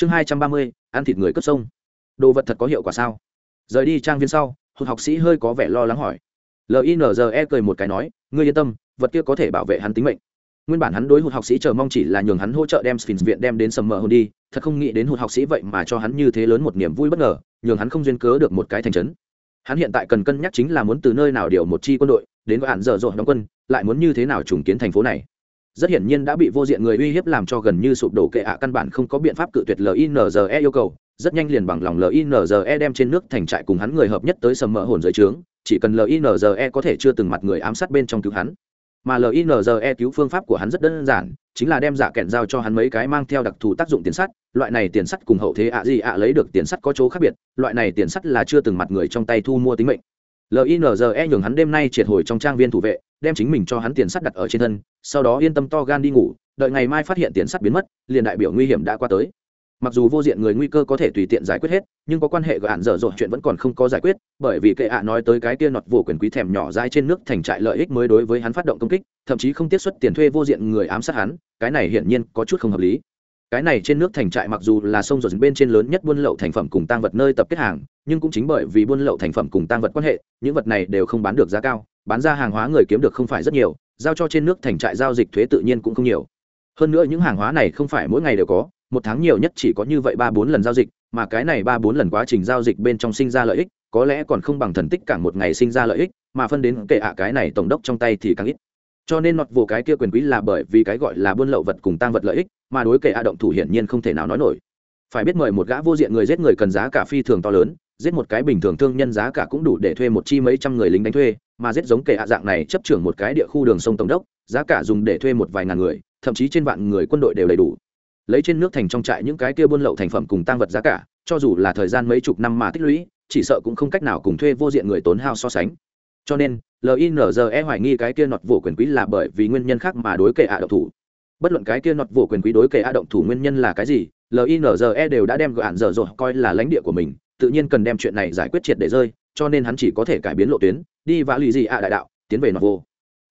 chương hai trăm ba mươi, ăn thịt người cướp sông. Đồ vật thật có hiệu quả sao? Rời đi trang viên sau, hụt học sĩ hơi có vẻ lo lắng hỏi. Linze cười một cái nói, ngươi yên tâm, vật kia có thể bảo vệ hắn tính mệnh. Nguyên bản hắn đối hụt học sĩ chờ mong chỉ là nhường hắn hỗ trợ đem sphinx viện đem đến sầm mờ hồn đi, thật không nghĩ đến hụt học sĩ vậy mà cho hắn như thế lớn một niềm vui bất ngờ, nhường hắn không duyên cớ được một cái thành trấn. Hắn hiện tại cần cân nhắc chính là muốn từ nơi nào điều một chi quân đội, đến gọi hạn dở dội đóng quân, lại muốn như thế nào trùng kiến thành phố này rất hiển nhiên đã bị vô diện người uy hiếp làm cho gần như sụp đổ kệ ạ, căn bản không có biện pháp cự tuyệt linze yêu cầu. Rất nhanh liền bằng lòng linze đem trên nước thành trại cùng hắn người hợp nhất tới sầm mỡ hồn dưới trướng. Chỉ cần linze có thể chưa từng mặt người ám sát bên trong cứu hắn. Mà linze cứu phương pháp của hắn rất đơn giản, chính là đem giả kẹn giao cho hắn mấy cái mang theo đặc thù tác dụng tiền sắt. Loại này tiền sắt cùng hậu thế ạ gì ạ lấy được tiền sắt có chỗ khác biệt, loại này tiền sắt là chưa từng mặt người trong tay thu mua tính mệnh. Linze nhường hắn đêm nay triệt hồi trong trang viên thủ vệ đem chính mình cho hắn tiền sắt đặt ở trên thân, sau đó yên tâm to gan đi ngủ, đợi ngày mai phát hiện tiền sắt biến mất, liền đại biểu nguy hiểm đã qua tới. Mặc dù vô diện người nguy cơ có thể tùy tiện giải quyết hết, nhưng có quan hệ gạn dở dội chuyện vẫn còn không có giải quyết, bởi vì kệ ạ nói tới cái kia nọt vô quyền quý thèm nhỏ dai trên nước thành trại lợi ích mới đối với hắn phát động công kích, thậm chí không tiết xuất tiền thuê vô diện người ám sát hắn, cái này hiển nhiên có chút không hợp lý. Cái này trên nước thành trại mặc dù là sông rồi bên trên lớn nhất buôn lậu thành phẩm cùng tăng vật nơi tập kết hàng, nhưng cũng chính bởi vì buôn lậu thành phẩm cùng tăng vật quan hệ, những vật này đều không bán được giá cao bán ra hàng hóa người kiếm được không phải rất nhiều, giao cho trên nước thành trại giao dịch thuế tự nhiên cũng không nhiều. Hơn nữa những hàng hóa này không phải mỗi ngày đều có, một tháng nhiều nhất chỉ có như vậy ba bốn lần giao dịch, mà cái này ba bốn lần quá trình giao dịch bên trong sinh ra lợi ích, có lẽ còn không bằng thần tích cả một ngày sinh ra lợi ích, mà phân đến kệ ạ cái này tổng đốc trong tay thì càng ít. Cho nên nọt vụ cái kia quyền quý là bởi vì cái gọi là buôn lậu vật cùng tăng vật lợi ích, mà đối kệ ạ động thủ hiển nhiên không thể nào nói nổi. Phải biết mời một gã vô diện người giết người cần giá cả phi thường to lớn, giết một cái bình thường thương nhân giá cả cũng đủ để thuê một chi mấy trăm người lính đánh thuê mà giết giống kệ ạ dạng này chấp trưởng một cái địa khu đường sông tổng đốc, giá cả dùng để thuê một vài ngàn người, thậm chí trên vạn người quân đội đều đầy đủ. Lấy trên nước thành trong trại những cái kia buôn lậu thành phẩm cùng tăng vật giá cả, cho dù là thời gian mấy chục năm mà tích lũy, chỉ sợ cũng không cách nào cùng thuê vô diện người tốn hao so sánh. Cho nên linze hoài nghi cái kia nọt vỗ quyền quý là bởi vì nguyên nhân khác mà đối kệ ạ động thủ. Bất luận cái kia nọt vỗ quyền quý đối kệ ạ động thủ nguyên nhân là cái gì linze đều đã đem gạn dở dội coi là lãnh địa của mình, tự nhiên cần đem chuyện này giải quyết triệt để rơi, cho nên hắn chỉ có thể cải biến lộ tuyến đi vã lì gì ạ, đại đạo, tiến về nọt vô.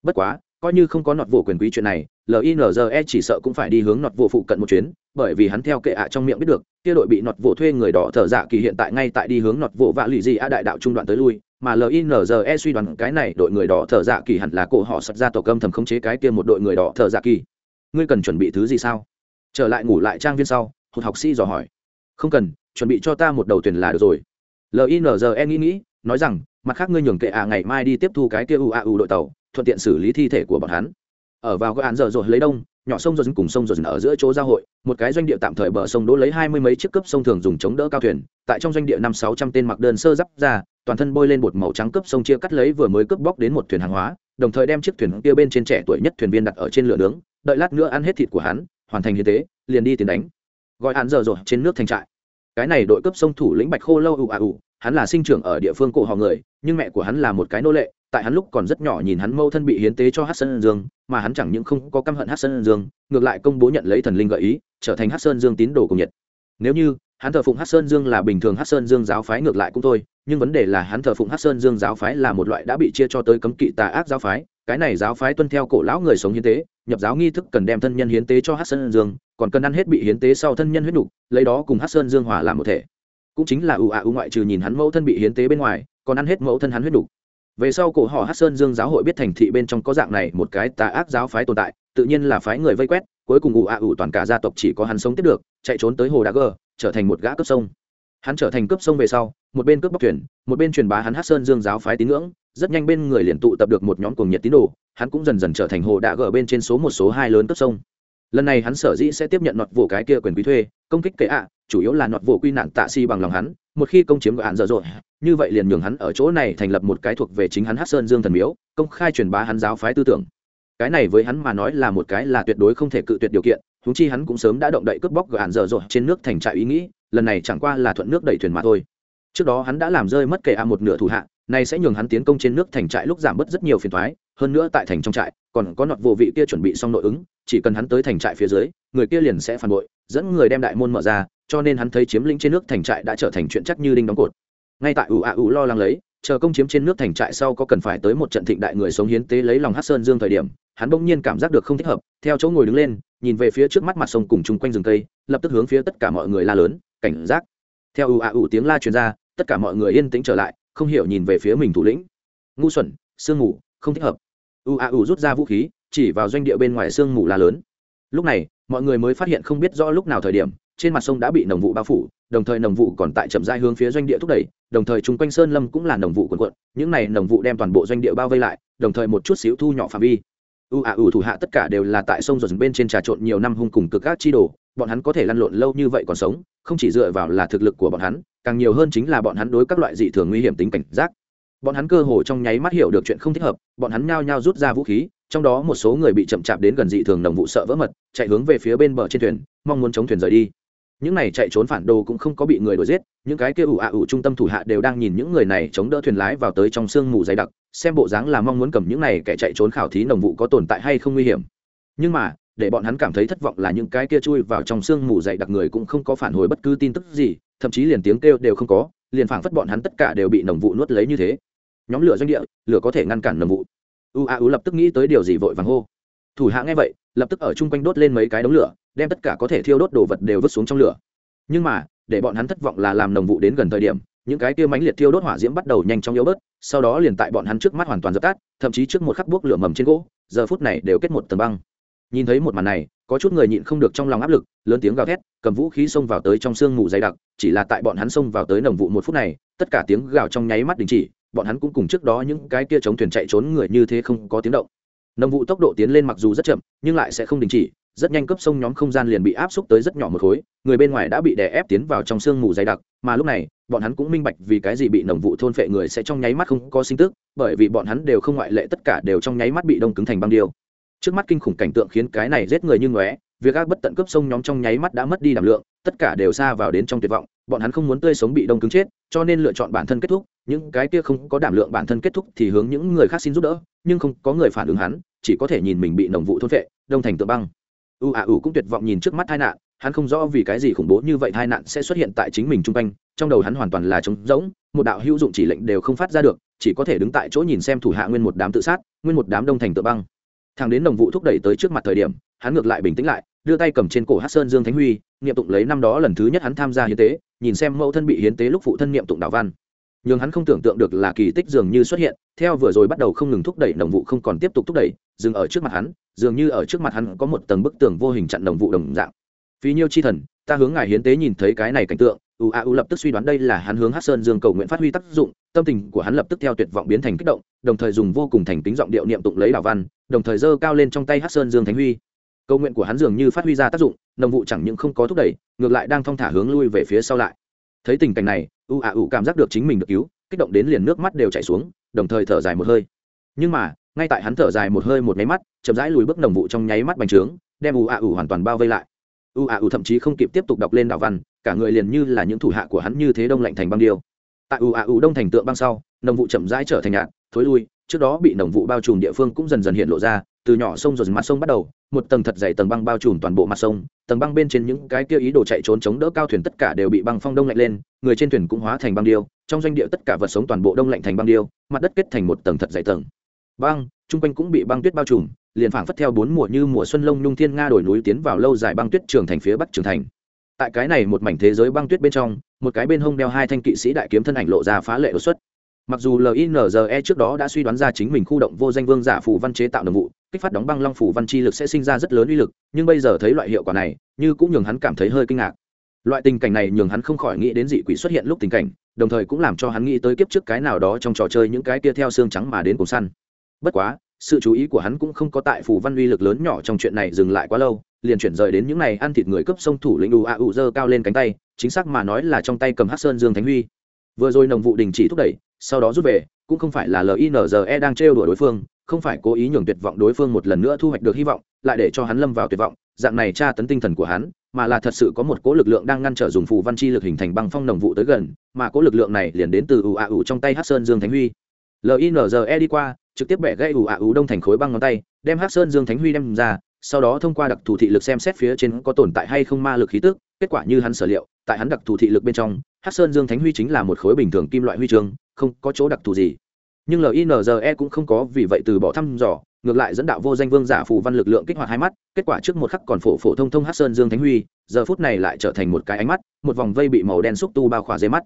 Bất quá, coi như không có nọt vô quyền quý chuyện này linze chỉ sợ cũng phải đi hướng nọt vô phụ cận một chuyến, bởi vì hắn theo kệ ạ trong miệng biết được, kia đội bị nọt vô thuê người đỏ thở dạ kỳ hiện tại ngay tại đi hướng nọt vô vã lì gì ạ, đại đạo trung đoạn tới lui, mà linze suy đoán cái này đội người đỏ thở dạ kỳ hẳn là cổ họ sập ra tổ cơm thầm khống chế cái kia một đội người đỏ thở dạ kỳ. Ngươi cần chuẩn bị thứ gì sao? Trở lại ngủ lại trang viên sau, hụt học sĩ dò hỏi. Không cần, chuẩn bị cho ta một đầu thuyền là được rồi. Linze nghĩ nghĩ, nói rằng mặt khác ngươi nhường kệ ạ ngày mai đi tiếp thu cái kia u a u đội tàu, thuận tiện xử lý thi thể của bọn hắn. Ở vào gợi án giờ rồi lấy đông, nhỏ sông rồi cùng sông rồi ở giữa chỗ giao hội, một cái doanh địa tạm thời bờ sông đỗ lấy hai mươi mấy chiếc cấp sông thường dùng chống đỡ cao thuyền, tại trong doanh địa năm sáu trăm tên mặc đơn sơ giáp ra, toàn thân bôi lên bột màu trắng cấp sông chia cắt lấy vừa mới cướp bóc đến một thuyền hàng hóa, đồng thời đem chiếc thuyền kia bên trên trẻ tuổi nhất thuyền viên đặt ở trên lửa nướng, đợi lát nữa ăn hết thịt của hắn, hoàn thành như thế liền đi tiền đánh. Gọi án giờ rồi trên nước thành trại. Cái này đội cấp sông thủ lĩnh bạch khô lâu ù à ù hắn là sinh trưởng ở địa phương cổ họ người nhưng mẹ của hắn là một cái nô lệ tại hắn lúc còn rất nhỏ nhìn hắn mâu thân bị hiến tế cho hát sơn dương mà hắn chẳng những không có căm hận hát sơn dương ngược lại công bố nhận lấy thần linh gợi ý trở thành hát sơn dương tín đồ cùng nhiệt. Nếu như hắn thờ phụng hát sơn dương là bình thường hát sơn dương giáo phái ngược lại cũng thôi nhưng vấn đề là hắn thờ phụng hát sơn dương giáo phái là một loại đã bị chia cho tới cấm kỵ tà ác giáo phái cái này giáo phái tuân theo cổ lão người sống hiến tế nhập giáo nghi thức cần đem thân nhân hiến tế cho hát sơn dương còn cần ăn hết bị hiến tế sau thân nhân huyết đủ, lấy đó cùng hát sơn dương hòa làm một thể cũng chính là ưu ạ ưu ngoại trừ nhìn hắn mẫu thân bị hiến tế bên ngoài, còn ăn hết mẫu thân hắn huyết đủ về sau cổ họ hát sơn dương giáo hội biết thành thị bên trong có dạng này một cái tà ác giáo phái tồn tại, tự nhiên là phái người vây quét, cuối cùng ủ ạ ủ toàn cả gia tộc chỉ có hắn sống tiếp được, chạy trốn tới hồ đá gờ trở thành một gã cướp sông. Hắn trở thành cướp sông về sau, một bên cướp bóc thuyền, một bên truyền bá hắn hát sơn dương giáo phái tín ngưỡng, rất nhanh bên người liền tụ tập được một nhóm cuồng nhiệt tín đồ, hắn cũng dần dần trở thành hồ đá gờ bên trên số một số hai lớn cướp sông lần này hắn sở dĩ sẽ tiếp nhận nọt vụ cái kia quyền quý thuê, công kích kệ ạ, chủ yếu là nọt vụ quy nạn tạ si bằng lòng hắn, một khi công chiếm hạn dở dội như vậy liền nhường hắn ở chỗ này thành lập một cái thuộc về chính hắn hát sơn dương thần miếu, công khai truyền bá hắn giáo phái tư tưởng. Cái này với hắn mà nói là một cái là tuyệt đối không thể cự tuyệt điều kiện húng chi hắn cũng sớm đã động đậy cướp bóc gạn dở dội trên nước thành trại ý nghĩ, lần này chẳng qua là thuận nước đẩy thuyền mà thôi. Trước đó hắn đã làm rơi mất kệ ạ một nửa thủ hạ này sẽ nhường hắn tiến công trên nước thành trại lúc giảm bớt rất nhiều phiền toái, hơn nữa tại thành trong trại còn có nọt vô vị kia chuẩn bị xong nội ứng chỉ cần hắn tới thành trại phía dưới người kia liền sẽ phản bội dẫn người đem đại môn mở ra cho nên hắn thấy chiếm lĩnh trên nước thành trại đã trở thành chuyện chắc như đinh đóng cột. Ngay tại ủ ạ ủ lo lắng lấy chờ công chiếm trên nước thành trại sau có cần phải tới một trận thịnh đại người sống hiến tế lấy lòng hát sơn dương thời điểm hắn bỗng nhiên cảm giác được không thích hợp theo chỗ ngồi đứng lên nhìn về phía trước mắt mặt sông cùng chung quanh rừng cây lập tức hướng phía tất cả mọi người la lớn cảnh giác! Theo ủ ạ ủ tiếng la truyền ra tất cả mọi người yên tĩnh trở lại không hiểu nhìn về phía mình thủ lĩnh. Ngu xuẩn sương ngủ, không thích hợp u a u rút ra vũ khí, chỉ vào doanh địa bên ngoài sương mù la lớn. Lúc này, mọi người mới phát hiện không biết rõ lúc nào thời điểm, trên mặt sông đã bị nồng vụ bao phủ, đồng thời nồng vụ còn tại chậm rãi hướng phía doanh địa thúc đẩy, đồng thời chung quanh sơn lâm cũng là nồng vụ quần quận những này nồng vụ đem toàn bộ doanh địa bao vây lại, đồng thời một chút xíu thu nhỏ phạm vi. U a u thủ hạ tất cả đều là tại sông dồn bên trên trà trộn nhiều năm hung cùng cực các chi đồ, bọn hắn có thể lăn lộn lâu như vậy còn sống, không chỉ dựa vào là thực lực của bọn hắn, càng nhiều hơn chính là bọn hắn đối các loại dị thường nguy hiểm tính cảnh giác bọn hắn cơ hồ trong nháy mắt hiểu được chuyện không thích hợp, bọn hắn nhao nhao rút ra vũ khí, trong đó một số người bị chậm chạp đến gần dị thường nồng vụ sợ vỡ mật, chạy hướng về phía bên bờ trên thuyền, mong muốn chống thuyền rời đi. Những này chạy trốn phản đồ cũng không có bị người đuổi giết, những cái kia ủ ạ ủ trung tâm thủ hạ đều đang nhìn những người này chống đỡ thuyền lái vào tới trong sương mù dày đặc, xem bộ dáng là mong muốn cầm những này kẻ chạy trốn khảo thí nồng vụ có tồn tại hay không nguy hiểm. Nhưng mà, để bọn hắn cảm thấy thất vọng là những cái kia chui vào trong sương mù dày đặc người cũng không có phản hồi bất cứ tin tức gì, thậm chí liền tiếng kêu đều không có liền phảng phất bọn hắn tất cả đều bị nồng vụ nuốt lấy như thế. Nhóm lửa doanh địa, lửa có thể ngăn cản nồng vụ. U a u lập tức nghĩ tới điều gì vội vàng hô. Thủ hạ nghe vậy, lập tức ở chung quanh đốt lên mấy cái đống lửa, đem tất cả có thể thiêu đốt đồ vật đều vứt xuống trong lửa. Nhưng mà, để bọn hắn thất vọng là làm nồng vụ đến gần thời điểm, những cái kia mánh liệt thiêu đốt hỏa diễm bắt đầu nhanh chóng yếu bớt, sau đó liền tại bọn hắn trước mắt hoàn toàn dập tắt, thậm chí trước một khắc buốc lửa mầm trên gỗ, giờ phút này đều kết một tầng băng nhìn thấy một màn này, có chút người nhịn không được trong lòng áp lực, lớn tiếng gào thét, cầm vũ khí xông vào tới trong sương mù dày đặc, chỉ là tại bọn hắn xông vào tới nồng vụ một phút này, tất cả tiếng gào trong nháy mắt đình chỉ, bọn hắn cũng cùng trước đó những cái kia chống thuyền chạy trốn người như thế không có tiếng động. Nồng vụ tốc độ tiến lên mặc dù rất chậm, nhưng lại sẽ không đình chỉ, rất nhanh cấp sông nhóm không gian liền bị áp xúc tới rất nhỏ một khối, người bên ngoài đã bị đè ép tiến vào trong sương mù dày đặc, mà lúc này, bọn hắn cũng minh bạch vì cái gì bị nồng vụ thôn phệ người sẽ trong nháy mắt không có sinh tức, bởi vì bọn hắn đều không ngoại lệ, tất cả đều trong nháy mắt bị đông cứng thành băng điêu trước mắt kinh khủng cảnh tượng khiến cái này giết người như ngóe, việc ác bất tận cướp sông nhóm trong nháy mắt đã mất đi đảm lượng, tất cả đều xa vào đến trong tuyệt vọng, bọn hắn không muốn tươi sống bị đông cứng chết, cho nên lựa chọn bản thân kết thúc, những cái kia không có đảm lượng bản thân kết thúc thì hướng những người khác xin giúp đỡ, nhưng không có người phản ứng hắn, chỉ có thể nhìn mình bị nồng vụ thôn vệ đông thành tượng băng. U a u cũng tuyệt vọng nhìn trước mắt tai nạn, hắn không rõ vì cái gì khủng bố như vậy tai nạn sẽ xuất hiện tại chính mình chung quanh, trong đầu hắn hoàn toàn là trống rỗng, một đạo hữu dụng chỉ lệnh đều không phát ra được, chỉ có thể đứng tại chỗ nhìn xem thủ hạ nguyên một đám tự sát, nguyên một đám đông thành tự băng thằng đến đồng vụ thúc đẩy tới trước mặt thời điểm, hắn ngược lại bình tĩnh lại, đưa tay cầm trên cổ hát sơn dương thánh huy, niệm tụng lấy năm đó lần thứ nhất hắn tham gia hiến tế, nhìn xem mẫu thân bị hiến tế lúc phụ thân niệm tụng đạo văn. Nhưng hắn không tưởng tượng được là kỳ tích dường như xuất hiện, theo vừa rồi bắt đầu không ngừng thúc đẩy đồng vụ không còn tiếp tục thúc đẩy, dừng ở trước mặt hắn, dường như ở trước mặt hắn có một tầng bức tường vô hình chặn đồng vụ đồng dạng. Phí nhiêu chi thần, ta hướng ngài hiến tế nhìn thấy cái này cảnh tượng u a u lập tức suy đoán đây là hắn hướng hát sơn dương cầu nguyện phát huy tác dụng, tâm tình của hắn lập tức theo tuyệt vọng biến thành kích động, đồng thời dùng vô cùng thành kính giọng điệu niệm tụng lấy đạo văn, đồng thời giơ cao lên trong tay hát sơn dương thánh huy. Cầu nguyện của hắn dường như phát huy ra tác dụng, nồng vụ chẳng những không có thúc đẩy, ngược lại đang thong thả hướng lui về phía sau lại. Thấy tình cảnh này, u a u cảm giác được chính mình được cứu, kích động đến liền nước mắt đều chảy xuống, đồng thời thở dài một hơi. Nhưng mà, ngay tại hắn thở dài một hơi một nháy mắt, chậm rãi lùi bước nồng vụ trong nháy mắt bành trướng, đem u a u hoàn toàn bao vây lại u ạ u thậm chí không kịp tiếp tục đọc lên đạo văn, cả người liền như là những thủ hạ của hắn như thế đông lạnh thành băng điêu. Tại u ạ u đông thành tượng băng sau, nồng vụ chậm rãi trở thành nhạt, thối lui, trước đó bị nồng vụ bao trùm địa phương cũng dần dần hiện lộ ra, từ nhỏ sông rồi mặt sông bắt đầu, một tầng thật dày tầng băng bao trùm toàn bộ mặt sông, tầng băng bên trên những cái kia ý đồ chạy trốn chống đỡ cao thuyền tất cả đều bị băng phong đông lạnh lên, người trên thuyền cũng hóa thành băng điêu, trong doanh địa tất cả vật sống toàn bộ đông lạnh thành băng điêu, mặt đất kết thành một tầng thật dày tầng. Băng, chung quanh cũng bị băng tuyết bao trùm liền phảng phất theo bốn mùa như mùa xuân lông nhung thiên nga đổi núi tiến vào lâu dài băng tuyết trường thành phía bắc trường thành. Tại cái này một mảnh thế giới băng tuyết bên trong, một cái bên hông đeo hai thanh kỵ sĩ đại kiếm thân ảnh lộ ra phá lệ đột xuất. Mặc dù linze trước đó đã suy đoán ra chính mình khu động vô danh vương giả phủ văn chế tạo nhiệm vụ, kích phát đóng băng long phủ văn chi lực sẽ sinh ra rất lớn uy lực, nhưng bây giờ thấy loại hiệu quả này, như cũng nhường hắn cảm thấy hơi kinh ngạc. Loại tình cảnh này nhường hắn không khỏi nghĩ đến dị quỷ xuất hiện lúc tình cảnh, đồng thời cũng làm cho hắn nghĩ tới kiếp trước cái nào đó trong trò chơi những cái kia theo xương trắng mà đến cùng săn. Bất quá sự chú ý của hắn cũng không có tại phù văn uy lực lớn nhỏ trong chuyện này dừng lại quá lâu, liền chuyển rời đến những này ăn thịt người cướp sông thủ lĩnh u a u dơ cao lên cánh tay, chính xác mà nói là trong tay cầm hát sơn dương thánh huy. Vừa rồi nồng vụ đình chỉ thúc đẩy, sau đó rút về, cũng không phải là linze đang trêu đùa đối phương, không phải cố ý nhường tuyệt vọng đối phương một lần nữa thu hoạch được hy vọng, lại để cho hắn lâm vào tuyệt vọng, dạng này tra tấn tinh thần của hắn, mà là thật sự có một cố lực lượng đang ngăn trở dùng phù văn chi lực hình thành băng phong nồng vụ tới gần, mà cố lực lượng này liền đến từ ủ ạ ủ trong tay hát sơn dương thánh huy. Linze đi qua trực tiếp bẻ gãy ủ ạ ủ đông thành khối băng ngón tay, đem hát sơn dương thánh huy đem ra, sau đó thông qua đặc thù thị lực xem xét phía trên có tồn tại hay không ma lực khí tức, kết quả như hắn sở liệu, tại hắn đặc thù thị lực bên trong hát sơn dương thánh huy chính là một khối bình thường kim loại huy chương, không có chỗ đặc thù gì. Nhưng linze cũng không có vì vậy từ bỏ thăm dò, ngược lại dẫn đạo vô danh vương giả phù văn lực lượng kích hoạt hai mắt, kết quả trước một khắc còn phổ phổ thông thông hát sơn dương thánh huy, giờ phút này lại trở thành một cái ánh mắt, một vòng vây bị màu đen xúc tu bao khỏa dê mắt.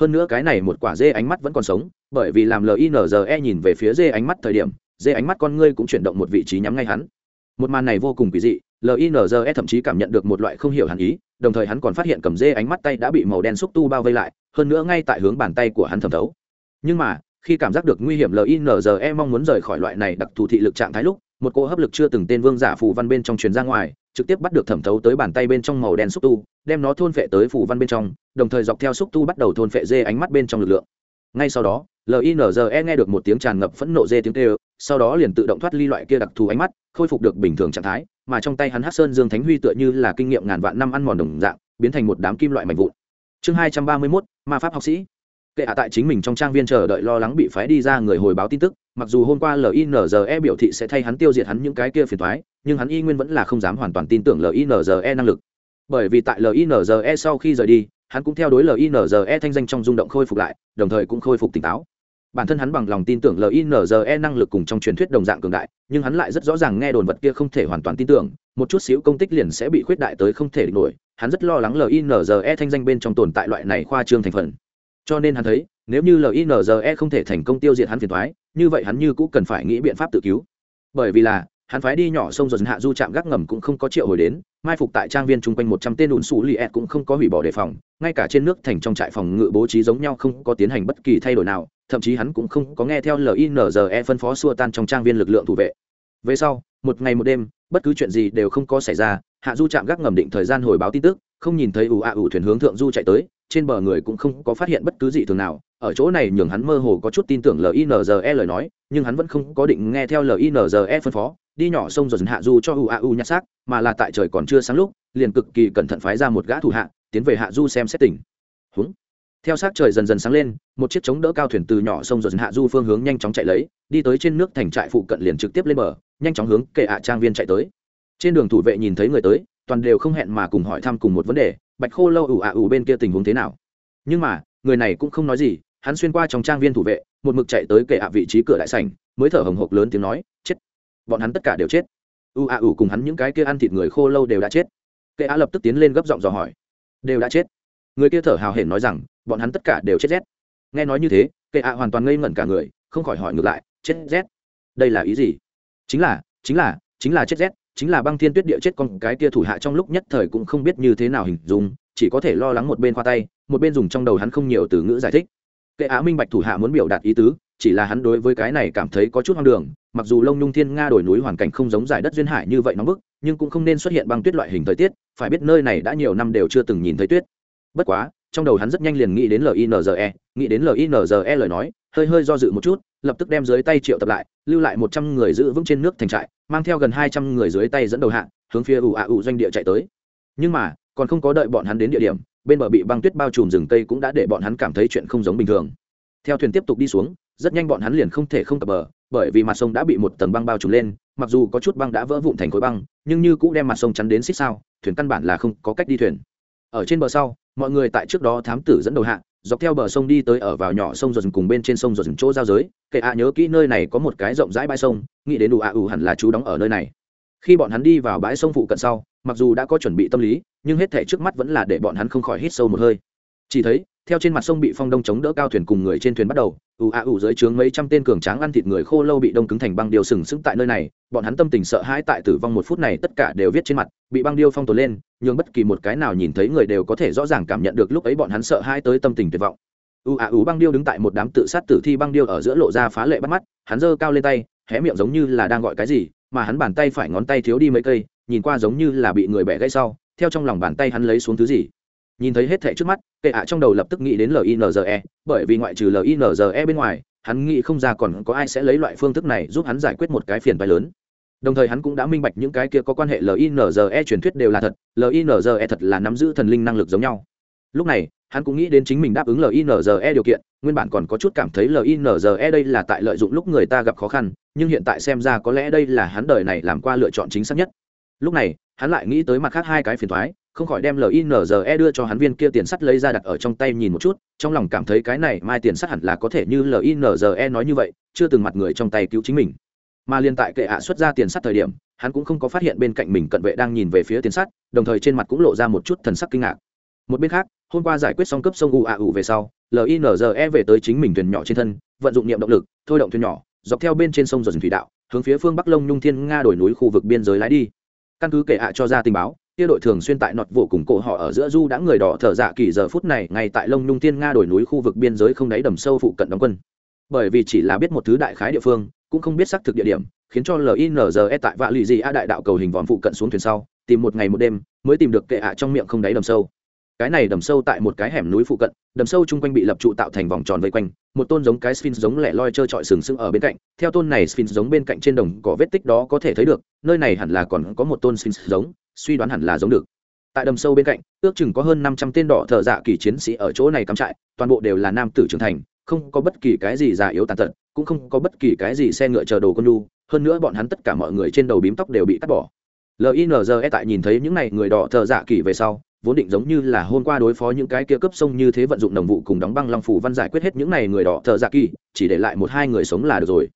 Hơn nữa cái này một quả dê ánh mắt vẫn còn sống bởi vì làm linze nhìn về phía dê ánh mắt thời điểm, dê ánh mắt con ngươi cũng chuyển động một vị trí nhắm ngay hắn. Một màn này vô cùng kỳ dị linze thậm chí cảm nhận được một loại không hiểu hẳn ý, đồng thời hắn còn phát hiện cầm dê ánh mắt tay đã bị màu đen xúc tu bao vây lại, hơn nữa ngay tại hướng bàn tay của hắn thẩm thấu. Nhưng mà, khi cảm giác được nguy hiểm linze mong muốn rời khỏi loại này đặc thù thị lực trạng thái lúc, một cỗ hấp lực chưa từng tên vương giả phù văn bên trong truyền ra ngoài, trực tiếp bắt được thẩm thấu tới bàn tay bên trong màu đen xúc tu, đem nó thôn phệ tới phù văn bên trong, đồng thời dọc theo xúc tu bắt đầu thôn phệ dê ánh mắt bên trong lực lượng. Ngay sau đó linze nghe được một tiếng tràn ngập phẫn nộ dê tiếng tê sau đó liền tự động thoát ly loại kia đặc thù ánh mắt, khôi phục được bình thường trạng thái, mà trong tay hắn hát sơn dương thánh huy tựa như là kinh nghiệm ngàn vạn năm ăn mòn đồng dạng, biến thành một đám kim loại mạnh vụn. Chương hai trăm ba mươi mốt, ma pháp học sĩ. Kệ hạ tại chính mình trong trang viên chờ đợi lo lắng bị phái đi ra người hồi báo tin tức, mặc dù hôm qua linze biểu thị sẽ thay hắn tiêu diệt hắn những cái kia phiền thoái nhưng hắn y nguyên vẫn là không dám hoàn toàn tin tưởng linze năng lực. Bởi vì tại linze sau khi rời đi, hắn cũng theo đối linze thanh danh trong rung động khôi phục lại, đồng thời cũng khôi phục tỉnh táo bản thân hắn bằng lòng tin tưởng linze năng lực cùng trong truyền thuyết đồng dạng cường đại, nhưng hắn lại rất rõ ràng nghe đồn vật kia không thể hoàn toàn tin tưởng, một chút xíu công tích liền sẽ bị khuyết đại tới không thể địch nổi. Hắn rất lo lắng linze thanh danh bên trong tồn tại loại này khoa trương thành phần. Cho nên hắn thấy, nếu như linze không thể thành công tiêu diệt hắn phiền thoái như vậy hắn như cũng cần phải nghĩ biện pháp tự cứu. Bởi vì là hắn phái đi nhỏ sông dần hạ du trạm gác ngầm cũng không có triệu hồi đến, mai phục tại trang viên chung quanh một trăm tên đồn xù li ed cũng không có hủy bỏ đề phòng, ngay cả trên nước thành trong trại phòng ngự bố trí giống nhau không có tiến hành bất kỳ thay đổi nào, thậm chí hắn cũng không có nghe theo linze phân phó xua tan trong trang viên lực lượng thủ vệ. Về sau, một ngày một đêm, bất cứ chuyện gì đều không có xảy ra, hạ du trạm gác ngầm định thời gian hồi báo tin tức, không nhìn thấy ủ ạ ủ thuyền hướng thượng du chạy tới, trên bờ người cũng không có phát hiện bất cứ gì thường nào, ở chỗ này nhường hắn mơ hồ có chút tin tưởng linze lời nói, nhưng hắn vẫn không có định nghe theo linze phân phó đi nhỏ sông rồi hạ du cho u a u nhặt xác, mà là tại trời còn chưa sáng lúc, liền cực kỳ cẩn thận phái ra một gã thủ hạ, tiến về hạ du xem xét tỉnh húng. Theo sát trời dần dần sáng lên, một chiếc chống đỡ cao thuyền từ nhỏ sông rồi hạ du phương hướng nhanh chóng chạy lấy, đi tới trên nước thành trại phụ cận liền trực tiếp lên bờ, nhanh chóng hướng kệ hạ trang viên chạy tới. Trên đường thủ vệ nhìn thấy người tới, toàn đều không hẹn mà cùng hỏi thăm cùng một vấn đề, bạch khô lâu ủ ạ ủ bên kia tình huống thế nào. Nhưng mà, người này cũng không nói gì, hắn xuyên qua trong trang viên thủ vệ, một mực chạy tới kệ hạ vị trí cửa đại sảnh, mới thở hồng hộc lớn tiếng nói bọn hắn tất cả đều chết. U a ủ cùng hắn những cái kia ăn thịt người khô lâu đều đã chết. Kệ a lập tức tiến lên gấp giọng dò hỏi. Đều đã chết. Người kia thở hào hển nói rằng, bọn hắn tất cả đều chết rét. Nghe nói như thế, kệ a hoàn toàn ngây ngẩn cả người, không khỏi hỏi ngược lại, chết rét? Đây là ý gì? Chính là chính là chính là chết rét, chính là băng thiên tuyết địa chết con cái kia thủ hạ trong lúc nhất thời cũng không biết như thế nào hình dung, chỉ có thể lo lắng một bên khoa tay, một bên dùng trong đầu hắn không nhiều từ ngữ giải thích. Kệ á minh bạch thủ hạ muốn biểu đạt ý tứ chỉ là hắn đối với cái này cảm thấy có chút hoang đường, mặc dù lông nhung thiên nga đổi núi hoàn cảnh không giống giải đất duyên hải như vậy nóng bức, nhưng cũng không nên xuất hiện băng tuyết loại hình thời tiết, phải biết nơi này đã nhiều năm đều chưa từng nhìn thấy tuyết. Bất quá, trong đầu hắn rất nhanh liền nghĩ đến linze nghĩ đến linze lời nói, hơi hơi do dự một chút, lập tức đem dưới tay triệu tập lại, lưu lại một trăm người giữ vững trên nước thành trại, mang theo gần hai trăm người dưới tay dẫn đầu hạng hướng phía ủ ạ ủ doanh địa chạy tới. Nhưng mà, còn không có đợi bọn hắn đến địa điểm, bên bờ bị băng tuyết bao trùm rừng cây cũng đã để bọn hắn cảm thấy chuyện không giống bình thường. Theo thuyền tiếp tục đi xuống rất nhanh bọn hắn liền không thể không cập bờ, bởi vì mặt sông đã bị một tầng băng bao trùm lên, mặc dù có chút băng đã vỡ vụn thành khối băng, nhưng như cũ đem mặt sông chắn đến xích sao, thuyền căn bản là không có cách đi thuyền. Ở trên bờ sau, mọi người tại trước đó thám tử dẫn đầu hạ, dọc theo bờ sông đi tới ở vào nhỏ sông dần cùng bên trên sông dần chỗ giao giới. Kệ ạ nhớ kỹ nơi này có một cái rộng rãi bãi sông, nghĩ đến đủ ạ ủ hẳn là chú đóng ở nơi này. Khi bọn hắn đi vào bãi sông phụ cận sau, mặc dù đã có chuẩn bị tâm lý, nhưng hết thể trước mắt vẫn là để bọn hắn không khỏi hít sâu một hơi. Chỉ thấy theo trên mặt sông bị phong đông chống đỡ cao thuyền cùng người trên thuyền bắt đầu, ù a ù dưới trướng mấy trăm tên cường tráng ăn thịt người khô lâu bị đông cứng thành băng điêu sừng sững tại nơi này, bọn hắn tâm tình sợ hãi tại tử vong một phút này tất cả đều viết trên mặt, bị băng điêu phong tồn lên nhưng bất kỳ một cái nào nhìn thấy người đều có thể rõ ràng cảm nhận được lúc ấy bọn hắn sợ hãi tới tâm tình tuyệt vọng. Ù a ù băng điêu đứng tại một đám tự sát tử thi băng điêu ở giữa lộ ra phá lệ bắt mắt, hắn giơ cao lên tay, hé miệng giống như là đang gọi cái gì, mà hắn bàn tay phải ngón tay thiếu đi mấy cây, nhìn qua giống như là bị người bẻ gãy sau, theo trong lòng bàn tay hắn lấy xuống thứ gì nhìn thấy hết thẻ trước mắt, kệ ạ trong đầu lập tức nghĩ đến linze bởi vì ngoại trừ linze bên ngoài, hắn nghĩ không ra còn có ai sẽ lấy loại phương thức này giúp hắn giải quyết một cái phiền phái lớn. Đồng thời hắn cũng đã minh bạch những cái kia có quan hệ linze truyền thuyết đều là thật linze thật là nắm giữ thần linh năng lực giống nhau. Lúc này, hắn cũng nghĩ đến chính mình đáp ứng linze điều kiện, nguyên bản còn có chút cảm thấy linze đây là tại lợi dụng lúc người ta gặp khó khăn, nhưng hiện tại xem ra có lẽ đây là hắn đời này làm qua lựa chọn chính xác nhất. Lúc này, hắn lại nghĩ tới mặt khác hai cái phiền thoái không khỏi đem linze đưa cho hắn viên kia tiền sắt lấy ra đặt ở trong tay nhìn một chút, trong lòng cảm thấy cái này mai tiền sắt hẳn là có thể như linze nói như vậy, chưa từng mặt người trong tay cứu chính mình. Mà liên tại kệ ạ xuất ra tiền sắt thời điểm, hắn cũng không có phát hiện bên cạnh mình cận vệ đang nhìn về phía tiền sắt, đồng thời trên mặt cũng lộ ra một chút thần sắc kinh ngạc. Một bên khác, hôm qua giải quyết xong cấp sông u ạ ủ về sau linze về tới chính mình thuyền nhỏ trên thân, vận dụng niệm động lực, thôi động thuyền nhỏ, dọc theo bên trên sông dần thủy đạo, hướng phía phương bắc lông nhung thiên nga đổi núi khu vực biên giới lái đi. Căn cứ kệ ạ cho ra tình báo kia đội thường xuyên tại nọt vụ cùng cổ họ ở giữa du đã người đỏ thở dạ kỳ giờ phút này ngay tại lông nhung tiên nga đổi núi khu vực biên giới không đáy đầm sâu phụ cận đóng quân. Bởi vì chỉ là biết một thứ đại khái địa phương, cũng không biết xác thực địa điểm, khiến cho linze tại vạ lì dị a đại đạo cầu hình vòm phụ cận xuống thuyền sau, tìm một ngày một đêm, mới tìm được kệ ạ trong miệng không đáy đầm sâu. Cái này đầm sâu tại một cái hẻm núi phụ cận, đầm sâu chung quanh bị lập trụ tạo thành vòng tròn vây quanh, một tôn giống cái sphinx giống lẻ loi trơ trọi sừng sững ở bên cạnh. Theo tôn này sphinx giống bên cạnh trên đồng có vết tích đó có thể thấy được, nơi này hẳn là còn có một tôn sphinx giống suy đoán hẳn là giống được tại đầm sâu bên cạnh, ước chừng có hơn năm trăm tên đỏ thợ dạ kỳ chiến sĩ ở chỗ này cắm trại, toàn bộ đều là nam tử trưởng thành, không có bất kỳ cái gì già yếu tàn tật, cũng không có bất kỳ cái gì xe ngựa chờ đồ con nu. hơn nữa bọn hắn tất cả mọi người trên đầu bím tóc đều bị cắt bỏ linze tại nhìn thấy những n à y người đỏ thợ dạ kỳ về sau, vốn định giống như là hôm qua đối phó những cái kia cấp sông như thế vận dụng đồng vụ cùng đóng băng long phủ văn giải quyết hết những n à y người đỏ thợ dạ kỳ, chỉ để lại một hai người sống là được rồi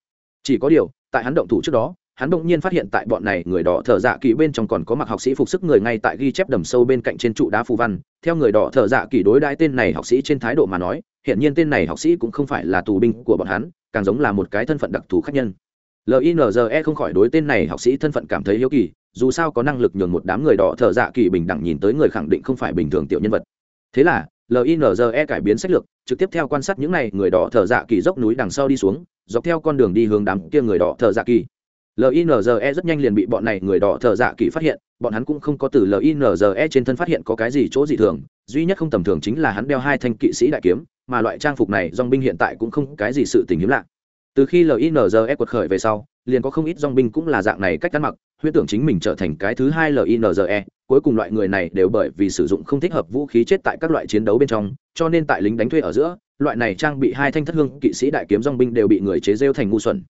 chỉ có điều, tại hắn động thủ trước đó hắn đột nhiên phát hiện tại bọn này người đỏ thợ dạ kỳ bên trong còn có mặc học sĩ phục sức người ngay tại ghi chép đầm sâu bên cạnh trên trụ đá phù văn. Theo người đỏ thợ dạ kỳ đối đãi tên này học sĩ trên thái độ mà nói hiện nhiên tên này học sĩ cũng không phải là tù binh của bọn hắn, càng giống là một cái thân phận đặc thù khác nhân. Linze không khỏi đối tên này học sĩ thân phận cảm thấy hiếu kỳ, dù sao có năng lực nhường một đám người đỏ thợ dạ kỳ bình đẳng nhìn tới người khẳng định không phải bình thường tiểu nhân vật. Thế là linze cải biến sách lược, trực tiếp theo quan sát những n à y người đỏ thợ dạ kỳ dốc núi đằng sau đi xuống, dọc theo con đường đi hướng đám kia người đỏ thợ dạ kỳ linze rất nhanh liền bị bọn này người đỏ thợ dạ kỳ phát hiện, bọn hắn cũng không có từ linze trên thân phát hiện có cái gì chỗ dị thường, duy nhất không tầm thường chính là hắn đeo hai thanh kỵ sĩ đại kiếm, mà loại trang phục này dong binh hiện tại cũng không cái gì sự tình hiếm lạ. Từ khi linze quật khởi về sau, liền có không ít dong binh cũng là dạng này cách ăn mặc huyết tưởng chính mình trở thành cái thứ hai linze cuối cùng loại người này đều bởi vì sử dụng không thích hợp vũ khí chết tại các loại chiến đấu bên trong, cho nên tại lính đánh thuê ở giữa, loại này trang bị hai thanh thất hương kỵ sĩ đại kiếm dong binh đều bị người chế rêu thành ngu xuẩn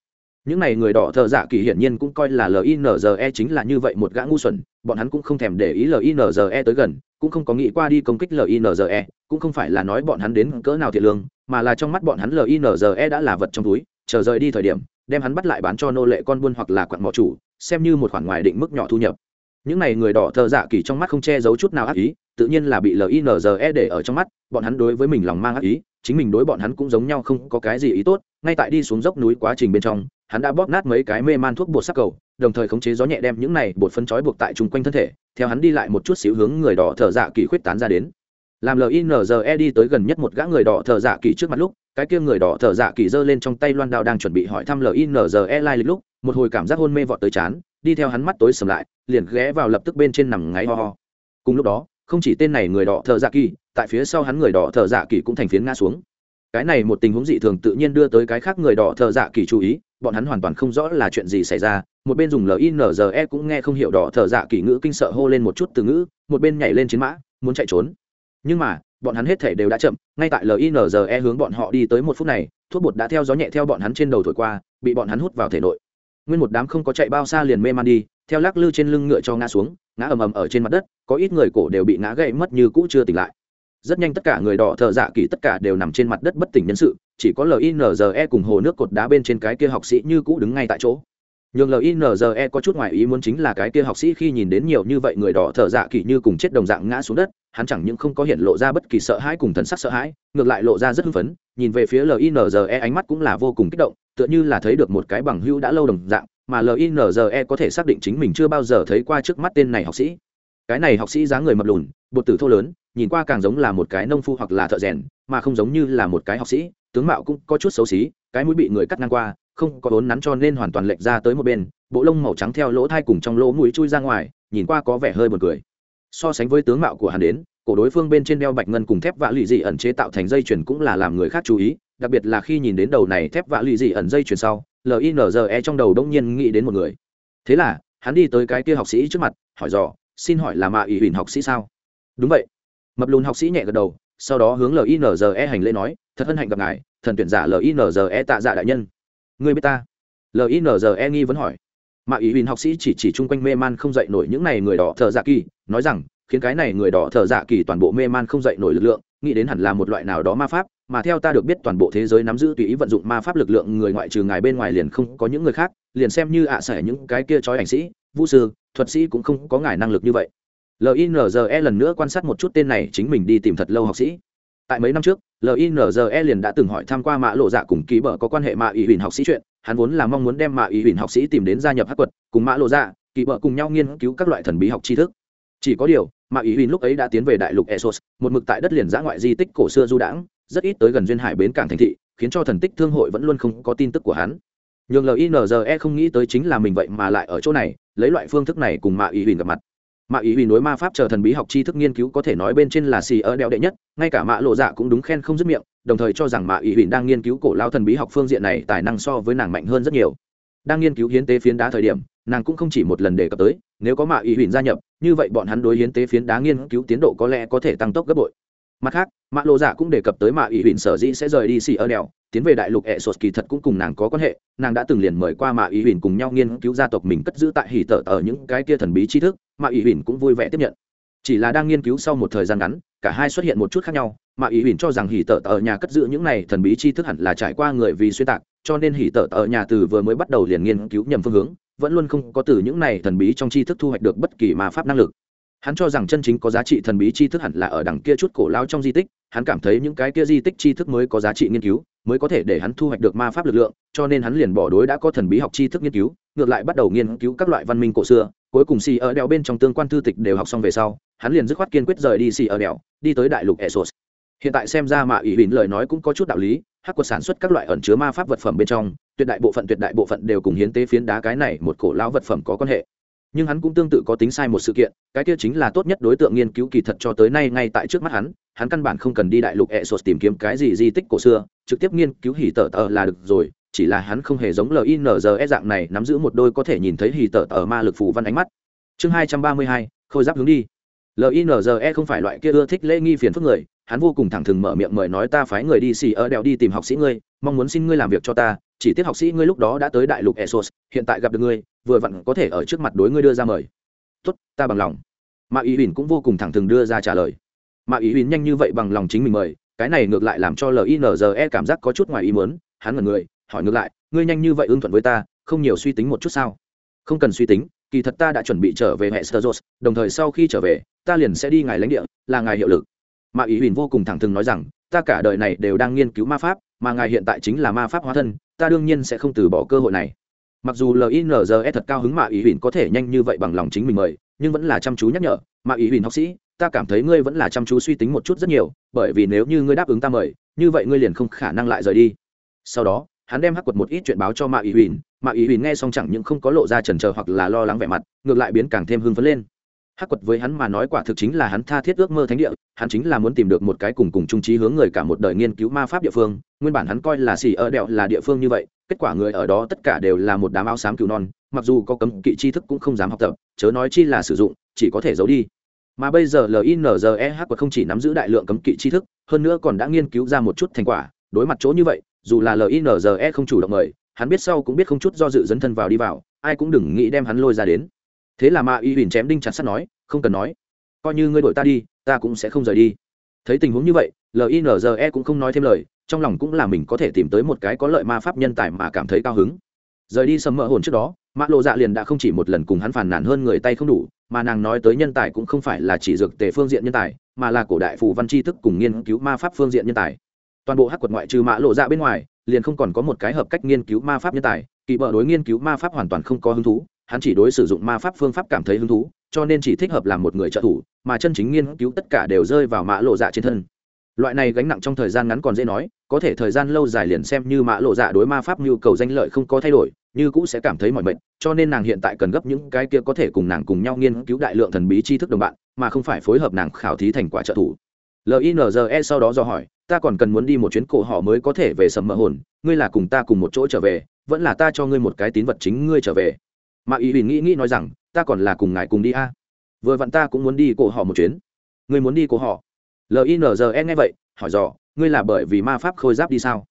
những n à y người đỏ thợ dạ kỳ hiển nhiên cũng coi là linze chính là như vậy một gã ngu xuẩn, bọn hắn cũng không thèm để ý linze tới gần, cũng không có nghĩ qua đi công kích linze cũng không phải là nói bọn hắn đến cỡ nào thiệt lương, mà là trong mắt bọn hắn linze đã là vật trong túi, chờ rời đi thời điểm, đem hắn bắt lại bán cho nô lệ con buôn hoặc là quặng mỏ chủ, xem như một khoản ngoài định mức nhỏ thu nhập. Những n à y người đỏ thợ dạ kỳ trong mắt không che giấu chút nào ác ý, tự nhiên là bị linze để ở trong mắt, bọn hắn đối với mình lòng mang ác ý, chính mình đối bọn hắn cũng giống nhau không có cái gì ý tốt, ngay tại đi xuống dốc núi quá trình bên trong hắn đã bóp nát mấy cái mê man thuốc bột sắc cầu, đồng thời khống chế gió nhẹ đem những này bột phân chói buộc tại chung quanh thân thể, theo hắn đi lại một chút xíu hướng người đỏ thợ dạ kỳ khuyết tán ra đến. Làm linze đi tới gần nhất một gã người đỏ thợ dạ kỳ trước mặt lúc, cái kia người đỏ thợ dạ kỳ giơ lên trong tay loan đao đang chuẩn bị hỏi thăm linze lai lịch lúc, một hồi cảm giác hôn mê vọt tới chán, đi theo hắn mắt tối sầm lại, liền ghé vào lập tức bên trên nằm ngáy ho ho. Cùng lúc đó, không chỉ tên này người đỏ thợ dạ kỳ, tại phía sau hắn người đỏ thợ dạ kỳ cũng thành phiến ngã xuống cái này một tình huống dị thường tự nhiên đưa tới cái khác người đỏ thợ dạ kỳ chú ý, bọn hắn hoàn toàn không rõ là chuyện gì xảy ra. Một bên dùng linze cũng nghe không hiểu đỏ thợ dạ kỳ ngữ kinh sợ hô lên một chút từ ngữ, một bên nhảy lên chiến mã, muốn chạy trốn. Nhưng mà, bọn hắn hết thể đều đã chậm, ngay tại linze hướng bọn họ đi tới một phút này, thuốc bột đã theo gió nhẹ theo bọn hắn trên đầu thổi qua, bị bọn hắn hút vào thể nội. Nguyên một đám không có chạy bao xa liền mê man đi, theo lắc lư trên lưng ngựa cho ngã xuống, ngã ầm ầm ở trên mặt đất, có ít người cổ đều bị ngã gậy mất như cũ chưa tỉnh lại rất nhanh tất cả người đỏ thợ dạ kỳ tất cả đều nằm trên mặt đất bất tỉnh nhân sự, chỉ có linze cùng hồ nước cột đá bên trên cái kia học sĩ như cũ đứng ngay tại chỗ. Nhường linze có chút ngoài ý muốn chính là cái kia học sĩ khi nhìn đến nhiều như vậy người đỏ thợ dạ kỳ như cùng chết đồng dạng ngã xuống đất, hắn chẳng những không có hiện lộ ra bất kỳ sợ hãi cùng thần sắc sợ hãi, ngược lại lộ ra rất hưng phấn, nhìn về phía linze ánh mắt cũng là vô cùng kích động, tựa như là thấy được một cái bằng hữu đã lâu đồng dạng, mà linze có thể xác định chính mình chưa bao giờ thấy qua trước mắt tên này học sĩ. Cái này học sĩ dáng người mập lùn, bột tử thô lớn nhìn qua càng giống là một cái nông phu hoặc là thợ rèn, mà không giống như là một cái học sĩ, tướng mạo cũng có chút xấu xí, cái mũi bị người cắt ngang qua, không có vốn nắn cho nên hoàn toàn lệch ra tới một bên, bộ lông màu trắng theo lỗ thai cùng trong lỗ mũi chui ra ngoài, nhìn qua có vẻ hơi buồn cười. So sánh với tướng mạo của hắn đến, cổ đối phương bên trên đeo bạch ngân cùng thép vạ lụy dị ẩn chế tạo thành dây chuyền cũng là làm người khác chú ý, đặc biệt là khi nhìn đến đầu này thép vạ lụy dị ẩn dây chuyền sau linze trong đầu đông nhiên nghĩ đến một người. Thế là, hắn đi tới cái kia học sĩ trước mặt, hỏi dò, xin hỏi là mạ ủy huỳnh học sĩ sao? Đúng vậy mập lùn học sĩ nhẹ gật đầu, sau đó hướng linze hành lễ nói, thật hân hạnh gặp ngài, thần tuyển giả linze tạ dạ đại nhân. Người biết ta? Linze nghi vấn hỏi. Mà ý huỳnh học sĩ chỉ chỉ chung quanh mê man không dậy nổi những n à y người đỏ thợ dạ kỳ, nói rằng, khiến cái này người đỏ thợ dạ kỳ toàn bộ mê man không dậy nổi lực lượng, nghĩ đến hẳn là một loại nào đó ma pháp, mà theo ta được biết toàn bộ thế giới nắm giữ tùy ý vận dụng ma pháp lực lượng người ngoại trừ ngài bên ngoài liền không có những người khác, liền xem như ạ à những cái kia trói ảnh sĩ, vũ sư, thuật sĩ cũng không có ngài năng lực như vậy linze lần nữa quan sát một chút tên này, chính mình đi tìm thật lâu học sĩ. Tại mấy năm trước linze liền đã từng hỏi tham q u a mạ lộ dạ cùng ký bở có quan hệ mạ ủy huỳnh học sĩ chuyện. Hắn vốn là mong muốn đem mạ ủy huỳnh học sĩ tìm đến gia nhập hát quật, cùng mạ lộ dạ ký bở cùng nhau nghiên cứu các loại thần bí học tri thức. Chỉ có điều mạ ủy huỳnh lúc ấy đã tiến về đại lục esos một mực tại đất liền giã ngoại di tích cổ xưa du đãng, rất ít tới gần duyên hải bến cảng thành thị, khiến cho thần tích thương hội vẫn luôn không có tin tức của hắn. Nhường linze không nghĩ tới chính là mình vậy mà lại ở chỗ này, lấy loại phương thức này cùng mạ ủy huỳnh gặp mặt mạ ý vì nối ma pháp chờ thần bí học tri thức nghiên cứu có thể nói bên trên là xì ở đeo đệ nhất, ngay cả mạ lộ dạ cũng đúng khen không dứt miệng, đồng thời cho rằng mạ ý vì đang nghiên cứu cổ lao thần bí học phương diện này tài năng so với nàng mạnh hơn rất nhiều. Đang nghiên cứu hiến tế phiến đá thời điểm, nàng cũng không chỉ một lần đề cập tới, nếu có mạ ý huỳnh gia nhập, như vậy bọn hắn đối hiến tế phiến đá nghiên cứu tiến độ có lẽ có thể tăng tốc gấp bội. Mặt khác, mạ lộ dạ cũng đề cập tới mạ ý huỳnh sở dĩ sẽ rời đi xì ở đèo tiến về đại lục ẹ sột kỳ thật cũng cùng nàng có quan hệ, nàng đã từng liền mời qua mạ ý huỳnh cùng nhau nghiên cứu gia tộc mình cất giữ tại hỉ tở ở những cái kia thần bí tri thức mạ ý huỳnh cũng vui vẻ tiếp nhận. Chỉ là đang nghiên cứu sau một thời gian ngắn, cả hai xuất hiện một chút khác nhau mạ ý huỳnh cho rằng hỉ tở ở nhà cất giữ những này thần bí tri thức hẳn là trải qua người vì xuyên tạc, cho nên hỉ tở ở nhà từ vừa mới bắt đầu liền nghiên cứu nhầm phương hướng, vẫn luôn không có từ những này thần bí trong tri thức thu hoạch được bất kỳ mà pháp năng lực. Hắn cho rằng chân chính có giá trị thần bí tri thức hẳn là ở đằng kia chút cổ lao trong di tích, hắn cảm thấy những cái kia di tích tri thức mới có giá trị nghiên cứu mới có thể để hắn thu hoạch được ma pháp lực lượng, cho nên hắn liền bỏ đối đã có thần bí học tri thức nghiên cứu, ngược lại bắt đầu nghiên cứu các loại văn minh cổ xưa, cuối cùng xì ở đèo bên trong tương quan thư tịch đều học xong về sau, hắn liền dứt khoát kiên quyết rời đi xì ở đèo, đi tới đại lục esos hiện tại xem ra mà ủy huỳnh lời nói cũng có chút đạo lý, hắc quật sản xuất các loại ẩn chứa ma pháp vật phẩm bên trong, tuyệt đại bộ phận tuyệt đại bộ phận đều cùng hiến tế phiến đá cái này một cổ lão vật phẩm có quan hệ nhưng hắn cũng tương tự có tính sai một sự kiện, cái kia chính là tốt nhất đối tượng nghiên cứu kỳ thật cho tới nay ngay tại trước mắt hắn hắn căn bản không cần đi đại lục e sột tìm kiếm cái gì di tích cổ xưa, trực tiếp nghiên cứu hỉ tờ tờ là được rồi, chỉ là hắn không hề giống linze dạng này nắm giữ một đôi có thể nhìn thấy hỉ tờ tờ ma lực phù văn ánh mắt. Chương hai trăm ba mươi hai, khôi giáp hướng đi. Linze không phải loại kia ưa thích lễ nghi phiền phức người, hắn vô cùng thẳng thừng mở miệng mời nói ta phái người đi xì ở đèo đi tìm học sĩ ngươi, mong muốn xin ngươi làm việc cho ta, chỉ tiếc học sĩ ngươi lúc đó đã tới đại lục esos hiện tại gặp được ngươi vừa vặn có thể ở trước mặt đối ngươi đưa ra mời. Tốt, ta bằng lòng. Mà ý huỳnh cũng vô cùng thẳng thừng đưa ra trả lời. Mà ý huỳnh nhanh như vậy bằng lòng chính mình mời, cái này ngược lại làm cho linze cảm giác có chút ngoài ý muốn, hắn ngẩn người, hỏi ngược lại, ngươi nhanh như vậy ưng thuận với ta, không nhiều suy tính một chút sao? Không cần suy tính, kỳ thật ta đã chuẩn bị trở về hệ sơ đồng thời sau khi trở về, ta liền sẽ đi ngài lãnh địa, là ngài hiệu lực. Mà ý huỳnh vô cùng thẳng thừng nói rằng, ta cả đời này đều đang nghiên cứu ma pháp, mà ngài hiện tại chính là ma pháp hóa thân, ta đương nhiên sẽ không từ bỏ cơ hội này mặc dù linze thật cao hứng mạ ý huỳnh có thể nhanh như vậy bằng lòng chính mình mời, nhưng vẫn là chăm chú nhắc nhở mạ ý huỳnh học sĩ, ta cảm thấy ngươi vẫn là chăm chú suy tính một chút rất nhiều, bởi vì nếu như ngươi đáp ứng ta mời, như vậy ngươi liền không khả năng lại rời đi. Sau đó, hắn đem hắc quật một ít chuyện báo cho mạ ý huỳnh mạ ý huỳnh nghe xong chẳng những không có lộ ra trần trờ hoặc là lo lắng vẻ mặt, ngược lại biến càng thêm hưng phấn lên. Hắc quật với hắn mà nói quả thực chính là hắn tha thiết ước mơ thánh địa, hắn chính là muốn tìm được một cái cùng cùng trung trí hướng người cả một đời nghiên cứu ma pháp địa phương, nguyên bản hắn coi là xì ở đẹo là địa phương như vậy kết quả người ở đó tất cả đều là một đám áo xám cừu non, mặc dù có cấm kỵ tri thức cũng không dám học tập, chớ nói chi là sử dụng, chỉ có thể giấu đi. Mà bây giờ linzeh quật không chỉ nắm giữ đại lượng cấm kỵ tri thức, hơn nữa còn đã nghiên cứu ra một chút thành quả, đối mặt chỗ như vậy, dù là linze không chủ động mời, hắn biết sau cũng biết không chút do dự dấn thân vào đi vào, ai cũng đừng nghĩ đem hắn lôi ra đến. Thế là ma y huỳnh chém đinh chặt sắt nói, không cần nói. Coi như ngươi đổi ta đi, ta cũng sẽ không rời đi. Thấy tình huống như vậy linze cũng không nói thêm lời trong lòng cũng là mình có thể tìm tới một cái có lợi ma pháp nhân tài mà cảm thấy cao hứng. Rời đi sầm mỡ hồn trước đó mã lộ dạ liền đã không chỉ một lần cùng hắn phàn nàn hơn người tay không đủ, mà nàng nói tới nhân tài cũng không phải là chỉ dược tề phương diện nhân tài, mà là cổ đại phù văn tri thức cùng nghiên cứu ma pháp phương diện nhân tài. Toàn bộ hắc quật ngoại trừ mã lộ dạ bên ngoài, liền không còn có một cái hợp cách nghiên cứu ma pháp nhân tài, kỳ bợ đối nghiên cứu ma pháp hoàn toàn không có hứng thú, hắn chỉ đối sử dụng ma pháp phương pháp cảm thấy hứng thú, cho nên chỉ thích hợp làm một người trợ thủ, mà chân chính nghiên cứu tất cả đều rơi vào mã lộ dạ trên thân loại này gánh nặng trong thời gian ngắn còn dễ nói, có thể thời gian lâu dài liền xem như mã lộ dạ đối ma pháp nhu cầu danh lợi không có thay đổi, như cũ sẽ cảm thấy mọi bệnh. cho nên nàng hiện tại cần gấp những cái kia có thể cùng nàng cùng nhau nghiên cứu đại lượng thần bí tri thức đồng bạn, mà không phải phối hợp nàng khảo thí thành quả trợ thủ. Linze sau đó do hỏi, ta còn cần muốn đi một chuyến cổ họ mới có thể về sầm mỡ hồn, ngươi là cùng ta cùng một chỗ trở về, vẫn là ta cho ngươi một cái tín vật chính ngươi trở về? Mà ý bình nghĩ nghĩ nói rằng, ta còn là cùng ngài cùng đi a. Vừa vặn ta cũng muốn đi cổ họ một chuyến. Ngươi muốn đi cổ họ? Linze nghe vậy, hỏi dò, ngươi là bởi vì ma pháp khôi giáp đi sao?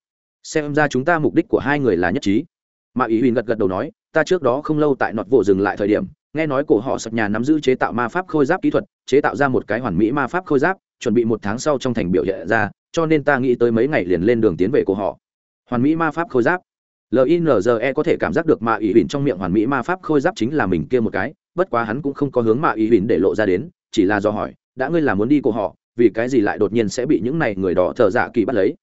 Xem ra chúng ta mục đích của hai người là nhất trí. Mà ý huỳnh gật gật đầu nói, ta trước đó không lâu tại nọt vụ dừng lại thời điểm, nghe nói cổ họ sập nhà nắm giữ chế tạo ma pháp khôi giáp kỹ thuật, chế tạo ra một cái hoàn mỹ ma pháp khôi giáp, chuẩn bị một tháng sau trong thành biểu hiện ra, cho nên ta nghĩ tới mấy ngày liền lên đường tiến về của họ. Hoàn mỹ ma pháp khôi giáp? Linze có thể cảm giác được mạ ý huỳnh trong miệng hoàn mỹ ma pháp khôi giáp chính là mình kia một cái, bất quá hắn cũng không có hướng mạ ý huỳnh để lộ ra đến, chỉ là do hỏi, đã ngươi là muốn đi của họ vì cái gì lại đột nhiên sẽ bị những này người đỏ thợ dạ kỳ bắt lấy?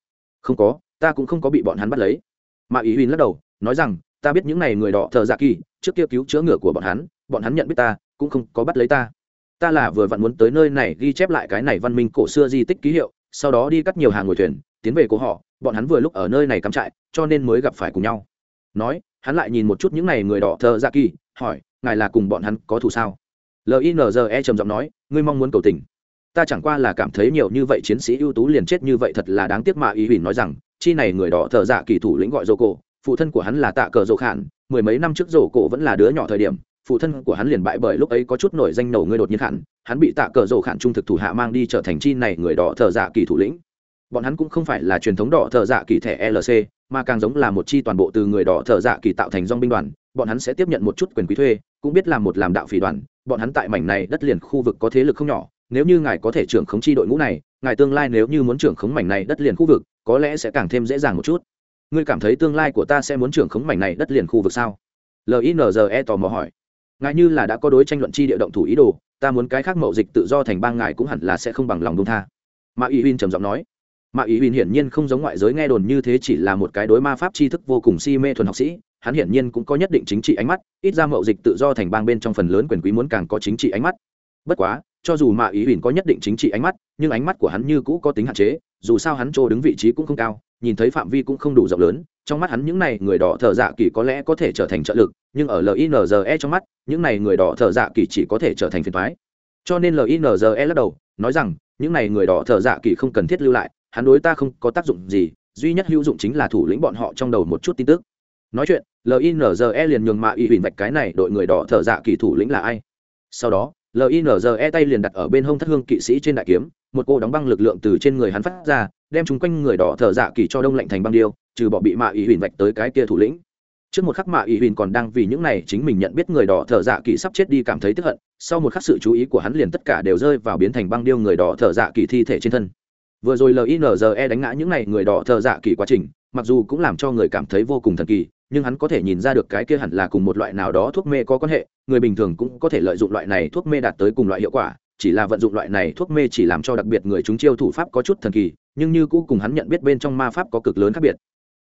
Không có, ta cũng không có bị bọn hắn bắt lấy. Mà ý huyên lắc đầu, nói rằng, ta biết những này người đỏ thợ dạ kỳ, trước kia cứu chữa ngựa của bọn hắn bọn hắn nhận biết ta, cũng không có bắt lấy ta. Ta là vừa vặn muốn tới nơi này ghi chép lại cái này văn minh cổ xưa di tích ký hiệu, sau đó đi cắt nhiều hàng ngồi thuyền, tiến về của họ, bọn hắn vừa lúc ở nơi này cắm trại, cho nên mới gặp phải cùng nhau. Nói, hắn lại nhìn một chút những n à y người đỏ thợ dạ kỳ, hỏi, ngài là cùng bọn hắn có thù sao? Linze trầm giọng nói, ngươi mong muốn cầu tình ta chẳng qua là cảm thấy nhiều như vậy chiến sĩ ưu tú liền chết như vậy thật là đáng tiếc mà ý huỳnh nói rằng, chi này người đỏ thợ dạ kỳ thủ lĩnh gọi dô cổ, phụ thân của hắn là tạ cờ dô khản, mười mấy năm trước dô cổ vẫn là đứa nhỏ thời điểm, phụ thân của hắn liền bại bởi lúc ấy có chút nổi danh nổ ngươi đột nhiên khản, hắn bị tạ cờ dô khản trung thực thủ hạ mang đi trở thành chi này người đỏ thợ dạ kỳ thủ lĩnh. Bọn hắn cũng không phải là truyền thống đỏ thợ dạ kỳ thẻ lc mà càng giống là một chi toàn bộ từ người đỏ thợ dạ kỳ tạo thành dong binh đoàn, bọn hắn sẽ tiếp nhận một chút quyền quý thuê, cũng biết làm một làm đạo phỉ đoàn, bọn hắn tại mảnh này đất liền khu vực có thế lực không nhỏ nếu như ngài có thể trưởng khống chi đội ngũ này, ngài tương lai nếu như muốn trưởng khống mảnh này đất liền khu vực, có lẽ sẽ càng thêm dễ dàng một chút. Ngươi cảm thấy tương lai của ta sẽ muốn trưởng khống mảnh này đất liền khu vực sao? Linze tò mò hỏi. Ngài như là đã có đối tranh luận chi địa động thủ ý đồ, ta muốn cái khác mậu dịch tự do thành bang ngài cũng hẳn là sẽ không bằng lòng đông tha. Mà y huyên trầm giọng nói. Mà ý huỳnh hiển nhiên không giống ngoại giới nghe đồn như thế chỉ là một cái đối ma pháp tri thức vô cùng si mê thuần học sĩ, hắn hiển nhiên cũng có nhất định chính trị ánh mắt, ít ra mậu dịch tự do thành bang bên trong phần lớn quyền quý muốn càng có chính trị ánh mắt. Bất quá cho dù mà ý huỳnh có nhất định chính trị ánh mắt, nhưng ánh mắt của hắn như cũ có tính hạn chế, dù sao hắn chỗ đứng vị trí cũng không cao, nhìn thấy phạm vi cũng không đủ rộng lớn, trong mắt hắn những này người đỏ thợ dạ kỳ có lẽ có thể trở thành trợ lực, nhưng ở linze trong mắt, những này người đỏ thợ dạ kỳ chỉ có thể trở thành phiền thoái cho nên linze lắc đầu, nói rằng, những này người đỏ thợ dạ kỳ không cần thiết lưu lại, hắn đối ta không có tác dụng gì, duy nhất hữu dụng chính là thủ lĩnh bọn họ trong đầu một chút tin tức. Nói chuyện linze liền nhường mạ y huỳnh vạch cái này, đội người đỏ thợ dạ kỳ thủ lĩnh là ai? Sau đó linze tay liền đặt ở bên hông thất hương kỵ sĩ trên đại kiếm, một cô đóng băng lực lượng từ trên người hắn phát ra, đem chúng quanh người đỏ thợ dạ kỳ cho đông lạnh thành băng điêu, trừ bỏ bị mạ y huỳnh vạch tới cái kia thủ lĩnh. Trước một khắc mạ y huỳnh còn đang vì những này chính mình nhận biết người đỏ thợ dạ kỳ sắp chết đi cảm thấy tức hận, sau một khắc sự chú ý của hắn liền tất cả đều rơi vào biến thành băng điêu người đỏ thợ dạ kỳ thi thể trên thân. Vừa rồi linze đánh ngã những này người đỏ thợ dạ kỳ quá trình, mặc dù cũng làm cho người cảm thấy vô cùng thần kỳ nhưng hắn có thể nhìn ra được cái kia hẳn là cùng một loại nào đó thuốc mê có quan hệ, người bình thường cũng có thể lợi dụng loại này thuốc mê đạt tới cùng loại hiệu quả, chỉ là vận dụng loại này thuốc mê chỉ làm cho đặc biệt người chúng chiêu thủ pháp có chút thần kỳ, nhưng như cũ cùng hắn nhận biết bên trong ma pháp có cực lớn khác biệt.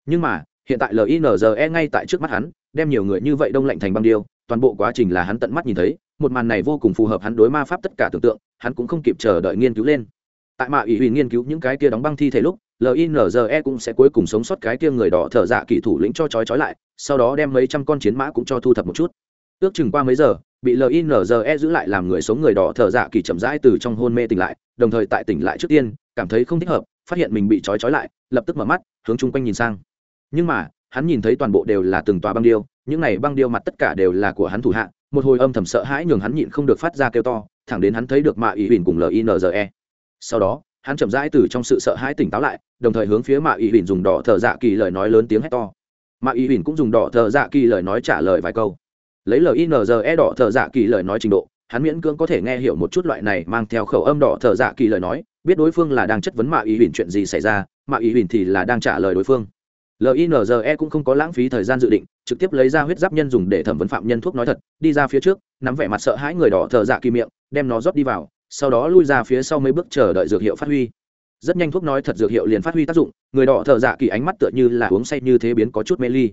Nhưng mà, hiện tại linze ngay tại trước mắt hắn, đem nhiều người như vậy đông lạnh thành băng điêu, toàn bộ quá trình là hắn tận mắt nhìn thấy, một màn này vô cùng phù hợp hắn đối ma pháp tất cả tưởng tượng, hắn cũng không kịp chờ đợi nghiên cứu lên. Tại mạ ủy huyền nghiên cứu những cái kia đóng băng thi thể lúc linze cũng sẽ cuối cùng sống sót cái kia người đỏ thợ dạ kỳ thủ lĩnh cho trói trói lại, sau đó đem mấy trăm con chiến mã cũng cho thu thập một chút. Ước chừng qua mấy giờ, bị linze giữ lại làm người sống người đỏ thợ dạ kỳ chậm rãi từ trong hôn mê tỉnh lại, đồng thời tại tỉnh lại trước tiên, cảm thấy không thích hợp, phát hiện mình bị trói trói lại, lập tức mở mắt, hướng chung quanh nhìn sang. Nhưng mà, hắn nhìn thấy toàn bộ đều là từng tòa băng điêu, những này băng điêu mặt tất cả đều là của hắn thủ hạ, một hồi âm thầm sợ hãi nhường hắn nhịn không được phát ra kêu to, thẳng đến hắn thấy được mạ ý huỳnh cùng linze sau đó hắn chậm rãi từ trong sự sợ hãi tỉnh táo lại, đồng thời hướng phía mạ y huỳnh dùng đỏ thờ dạ kỳ lời nói lớn tiếng hét to. Mạ y huỳnh cũng dùng đỏ thờ dạ kỳ lời nói trả lời vài câu. Lấy linze đỏ thờ dạ kỳ lời nói trình độ, hắn miễn cưỡng có thể nghe hiểu một chút loại này mang theo khẩu âm đỏ thờ dạ kỳ lời nói, biết đối phương là đang chất vấn mạ y huỳnh chuyện gì xảy ra, mạ y huỳnh thì là đang trả lời đối phương. Linze cũng không có lãng phí thời gian dự định, trực tiếp lấy ra huyết giáp nhân dùng để thẩm vấn phạm nhân thuốc nói thật, đi ra phía trước, nắm vẻ mặt sợ hãi người đỏ thờ dạ kỳ miệng, đem nó rót đi vào sau đó lui ra phía sau mấy bước chờ đợi dược hiệu phát huy. Rất nhanh thuốc nói thật dược hiệu liền phát huy tác dụng, người đỏ thợ dạ kỳ ánh mắt tựa như là uống say như thế biến có chút mê ly.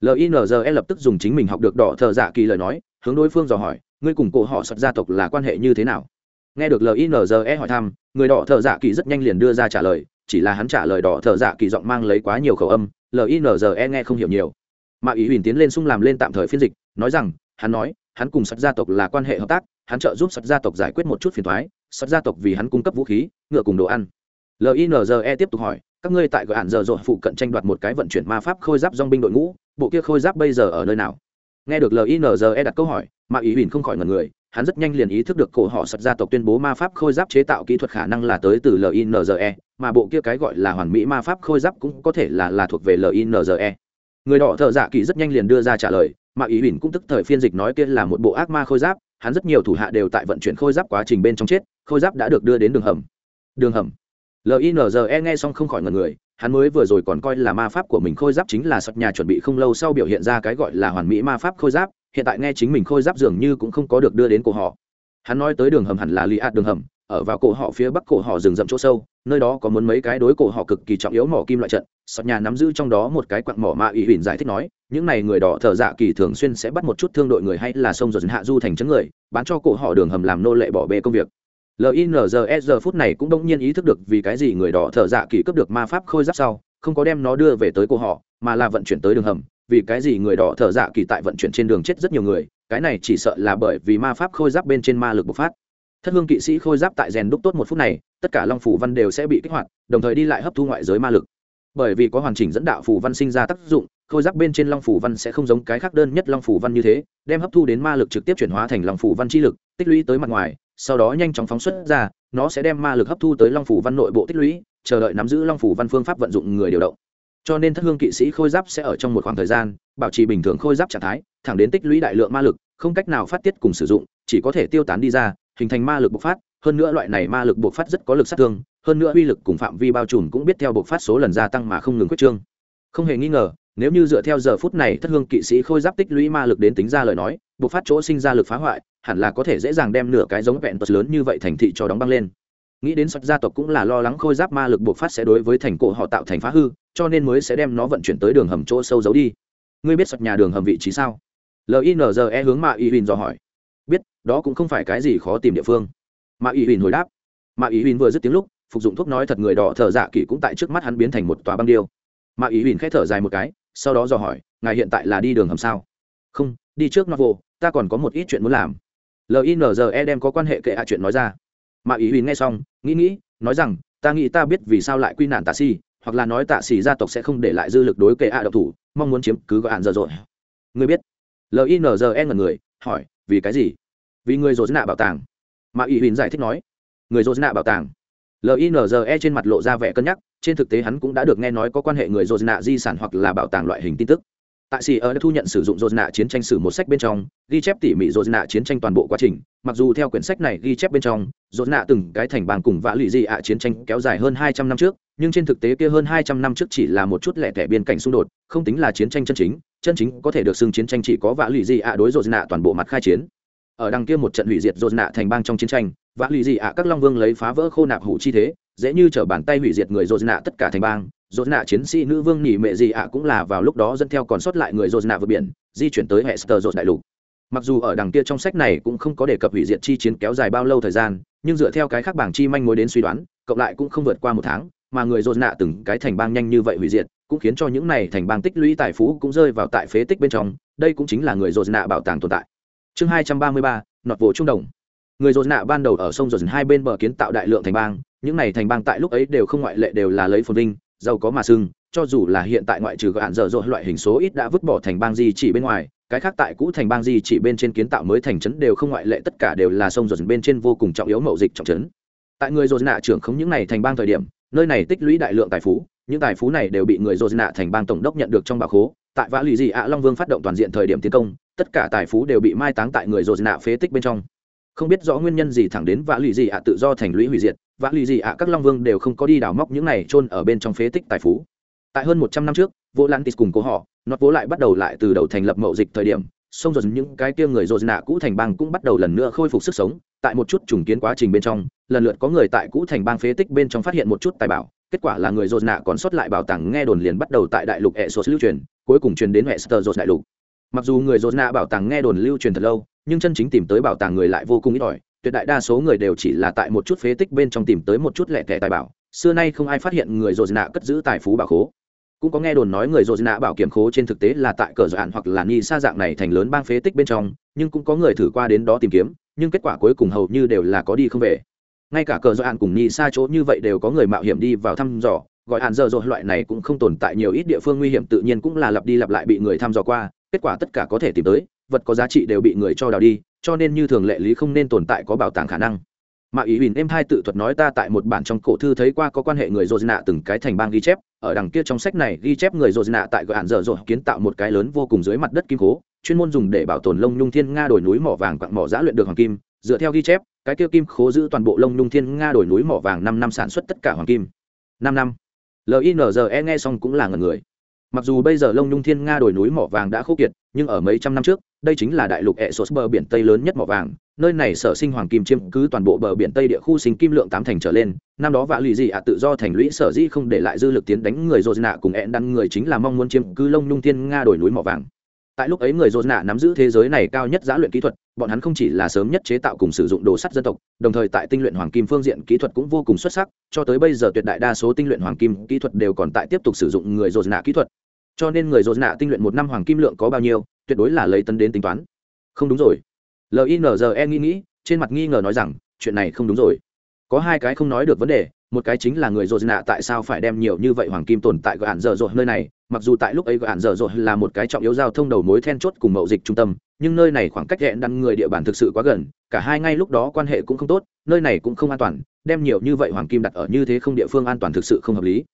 Linze lập tức dùng chính mình học được đỏ thợ dạ kỳ lời nói, hướng đối phương dò hỏi, ngươi cùng cổ họ sật gia tộc là quan hệ như thế nào? Nghe được linze hỏi thăm, người đỏ thợ dạ kỳ rất nhanh liền đưa ra trả lời, chỉ là hắn trả lời đỏ thợ dạ kỳ giọng mang lấy quá nhiều khẩu âm linze nghe không hiểu nhiều. Mà ý huỳnh tiến lên sung làm lên tạm thời phiên dịch, nói rằng, hắn nói, hắn cùng sật gia tộc là quan hệ hợp tác hắn trợ giúp sắt gia tộc giải quyết một chút phiền thoái sắt gia tộc vì hắn cung cấp vũ khí, ngựa cùng đồ ăn. Linze tiếp tục hỏi, các ngươi tại gợi hạn giờ dội phụ cận tranh đoạt một cái vận chuyển ma pháp khôi giáp dong binh đội ngũ, bộ kia khôi giáp bây giờ ở nơi nào? Nghe được linze đặt câu hỏi mà ý huỳnh không khỏi ngần người, hắn rất nhanh liền ý thức được cổ họ sật gia tộc tuyên bố ma pháp khôi giáp chế tạo kỹ thuật khả năng là tới từ linze mà bộ kia cái gọi là hoàn mỹ ma pháp khôi giáp cũng có thể là là thuộc về linze người đỏ thợ dạ kỳ rất nhanh liền đưa ra trả lời mà ý huỳnh cũng tức thời phiên dịch nói kia là một bộ ác ma khôi giáp hắn rất nhiều thủ hạ đều tại vận chuyển khôi giáp quá trình bên trong chết, khôi giáp đã được đưa đến đường hầm. Đường hầm. Linze nghe xong không khỏi ngần người, hắn mới vừa rồi còn coi là ma pháp của mình khôi giáp chính là sập nhà chuẩn bị không lâu sau biểu hiện ra cái gọi là hoàn mỹ ma pháp khôi giáp, hiện tại nghe chính mình khôi giáp dường như cũng không có được đưa đến cổ họ. Hắn nói tới đường hầm hẳn là li ạt đường hầm, ở vào cổ họ phía bắc cổ họ rừng rậm chỗ sâu, nơi đó có muốn mấy cái đối cổ họ cực kỳ trọng yếu mỏ kim loại trận sọt nhà nắm giữ trong đó một cái quặng mỏ ma ủy huỳnh giải thích nói, những này người đỏ thợ dạ kỳ thường xuyên sẽ bắt một chút thương đội người hay là sông rồi hạ du thành chấn người, bán cho cổ họ đường hầm làm nô lệ bỏ bê công việc. Linze giờ phút này cũng đông nhiên ý thức được vì cái gì người đỏ thợ dạ kỳ cướp được ma pháp khôi giáp sau, không có đem nó đưa về tới cổ họ, mà là vận chuyển tới đường hầm. Vì cái gì người đỏ thợ dạ kỳ tại vận chuyển trên đường chết rất nhiều người, cái này chỉ sợ là bởi vì ma pháp khôi giáp bên trên ma lực bộc phát. Thất hương kỵ sĩ khôi giáp tại rèn đúc tốt một phút này, tất cả long phủ văn đều sẽ bị kích hoạt, đồng thời đi lại hấp thu ngoại giới ma lực bởi vì có hoàn chỉnh dẫn đạo phù văn sinh ra tác dụng, khôi giáp bên trên long phủ văn sẽ không giống cái khác đơn nhất long phủ văn như thế, đem hấp thu đến ma lực trực tiếp chuyển hóa thành long phủ văn chi lực, tích lũy tới mặt ngoài, sau đó nhanh chóng phóng xuất ra, nó sẽ đem ma lực hấp thu tới long phủ văn nội bộ tích lũy, chờ đợi nắm giữ long phủ văn phương pháp vận dụng người điều động. Cho nên thất hương kỵ sĩ khôi giáp sẽ ở trong một khoảng thời gian, bảo trì bình thường khôi giáp trạng thái, thẳng đến tích lũy đại lượng ma lực, không cách nào phát tiết cùng sử dụng, chỉ có thể tiêu tán đi ra, hình thành ma lực bộc phát hơn nữa loại này ma lực bộc phát rất có lực sát thương, hơn nữa uy lực cùng phạm vi bao trùm cũng biết theo bộc phát số lần gia tăng mà không ngừng quyết trương. Không hề nghi ngờ, nếu như dựa theo giờ phút này thất hương kỵ sĩ khôi giáp tích lũy ma lực đến tính ra lời nói, bộc phát chỗ sinh ra lực phá hoại, hẳn là có thể dễ dàng đem nửa cái giống vẹn tật lớn như vậy thành thị cho đóng băng lên. Nghĩ đến sạch gia tộc cũng là lo lắng khôi giáp ma lực bộc phát sẽ đối với thành cổ họ tạo thành phá hư, cho nên mới sẽ đem nó vận chuyển tới đường hầm chỗ sâu giấu đi. Ngươi biết sạch nhà đường hầm vị trí sao? Linze hướng mạ y huỳnh dò hỏi. Biết, đó cũng không phải cái gì khó tìm địa phương mà ý huỳnh hồi đáp. Mà ý huỳnh vừa dứt tiếng lúc, phục dụng thuốc nói thật người đỏ thợ dạ kỷ cũng tại trước mắt hắn biến thành một tòa băng điêu. Mà ý huỳnh khẽ thở dài một cái, sau đó dò hỏi, ngài hiện tại là đi đường hầm sao? Không, đi trước nó vô ta còn có một ít chuyện muốn làm. Linze đem có quan hệ kệ hạ chuyện nói ra. Mà ý huỳnh nghe xong, nghĩ nghĩ, nói rằng, ta nghĩ ta biết vì sao lại quy nạn tạ si hoặc là nói tạ xỉ gia tộc sẽ không để lại dư lực đối kệ hạ độc thủ, mong muốn chiếm cứ gọi hạn giờ rồi. Người biết? Linze ngần người, hỏi, vì cái gì? Vì người dồn nạ bảo tàng mà ủy huỳnh giải thích nói, người dô nạ bảo tàng linze trên mặt lộ ra vẻ cân nhắc, trên thực tế hắn cũng đã được nghe nói có quan hệ người dô nạ di sản hoặc là bảo tàng loại hình tin tức. Tại xì ở đã thu nhận sử dụng dô nạ chiến tranh sử một sách bên trong, ghi chép tỉ mỉ dô nạ chiến tranh toàn bộ quá trình. Mặc dù theo quyển sách này ghi chép bên trong dô nạ từng cái thành bang cùng vã lụy di ạ chiến tranh kéo dài hơn hai trăm năm trước, nhưng trên thực tế kia hơn hai trăm năm trước chỉ là một chút lẻ tẻ biên cảnh xung đột, không tính là chiến tranh chân chính chân chính có thể được xưng chiến tranh chỉ có vã lụy di ạ đối dô nạ toàn bộ mặt khai chiến ở đằng kia một trận hủy diệt dồn nạ thành bang trong chiến tranh, vã lụy dị ạ, các long vương lấy phá vỡ khô nạp hủ chi thế, dễ như t bàn tay hủy diệt người dồn nạ tất cả thành bang. Dồn nạ chiến sĩ nữ vương nhỉ mệ gì ạ cũng là vào lúc đó dẫn theo còn sót lại người dồn nạ vượt biển, di chuyển tới hệ sờ dồn đại lục. Mặc dù ở đằng kia trong sách này cũng không có đề cập hủy diệt chi chiến kéo dài bao lâu thời gian, nhưng dựa theo cái khác bảng chi manh mối đến suy đoán, cộng lại cũng không vượt qua một tháng, mà người dồn nạ từng cái thành bang nhanh như vậy hủy diệt, cũng khiến cho những này thành bang tích lũy tài phú cũng rơi vào tại phế tích bên trong, đây cũng chính là người dồn nạ bảo tàng tồn tại chương hai trăm ba mươi ba, nọt vỗ trung đồng. Người dồn nạ ban đầu ở sông dồn hai bên bờ kiến tạo đại lượng thành bang, những này thành bang tại lúc ấy đều không ngoại lệ đều là lấy phồn vinh, giàu có mà sưng cho dù là hiện tại ngoại trừ gạn dở dội loại hình số ít đã vứt bỏ thành bang di chỉ bên ngoài, cái khác tại cũ thành bang di chỉ bên trên kiến tạo mới thành trấn đều không ngoại lệ, tất cả đều là sông dồn bên trên vô cùng trọng yếu mậu dịch trọng trấn. Tại người dồn nạ trưởng không những này thành bang thời điểm, nơi này tích lũy đại lượng tài phú, những tài phú này đều bị người dồn nạ thành bang tổng đốc nhận được trong bà khố. Tại vã lì dị ạ long vương phát động toàn diện thời điểm tiến công tất cả tài phú đều bị mai táng tại người dồn nạ phế tích bên trong. Không biết rõ nguyên nhân gì thẳng đến vã lì dị ạ tự do thành lũy hủy diệt vã lì dị ạ các long vương đều không có đi đào móc những này trôn ở bên trong phế tích tài phú. Tại hơn một trăm năm trước, vô lan tis cùng cố họ, nó vỗ lại bắt đầu lại từ đầu thành lập mậu dịch thời điểm xong rồi những cái kia người dồn nạ cũ thành bang cũng bắt đầu lần nữa khôi phục sức sống. Tại một chút trùng kiến quá trình bên trong, lần lượt có người tại cũ thành bang phế tích bên trong phát hiện một chút tài bảo, kết quả là người dồn nạ còn sót lại bảo tàng nghe đồn liền bắt đầu tại đại lục hệ sốt lưu truyền, cuối cùng truyền đến hệ sơ dột đại lục mặc dù người dồn nạ bảo tàng nghe đồn lưu truyền thật lâu, nhưng chân chính tìm tới bảo tàng người lại vô cùng ít ỏi. Tuyệt đại đa số người đều chỉ là tại một chút phế tích bên trong tìm tới một chút lẻ tẻ tài bảo. Xưa nay không ai phát hiện người dồn nạ cất giữ tài phú bảo khố. Cũng có nghe đồn nói người dồn nạ bảo kiểm khố trên thực tế là tại cờ dạn hoặc là ni sa dạng này thành lớn bang phế tích bên trong, nhưng cũng có người thử qua đến đó tìm kiếm, nhưng kết quả cuối cùng hầu như đều là có đi không về. Ngay cả cờ dạn cùng ni sa chỗ như vậy đều có người mạo hiểm đi vào thăm dò. Gọi hạn dơ dội loại này cũng không tồn tại nhiều ít địa phương nguy hiểm tự nhiên cũng là lặp đi lặp lại bị người thăm dò qua kết quả tất cả có thể tìm tới, vật có giá trị đều bị người cho đào đi, cho nên như thường lệ lý không nên tồn tại có bảo tàng khả năng. Mà ý huỳnh em hai tự thuật nói ta tại một bản trong cổ thư thấy qua có quan hệ người dô nạ từng cái thành bang ghi chép, ở đằng kia trong sách này ghi chép người dô nạ tại gọi hạn dở dội kiến tạo một cái lớn vô cùng dưới mặt đất kim cố chuyên môn dùng để bảo tồn lông nhung thiên nga đổi núi mỏ vàng quặng mỏ giã luyện được hoàng kim. Dựa theo ghi chép, cái kia kim khố giữ toàn bộ lông nhung thiên nga đổi núi mỏ vàng năm năm sản xuất tất cả hoàng kim. Năm năm. Linze nghe xong cũng là ngần người mặc dù bây giờ lông nhung thiên nga đồi núi mỏ vàng đã khô kiệt, nhưng ở mấy trăm năm trước, đây chính là đại lục hệ sốt bờ biển tây lớn nhất mỏ vàng. Nơi này sở sinh hoàng kim chiếm cứ toàn bộ bờ biển tây địa khu sinh kim lượng tám thành trở lên. Năm đó vạ lụy gì ạ tự do thành lũy sở dĩ không để lại dư lực tiến đánh người dồn nạ cùng ẹn đăng người chính là mong muốn chiếm cứ lông nhung thiên nga đồi núi mỏ vàng tại lúc ấy người dồn nạ nắm giữ thế giới này cao nhất giã luyện kỹ thuật, bọn hắn không chỉ là sớm nhất chế tạo cùng sử dụng đồ sắt dân tộc, đồng thời tại tinh luyện hoàng kim phương diện kỹ thuật cũng vô cùng xuất sắc, cho tới bây giờ tuyệt đại đa số tinh luyện hoàng kim kỹ thuật đều còn tại tiếp tục sử dụng người dồn nạ kỹ thuật. Cho nên người dồn nạ tinh luyện một năm hoàng kim lượng có bao nhiêu, tuyệt đối là lấy tấn đến tính toán. Không đúng rồi. Linze nghĩ nghĩ, trên mặt nghi ngờ nói rằng, chuyện này không đúng rồi có hai cái không nói được vấn đề, một cái chính là người dồn nạ tại sao phải đem nhiều như vậy hoàng kim tồn tại gạn dở dội nơi này, mặc dù tại lúc ấy gạn dở dội là một cái trọng yếu giao thông đầu mối then chốt cùng mậu dịch trung tâm, nhưng nơi này khoảng cách hẹn đăng người địa bàn thực sự quá gần, cả hai ngay lúc đó quan hệ cũng không tốt, nơi này cũng không an toàn, đem nhiều như vậy hoàng kim đặt ở như thế không địa phương an toàn thực sự không hợp lý.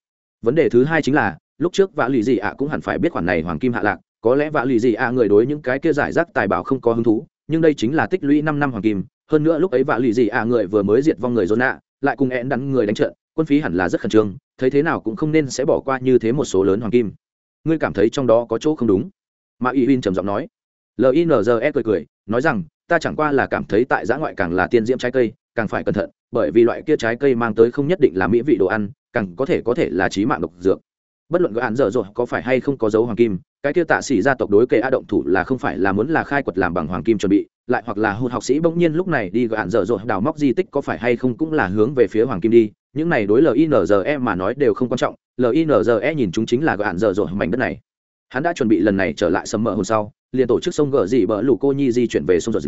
Vấn đề thứ hai chính là, lúc trước vã lì gì ạ cũng hẳn phải biết khoản này hoàng kim hạ lạc, có lẽ vã lì gì ạ người đối những cái kia giải rác tài bảo không có hứng thú, nhưng đây chính là tích lũy năm năm hoàng kim hơn nữa lúc ấy vạ lì gì ạ người vừa mới diệt vong người dồn nạ lại cùng én đắn người đánh trận, quân phí hẳn là rất khẩn trương, thấy thế nào cũng không nên sẽ bỏ qua như thế một số lớn hoàng kim. Ngươi cảm thấy trong đó có chỗ không đúng? Mà y huyên trầm giọng nói. Linze cười cười, nói rằng, ta chẳng qua là cảm thấy tại giã ngoại càng là tiên diễm trái cây, càng phải cẩn thận, bởi vì loại kia trái cây mang tới không nhất định là mỹ vị đồ ăn, càng có thể có thể là trí mạng độc dược. Bất luận gỡ án dở dội có phải hay không có dấu hoàng kim, cái kia tạ sĩ gia tộc đối kệ a động thủ là không phải là muốn là khai quật làm bằng hoàng kim chuẩn bị lại hoặc là hụt học sĩ bỗng nhiên lúc này đi gỡ án dở dội đào móc di tích có phải hay không cũng là hướng về phía hoàng kim đi. Những này đối linze mà nói đều không quan trọng. Linze nhìn chúng chính là gỡ án dở dội mảnh đất này. Hắn đã chuẩn bị lần này trở lại sầm mỡ hôm sau, liền tổ chức sông gờ dị bờ lũ cô nhi di chuyển về sông dội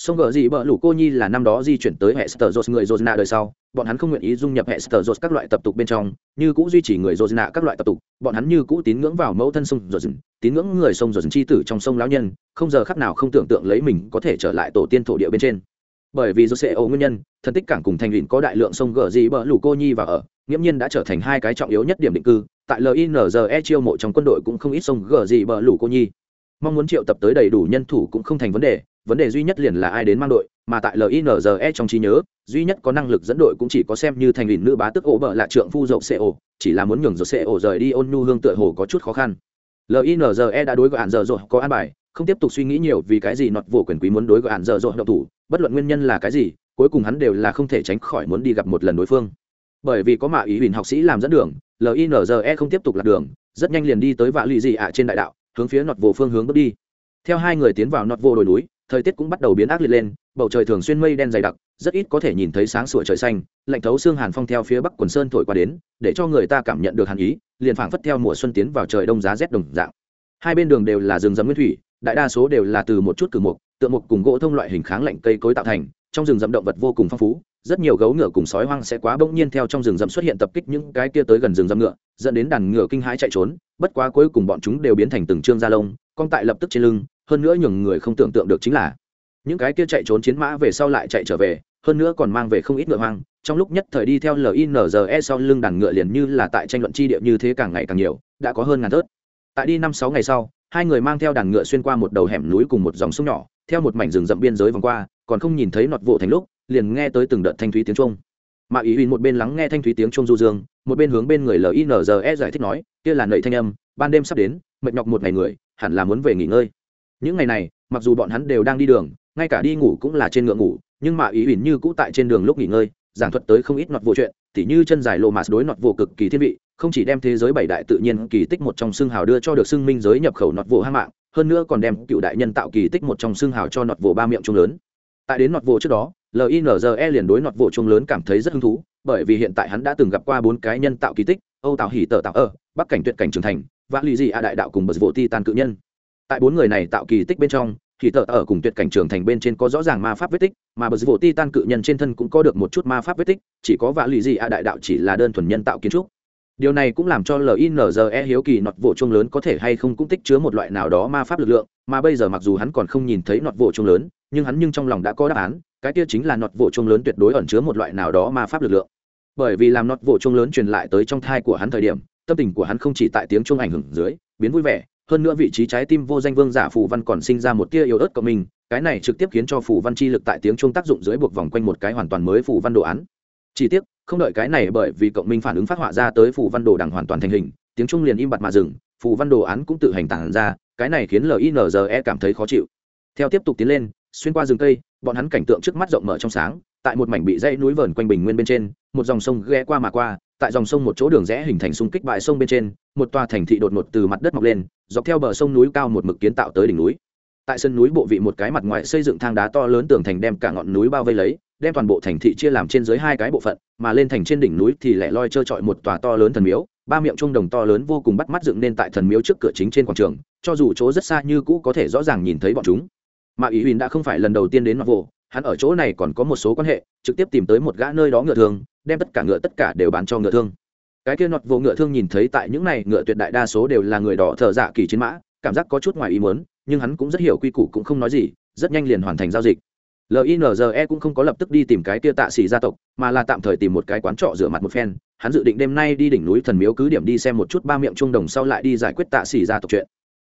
sông gờ gì bờ lũ cô nhi là năm đó di chuyển tới hệ sờ dột người dột đời sau. Bọn hắn không nguyện ý dung nhập hệ sờ dột các loại tập tục bên trong, như cũ duy trì người dột các loại tập tục. Bọn hắn như cũ tín ngưỡng vào mẫu thân sông dột tín ngưỡng người sông dột chi tử trong sông lão nhân, không giờ khắc nào không tưởng tượng lấy mình có thể trở lại tổ tiên thổ địa bên trên. Bởi vì do sẽ ấu nguyên nhân, thân tích cảng cùng thành ủy có đại lượng sông gờ gì bờ lũ cô nhi và ở, nghiễm nhiên đã trở thành hai cái trọng yếu nhất điểm định cư. Tại linze chiêu mộ trong quân đội cũng không ít sông gờ gì bờ lũ cô nhi. Mong muốn triệu tập tới đầy đủ nhân thủ cũng không thành vấn đề vấn đề duy nhất liền là ai đến mang đội, mà tại linze trong trí nhớ, duy nhất có năng lực dẫn đội cũng chỉ có xem như thành ủy nữ bá tức ổ bợ là trượng phu dậu co chỉ là muốn nhường dậu co rời đi ôn nhu hương tựa hồ có chút khó khăn. Linze đã đối gọi hạn giờ rồi có an bài, không tiếp tục suy nghĩ nhiều vì cái gì nọt vô quyền quý muốn đối gọi hạn giờ rồi độc thủ, bất luận nguyên nhân là cái gì, cuối cùng hắn đều là không thể tránh khỏi muốn đi gặp một lần đối phương. Bởi vì có mạ ý huỳnh học sĩ làm dẫn đường linze không tiếp tục lạc đường, rất nhanh liền đi tới vạ lụy dị ạ trên đại đạo, hướng phía nọt vô phương hướng bước đi. Theo hai người tiến vào nọt vô đồi núi thời tiết cũng bắt đầu biến ác liệt lên, bầu trời thường xuyên mây đen dày đặc, rất ít có thể nhìn thấy sáng sủa trời xanh, lạnh thấu xương hàn phong theo phía bắc quần sơn thổi qua đến, để cho người ta cảm nhận được hàn ý, liền phảng phất theo mùa xuân tiến vào trời đông giá rét đồng dạng. Hai bên đường đều là rừng rậm nguyên thủy, đại đa số đều là từ một chút cử mục, tượng mục cùng gỗ thông loại hình kháng lạnh cây cối tạo thành, trong rừng rậm động vật vô cùng phong phú, rất nhiều gấu ngựa cùng sói hoang sẽ quá bỗng nhiên theo trong rừng rậm xuất hiện tập kích những cái kia tới gần rừng rậm ngựa, dẫn đến đàn ngựa kinh hãi chạy trốn, bất quá cuối cùng bọn chúng đều biến thành từng trương da lông, cong tại lập tức trên lưng hơn nữa nhường người không tưởng tượng được chính là, những cái kia chạy trốn chiến mã về sau lại chạy trở về, hơn nữa còn mang về không ít ngựa hoang. Trong lúc nhất thời đi theo linze sau lưng đàn ngựa liền như là tại tranh luận chi địa như thế càng ngày càng nhiều, đã có hơn ngàn thớt. Tại đi năm sáu ngày sau, hai người mang theo đàn ngựa xuyên qua một đầu hẻm núi cùng một dòng sông nhỏ, theo một mảnh rừng rậm biên giới vòng qua, còn không nhìn thấy nọt vụ thành lúc, liền nghe tới từng đợt thanh thúy tiếng trung mà ý huỳnh một bên lắng nghe thanh thúy tiếng trung du dương, một bên hướng bên người linze giải thích nói, kia là nậy thanh âm, ban đêm sắp đến, mệt nhọc một ngày người, hẳn là muốn về nghỉ ngơi những ngày này, mặc dù bọn hắn đều đang đi đường, ngay cả đi ngủ cũng là trên ngựa ngủ, nhưng mà ý huỳnh như cũ tại trên đường lúc nghỉ ngơi, giảng thuật tới không ít nọt vô chuyện, tỉ như chân dài lô mạt đối nọt vô cực kỳ thiên vị, không chỉ đem thế giới bảy đại tự nhiên kỳ tích một trong xương hào đưa cho được xương minh giới nhập khẩu nọt vô hang mạng, hơn nữa còn đem cựu đại nhân tạo kỳ tích một trong xương hào cho nọt vô ba miệng trung lớn. Tại đến nọt vô trước đó linze liền đối nọt vô trung lớn cảm thấy rất hứng thú, bởi vì hiện tại hắn đã từng gặp qua bốn cái nhân tạo kỳ tích, âu tạo hỉ tờ tạo ơ, bắc cảnh tuyệt cảnh trưởng thành và lì dị a đại đạo cùng bờ vô ti tan cự nhân tại bốn người này tạo kỳ tích bên trong, thì tờ ở cùng tuyệt cảnh trường thành bên trên có rõ ràng ma pháp vết tích, mà bờ vô ti tan cự nhân trên thân cũng có được một chút ma pháp vết tích, chỉ có vạ lì gì a đại đạo chỉ là đơn thuần nhân tạo kiến trúc. Điều này cũng làm cho linze hiếu kỳ nọt vỗ chung lớn có thể hay không cũng tích chứa một loại nào đó ma pháp lực lượng, mà bây giờ mặc dù hắn còn không nhìn thấy nọt vỗ chung lớn, nhưng hắn nhưng trong lòng đã có đáp án, cái kia chính là nọt vỗ chung lớn tuyệt đối ẩn chứa một loại nào đó ma pháp lực lượng. Bởi vì làm nọt vỗ chung lớn truyền lại tới trong thai của hắn thời điểm, tâm tình của hắn không chỉ tại tiếng chuông ảnh hưởng dưới, biến vui vẻ hơn nữa vị trí trái tim vô danh vương giả phù văn còn sinh ra một tia yếu ớt của mình, cái này trực tiếp khiến cho phù văn chi lực tại tiếng chuông tác dụng dưới buộc vòng quanh một cái hoàn toàn mới phù văn đồ án. Chi tiết không đợi cái này bởi vì cộng minh phản ứng phát họa ra tới phù văn đồ đằng hoàn toàn thành hình, tiếng trung liền im bặt mà dừng, phù văn đồ án cũng tự hành tản ra, cái này khiến linze cảm thấy khó chịu. Theo tiếp tục tiến lên, xuyên qua rừng cây, bọn hắn cảnh tượng trước mắt rộng mở trong sáng, tại một mảnh bị dãy núi vờn quanh bình nguyên bên trên, một dòng sông ghé qua mà qua, tại dòng sông một chỗ đường rẽ hình thành xung kích bãi sông bên trên, một tòa thành thị đột ngột từ mặt đất mọc lên dọc theo bờ sông núi cao một mực kiến tạo tới đỉnh núi. Tại sân núi bộ vị một cái mặt ngoài xây dựng thang đá to lớn tường thành đem cả ngọn núi bao vây lấy, đem toàn bộ thành thị chia làm trên dưới hai cái bộ phận, mà lên thành trên đỉnh núi thì lại loi trơ trọi một tòa to lớn thần miếu, ba miệng trung đồng to lớn vô cùng bắt mắt dựng nên tại thần miếu trước cửa chính trên quảng trường, cho dù chỗ rất xa như cũ có thể rõ ràng nhìn thấy bọn chúng. Mà ý huỳnh đã không phải lần đầu tiên đến mặt vụ hắn ở chỗ này còn có một số quan hệ, trực tiếp tìm tới một gã nơi đó ngựa thương đem tất cả ngựa tất cả đều bán cho ngựa thương cái kia nọt vô ngựa thương nhìn thấy tại những này ngựa tuyệt đại đa số đều là người đỏ thợ dạ kỳ chiến mã, cảm giác có chút ngoài ý muốn, nhưng hắn cũng rất hiểu quy củ cũng không nói gì, rất nhanh liền hoàn thành giao dịch. Linze cũng không có lập tức đi tìm cái kia tạ xỉ gia tộc, mà là tạm thời tìm một cái quán trọ rửa mặt một phen. Hắn dự định đêm nay đi đỉnh núi thần miếu cứ điểm đi xem một chút ba miệng trung đồng sau lại đi giải quyết tạ xỉ gia tộc chuyện.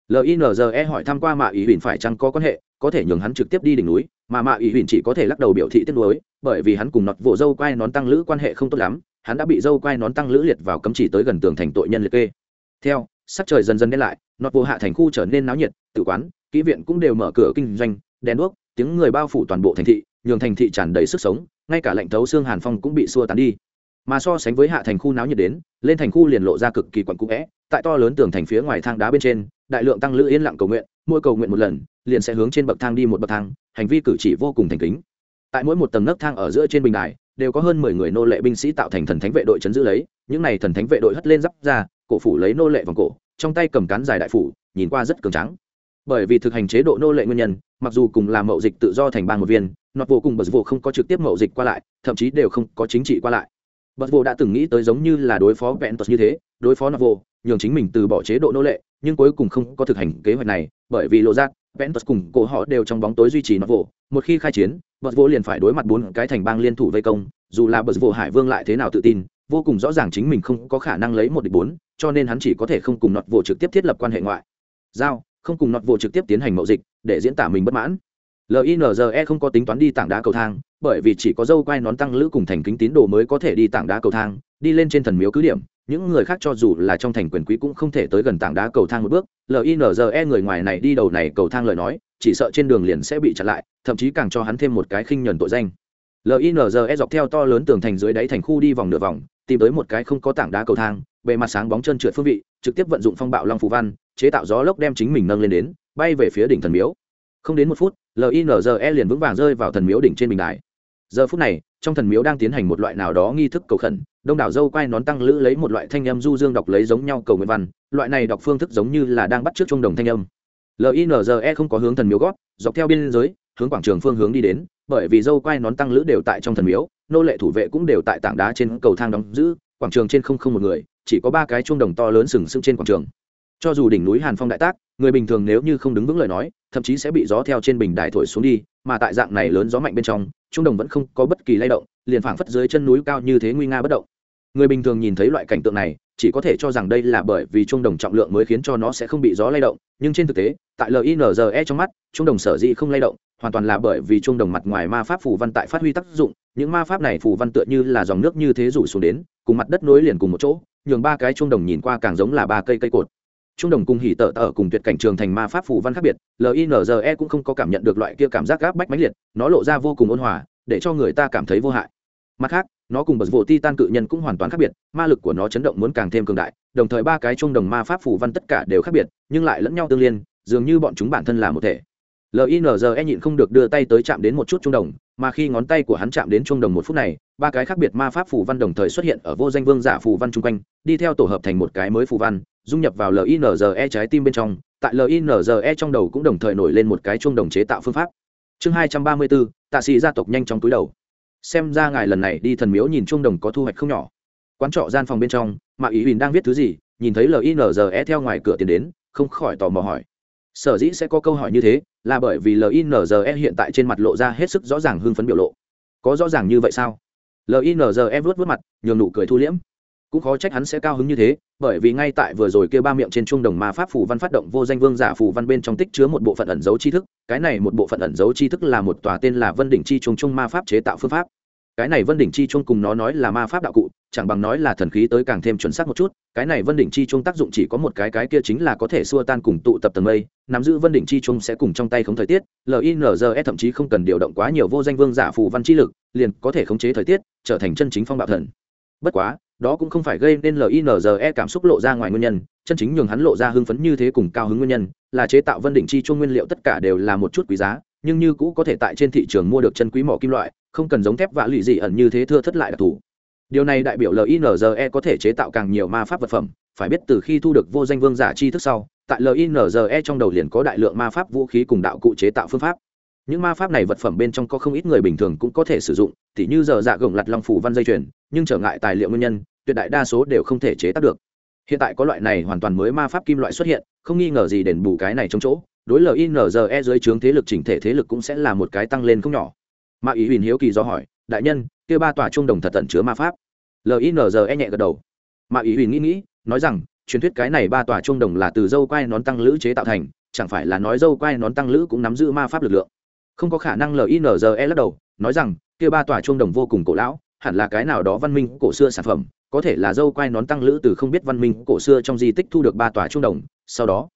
Linze hỏi thăm qua mạ ý huỳnh phải chăng có quan hệ, có thể nhường hắn trực tiếp đi đỉnh núi, mà mạ ý huỳnh chỉ có thể lắc đầu biểu thị tiếc nuối, bởi vì hắn cùng nọt vỗ dâu quai nón tăng lữ quan hệ không tốt lắm hắn đã bị dâu quai nón tăng lữ liệt vào cấm chỉ tới gần tường thành tội nhân liệt kê. Theo, sắc trời dần dần đen lại, nọt vô hạ thành khu trở nên náo nhiệt, tự quán, kỹ viện cũng đều mở cửa kinh doanh, đèn đuốc, tiếng người bao phủ toàn bộ thành thị, nhường thành thị tràn đầy sức sống, ngay cả lệnh thấu xương hàn phong cũng bị xua tán đi. Mà so sánh với hạ thành khu náo nhiệt đến, lên thành khu liền lộ ra cực kỳ quặn cũ vẽ tại to lớn tường thành phía ngoài thang đá bên trên, đại lượng tăng lữ yên lặng cầu nguyện, mỗi cầu nguyện một lần, liền sẽ hướng trên bậc thang đi một bậc thang, hành vi cử chỉ vô cùng thành kính. Tại mỗi một tầng nấc thang ở giữa trên bình đài đều có hơn mười người nô lệ binh sĩ tạo thành thần thánh vệ đội chấn giữ lấy, những này thần thánh vệ đội hất lên giáp ra, cổ phủ lấy nô lệ vòng cổ, trong tay cầm cán dài đại phủ, nhìn qua rất cường trắng bởi vì thực hành chế độ nô lệ nguyên nhân, mặc dù cùng làm mậu dịch tự do thành bang một viên, nọt vô cùng bật vô không có trực tiếp mậu dịch qua lại, thậm chí đều không có chính trị qua lại. Bật vô đã từng nghĩ tới giống như là đối phó vẹn tuật như thế, đối phó nọt vô, nhường chính mình từ bỏ chế độ nô lệ, nhưng cuối cùng không có thực hành kế hoạch này, bởi vì lộ giác vẹn tuật cùng cổ họ đều trong bóng tối duy trì nọt vô, một khi khai chiến bật vô liền phải đối mặt bốn cái thành bang liên thủ vây công, dù là bật vô hải vương lại thế nào tự tin, vô cùng rõ ràng chính mình không có khả năng lấy một địch bốn, cho nên hắn chỉ có thể không cùng nọt vô trực tiếp thiết lập quan hệ ngoại. Giao, không cùng nọt vô trực tiếp tiến hành mậu dịch, để diễn tả mình bất mãn. Linze không có tính toán đi tảng đá cầu thang, bởi vì chỉ có dâu quai nón tăng lữ cùng thành kính tín đồ mới có thể đi tảng đá cầu thang, đi lên trên thần miếu cứ điểm những người khác cho dù là trong thành quyền quý cũng không thể tới gần tảng đá cầu thang một bước. Linze người ngoài này đi đầu này cầu thang lời nói, chỉ sợ trên đường liền sẽ bị chặn lại, thậm chí càng cho hắn thêm một cái khinh nhuần tội danh. Linze dọc theo to lớn tường thành dưới đáy thành khu đi vòng nửa vòng, tìm tới một cái không có tảng đá cầu thang, bề mặt sáng bóng chân trượt phương vị, trực tiếp vận dụng phong bạo long phù văn, chế tạo gió lốc đem chính mình nâng lên đến, bay về phía đỉnh thần miếu. Không đến một phút linze liền vững vàng rơi vào thần miếu đỉnh trên bình đài giờ phút này, trong thần miếu đang tiến hành một loại nào đó nghi thức cầu khẩn, đông đảo dâu quai nón tăng lữ lấy một loại thanh âm du dương đọc lấy giống nhau cầu nguyện văn, loại này đọc phương thức giống như là đang bắt trước trung đồng thanh âm. Linze không có hướng thần miếu gót, dọc theo biên giới, hướng quảng trường phương hướng đi đến, bởi vì dâu quai nón tăng lữ đều tại trong thần miếu, nô lệ thủ vệ cũng đều tại tảng đá trên cầu thang đóng giữ, quảng trường trên không không một người, chỉ có ba cái chuông đồng to lớn sừng sững trên quảng trường. Cho dù đỉnh núi hàn phong đại tác, người bình thường nếu như không đứng vững lời nói thậm chí sẽ bị gió theo trên bình đài thổi xuống đi, mà tại dạng này lớn gió mạnh bên trong, trung đồng vẫn không có bất kỳ lay động, liền phảng phất dưới chân núi cao như thế nguy nga bất động. Người bình thường nhìn thấy loại cảnh tượng này, chỉ có thể cho rằng đây là bởi vì trung đồng trọng lượng mới khiến cho nó sẽ không bị gió lay động, nhưng trên thực tế, tại linze trong mắt, trung đồng sở dĩ không lay động, hoàn toàn là bởi vì trung đồng mặt ngoài ma pháp phù văn tại phát huy tác dụng, những ma pháp này phù văn tựa như là dòng nước như thế rủ xuống đến, cùng mặt đất nối liền cùng một chỗ, nhường ba cái trung đồng nhìn qua càng giống là ba cây cây cột trung đồng cùng hỉ tợ tợ cùng tuyệt cảnh trường thành ma pháp phù văn khác biệt linze cũng không có cảm nhận được loại kia cảm giác gáp bách mãnh liệt, nó lộ ra vô cùng ôn hòa, để cho người ta cảm thấy vô hại. Mặt khác, nó cùng bật vụ ti tan cự nhân cũng hoàn toàn khác biệt, ma lực của nó chấn động muốn càng thêm cường đại, đồng thời ba cái trung đồng ma pháp phù văn tất cả đều khác biệt, nhưng lại lẫn nhau tương liên, dường như bọn chúng bản thân là một thể. Linze nhịn không được đưa tay tới chạm đến một chút trung đồng, mà khi ngón tay của hắn chạm đến trung đồng một phút này ba cái khác biệt ma pháp phù văn đồng thời xuất hiện ở vô danh vương giả phù văn chung quanh, đi theo tổ hợp thành một cái mới phù văn, dung nhập vào linze trái tim bên trong, tại linze trong đầu cũng đồng thời nổi lên một cái chuông đồng chế tạo phương pháp. Chương hai trăm ba mươi bốn tạ sĩ gia tộc nhanh trong túi đầu. Xem ra ngài lần này đi thần miếu nhìn chuông đồng có thu hoạch không nhỏ. Quán trọ gian phòng bên trong mà ý huỳnh đang viết thứ gì, nhìn thấy linze theo ngoài cửa tiến đến, không khỏi tò mò hỏi. Sở dĩ sẽ có câu hỏi như thế, là bởi vì linze hiện tại trên mặt lộ ra hết sức rõ ràng hưng phấn biểu lộ. Có rõ ràng như vậy sao? Linze vớt vớt mặt, nhường nụ cười thu liễm. Cũng khó trách hắn sẽ cao hứng như thế, bởi vì ngay tại vừa rồi kêu ba miệng trên trung đồng ma pháp phù văn phát động vô danh vương giả phù văn bên trong tích chứa một bộ phận ẩn dấu tri thức. Cái này một bộ phận ẩn dấu tri thức là một tòa tên là vân đỉnh chi trung trung ma pháp chế tạo phương pháp cái này vân đỉnh chi chuông cùng nó nói là ma pháp đạo cụ, chẳng bằng nói là thần khí tới càng thêm chuẩn xác một chút. Cái này vân đỉnh chi chuông tác dụng chỉ có một cái cái kia chính là có thể xua tan cùng tụ tập tầng mây, nắm giữ vân đỉnh chi chuông sẽ cùng trong tay khống thời tiết linze thậm chí không cần điều động quá nhiều vô danh vương giả phù văn chi lực, liền có thể khống chế thời tiết, trở thành chân chính phong bạo thần. Bất quá, đó cũng không phải gây nên linze cảm xúc lộ ra ngoài nguyên nhân, chân chính nhường hắn lộ ra hưng phấn như thế cùng cao hứng nguyên nhân, là chế tạo vân đỉnh chi chuông nguyên liệu tất cả đều là một chút quý giá, nhưng như cũ có thể tại trên thị trường mua được chân quý mỏ kim loại không cần giống thép vạ lụy dị ẩn như thế thưa thất lại đặc thù. Điều này đại biểu linze có thể chế tạo càng nhiều ma pháp vật phẩm, phải biết từ khi thu được vô danh vương giả chi thức sau, tại linze trong đầu liền có đại lượng ma pháp vũ khí cùng đạo cụ chế tạo phương pháp. Những ma pháp này vật phẩm bên trong có không ít người bình thường cũng có thể sử dụng t h như giờ dạ gồng lặt long phủ văn dây chuyền, nhưng trở ngại tài liệu nguyên nhân, tuyệt đại đa số đều không thể chế tác được. Hiện tại có loại này hoàn toàn mới ma pháp kim loại xuất hiện, không nghi ngờ gì đền bù cái này trong chỗ, đối linze dưới trướng thế lực chỉnh thể thế lực cũng sẽ là một cái tăng lên không nhỏ mà ý huỳnh hiếu kỳ do hỏi, đại nhân, kia ba tòa trung đồng thật tận chứa ma pháp. Linze nhẹ gật đầu. Mà ý huỳnh nghĩ nghĩ, nói rằng, truyền thuyết cái này ba tòa trung đồng là từ dâu quai nón tăng lữ chế tạo thành, chẳng phải là nói dâu quai nón tăng lữ cũng nắm giữ ma pháp lực lượng? Không có khả năng linze lắc đầu, nói rằng, kia ba tòa trung đồng vô cùng cổ lão, hẳn là cái nào đó văn minh cổ xưa sản phẩm, có thể là dâu quai nón tăng lữ từ không biết văn minh cổ xưa trong di tích thu được ba tòa trung đồng. Sau đó,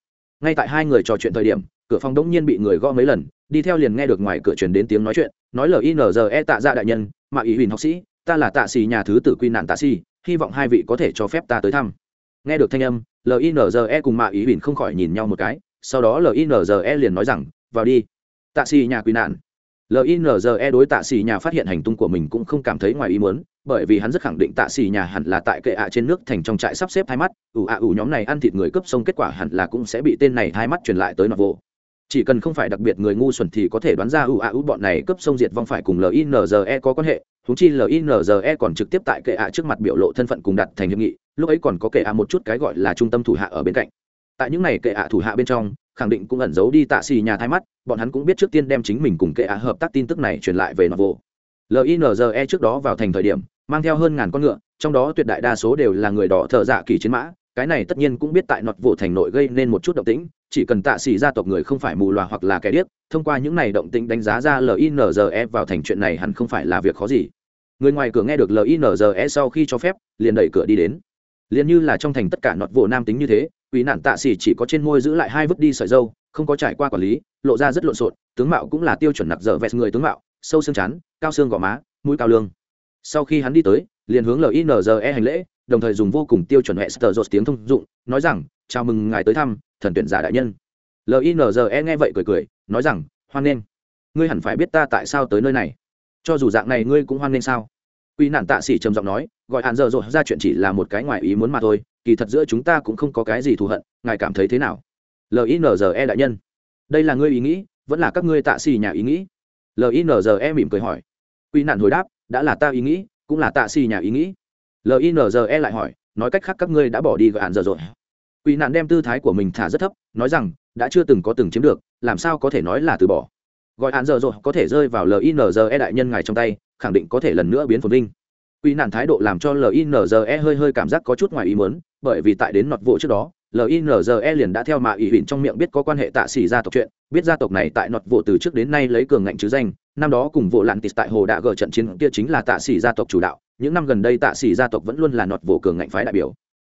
ngay tại hai người trò chuyện thời điểm, cửa phòng đống nhiên bị người gõ mấy lần đi theo liền nghe được ngoài cửa truyền đến tiếng nói chuyện, nói linze tạ ra dạ đại nhân, mà ý huỳnh học sĩ, ta là tạ xì nhà thứ tử quy nạn tạ xì, hy vọng hai vị có thể cho phép ta tới thăm. Nghe được thanh âm linze cùng mạ ý huỳnh không khỏi nhìn nhau một cái, sau đó linze liền nói rằng, vào đi, tạ xì nhà quy nạn. Linze đối tạ xì nhà phát hiện hành tung của mình cũng không cảm thấy ngoài ý muốn, bởi vì hắn rất khẳng định tạ xì nhà hẳn là tại kệ ạ trên nước thành trong trại sắp xếp hai mắt, ủ ạ ủ nhóm này ăn thịt người cướp sông kết quả hẳn là cũng sẽ bị tên này hai mắt truyền lại tới nọ vô chỉ cần không phải đặc biệt người ngu xuẩn thì có thể đoán ra ủ ạ ưu bọn này cướp sông diệt vong phải cùng linze có quan hệ húng chi linze còn trực tiếp tại kệ ạ trước mặt biểu lộ thân phận cùng đặt thành hiệp nghị, lúc ấy còn có kệ ạ một chút cái gọi là trung tâm thủ hạ ở bên cạnh. Tại những này kệ ạ thủ hạ bên trong, khẳng định cũng ẩn giấu đi tạ xì nhà thái mắt, bọn hắn cũng biết trước tiên đem chính mình cùng kệ ạ hợp tác tin tức này truyền lại về nọ vô linze trước đó vào thành thời điểm, mang theo hơn ngàn con ngựa, trong đó tuyệt đại đa số đều là người đỏ thợ dạ kỳ chiến mã, cái này tất nhiên cũng biết tại nọt vụ thành nội gây nên một chút động tĩnh chỉ cần tạ xỉ gia tộc người không phải mù loà hoặc là kẻ điếc, thông qua những này động tĩnh đánh giá ra linze vào thành chuyện này hẳn không phải là việc khó gì. Người ngoài cửa nghe được linze sau khi cho phép, liền đẩy cửa đi đến. Liền như là trong thành tất cả nọt vụ nam tính như thế, quỷ nạn tạ xỉ chỉ có trên môi giữ lại hai vứt đi sợi dâu, không có trải qua quản lý, lộ ra rất lộn xộn, tướng mạo cũng là tiêu chuẩn nặc dở vẹt người tướng mạo, sâu xương chán, cao xương gò má, mũi cao lương. Sau khi hắn đi tới, liền hướng linze hành lễ, đồng thời dùng vô cùng tiêu chuẩn hệ sờ dột tiếng thông dụng, nói rằng, chào mừng ngài tới thăm thần tuyển giả đại nhân. Linze nghe vậy cười cười, nói rằng, hoan nghênh. Ngươi hẳn phải biết ta tại sao tới nơi này. Cho dù dạng này ngươi cũng hoan nghênh sao? Quy nạn tạ sĩ trầm giọng nói, gọi hạn dở dột ra chuyện chỉ là một cái ngoài ý muốn mà thôi, kỳ thật giữa chúng ta cũng không có cái gì thù hận, ngài cảm thấy thế nào? Linze đại nhân. Đây là ngươi ý nghĩ, vẫn là các ngươi tạ xì nhà ý nghĩ? Linze mỉm cười hỏi. Quy nạn hồi đáp, đã là ta ý nghĩ, cũng là tạ xì nhà ý nghĩ. Linze lại hỏi, nói cách khác các ngươi đã bỏ đi gọi hạn giờ rồi quỷ nạn đem tư thái của mình thả rất thấp, nói rằng, đã chưa từng có từng chiếm được, làm sao có thể nói là từ bỏ? Gọi hạn giờ rồi, có thể rơi vào linze đại nhân ngài trong tay, khẳng định có thể lần nữa biến phồn vinh. Quỷ nạn thái độ làm cho linze hơi hơi cảm giác có chút ngoài ý muốn, bởi vì tại đến nọt vụ trước đó linze liền đã theo mạ ủy huỳnh trong miệng biết có quan hệ tạ xỉ gia tộc chuyện, biết gia tộc này tại nọt vụ từ trước đến nay lấy cường ngạnh chứ danh, năm đó cùng vụ lặn tịt tại hồ đạ gờ trận chiến kia chính là tạ xỉ gia tộc chủ đạo, những năm gần đây tạ xỉ gia tộc vẫn luôn là nọt vụ cường ngạnh phái đại biểu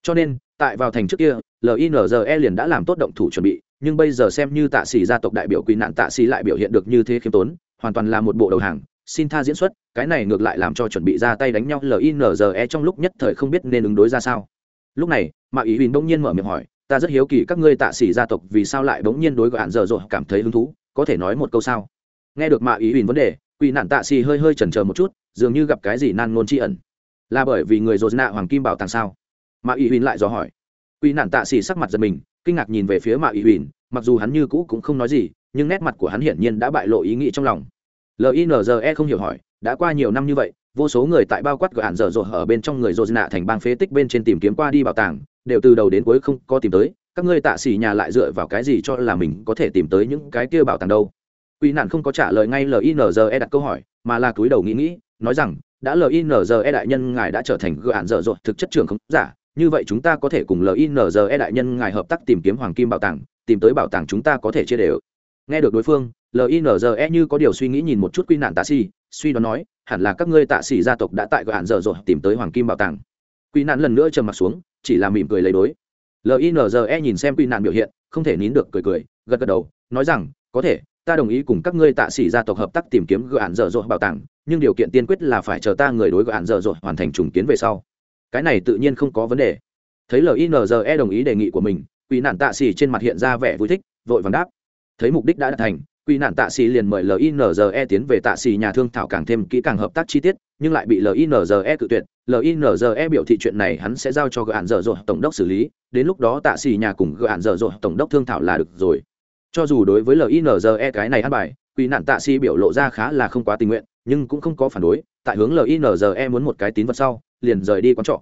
cho nên, tại vào thành trước kia linze liền đã làm tốt động thủ chuẩn bị, nhưng bây giờ xem như tạ sĩ gia tộc đại biểu quỳ nạn tạ sĩ lại biểu hiện được như thế khiêm tốn, hoàn toàn là một bộ đầu hàng, xin tha diễn xuất, cái này ngược lại làm cho chuẩn bị ra tay đánh nhau linze trong lúc nhất thời không biết nên ứng đối ra sao. Lúc này mạ ý huỳnh bỗng nhiên mở miệng hỏi, ta rất hiếu kỳ các ngươi tạ sĩ gia tộc vì sao lại bỗng nhiên đối gọi hạn giờ rồi cảm thấy hứng thú, có thể nói một câu sao? Nghe được mạ ý huỳnh vấn đề, quỷ nạn tạ sĩ hơi hơi chần chờ một chút, dường như gặp cái gì nan ngôn tri ẩn. Là bởi vì người dồn nạ hoàng kim bảo tàng sao? Mạ ý huỳnh lại dò hỏi. Quỷ nạn tạ xỉ sắc mặt giật mình, kinh ngạc nhìn về phía mạ ý huỳnh, mặc dù hắn như cũ cũng không nói gì, nhưng nét mặt của hắn hiển nhiên đã bại lộ ý nghĩ trong lòng. Linze không hiểu hỏi, đã qua nhiều năm như vậy, vô số người tại bao quát gọi hạn dở dội ở bên trong người dồn nạ thành bang phế tích bên trên tìm kiếm qua đi bảo tàng, đều từ đầu đến cuối không có tìm tới, các ngươi tạ xỉ nhà lại dựa vào cái gì cho là mình có thể tìm tới những cái kia bảo tàng đâu? Quỷ nạn không có trả lời ngay linze đặt câu hỏi, mà là túi đầu nghĩ nghĩ, nói rằng, đã linze đại nhân ngài đã trở thành gợi hạn dở dội thực chất trường không giả như vậy chúng ta có thể cùng linze đại nhân ngài hợp tác tìm kiếm hoàng kim bảo tàng, tìm tới bảo tàng chúng ta có thể chia đều. Nghe được đối phương linze như có điều suy nghĩ nhìn một chút quy nạn tạ si suy đoán nói, hẳn là các ngươi tạ sĩ gia tộc đã tại gọi hạn dở dội tìm tới hoàng kim bảo tàng. Quy nạn lần nữa trầm mặt xuống, chỉ là mỉm cười lấy đối. Linze nhìn xem quy nạn biểu hiện, không thể nín được cười cười, gật gật đầu, nói rằng, có thể, ta đồng ý cùng các ngươi tạ sĩ gia tộc hợp tác tìm kiếm gạn dở dội bảo tàng, nhưng điều kiện tiên quyết là phải chờ ta người đối gạn dở dội hoàn thành trùng kiến về sau cái này tự nhiên không có vấn đề. Thấy linze đồng ý đề nghị của mình, quỷ nạn tạ sĩ trên mặt hiện ra vẻ vui thích, vội vàng đáp. Thấy mục đích đã đạt thành, quỷ nạn tạ sĩ liền mời linze tiến về tạ sĩ nhà thương thảo càng thêm kỹ càng hợp tác chi tiết, nhưng lại bị linze cự tuyệt. Linze biểu thị chuyện này hắn sẽ giao cho gạn dở dội tổng đốc xử lý, đến lúc đó tạ sĩ nhà cùng gạn dở dội tổng đốc thương thảo là được rồi. Cho dù đối với linze cái này ăn bài quỷ nạn tạ sĩ biểu lộ ra khá là không quá tình nguyện, nhưng cũng không có phản đối, tại hướng linze muốn một cái tín vật sau, liền rời đi quán trọ.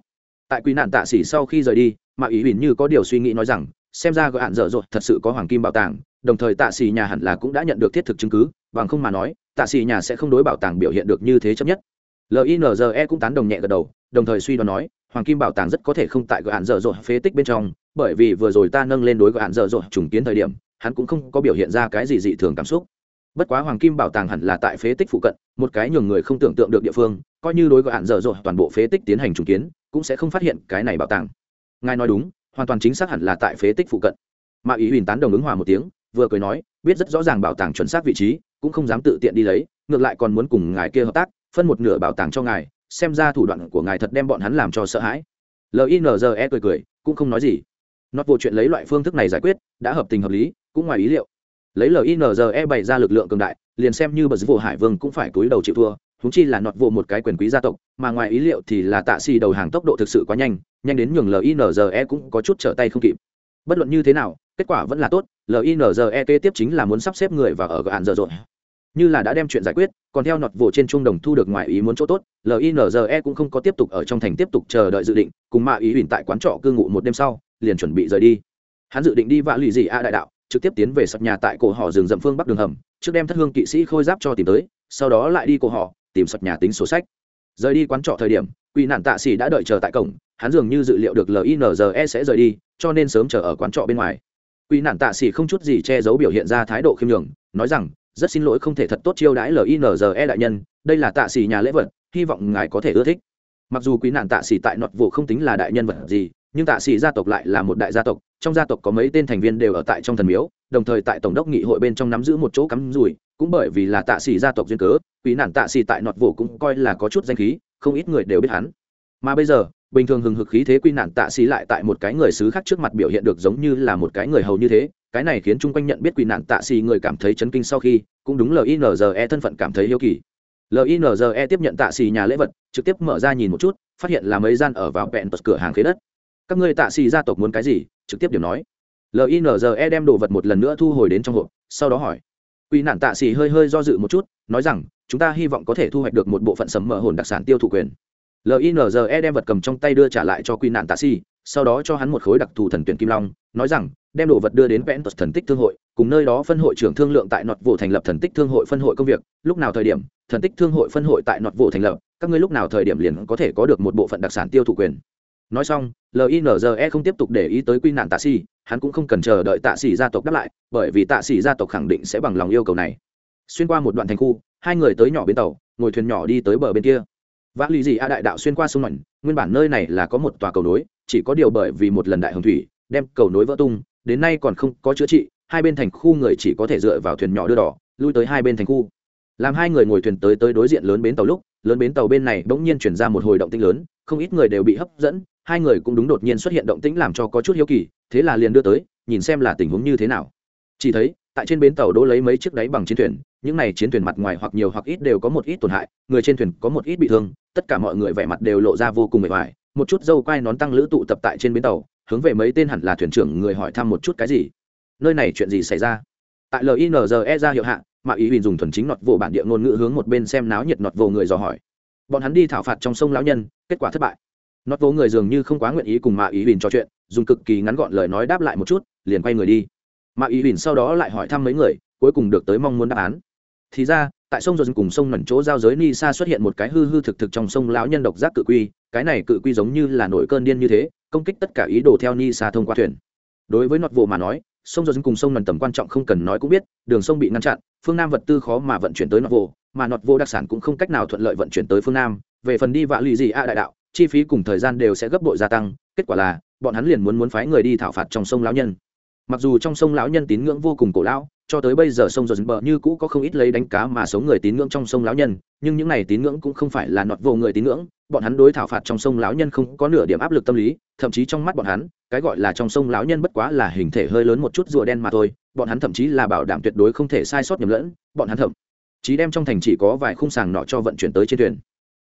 Tại quỷ nạn tạ sĩ sau khi rời đi mạ ý huỳnh như có điều suy nghĩ nói rằng, xem ra gạn dở dội thật sự có hoàng kim bảo tàng, đồng thời tạ sĩ nhà hẳn là cũng đã nhận được thiết thực chứng cứ, bằng không mà nói, tạ sĩ nhà sẽ không đối bảo tàng biểu hiện được như thế chấp nhất. Linze cũng tán đồng nhẹ gật đầu, đồng thời suy đoán nói, hoàng kim bảo tàng rất có thể không tại gạn dở dội phế tích bên trong, bởi vì vừa rồi ta nâng lên đối gạn dở dội trùng kiến thời điểm, hắn cũng không có biểu hiện ra cái gì dị thường cảm xúc bất quá hoàng kim bảo tàng hẳn là tại phế tích phụ cận, một cái nhường người không tưởng tượng được địa phương, coi như đối với hạn dở dội toàn bộ phế tích tiến hành trùng kiến, cũng sẽ không phát hiện cái này bảo tàng. Ngài nói đúng, hoàn toàn chính xác hẳn là tại phế tích phụ cận. Mà ý huỳnh tán đồng ứng hòa một tiếng, vừa cười nói, biết rất rõ ràng bảo tàng chuẩn xác vị trí, cũng không dám tự tiện đi lấy, ngược lại còn muốn cùng ngài kia hợp tác, phân một nửa bảo tàng cho ngài, xem ra thủ đoạn của ngài thật đem bọn hắn làm cho sợ hãi. Linze cười cười, cũng không nói gì. Nó vô chuyện lấy loại phương thức này giải quyết, đã hợp tình hợp lý, cũng ngoài ý liệu lấy linze bày ra lực lượng cường đại, liền xem như bờ dưới vụ hải vương cũng phải túi đầu chịu thua húng chi là nọt vụ một cái quyền quý gia tộc, mà ngoài ý liệu thì là tạ xì đầu hàng tốc độ thực sự quá nhanh nhanh đến nhường linze cũng có chút trở tay không kịp. Bất luận như thế nào, kết quả vẫn là tốt linze kế tiếp chính là muốn sắp xếp người và ở gạn dở dội như là đã đem chuyện giải quyết, còn theo nọt vụ trên trung đồng thu được ngoài ý muốn chỗ tốt linze cũng không có tiếp tục ở trong thành tiếp tục chờ đợi dự định, cùng mạ ý huỳnh tại quán trọ cư ngụ một đêm sau, liền chuẩn bị rời đi. Hắn dự định đi vạ lụy dị a đại đạo trực tiếp tiến về sập nhà tại cổ họ rừng dậm phương bắc đường hầm, trước đem thất hương kỵ sĩ khôi giáp cho tìm tới, sau đó lại đi cổ họ, tìm sập nhà tính sổ sách. Rời đi quán trọ thời điểm, quỷ nạn tạ xỉ đã đợi chờ tại cổng, hắn dường như dự liệu được linze sẽ rời đi, cho nên sớm chờ ở quán trọ bên ngoài. Quỷ nạn tạ xỉ không chút gì che giấu biểu hiện ra thái độ khiêm nhường, nói rằng, rất xin lỗi không thể thật tốt chiêu đãi linze đại nhân, đây là tạ xỉ nhà lễ vật, hy vọng ngài có thể ưa thích. Mặc dù quý nạn tạ xỉ tại nọt vụ không tính là đại nhân vật gì nhưng tạ Sĩ gia tộc lại là một đại gia tộc, trong gia tộc có mấy tên thành viên đều ở tại trong thần miếu, đồng thời tại tổng đốc nghị hội bên trong nắm giữ một chỗ cắm rủi, cũng bởi vì là tạ Sĩ gia tộc duyên cớ, quý nản tạ Sĩ tại nọt vụ cũng coi là có chút danh khí, không ít người đều biết hắn. Mà bây giờ, bình thường hừng hực khí thế quy nạn tạ Sĩ lại tại một cái người xứ khác trước mặt biểu hiện được giống như là một cái người hầu như thế, cái này khiến chung quanh nhận biết quy nạn tạ Sĩ người cảm thấy chấn kinh sau khi, cũng đúng linze thân phận cảm thấy hiếu kỳ. Linze tiếp nhận tạ xì nhà lễ vật, trực tiếp mở ra nhìn một chút, phát hiện là mấy gian ở vào vẹn tật cửa hàng khế đất các ngươi tạ xì gia tộc muốn cái gì? Trực tiếp điểm nói. Linze đem đồ vật một lần nữa thu hồi đến trong hộp, sau đó hỏi. Quỷ nạn tạ xì hơi hơi do dự một chút, nói rằng, chúng ta hy vọng có thể thu hoạch được một bộ phận sấm mở hồn đặc sản tiêu thụ quyền. Linze đem vật cầm trong tay đưa trả lại cho quy nạn tạ xì, sau đó cho hắn một khối đặc thù thần tuyển kim long, nói rằng, đem đồ vật đưa đến vẽn thuật thần tích thương hội, cùng nơi đó phân hội trưởng thương lượng tại nọt vụ thành lập thần tích thương hội phân hội công việc. Lúc nào thời điểm, thần tích thương hội phân hội tại nọt vụ thành lập, các ngươi lúc nào thời điểm liền có thể có được một bộ phận đặc sản tiêu thụ quyền nói xong linze không tiếp tục để ý tới quy nạn tạ xỉ hắn cũng không cần chờ đợi tạ xỉ gia tộc đáp lại, bởi vì tạ xỉ gia tộc khẳng định sẽ bằng lòng yêu cầu này. Xuyên qua một đoạn thành khu, hai người tới nhỏ bến tàu, ngồi thuyền nhỏ đi tới bờ bên kia. Vác lì dị a đại đạo xuyên qua sông mảnh nguyên bản nơi này là có một tòa cầu nối, chỉ có điều bởi vì một lần đại hồng thủy, đem cầu nối vỡ tung, đến nay còn không có chữa trị, hai bên thành khu người chỉ có thể dựa vào thuyền nhỏ đưa đỏ, lui tới hai bên thành khu. Làm hai người ngồi thuyền tới tới đối diện lớn bến tàu lúc, lớn bến tàu bên này bỗng nhiên chuyển ra một hồi động tinh lớn, không ít người đều bị hấp dẫn hai người cũng đúng đột nhiên xuất hiện động tĩnh làm cho có chút hiếu kỳ, thế là liền đưa tới, nhìn xem là tình huống như thế nào. Chỉ thấy, tại trên bến tàu đỗ lấy mấy chiếc đáy bằng chiến thuyền, những này chiến thuyền mặt ngoài hoặc nhiều hoặc ít đều có một ít tổn hại, người trên thuyền có một ít bị thương, tất cả mọi người vẻ mặt đều lộ ra vô cùng mệt mỏi, một chút dâu quai nón tăng lữ tụ tập tại trên bến tàu, hướng về mấy tên hẳn là thuyền trưởng người hỏi thăm một chút cái gì. Nơi này chuyện gì xảy ra? Tại linze ra hiệu hạ mà ý huỳnh dùng thuần chính nọt vô bản địa ngôn ngữ hướng một bên xem náo nhiệt nọt vô người dò hỏi. Bọn hắn đi thảo phạt trong sông lão nhân, kết quả thất bại nót vỗ người dường như không quá nguyện ý cùng mạ ý huỳnh trò chuyện, dùng cực kỳ ngắn gọn lời nói đáp lại một chút, liền quay người đi. Mạ ý huỳnh sau đó lại hỏi thăm mấy người, cuối cùng được tới mong muốn đáp án. Thì ra, tại sông rồi cùng sông nẩn chỗ giao giới ni sa xuất hiện một cái hư hư thực thực trong sông lão nhân độc giác cự quy, cái này cự quy giống như là nổi cơn điên như thế, công kích tất cả ý đồ theo ni sa thông qua thuyền. Đối với nọt vụ mà nói, sông rồi cùng sông nần tầm quan trọng không cần nói cũng biết, đường sông bị ngăn chặn, phương nam vật tư khó mà vận chuyển tới nọt vụ mà nọt vô đặc sản cũng không cách nào thuận lợi vận chuyển tới phương nam. Về phần đi vạ lì gì a đại đạo chi phí cùng thời gian đều sẽ gấp bội gia tăng, kết quả là, bọn hắn liền muốn muốn phái người đi thảo phạt trong sông lão nhân. Mặc dù trong sông lão nhân tín ngưỡng vô cùng cổ lão, cho tới bây giờ sông dồn bờ như cũ có không ít lấy đánh cá mà sống người tín ngưỡng trong sông lão nhân, nhưng những này tín ngưỡng cũng không phải là nọt vô người tín ngưỡng, bọn hắn đối thảo phạt trong sông lão nhân không có nửa điểm áp lực tâm lý, thậm chí trong mắt bọn hắn, cái gọi là trong sông lão nhân bất quá là hình thể hơi lớn một chút rùa đen mà thôi, bọn hắn thậm chí là bảo đảm tuyệt đối không thể sai sót nhầm lẫn, bọn hắn thậm chí đem trong thành chỉ có vài khung sàng nọ cho vận chuyển tới trên thuyền.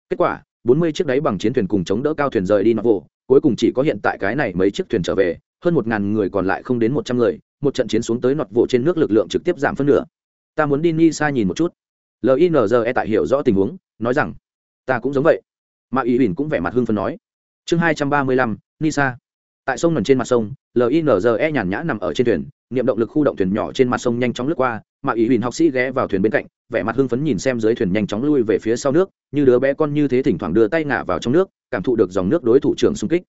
Kết quả bốn mươi chiếc đáy bằng chiến thuyền cùng chống đỡ cao thuyền rời đi nọ vụ, cuối cùng chỉ có hiện tại cái này mấy chiếc thuyền trở về hơn một ngàn người còn lại không đến một trăm người một trận chiến xuống tới nọt vụ trên nước lực lượng trực tiếp giảm phân nửa. Ta muốn đi ni nhìn một chút. Linze tại hiểu rõ tình huống nói rằng ta cũng giống vậy. Mà ý huỳnh cũng vẻ mặt hưng phấn nói. Chương hai trăm ba mươi lăm nisa. Tại sông nằm trên mặt sông linze nhàn nhã nằm ở trên thuyền niệm động lực khu động thuyền nhỏ trên mặt sông nhanh chóng lướt qua, mà ý huỳnh học sĩ ghé vào thuyền bên cạnh, vẻ mặt hưng phấn nhìn xem dưới thuyền nhanh chóng lui về phía sau nước, như đứa bé con như thế thỉnh thoảng đưa tay ngả vào trong nước, cảm thụ được dòng nước đối thủ trưởng xung kích.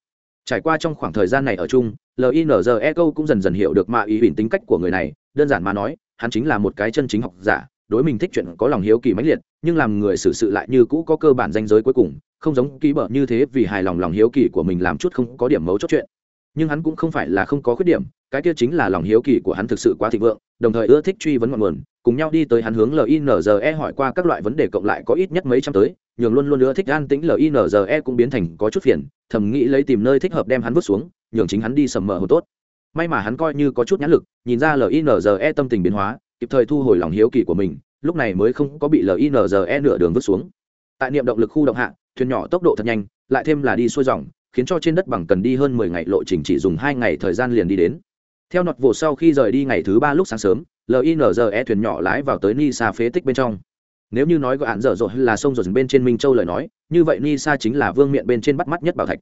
Trải qua trong khoảng thời gian này ở chung linze câu cũng dần dần hiểu được mạ ý huỳnh tính cách của người này, đơn giản mà nói, hắn chính là một cái chân chính học giả, đối mình thích chuyện có lòng hiếu kỳ mãnh liệt, nhưng làm người xử sự lại như cũ có cơ bản danh giới cuối cùng, không giống ký bở như thế vì hài lòng lòng hiếu kỳ của mình làm chút không có điểm mấu chốt chuyện nhưng hắn cũng không phải là không có khuyết điểm, cái kia chính là lòng hiếu kỳ của hắn thực sự quá thịnh vượng, đồng thời ưa thích truy vấn ngọn nguồn, cùng nhau đi tới hắn hướng linze hỏi qua các loại vấn đề cộng lại có ít nhất mấy trăm tới, nhường luôn luôn ưa thích an tĩnh linze cũng biến thành có chút phiền, thầm nghĩ lấy tìm nơi thích hợp đem hắn vứt xuống, nhường chính hắn đi sầm mờ hồ tốt. May mà hắn coi như có chút nhãn lực, nhìn ra linze tâm tình biến hóa, kịp thời thu hồi lòng hiếu kỳ của mình, lúc này mới không có bị linze nửa đường vứt xuống. Tại niệm động lực khu động hạ, thuyền nhỏ tốc độ thật nhanh, lại thêm là đi xuôi dòng khiến cho trên đất bằng cần đi hơn mười ngày lộ trình chỉ dùng hai ngày thời gian liền đi đến. Theo nọt vồ sau khi rời đi ngày thứ ba lúc sáng sớm linze thuyền nhỏ lái vào tới ni sa phế tích bên trong. Nếu như nói gọi hạn dở dội là sông rồi bên trên minh châu lời nói, như vậy ni sa chính là vương miện bên trên bắt mắt nhất bảo thạch.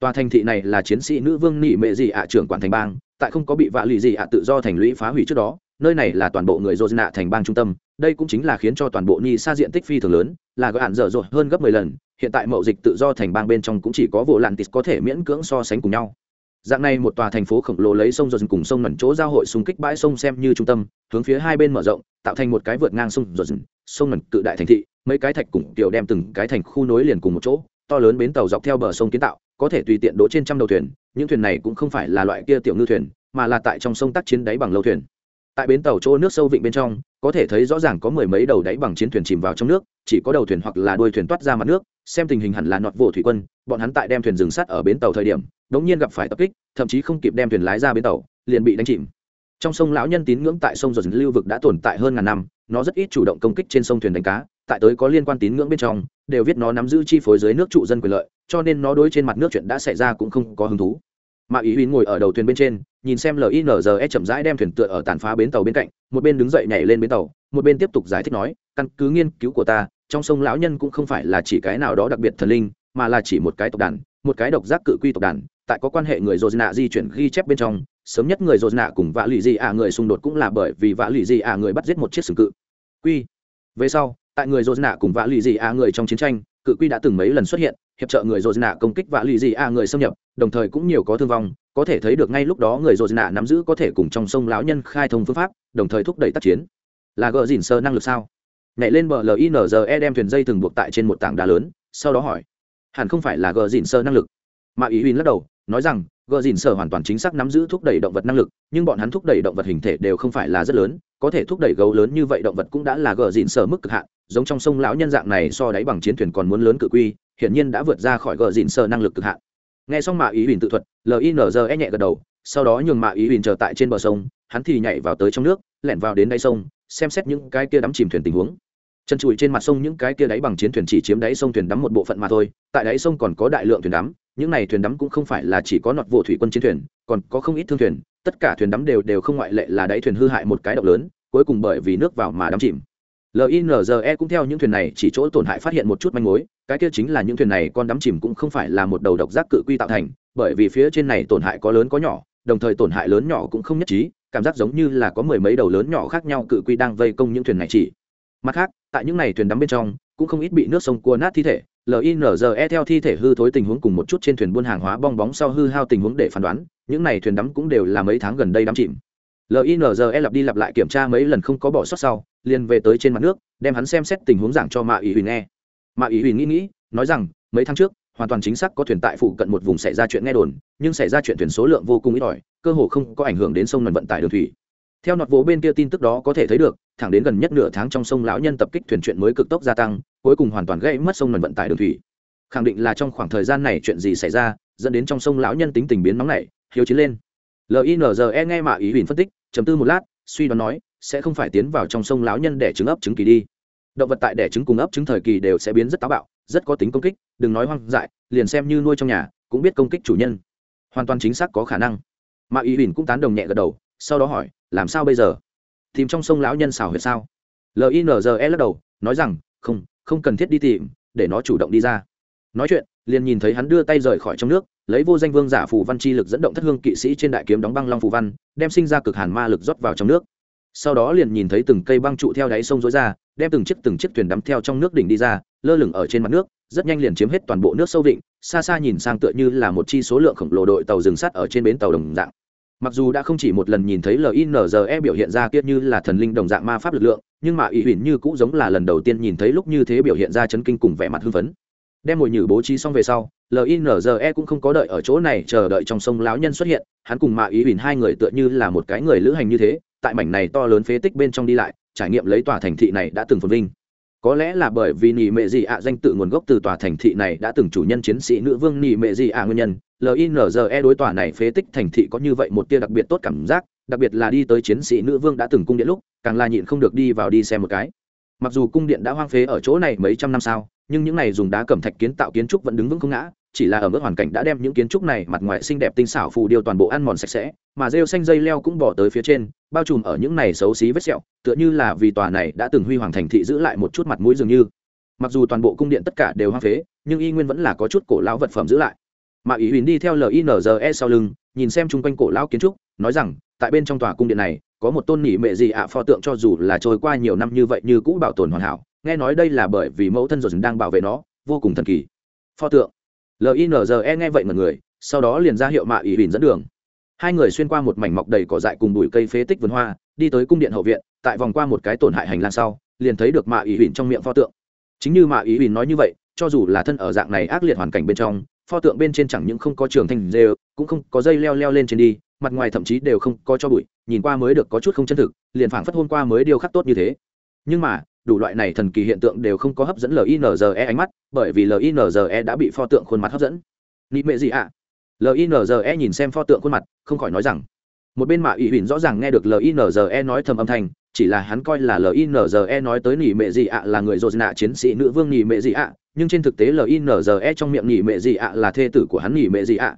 Tòa thành thị này là chiến sĩ nữ vương nị mệ dị ạ trưởng quản thành bang, tại không có bị vạ lụy dị ạ tự do thành lũy phá hủy trước đó, nơi này là toàn bộ người Rosina nạ thành bang trung tâm, đây cũng chính là khiến cho toàn bộ ni sa diện tích phi thường lớn, là gọi hạn dở dội hơn gấp mười lần hiện tại mậu dịch tự do thành bang bên trong cũng chỉ có vụ lạn tít có thể miễn cưỡng so sánh cùng nhau. Dạng này một tòa thành phố khổng lồ lấy sông dồn cùng sông ngẩn chỗ giao hội xung kích bãi sông xem như trung tâm, hướng phía hai bên mở rộng, tạo thành một cái vượt ngang sông dồn sông ngẩn cự đại thành thị, mấy cái thạch cùng tiểu đem từng cái thành khu nối liền cùng một chỗ, to lớn bến tàu dọc theo bờ sông kiến tạo, có thể tùy tiện đỗ trên trăm đầu thuyền, những thuyền này cũng không phải là loại kia tiểu ngư thuyền, mà là tại trong sông tác chiến đáy bằng lâu thuyền. Tại bến tàu chỗ nước sâu vịnh bên trong có thể thấy rõ ràng có mười mấy đầu đáy bằng chiến thuyền chìm vào trong nước, chỉ có đầu thuyền hoặc là đuôi thuyền toát ra mặt nước, xem tình hình hẳn là nọt vồ thủy quân, bọn hắn tại đem thuyền dừng sắt ở bến tàu thời điểm, đống nhiên gặp phải tập kích, thậm chí không kịp đem thuyền lái ra bến tàu, liền bị đánh chìm. Trong sông lão nhân tín ngưỡng tại sông dồn lưu vực đã tồn tại hơn ngàn năm, nó rất ít chủ động công kích trên sông thuyền đánh cá, tại tới có liên quan tín ngưỡng bên trong, đều viết nó nắm giữ chi phối dưới nước trụ dân quyền lợi, cho nên nó đối trên mặt nước chuyện đã xảy ra cũng không có hứng thú mà ý huy ngồi ở đầu thuyền bên trên, nhìn xem linze chậm rãi đem thuyền tựa ở tàn phá bến tàu bên cạnh, một bên đứng dậy nhảy lên bến tàu, một bên tiếp tục giải thích nói, căn cứ nghiên cứu của ta, trong sông lão nhân cũng không phải là chỉ cái nào đó đặc biệt thần linh, mà là chỉ một cái tộc đàn, một cái độc giác cự quy tộc đàn, tại có quan hệ người dồn nạ di chuyển ghi chép bên trong, sớm nhất người dồn nạ cùng vạ lụy di ả người xung đột cũng là bởi vì vạ lụy di ả người bắt giết một chiếc sừng cự. Quy. Về sau, tại người dồn nạ cùng vạ lụy di ả người trong chiến tranh, cự quy đã từng mấy lần xuất hiện hiệp trợ người dô nạ công kích vạ lụy gì à người xâm nhập, đồng thời cũng nhiều có thương vong. Có thể thấy được ngay lúc đó người dô nạ nắm giữ có thể cùng trong sông lão nhân khai thông phương pháp, đồng thời thúc đẩy tác chiến. Là gờ dỉn sơ năng lực sao? Nhảy lên bờ linze đem thuyền dây từng buộc tại trên một tảng đá lớn, sau đó hỏi. Hẳn không phải là gờ dìn sơ năng lực. Mà ý huỳnh lắc đầu, nói rằng, gờ dìn sơ hoàn toàn chính xác nắm giữ thúc đẩy động vật năng lực, nhưng bọn hắn thúc đẩy động vật hình thể đều không phải là rất lớn có thể thúc đẩy gấu lớn như vậy động vật cũng đã là gờ dịn sở mức cực hạn, giống trong sông lão nhân dạng này so đáy bằng chiến thuyền còn muốn lớn cự quy, hiển nhiên đã vượt ra khỏi gờ dịn sở năng lực cực hạn. Nghe xong mạ ý huỳnh tự thuật linze nhẹ gật đầu, sau đó nhường mạ ý huỳnh chờ tại trên bờ sông, hắn thì nhảy vào tới trong nước, lẻn vào đến đáy sông, xem xét những cái kia đắm chìm thuyền tình huống. Chân trụi trên mặt sông những cái kia đáy bằng chiến thuyền chỉ chiếm đáy sông thuyền đắm một bộ phận mà thôi, tại đáy sông còn có đại lượng thuyền đắm, những này thuyền đắm cũng không phải là chỉ có nọt vụ thủy quân chiến thuyền, còn có không ít thương thuyền tất cả thuyền đắm đều đều không ngoại lệ là đáy thuyền hư hại một cái động lớn, cuối cùng bởi vì nước vào mà đắm chìm. Linze cũng theo những thuyền này chỉ chỗ tổn hại phát hiện một chút manh mối, cái kia chính là những thuyền này con đắm chìm cũng không phải là một đầu độc giác cự quy tạo thành, bởi vì phía trên này tổn hại có lớn có nhỏ, đồng thời tổn hại lớn nhỏ cũng không nhất trí, cảm giác giống như là có mười mấy đầu lớn nhỏ khác nhau cự quy đang vây công những thuyền này chỉ. Mặt khác, tại những này thuyền đắm bên trong, cũng không ít bị nước sông cua nát thi thể linze theo thi thể hư thối tình huống cùng một chút trên thuyền buôn hàng hóa bong bóng sau hư hao tình huống để phán đoán, những này thuyền đắm cũng đều là mấy tháng gần đây đắm chìm. Linze lặp đi lặp lại kiểm tra mấy lần không có bỏ sót sau, liền về tới trên mặt nước, đem hắn xem xét tình huống giảng cho mạ ý huỳnh nghe. Mạ ý huỳnh nghĩ nghĩ, nói rằng, mấy tháng trước, hoàn toàn chính xác có thuyền tại phụ cận một vùng xảy ra chuyện nghe đồn, nhưng xảy ra chuyện thuyền số lượng vô cùng ít ỏi, cơ hồ không có ảnh hưởng đến sông ngần vận tải đường thủy theo nọt vỗ bên kia tin tức đó có thể thấy được, thẳng đến gần nhất nửa tháng trong sông lão nhân tập kích thuyền chuyện mới cực tốc gia tăng, cuối cùng hoàn toàn gây mất sông mần vận tải đường thủy. Khẳng định là trong khoảng thời gian này chuyện gì xảy ra, dẫn đến trong sông lão nhân tính tình biến nóng này hiếu chiến lên. Linze nghe mạ ý huỳnh phân tích chấm tư một lát, suy đoán nói, sẽ không phải tiến vào trong sông lão nhân để trứng ấp trứng kỳ đi. Động vật tại đẻ trứng cùng ấp trứng thời kỳ đều sẽ biến rất táo bạo, rất có tính công kích, đừng nói hoang dại, liền xem như nuôi trong nhà, cũng biết công kích chủ nhân. Hoàn toàn chính xác có khả năng. Mạ ý huỳnh cũng tán đồng nhẹ gật đầu sau đó hỏi, làm sao bây giờ? Tìm trong sông lão nhân xào huyệt sao? Linze lắc đầu, nói rằng, không không cần thiết đi tìm, để nó chủ động đi ra. Nói chuyện, liền nhìn thấy hắn đưa tay rời khỏi trong nước, lấy vô danh vương giả phù văn chi lực dẫn động thất hương kỵ sĩ trên đại kiếm đóng băng long phù văn, đem sinh ra cực hàn ma lực rót vào trong nước. Sau đó liền nhìn thấy từng cây băng trụ theo đáy sông dối ra, đem từng chiếc từng chiếc thuyền đắm theo trong nước đỉnh đi ra, lơ lửng ở trên mặt nước, rất nhanh liền chiếm hết toàn bộ nước sâu vịnh, xa xa nhìn sang tựa như là một chi số lượng khổng lồ đội tàu rừng sắt ở trên bến tàu đồng dạng mặc dù đã không chỉ một lần nhìn thấy linze biểu hiện ra kia như là thần linh đồng dạng ma pháp lực lượng, nhưng mà ý huỳnh như cũng giống là lần đầu tiên nhìn thấy lúc như thế biểu hiện ra chấn kinh cùng vẻ mặt hưng phấn. Đem mồi nhử bố trí xong về sau linze cũng không có đợi ở chỗ này chờ đợi trong sông lão nhân xuất hiện, hắn cùng mạ ý huỳnh hai người tựa như là một cái người lữ hành như thế, tại mảnh này to lớn phế tích bên trong đi lại, trải nghiệm lấy tòa thành thị này đã từng phồn vinh có lẽ là bởi vì nỉ mệ dị ạ danh tự nguồn gốc từ tòa thành thị này đã từng chủ nhân chiến sĩ nữ vương nỉ mệ dị ạ nguyên nhân linze đối tòa này phế tích thành thị có như vậy một tia đặc biệt tốt cảm giác, đặc biệt là đi tới chiến sĩ nữ vương đã từng cung điện lúc, càng là nhịn không được đi vào đi xem một cái. Mặc dù cung điện đã hoang phế ở chỗ này mấy trăm năm sau nhưng những này dùng đá cẩm thạch kiến tạo kiến trúc vẫn đứng vững không ngã chỉ là ở mức hoàn cảnh đã đem những kiến trúc này mặt ngoài xinh đẹp tinh xảo phù điêu toàn bộ ăn mòn sạch sẽ, mà rêu xanh dây leo cũng bỏ tới phía trên, bao trùm ở những này xấu xí vết sẹo, tựa như là vì tòa này đã từng huy hoàng thành thị giữ lại một chút mặt mũi dường như. Mặc dù toàn bộ cung điện tất cả đều hoang phế, nhưng y nguyên vẫn là có chút cổ lão vật phẩm giữ lại. Mà ý huỳnh đi theo linze sau lưng, nhìn xem chung quanh cổ lão kiến trúc, nói rằng, tại bên trong tòa cung điện này, có một tôn nỉ mệ gì ạ, pho tượng cho dù là trôi qua nhiều năm như vậy như cũ bảo tồn hoàn hảo, nghe nói đây là bởi vì mẫu thân rồi đang bảo vệ nó, vô cùng thần kỳ. Pho tượng linze nghe vậy mọi người, sau đó liền ra hiệu mạ ý huỳnh dẫn đường. Hai người xuyên qua một mảnh mọc đầy cỏ dại cùng bụi cây phế tích vườn hoa, đi tới cung điện hậu viện, tại vòng qua một cái tổn hại hành lang sau, liền thấy được mạ ý huỳnh trong miệng pho tượng. Chính như mạ ý huỳnh nói như vậy, cho dù là thân ở dạng này ác liệt hoàn cảnh bên trong, pho tượng bên trên chẳng những không có trường thanh dê cũng không có dây leo leo lên trên đi, mặt ngoài thậm chí đều không có cho bụi, nhìn qua mới được có chút không chân thực, liền phảng phất hôm qua mới điều khắc tốt như thế. Nhưng mà đủ loại này thần kỳ hiện tượng đều không có hấp dẫn linze ánh mắt, bởi vì linze đã bị pho tượng khuôn mặt hấp dẫn nị mệ gì ạ à? linze nhìn xem pho tượng khuôn mặt, không khỏi nói rằng, một bên mạ ủy huỳnh rõ ràng nghe được linze nói thầm âm thanh, chỉ là hắn coi là linze nói tới nỉ mệ gì ạ là người dột nạ chiến sĩ nữ vương nỉ mệ gì ạ, nhưng trên thực tế linze trong miệng nỉ mệ gì ạ là thê tử của hắn nỉ mệ gì ạ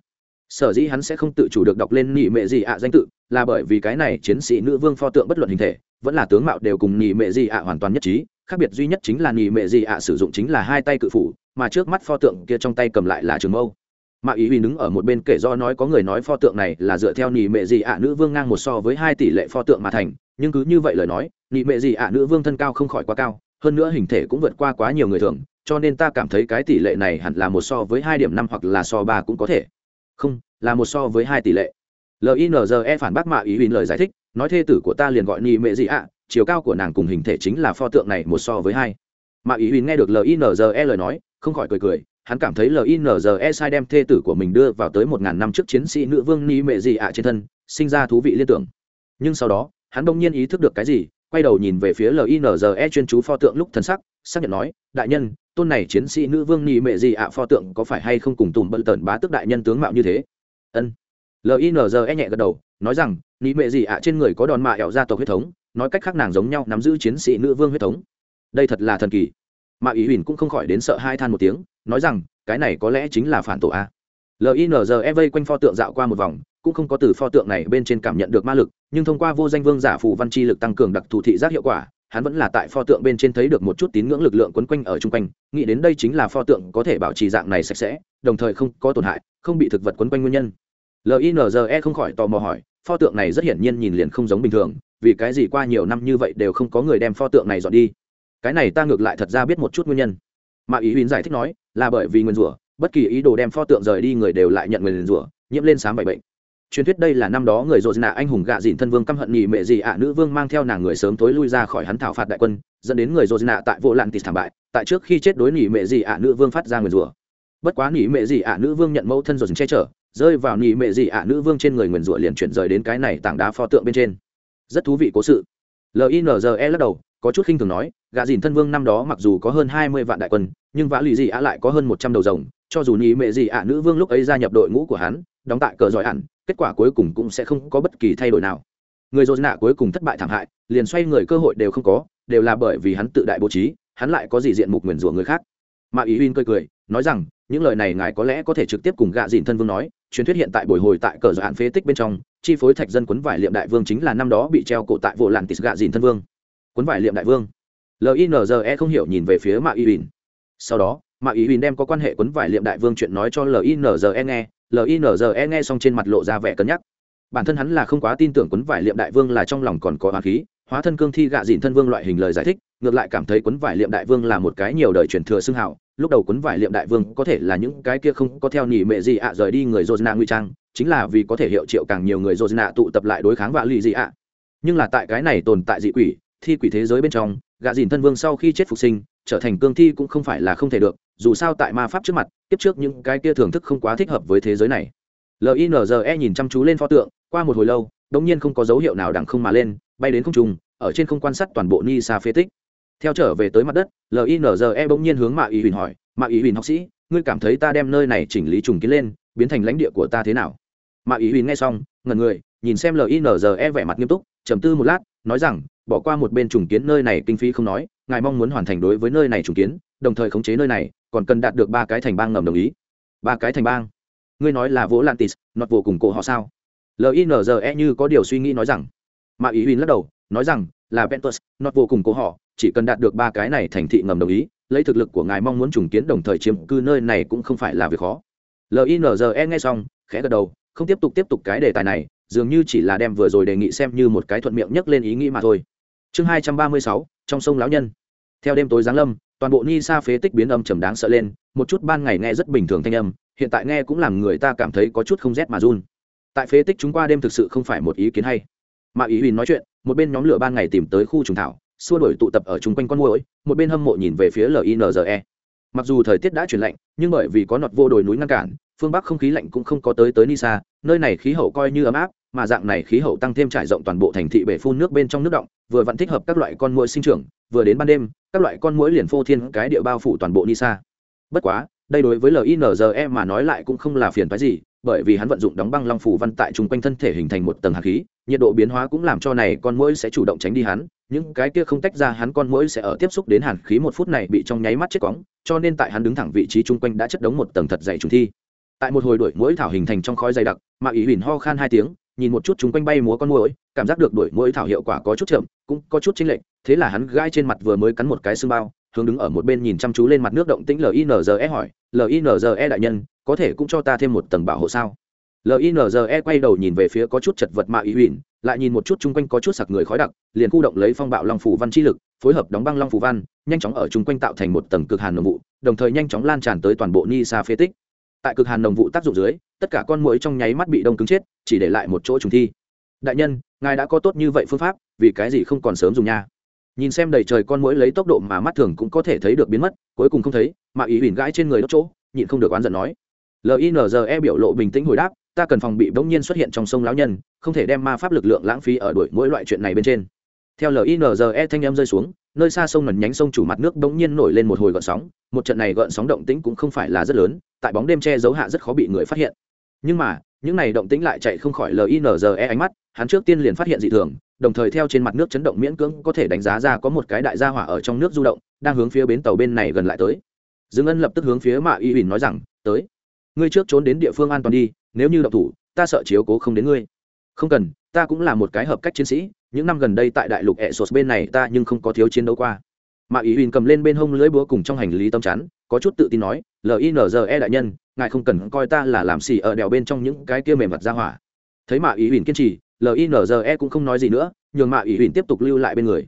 sở dĩ hắn sẽ không tự chủ được đọc lên nhị mệ gì ạ danh tự, là bởi vì cái này chiến sĩ nữ vương pho tượng bất luận hình thể, vẫn là tướng mạo đều cùng nhị mệ gì ạ hoàn toàn nhất trí, khác biệt duy nhất chính là nhị mệ gì ạ sử dụng chính là hai tay cự phủ, mà trước mắt pho tượng kia trong tay cầm lại là trường mâu. Mà ý huy đứng ở một bên kể do nói có người nói pho tượng này là dựa theo nhị mệ gì ạ nữ vương ngang một so với hai tỷ lệ pho tượng mà thành, nhưng cứ như vậy lời nói, nhị mệ gì ạ nữ vương thân cao không khỏi quá cao, hơn nữa hình thể cũng vượt qua quá nhiều người thường, cho nên ta cảm thấy cái tỷ lệ này hẳn là một so với hai điểm năm hoặc là so ba cũng có thể không, là một so với hai tỷ lệ. Linze phản bác mạ ý huỳnh lời giải thích, nói thê tử của ta liền gọi nị mệ gì ạ, chiều cao của nàng cùng hình thể chính là pho tượng này một so với hai. Mạ ý huỳnh nghe được linze lời nói, không khỏi cười cười, hắn cảm thấy linze sai đem thê tử của mình đưa vào tới một ngàn năm trước chiến sĩ nữ vương nị mệ gì ạ trên thân, sinh ra thú vị liên tưởng. Nhưng sau đó, hắn đông nhiên ý thức được cái gì, quay đầu nhìn về phía linze chuyên chú pho tượng lúc thân sắc, xác nhận nói, đại nhân tôn này chiến sĩ nữ vương nhị mệ gì ạ, pho tượng có phải hay không cùng tùm bận tần bá tức đại nhân tướng mạo như thế? Ân. Linze nhẹ gật đầu, nói rằng, nhị mệ gì ạ, trên người có đòn mạ ẻo gia tộc huyết thống, nói cách khác nàng giống nhau nắm giữ chiến sĩ nữ vương huyết thống. Đây thật là thần kỳ. Mạ ý huỳnh cũng không khỏi đến sợ hai than một tiếng, nói rằng, cái này có lẽ chính là phản tổ a. Linze vây quanh pho tượng dạo qua một vòng, cũng không có từ pho tượng này bên trên cảm nhận được ma lực, nhưng thông qua vô danh vương giả phù văn chi lực tăng cường đặc thù thị giác hiệu quả hắn vẫn là tại pho tượng bên trên thấy được một chút tín ngưỡng lực lượng quấn quanh ở chung quanh, nghĩ đến đây chính là pho tượng có thể bảo trì dạng này sạch sẽ, đồng thời không có tổn hại, không bị thực vật quấn quanh nguyên nhân. Linze không khỏi tò mò hỏi, pho tượng này rất hiển nhiên nhìn liền không giống bình thường, vì cái gì qua nhiều năm như vậy đều không có người đem pho tượng này dọn đi? Cái này ta ngược lại thật ra biết một chút nguyên nhân. Mà ý huyên giải thích nói, là bởi vì nguyên rủa, bất kỳ ý đồ đem pho tượng rời đi người đều lại nhận nguyên rủa, nhiễm lên sám bảy bệnh truyền thuyết đây là năm đó người dội nạ anh hùng gạ dịn thân vương căm hận nhị mệ gì ạ, nữ vương mang theo nàng người sớm tối lui ra khỏi hắn thảo phạt đại quân, dẫn đến người dội nạ tại vô lạn tịt thảm bại, tại trước khi chết đối nhị mệ gì ạ, nữ vương phát ra người rủa. Bất quá nhị mệ gì ạ, nữ vương nhận mẫu thân rồi che chở, rơi vào nhị mệ gì ạ, nữ vương trên người nguyền rủa liền chuyển rời đến cái này tảng đá pho tượng bên trên. Rất thú vị cố sự. Linze lắc đầu, có chút khinh thường nói, gạ dìn thân vương năm đó mặc dù có hơn hai mươi vạn đại quân, nhưng vã lì dị ạ lại có hơn một trăm đầu rồng, cho dù nhị mệ dị ạ, nữ vương lúc ấy gia nhập đội ngũ của hắn, đóng tại cờ giỏi ẩn kết quả cuối cùng cũng sẽ không có bất kỳ thay đổi nào. Người dồn nạ cuối cùng thất bại thảm hại, liền xoay người cơ hội đều không có, đều là bởi vì hắn tự đại bố trí, hắn lại có gì diện mục nguyền rủa người khác. Mà ý huyên cười cười, nói rằng, những lời này ngài có lẽ có thể trực tiếp cùng gạ dìn thân vương nói, truyền thuyết hiện tại buổi hồi tại cờ giỏi ẩn phế tích bên trong, chi phối thạch dân quấn vải liệm đại vương chính là năm đó bị treo cổ tại vụ làn tis gạ dìn thân vương. Quấn vải liệm đại vương. Linze không hiểu nhìn về phía mạ y huỳnh sau đó, mạ y huỳnh đem có quan hệ quấn vải liệm đại vương chuyện nói cho linze nghe linze nghe xong trên mặt lộ ra vẻ cân nhắc. Bản thân hắn là không quá tin tưởng quấn vải liệm đại vương là trong lòng còn có hoa khí, hóa thân cương thi gạ dịn thân vương loại hình lời giải thích, ngược lại cảm thấy quấn vải liệm đại vương là một cái nhiều đời truyền thừa xưng hảo lúc đầu quấn vải liệm đại vương có thể là những cái kia không có theo nhị mệ gì ạ rời đi người dô nạ nguy trang, chính là vì có thể hiệu triệu càng nhiều người dô tụ tập lại đối kháng vạ lì gì ạ. Nhưng là tại cái này tồn tại dị quỷ, thi quỷ thế giới bên trong, gạ dìn thân vương sau khi chết phục sinh, trở thành cương thi cũng không phải là không thể được, dù sao tại ma pháp trước mặt tiếp trước những cái kia thưởng thức không quá thích hợp với thế giới này. Linze nhìn chăm chú lên pho tượng, qua một hồi lâu đ ỗ n g nhiên không có dấu hiệu nào đằng không mà lên, bay đến không trùng ở trên không quan sát toàn bộ ni sa phế tích. Theo trở về tới mặt đất linze bỗng nhiên hướng mạ ý huỳnh hỏi, mạ ý huỳnh học sĩ, ngươi cảm thấy ta đem nơi này chỉnh lý trùng kiến lên, biến thành lãnh địa của ta thế nào? Mạ ý huỳnh nghe xong ngần người, nhìn xem linze vẻ mặt nghiêm túc, trầm tư một lát, nói rằng, bỏ qua một bên trùng kiến nơi này kinh phí không nói, ngài mong muốn hoàn thành đối với nơi này trùng kiến, đồng thời khống chế nơi này còn cần đạt được ba cái thành bang ngầm đồng ý. Ba cái thành bang? Ngươi nói là vỗ lantis nọt vô cùng cổ họ sao? Linze như có điều suy nghĩ nói rằng. Mà ý huỳnh lắc đầu, nói rằng là ventus, nọt vô cùng cổ họ, chỉ cần đạt được ba cái này thành thị ngầm đồng ý, lấy thực lực của ngài mong muốn trùng kiến đồng thời chiếm cư nơi này cũng không phải là việc khó. Linze nghe xong, khẽ gật đầu, không tiếp tục tiếp tục cái đề tài này, dường như chỉ là đem vừa rồi đề nghị xem như một cái thuận miệng nhất lên ý nghĩ mà thôi. Chương hai trăm ba mươi sáu, trong sông lão nhân. Theo đêm tối giáng lâm toàn bộ ni sa phế tích biến âm trầm đáng sợ lên, một chút ban ngày nghe rất bình thường thanh âm, hiện tại nghe cũng làm người ta cảm thấy có chút không rét mà run. Tại phế tích chúng qua đêm thực sự không phải một ý kiến hay. Mà ý huỳnh nói chuyện, một bên nhóm lửa ban ngày tìm tới khu trùng thảo, xua đổi tụ tập ở chung quanh con môi một bên hâm mộ nhìn về phía linze mặc dù thời tiết đã chuyển lạnh, nhưng bởi vì có nọt vô đồi núi ngăn cản, phương bắc không khí lạnh cũng không có tới tới nisa, nơi này khí hậu coi như ấm áp, mà dạng này khí hậu tăng thêm trải rộng toàn bộ thành thị bể phun nước bên trong nước động, vừa vẫn thích hợp các loại con muỗi sinh trưởng vừa đến ban đêm, các loại con muỗi liền phô thiên cái địa bao phủ toàn bộ nisa. Bất quá, đây đối với linze mà nói lại cũng không là phiền phái gì, bởi vì hắn vận dụng đóng băng long phủ văn tại chung quanh thân thể hình thành một tầng hạt khí, nhiệt độ biến hóa cũng làm cho này con muỗi sẽ chủ động tránh đi hắn, những cái kia không tách ra hắn con muỗi sẽ ở tiếp xúc đến hàn khí một phút này bị trong nháy mắt chết cóng, cho nên tại hắn đứng thẳng vị trí chung quanh đã chất đống một tầng thật dày trùng thi. Tại một hồi đuổi mũi thảo hình thành trong khói dày đặc mà ý huỳnh ho khan hai tiếng nhìn một chút chúng quanh bay múa con mũi cảm giác được đuổi mũi thảo hiệu quả có chút chậm, cũng có chút chênh lệch, thế là hắn gai trên mặt vừa mới cắn một cái xương bao, hướng đứng ở một bên nhìn chăm chú lên mặt nước động tĩnh linze hỏi linze đại nhân, có thể cũng cho ta thêm một tầng bảo hộ sao? Linze quay đầu nhìn về phía có chút chật vật mạ ý huỳnh lại nhìn một chút chung quanh có chút sặc người khói đặc, liền khu động lấy phong bạo long phủ văn chi lực, phối hợp đóng băng long phủ văn, nhanh chóng ở chung quanh tạo thành một tầng cực hàn nội vụ, đồng thời nhanh chóng lan tràn tới toàn bộ ni sa phế tích tại cực hàn đồng vụ tác dụng dưới, tất cả con mũi trong nháy mắt bị đông cứng chết, chỉ để lại một chỗ trùng thi. Đại nhân, ngài đã có tốt như vậy phương pháp, vì cái gì không còn sớm dùng nha? Nhìn xem đầy trời con mũi lấy tốc độ mà mắt thường cũng có thể thấy được biến mất, cuối cùng không thấy, mà ý huỳnh gãi trên người đốt chỗ, nhịn không được oán giận nói. Linze biểu lộ bình tĩnh hồi đáp, ta cần phòng bị bỗng nhiên xuất hiện trong sông lão nhân, không thể đem ma pháp lực lượng lãng phí ở đuổi mỗi loại chuyện này bên trên. Theo linze thanh em rơi xuống nơi xa sông ngần nhánh sông chủ mặt nước bỗng nhiên nổi lên một hồi gợn sóng, một trận này gợn sóng động tĩnh cũng không phải là rất lớn, tại bóng đêm che giấu hạ rất khó bị người phát hiện. Nhưng mà, những này động tĩnh lại chạy không khỏi linze ánh mắt, hắn trước tiên liền phát hiện dị thường, đồng thời theo trên mặt nước chấn động miễn cưỡng có thể đánh giá ra có một cái đại gia hỏa ở trong nước du động, đang hướng phía bến tàu bên này gần lại tới. Dương ân lập tức hướng phía mạ y huỳnh nói rằng, tới, ngươi trước trốn đến địa phương an toàn đi, nếu như động thủ, ta sợ chiếu cố không đến ngươi. Không cần, ta cũng là một cái hợp cách chiến sĩ những năm gần đây tại đại lục ẹ bên này ta nhưng không có thiếu chiến đấu qua. Mạ ý Uyên cầm lên bên hông lưỡi búa cùng trong hành lý tâm chắn, có chút tự tin nói linze đại nhân, ngài không cần coi ta là làm xì ở đèo bên trong những cái kia mềm mặt ra hỏa. Thấy mạ ý Uyên kiên trì linze cũng không nói gì nữa, nhường mạ ý Uyên tiếp tục lưu lại bên người.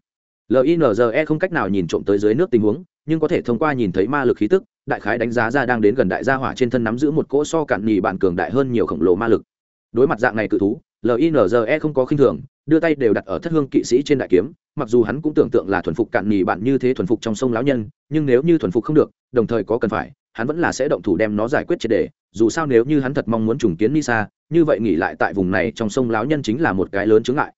Linze không cách nào nhìn trộm tới dưới nước tình huống, nhưng có thể thông qua nhìn thấy ma lực khí tức, đại khái đánh giá ra đang đến gần đại gia hỏa trên thân nắm giữ một cỗ so cản nhì bản cường đại hơn nhiều khổng lồ ma lực. Đối mặt dạng này cự thú linze không có khinh thường đưa tay đều đặt ở thất hương kỵ sĩ trên đại kiếm, mặc dù hắn cũng tưởng tượng là thuần phục cạn nhì bạn như thế thuần phục trong sông lão nhân, nhưng nếu như thuần phục không được, đồng thời có cần phải, hắn vẫn là sẽ động thủ đem nó giải quyết triệt đề dù sao nếu như hắn thật mong muốn trùng kiến nisa, như vậy nghỉ lại tại vùng này trong sông lão nhân chính là một cái lớn chướng ngại.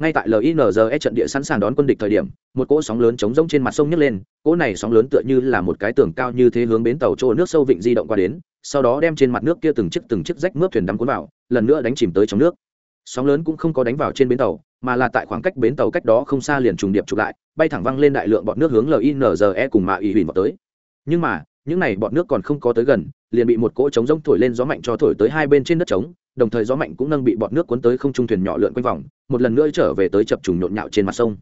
Ngay tại linze trận địa sẵn sàng đón quân địch thời điểm, một cỗ sóng lớn chống rông trên mặt sông nhấc lên, cỗ này sóng lớn tựa như là một cái tường cao như thế hướng bến tàu trôi nước sâu vịnh di động qua đến, sau đó đem trên mặt nước kia từng chiếc từng chiếc rách mướp thuyền đắm cuốn vào, lần nữa đánh chìm tới trong nước sóng lớn cũng không có đánh vào trên bến tàu, mà là tại khoảng cách bến tàu cách đó không xa liền trùng điệp chụp lại, bay thẳng văng lên đại lượng bọn nước hướng linze cùng mạ ủy huỳnh vào tới. Nhưng mà, những này bọn nước còn không có tới gần, liền bị một cỗ trống rông thổi lên gió mạnh cho thổi tới hai bên trên đất trống, đồng thời gió mạnh cũng nâng bị bọn nước cuốn tới không trung thuyền nhỏ lượn quanh vòng, một lần nữa trở về tới chập trùng nhộn nhạo trên mặt sông.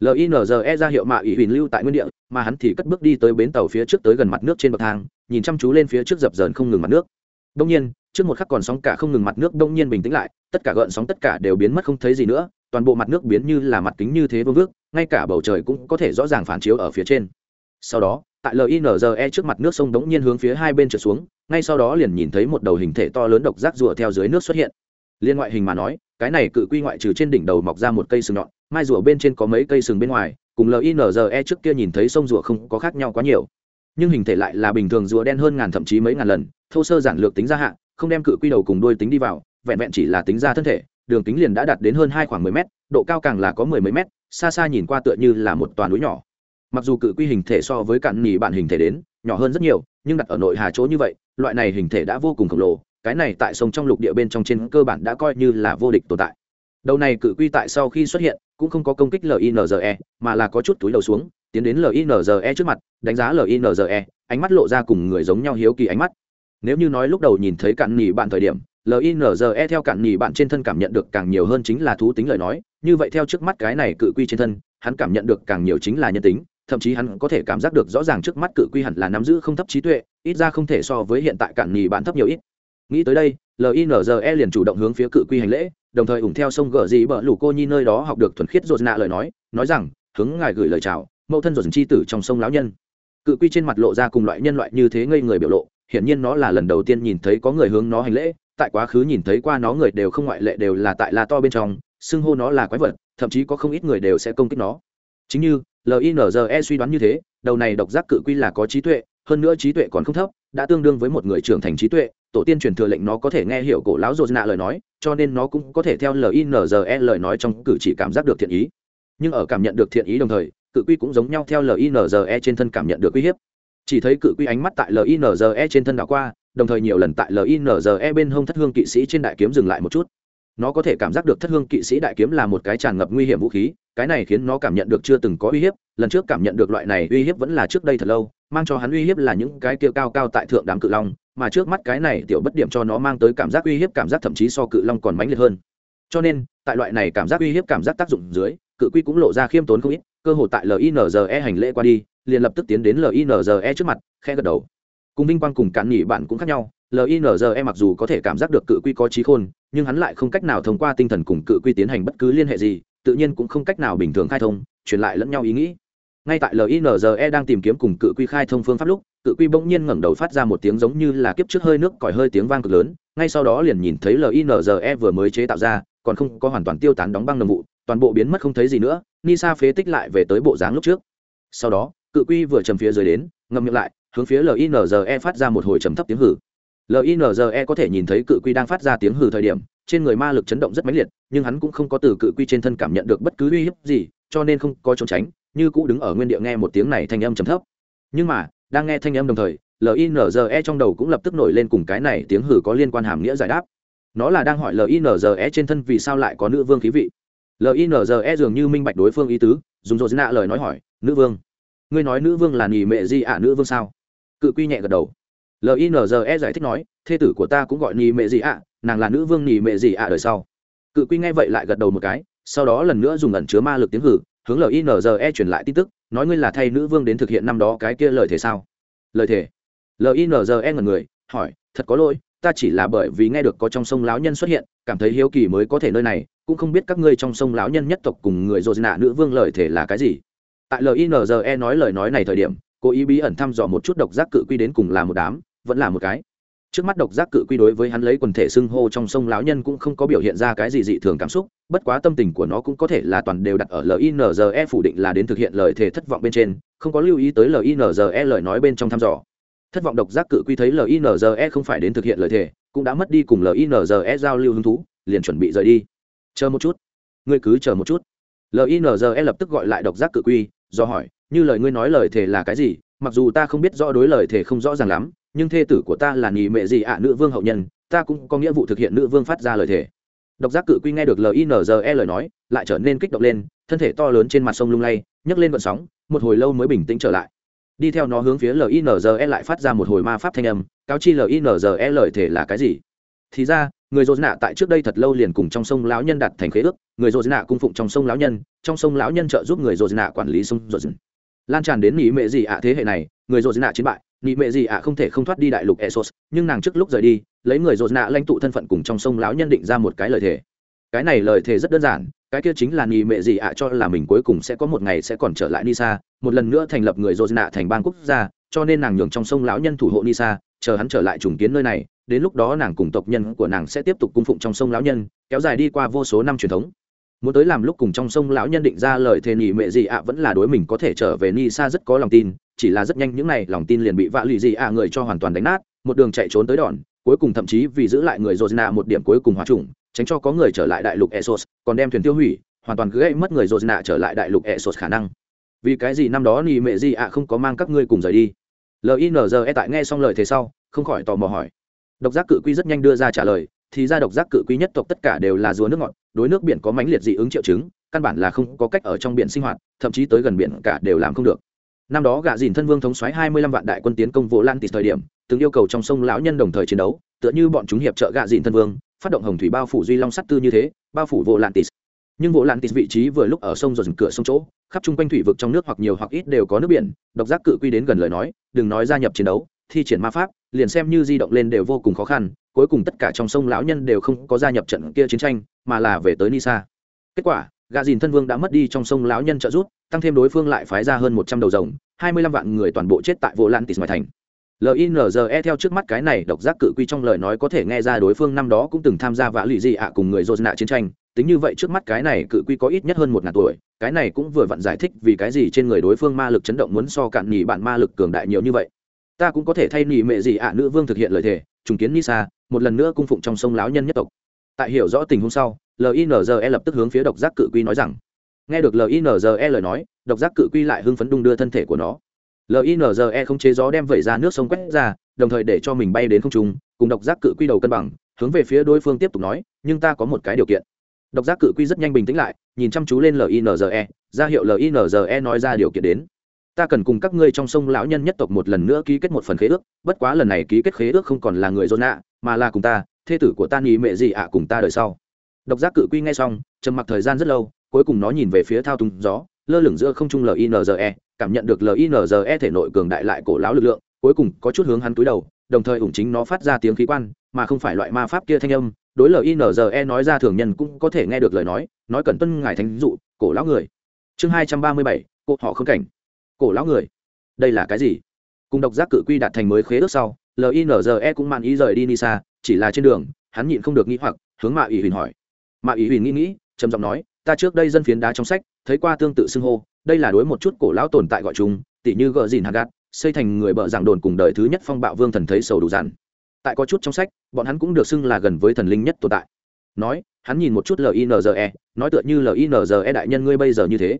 Linze ra hiệu mạ ủy huỳnh lưu tại nguyên địa, mà hắn thì cất bước đi tới bến tàu phía trước tới gần mặt nước trên bậc thang, nhìn chăm chú lên phía trước dập dờn không ngừng mặt nước đông nhiên, trước một khắc còn sóng cả không ngừng mặt nước đông nhiên bình tĩnh lại, tất cả gợn sóng tất cả đều biến mất không thấy gì nữa, toàn bộ mặt nước biến như là mặt kính như thế vương vước, ngay cả bầu trời cũng có thể rõ ràng phản chiếu ở phía trên. Sau đó, tại linze trước mặt nước sông đống nhiên hướng phía hai bên trở xuống, ngay sau đó liền nhìn thấy một đầu hình thể to lớn độc giác rùa theo dưới nước xuất hiện. Liên ngoại hình mà nói, cái này cự quy ngoại trừ trên đỉnh đầu mọc ra một cây sừng nhọn, mai rùa bên trên có mấy cây sừng bên ngoài, cùng linze trước kia nhìn thấy sông rùa không có khác nhau quá nhiều nhưng hình thể lại là bình thường rùa đen hơn ngàn thậm chí mấy ngàn lần, thô sơ giản lược tính ra hạ, không đem cự quy đầu cùng đuôi tính đi vào, vẹn vẹn chỉ là tính ra thân thể, đường kính liền đã đạt đến hơn hai khoảng mười mét, độ cao càng là có mười mấy mét, xa xa nhìn qua tựa như là một toàn núi nhỏ. Mặc dù cự quy hình thể so với cạn nỉ bạn hình thể đến, nhỏ hơn rất nhiều, nhưng đặt ở nội hà chỗ như vậy, loại này hình thể đã vô cùng khổng lồ, cái này tại sông trong lục địa bên trong trên cơ bản đã coi như là vô địch tồn tại. Đầu này cự quy tại sau khi xuất hiện, cũng không có công kích linze mà là có chút túi đầu xuống tiến đến linze trước mặt, đánh giá linze ánh mắt lộ ra cùng người giống nhau hiếu kỳ ánh mắt. Nếu như nói lúc đầu nhìn thấy cạn nỉ bạn thời điểm linze theo cạn nỉ bạn trên thân cảm nhận được càng nhiều hơn chính là thú tính lời nói, như vậy theo trước mắt cái này cự quy trên thân, hắn cảm nhận được càng nhiều chính là nhân tính, thậm chí hắn có thể cảm giác được rõ ràng trước mắt cự quy hẳn là nắm giữ không thấp trí tuệ, ít ra không thể so với hiện tại cạn nỉ bạn thấp nhiều ít. Nghĩ tới đây linze liền chủ động hướng phía cự quy hành lễ, đồng thời ủng theo sông gờ gì bờ lũ cô nhi nơi đó học được thuần khiết rột nạ lời nói nói rằng, hướng ngài gửi lời chào mẫu thân ruột chi tử trong sông lão nhân. Cự quy trên mặt lộ ra cùng loại nhân loại như thế ngây người biểu lộ, hiển nhiên nó là lần đầu tiên nhìn thấy có người hướng nó hành lễ, tại quá khứ nhìn thấy qua nó người đều không ngoại lệ đều là tại la to bên trong, xưng hô nó là quái vật, thậm chí có không ít người đều sẽ công kích nó. Chính như linze suy đoán như thế, đầu này độc giác cự quy là có trí tuệ, hơn nữa trí tuệ còn không thấp, đã tương đương với một người trưởng thành trí tuệ, tổ tiên truyền thừa lệnh nó có thể nghe hiểu cổ lão dột nạ lời nói, cho nên nó cũng có thể theo linze lời nói trong cử chỉ cảm giác được thiện ý. Nhưng ở cảm nhận được thiện ý đồng thời cự quy cũng giống nhau theo linze trên thân cảm nhận được uy hiếp. Chỉ thấy cự quy ánh mắt tại linze trên thân đảo qua, đồng thời nhiều lần tại linze bên hông thất hương kỵ sĩ trên đại kiếm dừng lại một chút. Nó có thể cảm giác được thất hương kỵ sĩ đại kiếm là một cái tràn ngập nguy hiểm vũ khí, cái này khiến nó cảm nhận được chưa từng có uy hiếp, lần trước cảm nhận được loại này uy hiếp vẫn là trước đây thật lâu, mang cho hắn uy hiếp là những cái kia cao cao tại thượng đám cự long, mà trước mắt cái này tiểu bất điểm cho nó mang tới cảm giác uy hiếp cảm giác thậm chí so cự long còn mãnh liệt hơn. Cho nên, tại loại này cảm giác uy hiếp cảm giác tác dụng dưới, cự quy cũng lộ ra khiêm tốn không ít cơ hội tại linze hành lễ qua đi, liền lập tức tiến đến linze trước mặt khe gật đầu. Cùng vinh quang cùng cản nhị bạn cũng khác nhau linze mặc dù có thể cảm giác được cự quy có trí khôn, nhưng hắn lại không cách nào thông qua tinh thần cùng cự quy tiến hành bất cứ liên hệ gì, tự nhiên cũng không cách nào bình thường khai thông, truyền lại lẫn nhau ý nghĩ. Ngay tại linze đang tìm kiếm cùng cự quy khai thông phương pháp lúc cự quy bỗng nhiên ngẩng đầu phát ra một tiếng giống như là kiếp trước hơi nước còi hơi tiếng vang cực lớn, ngay sau đó liền nhìn thấy linze vừa mới chế tạo ra, còn không có hoàn toàn tiêu tán đóng băng nồng vụ, toàn bộ biến mất không thấy gì nữa, nisa phế tích lại về tới bộ dáng lúc trước. Sau đó, cự quy vừa trầm phía dưới đến, ngậm miệng lại, hướng phía linze phát ra một hồi trầm thấp tiếng hử. Linze có thể nhìn thấy cự quy đang phát ra tiếng hử thời điểm, trên người ma lực chấn động rất mãnh liệt, nhưng hắn cũng không có từ cự quy trên thân cảm nhận được bất cứ uy hiếp gì, cho nên không có trốn tránh, như cũ đứng ở nguyên địa nghe một tiếng này thành âm trầm thấp. Nhưng mà đang nghe thanh âm đồng thời linze trong đầu cũng lập tức nổi lên cùng cái này tiếng hử có liên quan hàm nghĩa giải đáp. Nó là đang hỏi linze trên thân vì sao lại có nữ vương khí vị. Linze dường như minh bạch đối phương ý tứ, dùng dội nạ lời nói hỏi, nữ vương, ngươi nói nữ vương là nhì mệ di ạ nữ vương sao? Cự quy nhẹ gật đầu. Linze giải thích nói, thê tử của ta cũng gọi nhì mệ di ạ, nàng là nữ vương nhì mệ di ạ đời sau. Cự quy nghe vậy lại gật đầu một cái, sau đó lần nữa dùng ẩn chứa ma lực tiếng hử, hướng linze truyền lại tin tức nói ngươi là thay nữ vương đến thực hiện năm đó cái kia lời thể sao? Lời thể linze ngần người, hỏi, thật có lỗi, ta chỉ là bởi vì nghe được có trong sông lão nhân xuất hiện, cảm thấy hiếu kỳ mới có thể nơi này, cũng không biết các ngươi trong sông lão nhân nhất tộc cùng người dồn nạ nữ vương lời thể là cái gì. Tại linze nói lời nói này thời điểm cố ý bí ẩn thăm dò một chút độc giác cự quy đến cùng là một đám, vẫn là một cái trước mắt độc giác cự quy đối với hắn lấy quần thể xưng hô trong sông lão nhân cũng không có biểu hiện ra cái gì dị thường cảm xúc, bất quá tâm tình của nó cũng có thể là toàn đều đặt ở linze phủ định là đến thực hiện lời thề thất vọng bên trên, không có lưu ý tới linze lời nói bên trong thăm dò. Thất vọng độc giác cự quy thấy linze không phải đến thực hiện lời thề, cũng đã mất đi cùng linze giao lưu hứng thú, liền chuẩn bị rời đi. Chờ một chút. Ngươi cứ chờ một chút. Linze lập tức gọi lại độc giác cự quy, do hỏi, như lời ngươi nói lời thề là cái gì? Mặc dù ta không biết rõ đối lời thề không rõ ràng lắm nhưng thê tử của ta là nhì mẹ gì ạ, nữ vương hậu nhân, ta cũng có nghĩa vụ thực hiện nữ vương phát ra lời thề. Độc giác cự quy nghe được linze lời nói, lại trở nên kích động lên, thân thể to lớn trên mặt sông lung lay, nhấc lên vận sóng, một hồi lâu mới bình tĩnh trở lại. Đi theo nó hướng phía linze lại phát ra một hồi ma pháp thanh âm, cáo chi linze lời thề là cái gì? Thì ra, người dồn nạ tại trước đây thật lâu liền cùng trong sông lão nhân đặt thành khế ước, người dồn nạ cung phụng trong sông lão nhân, trong sông lão nhân trợ giúp người dồn nạ quản lý sông dồn lan tràn đến nỉ mệ gì ạ thế hệ này, người dồn nạ chiến bại. Nị mệ gì ạ, không thể không thoát đi đại lục esos nhưng nàng trước lúc rời đi, lấy người dột nạ lãnh tụ thân phận cùng trong sông lão nhân định ra một cái lời thề. Cái này lời thề rất đơn giản, cái kia chính là Nị mệ gì ạ cho là mình cuối cùng sẽ có một ngày sẽ còn trở lại nisa, một lần nữa thành lập người dột nạ thành bang quốc gia, cho nên nàng nhường trong sông lão nhân thủ hộ nisa, chờ hắn trở lại trùng kiến nơi này, đến lúc đó nàng cùng tộc nhân của nàng sẽ tiếp tục cung phụng trong sông lão nhân, kéo dài đi qua vô số năm truyền thống. Muốn tới làm lúc cùng trong sông lão nhân định ra lời thề Nị mẹ gì ạ vẫn là đối mình có thể trở về ni sa rất có lòng tin chỉ là rất nhanh những này lòng tin liền bị vạ lụy gì ạ người cho hoàn toàn đánh nát một đường chạy trốn tới đòn cuối cùng thậm chí vì giữ lại người Rosina một điểm cuối cùng hòa trùng, tránh cho có người trở lại đại lục Esos, còn đem thuyền tiêu hủy, hoàn toàn gây mất người Rosina trở lại đại lục Esos khả năng. Vì cái gì năm đó Nị Mẹ Di ạ không có mang các ngươi cùng rời đi? LINZE tại nghe xong lời thế sau, không khỏi tò mò hỏi. Độc giác cự quy rất nhanh đưa ra trả lời, thì ra độc giác cự quy nhất tộc tất cả đều là rùa nước ngọt đối nước biển có mãnh liệt dị ứng triệu chứng căn bản là không có cách ở trong biển sinh hoạt thậm chí tới gần biển cả đều làm không được năm đó gạ dìn thân vương thống xoáy hai mươi lăm vạn đại quân tiến công vô lan tịt thời điểm, từng yêu cầu trong sông lão nhân đồng thời chiến đấu, tựa như bọn chúng hiệp trợ gạ dìn thân vương, phát động hồng thủy bao phủ duy long sắt tư như thế, bao phủ vô lan tịt. Nhưng vô lan tịt vị trí vừa lúc ở sông rồi dừng cửa sông chỗ, khắp chung quanh thủy vực trong nước hoặc nhiều hoặc ít đều có nước biển, độc giác cự quy đến gần lời nói, đừng nói gia nhập chiến đấu, thi triển ma pháp, liền xem như di động lên đều vô cùng khó khăn, cuối cùng tất cả trong sông lão nhân đều không có gia nhập trận kia chiến tranh, mà là về tới nisa. Kết quả gà dìn thân vương đã mất đi trong sông lão nhân trợ giúp, tăng thêm đối phương lại phái ra hơn một trăm đầu rồng, hai mươi lăm vạn người toàn bộ chết tại vô lan tịt ngoại thành linze theo trước mắt cái này, độc giác cự quy trong lời nói có thể nghe ra đối phương năm đó cũng từng tham gia vã lụy dị ạ cùng người dô nạ chiến tranh. Tính như vậy trước mắt cái này cự quy có ít nhất hơn một ngàn tuổi, cái này cũng vừa vặn giải thích vì cái gì trên người đối phương ma lực chấn động muốn so cạn nhì bạn ma lực cường đại nhiều như vậy. Ta cũng có thể thay nhì mệ dị ạ nữ vương thực hiện lời thề, trùng kiến nisa, một lần nữa cung phụng trong sông lão nhân nhất tộc. Tại hiểu rõ tình huống sau linze lập tức hướng phía độc giác cự quy nói rằng, nghe được linze lời nói, độc giác cự quy lại hưng phấn đung đưa thân thể của nó. Linze không chế gió đem vẩy ra nước sông quét ra, đồng thời để cho mình bay đến không trung, cùng độc giác cự quy đầu cân bằng, hướng về phía đối phương tiếp tục nói, nhưng ta có một cái điều kiện. Độc giác cự quy rất nhanh bình tĩnh lại, nhìn chăm chú lên linze ra hiệu linze nói ra điều kiện đến. Ta cần cùng các ngươi trong sông lão nhân nhất tộc một lần nữa ký kết một phần khế ước, bất quá lần này ký kết khế ước không còn là người dôn nạ mà là cùng ta, thê tử của ta nghĩ mẹ gì ạ cùng ta đời sau độc giác cự quy nghe xong, trầm mặc thời gian rất lâu, cuối cùng nó nhìn về phía thao túng gió, lơ lửng giữa không trung linze cảm nhận được linze thể nội cường đại lại cổ lão lực lượng, cuối cùng có chút hướng hắn túi đầu, đồng thời ủng chính nó phát ra tiếng khí quan, mà không phải loại ma pháp kia thanh âm, đối linze nói ra thường nhân cũng có thể nghe được lời nói nói cần tuân ngài thánh dụ, cổ lão người. Chương hai trăm ba mươi bảy cụ họ không cảnh. Cổ lão người. Đây là cái gì? Cùng độc giác cự quy đạt thành mới khế ước sau linze cũng mạn ý rời đi nisa, chỉ là trên đường, hắn nhịn không được nghĩ hoặc, hướng mạ ủy huỳnh hỏi mà ý huỳnh nghĩ nghĩ, trầm giọng nói, ta trước đây dân phiến đá trong sách, thấy qua tương tự xưng hô, đây là đối một chút cổ lão tồn tại gọi chúng tỷ như gợ dìn hạt gạt xây thành người bợ giảng đồn cùng đời thứ nhất phong bạo vương thần thấy sầu đủ dặn. tại có chút trong sách, bọn hắn cũng được xưng là gần với thần linh nhất tồn tại nói, hắn nhìn một chút linze nói tựa như linze đại nhân ngươi bây giờ như thế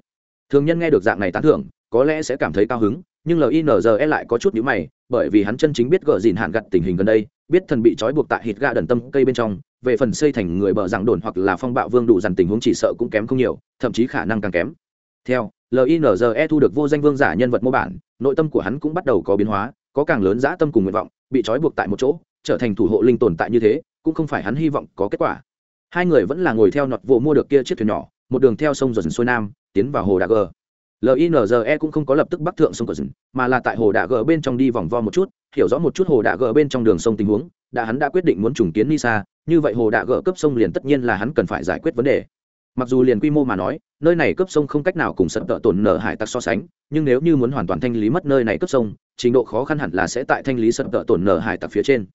thường nhân nghe được dạng này tán thưởng, có lẽ sẽ cảm thấy cao hứng, nhưng linze lại có chút nhữ mày bởi vì hắn chân chính biết gỡ dìn hạn gặt tình hình gần đây, biết thần bị trói buộc tại hít ga đần tâm cây bên trong, về phần xây thành người bờ giảng đồn hoặc là phong bạo vương đủ dằn tình huống chỉ sợ cũng kém không nhiều, thậm chí khả năng càng kém. Theo linze thu được vô danh vương giả nhân vật mô bản, nội tâm của hắn cũng bắt đầu có biến hóa, có càng lớn dã tâm cùng nguyện vọng, bị trói buộc tại một chỗ, trở thành thủ hộ linh tồn tại như thế, cũng không phải hắn hy vọng có kết quả. Hai người vẫn là ngồi theo nọt vụ mua được kia chiếc thuyền nhỏ, một đường theo sông dần xuôi nam, tiến vào hồ đà gờ linze cũng không có lập tức bắc thượng sông cờ rừng mà là tại hồ đạ gờ bên trong đi vòng vo một chút, hiểu rõ một chút hồ đạ gờ bên trong đường sông tình huống, đã hắn đã quyết định muốn trùng kiến nisa, như vậy hồ đạ gờ cấp sông liền tất nhiên là hắn cần phải giải quyết vấn đề. Mặc dù liền quy mô mà nói, nơi này cấp sông không cách nào cùng sập tợ tổn nở hải tặc so sánh, nhưng nếu như muốn hoàn toàn thanh lý mất nơi này cấp sông, trình độ khó khăn hẳn là sẽ tại thanh lý sập tợ tổn nở hải tặc phía trên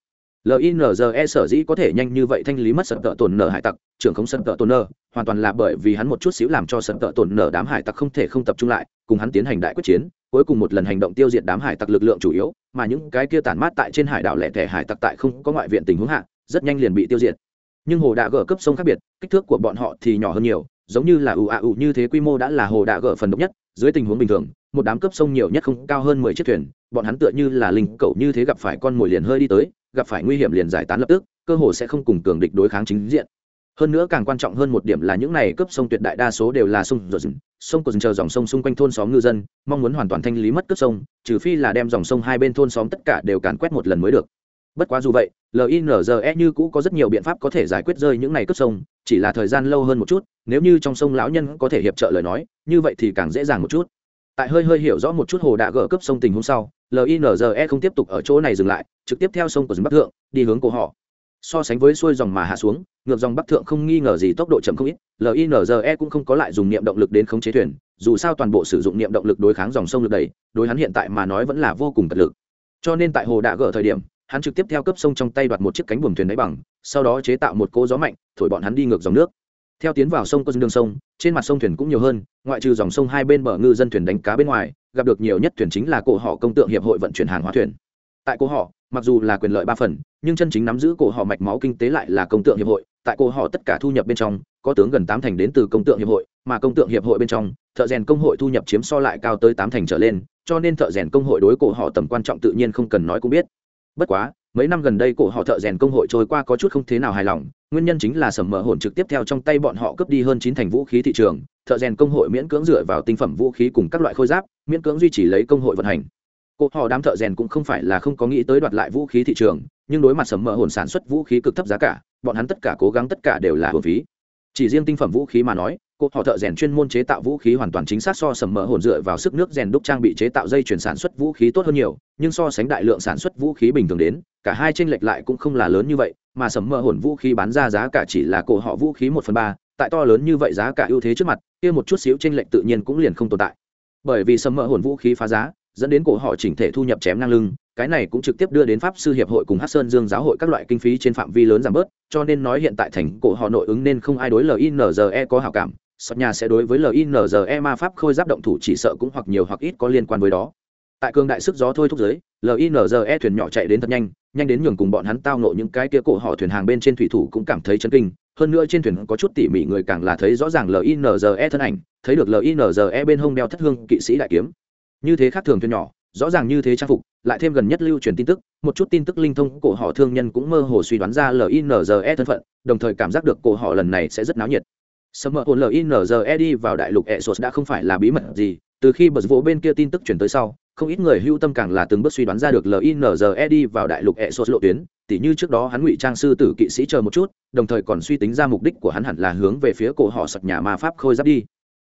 linze sở dĩ có thể nhanh như vậy thanh lý mất sập tợ tổn nở hải tặc, trưởng không sập tợ tổn nở hoàn toàn là bởi vì hắn một chút xíu làm cho sập tợ tổn nở đám hải tặc không thể không tập trung lại, cùng hắn tiến hành đại quyết chiến, cuối cùng một lần hành động tiêu diệt đám hải tặc lực lượng chủ yếu, mà những cái kia tản mát tại trên hải đảo lẻ thẻ hải tặc tại không có ngoại viện tình huống hạ, rất nhanh liền bị tiêu diệt. Nhưng hồ đạ gở cấp sông khác biệt, kích thước của bọn họ thì nhỏ hơn nhiều, giống như là ủ ạ ủ như thế quy mô đã là hồ đạ gở phần độc nhất, dưới tình huống bình thường một đám cướp sông nhiều nhất không cao hơn mười chiếc thuyền, bọn hắn tựa như là linh cẩu như thế gặp phải con mồi liền hơi đi tới, gặp phải nguy hiểm liền giải tán lập tức, cơ hồ sẽ không cùng cường địch đối kháng chính diện. Hơn nữa càng quan trọng hơn một điểm là những này cướp sông tuyệt đại đa số đều là sông rừng, sông của rừng chờ dòng sông xung quanh thôn xóm ngư dân, mong muốn hoàn toàn thanh lý mất cướp sông, trừ phi là đem dòng sông hai bên thôn xóm tất cả đều càn quét một lần mới được. Bất quá dù vậy linze như cũ có rất nhiều biện pháp có thể giải quyết rơi những này cướp sông, chỉ là thời gian lâu hơn một chút, nếu như trong sông lão nhân có thể hiệp trợ lời nói, như vậy thì càng dễ dàng một chút tại hơi hơi hiểu rõ một chút hồ đạ gỡ cấp sông tình hôm sau linze không tiếp tục ở chỗ này dừng lại, trực tiếp theo sông của rừng bắc thượng, đi hướng của họ. So sánh với xuôi dòng mà hạ xuống, ngược dòng bắc thượng không nghi ngờ gì tốc độ chậm không ít linze cũng không có lại dùng niệm động lực đến khống chế thuyền, dù sao toàn bộ sử dụng niệm động lực đối kháng dòng sông lực đẩy, đối hắn hiện tại mà nói vẫn là vô cùng cật lực. Cho nên tại hồ đạ gỡ thời điểm, hắn trực tiếp theo cấp sông trong tay đoạt một chiếc cánh buồm thuyền đáy bằng, sau đó chế tạo một cỗ gió mạnh, thổi bọn hắn đi ngược dòng nước theo tiến vào sông có đường sông, trên mặt sông thuyền cũng nhiều hơn, ngoại trừ dòng sông hai bên bờ ngư dân thuyền đánh cá bên ngoài, gặp được nhiều nhất thuyền chính là cổ họ công tượng hiệp hội vận chuyển hàng hóa thuyền. Tại cổ họ, mặc dù là quyền lợi ba phần, nhưng chân chính nắm giữ cổ họ mạch máu kinh tế lại là công tượng hiệp hội. Tại cổ họ tất cả thu nhập bên trong, có tướng gần tám thành đến từ công tượng hiệp hội, mà công tượng hiệp hội bên trong, thợ rèn công hội thu nhập chiếm so lại cao tới tám thành trở lên, cho nên thợ rèn công hội đối cổ họ tầm quan trọng tự nhiên không cần nói cũng biết. Bất quá mấy năm gần đây cổ họ thợ rèn công hội trôi qua có chút không thế nào hài lòng, nguyên nhân chính là sầm mờ hồn trực tiếp theo trong tay bọn họ cướp đi hơn chín thành vũ khí thị trường, thợ rèn công hội miễn cưỡng dựa vào tinh phẩm vũ khí cùng các loại khôi giáp, miễn cưỡng duy trì lấy công hội vận hành. Cổ họ đám thợ rèn cũng không phải là không có nghĩ tới đoạt lại vũ khí thị trường, nhưng đối mặt sầm mờ hồn sản xuất vũ khí cực thấp giá cả, bọn hắn tất cả cố gắng tất cả đều là hồn phí chỉ riêng tinh phẩm vũ khí mà nói, cô họ thợ rèn chuyên môn chế tạo vũ khí hoàn toàn chính xác so sầm mỡ hồn dựa vào sức nước rèn đúc trang bị chế tạo dây chuyển sản xuất vũ khí tốt hơn nhiều, nhưng so sánh đại lượng sản xuất vũ khí bình thường đến, cả hai tranh lệch lại cũng không là lớn như vậy, mà sầm mỡ hồn vũ khí bán ra giá cả chỉ là cổ họ vũ khí một phần ba, tại to lớn như vậy giá cả ưu thế trước mặt, kia một chút xíu tranh lệch tự nhiên cũng liền không tồn tại. Bởi vì sầm mỡ hồn vũ khí phá giá, dẫn đến cổ họ chỉnh thể thu nhập chém ngang lưng cái này cũng trực tiếp đưa đến pháp sư hiệp hội cùng hát sơn dương giáo hội các loại kinh phí trên phạm vi lớn giảm bớt, cho nên nói hiện tại thành cổ họ nội ứng nên không ai đối linze có hảo cảm sập nhà sẽ đối với linze ma pháp khôi giáp động thủ chỉ sợ cũng hoặc nhiều hoặc ít có liên quan với đó. Tại cường đại sức gió thôi thúc giới linze thuyền nhỏ chạy đến thật nhanh nhanh đến nhường cùng bọn hắn tao nộ những cái kia cổ họ thuyền hàng bên trên thủy thủ cũng cảm thấy chấn kinh. Hơn nữa trên thuyền có chút tỉ mỉ người càng là thấy rõ ràng linze thân ảnh, thấy được linze bên hông đeo thất hương kỵ sĩ đại kiếm. Như thế khác thường thuyền nhỏ rõ ràng như thế trang phục, lại thêm gần nhất lưu truyền tin tức, một chút tin tức linh thông cổ họ thương nhân cũng mơ hồ suy đoán ra linze thân phận, đồng thời cảm giác được cổ họ lần này sẽ rất náo nhiệt. Sầm mờ hồn linze đi vào đại lục esos đã không phải là bí mật gì, từ khi bật vỗ bên kia tin tức chuyển tới sau, không ít người hưu tâm càng là từng bước suy đoán ra được linze đi vào đại lục esos lộ tuyến, tỉ như trước đó hắn ngụy trang sư tử kỵ sĩ chờ một chút, đồng thời còn suy tính ra mục đích của hắn hẳn là hướng về phía cổ họ sập nhà ma pháp khôi giáp đi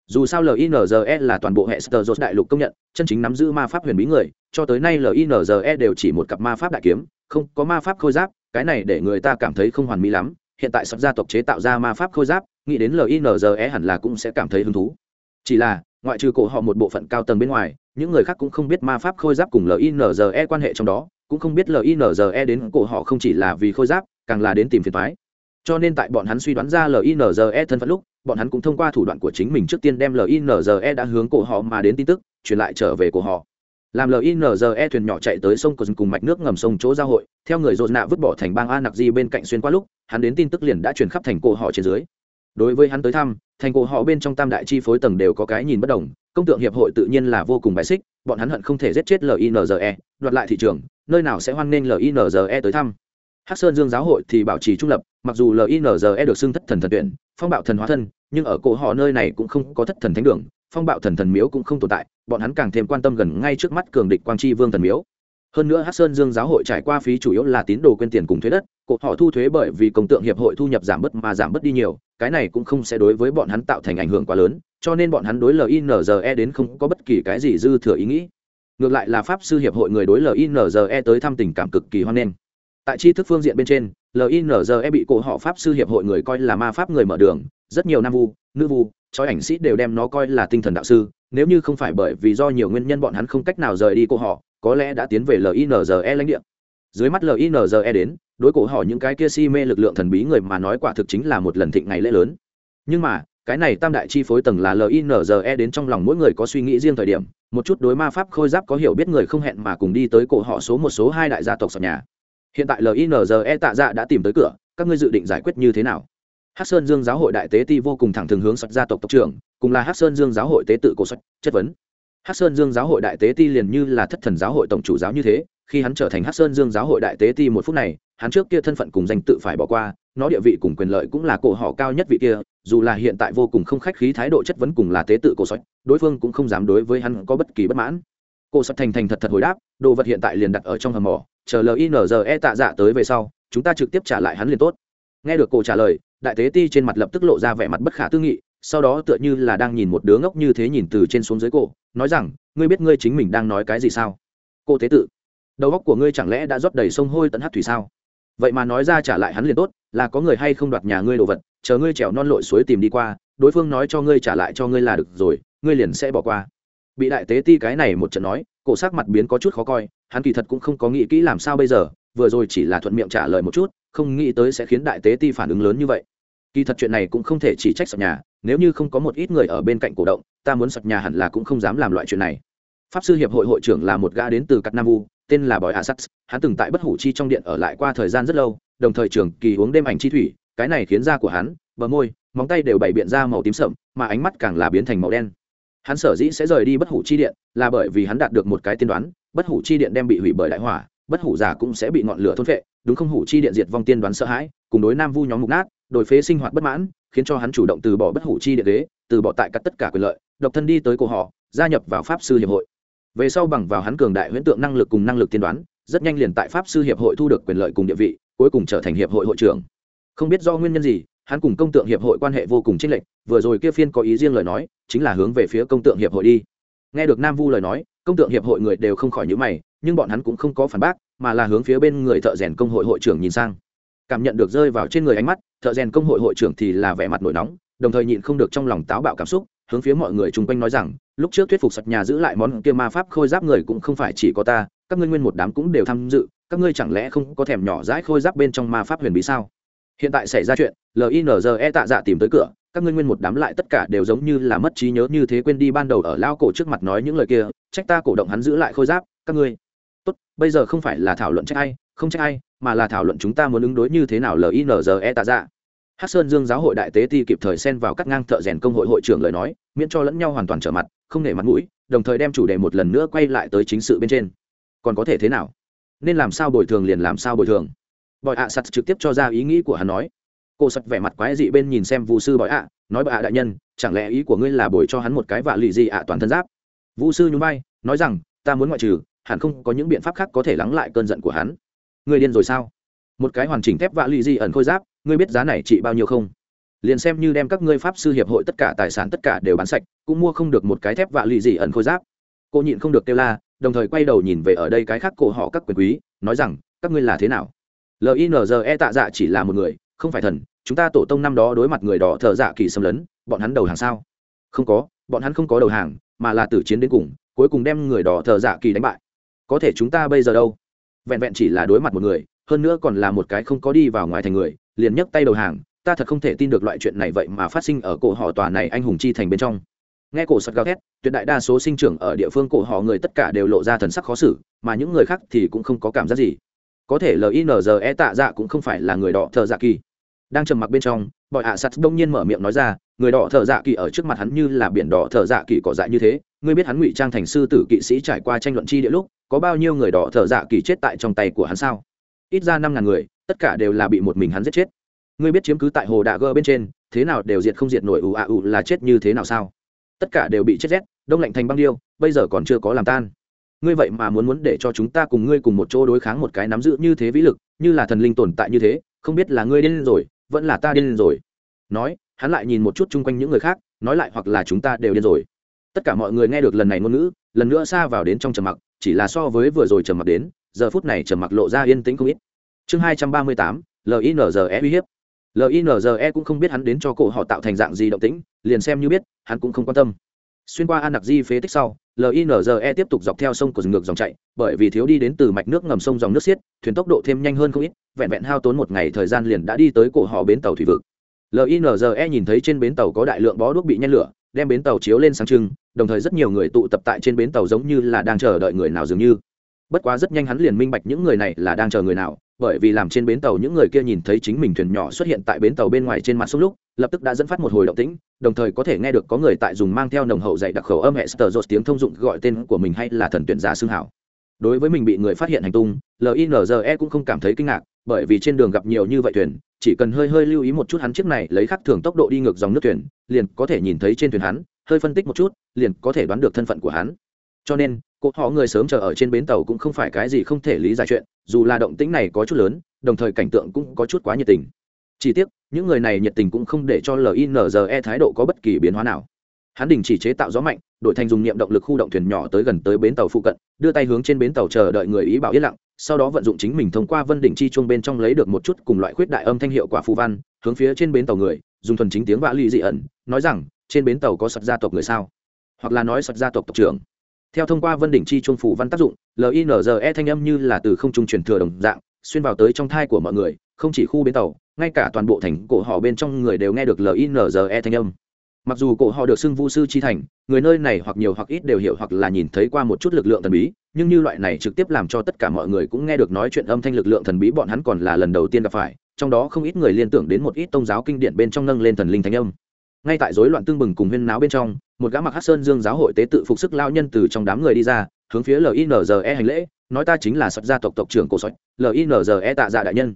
dù sao linze là toàn bộ hệ sơ đại lục công nhận, chân chính nắm giữ ma pháp huyền bí người, cho tới nay linze đều chỉ một cặp ma pháp đại kiếm, không có ma pháp khôi giáp, cái này để người ta cảm thấy không hoàn mỹ lắm. Hiện tại sắp gia tộc chế tạo ra ma pháp khôi giáp, nghĩ đến linze hẳn là cũng sẽ cảm thấy hứng thú. Chỉ là, ngoại trừ cổ họ một bộ phận cao tầng bên ngoài, những người khác cũng không biết ma pháp khôi giáp cùng linze quan hệ trong đó, cũng không biết linze đến cổ họ không chỉ là vì khôi giáp, càng là đến tìm phiền thoái cho nên tại bọn hắn suy đoán ra linze thân phận lúc, bọn hắn cũng thông qua thủ đoạn của chính mình trước tiên đem linze đã hướng cổ họ mà đến tin tức, truyền lại trở về cổ họ. Làm linze thuyền nhỏ chạy tới sông cùng mạch nước ngầm sông chỗ giao hội, theo người dồn nạ vứt bỏ thành bang a nặc di bên cạnh xuyên qua lúc, hắn đến tin tức liền đã truyền khắp thành cổ họ trên dưới. Đối với hắn tới thăm, thành cổ họ bên trong tam đại chi phối tầng đều có cái nhìn bất đồng, công tượng hiệp hội tự nhiên là vô cùng bài xích, bọn hắn hận không thể giết chết linze đoạt lại thị trường, nơi nào sẽ hoan nghênh linze tới thăm. Hắc sơn dương giáo hội thì bảo trì trung lập mặc dù linze được xưng thất thần thần tuyển, phong bạo thần hóa thân, nhưng ở cổ họ nơi này cũng không có thất thần thánh đường, phong bạo thần thần miếu cũng không tồn tại, bọn hắn càng thêm quan tâm gần ngay trước mắt cường địch quang tri vương thần miếu. Hơn nữa hát sơn dương giáo hội trải qua phí chủ yếu là tín đồ quên tiền cùng thuế đất, cổ họ thu thuế bởi vì công tượng hiệp hội thu nhập giảm bớt mà giảm bớt đi nhiều, cái này cũng không sẽ đối với bọn hắn tạo thành ảnh hưởng quá lớn, cho nên bọn hắn đối linze đến không có bất kỳ cái gì dư thừa ý nghĩ. Ngược lại là pháp sư hiệp hội người đối linze tới thăm tình cảm cực kỳ hoan nghênh. Tại tri thức phương diện bên trên linze bị cổ họ pháp sư hiệp hội người coi là ma pháp người mở đường, rất nhiều nam vu, nữ vu chói ảnh sĩ đều đem nó coi là tinh thần đạo sư, nếu như không phải bởi vì do nhiều nguyên nhân bọn hắn không cách nào rời đi cổ họ, có lẽ đã tiến về linze lãnh địa. Dưới mắt linze đến, đối cổ họ những cái kia si mê lực lượng thần bí người mà nói quả thực chính là một lần thịnh ngày lễ lớn. Nhưng mà, cái này tam đại chi phối tầng là linze đến trong lòng mỗi người có suy nghĩ riêng thời điểm, một chút đối ma pháp khôi giáp có hiểu biết người không hẹn mà cùng đi tới cổ họ số một, số hai đại gia tộc sọc nhà hiện tại linze tạ dạ đã tìm tới cửa, các ngươi dự định giải quyết như thế nào? Hát sơn dương giáo hội đại tế ti vô cùng thẳng thường hướng sạch gia tộc tộc trưởng, cùng là hát sơn dương giáo hội tế tự cổ sạch chất vấn. Hát sơn dương giáo hội đại tế ti liền như là thất thần giáo hội tổng chủ giáo như thế, khi hắn trở thành hát sơn dương giáo hội đại tế ti một phút này, hắn trước kia thân phận cùng danh tự phải bỏ qua, nó địa vị cùng quyền lợi cũng là cổ họ cao nhất vị kia, dù là hiện tại vô cùng không khách khí thái độ chất vấn cùng là tế tự cổ sạch đối phương cũng không dám đối với hắn có bất kỳ bất mãn. Cô sọt thành thành thật thật hồi đáp, đồ vật hiện tại liền đặt ở trong hầm mỏ, chờ linze tạ dạ tới về sau, chúng ta trực tiếp trả lại hắn liền tốt. Nghe được cô trả lời, đại tế ti trên mặt lập tức lộ ra vẻ mặt bất khả tư nghị, sau đó tựa như là đang nhìn một đứa ngốc như thế nhìn từ trên xuống dưới cổ nói rằng, ngươi biết ngươi chính mình đang nói cái gì sao? Cô tế tự, đầu óc của ngươi chẳng lẽ đã rót đầy sông hôi tận hát thủy sao? Vậy mà nói ra trả lại hắn liền tốt, là có người hay không đoạt nhà ngươi đồ vật, chờ ngươi trèo non lội suối tìm đi qua, đối phương nói cho ngươi trả lại cho ngươi là được rồi, ngươi liền sẽ bỏ qua bị đại tế ti cái này một trận nói, cổ sắc mặt biến có chút khó coi, hắn kỳ thật cũng không có nghĩ kỹ làm sao bây giờ, vừa rồi chỉ là thuận miệng trả lời một chút, không nghĩ tới sẽ khiến đại tế ti phản ứng lớn như vậy. Kỳ thật chuyện này cũng không thể chỉ trách sập nhà, nếu như không có một ít người ở bên cạnh cổ động, ta muốn sập nhà hẳn là cũng không dám làm loại chuyện này. Pháp sư hiệp hội hội trưởng là một gã đến từ cắt nam vu tên là bòi hạ hắn từng tại bất hủ chi trong điện ở lại qua thời gian rất lâu, đồng thời trường kỳ uống đêm ảnh chi thủy, cái này khiến da của hắn, bờ môi, móng tay đều bày biện ra màu tím sậm, mà ánh mắt càng là biến thành màu đen hắn sở dĩ sẽ rời đi bất hủ chi điện là bởi vì hắn đạt được một cái tiên đoán, bất hủ chi điện đem bị hủy bởi đại hỏa, bất hủ giả cũng sẽ bị ngọn lửa thôn phệ, đúng không? Hủ chi điện diệt vong tiên đoán sợ hãi, cùng đối nam vu nhóm mục nát, đổi phế sinh hoạt bất mãn, khiến cho hắn chủ động từ bỏ bất hủ chi điện đế từ bỏ tại cắt tất cả quyền lợi, độc thân đi tới cổ họ, gia nhập vào pháp sư hiệp hội. Về sau bằng vào hắn cường đại huyễn tượng năng lực cùng năng lực tiên đoán, rất nhanh liền tại pháp sư hiệp hội thu được quyền lợi cùng địa vị, cuối cùng trở thành hiệp hội hội trưởng. Không biết do nguyên nhân gì hắn cùng công tượng hiệp hội quan hệ vô cùng chênh lệch, vừa rồi kia phiên có ý riêng lời nói, chính là hướng về phía công tượng hiệp hội đi. Nghe được nam vu lời nói, công tượng hiệp hội người đều không khỏi nhữ mày, nhưng bọn hắn cũng không có phản bác, mà là hướng phía bên người thợ rèn công hội hội trưởng nhìn sang. Cảm nhận được rơi vào trên người ánh mắt, thợ rèn công hội hội trưởng thì là vẻ mặt nổi nóng, đồng thời nhịn không được trong lòng táo bạo cảm xúc, hướng phía mọi người chung quanh nói rằng, lúc trước thuyết phục sạch nhà giữ lại món kia ma pháp khôi giáp người cũng không phải chỉ có ta, các ngươi nguyên một đám cũng đều tham dự, các ngươi chẳng lẽ không có thèm nhỏ dãi khôi giáp bên trong ma pháp huyền bí sao? Hiện tại xảy ra chuyện linze tạ dạ tìm tới cửa, các ngươi nguyên một đám lại tất cả đều giống như là mất trí nhớ như thế quên đi ban đầu ở lao cổ trước mặt nói những lời kia, trách ta cổ động hắn giữ lại khôi giáp, các ngươi. Tốt, bây giờ không phải là thảo luận trách ai, không trách ai, mà là thảo luận chúng ta muốn ứng đối như thế nào linze tạ dạ. Hát sơn dương giáo hội đại tế ti kịp thời xen vào cắt ngang thợ rèn công hội hội trưởng lời nói, miễn cho lẫn nhau hoàn toàn trở mặt, không nể mặt mũi, đồng thời đem chủ đề một lần nữa quay lại tới chính sự bên trên. Còn có thể thế nào? Nên làm sao bồi thường liền làm sao bồi thường bòi ạ sắt trực tiếp cho ra ý nghĩ của hắn nói. Cô sắt vẻ mặt quái dị bên nhìn xem Vu sư bòi ạ, nói bòi ạ đại nhân, chẳng lẽ ý của ngươi là bồi cho hắn một cái vạ lì gì ạ toàn thân giáp? Vũ sư nhún bay nói rằng, ta muốn ngoại trừ, hẳn không có những biện pháp khác có thể lắng lại cơn giận của hắn. Ngươi điên rồi sao? Một cái hoàn chỉnh thép vạ lì gì ẩn khôi giáp, ngươi biết giá này trị bao nhiêu không? Liền xem như đem các ngươi pháp sư hiệp hội tất cả tài sản tất cả đều bán sạch, cũng mua không được một cái thép vạ lì gì ẩn khôi giáp. Cô nhịn không được kêu la, đồng thời quay đầu nhìn về ở đây cái khác cổ họ các quyền quý, nói rằng, các ngươi là thế nào? Linze tạ dạ chỉ là một người, không phải thần, chúng ta tổ tông năm đó đối mặt người đỏ thợ dạ kỳ xâm lấn, bọn hắn đầu hàng sao? Không có, bọn hắn không có đầu hàng, mà là tử chiến đến cùng, cuối cùng đem người đỏ thợ dạ kỳ đánh bại. Có thể chúng ta bây giờ đâu? Vẹn vẹn chỉ là đối mặt một người, hơn nữa còn là một cái không có đi vào ngoài thành người, liền nhấc tay đầu hàng, ta thật không thể tin được loại chuyện này vậy mà phát sinh ở cổ họ tòa này anh hùng chi thành bên trong. Nghe cổ sật gào thét, tuyệt đại đa số sinh trưởng ở địa phương cổ họ người tất cả đều lộ ra thần sắc khó xử, mà những người khác thì cũng không có cảm giác gì có thể linze tạ dạ cũng không phải là người đỏ thợ dạ kỳ. Đang trầm mặc bên trong, bọn ạ sắt đông nhiên mở miệng nói ra, người đỏ thợ dạ kỳ ở trước mặt hắn như là biển đỏ thợ dạ kỳ cỏ dại như thế. Ngươi biết hắn ngụy trang thành sư tử kỵ sĩ trải qua tranh luận chi địa lúc, có bao nhiêu người đỏ thợ dạ kỳ chết tại trong tay của hắn sao? Ít ra năm ngàn người, tất cả đều là bị một mình hắn giết chết. Ngươi biết chiếm cứ tại hồ đạ gơ bên trên, thế nào đều diệt không diệt nổi ù ạ ù là chết như thế nào sao? Tất cả đều bị chết rét, đông lạnh thành băng điêu, bây giờ còn chưa có làm tan ngươi vậy mà muốn muốn để cho chúng ta cùng ngươi cùng một chỗ đối kháng một cái nắm giữ như thế vĩ lực, như là thần linh tồn tại như thế, không biết là ngươi điên rồi, vẫn là ta điên rồi. Nói, hắn lại nhìn một chút chung quanh những người khác, nói lại hoặc là chúng ta đều điên rồi. Tất cả mọi người nghe được lần này ngôn ngữ, lần nữa xa vào đến trong trầm mặc, chỉ là so với vừa rồi trầm mặc đến, giờ phút này trầm mặc lộ ra yên tĩnh không ít. Chương hai trăm ba mươi tám linze uy hiếp. Linze cũng không biết hắn đến cho cổ họ tạo thành dạng gì động tĩnh, liền xem như biết, hắn cũng không quan tâm. Xuyên qua an đặc di phế tích sau linze tiếp tục dọc theo sông của rừng ngược dòng chạy bởi vì thiếu đi đến từ mạch nước ngầm sông dòng nước xiết, thuyền tốc độ thêm nhanh hơn không ít, vẹn vẹn hao tốn một ngày thời gian liền đã đi tới cổ họ bến tàu thủy vực. Linze nhìn thấy trên bến tàu có đại lượng bó đuốc bị nhen lửa, đem bến tàu chiếu lên sáng trưng, đồng thời rất nhiều người tụ tập tại trên bến tàu giống như là đang chờ đợi người nào dường như. Bất quá rất nhanh hắn liền minh bạch những người này là đang chờ người nào, bởi vì làm trên bến tàu những người kia nhìn thấy chính mình thuyền nhỏ xuất hiện tại bến tàu bên ngoài trên mặt sông lúc, lập tức đã dẫn phát một hồi động tĩnh đồng thời có thể nghe được có người tại dùng mang theo nồng hậu dạy đặc khẩu âm hệ sờ rột tiếng thông dụng gọi tên của mình hay là thần tuyển giả xương hảo. Đối với mình bị người phát hiện hành tung linze cũng không cảm thấy kinh ngạc, bởi vì trên đường gặp nhiều như vậy thuyền, chỉ cần hơi hơi lưu ý một chút hắn chiếc này lấy khắc thường tốc độ đi ngược dòng nước thuyền, liền có thể nhìn thấy trên thuyền hắn, hơi phân tích một chút, liền có thể đoán được thân phận của hắn. Cho nên cỗ họ người sớm chờ ở trên bến tàu cũng không phải cái gì không thể lý giải chuyện, dù là động tĩnh này có chút lớn, đồng thời cảnh tượng cũng có chút quá nhiệt tình. Chỉ tiếc những người này nhiệt tình cũng không để cho linze thái độ có bất kỳ biến hóa nào. Hắn đình chỉ chế tạo gió mạnh đổi thành dùng niệm động lực khu động thuyền nhỏ tới gần tới bến tàu phụ cận, đưa tay hướng trên bến tàu chờ đợi người ý bảo yên lặng, sau đó vận dụng chính mình thông qua vân đỉnh chi chuông bên trong lấy được một chút cùng loại khuyết đại âm thanh hiệu quả phù văn, hướng phía trên bến tàu người, dùng thuần chính tiếng vã ly dị ẩn, nói rằng, trên bến tàu có sật gia tộc người sao? Hoặc là nói sật gia tộc tộc trưởng. Theo thông qua vân đỉnh chi chuông phù văn tác dụng linze thanh âm như là từ không trung truyền thừa đồng dạng, xuyên vào tới trong thai của mọi người không chỉ khu bến tàu, ngay cả toàn bộ thành cổ họ bên trong người đều nghe được linze thanh âm. Mặc dù cổ họ được xưng vu sư chi thành, người nơi này hoặc nhiều hoặc ít đều hiểu hoặc là nhìn thấy qua một chút lực lượng thần bí, nhưng như loại này trực tiếp làm cho tất cả mọi người cũng nghe được nói chuyện âm thanh lực lượng thần bí bọn hắn còn là lần đầu tiên gặp phải, trong đó không ít người liên tưởng đến một ít tôn giáo kinh điển bên trong nâng lên thần linh thanh âm. Ngay tại rối loạn tương bừng cùng huyên náo bên trong, một gã mặc hát sơn dương giáo hội tế tự phục sức lao nhân từ trong đám người đi ra, hướng phía linze hành lễ, nói ta chính là sập gia tộc tộc trưởng cổ sọt linze tạ dạ đại nhân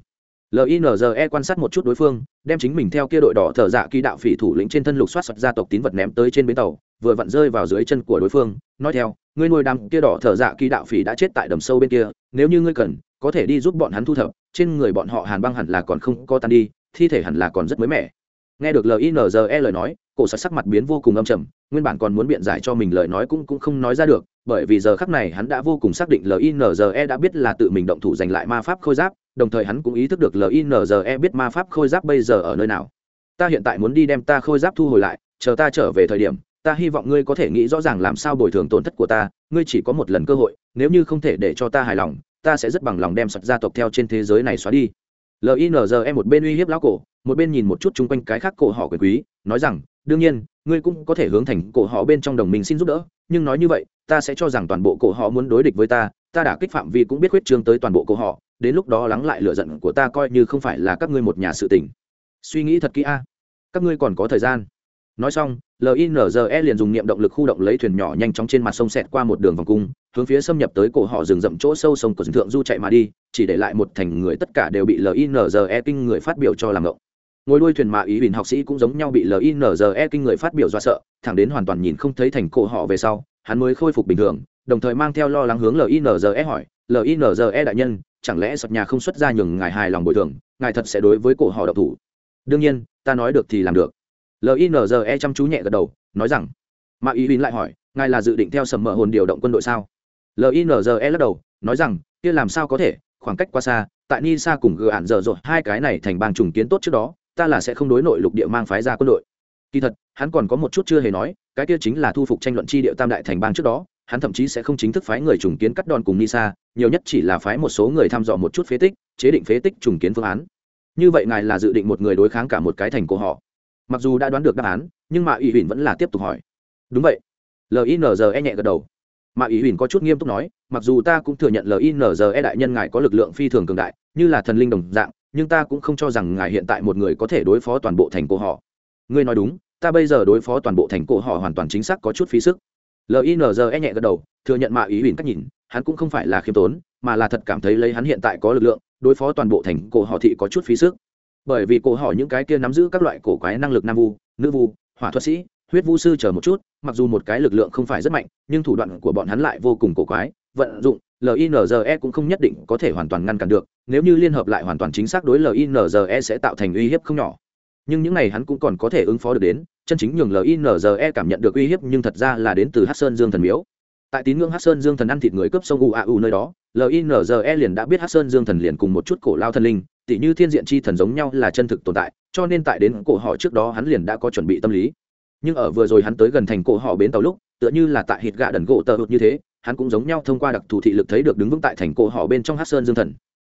linze quan sát một chút đối phương, đem chính mình theo kia đội đỏ thợ dạ kỳ đạo phỉ thủ lĩnh trên thân lục soát sập gia tộc tín vật ném tới trên bến tàu, vừa vặn rơi vào dưới chân của đối phương, nói theo, ngươi nuôi đám kia đỏ thợ dạ kỳ đạo phỉ đã chết tại đầm sâu bên kia, nếu như ngươi cần, có thể đi giúp bọn hắn thu thập, trên người bọn họ hàn băng hẳn là còn không có tan đi, thi thể hẳn là còn rất mới mẻ. Nghe được linze lời nói, cổ sắt sắc mặt biến vô cùng âm trầm, nguyên bản còn muốn biện giải cho mình lời nói cũng cũng không nói ra được, bởi vì giờ khắc này hắn đã vô cùng xác định linze đã biết là tự mình động thủ giành lại ma pháp khôi giáp đồng thời hắn cũng ý thức được linze biết ma pháp khôi giáp bây giờ ở nơi nào. Ta hiện tại muốn đi đem ta khôi giáp thu hồi lại, chờ ta trở về thời điểm, ta hy vọng ngươi có thể nghĩ rõ ràng làm sao bồi thường tổn thất của ta, ngươi chỉ có một lần cơ hội, nếu như không thể để cho ta hài lòng, ta sẽ rất bằng lòng đem sật gia tộc theo trên thế giới này xóa đi. Linze một bên uy hiếp lão cổ, một bên nhìn một chút chung quanh cái khác cổ họ quyền quý, nói rằng, đương nhiên, ngươi cũng có thể hướng thành cổ họ bên trong đồng minh xin giúp đỡ, nhưng nói như vậy, ta sẽ cho rằng toàn bộ cổ họ muốn đối địch với ta ta đã kích phạm vi cũng biết khuyết trương tới toàn bộ cô họ, đến lúc đó lắng lại lựa giận của ta coi như không phải là các ngươi một nhà sự tình. Suy nghĩ thật kỹ a. Các ngươi còn có thời gian. Nói xong linze liền dùng niệm động lực khu động lấy thuyền nhỏ nhanh chóng trên mặt sông xẹt qua một đường vòng cung, hướng phía xâm nhập tới cổ họ rừng rậm chỗ sâu sông của rừng thượng du chạy mà đi, chỉ để lại một thành người tất cả đều bị linze kinh người phát biểu cho làm ngộng. Ngồi đuôi thuyền mạ ý bình học sĩ cũng giống nhau bị linze kinh người phát biểu do sợ, thẳng đến hoàn toàn nhìn không thấy thành cổ họ về sau, hắn mới khôi phục bình thường đồng thời mang theo lo lắng hướng linze hỏi linze đại nhân, chẳng lẽ sập nhà không xuất ra nhường ngài hài lòng bồi thường, ngài thật sẽ đối với cổ họ độc thủ? Đương nhiên, ta nói được thì làm được. Linze chăm chú nhẹ gật đầu, nói rằng mà ý bình lại hỏi, ngài là dự định theo sầm mở hồn điều động quân đội sao? Linze lắc đầu, nói rằng, kia làm sao có thể, khoảng cách quá xa, tại ni sa cùng gờ ạn dở rồi hai cái này thành bang trùng kiến tốt trước đó, ta là sẽ không đối nội lục địa mang phái ra quân đội. Kỳ thật, hắn còn có một chút chưa hề nói, cái kia chính là thu phục tranh luận chi địa tam đại thành bang trước đó hắn thậm chí sẽ không chính thức phái người trùng kiến cắt đòn cùng nisa, nhiều nhất chỉ là phái một số người thăm dò một chút phế tích, chế định phế tích trùng kiến phương án. Như vậy ngài là dự định một người đối kháng cả một cái thành của họ. Mặc dù đã đoán được đáp án, nhưng mà ủy huỳnh vẫn là tiếp tục hỏi. Đúng vậy. Linze nhẹ gật đầu. Mà ủy huỳnh có chút nghiêm túc nói, mặc dù ta cũng thừa nhận linze đại nhân ngài có lực lượng phi thường cường đại, như là thần linh đồng dạng, nhưng ta cũng không cho rằng ngài hiện tại một người có thể đối phó toàn bộ thành cổ họ. Ngươi nói đúng, ta bây giờ đối phó toàn bộ thành cổ họ hoàn toàn chính xác có chút phí sức linze nhẹ gật đầu, thừa nhận mạ ý huỳnh cách nhìn, hắn cũng không phải là khiêm tốn, mà là thật cảm thấy lấy hắn hiện tại có lực lượng, đối phó toàn bộ thành cổ họ thị có chút phí sức. Bởi vì cổ họ những cái kia nắm giữ các loại cổ quái năng lực nam vu, nữ vu, hỏa thuật sĩ, huyết vu sư chờ một chút, mặc dù một cái lực lượng không phải rất mạnh, nhưng thủ đoạn của bọn hắn lại vô cùng cổ quái, vận dụng linze cũng không nhất định có thể hoàn toàn ngăn cản được, nếu như liên hợp lại hoàn toàn chính xác đối linze sẽ tạo thành uy hiếp không nhỏ. Nhưng những này hắn cũng còn có thể ứng phó được đến chân chính nhường linze cảm nhận được uy hiếp nhưng thật ra là đến từ hát sơn dương thần miếu. Tại tín ngưỡng hát sơn dương thần ăn thịt người cướp sông u a u nơi đó linze liền đã biết hát sơn dương thần liền cùng một chút cổ lao thần linh, tỉ như thiên diện chi thần giống nhau là chân thực tồn tại, cho nên tại đến cổ họ trước đó hắn liền đã có chuẩn bị tâm lý. Nhưng ở vừa rồi hắn tới gần thành cổ họ bến tàu lúc, tựa như là tại hít gạ đần gỗ tờ hụt như thế, hắn cũng giống nhau thông qua đặc thù thị lực thấy được đứng vững tại thành cổ họ bên trong hát sơn dương thần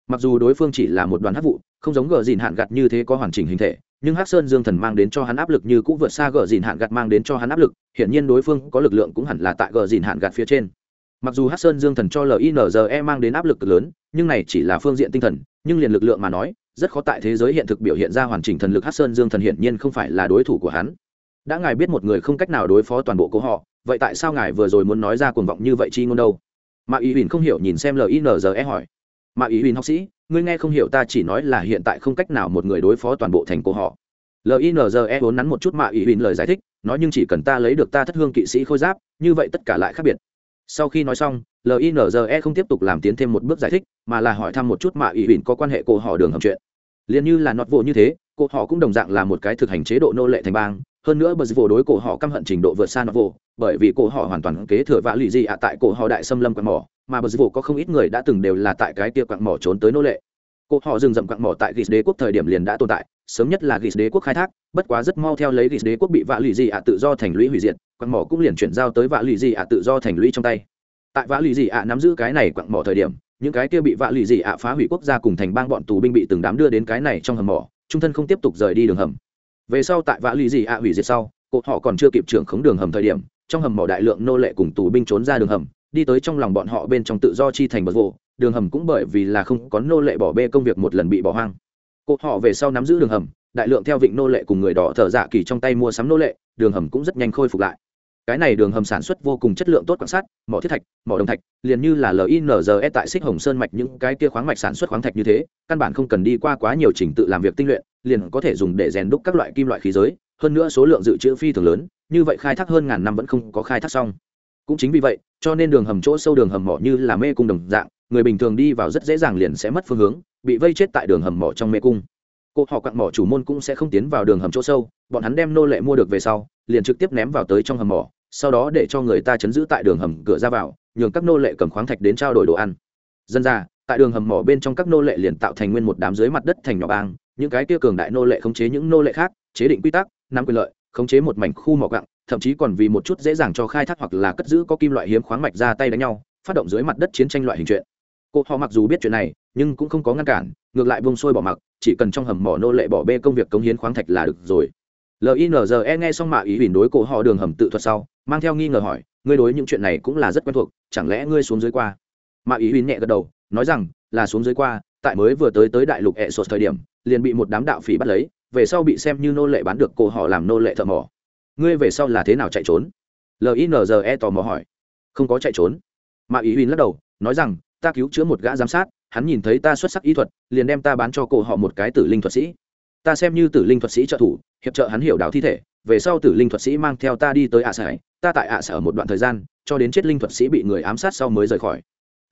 mặc dù đối phương chỉ là một đoàn hát vụ, không giống gờ dìn hạn gặt như thế có hoàn chỉnh hình thể, nhưng hắc sơn dương thần mang đến cho hắn áp lực như cũ vượt xa gờ dìn hạn gặt mang đến cho hắn áp lực, hiển nhiên đối phương có lực lượng cũng hẳn là tại gờ dìn hạn gặt phía trên. Mặc dù hắc sơn dương thần cho linze mang đến áp lực cực lớn, nhưng này chỉ là phương diện tinh thần, nhưng liền lực lượng mà nói, rất khó tại thế giới hiện thực biểu hiện ra hoàn chỉnh thần lực hắc sơn dương thần hiển nhiên không phải là đối thủ của hắn. Đã ngài biết một người không cách nào đối phó toàn bộ câu họ, vậy tại sao ngài vừa rồi muốn nói ra cuồng vọng như vậy chi ngôn đâu? Mà ý huỳnh không hiểu nhìn xem linze hỏi mà ý huỳnh học sĩ, ngươi nghe không hiểu ta chỉ nói là hiện tại không cách nào một người đối phó toàn bộ thành cổ họ. Linze vốn nắn một chút mạ ý huỳnh lời giải thích, nói nhưng chỉ cần ta lấy được ta thất hương kỵ sĩ khôi giáp, như vậy tất cả lại khác biệt. Sau khi nói xong linze không tiếp tục làm tiến thêm một bước giải thích, mà là hỏi thăm một chút mạ ý huỳnh có quan hệ cổ họ đường hầm chuyện. Liền như là nọt vụ như thế, cổ họ cũng đồng dạng là một cái thực hành chế độ nô lệ thành bang. Hơn nữa bờ vô đối cổ họ căm hận trình độ vượt xa nọt vụ bởi vì cổ họ hoàn toàn kế thừa vạ lụy gì ạ tại cổ họ đại xâm lâm quạt mỏ mà bờ vụ có không ít người đã từng đều là tại cái kia quặng mỏ trốn tới nô lệ. Cột họ dừng dậm quặng mỏ tại ghis đế quốc thời điểm liền đã tồn tại, sớm nhất là ghis đế quốc khai thác, bất quá rất mau theo lấy ghis đế quốc bị vạ lụy dị ạ tự do thành lũy hủy diệt, quặng mỏ cũng liền chuyển giao tới vạ lụy dị ạ tự do thành lũy trong tay. Tại vạ lụy dị ạ nắm giữ cái này quặng mỏ thời điểm, những cái kia bị vạ lụy dị ạ phá hủy quốc gia cùng thành bang bọn tù binh bị từng đám đưa đến cái này trong hầm mỏ, trung thân không tiếp tục rời đi đường hầm. Về sau tại vạ lụy dị ạ hủy diệt sau cột họ còn chưa kịp trưởng khống đường hầm thời điểm, trong hầm mỏ đại lượng nô lệ cùng tù binh trốn ra đường hầm đi tới trong lòng bọn họ bên trong tự do chi thành bật vô đường hầm cũng bởi vì là không có nô lệ bỏ bê công việc một lần bị bỏ hoang. Cột họ về sau nắm giữ đường hầm, đại lượng theo vịnh nô lệ cùng người đỏ thở dạ kỳ trong tay mua sắm nô lệ, đường hầm cũng rất nhanh khôi phục lại. Cái này đường hầm sản xuất vô cùng chất lượng tốt quan sát mỏ thiết thạch, mỏ đồng thạch, liền như là linze tại xích hồng sơn mạch những cái kia khoáng mạch sản xuất khoáng thạch như thế, căn bản không cần đi qua quá nhiều trình tự làm việc tinh luyện, liền có thể dùng để rèn đúc các loại kim loại khí giới, hơn nữa số lượng dự trữ phi thường lớn, như vậy khai thác hơn ngàn năm vẫn không có khai thác xong. Cũng chính vì vậy cho nên đường hầm chỗ sâu đường hầm mỏ như là mê cung đồng dạng, người bình thường đi vào rất dễ dàng liền sẽ mất phương hướng, bị vây chết tại đường hầm mỏ trong mê cung. Cô họ quặng mỏ chủ môn cũng sẽ không tiến vào đường hầm chỗ sâu, bọn hắn đem nô lệ mua được về sau, liền trực tiếp ném vào tới trong hầm mỏ, sau đó để cho người ta chấn giữ tại đường hầm cửa ra vào, nhường các nô lệ cầm khoáng thạch đến trao đổi đồ ăn. Dân ra, tại đường hầm mỏ bên trong các nô lệ liền tạo thành nguyên một đám dưới mặt đất thành nhỏ bang, những cái kia cường đại nô lệ khống chế những nô lệ khác, chế định quy tắc, nắm quyền lợi, khống chế một mảnh khu mỏ gặng thậm chí còn vì một chút dễ dàng cho khai thác hoặc là cất giữ có kim loại hiếm khoáng mạch ra tay đánh nhau, phát động dưới mặt đất chiến tranh loại hình chuyện. Cô họ mặc dù biết chuyện này, nhưng cũng không có ngăn cản, ngược lại bông sôi bỏ mặc, chỉ cần trong hầm mỏ nô lệ bỏ bê công việc cống hiến khoáng thạch là được rồi. Linze nghe xong mạ ý ủy đối cổ họ đường hầm tự thuật sau, mang theo nghi ngờ hỏi, ngươi đối những chuyện này cũng là rất quen thuộc, chẳng lẽ ngươi xuống dưới qua? Mạ ý ủy nhẹ gật đầu, nói rằng, là xuống dưới qua, tại mới vừa tới tới đại lục ẹ sột thời điểm, liền bị một đám đạo phỉ bắt lấy, về sau bị xem như nô lệ bán được cổ họ làm nô lệ thợ mỏ ngươi về sau là thế nào chạy trốn? Linze tò mò hỏi. Không có chạy trốn. Mạ ý ủy lắc đầu, nói rằng, ta cứu chữa một gã giám sát, hắn nhìn thấy ta xuất sắc y thuật, liền đem ta bán cho cổ họ một cái tử linh thuật sĩ. Ta xem như tử linh thuật sĩ trợ thủ, hiệp trợ hắn hiểu đạo thi thể, về sau tử linh thuật sĩ mang theo ta đi tới ạ sở ta tại ạ sở một đoạn thời gian, cho đến chết linh thuật sĩ bị người ám sát sau mới rời khỏi.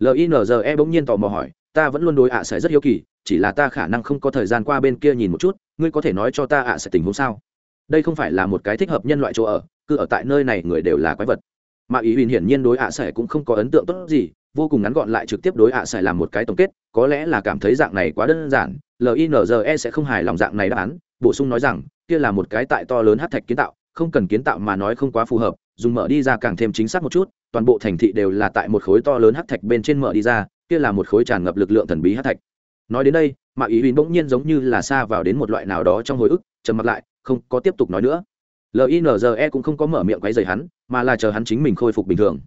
Linze bỗng nhiên tò mò hỏi, ta vẫn luôn đối ạ sở rất hiếu kỳ, chỉ là ta khả năng không có thời gian qua bên kia nhìn một chút, ngươi có thể nói cho ta ạ sở tình huống sao? Đây không phải là một cái thích hợp nhân loại chỗ ở, cứ ở tại nơi này người đều là quái vật. Mà ý huỳnh hiển nhiên đối ạ sẻ cũng không có ấn tượng tốt gì, vô cùng ngắn gọn lại trực tiếp đối ạ sẻ làm một cái tổng kết, có lẽ là cảm thấy dạng này quá đơn giản linze sẽ không hài lòng dạng này đáp án, bổ sung nói rằng, kia là một cái tại to lớn hát thạch kiến tạo, không cần kiến tạo mà nói không quá phù hợp, dùng mở đi ra càng thêm chính xác một chút, toàn bộ thành thị đều là tại một khối to lớn hát thạch bên trên mở đi ra, kia là một khối tràn ngập lực lượng thần bí hát thạch. Nói đến đây mạ ý huỳnh bỗng nhiên giống như là xa vào đến một loại nào đó trong hồi ức, trầm mặt lại không có tiếp tục nói nữa. Linze cũng không có mở miệng quấy dày hắn mà là chờ hắn chính mình khôi phục bình thường.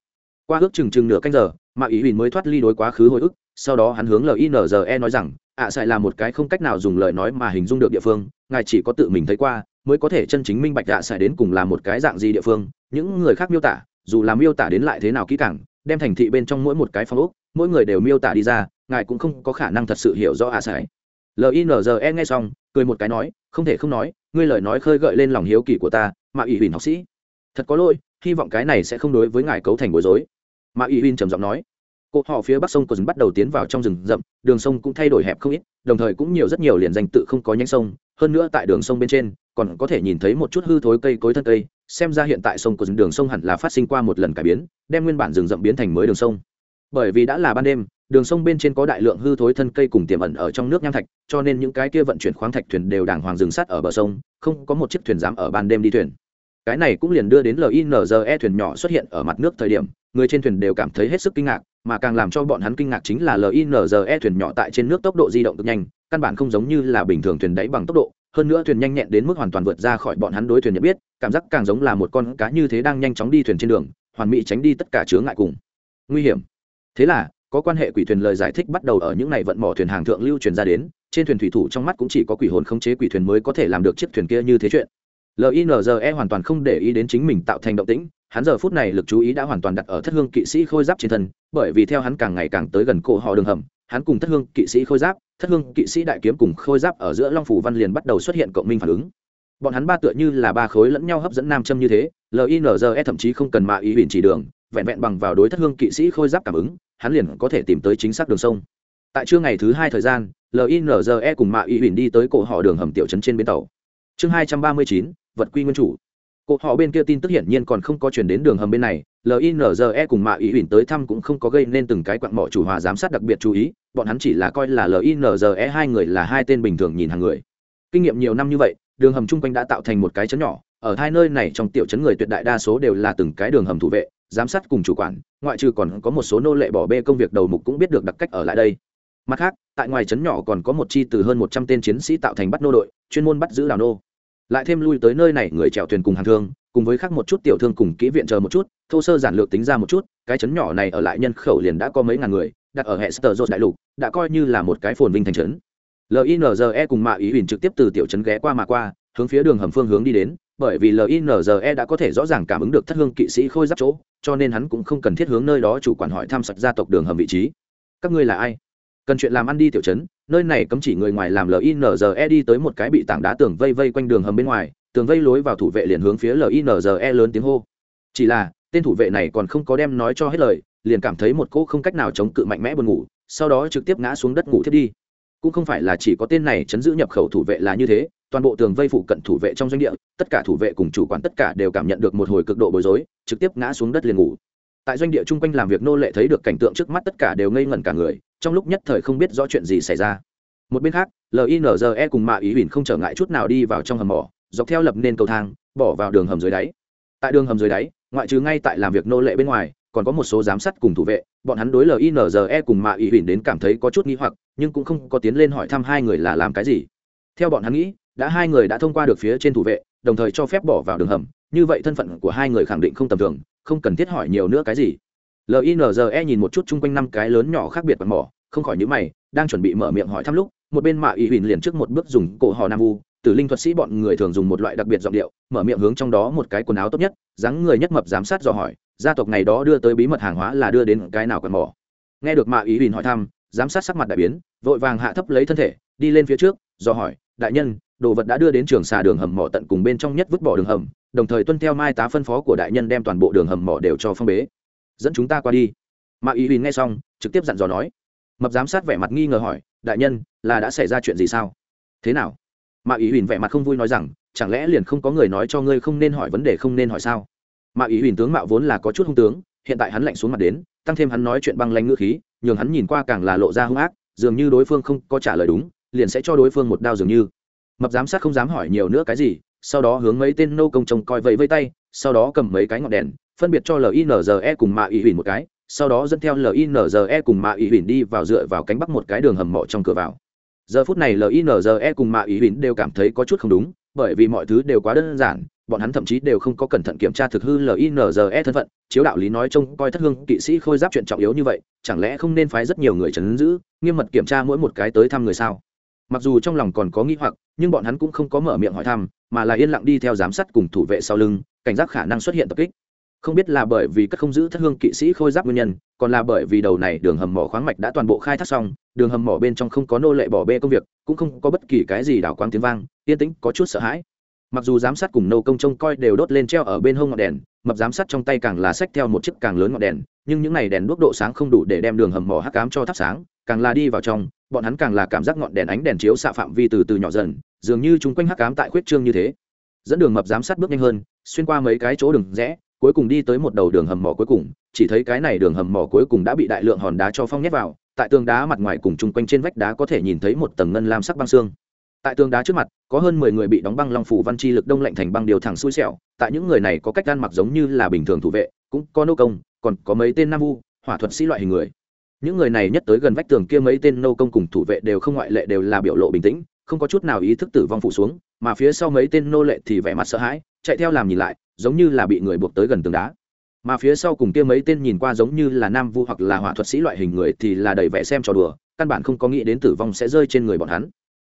Qua ước chừng chừng nửa canh giờ mạ ý huỳnh mới thoát ly đối quá khứ hồi ức sau đó hắn hướng linze nói rằng ạ à, sẽ là một cái không cách nào dùng lời nói mà hình dung được địa phương ngài chỉ có tự mình thấy qua mới có thể chân chính minh bạch ạ à, sẽ đến cùng là một cái dạng gì địa phương những người khác miêu tả dù là miêu tả đến lại thế nào kỹ càng đem thành thị bên trong mỗi một cái phong ốc mỗi người đều miêu tả đi ra ngài cũng không có khả năng thật sự hiểu rõ ạ à, sẽ linze nghe xong cười một cái nói không thể không nói ngươi lời nói khơi gợi lên lòng hiếu kỳ của ta, mà ủy huỳnh học sĩ. Thật có lỗi, hy vọng cái này sẽ không đối với ngài cấu thành bối rối. Mà ủy huỳnh trầm giọng nói cột họ phía bắc sông còn bắt đầu tiến vào trong rừng rậm, đường sông cũng thay đổi hẹp không ít, đồng thời cũng nhiều rất nhiều liền danh tự không có nhánh sông, hơn nữa tại đường sông bên trên, còn có thể nhìn thấy một chút hư thối cây cối thân cây, xem ra hiện tại sông của đường sông hẳn là phát sinh qua một lần cải biến, đem nguyên bản rừng rậm biến thành mới đường sông. Bởi vì đã là ban đêm đường sông bên trên có đại lượng hư thối thân cây cùng tiềm ẩn ở trong nước nham thạch, cho nên những cái kia vận chuyển khoáng thạch thuyền đều đàng hoàng dừng sát ở bờ sông, không có một chiếc thuyền dám ở ban đêm đi thuyền. Cái này cũng liền đưa đến linze thuyền nhỏ xuất hiện ở mặt nước thời điểm, người trên thuyền đều cảm thấy hết sức kinh ngạc, mà càng làm cho bọn hắn kinh ngạc chính là linze thuyền nhỏ tại trên nước tốc độ di động cực nhanh, căn bản không giống như là bình thường thuyền đáy bằng tốc độ, hơn nữa thuyền nhanh nhẹn đến mức hoàn toàn vượt ra khỏi bọn hắn đối thuyền nhận biết, cảm giác càng giống là một con cá như thế đang nhanh chóng đi thuyền trên đường, hoàn mỹ tránh đi tất cả chướng ngại cùng nguy hiểm. Thế là có quan hệ quỷ thuyền lời giải thích bắt đầu ở những này vận mỏ thuyền hàng thượng lưu truyền ra đến, trên thuyền thủy thủ trong mắt cũng chỉ có quỷ hồn khống chế quỷ thuyền mới có thể làm được chiếc thuyền kia như thế chuyện. Linze hoàn toàn không để ý đến chính mình tạo thành động tĩnh, hắn giờ phút này lực chú ý đã hoàn toàn đặt ở thất hương kỵ sĩ khôi giáp trên thân, bởi vì theo hắn càng ngày càng tới gần cổ họ đường hầm, hắn cùng thất hương kỵ sĩ khôi giáp, thất hương kỵ sĩ đại kiếm cùng khôi giáp ở giữa long phủ văn liền bắt đầu xuất hiện cộng minh phản ứng. Bọn hắn ba tựa như là ba khối lẫn nhau hấp dẫn nam châm như thế linze thậm chí không cần mạ ý huyền chỉ đường vẹn vẹn bằng vào đối thất hương kỵ sĩ khôi giáp cảm ứng hắn liền có thể tìm tới chính xác đường sông. Tại trưa ngày thứ hai thời gian linze cùng mạ ý huyền đi tới cổ họ đường hầm tiểu trấn trên bến tàu. Chương hai trăm ba mươi chín vật quy nguyên chủ. Cổ họ bên kia tin tức hiển nhiên còn không có chuyển đến đường hầm bên này, LINZE cùng Mạ Ý Huỳnh tới thăm cũng không có gây nên từng cái quặn mỏ chủ hòa giám sát đặc biệt chú ý, bọn hắn chỉ là coi là LINZE hai người là hai tên bình thường nhìn hàng người. Kinh nghiệm nhiều năm như vậy, đường hầm chung quanh đã tạo thành một cái chấn nhỏ, ở hai nơi này trong tiểu trấn người tuyệt đại đa số đều là từng cái đường hầm thủ vệ, giám sát cùng chủ quản, ngoại trừ còn có một số nô lệ bỏ bê công việc đầu mục cũng biết được đặc cách ở lại đây. Mặt khác, tại ngoài trấn nhỏ còn có một chi từ hơn một trăm tên chiến sĩ tạo thành bắt nô đội, chuyên môn bắt giữ đào nô. Lại thêm lui tới nơi này người chèo thuyền cùng hàng thương cùng với khác một chút tiểu thương cùng kỹ viện chờ một chút thô sơ giản lược tính ra một chút cái trấn nhỏ này ở lại nhân khẩu liền đã có mấy ngàn người đặt ở hệ sơ dột đại lục đã coi như là một cái phồn vinh thành trấn. Linze cùng mạ ý huỳnh trực tiếp từ tiểu trấn ghé qua mà qua hướng phía đường hầm phương hướng đi đến bởi vì linze đã có thể rõ ràng cảm ứng được thất hương kỵ sĩ khôi giáp chỗ, cho nên hắn cũng không cần thiết hướng nơi đó chủ quản hỏi thăm sạch gia tộc đường hầm vị trí. Các ngươi là ai? Cần chuyện làm ăn đi tiểu trấn, nơi này cấm chỉ người ngoài làm linze đi tới một cái bị tảng đá tường vây vây quanh đường hầm bên ngoài, tường vây lối vào thủ vệ liền hướng phía linze lớn tiếng hô. Chỉ là, tên thủ vệ này còn không có đem nói cho hết lời, liền cảm thấy một cỗ không cách nào chống cự mạnh mẽ buồn ngủ, sau đó trực tiếp ngã xuống đất ngủ thiết đi. Cũng không phải là chỉ có tên này chấn giữ nhập khẩu thủ vệ là như thế toàn bộ tường vây phụ cận thủ vệ trong doanh địa, tất cả thủ vệ cùng chủ quản tất cả đều cảm nhận được một hồi cực độ bối rối, trực tiếp ngã xuống đất liền ngủ. Tại doanh địa chung quanh làm việc nô lệ thấy được cảnh tượng trước mắt tất cả đều ngây ngẩn cả người, trong lúc nhất thời không biết rõ chuyện gì xảy ra. Một bên khác linze cùng mạ ý huỳnh không trở ngại chút nào đi vào trong hầm mỏ, dọc theo lập nên cầu thang, bỏ vào đường hầm dưới đáy. Tại đường hầm dưới đáy, ngoại trừ ngay tại làm việc nô lệ bên ngoài, còn có một số giám sát cùng thủ vệ, bọn hắn đối linze cùng mạ ý huỳnh đến cảm thấy có chút nghi hoặc, nhưng cũng không có tiến lên hỏi thăm hai người là làm cái gì. Theo bọn hắn nghĩ đã hai người đã thông qua được phía trên thủ vệ, đồng thời cho phép bỏ vào đường hầm. Như vậy thân phận của hai người khẳng định không tầm thường, không cần thiết hỏi nhiều nữa cái gì. Linze nhìn một chút chung quanh năm cái lớn nhỏ khác biệt bằng mỏ, không khỏi những mày, đang chuẩn bị mở miệng hỏi thăm lúc, một bên mạ ý huỳnh liền trước một bước dùng cổ hò nam vu tử linh thuật sĩ bọn người thường dùng một loại đặc biệt giọng điệu, mở miệng hướng trong đó một cái quần áo tốt nhất, dáng người nhất mập giám sát dò hỏi, gia tộc ngày đó đưa tới bí mật hàng hóa là đưa đến cái nào còn mỏ? Nghe được mạ ý huỳnh hỏi thăm, giám sát sắc mặt đại biến, vội vàng hạ thấp lấy thân thể, đi lên phía trước, dò hỏi, đại nhân đồ vật đã đưa đến trường xà đường hầm mỏ tận cùng bên trong nhất vứt bỏ đường hầm, đồng thời tuân theo mai tá phân phó của đại nhân đem toàn bộ đường hầm mỏ đều cho phong bế. Dẫn chúng ta qua đi. Mà ý huỳnh nghe xong, trực tiếp dặn dò nói. Mập giám sát vẻ mặt nghi ngờ hỏi, đại nhân, là đã xảy ra chuyện gì sao? Thế nào? Mà ý huỳnh vẻ mặt không vui nói rằng, chẳng lẽ liền không có người nói cho ngươi không nên hỏi vấn đề không nên hỏi sao? Mà ý huỳnh tướng mạo vốn là có chút hung tướng, hiện tại hắn lạnh xuống mặt đến, tăng thêm hắn nói chuyện băng lanh ngữ khí, nhường hắn nhìn qua càng là lộ ra hung ác, dường như đối phương không có trả lời đúng, liền sẽ cho đối phương một đao dường như mập giám sát không dám hỏi nhiều nữa cái gì, sau đó hướng mấy tên nô công trông coi vẫy vây tay, sau đó cầm mấy cái ngọn đèn, phân biệt cho linze cùng mạ ý huỳnh một cái, sau đó dẫn theo linze cùng mạ ý huỳnh đi vào dựa vào cánh bắc một cái đường hầm mỏ trong cửa vào. Giờ phút này linze cùng mạ ý huỳnh đều cảm thấy có chút không đúng, bởi vì mọi thứ đều quá đơn giản, bọn hắn thậm chí đều không có cẩn thận kiểm tra thực hư linze thân phận, chiếu đạo lý nói trông coi thất hương kỵ sĩ khôi giáp chuyện trọng yếu như vậy, chẳng lẽ không nên phái rất nhiều người chấn giữ, nghiêm mật kiểm tra mỗi một cái tới thăm người sao? Mặc dù trong lòng còn có nghĩ hoặc, nhưng bọn hắn cũng không có mở miệng hỏi thăm, mà là yên lặng đi theo giám sát cùng thủ vệ sau lưng, cảnh giác khả năng xuất hiện tập kích. Không biết là bởi vì cất không giữ thất hương kỵ sĩ khôi giáp nguyên nhân, còn là bởi vì đầu này đường hầm mỏ khoáng mạch đã toàn bộ khai thác xong, đường hầm mỏ bên trong không có nô lệ bỏ bê công việc, cũng không có bất kỳ cái gì đảo quang tiếng vang, yên tĩnh, có chút sợ hãi. Mặc dù giám sát cùng nô công trông coi đều đốt lên treo ở bên hông ngọn đèn, mập giám sát trong tay càng là sách theo một chiếc càng lớn ngọn đèn, nhưng những n à y đèn đuốc độ sáng không đủ để đem đường hầm mỏ hắc cám cho thắp sáng, càng là đi vào trong bọn hắn càng là cảm giác ngọn đèn ánh đèn chiếu xạ phạm vi từ từ nhỏ dần, dường như chúng quanh hắc cám tại khuyết trương như thế. Dẫn đường mập giám sát bước nhanh hơn, xuyên qua mấy cái chỗ đường rẽ, cuối cùng đi tới một đầu đường hầm mỏ cuối cùng, chỉ thấy cái này đường hầm mỏ cuối cùng đã bị đại lượng hòn đá cho phong nhét vào, tại tường đá mặt ngoài cùng chung quanh trên vách đá có thể nhìn thấy một tầng ngân lam sắc băng xương. Tại tường đá trước mặt, có hơn mười người bị đóng băng long phủ văn chi lực đông lạnh thành băng điều thẳng xui xẻo, tại những người này có cách gan mặc giống như là bình thường thủ vệ, cũng có nô công, còn có mấy tên nam vu, hỏa thuật sĩ loại hình người những người này nhất tới gần vách tường kia mấy tên nô công cùng thủ vệ đều không ngoại lệ đều là biểu lộ bình tĩnh, không có chút nào ý thức tử vong phụ xuống, mà phía sau mấy tên nô lệ thì vẻ mặt sợ hãi, chạy theo làm nhìn lại, giống như là bị người buộc tới gần tường đá. Mà phía sau cùng kia mấy tên nhìn qua giống như là nam vu hoặc là hỏa thuật sĩ loại hình người thì là đầy vẻ xem trò đùa, căn bản không có nghĩ đến tử vong sẽ rơi trên người bọn hắn.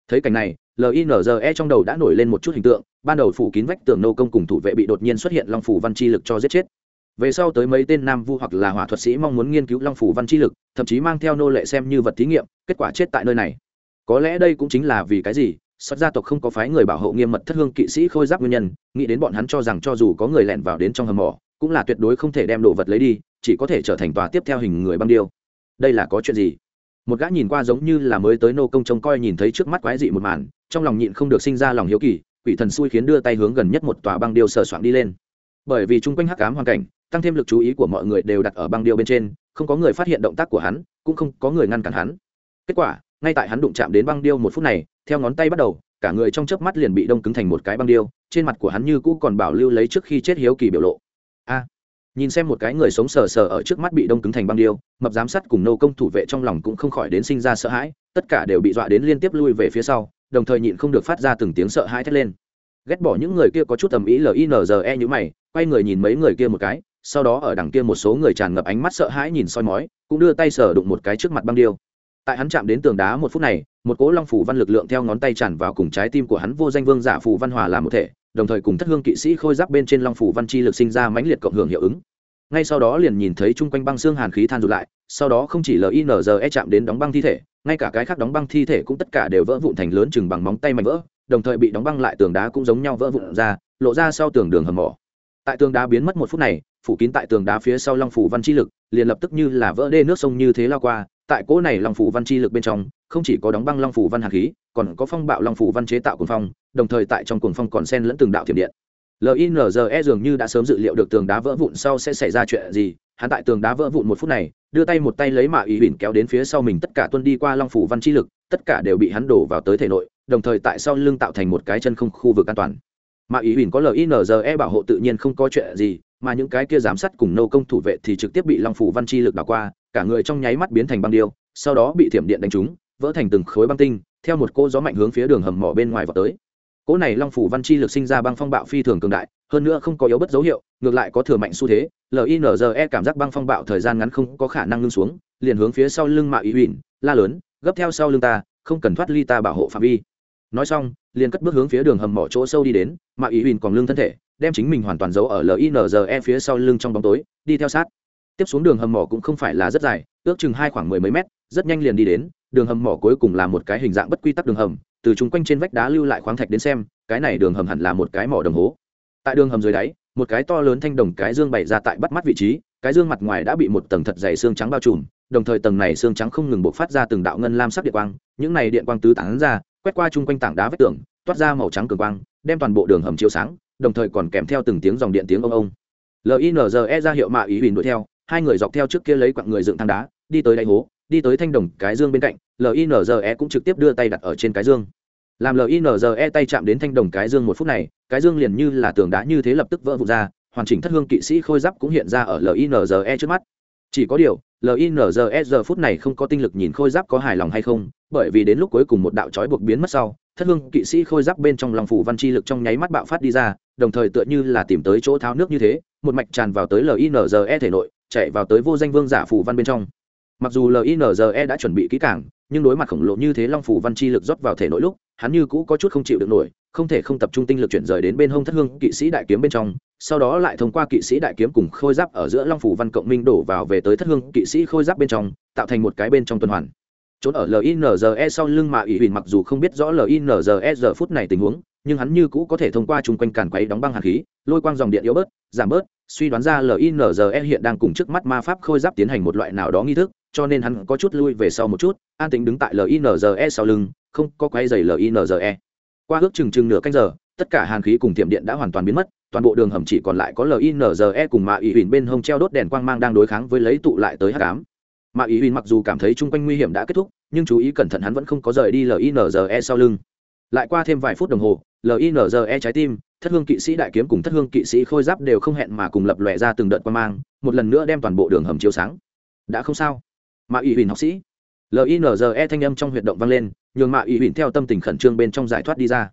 Thấy cảnh này linze trong đầu đã nổi lên một chút hình tượng, ban đầu phủ kín vách tường nô công cùng thủ vệ bị đột nhiên xuất hiện long phủ văn chi lực cho giết chết về sau tới mấy tên nam vu hoặc là hỏa thuật sĩ mong muốn nghiên cứu long phủ văn chi lực, thậm chí mang theo nô lệ xem như vật thí nghiệm, kết quả chết tại nơi này. Có lẽ đây cũng chính là vì cái gì sắt gia tộc không có phái người bảo hộ nghiêm mật thất hương kỵ sĩ khôi giáp nguyên nhân, nghĩ đến bọn hắn cho rằng cho dù có người lẻn vào đến trong hầm mỏ, cũng là tuyệt đối không thể đem đồ vật lấy đi, chỉ có thể trở thành tòa tiếp theo hình người băng điêu. Đây là có chuyện gì? Một gã nhìn qua giống như là mới tới nô công trông coi nhìn thấy trước mắt quái dị một màn, trong lòng nhịn không được sinh ra lòng hiếu kỳ, quỷ thần xui khiến đưa tay hướng gần nhất một tòa băng điêu sờ soạn đi lên. Bởi vì chung quanh hắc cám hoàn cảnh tăng thêm lực chú ý của mọi người đều đặt ở băng điêu bên trên, không có người phát hiện động tác của hắn, cũng không có người ngăn cản hắn. Kết quả, ngay tại hắn đụng chạm đến băng điêu một phút này, theo ngón tay bắt đầu, cả người trong chớp mắt liền bị đông cứng thành một cái băng điêu, trên mặt của hắn như cũ còn bảo lưu lấy trước khi chết hiếu kỳ biểu lộ. A! Nhìn xem một cái người sống sờ sờ ở trước mắt bị đông cứng thành băng điêu, mập giám sát cùng nô công thủ vệ trong lòng cũng không khỏi đến sinh ra sợ hãi, tất cả đều bị dọa đến liên tiếp lui về phía sau, đồng thời nhịn không được phát ra từng tiếng sợ hãi thét lên. Ghét bỏ những người kia có chút tầm ý linze như mày, quay người nhìn mấy người kia một cái sau đó ở đằng kia một số người tràn ngập ánh mắt sợ hãi nhìn soi mói, cũng đưa tay sờ đụng một cái trước mặt băng điêu. Tại hắn chạm đến tường đá một phút này, một cỗ long phủ văn lực lượng theo ngón tay tràn vào cùng trái tim của hắn vô danh vương giả phù văn hòa làm một thể, đồng thời cùng thất hương kỵ sĩ khôi giáp bên trên long phủ văn chi lực sinh ra mãnh liệt cộng hưởng hiệu ứng. Ngay sau đó liền nhìn thấy chung quanh băng xương hàn khí than rụt lại, sau đó không chỉ linze chạm đến đóng băng thi thể, ngay cả cái khác đóng băng thi thể cũng tất cả đều vỡ vụn thành lớn chừng bằng móng tay mảnh vỡ, đồng thời bị đóng băng lại tường đá cũng giống nhau vỡ vụn ra, lộ ra sau tường đường hầm mỏ. Tại tường đá biến mất một phút này phủ kín tại tường đá phía sau long phủ văn chi lực, liền lập tức như là vỡ đê nước sông như thế lao qua, tại cỗ này long phủ văn chi lực bên trong, không chỉ có đóng băng long phủ văn hạt khí, còn có phong bạo long phủ văn chế tạo cuồng phong, đồng thời tại trong cuồng phong còn sen lẫn từng đạo thiểm điện. Linze dường như đã sớm dự liệu được tường đá vỡ vụn sau sẽ xảy ra chuyện gì, hắn tại tường đá vỡ vụn một phút này, đưa tay một tay lấy mạ ý huỳnh kéo đến phía sau mình tất cả tuân đi qua long phủ văn chi lực, tất cả đều bị hắn đổ vào tới thể nội, đồng thời tại sau lưng tạo thành một cái chân không khu vực an toàn. Mạ ý huỳnh có linze bảo hộ tự nhiên không có chuyện gì mà những cái kia giám sát cùng nô công thủ vệ thì trực tiếp bị long phủ văn chi lực đảo qua, cả người trong nháy mắt biến thành băng điêu, sau đó bị thiểm điện đánh trúng, vỡ thành từng khối băng tinh, theo một cô gió mạnh hướng phía đường hầm mỏ bên ngoài vào tới. Cỗ này long phủ văn chi lực sinh ra băng phong bạo phi thường cường đại, hơn nữa không có yếu bất dấu hiệu, ngược lại có thừa mạnh xu thế linze cảm giác băng phong bạo thời gian ngắn không có khả năng ngưng xuống, liền hướng phía sau lưng mạ ý huỳnh la lớn, gấp theo sau lưng ta, không cần thoát ly ta bảo hộ phạm vi. Nói xong, liền cất bước hướng phía đường hầm mỏ chỗ sâu đi đến, mạ ý huỳnh còn lưng thân thể đem chính mình hoàn toàn giấu ở linze phía sau lưng trong bóng tối, đi theo sát. Tiếp xuống đường hầm mỏ cũng không phải là rất dài, ước chừng hai khoảng mười mấy mét, rất nhanh liền đi đến, đường hầm mỏ cuối cùng là một cái hình dạng bất quy tắc đường hầm, từ chung quanh trên vách đá lưu lại khoáng thạch đến xem, cái này đường hầm hẳn là một cái mỏ đồng hố. Tại đường hầm dưới đáy, một cái to lớn thanh đồng cái dương bày ra tại bắt mắt vị trí, cái dương mặt ngoài đã bị một tầng thật dày xương trắng bao trùm, đồng thời tầng này xương trắng không ngừng bộc phát ra từng đạo ngân lam sắc điện quang, những này điện quang tứ tán ra, quét qua chung quanh tảng đá vách tường, toát ra màu trắng cường quang, đem toàn bộ đường hầm chiếu sáng đồng thời còn kèm theo từng tiếng dòng điện tiếng ông ông. Linze ra hiệu mạ ý huỳnh đuổi theo, hai người dọc theo trước kia lấy quặng người dựng thang đá, đi tới đáy hố, đi tới thanh đồng cái dương bên cạnh linze cũng trực tiếp đưa tay đặt ở trên cái dương. Làm linze tay chạm đến thanh đồng cái dương một phút này, cái dương liền như là tường đá như thế lập tức vỡ vụt ra, hoàn chỉnh thất hương kỵ sĩ khôi giáp cũng hiện ra ở linze trước mắt. Chỉ có điều linze giờ phút này không có tinh lực nhìn khôi giáp có hài lòng hay không, bởi vì đến lúc cuối cùng một đạo trói buộc biến mất sau, thất hương kỵ sĩ khôi giáp bên trong lòng phủ văn chi lực trong nháy mắt bạo phát đi ra đồng thời tựa như là tìm tới chỗ tháo nước như thế, một mạch tràn vào tới linze thể nội, chạy vào tới vô danh vương giả phù văn bên trong. Mặc dù linze đã chuẩn bị kỹ càng, nhưng đối mặt khổng lồ như thế long phủ văn chi lực rót vào thể nội lúc, hắn như cũ có chút không chịu được nổi, không thể không tập trung tinh lực chuyển rời đến bên hông thất hương kỵ sĩ đại kiếm bên trong, sau đó lại thông qua kỵ sĩ đại kiếm cùng khôi giáp ở giữa long phủ văn cộng minh đổ vào về tới thất hương kỵ sĩ khôi giáp bên trong, tạo thành một cái bên trong tuần hoàn. Trốn ở linze sau lưng mà ủy huỳnh mặc dù không biết rõ linze giờ phút này tình huống nhưng hắn như cũ có thể thông qua chung quanh càn quấy đóng băng hạt khí, lôi quang dòng điện yếu bớt, giảm bớt, suy đoán ra linze hiện đang cùng trước mắt ma pháp khôi giáp tiến hành một loại nào đó nghi thức, cho nên hắn có chút lui về sau một chút, an tính đứng tại linze sau lưng, không có quay dày linze qua ước chừng chừng nửa canh giờ, tất cả hàn khí cùng tiệm điện đã hoàn toàn biến mất, toàn bộ đường hầm chỉ còn lại có linze cùng mạ ý huỳnh bên hông treo đốt đèn quang mang đang đối kháng với lấy tụ lại tới h tám mạ ý huỳnh mặc dù cảm thấy chung quanh nguy hiểm đã kết thúc, nhưng chú ý cẩn thận hắn vẫn không có rời đi linze sau lưng. Lại qua thêm vài phút đồng hồ linze trái tim, thất hương kỵ sĩ đại kiếm cùng thất hương kỵ sĩ khôi giáp đều không hẹn mà cùng lập lòe ra từng đợt quan mang, một lần nữa đem toàn bộ đường hầm chiếu sáng. Đã không sao. Mà ủy huỳnh học sĩ. Linze thanh âm trong huyệt động vang lên, nhường mạ ủy huỳnh theo tâm tình khẩn trương bên trong giải thoát đi ra.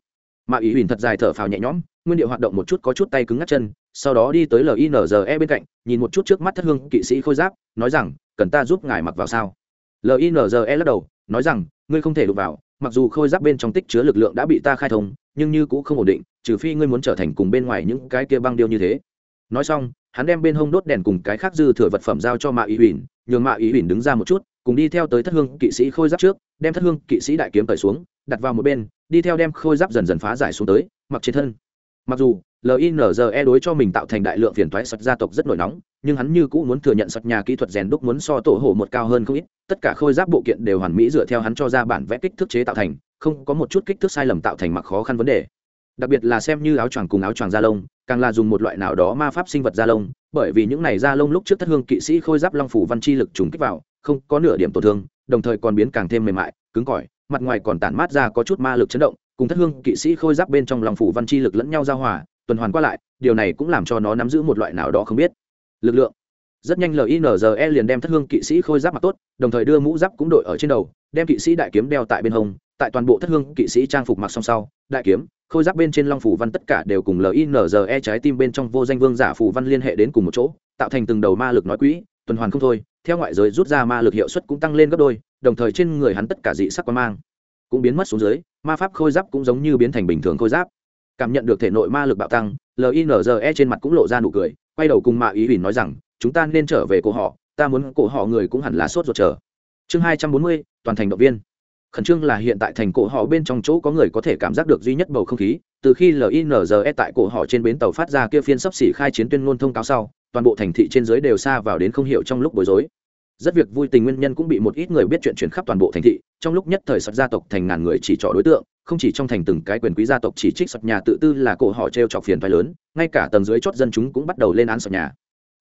Mạ ủy huỳnh thật dài thở phào nhẹ nhõm, nguyên điệu hoạt động một chút có chút tay cứng ngắt chân, sau đó đi tới linze bên cạnh, nhìn một chút trước mắt thất hương kỵ sĩ khôi giáp, nói rằng, cần ta giúp ngài mặc vào sao? Linze lắc đầu, nói rằng, ngươi không thể đụng vào, mặc dù khôi giáp bên trong tích chứa lực lượng đã bị ta khai thông nhưng như cũng không ổn định, trừ phi ngươi muốn trở thành cùng bên ngoài những cái kia băng điêu như thế. Nói xong, hắn đem bên hông đốt đèn cùng cái khác dư thừa vật phẩm giao cho mạ ý huỳnh nhường mạ ý huỳnh đứng ra một chút, cùng đi theo tới thất hương kỵ sĩ khôi giáp trước, đem thất hương kỵ sĩ đại kiếm cởi xuống, đặt vào một bên, đi theo đem khôi giáp dần dần phá giải xuống tới, mặc trên thân. Mặc dù linze đối cho mình tạo thành đại lượng phiền thoái sật gia tộc rất nổi nóng, nhưng hắn như cũ muốn thừa nhận sật nhà kỹ thuật rèn đúc muốn so tổ hổ một cao hơn không ít, tất cả khôi giáp bộ kiện đều hoàn mỹ dựa theo hắn cho ra bản vẽ kích thước chế tạo thành không có một chút kích thước sai lầm tạo thành mặc khó khăn vấn đề. Đặc biệt là xem như áo choàng cùng áo choàng da lông, càng là dùng một loại nào đó ma pháp sinh vật da lông, bởi vì những này da lông lúc trước thất hương kỵ sĩ khôi giáp long phủ văn chi lực trùng kích vào, không có nửa điểm tổn thương, đồng thời còn biến càng thêm mềm mại, cứng cỏi, mặt ngoài còn tản mát ra có chút ma lực chấn động, cùng thất hương kỵ sĩ khôi giáp bên trong lòng phủ văn chi lực lẫn nhau giao hòa, tuần hoàn qua lại, điều này cũng làm cho nó nắm giữ một loại nào đó không biết. Lực lượng. Rất nhanh linze liền đem thất hương kỵ sĩ khôi giáp mặc tốt, đồng thời đưa mũ giáp cũng đội ở trên đầu, đem kỵ sĩ đại kiếm đeo tại bên hông tại toàn bộ thất hương kỵ sĩ trang phục mặc song sau, đại kiếm, khôi giáp bên trên long phủ văn tất cả đều cùng linze trái tim bên trong vô danh vương giả phủ văn liên hệ đến cùng một chỗ, tạo thành từng đầu ma lực nói quỹ, tuần hoàn không thôi, theo ngoại giới rút ra ma lực hiệu suất cũng tăng lên gấp đôi, đồng thời trên người hắn tất cả dị sắc quan mang cũng biến mất xuống dưới, ma pháp khôi giáp cũng giống như biến thành bình thường khôi giáp. Cảm nhận được thể nội ma lực bạo tăng linze trên mặt cũng lộ ra nụ cười, quay đầu cùng mạ ý huỳnh nói rằng, chúng ta nên trở về cổ họ, ta muốn cổ họ người cũng hẳn là sốt ruột chờ. Chương hai trăm bốn mươi, toàn thành động viên khẩn trương là hiện tại thành cổ họ bên trong chỗ có người có thể cảm giác được duy nhất bầu không khí, từ khi linze tại cổ họ trên bến tàu phát ra kia phiên sắp xỉ khai chiến tuyên ngôn thông cáo sau, toàn bộ thành thị trên dưới đều xa vào đến không hiểu trong lúc bối rối. Rất việc vui tình nguyên nhân cũng bị một ít người biết chuyện chuyển khắp toàn bộ thành thị, trong lúc nhất thời sập gia tộc thành ngàn người chỉ trỏ đối tượng, không chỉ trong thành từng cái quyền quý gia tộc chỉ trích sập nhà tự tư là cổ họ t r e o chọc phiền phái lớn, ngay cả tầng dưới chót dân chúng cũng bắt đầu lên án sập nhà.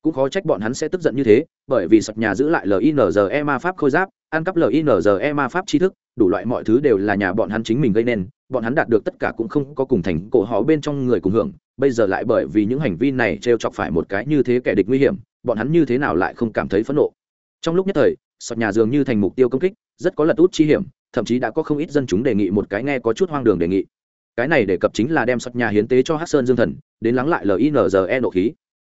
Cũng khó trách bọn hắn sẽ tức giận như thế, bởi vì sập nhà giữ lại linze ma pháp khôi giáp, ăn cắp linze ma pháp tri thức đủ loại mọi thứ đều là nhà bọn hắn chính mình gây nên, bọn hắn đạt được tất cả cũng không có cùng thành cổ họ bên trong người cùng hưởng, bây giờ lại bởi vì những hành vi này t r e o chọc phải một cái như thế kẻ địch nguy hiểm, bọn hắn như thế nào lại không cảm thấy phẫn nộ. Trong lúc nhất thời, sọt nhà dường như thành mục tiêu công kích, rất có lật út chi hiểm, thậm chí đã có không ít dân chúng đề nghị một cái nghe có chút hoang đường đề nghị. Cái này đề cập chính là đem sọt nhà hiến tế cho hát sơn dương thần, đến lắng lại linze nộ khí.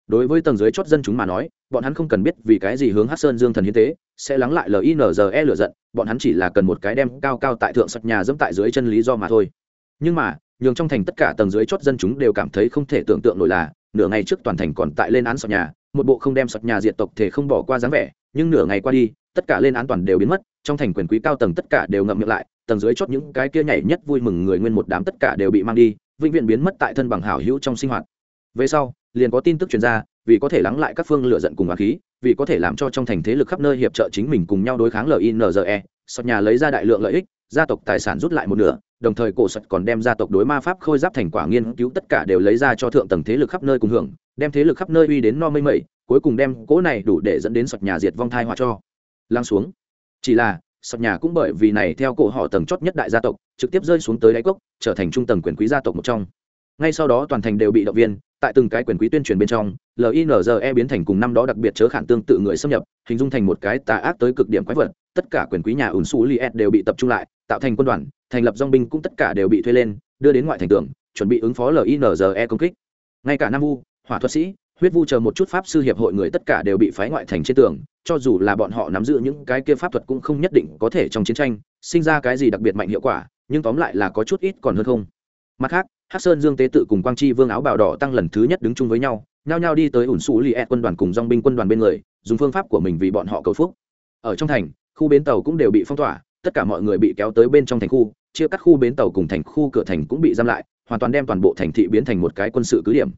Đối với tầng dưới chót dân chúng mà nói bọn hắn không cần biết vì cái gì hướng hát sơn dương thần hiến tế, sẽ lắng lại linze lựa giận, bọn hắn chỉ là cần một cái đem cao cao tại thượng sọt nhà dẫm tại dưới chân lý do mà thôi. Nhưng mà, nhường trong thành tất cả tầng dưới chót dân chúng đều cảm thấy không thể tưởng tượng nổi là, nửa ngày trước toàn thành còn tại lên án sọt nhà, một bộ không đem sọt nhà diệt tộc thể không bỏ qua dáng vẻ, nhưng nửa ngày qua đi, tất cả lên án toàn đều biến mất, trong thành quyền quý cao tầng tất cả đều ngậm miệng lại, tầng dưới chót những cái kia nhảy nhất vui mừng người nguyên một đám tất cả đều bị mang đi, vĩnh viễn biến mất tại thân bằng hảo hữu trong sinh hoạt. Về sau, liền có tin tức truyền ra vì có thể lắng lại các phương lựa giận cùng á khí, vì có thể làm cho trong thành thế lực khắp nơi hiệp trợ chính mình cùng nhau đối kháng linze sọt nhà lấy ra đại lượng lợi ích, gia tộc tài sản rút lại một nửa, đồng thời cổ sật còn đem gia tộc đối ma pháp khôi giáp thành quả nghiên cứu tất cả đều lấy ra cho thượng tầng thế lực khắp nơi cùng hưởng, đem thế lực khắp nơi uy đến no mây mẩy, cuối cùng đem cỗ này đủ để dẫn đến sọt nhà diệt vong thai họa cho. Lăng xuống. Chỉ là, sọt nhà cũng bởi vì này theo cổ họ tầng chót nhất đại gia tộc, trực tiếp rơi xuống tới đáy cốc, trở thành trung tầng quyền quý gia tộc một trong. Ngay sau đó toàn thành đều bị động viên tại từng cái quyền quý tuyên truyền bên trong linze biến thành cùng năm đó đặc biệt chớ khản tương tự người xâm nhập, hình dung thành một cái tà ác tới cực điểm quái vật, tất cả quyền quý nhà ủn xú liệt đều bị tập trung lại, tạo thành quân đoàn, thành lập dong binh cũng tất cả đều bị thuê lên, đưa đến ngoại thành tường, chuẩn bị ứng phó linze công kích. Ngay cả nam vu, hỏa thuật sĩ, huyết vu chờ một chút pháp sư hiệp hội người tất cả đều bị phái ngoại thành trên tường, cho dù là bọn họ nắm giữ những cái kia pháp thuật cũng không nhất định có thể trong chiến tranh, sinh ra cái gì đặc biệt mạnh hiệu quả, nhưng tóm lại là có chút ít còn hơn không mặt khác hắc sơn dương tế tự cùng quang chi vương áo bào đỏ tăng lần thứ nhất đứng chung với nhau nhao nhao đi tới ủn xù li quân đoàn cùng dong binh quân đoàn bên người dùng phương pháp của mình vì bọn họ cầu phúc. Ở trong thành khu bến tàu cũng đều bị phong tỏa tất cả mọi người bị kéo tới bên trong thành khu chia cắt khu bến tàu cùng thành khu cửa thành cũng bị giam lại hoàn toàn đem toàn bộ thành thị biến thành một cái quân sự cứ điểm.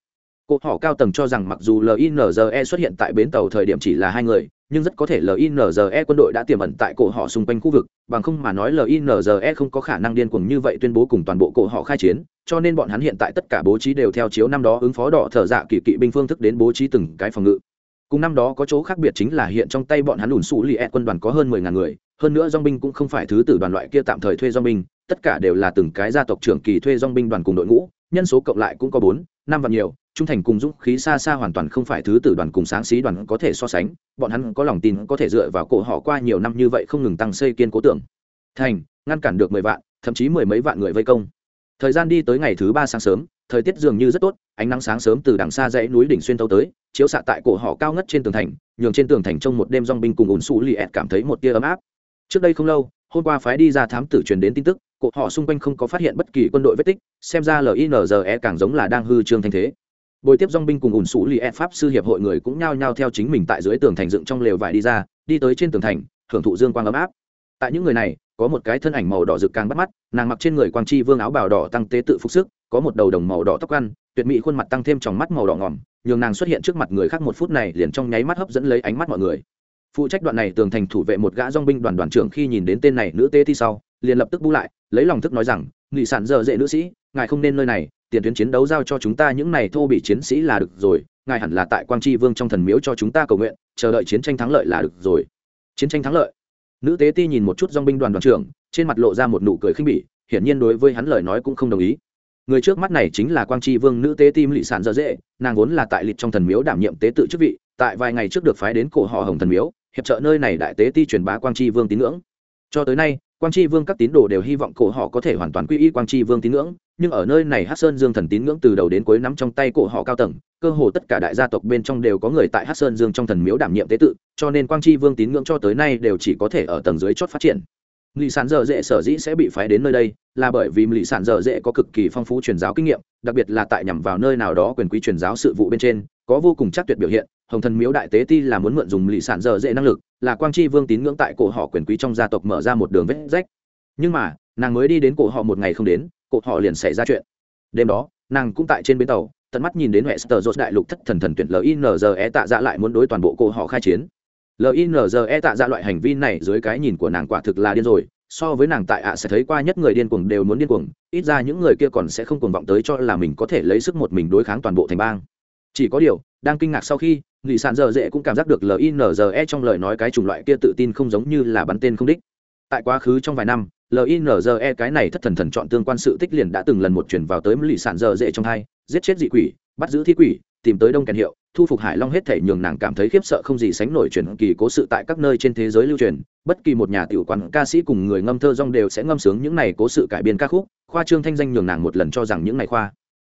Cổ họ cao tầng cho rằng mặc dù LINZE xuất hiện tại bến tàu thời điểm chỉ là hai người, nhưng rất có thể LINZE quân đội đã tiềm ẩn tại cổ họ xung quanh khu vực, bằng không mà nói LINZE không có khả năng điên cuồng như vậy tuyên bố cùng toàn bộ cổ họ khai chiến, cho nên bọn hắn hiện tại tất cả bố trí đều theo chiếu năm đó ứng phó đỏ thở dạ kỳ kỵ binh phương thức đến bố trí từng cái phòng ngự. Cùng năm đó có chỗ khác biệt chính là hiện trong tay bọn hắn ủn sụ liệt quân đoàn có hơn mười ngàn người, hơn nữa dong binh cũng không phải thứ tử đoàn loại kia tạm thời thuê dong binh tất cả đều là từng cái gia tộc trưởng kỳ thuê dong binh đoàn cùng đội ngũ nhân số cộng lại cũng có bốn năm và nhiều trung thành cùng dũng khí xa xa hoàn toàn không phải thứ tử đoàn cùng sáng xí đoàn có thể so sánh, bọn hắn có lòng tin có thể dựa vào cổ họ qua nhiều năm như vậy không ngừng tăng xây kiên cố tưởng. Thành, ngăn cản được mười vạn, thậm chí mười mấy vạn người vây công. Thời gian đi tới ngày thứ ba sáng sớm, thời tiết dường như rất tốt, ánh nắng sáng sớm từ đằng xa dãy núi đỉnh xuyên thấu tới, chiếu xạ tại cổ họ cao ngất trên tường thành, nhường trên tường thành trong một đêm dong binh cùng ủn xù li ẹt cảm thấy một tia ấm áp. Trước đây không lâu, hôm qua phái đi ra thám tử truyền đến tin tức, cổ họ xung quanh không có phát hiện bất kỳ quân đội vết tích, xem ra linze càng giống là đang hư trương thanh thế bồi tiếp dong binh cùng ủn sủ li ẹt pháp sư hiệp hội người cũng nhao nhao theo chính mình tại dưới tường thành dựng trong lều vải đi ra, đi tới trên tường thành, hưởng thụ dương quang ấm áp. Tại những người này, có một cái thân ảnh màu đỏ rực càng bắt mắt, nàng mặc trên người quang chi vương áo bào đỏ tăng tế tự phục sức, có một đầu đồng màu đỏ tóc ăn, tuyệt mỹ khuôn mặt tăng thêm tròng mắt màu đỏ ngỏm, nhường nàng xuất hiện trước mặt người khác một phút này liền trong nháy mắt hấp dẫn lấy ánh mắt mọi người. Phụ trách đoạn này tường thành thủ vệ một gã dong binh đoàn đoàn trưởng khi nhìn đến tên này nữ tê thi sau, liền lập tức bu lại, lấy lòng thức nói rằng nghị sản dở dễ nữ sĩ, ngài không nên nơi này tiền tuyến chiến đấu giao cho chúng ta, những này thô bị chiến sĩ là được rồi, ngài hẳn là tại quang tri vương trong thần miếu cho chúng ta cầu nguyện, chờ đợi chiến tranh thắng lợi là được rồi. Chiến tranh thắng lợi. Nữ tế ti nhìn một chút dong binh đoàn đoàn trưởng, trên mặt lộ ra một nụ cười khinh bỉ, hiển nhiên đối với hắn lời nói cũng không đồng ý. Người trước mắt này chính là quang tri vương nữ tế tim lị sản dở dễ nàng vốn là tại lịch trong thần miếu đảm nhiệm tế tự chức vị, tại vài ngày trước được phái đến cổ họ hồng thần miếu, hiệp trợ nơi này đại tế ti truyền bá quang tri vương tín ngưỡng. Cho tới nay quang tri vương các tín đồ đều hy vọng cổ họ có thể hoàn toàn quy y quang tri vương tín ngưỡng, nhưng ở nơi này hát sơn dương thần tín ngưỡng từ đầu đến cuối nắm trong tay cổ họ cao tầng, cơ hồ tất cả đại gia tộc bên trong đều có người tại hát sơn dương trong thần miếu đảm nhiệm tế tự, cho nên quang tri vương tín ngưỡng cho tới nay đều chỉ có thể ở tầng dưới chót phát triển lì sản dở dễ sở dĩ sẽ bị phái đến nơi đây là bởi vì lì sản dở dễ có cực kỳ phong phú truyền giáo kinh nghiệm, đặc biệt là tại nhằm vào nơi nào đó quyền quý truyền giáo sự vụ bên trên, có vô cùng chắc tuyệt biểu hiện. Hồng thần miếu đại tế ti là muốn mượn dùng lì sản dở dễ năng lực, là quang tri vương tín ngưỡng tại cổ họ quyền quý trong gia tộc mở ra một đường vết rách. Nhưng mà, nàng mới đi đến cổ họ một ngày không đến, cổ họ liền xảy ra chuyện. Đêm đó, nàng cũng tại trên bến tàu, tận mắt nhìn đến hệ sờ dột đại lục thất thần thần tuyển linze tạ dạ lại muốn đối toàn bộ cổ họ khai chiến linze tạ ra loại hành vi này dưới cái nhìn của nàng quả thực là điên rồi. So với nàng tại ạ sẽ thấy qua nhất người điên cuồng đều muốn điên cuồng, ít ra những người kia còn sẽ không cuồng vọng tới cho là mình có thể lấy sức một mình đối kháng toàn bộ thành bang. Chỉ có điều, đang kinh ngạc sau khi, nghị sản dở dễ cũng cảm giác được linze trong lời nói cái chủng loại kia tự tin không giống như là bắn tên không đích. Tại quá khứ trong vài năm linze cái này thất thần thần chọn tương quan sự tích liền đã từng lần một chuyển vào tới lì sản dở dễ trong hai, giết chết dị quỷ, bắt giữ thi quỷ, tìm tới đông kèn hiệu thu phục hải long hết thể nhường nàng cảm thấy khiếp sợ không gì sánh nổi truyền kỳ cố sự tại các nơi trên thế giới lưu truyền, bất kỳ một nhà tiểu quán ca sĩ cùng người ngâm thơ rong đều sẽ ngâm sướng những này cố sự cải biên ca khúc, khoa trương thanh danh nhường nàng một lần cho rằng những này khoa.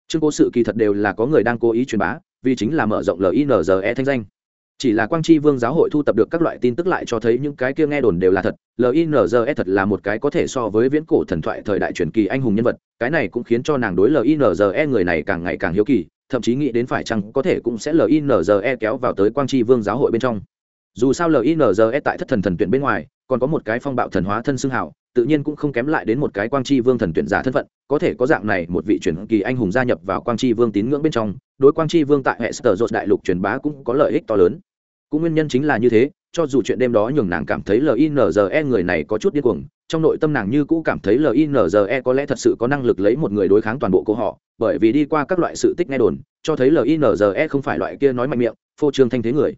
Chương cố sự kỳ thật đều là có người đang cố ý truyền bá, vì chính là mở rộng linze thanh danh. Chỉ là quang tri vương giáo hội thu tập được các loại tin tức lại cho thấy những cái kia nghe đồn đều là thật linze thật là một cái có thể so với viễn cổ thần thoại thời đại truyền kỳ anh hùng nhân vật, cái này cũng khiến cho nàng đối linze người này càng ngày càng hiếu kỳ thậm chí nghĩ đến phải chăng có thể cũng sẽ linze kéo vào tới quang tri vương giáo hội bên trong. Dù sao linze tại thất thần thần tuyển bên ngoài, còn có một cái phong bạo thần hóa thân xưng hảo tự nhiên cũng không kém lại đến một cái quang tri vương thần tuyển giả thân phận, có thể có dạng này một vị truyền kỳ anh hùng gia nhập vào quang tri vương tín ngưỡng bên trong, đối quang tri vương tại hệ sở dột đại lục truyền bá cũng có lợi ích to lớn. Cũng nguyên nhân chính là như thế cho dù chuyện đêm đó nhường nàng cảm thấy linze người này có chút điên cuồng, trong nội tâm nàng như cũ cảm thấy linze có lẽ thật sự có năng lực lấy một người đối kháng toàn bộ cô họ, bởi vì đi qua các loại sự tích nghe đồn, cho thấy linze không phải loại kia nói mạnh miệng, phô trương thanh thế người.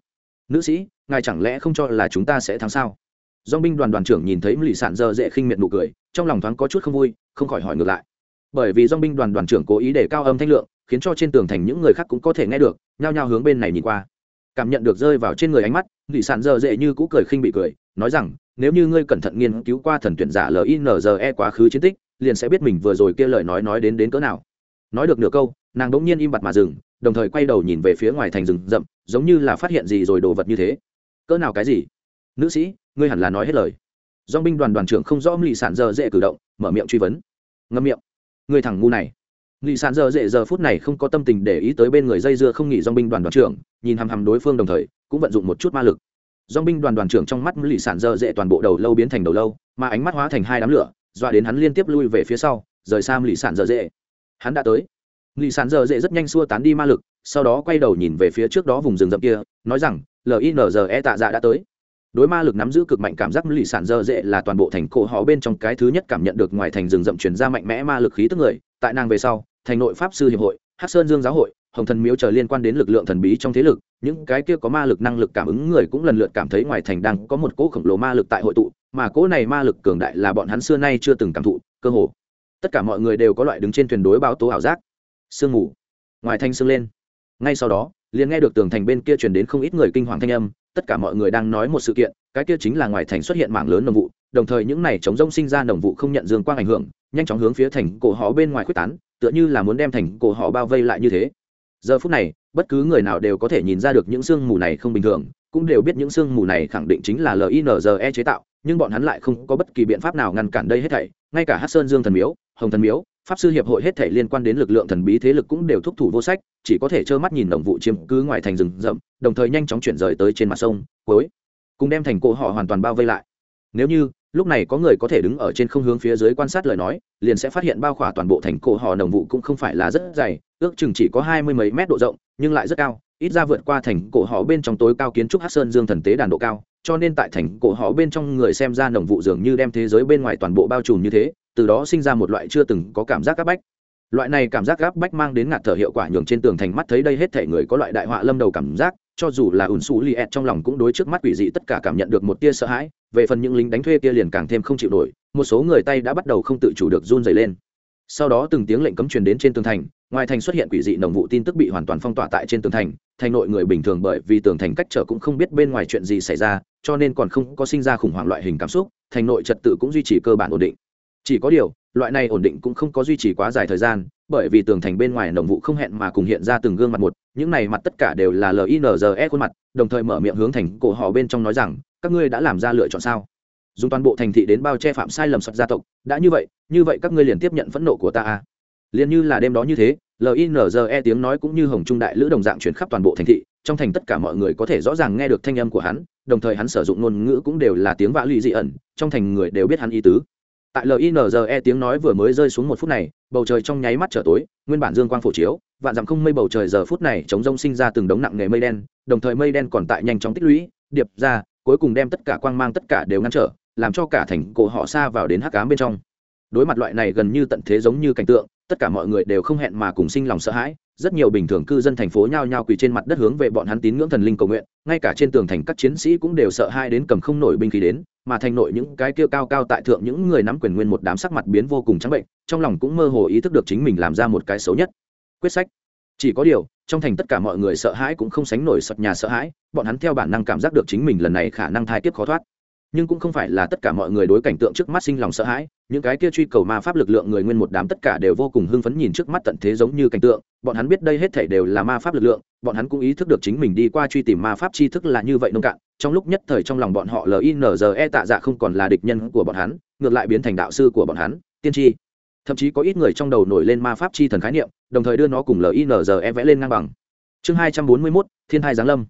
Nữ sĩ, ngài chẳng lẽ không cho là chúng ta sẽ thắng sao? Dong binh đoàn đoàn trưởng nhìn thấy lì sản dơ dễ khinh miệt nụ cười, trong lòng thoáng có chút không vui, không khỏi hỏi ngược lại. Bởi vì dong binh đoàn đoàn trưởng cố ý để cao âm thanh lượng, khiến cho trên tường thành những người khác cũng có thể nghe được, nhao nhao hướng bên này nhìn qua cảm nhận được rơi vào trên người ánh mắt lì sản dơ dễ như cũ cười khinh bị cười, nói rằng, nếu như ngươi cẩn thận nghiên cứu qua thần tuyển giả linze quá khứ chiến tích, liền sẽ biết mình vừa rồi kia lời nói nói đến đến cỡ nào. Nói được nửa câu, nàng bỗng nhiên im bặt mà dừng, đồng thời quay đầu nhìn về phía ngoài thành rừng rậm, giống như là phát hiện gì rồi đồ vật như thế. Cỡ nào cái gì? Nữ sĩ, ngươi hẳn là nói hết lời. Do binh đoàn đoàn trưởng không rõ lì sản dơ dễ cử động, mở miệng truy vấn. Ngâm miệng. Người thằng ngu này. Lý Sàn dơ dễ giờ phút này không có tâm tình để ý tới bên người dây dưa không nghỉ dong binh đoàn đoàn trưởng, nhìn hằm hằm đối phương đồng thời, cũng vận dụng một chút ma lực. Dong binh đoàn đoàn trưởng trong mắt lì sản dơ dễ toàn bộ đầu lâu biến thành đầu lâu, mà ánh mắt hóa thành hai đám lửa, dọa đến hắn liên tiếp lui về phía sau, rời xa lì sản dơ dễ. Hắn đã tới. Lì sản dơ dễ rất nhanh xua tán đi ma lực, sau đó quay đầu nhìn về phía trước đó vùng rừng rậm kia, nói rằng linze tạ dạ đã tới. Đối ma lực nắm giữ cực mạnh cảm giác lì sản dơ dễ là toàn bộ thành cổ họ bên trong cái thứ nhất cảm nhận được ngoài thành rừng rậm truyền ra mạnh mẽ ma lực khí tức người, tại nàng về sau thành nội pháp sư hiệp hội, hắc sơn dương giáo hội, hồng thần miếu chờ liên quan đến lực lượng thần bí trong thế lực, những cái kia có ma lực năng lực cảm ứng người cũng lần lượt cảm thấy ngoài thành đang có một cỗ khổng lồ ma lực tại hội tụ, mà cỗ này ma lực cường đại là bọn hắn xưa nay chưa từng cảm thụ, cơ hồ. Tất cả mọi người đều có loại đứng trên thuyền đối báo tố ảo giác. Sương mù. Ngoài thanh sương lên. Ngay sau đó, liền nghe được tường thành bên kia truyền đến không ít người kinh hoàng thanh âm, tất cả mọi người đang nói một sự kiện, cái kia chính là ngoài thành xuất hiện mảng lớn nồng vụ, đồng thời những này chống rông sinh ra nồng vụ không nhận dương quang ảnh hưởng, nhanh chóng hướng phía thành cổ họ bên ngoài quyết tán tựa như là muốn đem thành cổ họ bao vây lại như thế. Giờ phút này, bất cứ người nào đều có thể nhìn ra được những sương mù này không bình thường, cũng đều biết những sương mù này khẳng định chính là linze chế tạo, nhưng bọn hắn lại không có bất kỳ biện pháp nào ngăn cản đây hết thảy, ngay cả hát sơn dương thần miếu, hồng thần miếu, pháp sư hiệp hội hết thảy liên quan đến lực lượng thần bí thế lực cũng đều thúc thủ vô sách, chỉ có thể trơ mắt nhìn đồng vụ chiếm cứ ngoài thành rừng rậm, đồng thời nhanh chóng chuyển rời tới trên mặt sông, cuối, cùng đem thành cổ họ hoàn toàn bao vây lại. Nếu như lúc này có người có thể đứng ở trên không hướng phía dưới quan sát lời nói, liền sẽ phát hiện bao khỏa toàn bộ thành cổ họ nồng vụ cũng không phải là rất dày, ước chừng chỉ có hai mươi mấy mét độ rộng, nhưng lại rất cao, ít ra vượt qua thành cổ họ bên trong tối cao kiến trúc hát sơn dương thần tế đàn độ cao, cho nên tại thành cổ họ bên trong người xem ra nồng vụ dường như đem thế giới bên ngoài toàn bộ bao trùm như thế, từ đó sinh ra một loại chưa từng có cảm giác áp bách. Loại này cảm giác gáp bách mang đến ngạt thở hiệu quả nhường trên tường thành mắt thấy đây hết thể người có loại đại họa lâm đầu cảm giác, cho dù là ủn xù li ẹt trong lòng cũng đối trước mắt quỷ dị tất cả cảm nhận được một tia sợ hãi về phần những lính đánh thuê kia liền càng thêm không chịu nổi, một số người tay đã bắt đầu không tự chủ được run dày lên. Sau đó từng tiếng lệnh cấm truyền đến trên tường thành, ngoài thành xuất hiện quỷ dị nồng vụ tin tức bị hoàn toàn phong tỏa tại trên tường thành thành nội người bình thường bởi vì tường thành cách trở cũng không biết bên ngoài chuyện gì xảy ra, cho nên còn không có sinh ra khủng hoảng loại hình cảm xúc, thành nội trật tự cũng duy trì cơ bản ổn định. Chỉ có điều, loại này ổn định cũng không có duy trì quá dài thời gian, bởi vì tường thành bên ngoài nồng vụ không hẹn mà cùng hiện ra từng gương mặt một, những này mặt tất cả đều là linze khuôn mặt, đồng thời mở miệng hướng thành cổ họ bên trong nói rằng các ngươi đã làm ra lựa chọn sao? Dùng toàn bộ thành thị đến bao che phạm sai lầm sập gia tộc, đã như vậy như vậy các ngươi liền tiếp nhận phẫn nộ của ta à? Liền như là đêm đó như thế linze tiếng nói cũng như hồng trung đại lữ đồng dạng chuyển khắp toàn bộ thành thị, trong thành tất cả mọi người có thể rõ ràng nghe được thanh âm của hắn, đồng thời hắn sử dụng ngôn ngữ cũng đều là tiếng vã lụy dị ẩn, trong thành người đều biết hắn ý tứ. Tại linze tiếng nói vừa mới rơi xuống một phút này, bầu trời trong nháy mắt trở tối, nguyên bản dương quang phổ chiếu, vạn dặm không mây bầu trời giờ phút này chống rông sinh ra từng đống nặng nghề mây đen, đồng thời mây đen còn tại nhanh chóng tích lũy, điệp ra cuối cùng đem tất cả quang mang tất cả đều ngăn trở, làm cho cả thành cổ họ xa vào đến hắc cám bên trong. Đối mặt loại này gần như tận thế giống như cảnh tượng, tất cả mọi người đều không hẹn mà cùng sinh lòng sợ hãi, rất nhiều bình thường cư dân thành phố nhao nhao quỳ trên mặt đất hướng về bọn hắn tín ngưỡng thần linh cầu nguyện, ngay cả trên tường thành các chiến sĩ cũng đều sợ hai đến cầm không nổi binh khí đến, mà thành nội những cái kia cao cao tại thượng những người nắm quyền nguyên một đám sắc mặt biến vô cùng trắng bệnh, trong lòng cũng mơ hồ ý thức được chính mình làm ra một cái xấu nhất. Quyết sách chỉ có điều, trong thành tất cả mọi người sợ hãi cũng không sánh nổi sập nhà sợ hãi, bọn hắn theo bản năng cảm giác được chính mình lần này khả năng thai kiếp khó thoát. Nhưng cũng không phải là tất cả mọi người đối cảnh tượng trước mắt sinh lòng sợ hãi, những cái kia truy cầu ma pháp lực lượng người nguyên một đám tất cả đều vô cùng hưng phấn nhìn trước mắt tận thế giống như cảnh tượng, bọn hắn biết đây hết thể đều là ma pháp lực lượng, bọn hắn cũng ý thức được chính mình đi qua truy tìm ma pháp tri thức là như vậy nông cạn, trong lúc nhất thời trong lòng bọn họ linze tạ dạ không còn là địch nhân của bọn hắn, ngược lại biến thành đạo sư của bọn hắn, tiên tri thậm chí có ít người trong đầu nổi lên ma pháp chi thần khái niệm, đồng thời đưa nó cùng linze vẽ lên ngang bằng. Chương hai trăm bốn mươi mốt, thiên hai giáng lâm.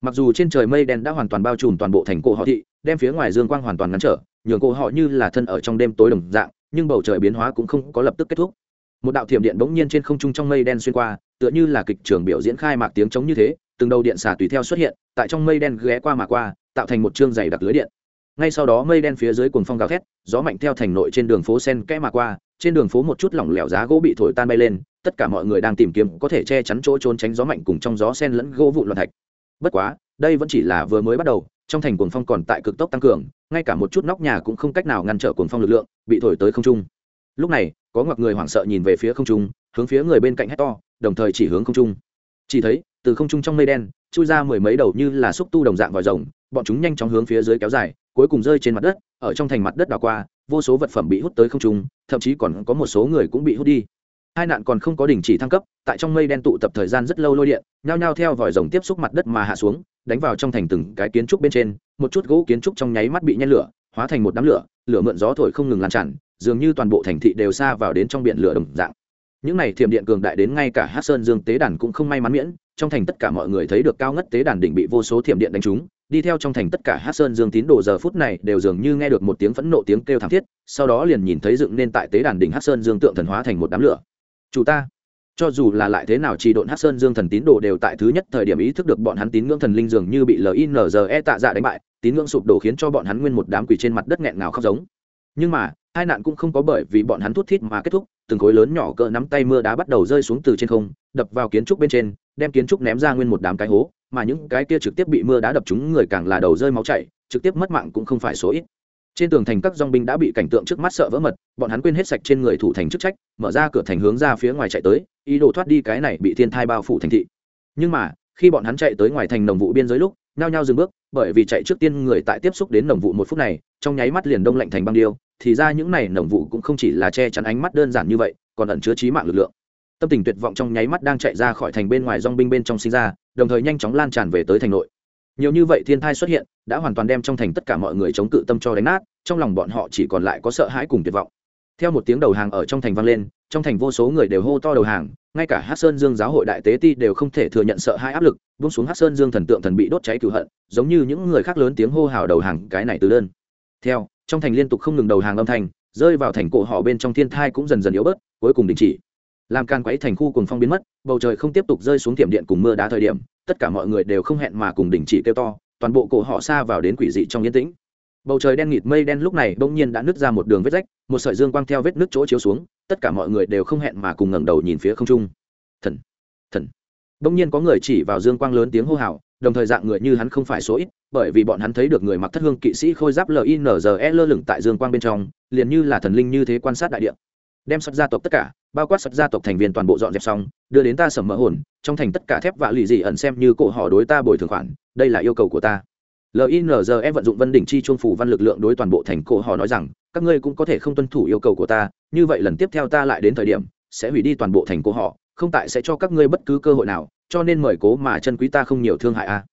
Mặc dù trên trời mây đen đã hoàn toàn bao trùm toàn bộ thành cổ họ thị, đem phía ngoài dương quang hoàn toàn ngăn trở, nhường cổ họ như là thân ở trong đêm tối đồng dạng, nhưng bầu trời biến hóa cũng không có lập tức kết thúc. Một đạo thiểm điện bỗng nhiên trên không trung trong mây đen xuyên qua, tựa như là kịch trường biểu diễn khai mạc tiếng trống như thế, từng đầu điện xả tùy theo xuất hiện, tại trong mây đen ghé qua mà qua, tạo thành một chương dày đặc lưới điện. Ngay sau đó mây đen phía dưới cuồng phong gào thét, gió mạnh theo thành nội trên đường phố sen kẽ mà qua trên đường phố một chút lỏng lẻo giá gỗ bị thổi tan bay lên, tất cả mọi người đang tìm kiếm có thể che chắn chỗ trốn tránh gió mạnh cùng trong gió sen lẫn gỗ vụ loạn thạch. Bất quá, đây vẫn chỉ là vừa mới bắt đầu, trong thành cuồng phong còn tại cực tốc tăng cường, ngay cả một chút nóc nhà cũng không cách nào ngăn trở cuồng phong lực lượng, bị thổi tới không trung. Lúc này, có ngoặc người hoảng sợ nhìn về phía không trung, hướng phía người bên cạnh hét to, đồng thời chỉ hướng không trung. Chỉ thấy, từ không trung trong mây đen, chui ra mười mấy đầu như là xúc tu đồng dạng vòi rồng, bọn chúng nhanh chóng hướng phía dưới kéo dài, cuối cùng rơi trên mặt đất, ở trong thành mặt đất đào qua vô số vật phẩm bị hút tới không trung, thậm chí còn có một số người cũng bị hút đi. Hai nạn còn không có đình chỉ thăng cấp, tại trong mây đen tụ tập thời gian rất lâu lôi điện, nhao nhao theo vòi rồng tiếp xúc mặt đất mà hạ xuống, đánh vào trong thành từng cái kiến trúc bên trên, một chút gỗ kiến trúc trong nháy mắt bị nhen lửa, hóa thành một đám lửa lửa mượn gió thổi không ngừng lan tràn, dường như toàn bộ thành thị đều xa vào đến trong biển lửa đồng dạng. Những này thiểm điện cường đại đến ngay cả hát sơn dương tế đàn cũng không may mắn miễn, trong thành tất cả mọi người thấy được cao ngất tế đàn đỉnh bị vô số thiểm điện đánh trúng đi theo trong thành tất cả hát sơn dương tín đồ giờ phút này đều dường như nghe được một tiếng phẫn nộ tiếng kêu thảm thiết, sau đó liền nhìn thấy dựng nên tại tế đàn đỉnh hát sơn dương tượng thần hóa thành một đám lửa. Chủ ta. Cho dù là lại thế nào chỉ độn hát sơn dương thần tín đồ đều tại thứ nhất thời điểm ý thức được bọn hắn tín ngưỡng thần linh dường như bị linze tạ dạ đánh bại, tín ngưỡng sụp đổ khiến cho bọn hắn nguyên một đám quỷ trên mặt đất nghẹn ngào khóc giống. Nhưng mà, hai nạn cũng không có bởi vì bọn hắn thút thít mà kết thúc, từng khối lớn nhỏ cỡ nắm tay mưa đá bắt đầu rơi xuống từ trên không, đập vào kiến trúc bên trên, đem kiến trúc ném ra nguyên một đám cái hố mà những cái kia trực tiếp bị mưa đá đập chúng người càng là đầu rơi máu chảy, trực tiếp mất mạng cũng không phải số ít. Trên tường thành các dong binh đã bị cảnh tượng trước mắt sợ vỡ mật, bọn hắn quên hết sạch trên người thủ thành chức trách, mở ra cửa thành hướng ra phía ngoài chạy tới, ý đồ thoát đi cái này bị thiên thai bao phủ thành thị. Nhưng mà, khi bọn hắn chạy tới ngoài thành đồng vụ biên giới lúc, nhao nhao dừng bước, bởi vì chạy trước tiên người tại tiếp xúc đến đồng vụ một phút này, trong nháy mắt liền đông lạnh thành băng điêu, thì ra những này đồng vụ cũng không chỉ là che chắn ánh mắt đơn giản như vậy, còn ẩn chứa trí mạng lực lượng. Tâm tình tuyệt vọng trong nháy mắt đang chạy ra khỏi thành bên ngoài dong binh bên trong sinh ra đồng thời nhanh chóng lan tràn về tới thành nội. Nhiều như vậy thiên thai xuất hiện, đã hoàn toàn đem trong thành tất cả mọi người chống cự tâm cho đánh nát, trong lòng bọn họ chỉ còn lại có sợ hãi cùng tuyệt vọng. Theo một tiếng đầu hàng ở trong thành vang lên, trong thành vô số người đều hô to đầu hàng, ngay cả hát sơn dương giáo hội đại tế ti đều không thể thừa nhận sợ hãi áp lực, buông xuống hát sơn dương thần tượng thần bị đốt cháy cựu hận, giống như những người khác lớn tiếng hô hào đầu hàng cái này từ đơn. Theo, trong thành liên tục không ngừng đầu hàng âm thanh, rơi vào thành cổ họ bên trong thiên thai cũng dần dần yếu bớt, cuối cùng đình chỉ làm càn quấy thành khu cùng phong biến mất, bầu trời không tiếp tục rơi xuống tiệm điện cùng mưa đá thời điểm, tất cả mọi người đều không hẹn mà cùng đình chỉ kêu to, toàn bộ cổ họ xa vào đến quỷ dị trong yên tĩnh. Bầu trời đen nghịt mây đen lúc này bỗng nhiên đã nứt ra một đường vết rách, một sợi dương quang theo vết nứt chỗ chiếu xuống, tất cả mọi người đều không hẹn mà cùng ngẩng đầu nhìn phía không trung. Thần thần. Bỗng nhiên có người chỉ vào dương quang lớn tiếng hô hào, đồng thời dạng người như hắn không phải số ít, bởi vì bọn hắn thấy được người mặc thất hương kỵ sĩ khôi giáp linze lơ lửng tại dương quang bên trong, liền như là thần linh như thế quan sát đại địa đem sắt gia tộc tất cả, bao quát sắt gia tộc thành viên toàn bộ dọn dẹp xong, đưa đến ta sầm mỡ hồn, trong thành tất cả thép vạ lì dị ẩn xem như cổ họ đối ta bồi thường khoản, đây là yêu cầu của ta. Linze vận dụng vân đỉnh chi chuông phủ văn lực lượng đối toàn bộ thành cổ họ nói rằng, các ngươi cũng có thể không tuân thủ yêu cầu của ta, như vậy lần tiếp theo ta lại đến thời điểm, sẽ hủy đi toàn bộ thành cổ họ, không tại sẽ cho các ngươi bất cứ cơ hội nào, cho nên mời cố mà chân quý ta không nhiều thương hại a.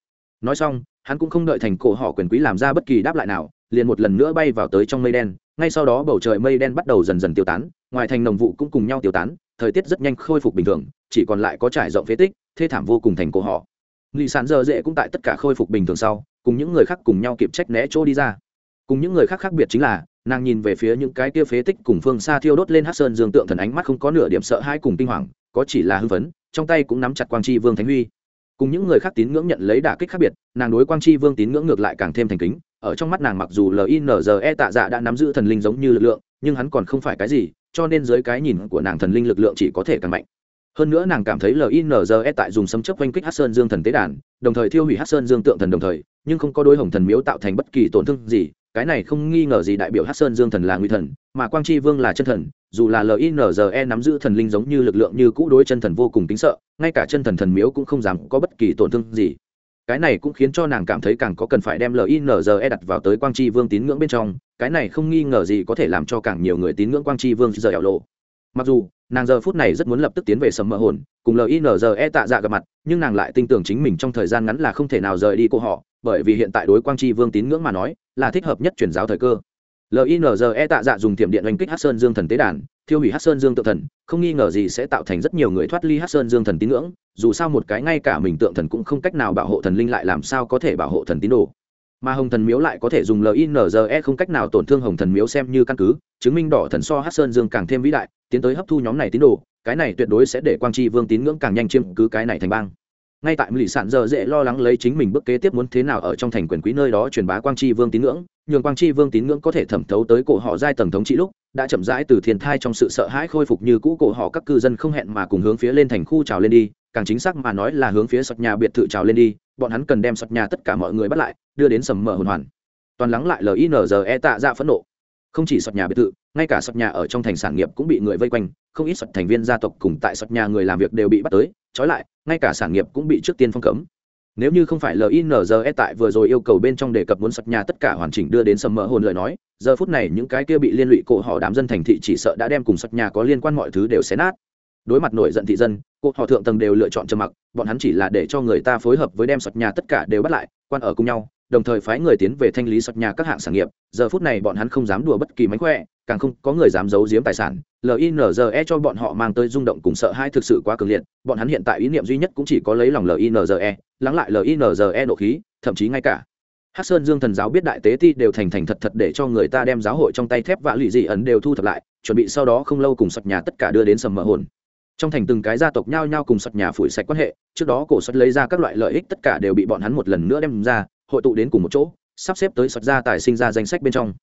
Nói xong, hắn cũng không đợi thành cổ họ quyền quý làm ra bất kỳ đáp lại nào, liền một lần nữa bay vào tới trong mây đen, ngay sau đó bầu trời mây đen bắt đầu dần dần tiêu tán ngoài thành nồng vụ cũng cùng nhau tiêu tán, thời tiết rất nhanh khôi phục bình thường, chỉ còn lại có trải rộng phế tích, thê thảm vô cùng thành cổ họ. Lì sản dơ dễ cũng tại tất cả khôi phục bình thường sau, cùng những người khác cùng nhau kịp trách né chỗ đi ra. Cùng những người khác khác biệt chính là, nàng nhìn về phía những cái kia phế tích cùng phương xa thiêu đốt lên hát sơn dương tượng thần ánh mắt không có nửa điểm sợ hãi cùng kinh hoàng, có chỉ là hưng phấn, trong tay cũng nắm chặt quang tri vương thánh huy. Cùng những người khác tín ngưỡng nhận lấy đả kích khác biệt, nàng đối quang tri vương tín ngưỡng ngược lại càng thêm thành kính, ở trong mắt nàng mặc dù linze tạ dạ đã nắm giữ thần linh giống như lực lượng nhưng hắn còn không phải cái gì, cho nên dưới cái nhìn của nàng thần linh lực lượng chỉ có thể càng mạnh. Hơn nữa nàng cảm thấy linze tại dùng sấm chấp oanh kích hát sơn dương thần tế đàn, đồng thời thiêu hủy hát sơn dương tượng thần đồng thời, nhưng không có đôi hồng thần miếu tạo thành bất kỳ tổn thương gì, cái này không nghi ngờ gì đại biểu hát sơn dương thần là nguy thần, mà quang tri vương là chân thần, dù là linze nắm giữ thần linh giống như lực lượng như cũ đối chân thần vô cùng tính sợ, ngay cả chân thần thần miếu cũng không dám có bất kỳ tổn thương gì cái này cũng khiến cho nàng cảm thấy càng có cần phải đem linze đặt vào tới quang tri vương tín ngưỡng bên trong, cái này không nghi ngờ gì có thể làm cho càng nhiều người tín ngưỡng quang tri vương giờ ảo lộ. Mặc dù, nàng giờ phút này rất muốn lập tức tiến về sầm mỡ hồn, cùng linze tạ dạ gặp mặt, nhưng nàng lại tin tưởng chính mình trong thời gian ngắn là không thể nào rời đi cô họ, bởi vì hiện tại đối quang tri vương tín ngưỡng mà nói, là thích hợp nhất truyền giáo thời cơ. Linze tạ dạ dùng tiệm điện oanh kích hát sơn dương thần tế đàn thiêu hủy hát sơn dương Tượng thần, không nghi ngờ gì sẽ tạo thành rất nhiều người thoát ly hát sơn dương thần tín ngưỡng, dù sao một cái ngay cả mình tượng thần cũng không cách nào bảo hộ thần linh lại làm sao có thể bảo hộ thần tín đồ. Mà hồng thần miếu lại có thể dùng linze không cách nào tổn thương hồng thần miếu xem như căn cứ, chứng minh đỏ thần so hát sơn dương càng thêm vĩ đại, tiến tới hấp thu nhóm này tín đồ, cái này tuyệt đối sẽ để quang tri vương tín ngưỡng càng nhanh chiếm cứ cái này thành bang ngay tại lì sản giờ dễ lo lắng lấy chính mình bước kế tiếp muốn thế nào ở trong thành quyền quý nơi đó truyền bá quang tri vương tín ngưỡng, nhường quang tri vương tín ngưỡng có thể thẩm thấu tới cổ họ giai tầng thống trị lúc, đã chậm rãi từ thiên thai trong sự sợ hãi khôi phục như cũ cổ họ các cư dân không hẹn mà cùng hướng phía lên thành khu trào lên đi, càng chính xác mà nói là hướng phía sọt nhà biệt thự trào lên đi, bọn hắn cần đem sọt nhà tất cả mọi người bắt lại, đưa đến sầm mở hồn hoàn. Toàn lắng lại linze tạ ra phẫn nộ không chỉ sọt nhà biệt thự, ngay cả sọt nhà ở trong thành sản nghiệp cũng bị người vây quanh, không ít sọt thành viên gia tộc cùng tại sọt nhà người làm việc đều bị bắt tới, trói lại, ngay cả sản nghiệp cũng bị trước tiên phong cấm. Nếu như không phải linze tại vừa rồi yêu cầu bên trong đề cập muốn sọt nhà tất cả hoàn chỉnh đưa đến sầm mỡ hồn lời nói, giờ phút này những cái kia bị liên lụy cổ họ đám dân thành thị chỉ sợ đã đem cùng sọt nhà có liên quan mọi thứ đều xé nát. Đối mặt nổi giận thị dân, cổ họ thượng tầng đều lựa chọn trầm mặc, bọn hắn chỉ là để cho người ta phối hợp với đem sọt nhà tất cả đều bắt lại, quan ở cùng nhau đồng thời phái người tiến về thanh lý sập nhà các hạng sản nghiệp. Giờ phút này bọn hắn không dám đùa bất kỳ mánh khỏe, càng không có người dám giấu giếm tài sản. Linze cho bọn họ mang tới rung động cùng sợ hãi thực sự quá cường liệt. Bọn hắn hiện tại ý niệm duy nhất cũng chỉ có lấy lòng linze lắng lại linze nộ khí, thậm chí ngay cả hát sơn dương thần giáo biết đại tế ti đều thành thành thật thật để cho người ta đem giáo hội trong tay thép và lụy dị ẩn đều thu thập lại, chuẩn bị sau đó không lâu cùng sập nhà tất cả đưa đến sầm mỡ hồn. Trong thành từng cái gia tộc nhao nhao cùng sập nhà phủi sạch quan hệ, trước đó cổ sọt lấy ra các loại lợi ích tất cả đều bị bọn hắn một lần nữa đem ra hội tụ đến cùng một chỗ, sắp xếp tới sọt gia tài sinh ra danh sách bên trong.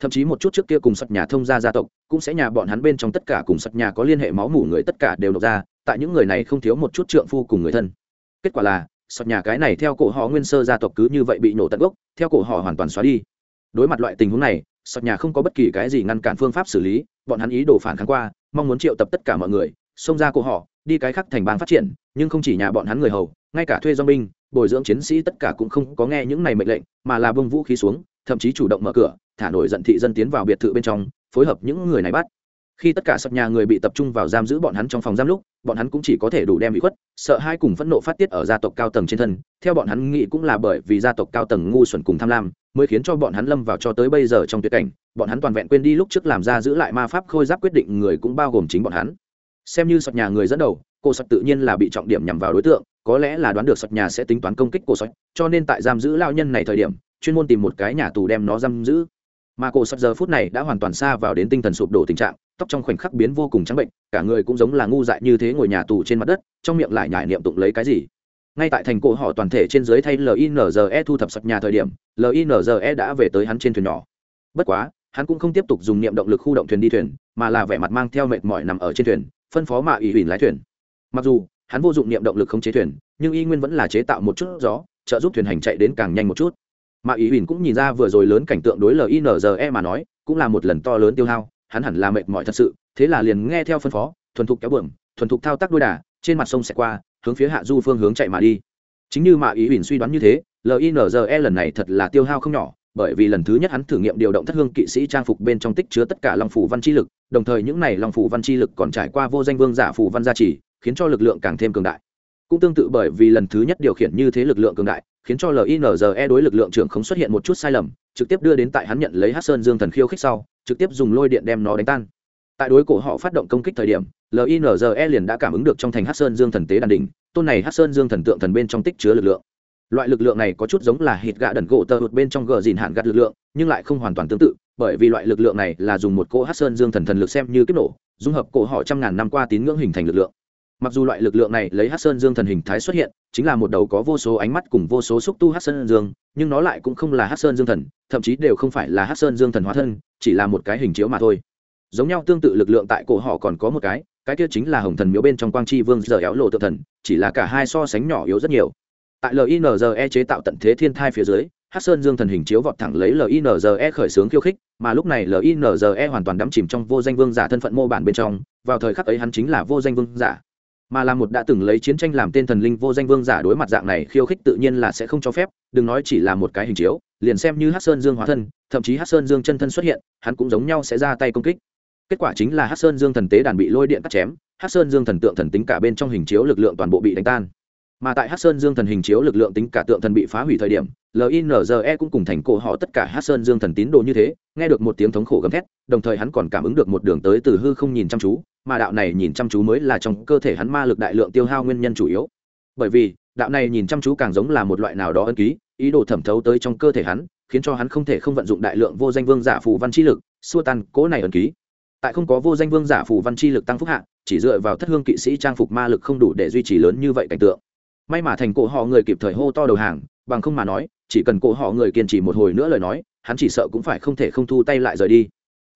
Thậm chí một chút trước kia cùng sọt nhà thông gia gia tộc, cũng sẽ nhà bọn hắn bên trong tất cả cùng sọt nhà có liên hệ máu mủ người tất cả đều nộp ra, tại những người này không thiếu một chút trượng phu cùng người thân. Kết quả là sọt nhà cái này theo cổ họ nguyên sơ gia tộc cứ như vậy bị nổ tận gốc, theo cổ họ hoàn toàn xóa đi. Đối mặt loại tình huống này sọt nhà không có bất kỳ cái gì ngăn cản phương pháp xử lý, bọn hắn ý đồ phản kháng qua, mong muốn triệu tập tất cả mọi người, xông ra cổ họ đi cái khác thành bang phát triển, nhưng không chỉ nhà bọn hắn người hầu, ngay cả thuê do binh, bồi dưỡng chiến sĩ tất cả cũng không có nghe những này mệnh lệnh, mà là bông vũ khí xuống, thậm chí chủ động mở cửa, thả nổi giận thị dân tiến vào biệt thự bên trong, phối hợp những người này bắt. Khi tất cả sập nhà người bị tập trung vào giam giữ bọn hắn trong phòng giam lúc, bọn hắn cũng chỉ có thể đủ đem bị khuất, sợ hai cùng phẫn nộ phát tiết ở gia tộc cao tầng trên thân, theo bọn hắn nghĩ cũng là bởi vì gia tộc cao tầng ngu xuẩn cùng tham lam, mới khiến cho bọn hắn lâm vào cho tới bây giờ trong tuyệt cảnh, bọn hắn toàn vẹn quên đi lúc trước làm ra giữ lại ma pháp khôi giáp quyết định người cũng bao gồm chính bọn hắn xem như sọt nhà người dẫn đầu cô sọt tự nhiên là bị trọng điểm nhằm vào đối tượng có lẽ là đoán được sọt nhà sẽ tính toán công kích cô sọt, cho nên tại giam giữ lao nhân này thời điểm chuyên môn tìm một cái nhà tù đem nó giam giữ. Mà cổ sọt giờ phút này đã hoàn toàn xa vào đến tinh thần sụp đổ tình trạng tóc trong khoảnh khắc biến vô cùng trắng bệnh cả người cũng giống là ngu dại như thế ngồi nhà tù trên mặt đất trong miệng lại nhải niệm tụng lấy cái gì. Ngay tại thành cổ họ toàn thể trên dưới thay linze thu thập sập nhà thời điểm linze đã về tới hắn trên thuyền nhỏ. Bất quá hắn cũng không tiếp tục dùng niệm động lực khu động thuyền đi thuyền mà là vẻ mặt mang theo mệt mỏi nằm ở trên thuyền phân phó mạ ủy huỳnh lái thuyền. Mặc dù, hắn vô dụng niệm động lực không chế thuyền, nhưng y nguyên vẫn là chế tạo một chút gió, trợ giúp thuyền hành chạy đến càng nhanh một chút. Mạ ủy huỳnh cũng nhìn ra vừa rồi lớn cảnh tượng đối linze mà nói, cũng là một lần to lớn tiêu hao, hắn hẳn là mệt mỏi thật sự, thế là liền nghe theo phân phó, thuần thục kéo bượm, thuần thục thao tác đôi đà, trên mặt sông sẽ qua, hướng phía hạ du phương hướng chạy mà đi. Chính như mạ ý huỳnh suy đoán như thế linze lần này thật là tiêu hao không nhỏ bởi vì lần thứ nhất hắn thử nghiệm điều động thất hương kỵ sĩ trang phục bên trong tích chứa tất cả long phủ văn chi lực, đồng thời những này long phủ văn chi lực còn trải qua vô danh vương giả phủ văn gia trì, khiến cho lực lượng càng thêm cường đại. Cũng tương tự bởi vì lần thứ nhất điều khiển như thế lực lượng cường đại, khiến cho linze đối lực lượng trưởng không xuất hiện một chút sai lầm, trực tiếp đưa đến tại hắn nhận lấy hát sơn dương thần khiêu khích sau, trực tiếp dùng lôi điện đem nó đánh tan. Tại đối cổ họ phát động công kích thời điểm linze liền đã cảm ứng được trong thành hát sơn dương thần tế đàn đình tôn này hát sơn dương thần tượng thần bên trong tích chứa lực lượng loại lực lượng này có chút giống là hít gạ đần gỗ tơ hụt bên trong gờ dìn hạn gạt lực lượng, nhưng lại không hoàn toàn tương tự, bởi vì loại lực lượng này là dùng một cỗ hát sơn dương thần thần lực xem như kích nổ, dung hợp cổ họ trăm ngàn năm qua tín ngưỡng hình thành lực lượng. Mặc dù loại lực lượng này lấy hát sơn dương thần hình thái xuất hiện, chính là một đầu có vô số ánh mắt cùng vô số xúc tu hát sơn dương, nhưng nó lại cũng không là hát sơn dương thần, thậm chí đều không phải là hát sơn dương thần hóa thân, chỉ là một cái hình chiếu mà thôi. Giống nhau tương tự lực lượng tại cổ họ còn có một cái cái kia chính là hồng thần miếu bên trong quang tri vương giờ éo lộ tự thần, chỉ là cả hai so sánh nhỏ yếu rất nhiều tại linze chế tạo tận thế thiên thai phía dưới hát sơn dương thần hình chiếu vọt thẳng lấy linze khởi xướng khiêu khích, mà lúc này linze hoàn toàn đắm chìm trong vô danh vương giả thân phận mô bản bên trong, vào thời khắc ấy hắn chính là vô danh vương giả. Mà là một đã từng lấy chiến tranh làm tên thần linh vô danh vương giả đối mặt dạng này khiêu khích tự nhiên là sẽ không cho phép, đừng nói chỉ là một cái hình chiếu, liền xem như hát sơn dương hóa thân, thậm chí hát sơn dương chân thân xuất hiện, hắn cũng giống nhau sẽ ra tay công kích. Kết quả chính là hát sơn dương thần tế đàn bị lôi điện cắt chém hát sơn dương thần tượng thần tính cả bên trong hình chiếu lực lượng toàn bộ bị đánh tan mà tại hát sơn dương thần hình chiếu lực lượng tính cả tượng thần bị phá hủy thời điểm linze cũng cùng thành cổ họ tất cả hát sơn dương thần tín đồ như thế, nghe được một tiếng thống khổ gầm thét, đồng thời hắn còn cảm ứng được một đường tới từ hư không nhìn chăm chú, mà đạo này nhìn chăm chú mới là trong cơ thể hắn ma lực đại lượng tiêu hao nguyên nhân chủ yếu. Bởi vì, đạo này nhìn chăm chú càng giống là một loại nào đó ân ký, ý đồ thẩm thấu tới trong cơ thể hắn, khiến cho hắn không thể không vận dụng đại lượng vô danh vương giả phù văn chi lực, xua tan cố này ân ký. Tại không có vô danh vương giả phù văn chi lực tăng phúc hạ, chỉ dựa vào thất hương kỵ sĩ trang phục ma lực không đủ để duy trì lớn như vậy cảnh tượng may mà thành cổ họ người kịp thời hô to đầu hàng, bằng không mà nói, chỉ cần cổ họ người kiên trì một hồi nữa lời nói, hắn chỉ sợ cũng phải không thể không thu tay lại rời đi.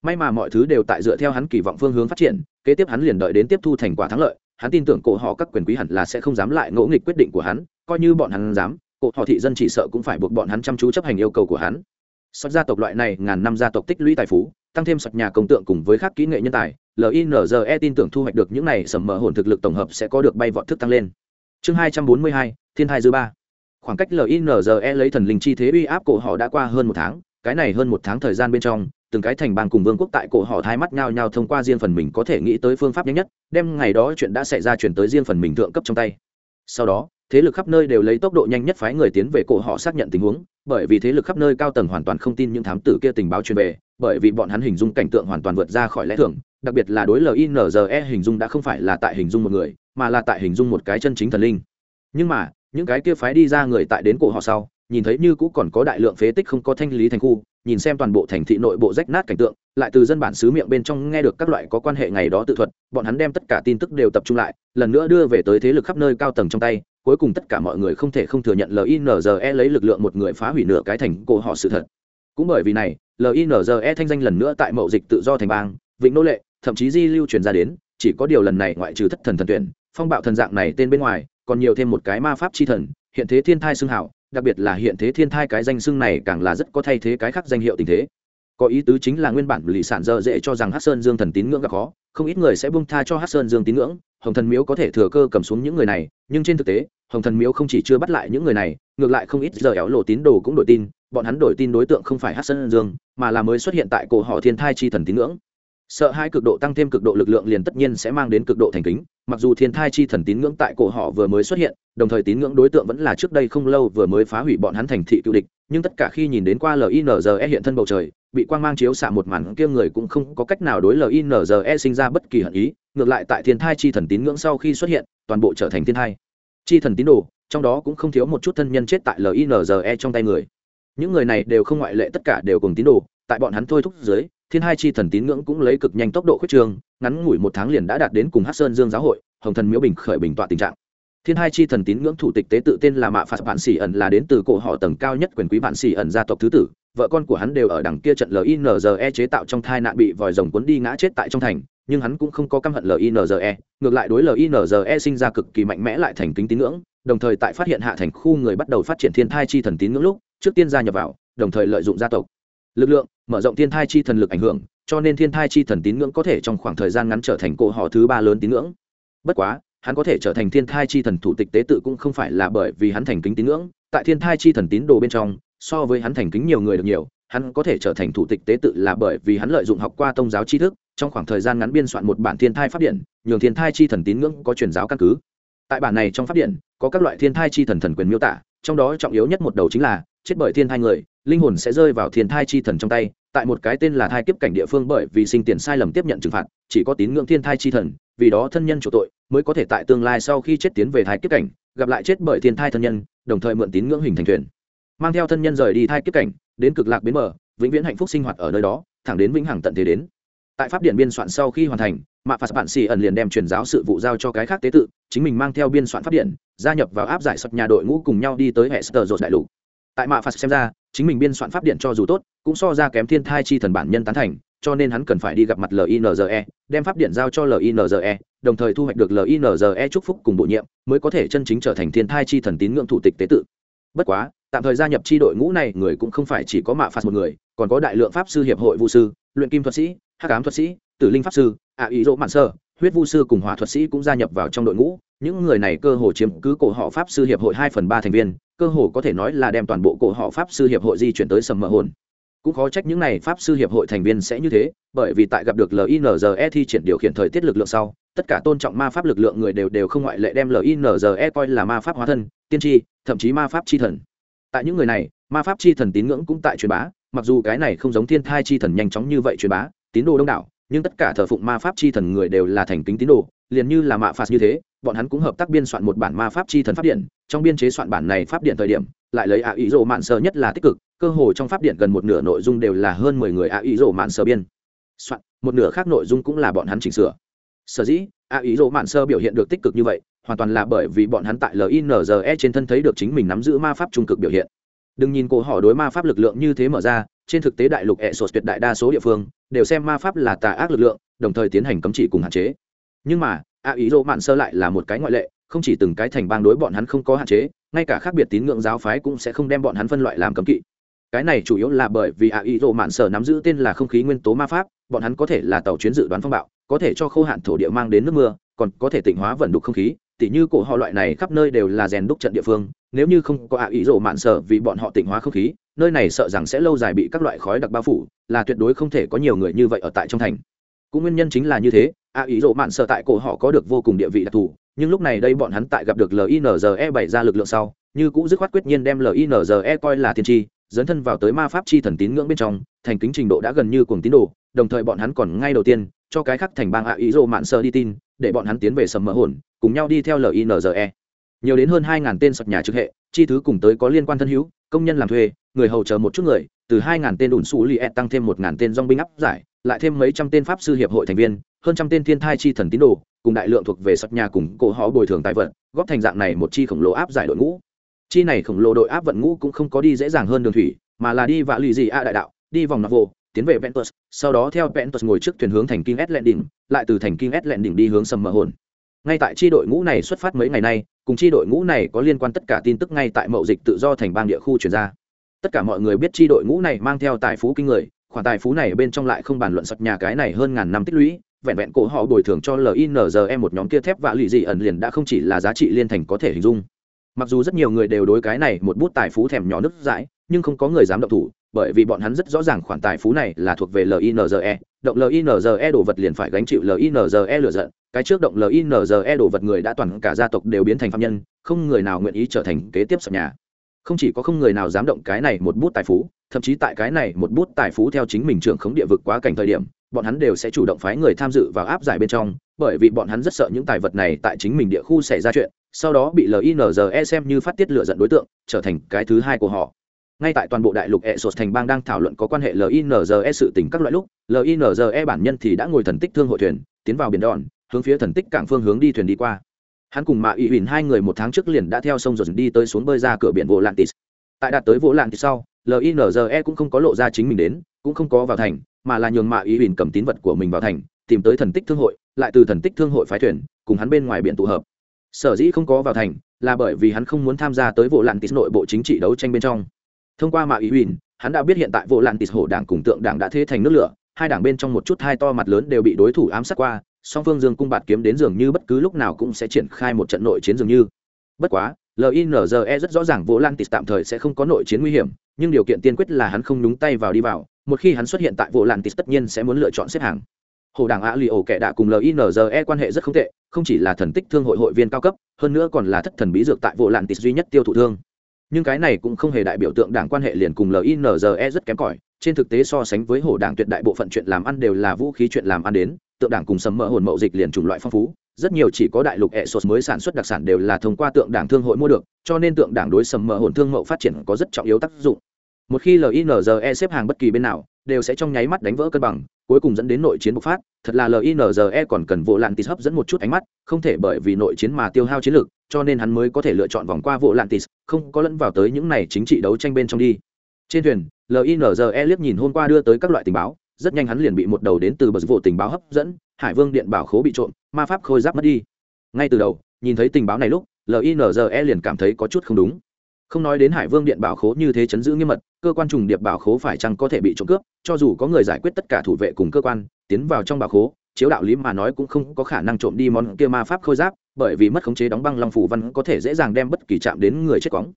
May mà mọi thứ đều tại dựa theo hắn kỳ vọng phương hướng phát triển, kế tiếp hắn liền đợi đến tiếp thu thành quả thắng lợi, hắn tin tưởng cổ họ các quyền quý hẳn là sẽ không dám lại ngỗ nghịch quyết định của hắn, coi như bọn hắn dám, cổ họ thị dân chỉ sợ cũng phải buộc bọn hắn chăm chú chấp hành yêu cầu của hắn. Sọt gia tộc loại này, ngàn năm gia tộc tích lũy tài phú, tăng thêm sọt nhà công tượng cùng với các kỹ nghệ nhân tài linze tin tưởng thu hoạch được những này sầm mờ hồn thực lực tổng hợp sẽ có được bay vọt thức tăng lên chương hai trăm bốn mươi hai, thiên thai dư ba. Khoảng cách linze lấy thần linh chi thế uy áp cổ họ đã qua hơn một tháng, cái này hơn một tháng thời gian bên trong, từng cái thành bang cùng vương quốc tại cổ họ thái mắt nhau nhau thông qua riêng phần mình có thể nghĩ tới phương pháp nhanh nhất, đem ngày đó chuyện đã xảy ra chuyển tới riêng phần mình thượng cấp trong tay. Sau đó, thế lực khắp nơi đều lấy tốc độ nhanh nhất phái người tiến về cổ họ xác nhận tình huống, bởi vì thế lực khắp nơi cao tầng hoàn toàn không tin những thám tử kia tình báo truyền về, bởi vì bọn hắn hình dung cảnh tượng hoàn toàn vượt ra khỏi lẽ thường đặc biệt là đối linze hình dung đã không phải là tại hình dung một người, mà là tại hình dung một cái chân chính thần linh. Nhưng mà, những cái kia phái đi ra người tại đến cổ họ sau, nhìn thấy như cũ còn có đại lượng phế tích không có thanh lý thành khu, nhìn xem toàn bộ thành thị nội bộ rách nát cảnh tượng, lại từ dân bản xứ miệng bên trong nghe được các loại có quan hệ ngày đó tự thuật, bọn hắn đem tất cả tin tức đều tập trung lại, lần nữa đưa về tới thế lực khắp nơi cao tầng trong tay, cuối cùng tất cả mọi người không thể không thừa nhận linze lấy lực lượng một người phá hủy nửa cái thành cổ họ sự thật. Cũng bởi vì này linze thanh danh lần nữa tại mậu dịch tự do thành bang, vịnh nô lệ thậm chí di lưu truyền ra đến, chỉ có điều lần này ngoại trừ thất thần thần tuyển, phong bạo thần dạng này tên bên ngoài, còn nhiều thêm một cái ma pháp chi thần, hiện thế thiên thai xưng hảo, đặc biệt là hiện thế thiên thai cái danh xưng này càng là rất có thay thế cái khác danh hiệu tình thế. Có ý tứ chính là nguyên bản lì sản dơ dễ cho rằng hát sơn dương thần tín ngưỡng gặp khó, không ít người sẽ bung tha cho hát sơn dương tín ngưỡng, hồng thần miếu có thể thừa cơ cầm xuống những người này, nhưng trên thực tế, hồng thần miếu không chỉ chưa bắt lại những người này, ngược lại không ít giờ éo lộ tín đồ cũng đổi tin, bọn hắn đổi tin đối tượng không phải hát sơn dương, mà là mới xuất hiện tại cổ họ thiên thai chi thần tín ngưỡng sợ hai cực độ tăng thêm cực độ lực lượng liền tất nhiên sẽ mang đến cực độ thành kính, mặc dù thiên thai chi thần tín ngưỡng tại cổ họ vừa mới xuất hiện, đồng thời tín ngưỡng đối tượng vẫn là trước đây không lâu vừa mới phá hủy bọn hắn thành thị cựu địch, nhưng tất cả khi nhìn đến qua linze hiện thân bầu trời, bị quang mang chiếu xạ một màn kia người cũng không có cách nào đối linze sinh ra bất kỳ hận ý, ngược lại tại thiên thai chi thần tín ngưỡng sau khi xuất hiện, toàn bộ trở thành thiên thai. Chi thần tín đồ, trong đó cũng không thiếu một chút thân nhân chết tại linze trong tay người. Những người này đều không ngoại lệ tất cả đều cùng tín đồ, tại bọn hắn thôi thúc dưới thiên hai chi thần tín ngưỡng cũng lấy cực nhanh tốc độ khuyết trương, ngắn ngủi một tháng liền đã đạt đến cùng hát sơn dương giáo hội, hồng thần miếu bình khởi bình tọa tình trạng. Thiên hai chi thần tín ngưỡng thủ tịch tế tự tên là mạ phạt bạn xỉ ẩn là đến từ cổ họ tầng cao nhất quyền quý bạn xỉ ẩn gia tộc thứ tử, vợ con của hắn đều ở đằng kia trận linze chế tạo trong thai nạn bị vòi rồng cuốn đi ngã chết tại trong thành, nhưng hắn cũng không có căm hận linze ngược lại đối linze sinh ra cực kỳ mạnh mẽ lại thành kính tín ngưỡng, đồng thời tại phát hiện hạ thành khu người bắt đầu phát triển thiên thai chi thần tín ngưỡng lúc, trước tiên gia nhập vào, đồng thời lợi dụng gia tộc lực lượng, mở rộng thiên thai chi thần lực ảnh hưởng, cho nên thiên thai chi thần tín ngưỡng có thể trong khoảng thời gian ngắn trở thành cỗ họ thứ ba lớn tín ngưỡng. Bất quá, hắn có thể trở thành thiên thai chi thần thủ tịch tế tự cũng không phải là bởi vì hắn thành kính tín ngưỡng. Tại thiên thai chi thần tín đồ bên trong, so với hắn thành kính nhiều người được nhiều, hắn có thể trở thành thủ tịch tế tự là bởi vì hắn lợi dụng học qua tôn giáo tri thức, trong khoảng thời gian ngắn biên soạn một bản thiên thai phát điện nhường thiên thai chi thần tín ngưỡng có truyền giáo căn cứ. Tại bản này trong phát điện có các loại thiên thai chi thần thần quyền miêu tả, trong đó trọng yếu nhất một đầu chính là, chết bởi thiên thai người linh hồn sẽ rơi vào thiên thai chi thần trong tay tại một cái tên là thai kiếp cảnh địa phương bởi vì sinh tiền sai lầm tiếp nhận trừng phạt chỉ có tín ngưỡng thiên thai chi thần vì đó thân nhân chủ tội mới có thể tại tương lai sau khi chết tiến về thai kiếp cảnh gặp lại chết bởi thiên thai thân nhân đồng thời mượn tín ngưỡng hình thành thuyền. Mang theo thân nhân rời đi thai kiếp cảnh đến cực lạc bến mở, vĩnh viễn hạnh phúc sinh hoạt ở nơi đó thẳng đến vĩnh hằng tận thế đến. Tại pháp điện biên soạn sau khi hoàn thành mạ phạt bạn xì ẩn liền đem truyền giáo sự vụ giao cho cái khác tế tự chính mình mang theo biên soạn pháp điện gia nhập vào áp giải sập nhà đội ngũ cùng nhau đi tới hệ sờ dột đại lục tại mạ phạt xem ra, chính mình biên soạn pháp điện cho dù tốt, cũng so ra kém thiên thai chi thần bản nhân tán thành, cho nên hắn cần phải đi gặp mặt linze đem pháp điện giao cho linze đồng thời thu hoạch được linze chúc phúc cùng bổ nhiệm, mới có thể chân chính trở thành thiên thai chi thần tín ngưỡng thủ tịch tế tự. Bất quá, tạm thời gia nhập chi đội ngũ này, người cũng không phải chỉ có mạ phạt một người, còn có đại lượng pháp sư hiệp hội vũ sư, luyện kim thuật sĩ, hắc ám thuật sĩ, tử linh pháp sư ạ ý dỗ mạn sơ, huyết vu sư cùng hỏa thuật sĩ cũng gia nhập vào trong đội ngũ những người này cơ hồ chiếm cứ cổ họ pháp sư hiệp hội hai phần ba thành viên, cơ hồ có thể nói là đem toàn bộ cổ họ pháp sư hiệp hội di chuyển tới sầm mờ hồn. Cũng khó trách những này pháp sư hiệp hội thành viên sẽ như thế, bởi vì tại gặp được linze thi triển điều khiển thời tiết lực lượng sau, tất cả tôn trọng ma pháp lực lượng người đều đều không ngoại lệ đem linze coi là ma pháp hóa thân, tiên tri, thậm chí ma pháp chi thần. Tại những người này, ma pháp chi thần tín ngưỡng cũng tại truyền bá, mặc dù cái này không giống thiên thai chi thần nhanh chóng như vậy truyền bá, tín đồ đông đảo, nhưng tất cả thờ phụng ma pháp chi thần người đều là thành kính tín đồ liền như là mạ phạt như thế, bọn hắn cũng hợp tác biên soạn một bản ma pháp chi thần pháp điện. Trong biên chế soạn bản này pháp điện thời điểm, lại lấy ạ ý rộ mạn sơ nhất là tích cực, cơ hồ trong pháp điện gần một nửa nội dung đều là hơn mười người ạ ý rộ mạn sơ biên. Soạn, một nửa khác nội dung cũng là bọn hắn chỉnh sửa. Sở dĩ ạ ý rộ mạn sơ biểu hiện được tích cực như vậy, hoàn toàn là bởi vì bọn hắn tại linze trên thân thấy được chính mình nắm giữ ma pháp trung cực biểu hiện. Đừng nhìn cổ họ đối ma pháp lực lượng như thế mở ra, trên thực tế đại lục e hệ sột tuyệt đại đa số địa phương đều xem ma pháp là tà ác lực lượng, đồng thời tiến hành cấm chỉ cùng hạn chế nhưng mà, a ý dỗ mạn sơ lại là một cái ngoại lệ, không chỉ từng cái thành bang đối bọn hắn không có hạn chế, ngay cả khác biệt tín ngưỡng giáo phái cũng sẽ không đem bọn hắn phân loại làm cấm kỵ. Cái này chủ yếu là bởi vì a ý dỗ mạn sơ nắm giữ tên là không khí nguyên tố ma pháp, bọn hắn có thể là tàu chuyến dự đoán phong bạo, có thể cho khô hạn thổ địa mang đến nước mưa, còn có thể tỉnh hóa vận đục không khí, tỉ như cổ họ loại này khắp nơi đều là rèn đúc trận địa phương, nếu như không có ạ ý rộ mạn sơ vì bọn họ tỉnh hóa không khí, nơi này sợ rằng sẽ lâu dài bị các loại khói đặc bao phủ, là tuyệt đối không thể có nhiều người như vậy ở tại trong thành cũng nguyên nhân chính là như thế, A ý rộ mạn sợ tại cổ họ có được vô cùng địa vị đặc thù, nhưng lúc này đây bọn hắn tại gặp được linze bày ra lực lượng sau, như cũng dứt khoát quyết nhiên đem linze coi là thiên tri, dấn thân vào tới ma pháp chi thần tín ngưỡng bên trong, thành kính trình độ đã gần như cuồng tín đồ, đồng thời bọn hắn còn ngay đầu tiên cho cái khác thành bang ạ ý rộ mạn sợ đi tin, để bọn hắn tiến về sầm mỡ hồn, cùng nhau đi theo linze nhiều đến hơn hai ngàn tên sập nhà trực hệ, chi thứ cùng tới có liên quan thân hữu, công nhân làm thuê, người hầu chờ một chút người, từ hai ngàn tên đùn xù li tăng thêm một ngàn tên dong binh áp giải lại thêm mấy trăm tên pháp sư hiệp hội thành viên hơn trăm tên thiên thai chi thần tín đồ cùng đại lượng thuộc về sập nhà cùng cổ họ bồi thường tài vận góp thành dạng này một chi khổng lồ áp giải đội ngũ chi này khổng lồ đội áp vận ngũ cũng không có đi dễ dàng hơn đường thủy mà là đi vạ lì gì a đại đạo đi vòng nọc vô tiến về Ventus, sau đó theo Ventus ngồi trước thuyền hướng thành kinh S lại từ thành kinh S đi hướng sầm mờ hồn. ngay tại chi đội ngũ này xuất phát mấy ngày nay cùng chi đội ngũ này có liên quan tất cả tin tức ngay tại mậu dịch tự do thành bang địa khu chuyển ra tất cả mọi người biết chi đội ngũ này mang theo tài phú kinh người khoản tài phú này bên trong lại không bàn luận sập nhà cái này hơn ngàn năm tích lũy, vẹn vẹn cổ họ bồi thường cho linze một nhóm kia thép vạ lì dị ẩn liền đã không chỉ là giá trị liên thành có thể hình dung. Mặc dù rất nhiều người đều đối cái này một bút tài phú thèm nhỏ nứt dãi, nhưng không có người dám động thủ, bởi vì bọn hắn rất rõ ràng khoản tài phú này là thuộc về linze động linze đồ vật liền phải gánh chịu linze lựa giận. Cái trước động linze đồ vật người đã toàn cả gia tộc đều biến thành phạm nhân, không người nào nguyện ý trở thành kế tiếp sập nhà không chỉ có không người nào dám động cái này một bút tài phú, thậm chí tại cái này một bút tài phú theo chính mình trưởng khống địa vực quá cảnh thời điểm, bọn hắn đều sẽ chủ động phái người tham dự vào áp giải bên trong, bởi vì bọn hắn rất sợ những tài vật này tại chính mình địa khu xảy ra chuyện, sau đó bị linze xem như phát tiết lựa giận đối tượng, trở thành cái thứ hai của họ. Ngay tại toàn bộ đại lục e sột thành bang đang thảo luận có quan hệ linze sự tình các loại lúc linze bản nhân thì đã ngồi thần tích thương hội thuyền, tiến vào biển đòn, hướng phía thần tích cảng phương hướng đi thuyền đi qua hắn cùng mạ ủy huỳnh hai người một tháng trước liền đã theo sông rồi đi tới xuống bơi ra cửa biển vô lantis tại đạt tới vô lantis sau linze cũng không có lộ ra chính mình đến, cũng không có vào thành, mà là nhường mạ ủy huỳnh cầm tín vật của mình vào thành, tìm tới thần tích thương hội, lại từ thần tích thương hội phái thuyền, cùng hắn bên ngoài biển tụ hợp. Sở dĩ không có vào thành, là bởi vì hắn không muốn tham gia tới vô lantis nội bộ chính trị đấu tranh bên trong. Thông qua mạ ủy huỳnh hắn đã biết hiện tại vô lantis hổ đảng cùng tượng đảng đã thế thành nước lửa, hai đảng bên trong một chút hai to mặt lớn đều bị đối thủ ám sát qua song phương dương cung bạt kiếm đến dường như bất cứ lúc nào cũng sẽ triển khai một trận nội chiến dường như. Bất quá linze rất rõ ràng vô lan tịt tạm thời sẽ không có nội chiến nguy hiểm, nhưng điều kiện tiên quyết là hắn không nhúng tay vào đi vào, một khi hắn xuất hiện tại vô lan tịt tất nhiên sẽ muốn lựa chọn xếp hàng. Hồ đảng a li ổ kẻ đạ cùng linze quan hệ rất không tệ, không chỉ là thần tích thương hội hội viên cao cấp, hơn nữa còn là thất thần bí dược tại vô lan tịt duy nhất tiêu thụ thương. Nhưng cái này cũng không hề đại biểu tượng đảng quan hệ liền cùng linze rất kém cỏi trên thực tế so sánh với hổ đảng tuyệt đại bộ phận chuyện làm ăn đều là vũ khí chuyện làm ăn đến, tượng đảng cùng sầm mỡ hồn mậu dịch liền chủng loại phong phú. Rất nhiều chỉ có đại lục hệ sột mới sản xuất đặc sản đều là thông qua tượng đảng thương hội mua được, cho nên tượng đảng đối sầm mỡ hồn thương mậu phát triển có rất trọng yếu tác dụng. Một khi linze xếp hàng bất kỳ bên nào, đều sẽ trong nháy mắt đánh vỡ cân bằng, cuối cùng dẫn đến nội chiến bộc phát. Thật là linze còn cần vô lạn tis hấp dẫn một chút ánh mắt, không thể bởi vì nội chiến mà tiêu hao chiến lược cho nên hắn mới có thể lựa chọn vòng qua vô lạn tis, không có lẫn vào tới những này chính trị đấu tranh bên trong đi trên thuyền linze liếc nhìn hôm qua đưa tới các loại tình báo, rất nhanh hắn liền bị một đầu đến từ bờ vụ tình báo hấp dẫn, hải vương điện bảo khố bị trộm, ma pháp khôi giáp mất đi. Ngay từ đầu, nhìn thấy tình báo này lúc linze liền cảm thấy có chút không đúng. Không nói đến hải vương điện bảo khố như thế chấn giữ nghiêm mật, cơ quan trùng điệp bảo khố phải chăng có thể bị trộm cướp, cho dù có người giải quyết tất cả thủ vệ cùng cơ quan, tiến vào trong bảo khố, chiếu đạo lý mà nói cũng không có khả năng trộm đi món kia ma pháp khôi giáp, bởi vì mất khống chế đóng băng long phủ văn có thể dễ dàng đem bất kỳ chạm đến người chết cóng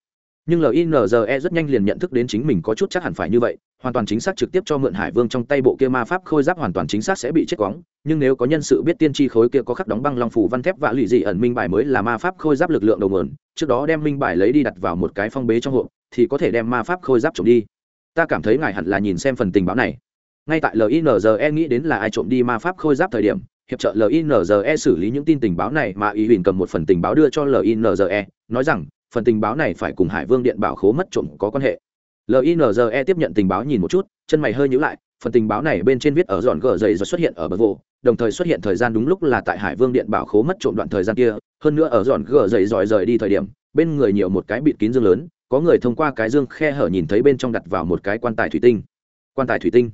nhưng linze rất nhanh liền nhận thức đến chính mình có chút chắc hẳn phải như vậy, hoàn toàn chính xác trực tiếp cho mượn hải vương trong tay bộ kia ma pháp khôi giáp hoàn toàn chính xác sẽ bị chết quóng nhưng nếu có nhân sự biết tiên tri khối kia có khắc đóng băng long phủ văn thép và lụy dị ẩn minh bài mới là ma pháp khôi giáp lực lượng đầu mượn trước đó đem minh bài lấy đi đặt vào một cái phong bế trong hộp, thì có thể đem ma pháp khôi giáp trộm đi. Ta cảm thấy ngài hẳn là nhìn xem phần tình báo này. Ngay tại linze nghĩ đến là ai trộm đi ma pháp khôi giáp thời điểm, hiệp trợ linze xử lý những tin tình báo này mà ý huỳnh cầm một phần tình báo đưa cho linze nói rằng phần tình báo này phải cùng hải vương điện bảo khố mất trộm có quan hệ. Linze tiếp nhận tình báo nhìn một chút, chân mày hơi nhữ lại, phần tình báo này bên trên viết ở dọn gờ dày rồi xuất hiện ở bờ vô, đồng thời xuất hiện thời gian đúng lúc là tại hải vương điện bảo khố mất trộm đoạn thời gian kia, hơn nữa ở dọn gờ dày giỏi rời đi thời điểm, bên người nhiều một cái bịt kín dương lớn, có người thông qua cái dương khe hở nhìn thấy bên trong đặt vào một cái quan tài thủy tinh. Quan tài thủy tinh.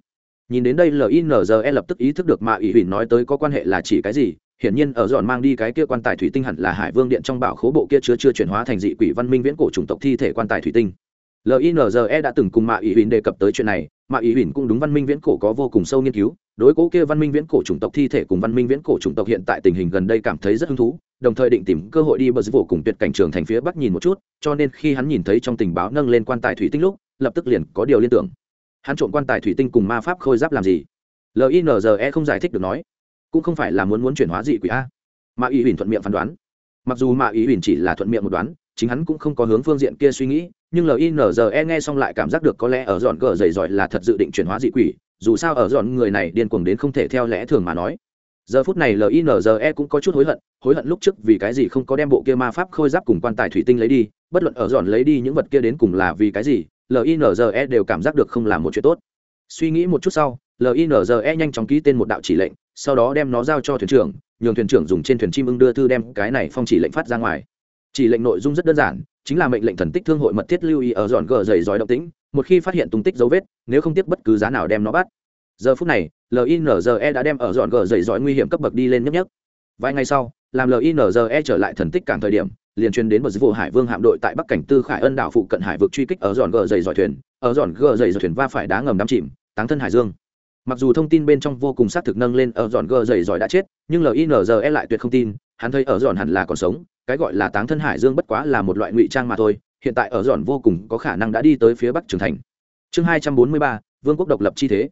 Nhìn đến đây linze lập tức ý thức được mà ủy huỳnh nói tới có quan hệ là chỉ cái gì hiển nhiên ở dọn mang đi cái kia quan tài thủy tinh hẳn là hải vương điện trong bảo khố bộ kia chưa chưa chuyển hóa thành dị quỷ văn minh viễn cổ chủng tộc thi thể quan tài thủy tinh. Linze đã từng cùng mạ ý huỳnh đề cập tới chuyện này mạ ý huỳnh cũng đúng văn minh viễn cổ có vô cùng sâu nghiên cứu, đối cố kia văn minh viễn cổ chủng tộc thi thể cùng văn minh viễn cổ chủng tộc hiện tại tình hình gần đây cảm thấy rất hứng thú, đồng thời định tìm cơ hội đi bờ dưới vô cùng tuyệt cảnh trường thành phía bắc nhìn một chút, cho nên khi hắn nhìn thấy trong tình báo nâng lên quan tài thủy tinh lúc, lập tức liền có điều liên tưởng. Hắn trộm quan tài thủy tinh cùng ma pháp khôi giáp làm gì? Linze không giải thích được nói cũng không phải là muốn muốn chuyển hóa dị quỷ a. Mà ý huỳnh thuận miệng phán đoán. Mặc dù mà ý huỳnh chỉ là thuận miệng một đoán, chính hắn cũng không có hướng phương diện kia suy nghĩ, nhưng linze nghe xong lại cảm giác được có lẽ ở dọn cờ dày giỏi là thật dự định chuyển hóa dị quỷ, dù sao ở dọn người này điên cuồng đến không thể theo lẽ thường mà nói. Giờ phút này linze cũng có chút hối hận hối hận lúc trước vì cái gì không có đem bộ kia ma pháp khôi giáp cùng quan tài thủy tinh lấy đi, bất luận ở dọn lấy đi những vật kia đến cùng là vì cái gì linze đều cảm giác được không làm một chuyện tốt. Suy nghĩ một chút sau linze nhanh chóng ký tên một đạo chỉ lệnh sau đó đem nó giao cho thuyền trưởng, nhường thuyền trưởng dùng trên thuyền chim ưng đưa thư đem cái này phong chỉ lệnh phát ra ngoài. Chỉ lệnh nội dung rất đơn giản, chính là mệnh lệnh thần tích thương hội mật thiết lưu ý ở dọn gờ dày dòi động tĩnh, một khi phát hiện tung tích dấu vết, nếu không tiếp bất cứ giá nào đem nó bắt. Giờ phút này linze đã đem ở dọn gờ dày dòi nguy hiểm cấp bậc đi lên nhấp nhấp vài ngày sau, làm linze trở lại thần tích cảng thời điểm, liền truyền đến một vụ hải vương hạm đội tại bắc cảnh tư khải ân đảo phụ cận hải vực truy kích ở dọn gờ dày dòi thuyền. Ở dọn gờ dày dòi thuyền va phải đá ngầm đắm chìm, táng thân hải dương mặc dù thông tin bên trong vô cùng xác thực nâng lên ở Dọn gờ dày giỏi đã chết nhưng linze lại tuyệt không tin hắn thấy ở Dọn hẳn là còn sống cái gọi là táng thân hải dương bất quá là một loại ngụy trang mà thôi hiện tại ở Dọn vô cùng có khả năng đã đi tới phía bắc trường thành chương hai trăm bốn mươi ba vương quốc độc lập chi thế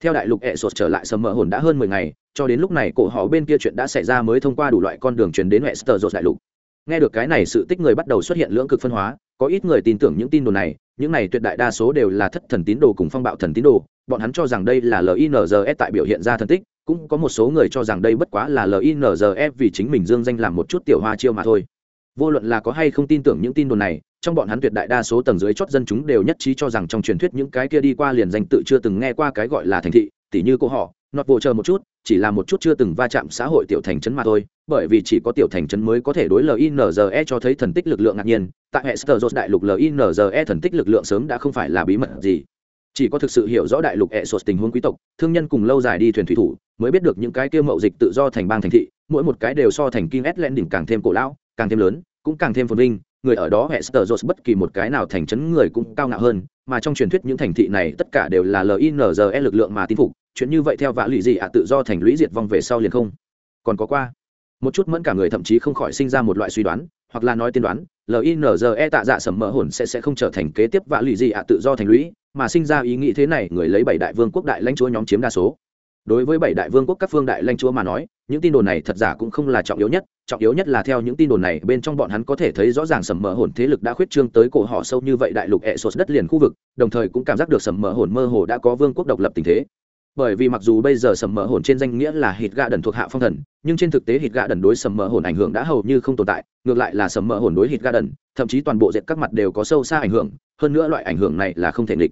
theo đại lục ẹ sột trở lại sầm mỡ hồn đã hơn mười ngày cho đến lúc này cổ họ bên kia chuyện đã xảy ra mới thông qua đủ loại con đường truyền đến hệ sờ dột đại lục. Nghe được cái này sự tích người bắt đầu xuất hiện lưỡng cực phân hóa, có ít người tin tưởng những tin đồn này, những này tuyệt đại đa số đều là thất thần tín đồ cùng phong bạo thần tín đồ, bọn hắn cho rằng đây là LINZE tại biểu hiện ra thần tích, cũng có một số người cho rằng đây bất quá là LINZE vì chính mình dương danh làm một chút tiểu hoa chiêu mà thôi. Vô luận là có hay không tin tưởng những tin đồn này, trong bọn hắn tuyệt đại đa số tầng dưới chót dân chúng đều nhất trí cho rằng trong truyền thuyết những cái kia đi qua liền danh tự chưa từng nghe qua cái gọi là thành thị, tỉ như cô họ, nọt vụ chờ một chút chỉ là một chút chưa từng va chạm xã hội tiểu thành trấn mà thôi, bởi vì chỉ có tiểu thành trấn mới có thể đối linze cho thấy thần tích lực lượng ngạc nhiên, tại hệ sơ đại lục linze thần tích lực lượng sớm đã không phải là bí mật gì. Chỉ có thực sự hiểu rõ đại lục hệ sột tình huống quý tộc, thương nhân cùng lâu dài đi thuyền thủy thủ, mới biết được những cái kia mậu dịch tự do thành bang thành thị, mỗi một cái đều so thành kinh ét đỉnh càng thêm cổ lão, càng thêm lớn, cũng càng thêm phồn vinh, người ở đó hệ sơ bất kỳ một cái nào thành trấn người cũng cao ngạo hơn, mà trong truyền thuyết những thành thị này tất cả đều là linze lực lượng mà tin phục chuyện như vậy theo vạ lụy gì ạ, tự do thành lũy diệt vong về sau liền không? Còn có qua. Một chút mẫn cả người thậm chí không khỏi sinh ra một loại suy đoán, hoặc là nói tiên đoán linze tạ dạ sầm mỡ hồn sẽ sẽ không trở thành kế tiếp vạ lụy gì ạ, tự do thành lũy, mà sinh ra ý nghĩ thế này, người lấy bảy đại vương quốc đại lãnh chúa nhóm chiếm đa số. Đối với bảy đại vương quốc các phương đại lãnh chúa mà nói, những tin đồn này thật giả cũng không là trọng yếu nhất, trọng yếu nhất là theo những tin đồn này, bên trong bọn hắn có thể thấy rõ ràng sầm mỡ hồn thế lực đã khuyết trương tới cổ họ sâu như vậy đại lục hệ sột đất liền khu vực, đồng thời cũng cảm giác được sầm mỡ hồn mơ hồ đã có vương quốc độc lập tình thế bởi vì mặc dù bây giờ sầm mỡ hồn trên danh nghĩa là hít gạ đần thuộc hạ phong thần, nhưng trên thực tế hít gạ đần đối sầm mỡ hồn ảnh hưởng đã hầu như không tồn tại, ngược lại là sầm mỡ hồn đối hít gạ đần thậm chí toàn bộ diện các mặt đều có sâu xa ảnh hưởng, hơn nữa loại ảnh hưởng này là không thể nghịch.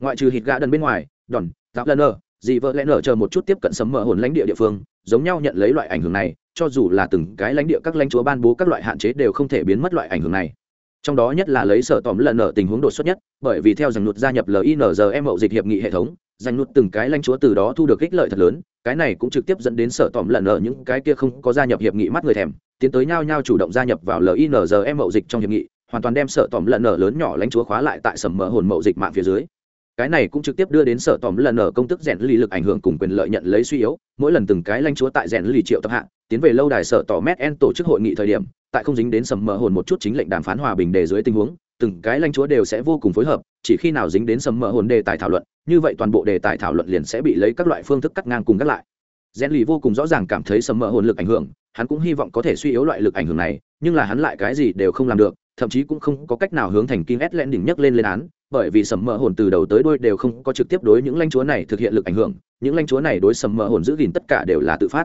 Ngoại trừ hít gạ đần bên ngoài đòn giáo lần nở dị vợ lẽ nở chờ một chút tiếp cận sầm mỡ hồn lãnh địa địa phương, giống nhau nhận lấy loại ảnh hưởng này, cho dù là từng cái lãnh địa các lãnh chúa ban bố các loại hạn chế đều không thể biến mất loại ảnh hưởng này trong đó nhất là lấy sở tòm lần ở tình huống đột xuất nhất, bởi vì theo rằng nút gia nhập linzm mậu dịch hiệp nghị hệ thống giành nút từng cái lãnh chúa từ đó thu được ích lợi thật lớn, cái này cũng trực tiếp dẫn đến sở tòm lần ở những cái kia không có gia nhập hiệp nghị mắt người thèm, tiến tới nhau nhau chủ động gia nhập vào linzm mậu dịch trong hiệp nghị, hoàn toàn đem sở tòm lần ở lớn nhỏ lãnh chúa khóa lại tại sầm mỡ hồn mậu dịch mạng phía dưới cái này cũng trực tiếp đưa đến sở tòm lần ở công tức rèn lì lực ảnh hưởng cùng quyền lợi nhận lấy suy yếu, mỗi lần từng cái lãnh chúa tại rèn lì triệu tập hạ, tiến về lâu đài sở tỏ mét en tổ chức hội nghị thời điểm, tại không dính đến sầm mờ hồn một chút chính lệnh đàm phán hòa bình đề dưới tình huống, từng cái lãnh chúa đều sẽ vô cùng phối hợp, chỉ khi nào dính đến sầm mờ hồn đề tài thảo luận, như vậy toàn bộ đề tài thảo luận liền sẽ bị lấy các loại phương thức cắt ngang cùng cắt lại. Rèn lì vô cùng rõ ràng cảm thấy sầm mờ hồn lực ảnh hưởng, hắn cũng hy vọng có thể suy yếu loại lực ảnh hưởng này, nhưng là hắn lại cái gì đều không làm được, thậm chí cũng không có cách nào hướng thành kim ét lẽn đỉnh nhấc lên lên án bởi vì sầm mỡ hồn từ đầu tới đuôi đều không có trực tiếp đối những lãnh chúa này thực hiện lực ảnh hưởng, những lãnh chúa này đối sầm mỡ hồn giữ gìn tất cả đều là tự phát.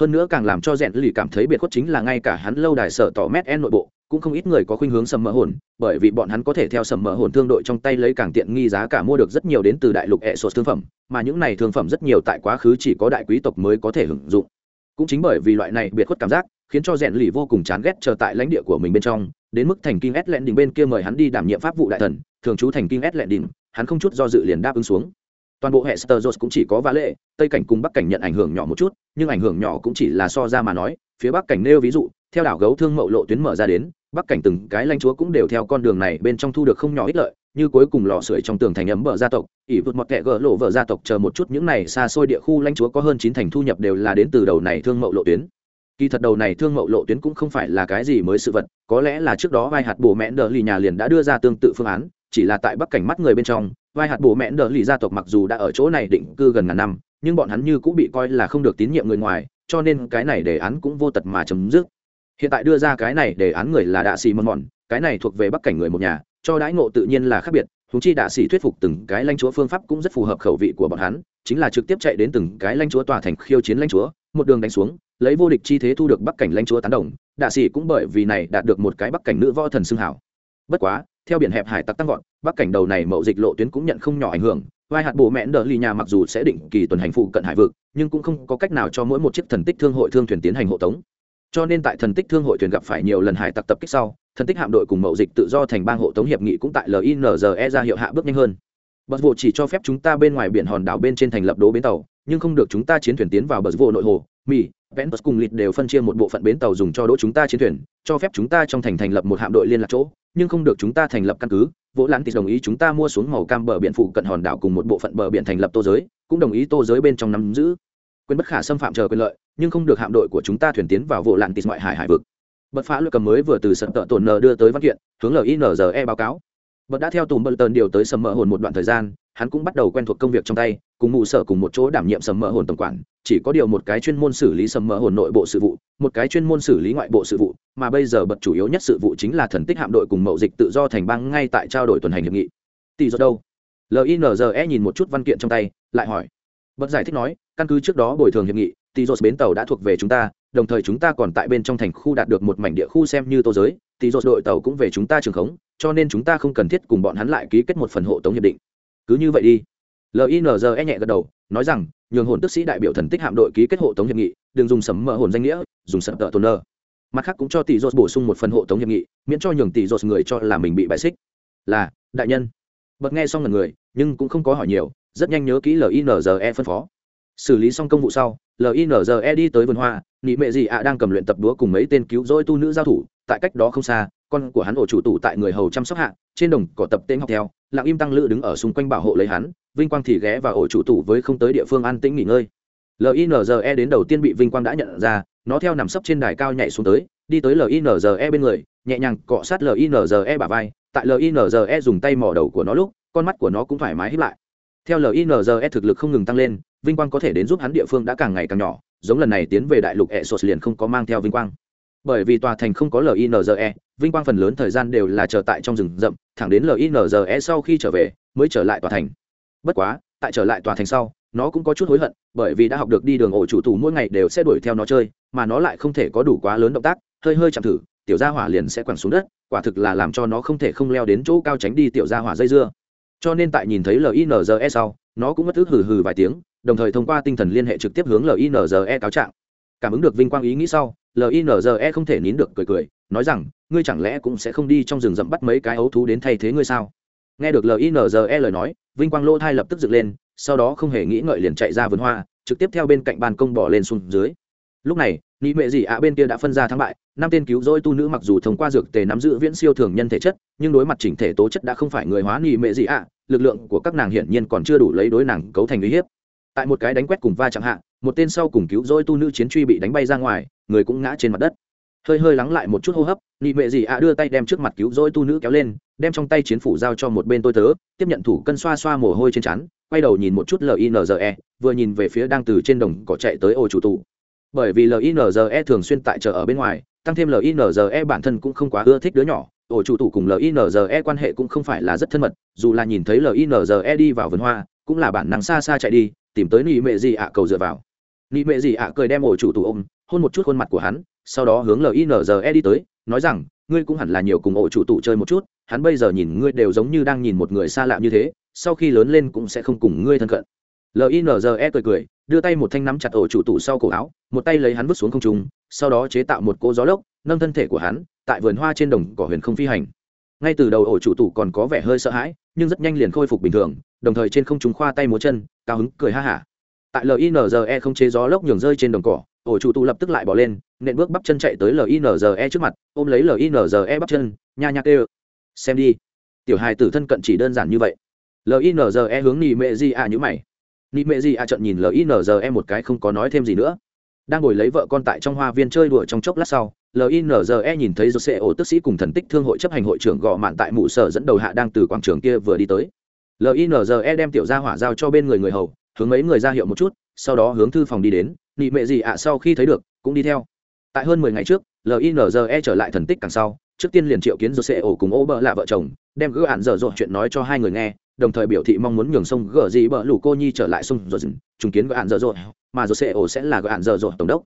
Hơn nữa càng làm cho rèn lì cảm thấy biệt khuất chính là ngay cả hắn lâu đài sở tỏ mét en nội bộ, cũng không ít người có khuynh hướng sầm mỡ hồn, bởi vì bọn hắn có thể theo sầm mỡ hồn thương đội trong tay lấy càng tiện nghi giá cả mua được rất nhiều đến từ đại lục hệ sột thương phẩm, mà những này thương phẩm rất nhiều tại quá khứ chỉ có đại quý tộc mới có thể hưởng dụng. Cũng chính bởi vì loại này biệt khuất cảm giác, khiến cho rèn lì vô cùng chán ghét chờ tại lãnh địa của mình bên trong, đến mức thành kinh ét lẹn đỉnh bên kia mời hắn đi đảm nhiệm pháp vụ đại thần thường trú thành kinh ét lệ đỉnh, hắn không chút do dự liền đáp ứng xuống. Toàn bộ hệ sơ cũng chỉ có vả lệ, tây cảnh cùng bắc cảnh nhận ảnh hưởng nhỏ một chút, nhưng ảnh hưởng nhỏ cũng chỉ là so ra mà nói, phía bắc cảnh nêu ví dụ, theo đảo gấu thương mậu lộ tuyến mở ra đến, bắc cảnh từng cái lãnh chúa cũng đều theo con đường này bên trong thu được không nhỏ ích lợi, như cuối cùng lò sưởi trong tường thành ấm bờ gia tộc, ỷ vượt mọt kẹ gỡ lộ vợ gia tộc chờ một chút những này xa xôi địa khu lãnh chúa có hơn chín thành thu nhập đều là đến từ đầu này thương mậu lộ tuyến. Kỳ thật đầu này thương mậu lộ tuyến cũng không phải là cái gì mới sự vật, có lẽ là trước đó vai hạt bổ mẹn đờ lì nhà liền đã đưa ra tương tự phương án chỉ là tại bắc cảnh mắt người bên trong, vai hạt bổ mẹn đờ lì gia tộc mặc dù đã ở chỗ này định cư gần ngàn năm, nhưng bọn hắn như cũng bị coi là không được tín nhiệm người ngoài, cho nên cái này đề án cũng vô tật mà chấm dứt. Hiện tại đưa ra cái này đề án người là đạ xì mầm mòn cái này thuộc về bắc cảnh người một nhà, cho đãi ngộ tự nhiên là khác biệt húng chi đạ xì thuyết phục từng cái lãnh chúa phương pháp cũng rất phù hợp khẩu vị của bọn hắn, chính là trực tiếp chạy đến từng cái lãnh chúa tòa thành khiêu chiến lãnh chúa, một đường đánh xuống, lấy vô địch chi thế thu được bắc cảnh lãnh chúa tán đồng, đạ xì cũng bởi vì này đạt được một cái bắc cảnh nữ võ thần xưng hảo. Bất quá theo biển hẹp hải tặc tăng vọt, bắc cảnh đầu này mậu dịch lộ tuyến cũng nhận không nhỏ ảnh hưởng. Vai hạt bồ mẹn đờ lì nhà mặc dù sẽ định kỳ tuần hành phụ cận hải vực, nhưng cũng không có cách nào cho mỗi một chiếc thần tích thương hội thương thuyền tiến hành hộ tống. Cho nên tại thần tích thương hội thuyền gặp phải nhiều lần hải tặc tập kích sau, thần tích hạm đội cùng mậu dịch tự do thành bang hộ tống hiệp nghị cũng tại linze ra hiệu hạ bước nhanh hơn. Bờ vụ chỉ cho phép chúng ta bên ngoài biển hòn đảo bên trên thành lập đố bến tàu, nhưng không được chúng ta chiến thuyền tiến vào bờ vô nội hồ. Mỹ ventus cùng lịt đều phân chia một bộ phận bến tàu dùng cho đỗ chúng ta chiến thuyền, cho phép chúng ta trong thành thành lập một hạm đội liên lạc chỗ nhưng không được chúng ta thành lập căn cứ, vỗ lãn thì đồng ý chúng ta mua xuống màu cam bờ biển phụ cận hòn đảo cùng một bộ phận bờ biển thành lập tô giới, cũng đồng ý tô giới bên trong nắm giữ. Quyền bất khả xâm phạm chờ quyền lợi, nhưng không được hạm đội của chúng ta thuyền tiến vào vỗ lãn tịt ngoại hải hải vực. Bật phá luật cầm mới vừa từ sân tợ tổn n đưa tới văn kiện, hướng linze báo cáo. Bật đã theo tùm bật tần điều tới sầm mỡ hồn một đoạn thời gian, hắn cũng bắt đầu quen thuộc công việc trong tay, cùng mụ sở cùng một chỗ đảm nhiệm sầm mỡ hồn tổng quản chỉ có điều một cái chuyên môn xử lý sầm mỡ hồn nội bộ sự vụ, một cái chuyên môn xử lý ngoại bộ sự vụ, mà bây giờ bật chủ yếu nhất sự vụ chính là thần tích hạm đội cùng mậu dịch tự do thành bang ngay tại trao đổi tuần hành hiệp nghị. Tỷ do đâu? Linze nhìn một chút văn kiện trong tay, lại hỏi. Bật giải thích nói, căn cứ trước đó bồi thường hiệp nghị, tỷ dột bến tàu đã thuộc về chúng ta, đồng thời chúng ta còn tại bên trong thành khu đạt được một mảnh địa khu xem như tô giới, tỷ dột đội tàu cũng về chúng ta trường khống, cho nên chúng ta không cần thiết cùng bọn hắn lại ký kết một phần hộ tống hiệp định. Cứ như vậy đi. Linze nhẹ gật đầu, nói rằng nhường hồn tức sĩ đại biểu thần tích hạm đội ký kết hộ tống hiệp nghị, đừng dùng sấm mở hồn danh nghĩa, dùng sập tợ tồn nơ mặt khác cũng cho tỷ dột bổ sung một phần hộ tống hiệp nghị, miễn cho nhường tỷ dột người cho là mình bị bại xích. Là, đại nhân. Bật nghe xong lần người, nhưng cũng không có hỏi nhiều, rất nhanh nhớ kỹ linze phân phó. Xử lý xong công vụ sau linze đi tới vườn hoa, nị mệ gì ạ đang cầm luyện tập đúa cùng mấy tên cứu rỗi tu nữ giao thủ, tại cách đó không xa, con của hắn ổ chủ tủ tại người hầu chăm sóc hạ, trên đồng cỏ tập tên học theo lặng im tăng lữ đứng ở xung quanh bảo hộ lấy hắn, vinh quang thì ghé và ổ chủ tủ với không tới địa phương an tĩnh nghỉ ngơi. Linze đến đầu tiên bị vinh quang đã nhận ra, nó theo nằm sấp trên đài cao nhảy xuống tới, đi tới linze bên người, nhẹ nhàng cọ sát linze bả vai, tại linze dùng tay mỏ đầu của nó lúc, con mắt của nó cũng thoải mái hít lại. Theo linze thực lực không ngừng tăng lên, vinh quang có thể đến giúp hắn địa phương đã càng ngày càng nhỏ, giống lần này tiến về đại lục e sột liền không có mang theo vinh quang. Bởi vì tòa thành không có linze vinh quang phần lớn thời gian đều là chờ tại trong rừng rậm, thẳng đến linze sau khi trở về, mới trở lại tòa thành. Bất quá, tại trở lại tòa thành sau, nó cũng có chút hối hận, bởi vì đã học được đi đường ổ chủ tù mỗi ngày đều sẽ đuổi theo nó chơi, mà nó lại không thể có đủ quá lớn động tác, hơi hơi chạm thử, tiểu gia hỏa liền sẽ quẳng xuống đất, quả thực là làm cho nó không thể không leo đến chỗ cao tránh đi tiểu gia hỏa dây dưa. Cho nên tại nhìn thấy linze sau, nó cũng mất thức hừ hừ vài tiếng, đồng thời thông qua tinh thần liên hệ trực tiếp hướng linze cáo trạng. Cảm ứng được vinh quang ý nghĩ sau linze không thể nín được cười cười nói rằng ngươi chẳng lẽ cũng sẽ không đi trong rừng rậm bắt mấy cái ấu thú đến thay thế ngươi sao? Nghe được linze lời nói vinh quang lỗ thai lập tức dựng lên sau đó không hề nghĩ ngợi liền chạy ra vườn hoa trực tiếp theo bên cạnh ban công bỏ lên xuống dưới. Lúc này nị mệ dị ạ bên kia đã phân ra thắng bại năm tên cứu rỗi tu nữ mặc dù thông qua dược tề nắm giữ viễn siêu thường nhân thể chất nhưng đối mặt chỉnh thể tố chất đã không phải người hóa nị mệ dị ạ lực lượng của các nàng hiển nhiên còn chưa đủ lấy đối nàng cấu thành uy hiếp. Tại một cái đánh quét cùng va chẳng hạn, một tên sau cùng cứu rỗi tu nữ chiến truy bị đánh bay ra ngoài người cũng ngã trên mặt đất hơi hơi lắng lại một chút hô hấp, nị mệ dị ạ đưa tay đem trước mặt cứu rỗi tu nữ kéo lên, đem trong tay chiến phủ giao cho một bên tôi tớ, tiếp nhận thủ cân xoa xoa mồ hôi trên chắn quay đầu nhìn một chút linze vừa nhìn về phía đang từ trên đồng cỏ chạy tới ô chủ tụ bởi vì linze thường xuyên tại chợ ở bên ngoài, tăng thêm linze bản thân cũng không quá ưa thích đứa nhỏ ổ chủ tụ cùng linze quan hệ cũng không phải là rất thân mật, dù là nhìn thấy linze đi vào vườn hoa, cũng là bản năng xa xa chạy đi, tìm tới nị mệ gì ạ cầu dựa vào. Nị mệ gì ạ cười đem ổ chủ tụ ôm, hôn một chút khuôn mặt của hắn sau đó hướng linze đi tới, nói rằng, ngươi cũng hẳn là nhiều cùng ổ chủ tụ chơi một chút, hắn bây giờ nhìn ngươi đều giống như đang nhìn một người xa lạ như thế, sau khi lớn lên cũng sẽ không cùng ngươi thân cận. Linze cười cười, đưa tay một thanh nắm chặt ổ chủ tụ sau cổ áo, một tay lấy hắn vứt xuống không trung, sau đó chế tạo một cô gió lốc, nâng thân thể của hắn, tại vườn hoa trên đồng cỏ huyền không phi hành. Ngay từ đầu ổ chủ tụ còn có vẻ hơi sợ hãi, nhưng rất nhanh liền khôi phục bình thường, đồng thời trên không trung khoa tay múa chân, cao hứng, cười ha hả. Tại linze không chế gió lốc nhường rơi trên đồng cỏ ổ chủ tụ lập tức lại bỏ lên, nện bước bắp chân chạy tới linze trước mặt, ôm lấy linze bắp chân, nha nhạc ê xem đi. Tiểu hài tử thân cận chỉ đơn giản như vậy. Linze hướng nị mệ di a nhữ mày. Nị mệ di a trận nhìn linze một cái không có nói thêm gì nữa. Đang ngồi lấy vợ con tại trong hoa viên chơi đùa trong chốc lát sau linze nhìn thấy jose ổ tức sĩ cùng thần tích thương hội chấp hành hội trưởng gọ mạn tại mụ sở dẫn đầu hạ đang từ quảng trường kia vừa đi tới. Linze đem tiểu gia hỏa giao cho bên người người hầu, hướng mấy người ra hiệu một chút, sau đó hướng thư phòng đi đến nị mệ gì ạ sau khi thấy được, cũng đi theo. Tại hơn mười ngày trước linze trở lại thần tích càng sau, trước tiên liền triệu kiến jose ổ cùng ô bợ là vợ chồng, đem gỡ ạn dở dội chuyện nói cho hai người nghe, đồng thời biểu thị mong muốn nhường sông gỡ gì bờ lũ cô nhi trở lại sông rồi Chung kiến gỡ ạn dở dội mà jose ổ sẽ là gỡ ạn dở dội tổng đốc.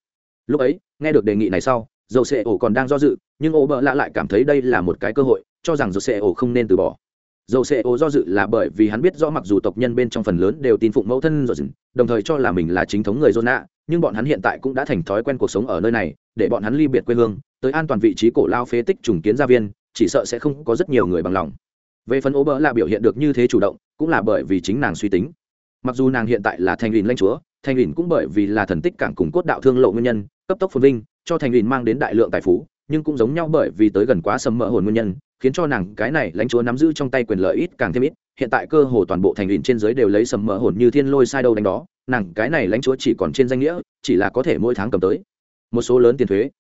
Lúc ấy, nghe được đề nghị này sau dầu ổ còn đang do dự, nhưng ô bợ lạ lại cảm thấy đây là một cái cơ hội, cho rằng dầu ổ không nên từ bỏ. Dầu xe ổ do dự là bởi vì hắn biết rõ mặc dù tộc nhân bên trong phần lớn đều tin phụng mẫu thân rồi đồng thời cho là mình là chính thống người dôn nạ nhưng bọn hắn hiện tại cũng đã thành thói quen cuộc sống ở nơi này, để bọn hắn ly biệt quê hương, tới an toàn vị trí cổ lao phế tích trùng kiến gia viên, chỉ sợ sẽ không có rất nhiều người bằng lòng. Về phần ố bỡ là biểu hiện được như thế chủ động, cũng là bởi vì chính nàng suy tính. Mặc dù nàng hiện tại là thành lìn lanh chúa thành lìn cũng bởi vì là thần tích cảng cùng cốt đạo thương lộ nguyên nhân, cấp tốc phồn vinh, cho thành ủy mang đến đại lượng tài phú, nhưng cũng giống nhau bởi vì tới gần quá sầm mỡ hồn nguyên nhân, khiến cho nàng cái này lãnh chúa nắm giữ trong tay quyền lợi ít càng thêm ít hiện tại cơ hồ toàn bộ thành ủy trên giới đều lấy sầm mỡ hồn như thiên lôi sai đâu đánh đó, nàng cái này lãnh chúa chỉ còn trên danh nghĩa, chỉ là có thể mỗi tháng cầm tới. Một số lớn tiền thuế.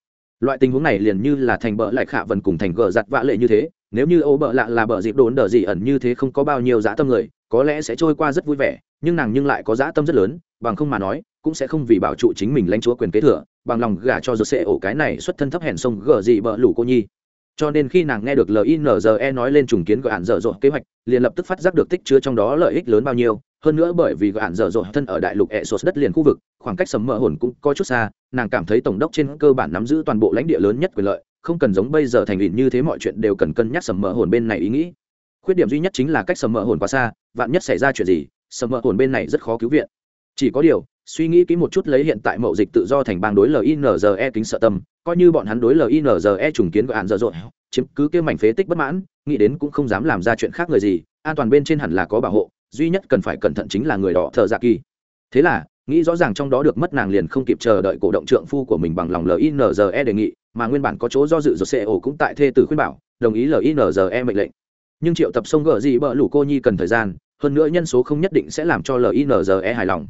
Loại tình huống này liền như là thành bợ lại khả vần cùng thành gờ giặt vã lệ như thế, nếu như ô bợ lạ là bợ dịp đốn đờ dị ẩn như thế không có bao nhiêu dã tâm người, có lẽ sẽ trôi qua rất vui vẻ, nhưng nàng nhưng lại có dã tâm rất lớn, bằng không mà nói, cũng sẽ không vì bảo trụ chính mình lãnh chúa quyền kế thừa, bằng lòng gả cho giật sệ ổ cái này xuất thân thấp hèn sông gờ dị bợ lủ cô nhi cho nên khi nàng nghe được linze nói lên trùng kiến gợi hạn dở dội kế hoạch, liền lập tức phát giác được tích chứa trong đó lợi ích lớn bao nhiêu. Hơn nữa bởi vì gợi hạn dở dội thân ở đại lục hệ sột đất liền khu vực, khoảng cách sầm mỡ hồn cũng có chút xa, nàng cảm thấy tổng đốc trên cơ bản nắm giữ toàn bộ lãnh địa lớn nhất quyền lợi, không cần giống bây giờ thành ủy như thế mọi chuyện đều cần cân nhắc sầm mỡ hồn bên này ý nghĩ. Khuyết điểm duy nhất chính là cách sầm mỡ hồn quá xa, vạn nhất xảy ra chuyện gì, sầm mỡ hồn bên này rất khó cứu viện. Chỉ có điều, suy nghĩ kỹ một chút lấy hiện tại mậu dịch tự do thành bang đối linze kính sợ tâm coi như bọn hắn đối linze trùng kiến của hạn dở dội, chiếm cứ kia mảnh phế tích bất mãn, nghĩ đến cũng không dám làm ra chuyện khác người gì, an toàn bên trên hẳn là có bảo hộ, duy nhất cần phải cẩn thận chính là người đỏ thợ dạ kỳ. Thế là, nghĩ rõ ràng trong đó được mất nàng liền không kịp chờ đợi cổ động trượng phu của mình bằng lòng linze đề nghị, mà nguyên bản có chỗ do dự rồi xe ổ cũng tại thê tử khuyên bảo, đồng ý linze mệnh lệnh. Nhưng triệu tập sông gỡ gì bỡ lũ cô nhi cần thời gian, hơn nữa nhân số không nhất định sẽ làm cho linze hài lòng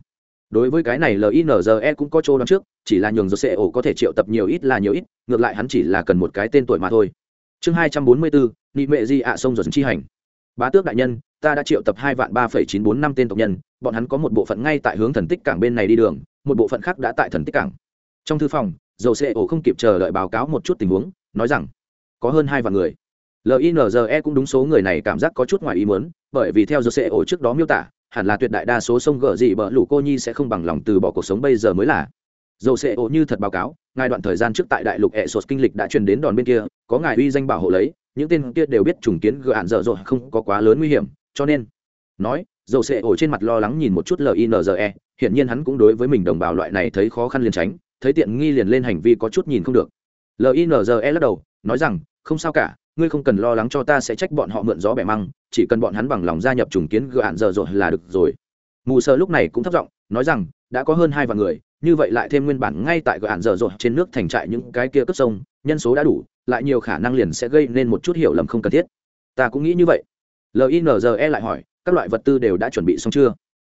đối với cái này linze cũng có chỗ đón trước, chỉ là nhường rồi ổ có thể triệu tập nhiều ít là nhiều ít, ngược lại hắn chỉ là cần một cái tên tuổi mà thôi. Chương hai trăm bốn mươi bốn nị mệ di ạ sông rồi chi hành. Bá tước đại nhân, ta đã triệu tập hai vạn ba phẩy chín bốn năm tên tộc nhân, bọn hắn có một bộ phận ngay tại hướng thần tích cảng bên này đi đường, một bộ phận khác đã tại thần tích cảng. Trong thư phòng dầu xe ổ không kịp chờ đợi báo cáo một chút tình huống, nói rằng, có hơn hai vạn người. Linze cũng đúng số người này cảm giác có chút ngoài ý muốn, bởi vì theo dầu xe ổ trước đó miêu tả hẳn là tuyệt đại đa số sông gở gì bờ lũ cô nhi sẽ không bằng lòng từ bỏ cuộc sống bây giờ mới là. Dầu xe ổ như thật báo cáo, ngài đoạn thời gian trước tại đại lục hệ sột kinh lịch đã truyền đến đòn bên kia, có ngài uy danh bảo hộ lấy, những tên kia đều biết trùng kiến gỡ hạn dở dội không có quá lớn nguy hiểm, cho nên, nói, dầu sệ ổ trên mặt lo lắng nhìn một chút linze hiển nhiên hắn cũng đối với mình đồng bào loại này thấy khó khăn liền tránh, thấy tiện nghi liền lên hành vi có chút nhìn không được. Linze lắc đầu, nói rằng, không sao cả ngươi không cần lo lắng cho ta sẽ trách bọn họ mượn gió bẻ măng, chỉ cần bọn hắn bằng lòng gia nhập trùng kiến gỡ hạn dở dội là được rồi. Mù sơ lúc này cũng thất giọng, nói rằng, đã có hơn hai vạn người, như vậy lại thêm nguyên bản ngay tại gỡ hạn dở dội trên nước thành trại những cái kia cấp sông, nhân số đã đủ, lại nhiều khả năng liền sẽ gây nên một chút hiểu lầm không cần thiết. Ta cũng nghĩ như vậy. Linze lại hỏi, các loại vật tư đều đã chuẩn bị xong chưa?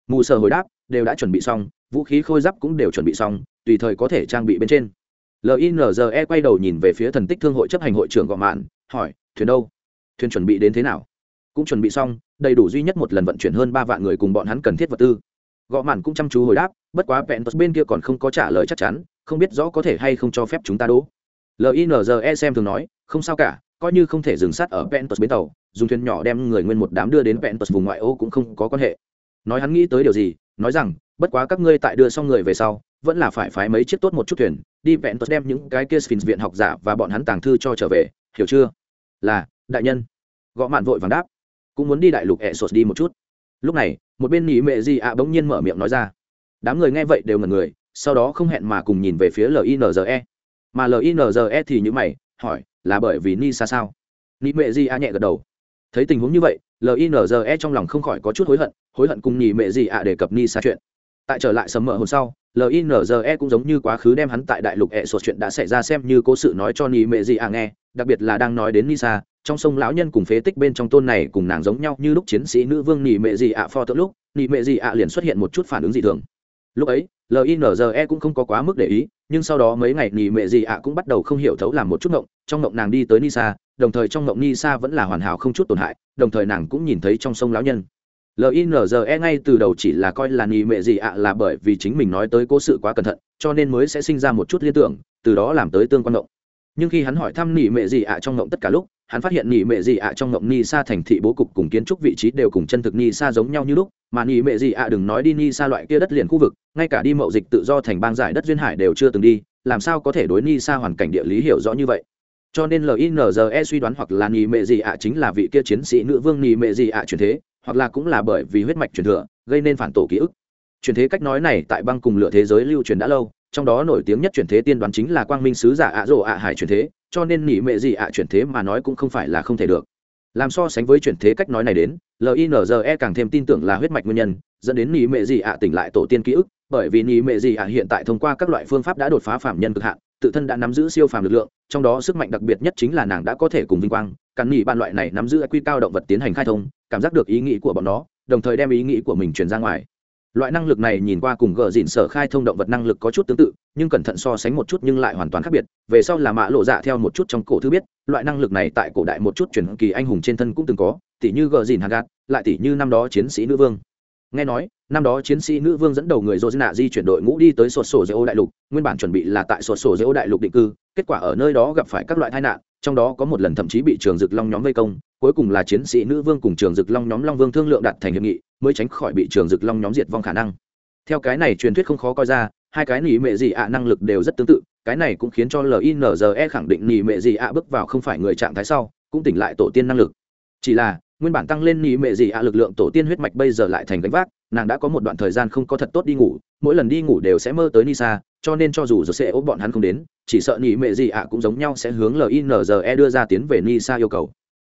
Mù Sơ hồi đáp, đều đã chuẩn bị xong, vũ khí khôi giáp cũng đều chuẩn bị xong, tùy thời có thể trang bị bên trên. Linze quay đầu nhìn về phía thần tích thương hội chấp hành hội trưởng gọ mạn hỏi, thuyền đâu? Thuyền chuẩn bị đến thế nào? Cũng chuẩn bị xong, đầy đủ duy nhất một lần vận chuyển hơn ba vạn người cùng bọn hắn cần thiết vật tư. Gõ mạn cũng chăm chú hồi đáp, bất quá vẹn bên kia còn không có trả lời chắc chắn, không biết rõ có thể hay không cho phép chúng ta đỗ. Linze xem thường nói, không sao cả, coi như không thể dừng sát ở vẹn pentus bến tàu, dùng thuyền nhỏ đem người nguyên một đám đưa đến vẹn pentus vùng ngoại ô cũng không có quan hệ. Nói hắn nghĩ tới điều gì, nói rằng, bất quá các ngươi tại đưa xong người về sau, vẫn là phải phái mấy chiếc tốt một chút thuyền, đi vẹn pentus đem những cái kia sphinx viện học giả và bọn hắn tàng thư cho trở về hiểu chưa? Là, đại nhân. Gõ mạn vội vàng đáp. Cũng muốn đi đại lục ẹ sột đi một chút. Lúc này, một bên nhị mẹ gì ạ bỗng nhiên mở miệng nói ra. Đám người nghe vậy đều ngần người, sau đó không hẹn mà cùng nhìn về phía linze mà linze thì như mày, hỏi, là bởi vì ni sa sao? Nỉ mệ di ạ nhẹ gật đầu. Thấy tình huống như vậy linze trong lòng không khỏi có chút hối hận hối hận cùng nỉ mệ di ạ đề cập ni sa chuyện tại trở lại sầm mỡ hồn sau linze cũng giống như quá khứ đem hắn tại đại lục ẹ sột chuyện đã xảy ra xem như cố sự nói cho ni mệ gì à nghe, đặc biệt là đang nói đến Nisa. trong sông lão nhân cùng phế tích bên trong tôn này cùng nàng giống nhau như lúc chiến sĩ nữ vương nhì mệ gì à pho tượng lúc nhì mệ gì à liền xuất hiện một chút phản ứng dị thường lúc ấy linze cũng không có quá mức để ý, nhưng sau đó mấy ngày nghỉ mẹ gì ạ cũng bắt đầu không hiểu thấu làm một chút ngộng, trong ngộng nàng đi tới nisa, đồng thời trong ngộng nisa vẫn là hoàn hảo không chút tổn hại, đồng thời nàng cũng nhìn thấy trong sông lão nhân linze ngay từ đầu chỉ là coi là nghỉ mẹ gì ạ là bởi vì chính mình nói tới cố sự quá cẩn thận, cho nên mới sẽ sinh ra một chút liên tưởng, từ đó làm tới tương quan động nhưng khi hắn hỏi thăm nghỉ mẹ gì ạ trong ngộng tất cả lúc, hắn phát hiện nghỉ mẹ gì ạ trong ngộng ni sa thành thị bố cục cùng kiến trúc vị trí đều cùng chân thực ni sa giống nhau như lúc, mà nghỉ mẹ gì ạ đừng nói đi ni sa loại kia đất liền khu vực, ngay cả đi mậu dịch tự do thành bang giải đất duyên hải đều chưa từng đi, làm sao có thể đối ni sa hoàn cảnh địa lý hiểu rõ như vậy? Cho nên linze suy đoán hoặc là nghỉ mẹ gì ạ chính là vị kia chiến sĩ nữ vương nghỉ mẹ gì ạ truyền thế hoặc là cũng là bởi vì huyết mạch truyền thừa, gây nên phản tổ ký ức. Truyền thế cách nói này tại băng cùng lửa thế giới lưu truyền đã lâu, trong đó nổi tiếng nhất truyền thế tiên đoán chính là quang minh sứ giả ạ rộ ạ hải truyền thế, cho nên nỉ mệ gì ạ truyền thế mà nói cũng không phải là không thể được. Làm so sánh với truyền thế cách nói này đến linze càng thêm tin tưởng là huyết mạch nguyên nhân, dẫn đến nỉ mệ gì ạ tỉnh lại tổ tiên ký ức, bởi vì nhị mệ gì ạ hiện tại thông qua các loại phương pháp đã đột phá phạm nhân cực hạn tự thân đã nắm giữ siêu phàm lực lượng, trong đó sức mạnh đặc biệt nhất chính là nàng đã có thể cùng vinh quang cắn nhị ban loại này nắm giữ quy cao động vật tiến hành khai thông, cảm giác được ý nghĩ của bọn nó, đồng thời đem ý nghĩ của mình truyền ra ngoài. Loại năng lực này nhìn qua cùng gờ dịn sở khai thông động vật năng lực có chút tương tự, nhưng cẩn thận so sánh một chút nhưng lại hoàn toàn khác biệt. Về sau là mã lộ dạ theo một chút trong cổ thư biết, loại năng lực này tại cổ đại một chút truyền kỳ anh hùng trên thân cũng từng có tỷ như gờ dịn hạt gạt lại tỷ như năm đó chiến sĩ nữ vương. Nghe nói năm đó chiến sĩ nữ vương dẫn đầu người dô nạ di chuyển đội ngũ đi tới sột sổ dễ ô đại lục, nguyên bản chuẩn bị là tại sột sổ dễ ô đại lục định cư, kết quả ở nơi đó gặp phải các loại tai nạn, trong đó có một lần thậm chí bị trường dực long nhóm vây công, cuối cùng là chiến sĩ nữ vương cùng trường dực long nhóm long vương thương lượng đặt thành hiệp nghị, mới tránh khỏi bị trường dực long nhóm diệt vong khả năng. Theo cái này truyền thuyết không khó coi ra, hai cái nỉ mệ gì ạ năng lực đều rất tương tự, cái này cũng khiến cho linze khẳng định nỉ mệ gì ạ bước vào không phải người trạng thái sau, cũng tỉnh lại tổ tiên năng lực. Chỉ là nguyên bản tăng lên nỉ mệ gì ạ, lực lượng tổ tiên huyết mạch bây giờ lại thành gánh vác, nàng đã có một đoạn thời gian không có thật tốt đi ngủ, mỗi lần đi ngủ đều sẽ mơ tới nisa, cho nên cho dù giờ sẽ ốp bọn hắn không đến, chỉ sợ nỉ mệ gì ạ cũng giống nhau sẽ hướng linze đưa ra tiến về nisa yêu cầu.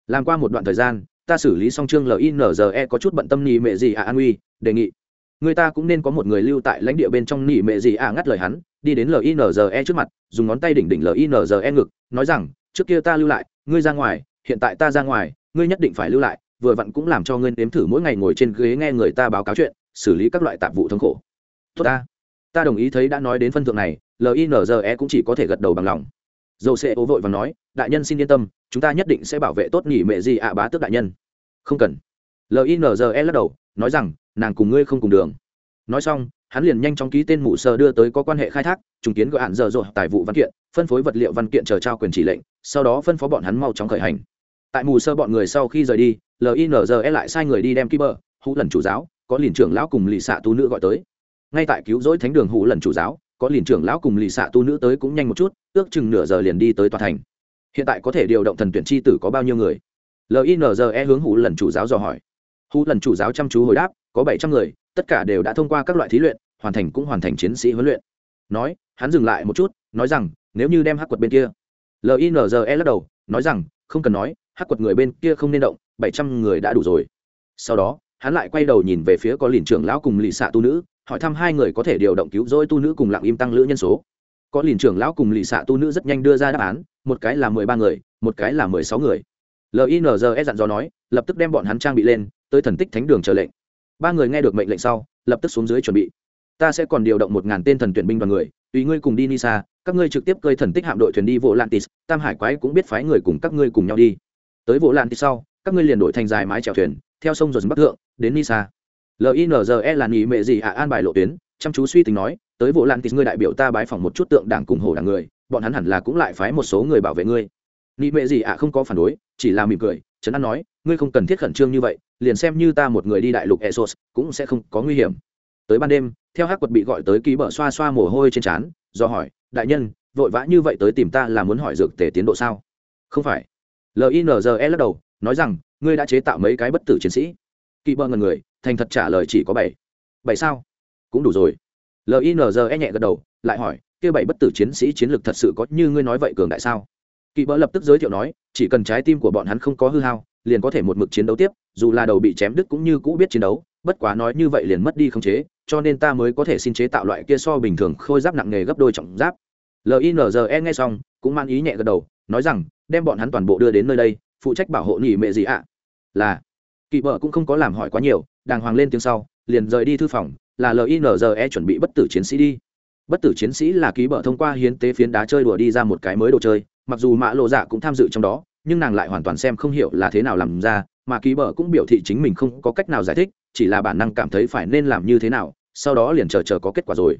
Làm qua một đoạn thời gian, ta xử lý xong chương linze có chút bận tâm nỉ mệ gì ạ an uy đề nghị. Người ta cũng nên có một người lưu tại lãnh địa bên trong nỉ mệ gì ạ ngắt lời hắn, đi đến linze trước mặt, dùng ngón tay đỉnh đỉnh linze ngực, nói rằng, trước kia ta lưu lại, ngươi ra ngoài, hiện tại ta ra ngoài ngươi nhất định phải lưu lại, vừa vặn cũng làm cho ngươi nếm thử mỗi ngày ngồi trên ghế nghe người ta báo cáo chuyện, xử lý các loại tạp vụ thống khổ. Tốt ta. Ta đồng ý thấy đã nói đến phân thượng này linze cũng chỉ có thể gật đầu bằng lòng. Dầu sẽ ố vội và nói, đại nhân xin yên tâm, chúng ta nhất định sẽ bảo vệ tốt nghỉ mệ gì ạ bá tước đại nhân. Không cần. Linze lắc đầu, nói rằng, nàng cùng ngươi không cùng đường. Nói xong, hắn liền nhanh chóng ký tên mụ sơ đưa tới có quan hệ khai thác, trùng kiến gọi hạn dở dội tài vụ văn kiện, phân phối vật liệu văn kiện chờ trao quyền chỉ lệnh, sau đó phân phó bọn hắn mau chóng khởi hành tại mù sơ bọn người sau khi rời đi linze lại sai người đi đem ký bờ hũ lần chủ giáo, có liền trưởng lão cùng lì xạ tu nữ gọi tới. Ngay tại cứu rỗi thánh đường hũ lần chủ giáo, có liền trưởng lão cùng lì xạ tu nữ tới cũng nhanh một chút, ước chừng nửa giờ liền đi tới tòa thành. Hiện tại có thể điều động thần tuyển tri tử có bao nhiêu người? Linze hướng hũ lần chủ giáo dò hỏi. Hũ lần chủ giáo chăm chú hồi đáp, có bảy trăm người, tất cả đều đã thông qua các loại thí luyện, hoàn thành cũng hoàn thành chiến sĩ huấn luyện. Nói, hắn dừng lại một chút, nói rằng, nếu như đem hắc quật bên kia. Linze lắc đầu, nói rằng, không cần nói hắc quật người bên kia không nên động, bảy trăm người đã đủ rồi. Sau đó, hắn lại quay đầu nhìn về phía có liền trưởng lão cùng lì xạ tu nữ, hỏi thăm hai người có thể điều động cứu rỗi tu nữ cùng lặng im tăng lữ nhân số. Có liền trưởng lão cùng lì xạ tu nữ rất nhanh đưa ra đáp án, một cái là mười ba người, một cái là mười sáu người. Linze dặn dò nói, lập tức đem bọn hắn trang bị lên, tới thần tích thánh đường chờ lệnh. Ba người nghe được mệnh lệnh sau, lập tức xuống dưới chuẩn bị. Ta sẽ còn điều động một ngàn tên thần tuyển binh đoàn người, tùy ngươi cùng đi nisa, các ngươi trực tiếp cơi thần tích hạm đội thuyền đi vô lantis tam hải quái cũng biết phái người cùng các ngươi cùng nhau đi tới vô thì sau, các ngươi liền đổi thành dài mái chèo thuyền, theo sông rồi bắc thượng, đến nisa. Linze là nghỉ mệ gì ạ, an bài lộ tuyến, chăm chú suy tính nói, tới vô thì ngươi đại biểu ta bái phỏng một chút tượng đảng cùng hồ đảng người, bọn hắn hẳn là cũng lại phái một số người bảo vệ ngươi. Nghỉ mệ gì ạ không có phản đối, chỉ là mỉm cười, trấn an nói, ngươi không cần thiết khẩn trương như vậy, liền xem như ta một người đi đại lục esos cũng sẽ không có nguy hiểm. Tới ban đêm, theo hắc quật bị gọi tới ký bờ xoa xoa mồ hôi trên trán, do hỏi, đại nhân, vội vã như vậy tới tìm ta là muốn hỏi dược tề tiến độ sao? Không phải linze lắc đầu, nói rằng, ngươi đã chế tạo mấy cái bất tử chiến sĩ. Kỳ bơ ngần người, thành thật trả lời chỉ có bảy. Bảy sao? Cũng đủ rồi. Linze nhẹ gật đầu, lại hỏi, kia bảy bất tử chiến sĩ chiến lược thật sự có như ngươi nói vậy cường đại sao? Kỳ bơ lập tức giới thiệu nói, chỉ cần trái tim của bọn hắn không có hư hao, liền có thể một mực chiến đấu tiếp, dù là đầu bị chém đứt cũng như cũ biết chiến đấu, bất quá nói như vậy liền mất đi khống chế, cho nên ta mới có thể xin chế tạo loại kia so bình thường khôi giáp nặng nghề gấp đôi trọng giáp. Linze nghe xong, cũng mang ý nhẹ gật đầu, nói rằng đem bọn hắn toàn bộ đưa đến nơi đây, phụ trách bảo hộ nghỉ mẹ gì ạ? Là. Kỳ vợ cũng không có làm hỏi quá nhiều, đàng hoàng lên tiếng sau, liền rời đi thư phòng, là linze chuẩn bị bất tử chiến sĩ đi. Bất tử chiến sĩ là ký bợ thông qua hiến tế phiến đá chơi đùa đi ra một cái mới đồ chơi, mặc dù mã lộ dạ cũng tham dự trong đó, nhưng nàng lại hoàn toàn xem không hiểu là thế nào làm ra, mà ký bợ cũng biểu thị chính mình không có cách nào giải thích, chỉ là bản năng cảm thấy phải nên làm như thế nào, sau đó liền chờ chờ có kết quả rồi.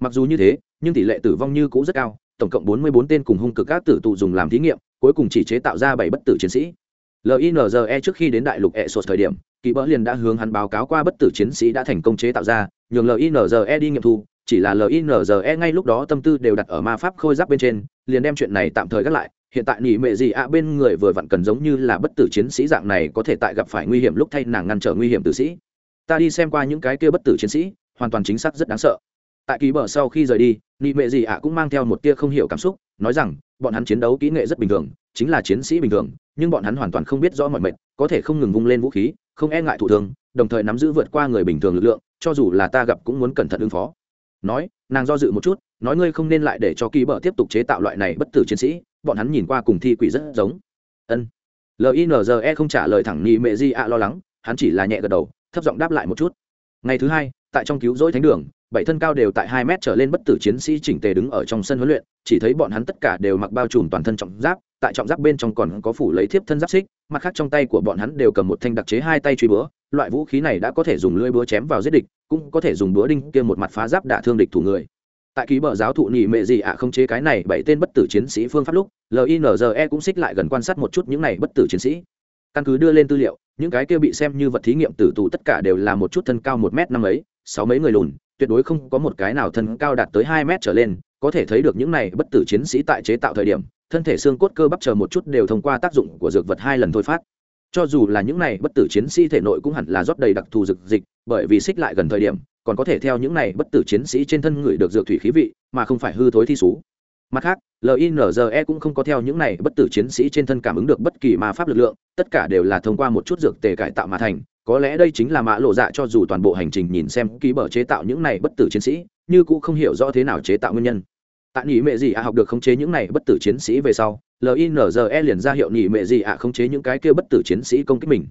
Mặc dù như thế, nhưng tỷ lệ tử vong như cũng rất cao, tổng cộng bốn mươi bốn tên cùng hung cực các tử tụ dùng làm thí nghiệm cuối cùng chỉ chế tạo ra bảy bất tử chiến sĩ. Linze trước khi đến đại lục e sột thời điểm kỳ bỡ liền đã hướng hắn báo cáo qua bất tử chiến sĩ đã thành công chế tạo ra, nhường linze đi nghiệm thu, chỉ là linze ngay lúc đó tâm tư đều đặt ở ma pháp khôi giáp bên trên, liền đem chuyện này tạm thời gác lại. Hiện tại nỉ mệ gì ạ bên người vừa vặn cần giống như là bất tử chiến sĩ dạng này có thể tại gặp phải nguy hiểm lúc thay nàng ngăn trở nguy hiểm tử sĩ. Ta đi xem qua những cái kia bất tử chiến sĩ, hoàn toàn chính xác rất đáng sợ. Tại kỳ bờ sau khi rời đi nị mệ gì ạ cũng mang theo một tia không hiểu cảm xúc, nói rằng bọn hắn chiến đấu kỹ nghệ rất bình thường chính là chiến sĩ bình thường nhưng bọn hắn hoàn toàn không biết rõ mọi mệnh có thể không ngừng vung lên vũ khí không e ngại thủ thương, đồng thời nắm giữ vượt qua người bình thường lực lượng cho dù là ta gặp cũng muốn cẩn thận ứng phó. Nói nàng do dự một chút nói ngươi không nên lại để cho kỳ bờ tiếp tục chế tạo loại này bất tử chiến sĩ bọn hắn nhìn qua cùng thi quỷ rất giống. Ân. Linze không trả lời thẳng nghị mệ di ạ lo lắng hắn chỉ là nhẹ gật đầu thấp giọng đáp lại một chút. Ngày thứ hai tại trong cứu rỗi thánh đường bảy thân cao đều tại hai mét trở lên bất tử chiến sĩ chỉnh tề đứng ở trong sân huấn luyện chỉ thấy bọn hắn tất cả đều mặc bao trùm toàn thân trọng giáp, tại trọng giáp bên trong còn có phủ lấy thiếp thân giáp xích, mặt khác trong tay của bọn hắn đều cầm một thanh đặc chế hai tay truy búa, loại vũ khí này đã có thể dùng lưỡi búa chém vào giết địch, cũng có thể dùng búa đinh kia một mặt phá giáp đả thương địch thủ người. Tại ký bờ giáo thụ nhị mệ gì ạ không chế cái này bảy tên bất tử chiến sĩ phương pháp lúc linze cũng xích lại gần quan sát một chút những này bất tử chiến sĩ. Căn cứ đưa lên tư liệu, những cái kia bị xem như vật thí nghiệm tử tù tất cả đều là một chút thân cao một m năm ấy, sáu mấy người lùn, tuyệt đối không có một cái nào thân cao đạt tới hai mét trở lên có thể thấy được những này bất tử chiến sĩ tại chế tạo thời điểm, thân thể xương cốt cơ bắp chờ một chút đều thông qua tác dụng của dược vật hai lần thôi phát. Cho dù là những này bất tử chiến sĩ thể nội cũng hẳn là rót đầy đặc thù dược dịch, bởi vì xích lại gần thời điểm, còn có thể theo những này bất tử chiến sĩ trên thân người được dược thủy khí vị, mà không phải hư thối thi xú. Mặt khác linze cũng không có theo những này bất tử chiến sĩ trên thân cảm ứng được bất kỳ ma pháp lực lượng, tất cả đều là thông qua một chút dược tề cải tạo mà thành, có lẽ đây chính là mã lộ dạ cho dù toàn bộ hành trình nhìn xem ký bờ chế tạo những này bất tử chiến sĩ, như cũng không hiểu rõ thế nào chế tạo nguyên nhân tại nhị mệ gì ạ học được khống chế những này bất tử chiến sĩ về sau linze liền ra hiệu nhị mệ gì ạ khống chế những cái kia bất tử chiến sĩ công kích mình.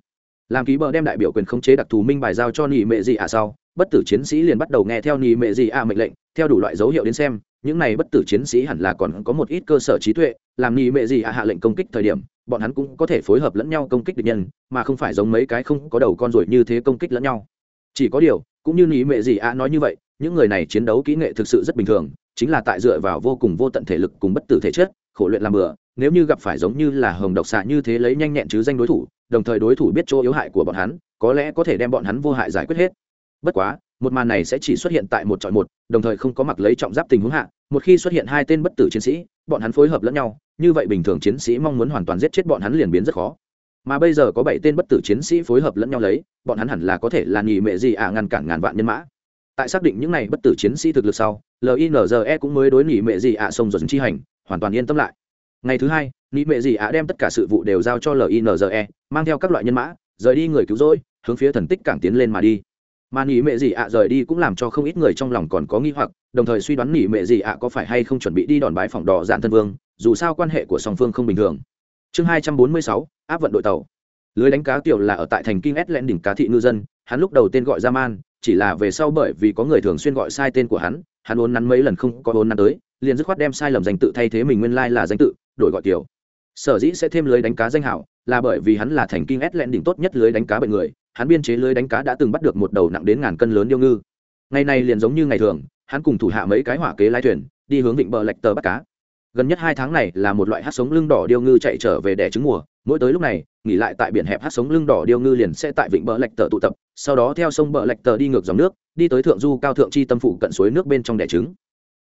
Làm ký bờ đem đại biểu quyền khống chế đặc thù minh bài giao cho nhị mệ gì ạ sau, bất tử chiến sĩ liền bắt đầu nghe theo nhị mệ gì ạ mệnh lệnh, theo đủ loại dấu hiệu đến xem, những này bất tử chiến sĩ hẳn là còn có một ít cơ sở trí tuệ, làm nhị mệ gì ạ hạ lệnh công kích thời điểm, bọn hắn cũng có thể phối hợp lẫn nhau công kích địch nhân, mà không phải giống mấy cái không có đầu con ruồi như thế công kích lẫn nhau. Chỉ có điều, cũng như nhị mệ gì ạ nói như vậy, những người này chiến đấu kỹ nghệ thực sự rất bình thường chính là tại dựa vào vô cùng vô tận thể lực cùng bất tử thể chất, khổ luyện làm bừa, nếu như gặp phải giống như là hồng độc xạ như thế lấy nhanh nhẹn chứ danh đối thủ, đồng thời đối thủ biết chỗ yếu hại của bọn hắn, có lẽ có thể đem bọn hắn vô hại giải quyết hết. Bất quá, một màn này sẽ chỉ xuất hiện tại một chọi một, đồng thời không có mặc lấy trọng giáp tình huống hạ, một khi xuất hiện hai tên bất tử chiến sĩ, bọn hắn phối hợp lẫn nhau, như vậy bình thường chiến sĩ mong muốn hoàn toàn giết chết bọn hắn liền biến rất khó. Mà bây giờ có bảy tên bất tử chiến sĩ phối hợp lẫn nhau lấy, bọn hắn hẳn là có thể là nghỉ mệ gì ạ ngăn cản ngàn vạn nhân mã tại xác định những này bất tử chiến sĩ thực lực sau linze cũng mới đối nghỉ mệ gì ạ sông dần chi hành, hoàn toàn yên tâm lại. Ngày thứ hai nghỉ mệ gì ạ đem tất cả sự vụ đều giao cho linze mang theo các loại nhân mã, rời đi người cứu rỗi, hướng phía thần tích cảng tiến lên mà đi. Mà nghỉ mệ gì ạ rời đi cũng làm cho không ít người trong lòng còn có nghi hoặc, đồng thời suy đoán nghỉ mệ gì ạ có phải hay không chuẩn bị đi đòn bái phòng đỏ dạn thân vương, dù sao quan hệ của song phương không bình thường. Chương hai trăm bốn mươi sáu, áp vận đội tàu. Lưới đánh cá tiểu là ở tại thành kinh ét đỉnh cá thị ngư dân, hắn lúc đầu tên gọi ra man chỉ là về sau bởi vì có người thường xuyên gọi sai tên của hắn hắn ốn nắn mấy lần không có ốn nắn tới, liền dứt khoát đem sai lầm danh tự thay thế mình nguyên lai là danh tự, đổi gọi kiểu. Sở dĩ sẽ thêm lưới đánh cá danh hảo, là bởi vì hắn là thành kinh ét lẹn đỉnh tốt nhất lưới đánh cá bệnh người, hắn biên chế lưới đánh cá đã từng bắt được một đầu nặng đến ngàn cân lớn điêu ngư. Ngày nay liền giống như ngày thường, hắn cùng thủ hạ mấy cái hỏa kế lai thuyền, đi hướng vịnh bờ lạch tờ bắt cá. Gần nhất hai tháng này là một loại hát sống lưng đỏ điêu ngư chạy trở về đẻ trứng mùa, mỗi tới lúc này nghỉ lại tại biển hẹp hát sống lưng đỏ điêu ngư liền sẽ tại vịnh bờ lạch tờ tụ tập, sau đó theo sông bờ lạch tờ đi ngược dòng nước, đi tới thượng du cao thượng chi tâm phụ cận suối nước bên trong đẻ trứng.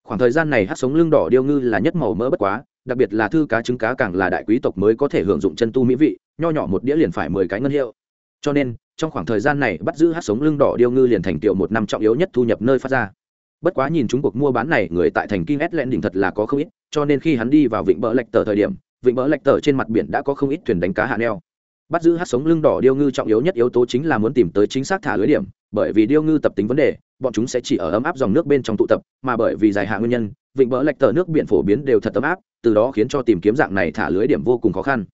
Khoảng thời gian này hát sống lưng đỏ điêu ngư là nhất màu mỡ bất quá, đặc biệt là thư cá trứng cá càng là đại quý tộc mới có thể hưởng dụng chân tu mỹ vị, nho nhỏ một đĩa liền phải mười cái ngân hiệu. Cho nên, trong khoảng thời gian này bắt giữ hát sống lưng đỏ điêu ngư liền thành tiệu một năm trọng yếu nhất thu nhập nơi phát ra. Bất quá nhìn chúng cuộc mua bán này, người tại thành kim ét len đỉnh thật là có không ít, cho nên khi hắn đi vào vịnh bờ lạch tờ thời điểm, vịnh bờ lạch tờ trên mặt biển đã có không ít thuyền đánh cá hạ neo bắt giữ hát sống lưng đỏ điêu ngư trọng yếu nhất yếu tố chính là muốn tìm tới chính xác thả lưới điểm, bởi vì điêu ngư tập tính vấn đề, bọn chúng sẽ chỉ ở ấm áp dòng nước bên trong tụ tập, mà bởi vì dài hạn nguyên nhân, vịnh bờ lạch tờ nước biển phổ biến đều thật ấm áp, từ đó khiến cho tìm kiếm dạng này thả lưới điểm vô cùng khó khăn.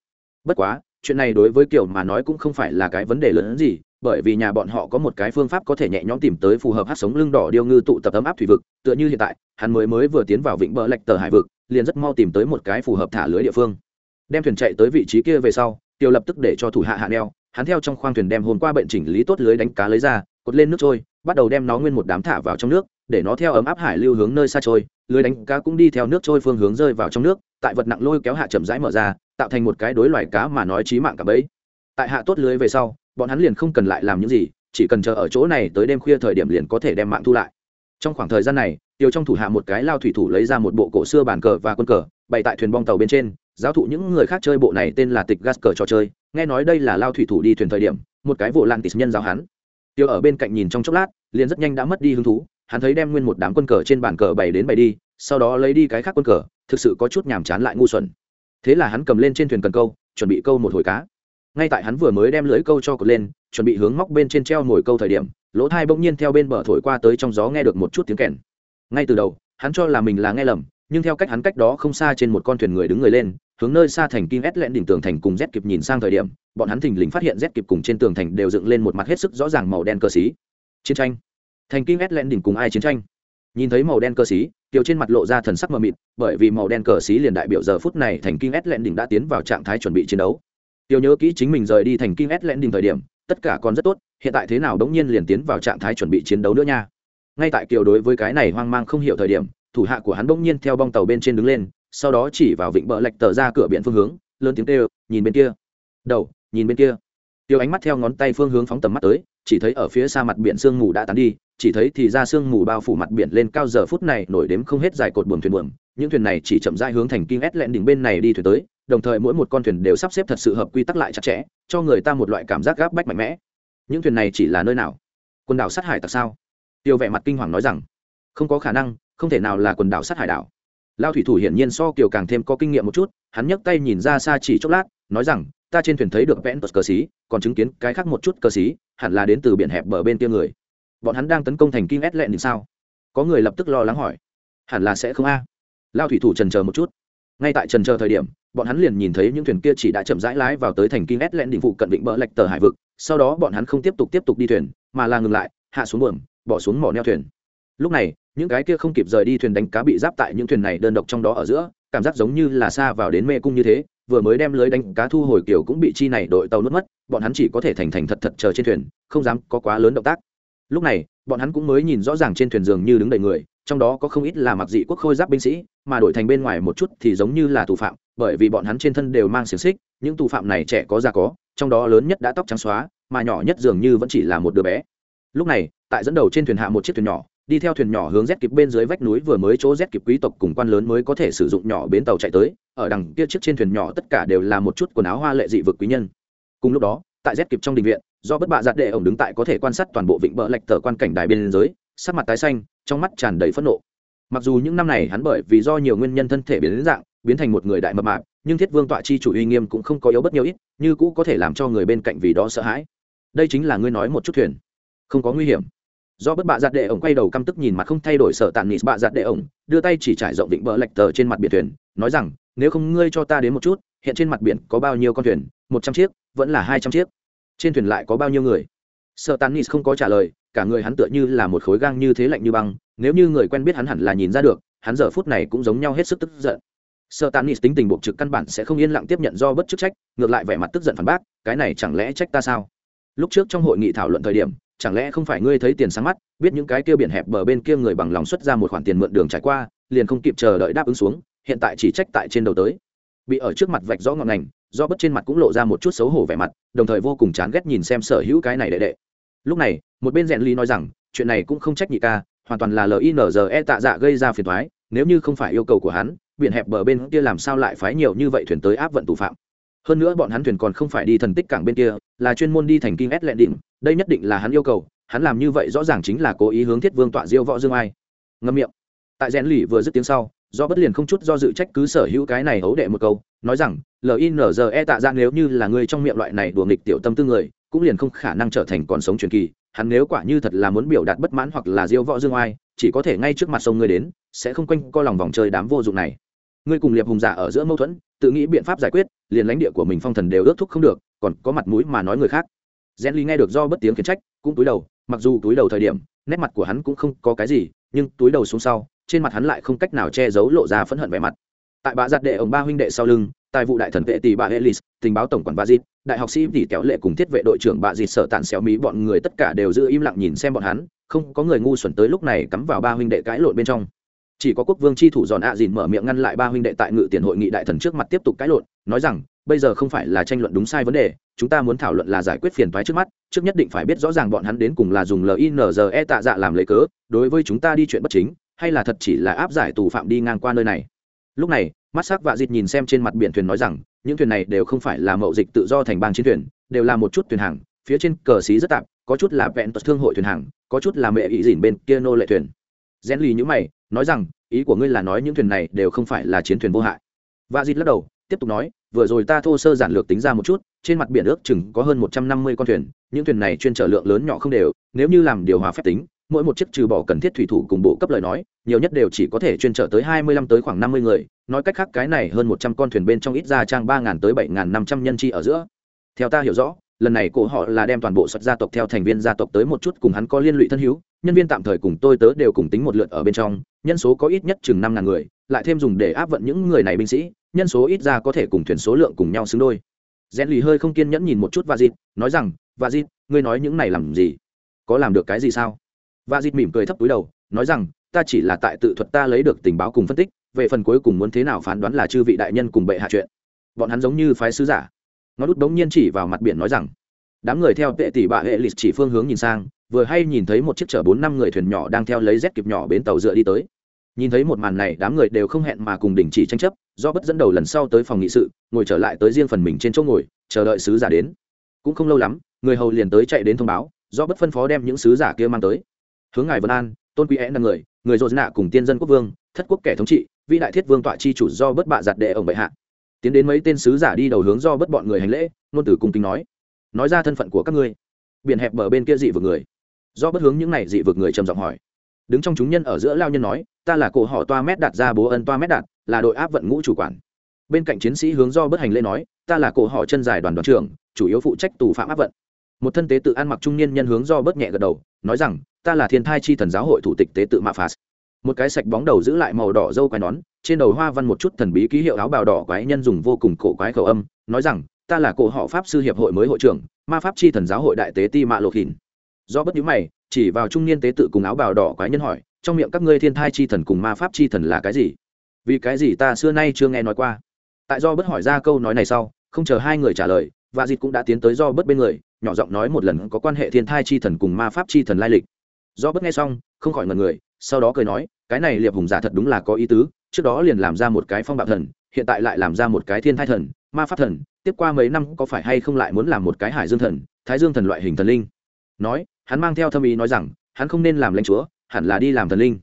Bất quá, chuyện này đối với kiểu mà nói cũng không phải là cái vấn đề lớn hơn gì, bởi vì nhà bọn họ có một cái phương pháp có thể nhẹ nhõm tìm tới phù hợp hát sống lưng đỏ điêu ngư tụ tập ấm áp thủy vực, tựa như hiện tại, hắn mới mới vừa tiến vào vịnh bờ lạch tờ hải vực, liền rất mau tìm tới một cái phù hợp thả lưới địa phương. Đem thuyền chạy tới vị trí kia về sau tiêu lập tức để cho thủ hạ hạ neo, hắn theo trong khoang thuyền đem hồn qua bệnh chỉnh lý tốt lưới đánh cá lấy ra, cột lên nước trôi, bắt đầu đem nó nguyên một đám thả vào trong nước, để nó theo ấm áp hải lưu hướng nơi xa trôi, lưới đánh cá cũng đi theo nước trôi phương hướng rơi vào trong nước, tại vật nặng lôi kéo hạ chậm rãi mở ra, tạo thành một cái đối loài cá mà nói chí mạng cả bấy tại hạ tốt lưới về sau, bọn hắn liền không cần lại làm những gì, chỉ cần chờ ở chỗ này tới đêm khuya thời điểm liền có thể đem mạng thu lại. Trong khoảng thời gian này, tiêu trong thủ hạ một cái lao thủy thủ lấy ra một bộ cổ xưa bàn cờ và quân cờ, bày tại thuyền bong tàu bên trên giáo thụ những người khác chơi bộ này tên là tịch gas cờ trò chơi, nghe nói đây là lao thủy thủ đi thuyền thời điểm, một cái vụ lan tịch nhân giáo hắn. Tiêu ở bên cạnh nhìn trong chốc lát, liền rất nhanh đã mất đi hứng thú, hắn thấy đem nguyên một đám quân cờ trên bàn cờ bày đến bày đi, sau đó lấy đi cái khác quân cờ, thực sự có chút nhàm chán lại ngu xuẩn. Thế là hắn cầm lên trên thuyền cần câu, chuẩn bị câu một hồi cá. Ngay tại hắn vừa mới đem lưới câu cho cột lên, chuẩn bị hướng móc bên trên treo mồi câu thời điểm, lỗ thai bỗng nhiên theo bên bờ thổi qua tới trong gió nghe được một chút tiếng kèn. Ngay từ đầu, hắn cho là mình là nghe lầm, nhưng theo cách hắn cách đó không xa trên một con thuyền người đứng người lên hướng nơi xa thành kim ét lẹn đỉnh tường thành cùng z kịp nhìn sang thời điểm, bọn hắn thình lình phát hiện z kịp cùng trên tường thành đều dựng lên một mặt hết sức rõ ràng màu đen cơ xí. Chiến tranh. Thành kim ét lẹn đỉnh cùng ai chiến tranh? Nhìn thấy màu đen cơ xí tiêu trên mặt lộ ra thần sắc mờ mịt, bởi vì màu đen cờ xí liền đại biểu giờ phút này thành kim ét lẹn đỉnh đã tiến vào trạng thái chuẩn bị chiến đấu. Tiêu nhớ kỹ chính mình rời đi thành kim ét lẹn đỉnh thời điểm, tất cả còn rất tốt, hiện tại thế nào đống nhiên liền tiến vào trạng thái chuẩn bị chiến đấu nữa nha. Ngay tại kiều đối với cái này hoang mang không hiểu thời điểm, thủ hạ của hắn bỗng nhiên theo bong tàu bên trên đứng lên sau đó chỉ vào vịnh bờ lạch tờ ra cửa biển phương hướng, lớn tiếng kêu, nhìn bên kia. Đầu, nhìn bên kia. Tiêu ánh mắt theo ngón tay phương hướng phóng tầm mắt tới, chỉ thấy ở phía xa mặt biển sương mù đã tán đi, chỉ thấy thì ra sương mù bao phủ mặt biển lên cao giờ phút này nổi đếm không hết dài cột buồm thuyền buồm. Những thuyền này chỉ chậm rãi hướng thành kinh ét lẹn đỉnh bên này đi thuyền tới, đồng thời mỗi một con thuyền đều sắp xếp thật sự hợp quy tắc lại chặt chẽ, cho người ta một loại cảm giác gáp bách mạnh mẽ. Những thuyền này chỉ là nơi nào? Quần đảo sát hải tặc sao? Tiêu vẻ mặt kinh hoàng nói rằng, không có khả năng, không thể nào là quần đảo sát hải đảo lao thủy thủ hiển nhiên so kiều càng thêm có kinh nghiệm một chút, hắn nhấc tay nhìn ra xa chỉ chốc lát, nói rằng, ta trên thuyền thấy được vẽn tật cờ xí, còn chứng kiến cái khác một chút cờ xí, hẳn là đến từ biển hẹp bờ bên kia người. Bọn hắn đang tấn công thành kinh ét lẹn thì sao? Có người lập tức lo lắng hỏi. Hẳn là sẽ không a. Lao thủy thủ trần chờ một chút. Ngay tại trần chờ thời điểm, bọn hắn liền nhìn thấy những thuyền kia chỉ đã chậm rãi lái vào tới thành kinh ét lẹn đỉnh phụ cận vịnh bờ lệch tờ hải vực, sau đó bọn hắn không tiếp tục tiếp tục đi thuyền, mà là ngừng lại, hạ xuống buồm, bỏ xuống mỏ neo thuyền. Lúc này những cái kia không kịp rời đi thuyền đánh cá bị giáp tại những thuyền này đơn độc trong đó ở giữa, cảm giác giống như là xa vào đến mê cung như thế, vừa mới đem lưới đánh cá thu hồi kiểu cũng bị chi này đội tàu nuốt mất, bọn hắn chỉ có thể thành thành thật thật chờ trên thuyền, không dám có quá lớn động tác. Lúc này, bọn hắn cũng mới nhìn rõ ràng trên thuyền giường như đứng đầy người, trong đó có không ít là mặc dị quốc khôi giáp binh sĩ, mà đổi thành bên ngoài một chút thì giống như là tù phạm, bởi vì bọn hắn trên thân đều mang xiềng xích, những tù phạm này trẻ có già có, trong đó lớn nhất đã tóc trắng xóa, mà nhỏ nhất dường như vẫn chỉ là một đứa bé. Lúc này, tại dẫn đầu trên thuyền hạ một chiếc thuyền nhỏ đi theo thuyền nhỏ hướng rét kịp bên dưới vách núi vừa mới chỗ rét kịp quý tộc cùng quan lớn mới có thể sử dụng nhỏ bến tàu chạy tới, ở đằng kia chiếc trên thuyền nhỏ tất cả đều là một chút quần áo hoa lệ dị vực quý nhân. Cùng lúc đó, tại rét kịp trong đình viện, do bất bạ giặt đệ ổng đứng tại có thể quan sát toàn bộ vịnh bờ lệch tờ quan cảnh đài bên dưới, sắc mặt tái xanh, trong mắt tràn đầy phẫn nộ. Mặc dù những năm này hắn bởi vì do nhiều nguyên nhân thân thể biến dạng, biến thành một người đại mập mạp, nhưng thiết vương tọa chi chủ uy nghiêm cũng không có yếu bất nhiều ít, như cũ có thể làm cho người bên cạnh vì đó sợ hãi. Đây chính là ngươi nói một chút thuyền. Không có nguy hiểm do bất bạ giặt đệ ổng quay đầu căm tức nhìn mặt không thay đổi sợ tàn nịt bạ giặt đệ ổng, đưa tay chỉ trải rộng vịnh bờ lệch tờ trên mặt biển thuyền, nói rằng, nếu không ngươi cho ta đến một chút, hiện trên mặt biển có bao nhiêu con thuyền? Một trăm chiếc, vẫn là hai trăm chiếc. Trên thuyền lại có bao nhiêu người? Sợ tàn nịt không có trả lời, cả người hắn tựa như là một khối gang như thế lạnh như băng, nếu như người quen biết hắn hẳn là nhìn ra được, hắn giờ phút này cũng giống nhau hết sức tức giận. Sợ tàn nịt tính tình buộc trực căn bản sẽ không yên lặng tiếp nhận do bất chức trách, ngược lại vẻ mặt tức giận phản bác, cái này chẳng lẽ trách ta sao? Lúc trước trong hội nghị thảo luận thời điểm chẳng lẽ không phải ngươi thấy tiền sáng mắt, biết những cái kia biển hẹp bờ bên kia người bằng lòng xuất ra một khoản tiền mượn đường trải qua, liền không kịp chờ đợi đáp ứng xuống, hiện tại chỉ trách tại trên đầu tới. Bị ở trước mặt vạch rõ ngọn ngành, do bất trên mặt cũng lộ ra một chút xấu hổ vẻ mặt, đồng thời vô cùng chán ghét nhìn xem sở hữu cái này đệ đệ. Lúc này, một bên rèn ly nói rằng, chuyện này cũng không trách nhị ca, hoàn toàn là linze tạ dạ gây ra phiền thoái nếu như không phải yêu cầu của hắn, biển hẹp bờ bên kia làm sao lại phái nhiều như vậy thuyền tới áp vận tù phạm? Hơn nữa bọn hắn thuyền còn không phải đi thần tích cảng bên kia, là chuyên môn đi thành kinh ét lệ định đây nhất định là hắn yêu cầu, hắn làm như vậy rõ ràng chính là cố ý hướng thiết vương tọa diêu võ dương ai. Ngâm miệng. Tại rèn lỉ vừa dứt tiếng sau do bất liền không chút do dự trách cứ sở hữu cái này hấu đệ một câu, nói rằng linze tạ ra nếu như là người trong miệng loại này đùa nghịch tiểu tâm tư người, cũng liền không khả năng trở thành còn sống truyền kỳ. Hắn nếu quả như thật là muốn biểu đạt bất mãn hoặc là diêu võ dương oai chỉ có thể ngay trước mặt sông ngươi đến, sẽ không quanh co lòng vòng chơi đám vô dụng này. Ngươi cùng liệp hùng giả ở giữa mâu thuẫn, tự nghĩ biện pháp giải quyết, liền lãnh địa của mình phong thần đều ước thúc không được, còn có mặt mũi mà nói người khác gen ly nghe được do bất tiếng khiển trách cũng túi đầu mặc dù túi đầu thời điểm nét mặt của hắn cũng không có cái gì nhưng túi đầu xuống sau trên mặt hắn lại không cách nào che giấu lộ ra phẫn hận vẻ mặt tại bạ giặt đệ ông ba huynh đệ sau lưng tài vụ đại thần vệ tỷ bà Elis, tình báo tổng quản bà Dịt, đại học sĩ tỷ kéo lệ cùng thiết vệ đội trưởng bà Dịt sợ tàn xéo mí bọn người tất cả đều giữ im lặng nhìn xem bọn hắn, không có người ngu xuẩn tới lúc này cắm vào ba huynh đệ cãi lộn bên trong. Chỉ có quốc vương chi thủ giòn ạ à mở miệng ngăn lại ba huynh đệ tại ngự tiền hội nghị đại thần trước mặt tiếp tục cãi lộn, nói rằng, bây giờ không phải là tranh luận đúng sai vấn đề, chúng ta muốn thảo luận là giải quyết phiền toái trước mắt, trước nhất định phải biết rõ ràng bọn hắn đến cùng là dùng LINZE tạ dạ làm lấy cớ, đối với chúng ta đi chuyện bất chính, hay là thật chỉ là áp giải tù phạm đi ngang qua nơi này. Lúc này, mắt s ắ c vạ dịt nhìn xem trên mặt biển thuyền nói rằng những thuyền này đều không phải là mậu dịch tự do thành bang chiến thuyền đều là một chút thuyền hàng phía trên cờ xí rất tạp có chút là vẹn tật thương hội thuyền hàng có chút là mẹ ý dỉn bên kia nô lệ thuyền rèn lì nhữ mày nói rằng ý của ngươi là nói những thuyền này đều không phải là chiến thuyền vô hại vạ dịt lắc đầu tiếp tục nói, vừa rồi ta thô sơ giản lược tính ra một chút, trên mặt biển ước chừng có hơn một trăm năm mươi con thuyền, những thuyền này chuyên trở lượng lớn nhỏ không đều, nếu như làm điều hòa phép tính, mỗi một chiếc trừ bỏ cần thiết thủy thủ cùng bộ cấp lời nói, nhiều nhất đều chỉ có thể chuyên trở tới hai mươi lăm tới khoảng năm mươi người, nói cách khác cái này hơn một trăm con thuyền bên trong ít ra trang ba ngàn tới bảy ngàn năm trăm nhân chi ở giữa. Theo ta hiểu rõ lần này cổ họ là đem toàn bộ xuất gia tộc theo thành viên gia tộc tới một chút cùng hắn có liên lụy thân hữu, nhân viên tạm thời cùng tôi tớ đều cùng tính một lượt ở bên trong, nhân số có ít nhất chừng năm ngàn người, lại thêm dùng để áp vận những người này binh sĩ, nhân số ít ra có thể cùng thuyền số lượng cùng nhau xứng đôi. Rèn lì hơi không kiên nhẫn nhìn một chút và dịt, nói rằng và dịt, ngươi nói những này làm gì? Có làm được cái gì sao? Và dịt mỉm cười thấp túi đầu, nói rằng, ta chỉ là tại tự thuật ta lấy được tình báo cùng phân tích, về phần cuối cùng muốn thế nào phán đoán là chư vị đại nhân cùng bệ hạ chuyện. Bọn hắn giống như phái sứ giả nó đút đống nhiên chỉ vào mặt biển nói rằng, đám người theo tệ tỷ bạ hệ lịch chỉ phương hướng nhìn sang, vừa hay nhìn thấy một chiếc chở bốn năm người thuyền nhỏ đang theo lấy dép kịp nhỏ bến tàu dựa đi tới. Nhìn thấy một màn này, đám người đều không hẹn mà cùng đình chỉ tranh chấp, do bất dẫn đầu lần sau tới phòng nghị sự, ngồi trở lại tới riêng phần mình trên chỗ ngồi, chờ đợi sứ giả đến. Cũng không lâu lắm, người hầu liền tới chạy đến thông báo, do bất phân phó đem những sứ giả kia mang tới. Hướng ngài vân an, tôn quý én là người người dồn nạ cùng tiên dân quốc vương, thất quốc kẻ thống trị, vĩ đại thiết vương tọa chi chủ do bất bạ giặt đệ ông bệ hạ tiến đến mấy tên sứ giả đi đầu hướng do bất bọn người hành lễ nôn tử cung kính nói. Nói ra thân phận của các ngươi. Biển hẹp bờ bên kia dị vực người. Do bất hướng những này dị vực người trầm giọng hỏi. Đứng trong chúng nhân ở giữa lao nhân nói, ta là cổ họ toa mét đạt ra bố ân toa mét đạt, là đội áp vận ngũ chủ quản. Bên cạnh chiến sĩ hướng do bất hành lễ nói, ta là cổ họ chân dài đoàn đoàn trưởng, chủ yếu phụ trách tù phạm áp vận. Một thân tế tự ăn mặc trung niên nhân hướng do bất nhẹ gật đầu, nói rằng, ta là thiên thai chi thần giáo hội thủ tịch tế tự mạ phạt một cái sạch bóng đầu giữ lại màu đỏ dâu quai nón, trên đầu hoa văn một chút thần bí ký hiệu áo bào đỏ quái nhân dùng vô cùng cổ quái khẩu âm, nói rằng, ta là cổ họ pháp sư hiệp hội mới hội trưởng, ma pháp chi thần giáo hội đại tế ti mạ lộ khỉn. Do bất nhữ mày, chỉ vào trung niên tế tự cùng áo bào đỏ quái nhân hỏi, trong miệng các ngươi thiên thai chi thần cùng ma pháp chi thần là cái gì? Vì cái gì ta xưa nay chưa nghe nói qua. Tại do bất hỏi ra câu nói này sau, không chờ hai người trả lời và dịt cũng đã tiến tới do bất bên người, nhỏ giọng nói một lần có quan hệ thiên thai chi thần cùng ma pháp chi thần lai lịch. Do bất nghe xong, không khỏi ngần người sau đó cười nói, cái này liệp hùng giả thật đúng là có ý tứ, trước đó liền làm ra một cái phong bạo thần, hiện tại lại làm ra một cái thiên thai thần, ma pháp thần, tiếp qua mấy năm có phải hay không lại muốn làm một cái hải dương thần, thái dương thần loại hình thần linh? Nói, hắn mang theo thâm ý nói rằng, hắn không nên làm lãnh chúa, hẳn là đi làm thần linh.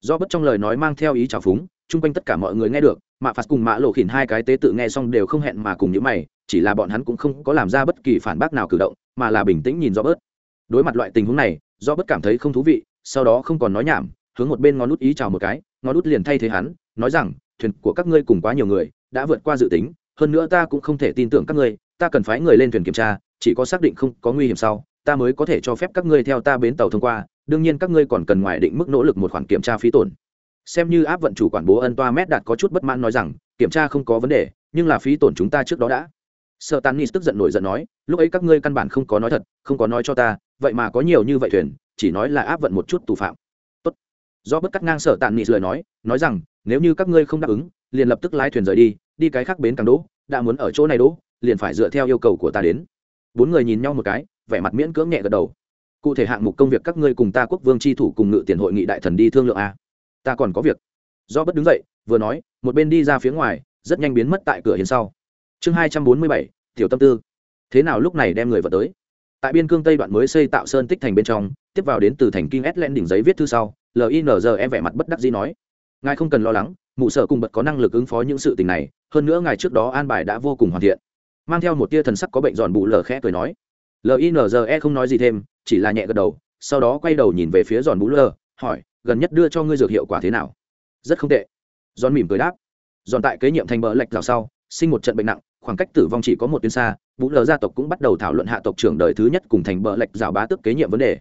Do bất trong lời nói mang theo ý trào phúng, chung quanh tất cả mọi người nghe được, mạ phạt cùng mạ lộ khỉn hai cái tế tự nghe xong đều không hẹn mà cùng những mày, chỉ là bọn hắn cũng không có làm ra bất kỳ phản bác nào cử động, mà là bình tĩnh nhìn do bớt đối mặt loại tình huống này do bất cảm thấy không thú vị, sau đó không còn nói nhảm hướng một bên ngón nút ý chào một cái, ngón nút liền thay thế hắn, nói rằng, thuyền của các ngươi cùng quá nhiều người, đã vượt qua dự tính, hơn nữa ta cũng không thể tin tưởng các ngươi, ta cần phái người lên thuyền kiểm tra, chỉ có xác định không có nguy hiểm sau, ta mới có thể cho phép các ngươi theo ta bến tàu thông qua, đương nhiên các ngươi còn cần ngoài định mức nỗ lực một khoản kiểm tra phí tổn. Xem như áp vận chủ quản bố ân toa mét đạt có chút bất mãn nói rằng, kiểm tra không có vấn đề, nhưng là phí tổn chúng ta trước đó đã. Sợ tàn nis tức giận nổi giận nói, lúc ấy các ngươi căn bản không có nói thật, không có nói cho ta, vậy mà có nhiều như vậy thuyền, chỉ nói là áp vận một chút tù phạm do bất cắt ngang sợ tàn nis lời nói nói rằng, nếu như các ngươi không đáp ứng, liền lập tức lái thuyền rời đi đi cái khác bến càng đỗ, đã muốn ở chỗ này đỗ, liền phải dựa theo yêu cầu của ta đến. Bốn người nhìn nhau một cái, vẻ mặt miễn cưỡng nhẹ gật đầu. Cụ thể hạng mục công việc các ngươi cùng ta quốc vương tri thủ cùng ngự tiền hội nghị đại thần đi thương lượng a. Ta còn có việc. Do bất đứng dậy, vừa nói, một bên đi ra phía ngoài, rất nhanh biến mất tại cửa hiền sau. Chương hai trăm bốn mươi bảy, tiểu tâm tư. Thế nào lúc này đem người vào tới? Tại biên cương tây đoạn mới xây tạo sơn tích thành bên trong tiếp vào đến từ thành kinh s len đỉnh giấy viết thư sau linze vẻ mặt bất đắc dĩ nói, ngài không cần lo lắng, mụ sở cùng bật có năng lực ứng phó những sự tình này, hơn nữa ngài trước đó an bài đã vô cùng hoàn thiện. Mang theo một tia thần sắc có bệnh giòn bụ lờ khẽ cười nói linze không nói gì thêm, chỉ là nhẹ gật đầu, sau đó quay đầu nhìn về phía giòn bụ lờ, hỏi, gần nhất đưa cho ngươi dược hiệu quả thế nào? Rất không tệ. Giòn mỉm cười đáp, giòn tại kế nhiệm thành bờ lệch rào sau, sinh một trận bệnh nặng, khoảng cách tử vong chỉ có một tuyến xa vũ lờ gia tộc cũng bắt đầu thảo luận hạ tộc trưởng đời thứ nhất cùng thành bờ lệch rào bá tức kế nhiệm vấn đề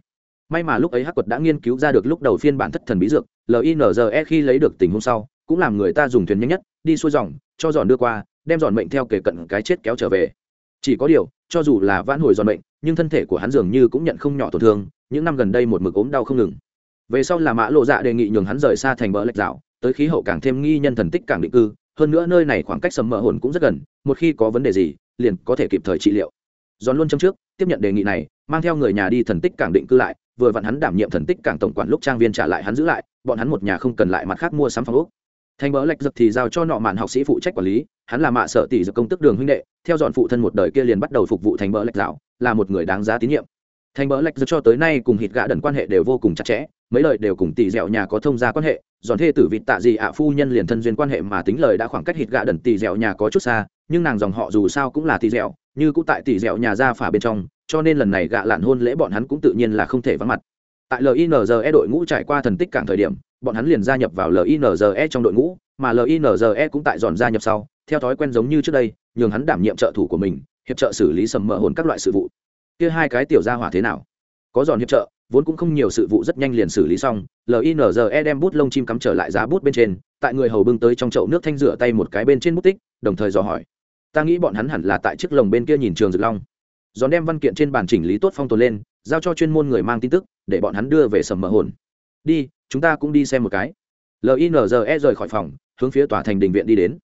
may mà lúc ấy hắc quật đã nghiên cứu ra được lúc đầu phiên bản thất thần bí dược linze khi lấy được tình hôm sau, cũng làm người ta dùng thuyền nhanh nhất, đi xuôi dòng, cho giòn đưa qua, đem giòn mệnh theo kể cận cái chết kéo trở về. Chỉ có điều, cho dù là vãn hồi giòn mệnh, nhưng thân thể của hắn dường như cũng nhận không nhỏ tổn thương, những năm gần đây một mực ốm đau không ngừng. Về sau là mã lộ dạ đề nghị nhường hắn rời xa thành bờ lệch dạo, tới khí hậu càng thêm nghi nhân thần tích càng định cư, hơn nữa nơi này khoảng cách sầm mỡ hồn cũng rất gần, một khi có vấn đề gì, liền có thể kịp thời trị liệu. Giòn luôn trong trước, tiếp nhận đề nghị này, mang theo người nhà đi thần tích càng định cư lại vừa vặn hắn đảm nhiệm thần tích càng tổng quản lúc trang viên trả lại hắn giữ lại, bọn hắn một nhà không cần lại mặt khác mua sắm phòng úc thành bỡ lệch giật thì giao cho nọ mạn học sĩ phụ trách quản lý, hắn là mạ sợ tỷ giật công tức đường huynh đệ, theo dọn phụ thân một đời kia liền bắt đầu phục vụ thành bỡ lệch dạo, là một người đáng giá tín nhiệm. Thành bỡ lệch giật cho tới nay cùng hít gã đần quan hệ đều vô cùng chặt chẽ, mấy lời đều cùng tỷ dẻo nhà có thông gia quan hệ, dọn thê tử vịt tạ gì ạ phu nhân liền thân duyên quan hệ mà tính lời đã khoảng cách hít gạ đần tỷ dẻo nhà có chút xa, nhưng nàng dòng họ dù sao cũng là tỷ dẻo, như cũng tại tỷ dẻo nhà ra phả bên trong cho nên lần này gạ lạn hôn lễ bọn hắn cũng tự nhiên là không thể vắng mặt. Tại linze đội ngũ trải qua thần tích cảng thời điểm, bọn hắn liền gia nhập vào linze trong đội ngũ, mà linze cũng tại dọn gia nhập sau, theo thói quen giống như trước đây, nhường hắn đảm nhiệm trợ thủ của mình, hiệp trợ xử lý sầm mỡ hồn các loại sự vụ. Kia hai cái tiểu gia hỏa thế nào? Có dọn hiệp trợ, vốn cũng không nhiều sự vụ rất nhanh liền xử lý xong linze đem bút lông chim cắm trở lại giá bút bên trên, tại người hầu bưng tới trong chậu nước thanh rửa tay một cái bên trên bút tích, đồng thời dò hỏi. Ta nghĩ bọn hắn hẳn là tại chiếc lồng bên kia nhìn trường rực long giòn đem văn kiện trên bàn chỉnh lý tốt phong tồn lên, giao cho chuyên môn người mang tin tức, để bọn hắn đưa về sầm mờ hồn. Đi, chúng ta cũng đi xem một cái. Linze rời khỏi phòng, hướng phía tòa thành đình viện đi đến.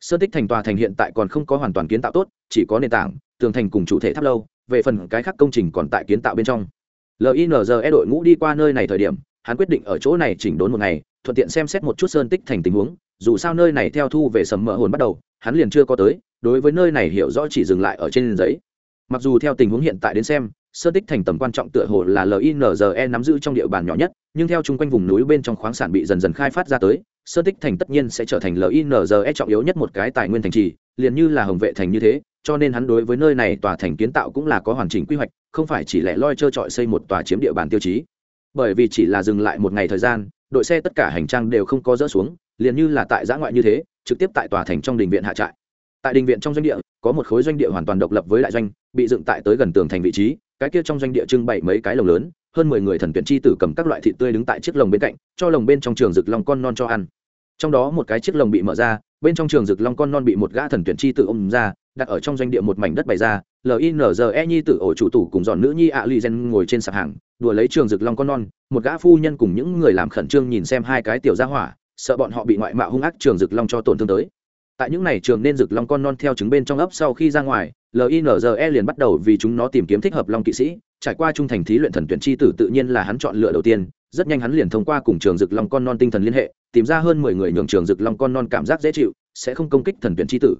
Sơn tích thành tòa thành hiện tại còn không có hoàn toàn kiến tạo tốt, chỉ có nền tảng, tường thành cùng chủ thể tháp lâu, về phần cái khác công trình còn tại kiến tạo bên trong. Linze đội ngũ đi qua nơi này thời điểm, hắn quyết định ở chỗ này chỉnh đốn một ngày, thuận tiện xem xét một chút sơn tích thành tình huống. Dù sao nơi này theo thu về sầm mỡ hồn bắt đầu, hắn liền chưa có tới, đối với nơi này hiểu rõ chỉ dừng lại ở trên giấy mặc dù theo tình huống hiện tại đến xem sơn tích thành tầm quan trọng tựa hồ là linze nắm giữ trong địa bàn nhỏ nhất, nhưng theo chung quanh vùng núi bên trong khoáng sản bị dần dần khai phát ra tới sơn tích thành tất nhiên sẽ trở thành linze trọng yếu nhất một cái tài nguyên thành trì, liền như là hồng vệ thành như thế, cho nên hắn đối với nơi này tòa thành kiến tạo cũng là có hoàn chỉnh quy hoạch, không phải chỉ lẻ loi trơ trọi xây một tòa chiếm địa bàn tiêu chí. Bởi vì chỉ là dừng lại một ngày thời gian, đội xe tất cả hành trang đều không có dỡ xuống, liền như là tại giã ngoại như thế, trực tiếp tại tòa thành trong đình viện hạ trại tại đình viện trong doanh địa, có một khối doanh địa hoàn toàn độc lập với đại doanh, bị dựng tại tới gần tường thành vị trí, cái kia trong doanh địa trưng bày mấy cái lồng lớn, hơn mười người thần tuyển chi tử cầm các loại thịt tươi đứng tại chiếc lồng bên cạnh, cho lồng bên trong trường rực long con non cho ăn. Trong đó một cái chiếc lồng bị mở ra, bên trong trường rực long con non bị một gã thần tuyển chi tử ôm ra, đặt ở trong doanh địa một mảnh đất bày ra linze nhi tử ổ chủ tủ cùng dọn nữ nhi ạ ly gen ngồi trên sạp hàng, đùa lấy trường rực long con non, một gã phu nhân cùng những người làm khẩn trương nhìn xem hai cái tiểu gia hỏa, sợ bọn họ bị ngoại mạo hung ác trường rực long cho tổn thương tới tại những này trường nên rực long con non theo trứng bên trong ấp sau khi ra ngoài linze liền bắt đầu vì chúng nó tìm kiếm thích hợp long kỵ sĩ. Trải qua trung thành thí luyện thần tuyển chi tử tự nhiên là hắn chọn lựa đầu tiên. Rất nhanh hắn liền thông qua cùng trường rực long con non tinh thần liên hệ, tìm ra hơn mười người nhường trường rực long con non cảm giác dễ chịu, sẽ không công kích thần tuyển chi tử.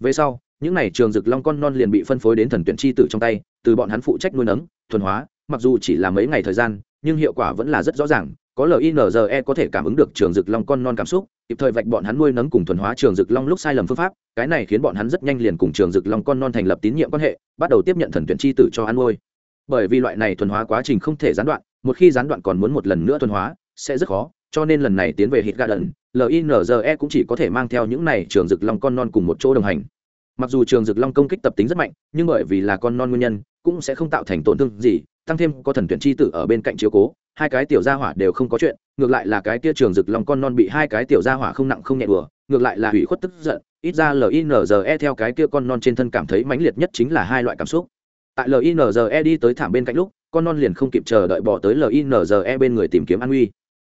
Về sau, những n à y trường rực long con non liền bị phân phối đến thần tuyển chi tử trong tay, từ bọn hắn phụ trách nuôi nấng, thuần hóa. Mặc dù chỉ là mấy ngày thời gian, nhưng hiệu quả vẫn là rất rõ ràng có linze có thể cảm ứng được trường rực long con non cảm xúc, kịp thời vạch bọn hắn nuôi nấng cùng thuần hóa trường rực long lúc sai lầm phương pháp, cái này khiến bọn hắn rất nhanh liền cùng trường rực long con non thành lập tín nhiệm quan hệ, bắt đầu tiếp nhận thần tuyển chi tử cho ăn nuôi. Bởi vì loại này thuần hóa quá trình không thể gián đoạn, một khi gián đoạn còn muốn một lần nữa thuần hóa, sẽ rất khó, cho nên lần này tiến về hit garden linze cũng chỉ có thể mang theo những này trường rực long con non cùng một chỗ đồng hành. Mặc dù trường rực long công kích tập tính rất mạnh, nhưng bởi vì là con non nguyên nhân, cũng sẽ không tạo thành tổn thương gì, tăng thêm có thần tuyển chi tử ở bên cạnh chiếu cố hai cái tiểu gia hỏa đều không có chuyện ngược lại là cái kia trường rực long con non bị hai cái tiểu gia hỏa không nặng không nhẹ vừa, ngược lại là hủy khuất tức giận ít ra linze theo cái kia con non trên thân cảm thấy mãnh liệt nhất chính là hai loại cảm xúc. Tại linze đi tới thảm bên cạnh lúc con non liền không kịp chờ đợi bỏ tới linze bên người tìm kiếm an uy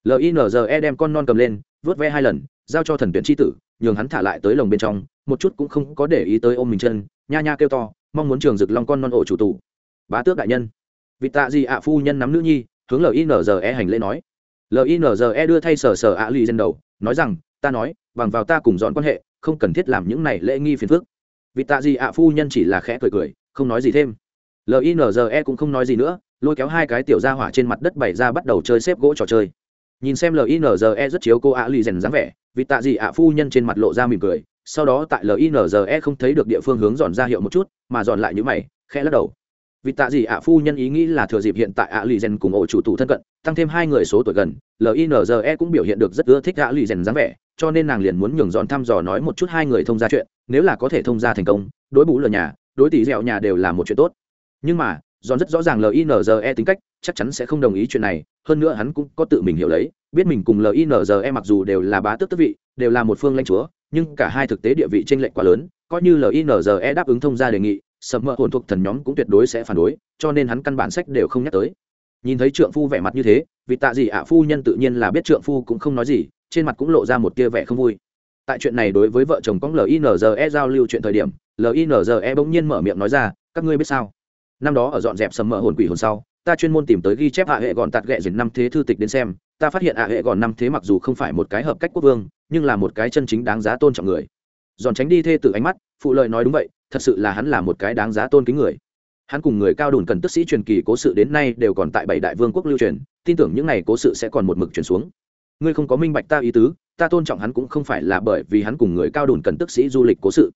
linze đem con non cầm lên vớt ve hai lần giao cho thần tuyển tri tử nhường hắn thả lại tới lồng bên trong một chút cũng không có để ý tới ôm mình chân nha nha kêu to mong muốn trường rực long con non ổ chủ tù. Bá tước đại nhân. Vị tạ gì ạ phu nhân nắm nữ nhi hướng linze hành lễ nói. Linze đưa thay sở sở ạ lì dân đầu, nói rằng, ta nói, bằng vào ta cùng dọn quan hệ, không cần thiết làm những này lễ nghi phiền phức. Vì tạ gì ạ, phu nhân chỉ là khẽ cười cười, không nói gì thêm. Linze cũng không nói gì nữa, lôi kéo hai cái tiểu ra hỏa trên mặt đất bày ra bắt đầu chơi xếp gỗ trò chơi. Nhìn xem linze rất chiếu cô ạ lì rèn dáng vẻ, vì tạ gì ạ, phu nhân trên mặt lộ ra mỉm cười, sau đó tại linze không thấy được địa phương hướng dọn ra hiệu một chút, mà dọn lại như mày, khẽ lắc đầu vì tạ gì ạ? Phu nhân ý nghĩ là thừa dịp hiện tại ạ lì rèn cùng ổ chủ tụ thân cận, tăng thêm hai người số tuổi gần linze cũng biểu hiện được rất ưa thích ạ lì rèn dáng vẻ, cho nên nàng liền muốn nhường dọn thăm dò nói một chút hai người thông ra chuyện, nếu là có thể thông ra thành công, đối bú lờ nhà, đối tỷ dẻo nhà đều là một chuyện tốt. Nhưng mà, dọn rất rõ ràng linze tính cách, chắc chắn sẽ không đồng ý chuyện này, hơn nữa hắn cũng có tự mình hiểu lấy, biết mình cùng linze mặc dù đều là bá tước tước vị, đều là một phương lãnh chúa, nhưng cả hai thực tế địa vị trên lệch quá lớn, coi như linze đáp ứng thông ra đề nghị sầm mỡ hồn thuộc thần nhóm cũng tuyệt đối sẽ phản đối, cho nên hắn căn bản sách đều không nhắc tới. Nhìn thấy trượng phu vẻ mặt như thế, vì tạ gì ạ phu nhân tự nhiên là biết trượng phu cũng không nói gì, trên mặt cũng lộ ra một tia vẻ không vui. Tại chuyện này đối với vợ chồng có linze giao lưu chuyện thời điểm linze bỗng nhiên mở miệng nói ra, các ngươi biết sao? Năm đó ở dọn dẹp sầm mỡ hồn quỷ hồn sau, ta chuyên môn tìm tới ghi chép hạ hệ gọn tạt ghẹ dền năm thế thư tịch đến xem, ta phát hiện hạ hệ gọn năm thế mặc dù không phải một cái hợp cách quốc vương, nhưng là một cái chân chính đáng giá tôn trọng người dọn tránh đi thê từ ánh mắt, phụ lợi nói đúng vậy, thật sự là hắn là một cái đáng giá tôn kính người. Hắn cùng người cao đùn cần tức sĩ truyền kỳ cố sự đến nay đều còn tại bảy đại vương quốc lưu truyền, tin tưởng những n à y cố sự sẽ còn một mực truyền xuống. Ngươi không có minh bạch ta ý tứ, ta tôn trọng hắn cũng không phải là bởi vì hắn cùng người cao đùn cần tức sĩ du lịch cố sự.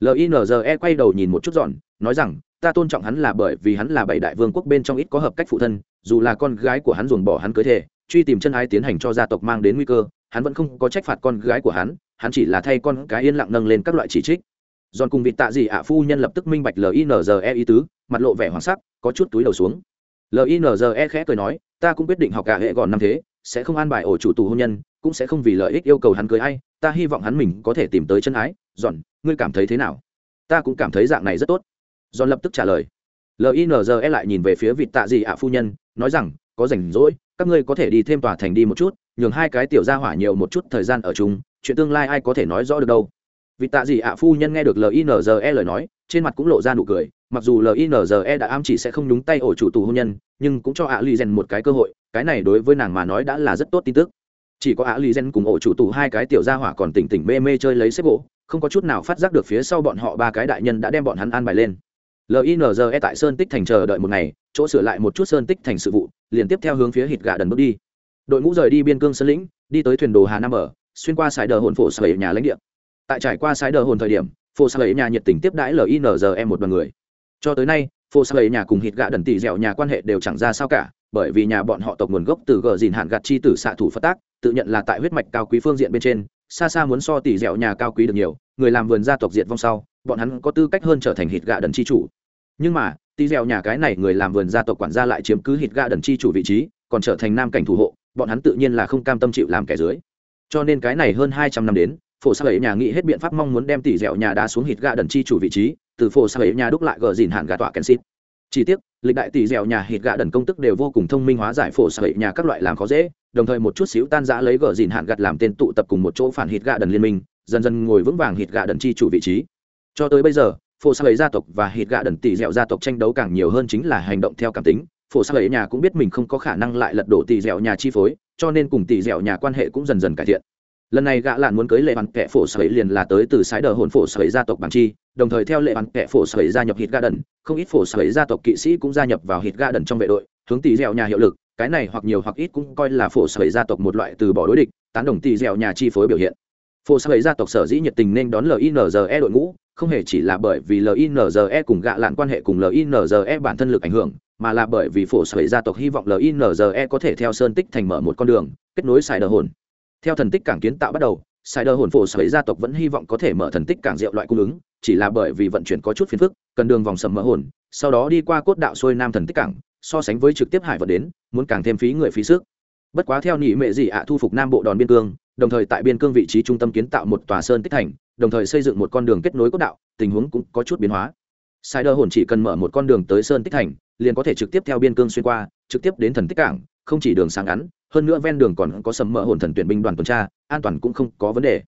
Linze quay đầu nhìn một chút dọn nói rằng, ta tôn trọng hắn là bởi vì hắn là bảy đại vương quốc bên trong ít có hợp cách phụ thân, dù là con gái của hắn ruồng bỏ hắn cưới thể truy tìm chân ái tiến hành cho gia tộc mang đến nguy cơ, hắn vẫn không có trách phạt con gái của hắn hắn chỉ là thay con cái yên lặng nâng lên các loại chỉ trích. Giòn cùng vịt tạ gì ạ, phu nhân lập tức minh bạch linze ý tứ, mặt lộ vẻ hoàng sắc, có chút túi đầu xuống. Linze khẽ cười nói, ta cũng quyết định học cả hệ gọn năm thế, sẽ không an bài ổ chủ tù hôn nhân, cũng sẽ không vì lợi ích yêu cầu hắn cưới ai, ta hy vọng hắn mình có thể tìm tới chân ái. Giòn, ngươi cảm thấy thế nào? Ta cũng cảm thấy dạng này rất tốt. Giòn lập tức trả lời. Linze lại nhìn về phía vịt tạ gì ạ, phu nhân, nói rằng, có rảnh rỗi, các ngươi có thể đi thêm tòa thành đi một chút, nhường hai cái tiểu gia hỏa nhiều một chút thời gian ở chung chuyện tương lai ai có thể nói rõ được đâu. Vì tạ gì ạ, phu nhân nghe được linze lời nói, trên mặt cũng lộ ra nụ cười, mặc dù linze đã ám chỉ sẽ không nhúng tay ổ chủ tù hôn nhân, nhưng cũng cho ạ li gen một cái cơ hội, cái này đối với nàng mà nói đã là rất tốt tin tức. Chỉ có ạ li gen cùng ổ chủ tù hai cái tiểu gia hỏa còn tỉnh tỉnh mê mê chơi lấy xếp gỗ, không có chút nào phát giác được phía sau bọn họ ba cái đại nhân đã đem bọn hắn an bài lên. Linze tại sơn tích thành chờ đợi một ngày, chỗ sửa lại một chút sơn tích thành sự vụ, liền tiếp theo hướng phía hít gà đần bước đi. Đội ngũ rời đi biên cương sơn lĩnh, đi tới thuyền đồ hà nam ở xuyên qua sải đờ hồn phổ sở nhà lãnh địa. Tại trải qua sải đờ hồn thời điểm, phổ sở nhà nhiệt tình tiếp đãi linze một đoàn người. Cho tới nay, phổ sở nhà cùng hít gạ đần tỷ dẻo nhà quan hệ đều chẳng ra sao cả, bởi vì nhà bọn họ tộc nguồn gốc từ gờ dìn hạn gạt chi tử xạ thủ phát tác, tự nhận là tại huyết mạch cao quý phương diện bên trên, xa xa muốn so tỷ dẻo nhà cao quý được nhiều, người làm vườn gia tộc diệt vong sau, bọn hắn có tư cách hơn trở thành hít gạ đần chi chủ. Nhưng mà tỷ dẻo nhà cái này người làm vườn gia tộc quản gia lại chiếm cứ hít gạ đần chi chủ vị trí, còn trở thành nam cảnh thủ hộ, bọn hắn tự nhiên là không cam tâm chịu làm kẻ dưới cho nên cái này hơn hai trăm năm đến, phổ sa ấy nhà nghĩ hết biện pháp mong muốn đem tỷ dẻo nhà đá xuống hít gà đần chi chủ vị trí, từ phổ sa ấy nhà đúc lại gờ dìn hạn gà tọa kèn xít chỉ tiếc, lịch đại tỷ dẻo nhà hít gà đần công tức đều vô cùng thông minh hóa giải phổ sa ấy nhà các loại làm khó dễ, đồng thời một chút xíu tan giã lấy gờ dìn hạn gạt làm tên tụ tập cùng một chỗ phản hít gà đần liên minh, dần dần ngồi vững vàng hít gà đần chi chủ vị trí. Cho tới bây giờ, phổ sa ấy gia tộc và hít gà đần tỷ dẻo gia tộc tranh đấu càng nhiều hơn chính là hành động theo cảm tính. Phổ sa ấy nhà cũng biết mình không có khả năng lại lật đổ tỷ dẻo nhà chi phối cho nên cùng tỷ dẻo nhà quan hệ cũng dần dần cải thiện. Lần này gã lạn muốn cưới lệ bàn kẻ phổ sấy liền là tới từ sái đờ hồn phổ sấy gia tộc bằng chi, đồng thời theo lệ bàn kẻ phổ sấy gia nhập hít ga đần không ít phổ sấy gia tộc kỵ sĩ cũng gia nhập vào hít ga đần trong vệ đội, hướng tỷ dẻo nhà hiệu lực, cái này hoặc nhiều hoặc ít cũng coi là phổ sấy gia tộc một loại từ bỏ đối địch, tán đồng tỷ dẻo nhà chi phối biểu hiện. Phổ sấy gia tộc sở dĩ nhiệt tình nên đón linze đội ngũ, không hề chỉ là bởi vì linze cùng gạ lạn quan hệ cùng linze bản thân lực ảnh hưởng mà là bởi vì phổ sấy gia tộc hy vọng linze có thể theo sơn tích thành mở một con đường, kết nối xài đờ hồn. Theo thần tích cảng kiến tạo bắt đầu sai đờ hồn phổ sấy gia tộc vẫn hy vọng có thể mở thần tích cảng rượu loại cung ứng, chỉ là bởi vì vận chuyển có chút phiền phức, cần đường vòng sầm mở hồn, sau đó đi qua cốt đạo xuôi nam thần tích cảng, so sánh với trực tiếp hải vận đến, muốn càng thêm phí người phí sức. Bất quá theo nỉ mệ gì ạ thu phục nam bộ đòn biên cương, đồng thời tại biên cương vị trí trung tâm kiến tạo một tòa sơn tích thành, đồng thời xây dựng một con đường kết nối cốt đạo, tình huống cũng có chút biến hóa sai đơ hồn chỉ cần mở một con đường tới sơn tích thành, liền có thể trực tiếp theo biên cương xuyên qua, trực tiếp đến thần tích cảng, không chỉ đường sáng ngắn, hơn nữa ven đường còn có sầm mỡ hồn thần tuyển binh đoàn tuần tra, an toàn cũng không có vấn đề.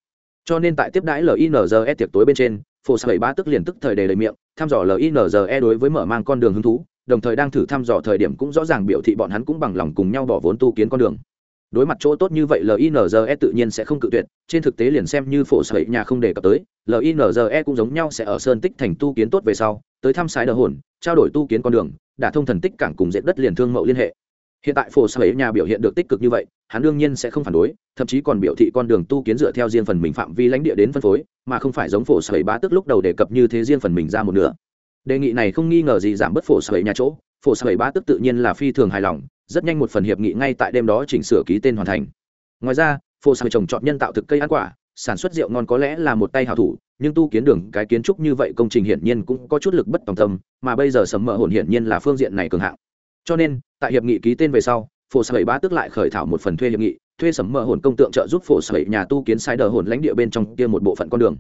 Cho nên tại tiếp đãi linze tiệc tối bên trên, phổ sa bảy ba tức liền tức thời đề lời miệng, thăm dò linze đối với mở mang con đường hứng thú, đồng thời đang thử thăm dò thời điểm cũng rõ ràng biểu thị bọn hắn cũng bằng lòng cùng nhau bỏ vốn tu kiến con đường đối mặt chỗ tốt như vậy linze tự nhiên sẽ không cự tuyệt, trên thực tế liền xem như phổ sợi nhà không đề cập tới linze cũng giống nhau sẽ ở sơn tích thành tu kiến tốt về sau, tới thăm sái đờ hồn, trao đổi tu kiến con đường, đả thông thần tích cảng cùng diện đất liền thương mậu liên hệ. Hiện tại phổ sở nhà biểu hiện được tích cực như vậy, hắn đương nhiên sẽ không phản đối, thậm chí còn biểu thị con đường tu kiến dựa theo riêng phần mình phạm vi lãnh địa đến phân phối, mà không phải giống phổ sở bá tức lúc đầu đề cập như thế riêng phần mình ra một nửa. Đề nghị này không nghi ngờ gì giảm bớt phổ sở nhà chỗ, phổ sở bá tức tự nhiên là phi thường hài lòng rất nhanh một phần hiệp nghị ngay tại đêm đó chỉnh sửa ký tên hoàn thành. Ngoài ra phô sở trồng trọt nhân tạo thực cây ăn quả, sản xuất rượu ngon có lẽ là một tay hảo thủ, nhưng tu kiến đường, cái kiến trúc như vậy công trình hiển nhiên cũng có chút lực bất tòng tâm, mà bây giờ sấm mỡ hồn hiển nhiên là phương diện này cường hạng. Cho nên, tại hiệp nghị ký tên về sau, phổ sở bảy ba tức lại khởi thảo một phần thuê hiệp nghị, thuê sấm mỡ hồn công tượng trợ giúp phổ sở bảy nhà tu kiến sai đờ hồn lãnh địa bên trong kia một bộ phận con đường.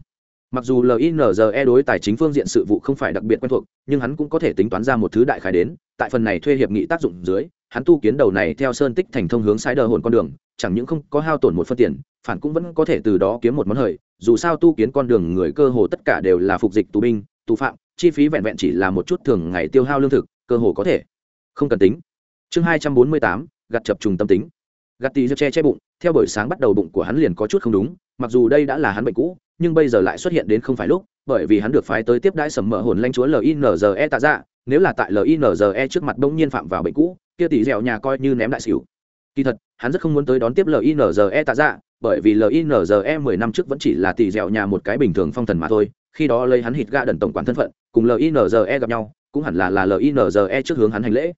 Mặc dù linze đối tài chính phương diện sự vụ không phải đặc biệt quen thuộc, nhưng hắn cũng có thể tính toán ra một thứ đại khái đến, tại phần này thuê hiệp nghị tác dụng dưới hắn tu kiến đầu này theo sơn tích thành thông hướng sai đờ hồn con đường, chẳng những không có hao tổn một phân tiền, phản cũng vẫn có thể từ đó kiếm một món hời, dù sao tu kiến con đường người cơ hồ tất cả đều là phục dịch tù binh, tù phạm, chi phí vẹn vẹn chỉ là một chút thường ngày tiêu hao lương thực, cơ hồ có thể. Không cần tính. Chương hai trăm bốn mươi tám gặt chập trùng tâm tính. Gặt tì giơ che che bụng, theo buổi sáng bắt đầu bụng của hắn liền có chút không đúng, mặc dù đây đã là hắn bệnh cũ, nhưng bây giờ lại xuất hiện đến không phải lúc, bởi vì hắn được phái tới tiếp đãi sầm mỡ hồn lanh chúa linze tạ dạ nếu là tại linze trước mặt bỗng nhiên phạm vào bệnh cũ kia tỷ dẻo nhà coi như ném đại xỉu. Kỳ thật, hắn rất không muốn tới đón tiếp linze tạ dạ bởi vì linze mười năm trước vẫn chỉ là tỷ dẻo nhà một cái bình thường phong thần mà thôi. Khi đó lấy hắn hít ga đần tổng quản thân phận, cùng linze gặp nhau, cũng hẳn là là linze trước hướng hắn hành lễ.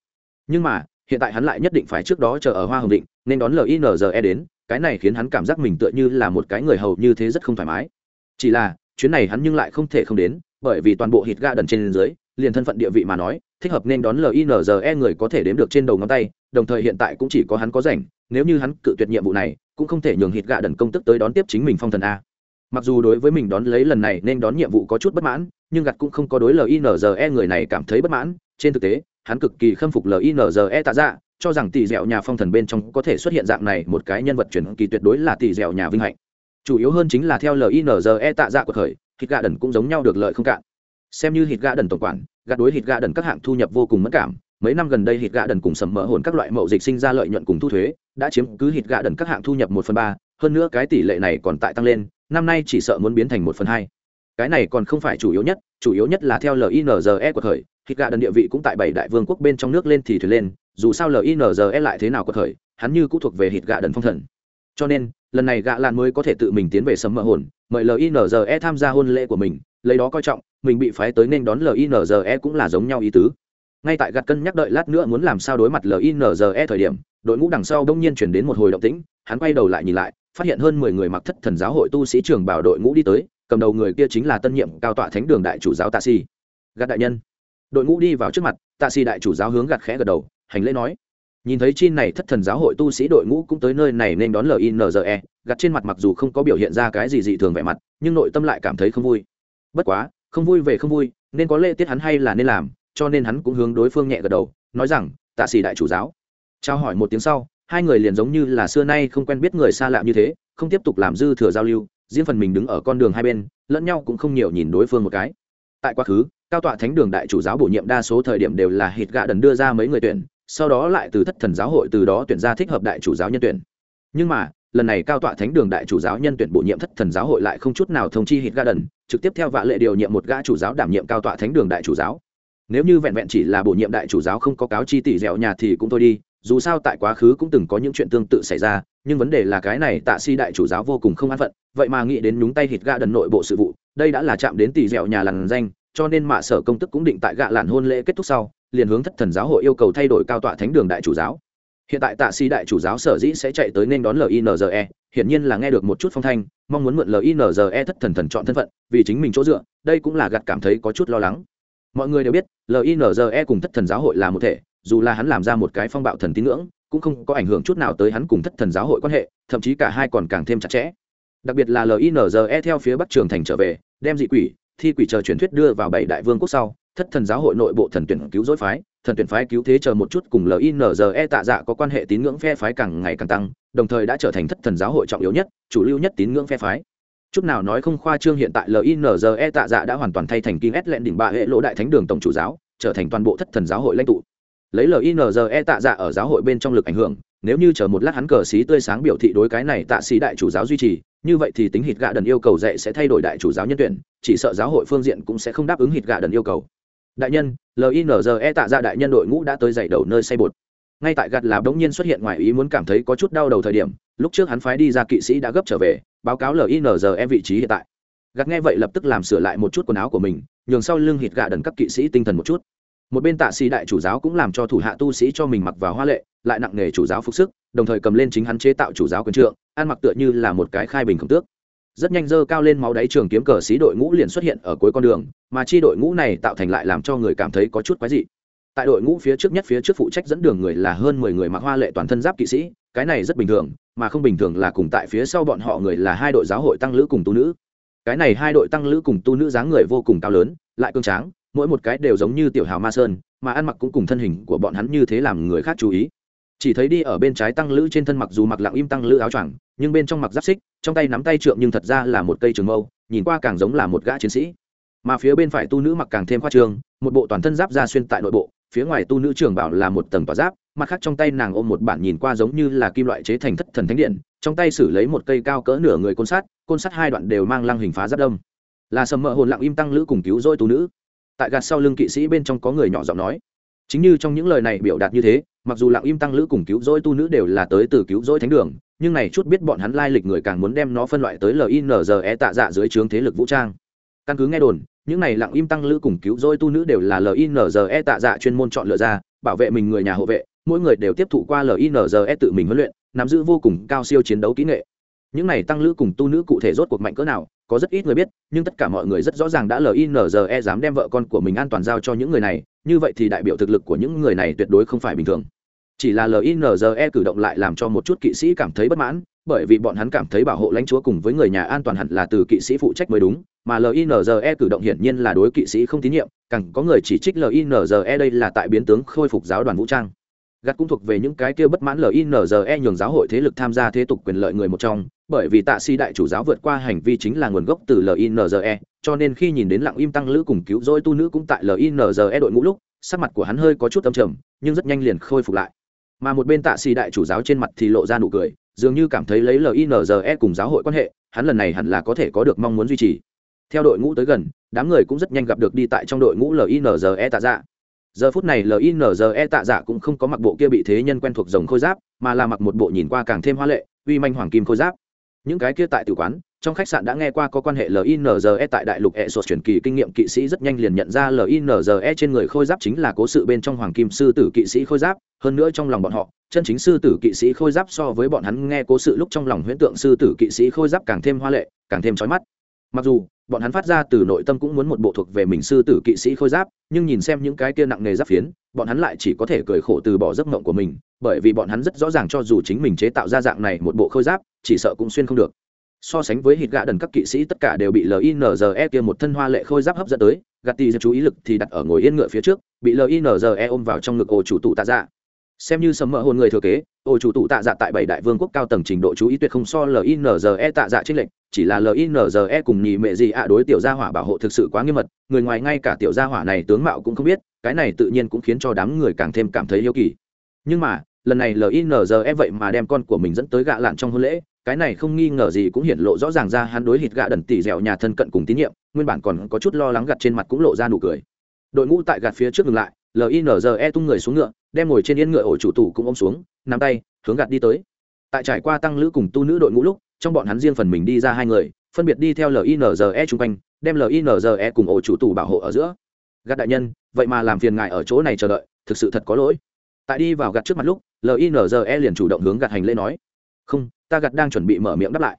Nhưng mà, hiện tại hắn lại nhất định phải trước đó chờ ở hoa hồng định, nên đón linze đến, cái này khiến hắn cảm giác mình tựa như là một cái người hầu như thế rất không thoải mái. Chỉ là, chuyến này hắn nhưng lại không thể không đến, bởi vì toàn bộ hít ga đần trên dưới liền thân phận địa vị mà nói, thích hợp nên đón linze người có thể đếm được trên đầu ngón tay, đồng thời hiện tại cũng chỉ có hắn có rảnh, nếu như hắn cự tuyệt nhiệm vụ này, cũng không thể nhường hít gạ đần công tức tới đón tiếp chính mình phong thần a. Mặc dù đối với mình đón lấy lần này nên đón nhiệm vụ có chút bất mãn, nhưng gặt cũng không có đối linze người này cảm thấy bất mãn. Trên thực tế, hắn cực kỳ khâm phục linze tạ dạ cho rằng tỷ dẻo nhà phong thần bên trong có thể xuất hiện dạng này một cái nhân vật truyền kỳ tuyệt đối là tỷ dẻo nhà vinh hạnh. Chủ yếu hơn chính là theo linze tạ dạ của thời hít gạ đần cũng giống nhau được lợi không cạn xem như hít gạ đần tổng quản gạt đối hít gạ đần các hạng thu nhập vô cùng mất cảm. Mấy năm gần đây hít gạ đần cùng sầm mỡ hồn các loại mậu dịch sinh ra lợi nhuận cùng thu thuế, đã chiếm cứ hít gạ đần các hạng thu nhập một phần ba. Hơn nữa cái tỷ lệ này còn tại tăng lên, năm nay chỉ sợ muốn biến thành một phần hai. Cái này còn không phải chủ yếu nhất, chủ yếu nhất là theo linze của thời hít gạ đần địa vị cũng tại bảy đại vương quốc bên trong nước lên thì thuyền lên, dù sao linze lại thế nào của thời hắn như cũng thuộc về hít gạ đần phong thần. Cho nên, lần này gạ lan mới có thể tự mình tiến về sầm mỡ hồn mời linze tham gia hôn lễ của mình, lấy đó coi trọng, mình bị phái tới nên đón linze cũng là giống nhau ý tứ. Ngay tại gạt cân nhắc đợi lát nữa muốn làm sao đối mặt linze thời điểm, đội ngũ đằng sau đông nhiên chuyển đến một hồi động tĩnh, hắn quay đầu lại nhìn lại, phát hiện hơn mười người mặc thất thần giáo hội tu sĩ trường bảo đội ngũ đi tới, cầm đầu người kia chính là tân nhiệm cao tọa thánh đường đại chủ giáo tạ si. Gạt đại nhân. Đội ngũ đi vào trước mặt, tạ si đại chủ giáo hướng gạt khẽ gật đầu, hành lễ nói nhìn thấy chi này thất thần giáo hội tu sĩ đội ngũ cũng tới nơi này nên đón linze gạt trên mặt mặc dù không có biểu hiện ra cái gì dị thường vẻ mặt, nhưng nội tâm lại cảm thấy không vui. Bất quá, không vui về không vui, nên có lễ tiết hắn hay là nên làm, cho nên hắn cũng hướng đối phương nhẹ gật đầu, nói rằng, tạ sĩ đại chủ giáo. Trao hỏi một tiếng sau, hai người liền giống như là xưa nay không quen biết người xa lạ như thế, không tiếp tục làm dư thừa giao lưu, riêng phần mình đứng ở con đường hai bên, lẫn nhau cũng không nhiều nhìn đối phương một cái. Tại quá khứ, cao tọa thánh đường đại chủ giáo bổ nhiệm đa số thời điểm đều là hít gạ đần đưa ra mấy người tuyển sau đó lại từ thất thần giáo hội từ đó tuyển ra thích hợp đại chủ giáo nhân tuyển. Nhưng mà, lần này cao tọa thánh đường đại chủ giáo nhân tuyển bổ nhiệm thất thần giáo hội lại không chút nào thông chi hít gạ đần trực tiếp theo vạ lệ điều nhiệm một gã chủ giáo đảm nhiệm cao tọa thánh đường đại chủ giáo. Nếu như vẹn vẹn chỉ là bổ nhiệm đại chủ giáo không có cáo chi tỷ dẻo nhà thì cũng thôi đi, dù sao tại quá khứ cũng từng có những chuyện tương tự xảy ra, nhưng vấn đề là cái này tạ si đại chủ giáo vô cùng không an phận, vậy mà nghĩ đến nhúng tay hít ga đần nội bộ sự vụ, đây đã là chạm đến tỷ dẻo nhà lằn danh cho nên mạ sở công tức cũng định tại gạ làn hôn lễ kết thúc sau, liền hướng thất thần giáo hội yêu cầu thay đổi cao tọa thánh đường đại chủ giáo. Hiện tại tạ sĩ đại chủ giáo sở dĩ sẽ chạy tới nên đón linze hiển nhiên là nghe được một chút phong thanh, mong muốn mượn linze thất thần thần chọn thân phận, vì chính mình chỗ dựa, đây cũng là gặt cảm thấy có chút lo lắng. Mọi người đều biết linze cùng thất thần giáo hội là một thể, dù là hắn làm ra một cái phong bạo thần tín ngưỡng, cũng không có ảnh hưởng chút nào tới hắn cùng thất thần giáo hội quan hệ, thậm chí cả hai còn càng thêm chặt chẽ. Đặc biệt là linze theo phía bắc trường thành trở về, đem dị quỷ thi quỷ chờ truyền thuyết đưa vào bảy đại vương quốc sau, thất thần giáo hội nội bộ thần tuyển cứu dối phái, thần tuyển phái cứu thế chờ một chút cùng linze tạ dạ có quan hệ tín ngưỡng phe phái càng ngày càng tăng, đồng thời đã trở thành thất thần giáo hội trọng yếu nhất, chủ lưu nhất tín ngưỡng phe phái. Chút nào nói không khoa trương hiện tại linze tạ dạ đã hoàn toàn thay thành kinh ét lẹn đỉnh bạ hệ lỗ đại thánh đường tổng chủ giáo, trở thành toàn bộ thất thần giáo hội lãnh tụ. Lấy linze tạ dạ ở giáo hội bên trong lực ảnh hưởng nếu như chờ một lát hắn cờ xí tươi sáng biểu thị đối cái này tạ sĩ đại chủ giáo duy trì, như vậy thì tính hít gạ đần yêu cầu dạy sẽ thay đổi đại chủ giáo nhân tuyển, chỉ sợ giáo hội phương diện cũng sẽ không đáp ứng hít gạ đần yêu cầu. Đại nhân linze tạ dạ đại nhân đội ngũ đã tới dạy đầu nơi say bột. Ngay tại gạt là bỗng nhiên xuất hiện ngoài ý muốn cảm thấy có chút đau đầu thời điểm, lúc trước hắn phái đi ra kỵ sĩ đã gấp trở về, báo cáo linze vị trí hiện tại. Gạt nghe vậy lập tức làm sửa lại một chút quần áo của mình, nhường sau lưng hít gạ đần các kỵ sĩ tinh thần một chút một bên tạ sĩ đại chủ giáo cũng làm cho thủ hạ tu sĩ cho mình mặc vào hoa lệ, lại nặng nghề chủ giáo phục sức, đồng thời cầm lên chính hắn chế tạo chủ giáo quân trượng, ăn mặc tựa như là một cái khai bình khổng tước. Rất nhanh dơ cao lên máu đáy trường kiếm cờ sĩ đội ngũ liền xuất hiện ở cuối con đường, mà chi đội ngũ này tạo thành lại làm cho người cảm thấy có chút quái dị. Tại đội ngũ phía trước nhất phía trước phụ trách dẫn đường người là hơn mười người mặc hoa lệ toàn thân giáp kỵ sĩ, cái này rất bình thường, mà không bình thường là cùng tại phía sau bọn họ người là hai đội giáo hội tăng lữ cùng tu nữ. Cái này hai đội tăng lữ cùng tu nữ dáng người vô cùng cao lớn, lại cương tráng mỗi một cái đều giống như tiểu hào ma sơn mà ăn mặc cũng cùng thân hình của bọn hắn như thế làm người khác chú ý. Chỉ thấy đi ở bên trái tăng lữ trên thân mặc dù mặc lặng im tăng lữ áo choàng nhưng bên trong mặc giáp xích trong tay nắm tay trượng nhưng thật ra là một cây trường mâu nhìn qua càng giống là một gã chiến sĩ. Mà phía bên phải tu nữ mặc càng thêm khoa trường, một bộ toàn thân giáp ra xuyên tại nội bộ phía ngoài tu nữ trường bảo là một tầng tỏa giáp mặt khác trong tay nàng ôm một bản nhìn qua giống như là kim loại chế thành thất thần thánh điện trong tay xử lấy một cây cao cỡ nửa người côn sắt côn sắt hai đoạn đều mang lăng hình phá giáp đông. Là sầm mỡ hồn lặng im tăng lữ cùng cứu dôi tu nữ tại gạt sau lưng kỵ sĩ bên trong có người nhỏ giọng nói. Chính như trong những lời này biểu đạt như thế, mặc dù lặng im tăng lữ cùng cứu rỗi tu nữ đều là tới từ cứu rỗi thánh đường, nhưng này chút biết bọn hắn lai lịch người càng muốn đem nó phân loại tới linze tạ dạ dưới trướng thế lực vũ trang. Căn cứ nghe đồn, những này lặng im tăng lữ cùng cứu rỗi tu nữ đều là linze tạ dạ chuyên môn chọn lựa ra, bảo vệ mình người nhà hộ vệ, mỗi người đều tiếp thụ qua linze tự mình huấn luyện, nắm giữ vô cùng cao siêu chiến đấu kỹ nghệ. Những này tăng lữ cùng tu nữ cụ thể rốt cuộc mạnh cỡ nào có rất ít người biết, nhưng tất cả mọi người rất rõ ràng đã linze dám đem vợ con của mình an toàn giao cho những người này, như vậy thì đại biểu thực lực của những người này tuyệt đối không phải bình thường. Chỉ là linze cử động lại làm cho một chút kỵ sĩ cảm thấy bất mãn, bởi vì bọn hắn cảm thấy bảo hộ lãnh chúa cùng với người nhà an toàn hẳn là từ kỵ sĩ phụ trách mới đúng, mà linze cử động hiển nhiên là đối kỵ sĩ không tín nhiệm, càng có người chỉ trích linze đây là tại biến tướng khôi phục giáo đoàn vũ trang gắt cũng thuộc về những cái kia bất mãn linze nhường giáo hội thế lực tham gia thế tục quyền lợi người một trong, bởi vì tạ si đại chủ giáo vượt qua hành vi chính là nguồn gốc từ linze cho nên khi nhìn đến lặng im tăng lữ cùng cứu rỗi tu nữ cũng tại linze đội ngũ lúc, sắc mặt của hắn hơi có chút âm trầm, nhưng rất nhanh liền khôi phục lại. Mà một bên tạ si đại chủ giáo trên mặt thì lộ ra nụ cười, dường như cảm thấy lấy linze cùng giáo hội quan hệ, hắn lần này hẳn là có thể có được mong muốn duy trì. Theo đội ngũ tới gần, đám người cũng rất nhanh gặp được đi tại trong đội ngũ linze tạ dạ giờ phút này linze tạ dạ cũng không có mặc bộ kia bị thế nhân quen thuộc dòng khôi giáp, mà là mặc một bộ nhìn qua càng thêm hoa lệ, uy manh hoàng kim khôi giáp. Những cái kia tại tử quán, trong khách sạn đã nghe qua có quan hệ linze tại đại lục hệ sột truyền kỳ kinh nghiệm, kỵ sĩ rất nhanh liền nhận ra linze trên người khôi giáp chính là cố sự bên trong hoàng kim sư tử kỵ sĩ khôi giáp, hơn nữa trong lòng bọn họ, chân chính sư tử kỵ sĩ khôi giáp so với bọn hắn nghe cố sự lúc trong lòng huyễn tượng sư tử kỵ sĩ khôi giáp càng thêm hoa lệ, càng thêm trói mắt. Mặc dù bọn hắn phát ra từ nội tâm cũng muốn một bộ thuộc về mình sư tử kỵ sĩ khôi giáp, nhưng nhìn xem những cái kia nặng nề giáp phiến, bọn hắn lại chỉ có thể cười khổ từ bỏ giấc mộng của mình, bởi vì bọn hắn rất rõ ràng cho dù chính mình chế tạo ra dạng này một bộ khôi giáp, chỉ sợ cũng xuyên không được. So sánh với hít gạ đần các kỵ sĩ tất cả đều bị linze kia một thân hoa lệ khôi giáp hấp dẫn tới, gạt tì chú ý lực thì đặt ở ngồi yên ngựa phía trước, bị linze ôm vào trong ngực ổ chủ tụ tạ dạ xem như sấm mỡ hồn người thừa kế ổ chủ tụ tạ dạ tại bảy đại vương quốc cao tầng trình độ chú ý tuyệt không so linze tạ dạ trên lệnh chỉ là linze cùng nhì mệ gì ạ đối tiểu gia hỏa bảo hộ thực sự quá nghiêm mật, người ngoài ngay cả tiểu gia hỏa này tướng mạo cũng không biết, cái này tự nhiên cũng khiến cho đám người càng thêm cảm thấy yêu kỳ. Nhưng mà, lần này linze vậy mà đem con của mình dẫn tới gạ lạn trong hôn lễ, cái này không nghi ngờ gì cũng hiện lộ rõ ràng ra hắn đối hít gạ đần tỉ dẻo nhà thân cận cùng tín nhiệm, nguyên bản còn có chút lo lắng gặt trên mặt cũng lộ ra nụ cười. Đội ngũ tại gạt phía trước ngừng lại linze tung người xuống ngựa, đem ngồi trên yên ngựa ổ chủ tủ cũng ôm xuống, nắm tay, hướng gạt đi tới. Tại trải qua tăng lữ cùng tu nữ đội ngũ lúc, trong bọn hắn riêng phần mình đi ra hai người, phân biệt đi theo linze chung quanh, đem linze cùng ổ chủ tủ bảo hộ ở giữa. Gạt đại nhân, vậy mà làm phiền ngại ở chỗ này chờ đợi, thực sự thật có lỗi. Tại đi vào gạt trước mặt lúc linze liền chủ động hướng gạt hành lễ nói. Không, ta gạt đang chuẩn bị mở miệng đáp lại.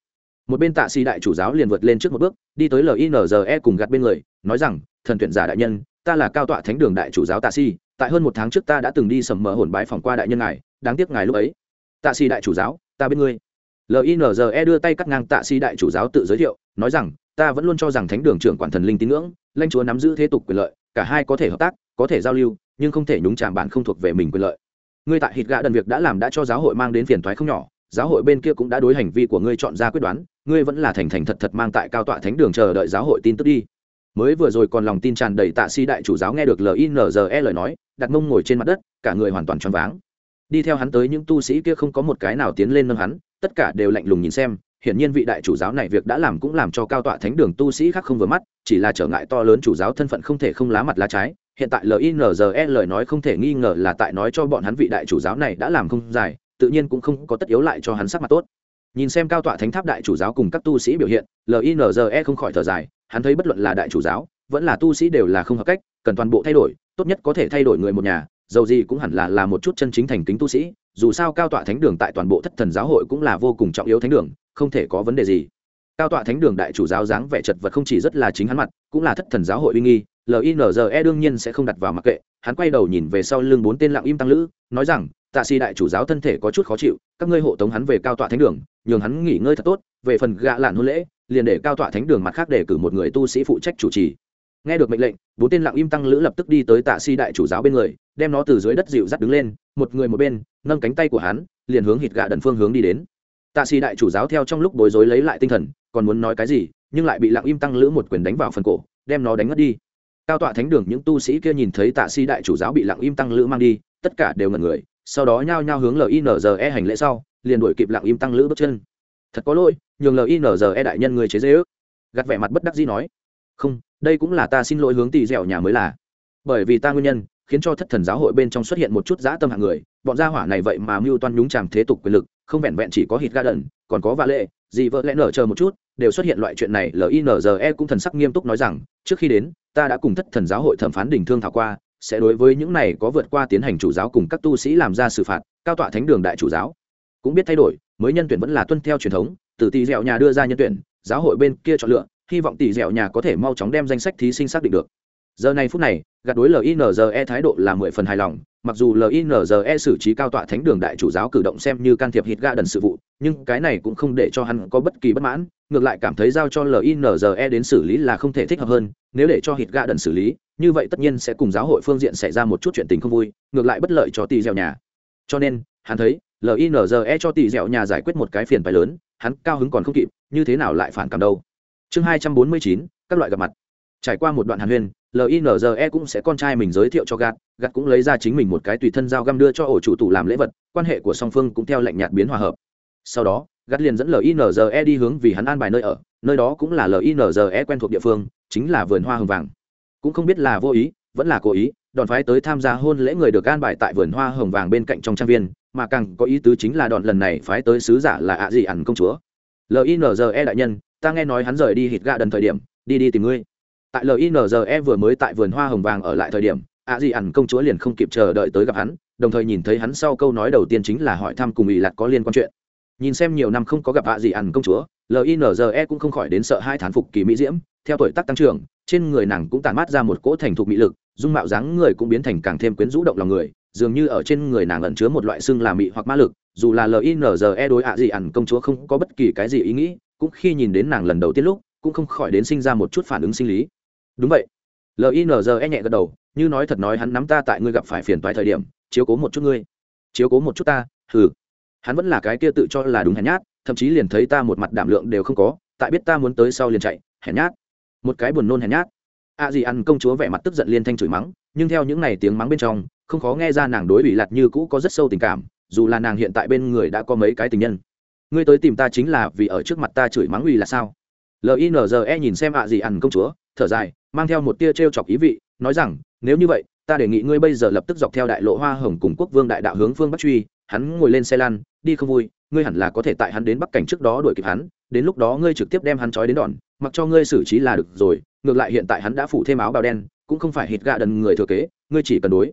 Một bên tạ Si đại chủ giáo liền vượt lên trước một bước, đi tới linze cùng gạt bên người, nói rằng, thần tuyển giả đại nhân ta là cao tọa thánh đường đại chủ giáo tạ Si. tại hơn một tháng trước ta đã từng đi sầm mờ hồn bái phòng qua đại nhân ngài, đáng tiếc ngài lúc ấy. Tạ Si đại chủ giáo, ta bên ngươi. Linze đưa tay cắt ngang tạ Si đại chủ giáo tự giới thiệu, nói rằng, ta vẫn luôn cho rằng thánh đường trưởng quản thần linh tín ngưỡng, lãnh chúa nắm giữ thế tục quyền lợi, cả hai có thể hợp tác, có thể giao lưu, nhưng không thể nhúng chàm bạn không thuộc về mình quyền lợi. Ngươi tại hít gã đần việc đã làm đã cho giáo hội mang đến phiền thoái không nhỏ, giáo hội bên kia cũng đã đối hành vi của ngươi chọn ra quyết đoán, ngươi vẫn là thành thành thật thật mang tại cao tọa thánh đường chờ đợi giáo hội tin tức đi mới vừa rồi còn lòng tin tràn đầy tạ si đại chủ giáo nghe được linze lời nói, đặt mông ngồi trên mặt đất, cả người hoàn toàn choáng váng. Đi theo hắn tới những tu sĩ kia không có một cái nào tiến lên nâng hắn, tất cả đều lạnh lùng nhìn xem, hiển nhiên vị đại chủ giáo này việc đã làm cũng làm cho cao tọa thánh đường tu sĩ khác không vừa mắt, chỉ là trở ngại to lớn chủ giáo thân phận không thể không lá mặt lá trái. Hiện tại linze lời nói không thể nghi ngờ là tại nói cho bọn hắn vị đại chủ giáo này đã làm không dài, tự nhiên cũng không có tất yếu lại cho hắn sắc mặt tốt. Nhìn xem cao tọa thánh tháp đại chủ giáo cùng các tu sĩ biểu hiện linze không khỏi thở dài hắn thấy bất luận là đại chủ giáo, vẫn là tu sĩ đều là không hợp cách, cần toàn bộ thay đổi, tốt nhất có thể thay đổi người một nhà, dầu gì cũng hẳn là là một chút chân chính thành kính tu sĩ, dù sao cao tọa thánh đường tại toàn bộ thất thần giáo hội cũng là vô cùng trọng yếu thánh đường, không thể có vấn đề gì. Cao tọa thánh đường đại chủ giáo dáng vẻ chật vật không chỉ rất là chính hắn mặt, cũng là thất thần giáo hội uy nghi linze đương nhiên sẽ không đặt vào mặc kệ, hắn quay đầu nhìn về sau lưng bốn tên lặng im tăng lữ, nói rằng, tạ si đại chủ giáo thân thể có chút khó chịu, các ngươi hộ tống hắn về cao tọa thánh đường, nhường hắn nghỉ ngơi thật tốt, về phần gạ lạn hôn lễ liền để cao tọa thánh đường mặt khác để cử một người tu sĩ phụ trách chủ trì. Nghe được mệnh lệnh, bốn tên lặng im tăng lữ lập tức đi tới tạ si đại chủ giáo bên người, đem nó từ dưới đất dịu dắt đứng lên, một người một bên, nâng cánh tay của hắn, liền hướng hít gạ đần phương hướng đi đến. Tạ si đại chủ giáo theo trong lúc bối rối lấy lại tinh thần, còn muốn nói cái gì, nhưng lại bị lặng im tăng lữ một quyền đánh vào phần cổ, đem nó đánh ngất đi. Cao tọa thánh đường những tu sĩ kia nhìn thấy tạ si đại chủ giáo bị lặng im tăng lữ mang đi, tất cả đều ngẩn người, sau đó nhao nhao hướng linze hành lễ sau, liền đuổi kịp lặng im tăng lữ bước chân. Thật có lỗi nhường linze đại nhân người chế dễ ước. Gặt vẻ mặt bất đắc dĩ nói, không, đây cũng là ta xin lỗi hướng tỳ dẻo nhà mới là. Bởi vì ta nguyên nhân, khiến cho thất thần giáo hội bên trong xuất hiện một chút dã tâm hạng người, bọn gia hỏa này vậy mà mưu toan nhúng chàm thế tục quyền lực, không vẹn vẹn chỉ có hít ga đần còn có vạ lệ, gì vợ lẽ nở chờ một chút, đều xuất hiện loại chuyện này. Linze cũng thần sắc nghiêm túc nói rằng, trước khi đến, ta đã cùng thất thần giáo hội thẩm phán đình thương thảo qua, sẽ đối với những này có vượt qua tiến hành chủ giáo cùng các tu sĩ làm ra xử phạt, cao tọa thánh đường đại chủ giáo. Cũng biết thay đổi, mới nhân tuyển vẫn là tuân theo truyền thống từ tỷ dẻo nhà đưa ra nhân tuyển, giáo hội bên kia chọn lựa, hy vọng tỷ dẻo nhà có thể mau chóng đem danh sách thí sinh xác định được. Giờ này phút này, gạt đối linze thái độ là mười phần hài lòng, mặc dù linze xử trí cao tọa thánh đường đại chủ giáo cử động xem như can thiệp hít ga đần sự vụ, nhưng cái này cũng không để cho hắn có bất kỳ bất mãn, ngược lại cảm thấy giao cho linze đến xử lý là không thể thích hợp hơn, nếu để cho hít ga đần xử lý, như vậy tất nhiên sẽ cùng giáo hội phương diện xảy ra một chút chuyện tình không vui, ngược lại bất lợi cho tỷ dẻo nhà. Cho nên, hắn thấy linze cho tỷ dẻo nhà giải quyết một cái phiền phái lớn hắn cao hứng còn không kịp, như thế nào lại phản cảm đâu. Chương hai trăm bốn mươi chín, các loại gặp mặt. Trải qua một đoạn hàn huyên linze cũng sẽ con trai mình giới thiệu cho gạt gạt cũng lấy ra chính mình một cái tùy thân dao găm đưa cho ổ chủ tủ làm lễ vật, quan hệ của song phương cũng theo lệnh nhạt biến hòa hợp. Sau đó, gạt liền dẫn linze đi hướng vì hắn an bài nơi ở, nơi đó cũng là linze quen thuộc địa phương, chính là vườn hoa hồng vàng. Cũng không biết là vô ý, vẫn là cố ý đòn phái tới tham gia hôn lễ người được an bài tại vườn hoa hồng vàng bên cạnh trong trang viên, mà càng có ý tứ chính là đòn lần này phái tới sứ giả là ạ gì ẩn công chúa. Linze đại nhân, ta nghe nói hắn rời đi hít gạ đần thời điểm, đi đi tìm ngươi. Tại linze vừa mới tại vườn hoa hồng vàng ở lại thời điểm, ạ gì ẩn công chúa liền không kịp chờ đợi tới gặp hắn, đồng thời nhìn thấy hắn sau câu nói đầu tiên chính là hỏi thăm cùng ỷ lạc có liên quan chuyện. Nhìn xem nhiều năm không có gặp ạ gì ẩn công chúa linze cũng không khỏi đến sợ hai thán phục kỳ mỹ diễm, theo tuổi tác tăng trưởng trên người nàng cũng tản mát ra một cỗ thành thục mỹ lực, dung mạo dáng người cũng biến thành càng thêm quyến rũ động lòng người, dường như ở trên người nàng ẩn chứa một loại xương là mị hoặc ma lực, dù là linze đối ạ gì ẩn công chúa không có bất kỳ cái gì ý nghĩ, cũng khi nhìn đến nàng lần đầu tiên lúc, cũng không khỏi đến sinh ra một chút phản ứng sinh lý. Đúng vậy. Linze nhẹ gật đầu, như nói thật nói hắn nắm ta tại ngươi gặp phải phiền toái thời điểm, chiếu cố một chút ngươi. Chiếu cố một chút ta, hừ. Hắn vẫn là cái kia tự cho là đúng hèn nhát, thậm chí liền thấy ta một mặt đảm lượng đều không có, tại biết ta muốn tới sau liền chạy, hèn nhát một cái buồn nôn hèn nhát. A à ăn công chúa vẻ mặt tức giận liên thanh chửi mắng, nhưng theo những này tiếng mắng bên trong, không khó nghe ra nàng đối ủy lạt như cũ có rất sâu tình cảm, dù là nàng hiện tại bên người đã có mấy cái tình nhân. Ngươi tới tìm ta chính là vì ở trước mặt ta chửi mắng ủy là sao? Linze nhìn xem ạ à ăn công chúa, thở dài, mang theo một tia t r e o chọc ý vị, nói rằng, nếu như vậy, ta đề nghị ngươi bây giờ lập tức dọc theo đại lộ hoa hồng cùng quốc vương đại đạo hướng phương bắc truy, hắn ngồi lên xe lăn, đi không vui ngươi hẳn là có thể tại hắn đến bắc cảnh trước đó đuổi kịp hắn, đến lúc đó ngươi trực tiếp đem hắn trói đến đòn, mặc cho ngươi xử trí là được rồi, ngược lại hiện tại hắn đã phủ thêm áo bào đen, cũng không phải hít gạ đần người thừa kế, ngươi chỉ cần đối.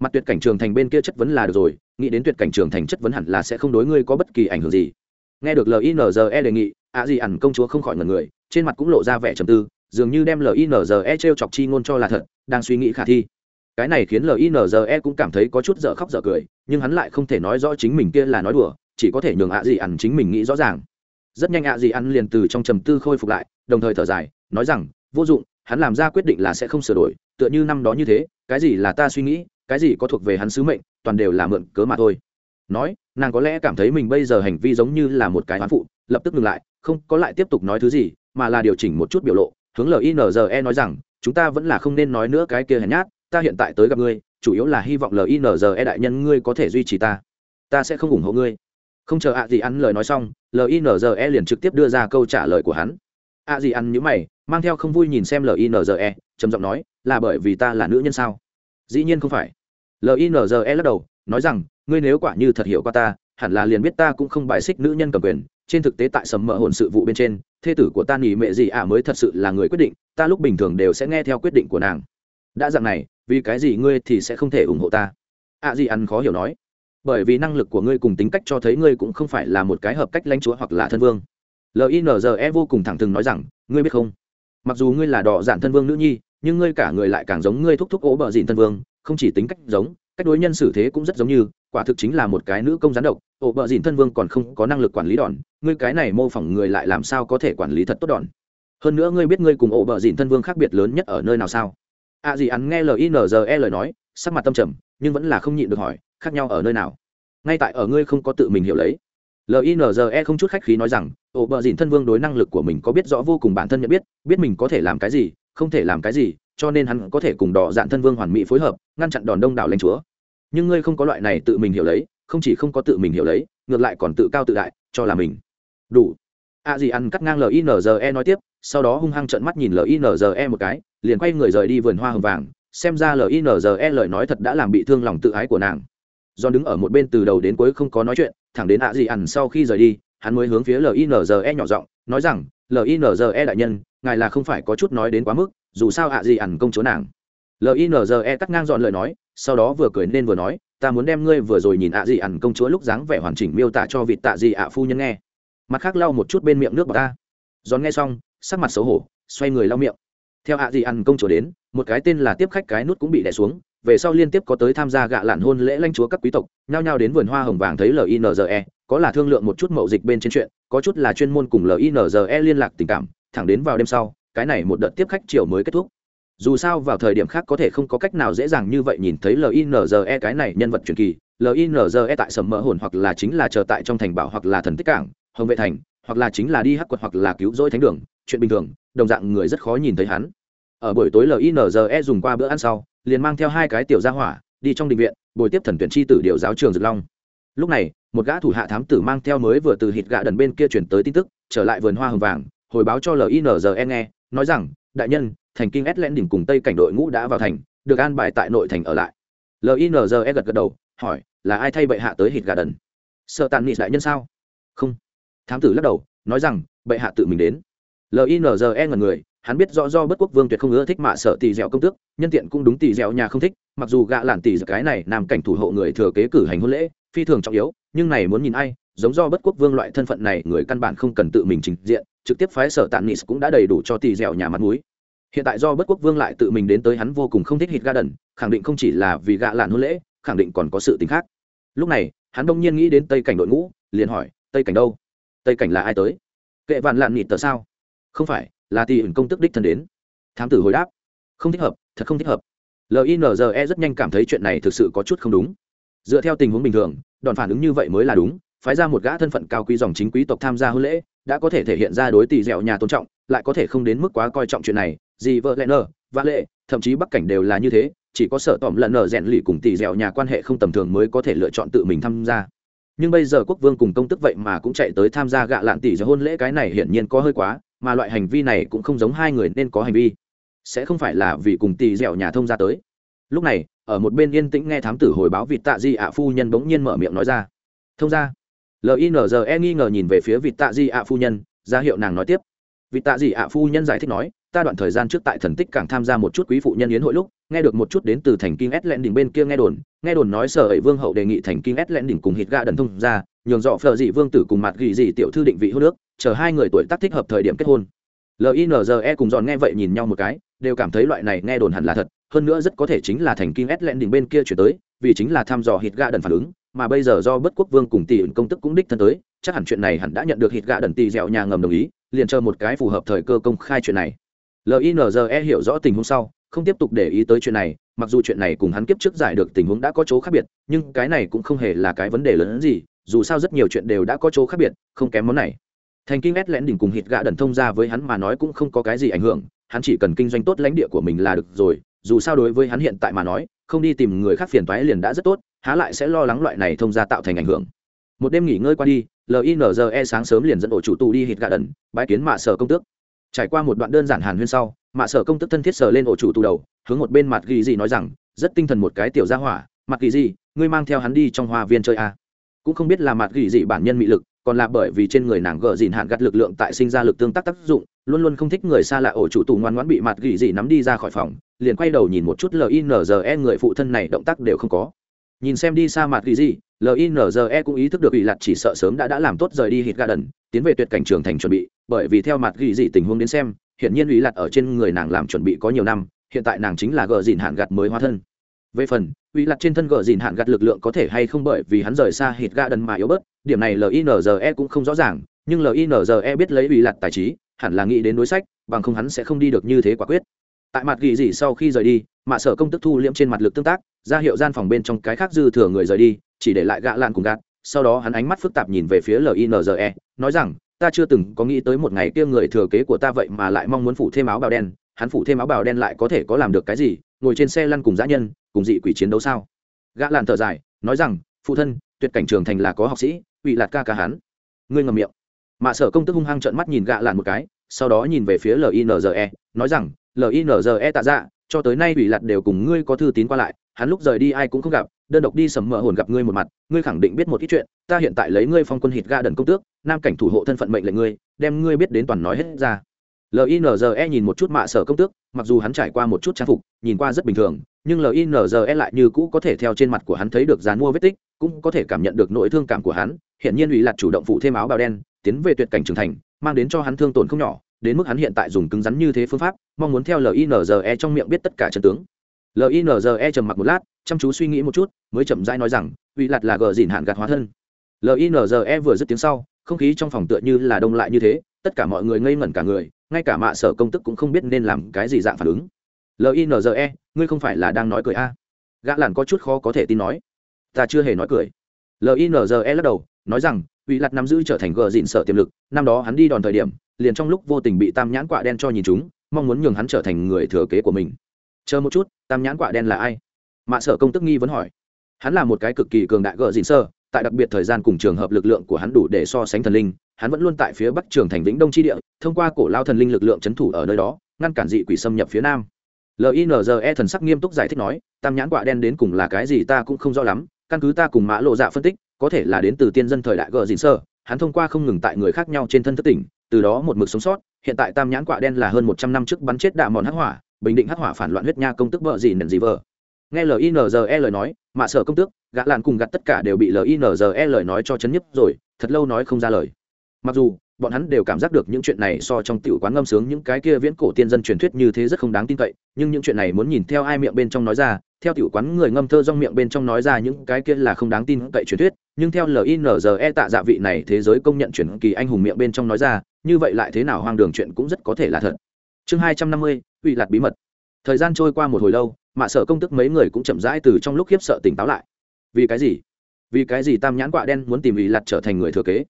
Mặt tuyệt cảnh trường thành bên kia chất vấn là được rồi, nghĩ đến tuyệt cảnh trường thành chất vấn hẳn là sẽ không đối ngươi có bất kỳ ảnh hưởng gì. Nghe được linze đề nghị, ạ gì ẩn công chúa không khỏi ngần người, trên mặt cũng lộ ra vẻ trầm tư, dường như đem linze t r e o chọc chi ngôn cho là thật, đang suy nghĩ khả thi. Cái này khiến linze cũng cảm thấy có chút dở khóc dở cười, nhưng hắn lại không thể nói rõ chính mình kia là nói đùa chỉ có thể nhường ạ gì ẩn chính mình nghĩ rõ ràng. Rất nhanh ạ gì ẩn liền từ trong trầm tư khôi phục lại, đồng thời thở dài, nói rằng, vô dụng, hắn làm ra quyết định là sẽ không sửa đổi, tựa như năm đó như thế, cái gì là ta suy nghĩ, cái gì có thuộc về hắn sứ mệnh, toàn đều là mượn cớ mà thôi. Nói, nàng có lẽ cảm thấy mình bây giờ hành vi giống như là một cái hoán phụ, lập tức ngừng lại, không có lại tiếp tục nói thứ gì, mà là điều chỉnh một chút biểu lộ, hướng linze nói rằng, chúng ta vẫn là không nên nói nữa cái kia hèn nhát, ta hiện tại tới gặp ngươi, chủ yếu là hy vọng linze đại nhân ngươi có thể duy trì ta. Ta sẽ không ủng hộ ngươi không chờ ạ gì ăn lời nói xong linze liền trực tiếp đưa ra câu trả lời của hắn. Ạ gì ăn nhữ mày, mang theo không vui nhìn xem linze trầm giọng nói, là bởi vì ta là nữ nhân sao? Dĩ nhiên không phải. Linze lắc đầu, nói rằng, ngươi nếu quả như thật hiểu qua ta, hẳn là liền biết ta cũng không bài xích nữ nhân cầm quyền. Trên thực tế tại sầm mỡ hồn sự vụ bên trên, thê tử của ta nghỉ mẹ gì ạ mới thật sự là người quyết định, ta lúc bình thường đều sẽ nghe theo quyết định của nàng. Đã dạng này, vì cái gì ngươi thì sẽ không thể ủng hộ ta? Ạ gì ăn khó hiểu nói bởi vì năng lực của ngươi cùng tính cách cho thấy ngươi cũng không phải là một cái hợp cách lãnh chúa hoặc là thân vương. Linze vô cùng thẳng thừng nói rằng, ngươi biết không? Mặc dù ngươi là đỏ dạn thân vương nữ nhi, nhưng ngươi cả người lại càng giống ngươi thúc thúc ố bờ dịn thân vương, không chỉ tính cách giống, cách đối nhân xử thế cũng rất giống như, quả thực chính là một cái nữ công gián độc ổ bờ dịn thân vương còn không có năng lực quản lý đòn, ngươi cái này mô phỏng người lại làm sao có thể quản lý thật tốt đòn? Hơn nữa ngươi biết ngươi cùng ổ bờ dịn thân vương khác biệt lớn nhất ở nơi nào sao? À gì hắn nghe linze lời nói, sắc mặt tâm trầm, nhưng vẫn là không nhịn được hỏi khác nhau ở nơi nào? Ngay tại ở ngươi không có tự mình hiểu lấy. Linze không chút khách khí nói rằng ổ bờ dìn thân vương đối năng lực của mình có biết rõ vô cùng bản thân nhận biết biết mình có thể làm cái gì, không thể làm cái gì, cho nên hắn có thể cùng đỏ dạn thân vương hoàn mỹ phối hợp, ngăn chặn đòn đông đảo lãnh chúa. Nhưng ngươi không có loại này tự mình hiểu lấy, không chỉ không có tự mình hiểu lấy, ngược lại còn tự cao tự đại, cho là mình đủ. A à gì ăn cắt ngang linze nói tiếp, sau đó hung hăng trợn mắt nhìn linze một cái, liền quay người rời đi vườn hoa hồng vàng, xem ra linze lời nói thật đã làm bị thương lòng tự ái của nàng do đứng ở một bên từ đầu đến cuối không có nói chuyện, thẳng đến ạ gì ẩn sau khi rời đi, hắn mới hướng phía linze nhỏ giọng nói rằng linze đại nhân, ngài là không phải có chút nói đến quá mức, dù sao ạ gì ẩn công chúa nàng. Linze cắt ngang dọn lời nói, sau đó vừa cười nên vừa nói, ta muốn đem ngươi vừa rồi nhìn ạ gì ẩn công chúa lúc dáng vẻ hoàn chỉnh miêu tả cho vịt tạ gì ạ phu nhân nghe. Mặt khác lau một chút bên miệng nước bọc ta. Giòn nghe xong, sắc mặt xấu hổ, xoay người lau miệng. Theo ạ gì ẩn công chúa đến, một cái tên là tiếp khách cái nút cũng bị đè xuống về sau liên tiếp có tới tham gia gạ lạn hôn lễ lãnh chúa các quý tộc, nhao nhao đến vườn hoa hồng vàng thấy linze có là thương lượng một chút mậu dịch bên trên chuyện, có chút là chuyên môn cùng linze liên lạc tình cảm, thẳng đến vào đêm sau, cái này một đợt tiếp khách chiều mới kết thúc. Dù sao vào thời điểm khác có thể không có cách nào dễ dàng như vậy nhìn thấy linze cái này nhân vật truyền kỳ linze tại sầm mỡ hồn hoặc là chính là chờ tại trong thành bảo hoặc là thần tích cảng, hồng vệ thành, hoặc là chính là đi hắc quật hoặc là cứu rỗi thánh đường, chuyện bình thường, đồng dạng người rất khó nhìn thấy hắn. Ở buổi tối linze dùng qua bữa ăn sau liền mang theo hai cái tiểu gia hỏa, đi trong đình viện, bồi tiếp thần tuyển chi tử điều giáo trường dược long. Lúc này, một gã thủ hạ thám tử mang theo mới vừa từ hít gạ đần bên kia chuyển tới tin tức, trở lại vườn hoa hồng vàng, hồi báo cho linze nghe, nói rằng, đại nhân, thành kinh s len đỉnh cùng tây cảnh đội ngũ đã vào thành, được an bài tại nội thành ở lại. Linze gật gật đầu, hỏi, là ai thay bệ hạ tới hít gà đần? Sợ tàn nghị đại nhân sao? Không. Thám tử lắc đầu, nói rằng, bệ hạ tự mình đến. Linze ngần người hắn biết rõ do bất quốc vương tuyệt không ưa thích mạ sợ tỷ dẻo công tước, nhân tiện cũng đúng tỷ dẻo nhà không thích, mặc dù gạ lản tỷ cái này làm cảnh thủ hộ người thừa kế cử hành hôn lễ, phi thường trọng yếu, nhưng này muốn nhìn ai, giống do bất quốc vương loại thân phận này, người căn bản không cần tự mình trình diện, trực tiếp phái sở tàn nis cũng đã đầy đủ cho tỷ dẻo nhà mặt mũi. Hiện tại do bất quốc vương lại tự mình đến tới hắn vô cùng không thích hít ga đần, khẳng định không chỉ là vì gạ lạn hôn lễ, khẳng định còn có sự tính khác. Lúc này, hắn đông nhiên nghĩ đến tây cảnh đội ngũ, liền hỏi, tây cảnh đâu? Tây cảnh là ai tới? Kệ vạn lạn nịt tờ sao? Không phải là tỷ ẩn công tức đích thân đến. Thám tử hồi đáp, không thích hợp, thật không thích hợp. Linze rất nhanh cảm thấy chuyện này thực sự có chút không đúng. Dựa theo tình huống bình thường, đòn phản ứng như vậy mới là đúng, phái ra một gã thân phận cao quý dòng chính quý tộc tham gia hôn lễ, đã có thể thể hiện ra đối tỷ dẻo nhà tôn trọng, lại có thể không đến mức quá coi trọng chuyện này. Gì vợ lẽ nờ, vã lệ, thậm chí bắc cảnh đều là như thế, chỉ có sợ tỏm lần nở rèn lì cùng tỷ dẻo nhà quan hệ không tầm thường mới có thể lựa chọn tự mình tham gia. Nhưng bây giờ quốc vương cùng công tức vậy mà cũng chạy tới tham gia gạ lạn tỷ dẻo hôn lễ, cái này hiển nhiên có hơi quá mà loại hành vi này cũng không giống hai người nên có hành vi. Sẽ không phải là vì cùng tì dẻo nhà thông ra tới. Lúc này, ở một bên yên tĩnh nghe thám tử hồi báo vịt tạ di ạ phu nhân bỗng nhiên mở miệng nói ra. Thông ra linze nghi ngờ nhìn về phía vịt tạ di ạ phu nhân, ra hiệu nàng nói tiếp. Vịt tạ di ạ phu nhân giải thích nói, ta đoạn thời gian trước tại thần tích càng tham gia một chút quý phụ nhân yến hội lúc, nghe được một chút đến từ thành kinh s lẹn đỉnh bên kia nghe đồn nghe đồn nói sở ấy vương hậu đề nghị thành kinh s lẹn đỉnh cùng hít ga đần thông ra nhường dọ phờ dị vương tử cùng mặt ghi dị tiểu thư định vị hôn nước chờ hai người tuổi tác thích hợp thời điểm kết hôn. Linze cùng dọn nghe vậy nhìn nhau một cái, đều cảm thấy loại này nghe đồn hẳn là thật, hơn nữa rất có thể chính là thành kim s lẹn đỉnh bên kia chuyển tới, vì chính là thăm dò hít gạ đần phản ứng, mà bây giờ do bất quốc vương cùng tỷ ứng công tức cũng đích thân tới, chắc hẳn chuyện này hẳn đã nhận được hít gạ đần tỷ dẻo nhà ngầm đồng ý, liền chờ một cái phù hợp thời cơ công khai chuyện này. Linze hiểu rõ tình huống sau, không tiếp tục để ý tới chuyện này, mặc dù chuyện này cùng hắn kiếp trước giải được tình huống đã có chỗ khác biệt, nhưng cái này cũng không hề là cái vấn đề lớn hơn gì dù sao rất nhiều chuyện đều đã có chỗ khác biệt, không kém món này. Thành kinh ét lén đỉnh cùng hít gạ đần thông ra với hắn mà nói cũng không có cái gì ảnh hưởng, hắn chỉ cần kinh doanh tốt lãnh địa của mình là được rồi, dù sao đối với hắn hiện tại mà nói, không đi tìm người khác phiền toái liền đã rất tốt, há lại sẽ lo lắng loại này thông ra tạo thành ảnh hưởng. Một đêm nghỉ ngơi qua đi linze sáng sớm liền dẫn ổ chủ tù đi hít gạ đần bãi kiến mạ sở công tước. Trải qua một đoạn đơn giản hàn huyên sau, mạ sở công tức thân thiết sờ lên ổ chủ tù đầu, hướng một bên mặt ghi gì nói rằng, rất tinh thần một cái tiểu gia hỏa mặt ghi gì ngươi mang theo hắn đi trong hoa viên chơi à cũng không biết là mặt gỉ gì bản nhân mị lực, còn là bởi vì trên người nàng gờ dìn hạn gặt lực lượng tại sinh ra lực tương tác tác dụng, luôn luôn không thích người xa lạ ổ chủ tù ngoan ngoãn bị mặt gỉ gì nắm đi ra khỏi phòng, liền quay đầu nhìn một chút linze người phụ thân này động tác đều không có. Nhìn xem đi xa mặt gỉ gì linze cũng ý thức được ủy lặt chỉ sợ sớm đã đã làm tốt rời đi hít garden tiến về tuyệt cảnh trường thành chuẩn bị, bởi vì theo mặt gỉ gì tình huống đến xem hiện nhiên ủy lặt ở trên người nàng làm chuẩn bị có nhiều năm, hiện tại nàng chính là gờ dìn hạn gặt mới hóa thân. Về phần uy lặt trên thân gờ dìn hạn gặt lực lượng có thể hay không bởi vì hắn rời xa hít garden mà yếu bớt, điểm này linze cũng không rõ ràng, nhưng linze biết lấy uy lặt tài trí, hẳn là nghĩ đến đối sách, bằng không hắn sẽ không đi được như thế quả quyết. Tại mặt gỉ gì sau khi rời đi, mạ sở công tức thu liễm trên mặt lực tương tác, ra hiệu gian phòng bên trong cái khác dư thừa người rời đi, chỉ để lại gạ lan cùng gạt sau đó hắn ánh mắt phức tạp nhìn về phía linze nói rằng, ta chưa từng có nghĩ tới một ngày kia người thừa kế của ta vậy mà lại mong muốn phủ thêm áo bào đen, hắn phủ thêm áo bào đen lại có thể có làm được cái gì? Ngồi trên xe lăn cùng dã nhân, cùng dị quỷ chiến đấu sao? Gã lan thở dài, nói rằng, phụ thân, tuyệt cảnh trường thành là có học sĩ ủy lạt ca ca hắn. Ngươi ngầm miệng. Mạ sở công tức hung hăng trợn mắt nhìn gã lan một cái, sau đó nhìn về phía linze nói rằng linze tạ dạ cho tới nay ủy lạt đều cùng ngươi có thư tín qua lại, hắn lúc rời đi ai cũng không gặp, đơn độc đi sầm mỡ hồn gặp ngươi một mặt, ngươi khẳng định biết một ít chuyện, ta hiện tại lấy ngươi phong quân hít ga đần công tước, nam cảnh thủ hộ thân phận mệnh lệnh ngươi, đem ngươi biết đến toàn nói hết ra linze nhìn một chút mạ sở công tước, mặc dù hắn trải qua một chút trang phục, nhìn qua rất bình thường, nhưng linze lại như cũ có thể theo trên mặt của hắn thấy được dàn mua vết tích, cũng có thể cảm nhận được nỗi thương cảm của hắn. Hiện nhiên ủy lạc chủ động phụ thêm áo bào đen, tiến về tuyệt cảnh trưởng thành, mang đến cho hắn thương tổn không nhỏ, đến mức hắn hiện tại dùng cứng rắn như thế phương pháp, mong muốn theo linze trong miệng biết tất cả chân tướng. Linze trầm mặc một lát, chăm chú suy nghĩ một chút, mới chậm rãi nói rằng ủy lạc là gờ dìn hạn gạt hóa thân. Linze vừa dứt tiếng sau không khí trong phòng tựa như là đông lại như thế, tất cả mọi người ngây ngẩn cả người, ngay cả mạ sở công tức cũng không biết nên làm cái gì dạng phản ứng. Linze ngươi không phải là đang nói cười a à. gã làn có chút khó có thể tin nói. Ta chưa hề nói cười. Linze lắc đầu, nói rằng, uy lạt nắm giữ trở thành gờ dịn sở tiềm lực, năm đó hắn đi đòn thời điểm, liền trong lúc vô tình bị tam nhãn quạ đen cho nhìn chúng, mong muốn nhường hắn trở thành người thừa kế của mình. Chờ một chút, tam nhãn quạ đen là ai? Mạ sở công tức nghi vẫn hỏi. Hắn là một cái cực kỳ cường đại gờ dịn sơ tại đặc biệt thời gian cùng trường hợp lực lượng của hắn đủ để so sánh thần linh, hắn vẫn luôn tại phía bắc trường thành vĩnh đông tri địa, thông qua cổ lao thần linh lực lượng c h ấ n thủ ở nơi đó, ngăn cản dị quỷ xâm nhập phía nam. Linze thần sắc nghiêm túc giải thích nói, tam nhãn quạ đen đến cùng là cái gì ta cũng không rõ lắm, căn cứ ta cùng mã lộ dạ phân tích, có thể là đến từ tiên dân thời đại gờ dịn sơ, hắn thông qua không ngừng tại người khác nhau trên thân thất tỉnh, từ đó một mực sống sót, hiện tại tam nhãn quạ đen là hơn một trăm năm trước bắn chết đạ mòn hắc hỏa, bình định hắc hỏa phản loạn huyết nha công tức vợ gì nền gì vợ nghe linze lời nói, mạ sở công tước, gã làn cùng gặt tất cả đều bị linze lời nói cho chấn nhấp rồi, thật lâu nói không ra lời. Mặc dù, bọn hắn đều cảm giác được những chuyện này so trong tiểu quán ngâm sướng những cái kia viễn cổ tiên dân truyền thuyết như thế rất không đáng tin cậy, nhưng những chuyện này muốn nhìn theo ai miệng bên trong nói ra, theo tiểu quán người ngâm thơ trong miệng bên trong nói ra những cái kia là không đáng tin cậy truyền thuyết, nhưng theo linze tạ dạ vị này thế giới công nhận truyền kỳ anh hùng miệng bên trong nói ra, như vậy lại thế nào hoang đường chuyện cũng rất có thể là thật. Chương hai trăm năm mươi ủy lạt bí mật. Thời gian trôi qua một hồi lâu mạ sở công tức mấy người cũng chậm rãi từ trong lúc khiếp sợ tỉnh táo lại. Vì cái gì? Vì cái gì tam nhãn quạ đen muốn tìm ý lạt trở thành người thừa kế?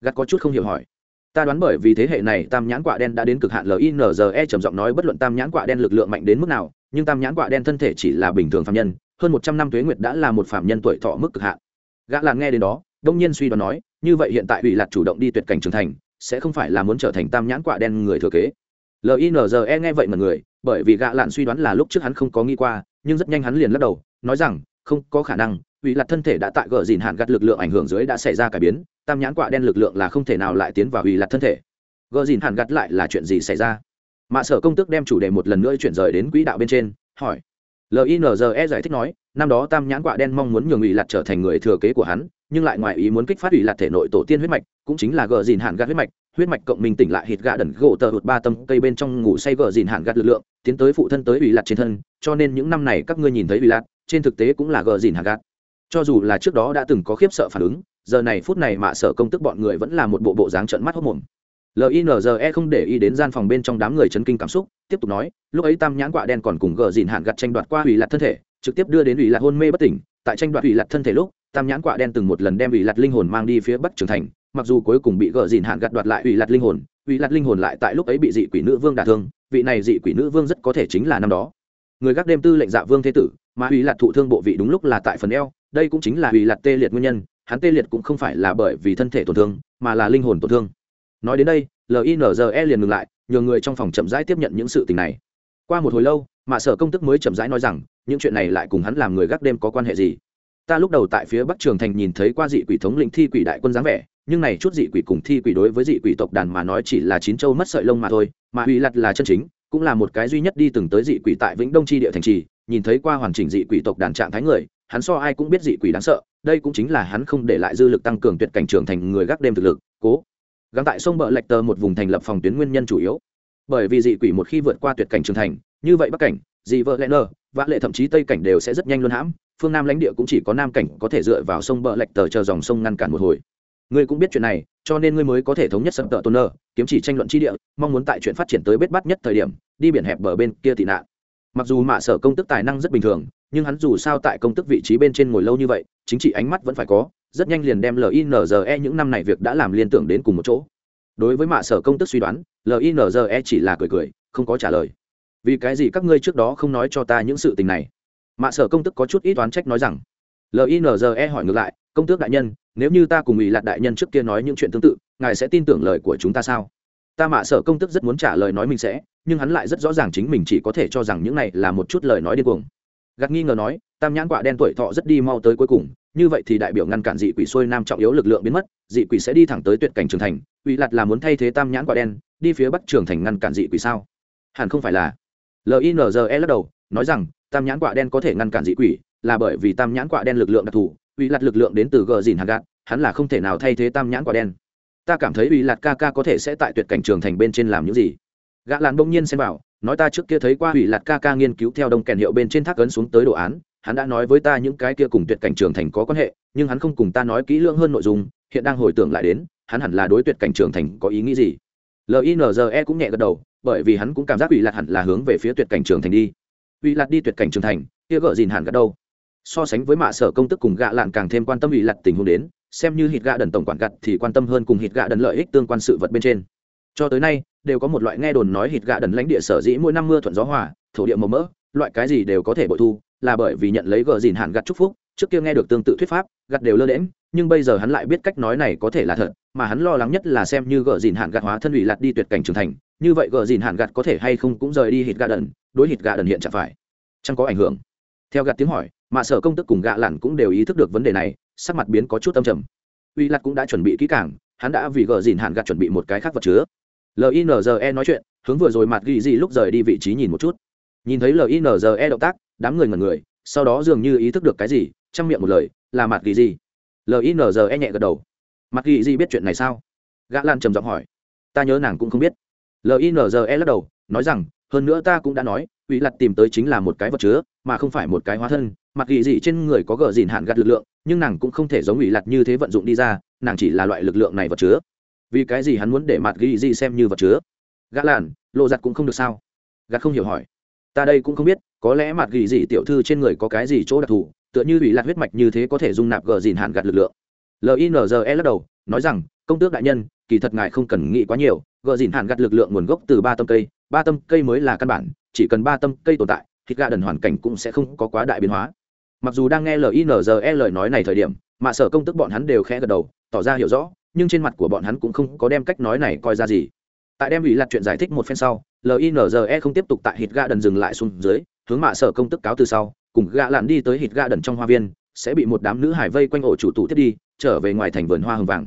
Gắt có chút không hiểu hỏi. Ta đoán bởi vì thế hệ này tam nhãn quạ đen đã đến cực hạn linze trầm giọng nói bất luận tam nhãn quạ đen lực lượng mạnh đến mức nào, nhưng tam nhãn quạ đen thân thể chỉ là bình thường phạm nhân, hơn một trăm năm tuế nguyệt đã là một phạm nhân tuổi thọ mức cực hạn. Gã là nghe đến đó, đông nhiên suy đoán nói, như vậy hiện tại ủy lạc chủ động đi tuyệt cảnh trưởng thành, sẽ không phải là muốn trở thành tam nhãn quạ đen người thừa kế linze nghe vậy mà người, bởi vì gạ lạn suy đoán là lúc trước hắn không có nghĩ qua, nhưng rất nhanh hắn liền lắc đầu, nói rằng, không có khả năng ủy lặt thân thể đã tại gờ dìn hạn gặt lực lượng ảnh hưởng dưới đã xảy ra cải biến, tam nhãn quạ đen lực lượng là không thể nào lại tiến vào ủy lặt thân thể. Gờ dìn hạn gặt lại là chuyện gì xảy ra? Mạ sở công tức đem chủ đề một lần nữa chuyển rời đến quỹ đạo bên trên, hỏi. Linze giải thích nói, năm đó tam nhãn quạ đen mong muốn nhường ủy lặt trở thành người thừa kế của hắn, nhưng lại ngoài ý muốn kích phát ủy lặt thể nội tổ tiên huyết mạch, cũng chính là gờ dìn hạn gặt huyết mạch huyết mạch cộng minh tỉnh lại hít gạ đần gỗ tờ hụt ba tâm cây bên trong ngủ say gờ dìn hạn gạt lực lượng, tiến tới phụ thân tới ủy lạc trên thân, cho nên những năm này các ngươi nhìn thấy ủy lạc trên thực tế cũng là gờ dìn hạn gạt. Cho dù là trước đó đã từng có khiếp sợ phản ứng, giờ này phút này mạ sở công tức bọn người vẫn là một bộ bộ dáng trận mắt hốc mồm. Linze không để ý đến gian phòng bên trong đám người chấn kinh cảm xúc, tiếp tục nói, lúc ấy tam nhãn quạ đen còn cùng gờ dìn hạn gặt tranh đoạt qua ủy lạc thân thể, trực tiếp đưa đến ủy lạc hôn mê bất tỉnh. Tại tranh đoạt ủy lạc thân thể lúc, tam nhãn quạ đen từng một lần đem ủy lạc linh hồn mang đi phía bắc trường thành mặc dù cuối cùng bị gờ dìn hạn gặt đoạt lại ủy lạt linh hồn, ủy lạt linh hồn lại tại lúc ấy bị dị quỷ nữ vương đả thương, vị này dị quỷ nữ vương rất có thể chính là năm đó. Người gác đêm tư lệnh dạ vương thế tử, mà ủy lạt thụ thương bộ vị đúng lúc là tại phần eo, đây cũng chính là ủy lạt tê liệt nguyên nhân, hắn tê liệt cũng không phải là bởi vì thân thể tổn thương, mà là linh hồn tổn thương. Nói đến đây linze liền ngừng lại nhờ người trong phòng chậm rãi tiếp nhận những sự tình này. Qua một hồi lâu mạ sở công tức mới chậm rãi nói rằng, những chuyện này lại cùng hắn làm người gác đêm có quan hệ gì? Ta lúc đầu tại phía bắc trường thành nhìn thấy qua dị quỷ thống lĩnh thi quỷ đại quân dáng vẻ nhưng này chút dị quỷ cùng thi quỷ đối với dị quỷ tộc đàn mà nói chỉ là chín châu mất sợi lông mà thôi, mà uy lặt là chân chính, cũng là một cái duy nhất đi từng tới dị quỷ tại vĩnh đông tri địa thành trì, nhìn thấy qua hoàn chỉnh dị quỷ tộc đàn trạng thái người, hắn so ai cũng biết dị quỷ đáng sợ, đây cũng chính là hắn không để lại dư lực tăng cường tuyệt cảnh trường thành người gác đêm thực lực, cố. Gắng tại sông bờ lạch tờ một vùng thành lập phòng tuyến nguyên nhân chủ yếu. Bởi vì dị quỷ một khi vượt qua tuyệt cảnh trường thành, như vậy bắc cảnh, dị vợ lẽ nơ vã lệ thậm chí tây cảnh đều sẽ rất nhanh luôn hãm, phương nam lãnh địa cũng chỉ có nam cảnh có thể dựa vào sông bờ lạch tờ chờ dòng sông ngăn cản một hồi ngươi cũng biết chuyện này, cho nên ngươi mới có thể thống nhất sập tợ tôn nơ, kiếm chỉ tranh luận tri địa, mong muốn tại chuyện phát triển tới bết bắt nhất thời điểm, đi biển hẹp bờ bên kia tị nạn. Mặc dù mạ sở công tức tài năng rất bình thường, nhưng hắn dù sao tại công tức vị trí bên trên ngồi lâu như vậy, chính trị ánh mắt vẫn phải có, rất nhanh liền đem linze những năm này việc đã làm liên tưởng đến cùng một chỗ. Đối với mạ sở công tức suy đoán linze chỉ là cười cười, không có trả lời. Vì cái gì các ngươi trước đó không nói cho ta những sự tình này? Mạ sở công tức có chút ít oán trách nói rằng linze hỏi ngược lại, công tước đại nhân nếu như ta cùng ủy lạc đại nhân trước kia nói những chuyện tương tự, ngài sẽ tin tưởng lời của chúng ta sao? Ta mạ sở công tức rất muốn trả lời nói mình sẽ, nhưng hắn lại rất rõ ràng chính mình chỉ có thể cho rằng những này là một chút lời nói điên cuồng. Gạt nghi ngờ nói, tam nhãn quả đen tuổi thọ rất đi mau tới cuối cùng, như vậy thì đại biểu ngăn cản dị quỷ xuôi nam trọng yếu lực lượng biến mất, dị quỷ sẽ đi thẳng tới tuyệt cảnh trường thành ủy lạt là muốn thay thế tam nhãn quả đen, đi phía bắc trường thành ngăn cản dị quỷ sao? Hẳn không phải là. Linze lắc đầu, nói rằng, tam nhãn quả đen có thể ngăn cản dị quỷ, là bởi vì tam nhãn quả đen lực lượng đặc thù ủy lạt lực lượng đến từ gờ dìn hạt gạt hắn là không thể nào thay thế tam nhãn quả đen. Ta cảm thấy ủy lạt ca ca có thể sẽ tại tuyệt cảnh trường thành bên trên làm những gì? Gã làn đông nhiên xem bảo nói ta trước kia thấy qua ủy lạt ca ca nghiên cứu theo đông kèn hiệu bên trên thác ấn xuống tới đồ án, hắn đã nói với ta những cái kia cùng tuyệt cảnh trường thành có quan hệ, nhưng hắn không cùng ta nói kỹ lưỡng hơn nội dung, hiện đang hồi tưởng lại đến, hắn hẳn là đối tuyệt cảnh trường thành có ý nghĩ gì? Linze cũng nhẹ gật đầu, bởi vì hắn cũng cảm giác ủy lạt hẳn là hướng về phía tuyệt cảnh trường thành đi. Ủy lạt đi tuyệt cảnh trường thành, kia gỡ dìn hẳn gật đâu so sánh với mạ sở công tức cùng gạ lạn càng thêm quan tâm ủy lạt tình huống đến xem như hít gạ đần tổng quản gặt thì quan tâm hơn cùng hít gạ đần lợi ích tương quan sự vật bên trên. Cho tới nay, đều có một loại nghe đồn nói hít gạ đần lãnh địa sở dĩ mỗi năm mưa thuận gió hòa, thổ địa màu mỡ, loại cái gì đều có thể bội thu, là bởi vì nhận lấy gờ dìn hạn gặt chúc phúc, trước kia nghe được tương tự thuyết pháp, gặt đều lơ đễm nhưng bây giờ hắn lại biết cách nói này có thể là thật, mà hắn lo lắng nhất là xem như gờ dìn hạn gặt hóa thân ủy lạt đi tuyệt cảnh trưởng thành, như vậy gờ dìn hạn gặt có thể hay không cũng rời đi hít gạ đần, đối hít gạ đần hiện chẳng phải. Chẳng có ảnh hưởng. Theo gạt tiếng hỏi, mà sở công tức cùng gạ lặn cũng đều ý thức được vấn đề này sắc mặt biến có chút âm trầm. Uy lạt cũng đã chuẩn bị kỹ càng, hắn đã vì gờ dìn hạn gạt chuẩn bị một cái khác vật chứa. Linze nói chuyện, hướng vừa rồi mặt ghi gì lúc rời đi vị trí nhìn một chút. Nhìn thấy linze động tác, đám người ngẩn người, sau đó dường như ý thức được cái gì, chăm miệng một lời, là mặt ghi gì? Linze nhẹ gật đầu. Mặt ghi gì biết chuyện này sao? Gã lan trầm giọng hỏi. Ta nhớ nàng cũng không biết. Linze lắc đầu, nói rằng, hơn nữa ta cũng đã nói, uy lặt tìm tới chính là một cái vật chứa, mà không phải một cái hóa thân. Mặt ghi gì trên người có gờ dìn hạn gạt lực lượng nhưng nàng cũng không thể giống ủy lặt như thế vận dụng đi ra, nàng chỉ là loại lực lượng này vật chứa. Vì cái gì hắn muốn để mặt ghi gì xem như vật chứa? Gã làn, lộ giặt cũng không được sao? Gạt không hiểu hỏi. Ta đây cũng không biết, có lẽ mặt ghi gì tiểu thư trên người có cái gì chỗ đặc thù, tựa như ủy lặt huyết mạch như thế có thể dung nạp gờ dìn hạn gạt lực lượng. Linze lắc đầu, nói rằng, công tước đại nhân, kỳ thật ngài không cần nghĩ quá nhiều, gờ dìn hạn gạt lực lượng nguồn gốc từ ba tâm cây, ba tâm cây mới là căn bản, chỉ cần ba tâm cây tồn tại, thịt gà đần hoàn cảnh cũng sẽ không có quá đại biến hóa mặc dù đang nghe linze lời nói này thời điểm, mà sở công tức bọn hắn đều khẽ gật đầu, tỏ ra hiểu rõ, nhưng trên mặt của bọn hắn cũng không có đem cách nói này coi ra gì. Tại đem ủy lạt chuyện giải thích một phen sau linze không tiếp tục tại hít ga đần dừng lại xuống dưới, hướng mạ sở công tức cáo từ sau, cùng gạ lặn đi tới hít ga đần trong hoa viên, sẽ bị một đám nữ hải vây quanh ổ chủ tụ tiếp đi, trở về ngoài thành vườn hoa hồng vàng.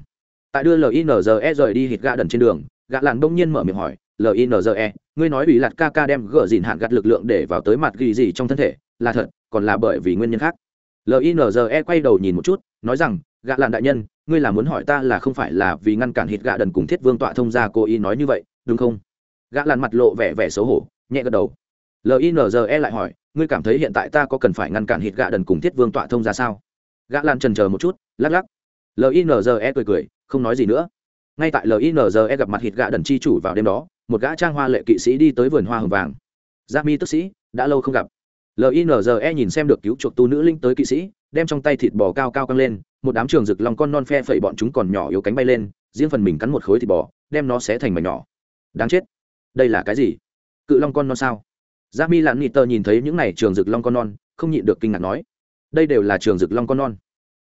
Tại đưa linze rời đi hít ga đần trên đường gạ lặn đông nhiên mở miệng hỏi linze ngươi nói ủy lạt ca ca đem gỡ dìn hạn gặt lực lượng để vào tới mặt ghi gì trong thân thể? Là thật, còn là bởi vì nguyên nhân khác. Linze quay đầu nhìn một chút, nói rằng, gạ lạn đại nhân, ngươi là muốn hỏi ta là không phải là vì ngăn cản hít gạ đần cùng thiết vương tọa thông ra cô ý nói như vậy, đúng không? Gạ lạn mặt lộ vẻ vẻ xấu hổ, nhẹ gật đầu. Linze lại hỏi, ngươi cảm thấy hiện tại ta có cần phải ngăn cản hít gạ đần cùng thiết vương tọa thông ra sao? Gạ lạn trần chờ một chút, lắc lắc. Linze cười cười, không nói gì nữa. Ngay tại linze gặp mặt hít gạ đần chi chủ vào đêm đó, một gã trang hoa lệ kỵ sĩ đi tới vườn hoa hồng vàng. Gia mi tức sĩ, đã lâu không gặp linze nhìn xem được cứu chuộc tu nữ linh tới kỵ sĩ, đem trong tay thịt bò cao cao căng lên, một đám trường rực lòng con non phe phẩy bọn chúng còn nhỏ yếu cánh bay lên, riêng phần mình cắn một khối thịt bò, đem nó xé thành mảnh nhỏ. Đáng chết. Đây là cái gì? Cự long con non sao? Gia mi lặn nịt tờ nhìn thấy những n à y trường rực long con non, không nhịn được kinh ngạc nói. Đây đều là trường rực long con non.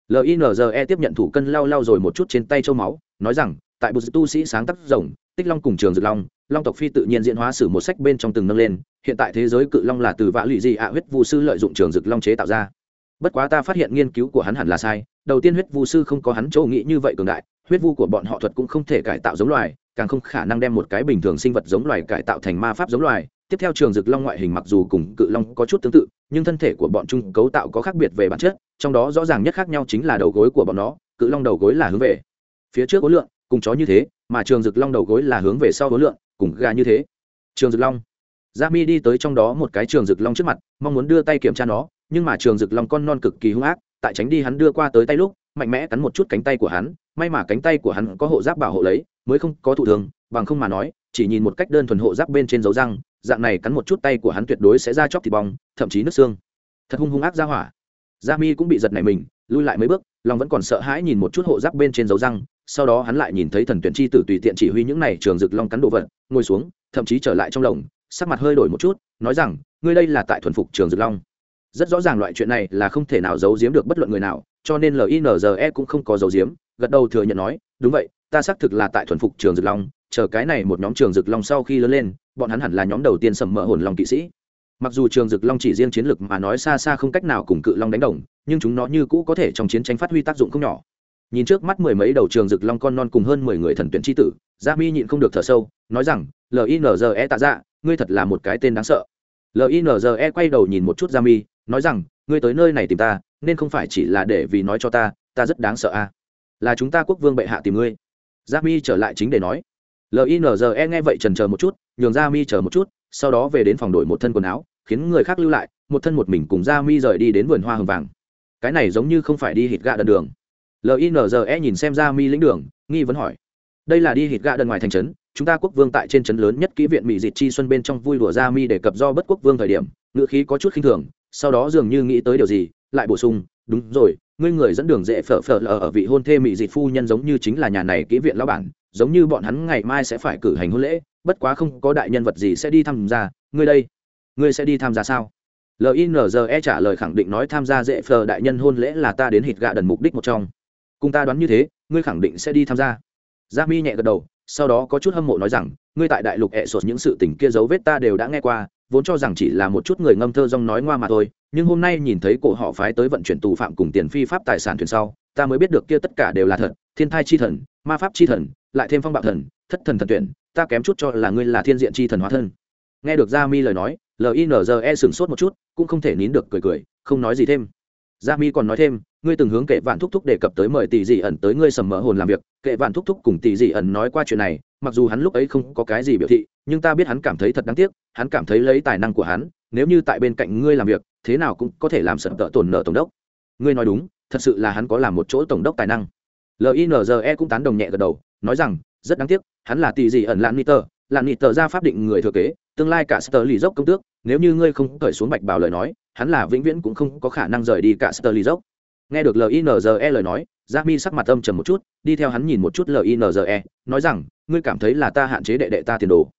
Linze tiếp nhận thủ cân lau lau rồi một chút trên tay châu máu, nói rằng, tại bột tu sĩ sáng tác rồng, tích long cùng trường rực long long tộc phi tự nhiên diễn hóa sử một sách bên trong từng nâng lên, hiện tại thế giới cự long là từ vã lụy dị ạ huyết vu sư lợi dụng trường dực long chế tạo ra. Bất quá ta phát hiện nghiên cứu của hắn hẳn là sai, đầu tiên huyết vu sư không có hắn châu nghĩ như vậy cường đại, huyết vu của bọn họ thuật cũng không thể cải tạo giống loài, càng không khả năng đem một cái bình thường sinh vật giống loài cải tạo thành ma pháp giống loài. Tiếp theo trường dực long ngoại hình mặc dù cùng cự long có chút tương tự, nhưng thân thể của bọn chúng cấu tạo có khác biệt về bản chất, trong đó rõ ràng nhất khác nhau chính là đầu gối của bọn nó, cự long đầu gối là hướng về phía trước khối lượng, cùng chó như thế, mà trường dực long đầu gối là hướng về sau khối lượng cùng gà như thế. Trường dực long. Gia mi đi tới trong đó một cái trường dực long trước mặt, mong muốn đưa tay kiểm tra nó, nhưng mà trường dực long con non cực kỳ hung ác, tại tránh đi hắn đưa qua tới tay lúc, mạnh mẽ cắn một chút cánh tay của hắn, may mà cánh tay của hắn có hộ giáp bảo hộ lấy, mới không có thụ thường bằng không mà nói, chỉ nhìn một cách đơn thuần hộ giáp bên trên dấu răng, dạng này cắn một chút tay của hắn tuyệt đối sẽ ra chóc thịt bong, thậm chí nước xương. Thật hung hung ác ra hỏa. Gia mi cũng bị giật này mình, lui lại mấy bước, lòng vẫn còn sợ hãi nhìn một chút hộ giáp bên trên dấu răng sau đó hắn lại nhìn thấy thần tuyển chi tử tùy tiện chỉ huy những này trường rực long cắn đồ vật, ngồi xuống, thậm chí trở lại trong lồng, sắc mặt hơi đổi một chút, nói rằng, ngươi đây là tại thuần phục trường rực long. Rất rõ ràng loại chuyện này là không thể nào giấu giếm được bất luận người nào, cho nên linze cũng không có giấu giếm, gật đầu thừa nhận nói, đúng vậy, ta xác thực là tại thuần phục trường rực long, chờ cái này một nhóm trường rực long sau khi lớn lên, bọn hắn hẳn là nhóm đầu tiên sầm mỡ hồn long kỵ sĩ. Mặc dù trường dực long chỉ riêng chiến lược mà nói xa xa không cách nào cùng cự long đánh đồng, nhưng chúng nó như cũ có thể trong chiến tranh phát huy tác dụng không nhỏ nhìn trước mắt mười mấy đầu trường rực long con non cùng hơn mười người thần tuyển tri tử, gia mi nhịn không được thở sâu, nói rằng linze tạ dạ ngươi thật là một cái tên đáng sợ. Linze quay đầu nhìn một chút gia mi, nói rằng, ngươi tới nơi này tìm ta, nên không phải chỉ là để vì nói cho ta ta rất đáng sợ à. là chúng ta quốc vương bệ hạ tìm ngươi. Gia mi trở lại chính để nói. Linze nghe vậy trần chờ một chút, nhường gia mi chờ một chút, sau đó về đến phòng đổi một thân quần áo, khiến người khác lưu lại, một thân một mình cùng gia mi rời đi đến vườn hoa hồng vàng. Cái này giống như không phải đi hít gạ đần đường linze nhìn xem Ra mi lĩnh đường, nghi vấn hỏi. Đây là đi hít gạ đần ngoài thành trấn, chúng ta quốc vương tại trên trấn lớn nhất kỹ viện mỹ dịt chi xuân bên trong vui đùa Ra mi để cập do bất quốc vương thời điểm ngựa khí có chút khinh thường, sau đó dường như nghĩ tới điều gì, lại bổ sung, đúng rồi, ngươi người dẫn đường dễ phở phở lờ ở vị hôn thê mỹ dịt phu nhân giống như chính là nhà này kỹ viện lão bản, giống như bọn hắn ngày mai sẽ phải cử hành hôn lễ, bất quá không có đại nhân vật gì sẽ đi tham gia, ngươi đây, ngươi sẽ đi tham gia sao? Linze trả lời khẳng định nói tham gia dễ phờ đại nhân hôn lễ là ta đến hít gạ đần mục đích một trong cùng ta đoán như thế, ngươi khẳng định sẽ đi tham gia. G mi nhẹ gật đầu, sau đó có chút hâm mộ nói rằng, ngươi tại đại lục hệ sột những sự tình kia dấu vết ta đều đã nghe qua, vốn cho rằng chỉ là một chút người ngâm thơ rong nói ngoa mà thôi, nhưng hôm nay nhìn thấy cổ họ phái tới vận chuyển tù phạm cùng tiền phi pháp tài sản thuyền sau, ta mới biết được kia tất cả đều là thật, thiên thai chi thần, ma pháp chi thần, lại thêm phong bạo thần, thất thần thần tuyển, ta kém chút cho là ngươi là thiên diện chi thần hóa thân. Nghe được gia mi lời nói linze sửng sốt một chút, cũng không thể nín được cười cười, không nói gì thêm gia mi còn nói thêm, ngươi từng hướng kệ vạn thúc thúc đề cập tới mời tỷ dị ẩn tới ngươi sầm mỡ hồn làm việc. Kệ vạn thúc thúc cùng tỷ dị ẩn nói qua chuyện này, mặc dù hắn lúc ấy không có cái gì biểu thị, nhưng ta biết hắn cảm thấy thật đáng tiếc, hắn cảm thấy lấy tài năng của hắn, nếu như tại bên cạnh ngươi làm việc, thế nào cũng có thể làm sợ tợ tổn nợ tổng đốc. Ngươi nói đúng, thật sự là hắn có làm một chỗ tổng đốc tài năng. Linze cũng tán đồng nhẹ gật đầu, nói rằng, rất đáng tiếc, hắn là tỷ dị ẩn lan niter lan niter ra pháp định người thừa kế, tương lai cả sơ lì dốc công tước, nếu như ngươi không cởi xuống bạch bảo lời nói hắn là vĩnh viễn cũng không có khả năng rời đi cả Sterling. dốc nghe được linze lời nói Jami mi sắc mặt âm trầm một chút, đi theo hắn nhìn một chút linze nói rằng, ngươi cảm thấy là ta hạn chế đệ đệ ta tiền đồ?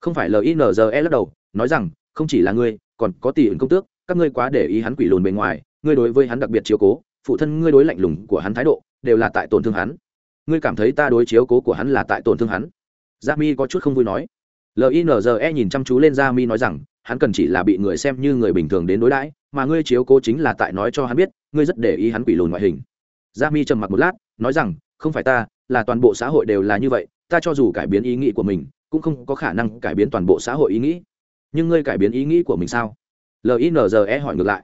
Không phải linze lắc đầu, nói rằng, không chỉ là ngươi, còn có tỷ ẩn công tước, các ngươi quá để ý hắn quỷ lùn bên ngoài, ngươi đối với hắn đặc biệt chiếu cố, phụ thân ngươi đối lạnh lùng của hắn thái độ, đều là tại tổn thương hắn. Ngươi cảm thấy ta đối chiếu cố của hắn là tại tổn thương hắn? Jami mi có chút không vui nói. Linze nhìn chăm chú lên Jami mi nói rằng hắn cần chỉ là bị người xem như người bình thường đến đối đãi, mà ngươi chiếu cố chính là tại nói cho hắn biết, ngươi rất để ý hắn quỷ lùn ngoại hình. Gia mi trầm mặc một lát, nói rằng, không phải ta, là toàn bộ xã hội đều là như vậy, ta cho dù cải biến ý nghĩ của mình, cũng không có khả năng cải biến toàn bộ xã hội ý nghĩ. Nhưng ngươi cải biến ý nghĩ của mình sao? Linze hỏi ngược lại.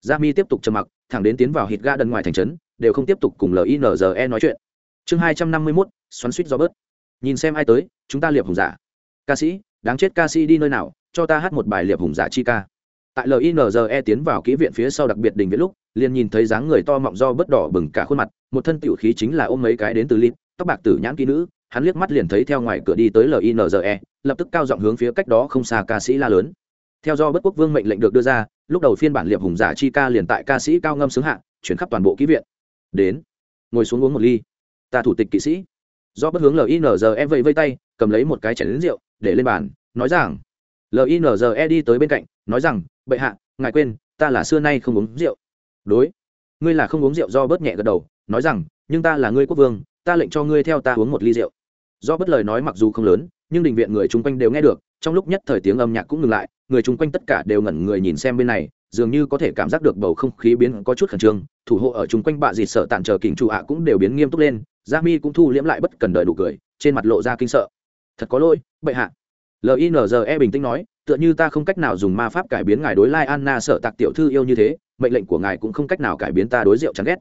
Gia mi tiếp tục trầm mặc, thẳng đến tiến vào hít ga đần ngoài thành trấn, đều không tiếp tục cùng linze nói chuyện. Chương hai trăm năm mươi mốt, xoắn suýt do bớt. Nhìn xem ai tới, chúng ta liệp hùng giả. Ca sĩ đáng chết ca sĩ đi nơi nào, cho ta hát một bài liệp hùng giả chi ca. Tại linze tiến vào kỹ viện phía sau đặc biệt đình viễn lúc, liền nhìn thấy dáng người to mọng do bớt đỏ bừng cả khuôn mặt, một thân tiểu khí chính là ôm mấy cái đến từ lít, tóc bạc tử nhãn kỹ nữ, hắn liếc mắt liền thấy theo ngoài cửa đi tới linze lập tức cao giọng hướng phía cách đó không xa ca sĩ la lớn. Theo do bất quốc vương mệnh lệnh được đưa ra, lúc đầu phiên bản liệp hùng giả chi ca liền tại ca sĩ cao ngâm xứng hạ, chuyển khắp toàn bộ kỹ viện. Đến, ngồi xuống uống một ly. Ta thủ tịch kỵ sĩ do bất hướng linze vây vây tay, cầm lấy một cái chén đến rượu, để lên bàn, nói rằng linze đi tới bên cạnh, nói rằng, bệ hạ, ngài quên, ta là xưa nay không uống rượu. Đối, ngươi là không uống rượu do bớt nhẹ gật đầu, nói rằng, nhưng ta là ngươi quốc vương, ta lệnh cho ngươi theo ta uống một ly rượu. Do bất lời nói mặc dù không lớn, nhưng đình viện người chung quanh đều nghe được, trong lúc nhất thời tiếng âm nhạc cũng ngừng lại, người chung quanh tất cả đều ngẩn người nhìn xem bên này, dường như có thể cảm giác được bầu không khí biến có chút khẩn trương, thủ hộ ở chung quanh bạ dịt sợ tàn chờ kình trụ ạ cũng đều biến nghiêm túc lên gia mi cũng thu liễm lại bất cần đợi đủ cười, trên mặt lộ ra kinh sợ. Thật có lỗi, bệ hạ. Linze bình tĩnh nói, tựa như ta không cách nào dùng ma pháp cải biến ngài đối lai anna sợ tạc tiểu thư yêu như thế, mệnh lệnh của ngài cũng không cách nào cải biến ta đối rượu chán ghét.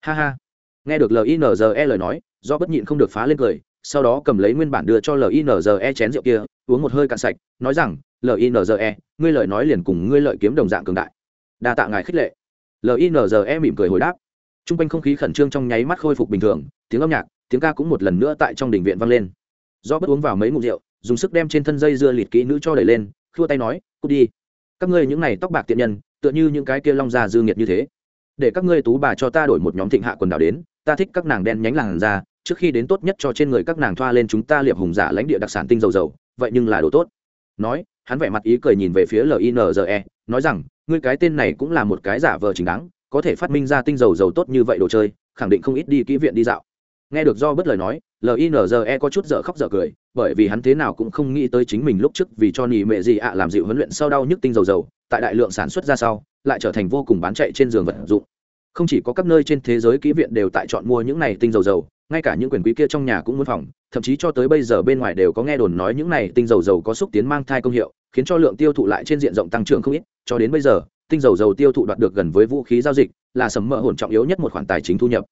Ha ha. Nghe được linze lời nói, do bất nhịn không được phá lên cười, sau đó cầm lấy nguyên bản đưa cho linze chén rượu kia, uống một hơi cạn sạch, nói rằng linze ngươi lời nói liền cùng ngươi lợi kiếm đồng dạng cường đại. Đa tạ ngài khích lệ. Linze mỉm cười hồi đáp t r u n g quanh không khí khẩn trương trong nháy mắt khôi phục bình thường tiếng âm nhạc tiếng ca cũng một lần nữa tại trong đình viện vang lên. Do bất uống vào mấy ngụm rượu dùng sức đem trên thân dây dưa lịt kỹ nữ cho đẩy lên khua tay nói cút đi. Các ngươi những này tóc bạc tiện nhân tựa như những cái kia long già dư nghiệt như thế. Để các ngươi tú bà cho ta đổi một nhóm thịnh hạ quần đảo đến ta thích các nàng đen nhánh làn ra, trước khi đến tốt nhất cho trên người các nàng thoa lên chúng ta liệp hùng giả lãnh địa đặc sản tinh dầu dầu vậy nhưng là đồ tốt. Nói hắn vẻ mặt ý cười nhìn về phía linze nói rằng ngươi cái tên này cũng là một cái giả vờ chính đáng có thể phát minh ra tinh dầu dầu tốt như vậy đồ chơi, khẳng định không ít đi kỹ viện đi dạo. Nghe được do bất lời nói linze có chút dở khóc dở cười, bởi vì hắn thế nào cũng không nghĩ tới chính mình lúc trước vì cho nỉ mệ gì ạ làm dịu huấn luyện sau đau nhức tinh dầu dầu, tại đại lượng sản xuất ra sau, lại trở thành vô cùng bán chạy trên giường vật dụng. Không chỉ có các nơi trên thế giới kỹ viện đều tại chọn mua những này tinh dầu dầu, ngay cả những quyền quý kia trong nhà cũng muốn phòng, thậm chí cho tới bây giờ bên ngoài đều có nghe đồn nói những này tinh dầu dầu có xúc tiến mang thai công hiệu, khiến cho lượng tiêu thụ lại trên diện rộng tăng trưởng không ít, cho đến bây giờ tinh dầu dầu tiêu thụ đoạt được gần với vũ khí giao dịch, là sầm mỡ hồn trọng yếu nhất một khoản tài chính thu nhập.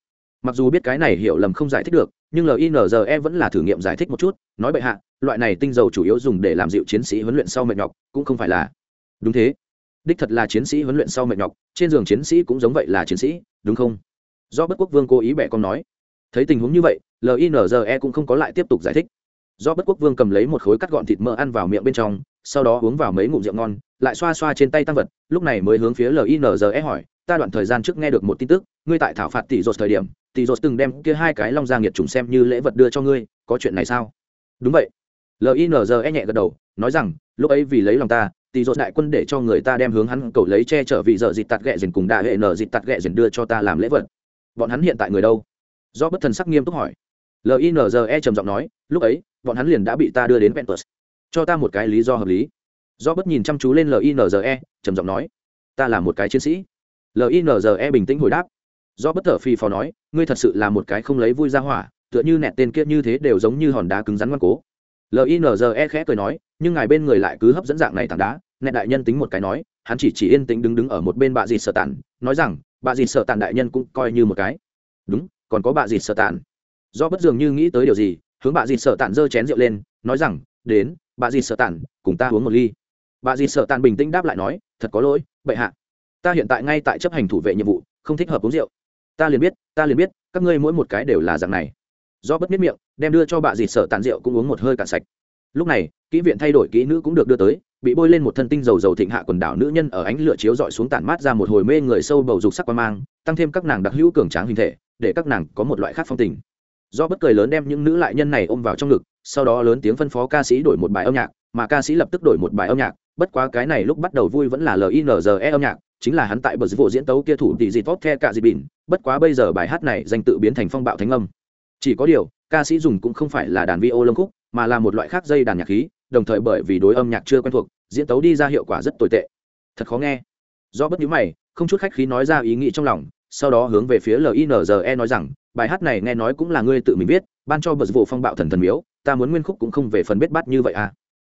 Mặc dù biết cái này hiểu lầm không giải thích được, nhưng linze vẫn là thử nghiệm giải thích một chút, nói bệ hạ, loại này tinh dầu chủ yếu dùng để làm dịu chiến sĩ huấn luyện sau mệt nhọc, cũng không phải là đúng thế. Đích thật là chiến sĩ huấn luyện sau mệt nhọc, trên giường chiến sĩ cũng giống vậy là chiến sĩ, đúng không? Do bất quốc vương cố ý bẻ con nói. Thấy tình huống như vậy linze cũng không có lại tiếp tục giải thích. Do bất quốc vương cầm lấy một khối cắt gọn thịt mỡ ăn vào miệng bên trong, sau đó uống vào mấy ngụm rượu ngon lại xoa xoa trên tay tăng vật, lúc này mới hướng phía linze hỏi, ta đoạn thời gian trước nghe được một tin tức, ngươi tại thảo phạt tỷ dột thời điểm, tỷ dột từng đem kia hai cái long gia nghiệt trùng xem như lễ vật đưa cho ngươi, có chuyện này sao? Đúng vậy. Linze nhẹ gật đầu, nói rằng, lúc ấy vì lấy lòng ta, tỷ dột đại quân để cho người ta đem hướng hắn cầu lấy che chở vị giờ dịt tạt ghẹ dền cùng đại hệ nở dịt tạt ghẹ dền đưa cho ta làm lễ vật. Bọn hắn hiện tại người đâu? Do bất thần sắc nghiêm túc hỏi. Linze trầm giọng nói, lúc ấy, bọn hắn liền đã bị ta đưa đến ventus. Cho ta một cái lý do hợp lý do bất nhìn chăm chú lên linze trầm giọng nói, ta là một cái chiến sĩ. Linze bình tĩnh hồi đáp, do bất thở phi phò nói, ngươi thật sự là một cái không lấy vui ra hỏa, tựa như nẹt tên kia như thế đều giống như hòn đá cứng rắn ngoan cố. Linze khẽ cười nói, nhưng ngài bên người lại cứ hấp dẫn dạng này tảng đá, nẹt đại nhân tính một cái nói, hắn chỉ chỉ yên tĩnh đứng đứng ở một bên bà dì sợ tản, nói rằng bà dì sợ tản đại nhân cũng coi như một cái. Đúng, còn có bà dì sợ tản. Do bất dường như nghĩ tới điều gì, hướng bà dì sợ tản giơ chén rượu lên, nói rằng, đến bà dì sợ tản, cùng ta uống một ly bà dì sợ tàn bình tĩnh đáp lại nói, thật có lỗi, bệ hạ. Ta hiện tại ngay tại chấp hành thủ vệ nhiệm vụ, không thích hợp uống rượu. Ta liền biết, ta liền biết, các ngươi mỗi một cái đều là dạng này. Do bất biết miệng, đem đưa cho bà dì sợ tàn rượu cũng uống một hơi cạn sạch. Lúc này, kỹ viện thay đổi kỹ nữ cũng được đưa tới, bị bôi lên một thân tinh dầu dầu thịnh hạ quần đảo nữ nhân ở ánh lửa chiếu dọi xuống tản mát ra một hồi mê người sâu bầu dục sắc qua mang, tăng thêm các nàng đặc hữu cường tráng hình thể, để các nàng có một loại khác phong tình. Do bất cười lớn đem những nữ lại nhân này ôm vào trong ngực, sau đó lớn tiếng phân phó ca sĩ đổi một bài âm nhạc, mà ca sĩ lập tức đổi một bài âm nhạc bất quá cái này lúc bắt đầu vui vẫn là linze âm nhạc, chính là hắn tại bờ vụ diễn tấu kia thủ tỷ gì tốt the cả dị bỉn. Bất quá bây giờ bài hát này danh tự biến thành phong bạo thánh âm. Chỉ có điều, ca sĩ dùng cũng không phải là đàn vi ô lông khúc, mà là một loại khác dây đàn nhạc khí, đồng thời bởi vì đối âm nhạc chưa quen thuộc, diễn tấu đi ra hiệu quả rất tồi tệ. Thật khó nghe. Do bất nhíu mày, không chút khách khí nói ra ý nghĩ trong lòng, sau đó hướng về phía linze nói rằng, bài hát này nghe nói cũng là ngươi tự mình viết, ban cho bờ vụ phong bạo thần thần miếu, ta muốn nguyên khúc cũng không về phần biết bắt như vậy à.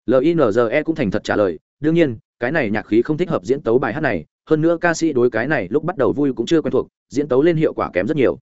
Linze cũng thành thật trả lời đương nhiên, cái này nhạc khí không thích hợp diễn tấu bài hát này, hơn nữa ca sĩ đối cái này lúc bắt đầu vui cũng chưa quen thuộc, diễn tấu lên hiệu quả kém rất nhiều.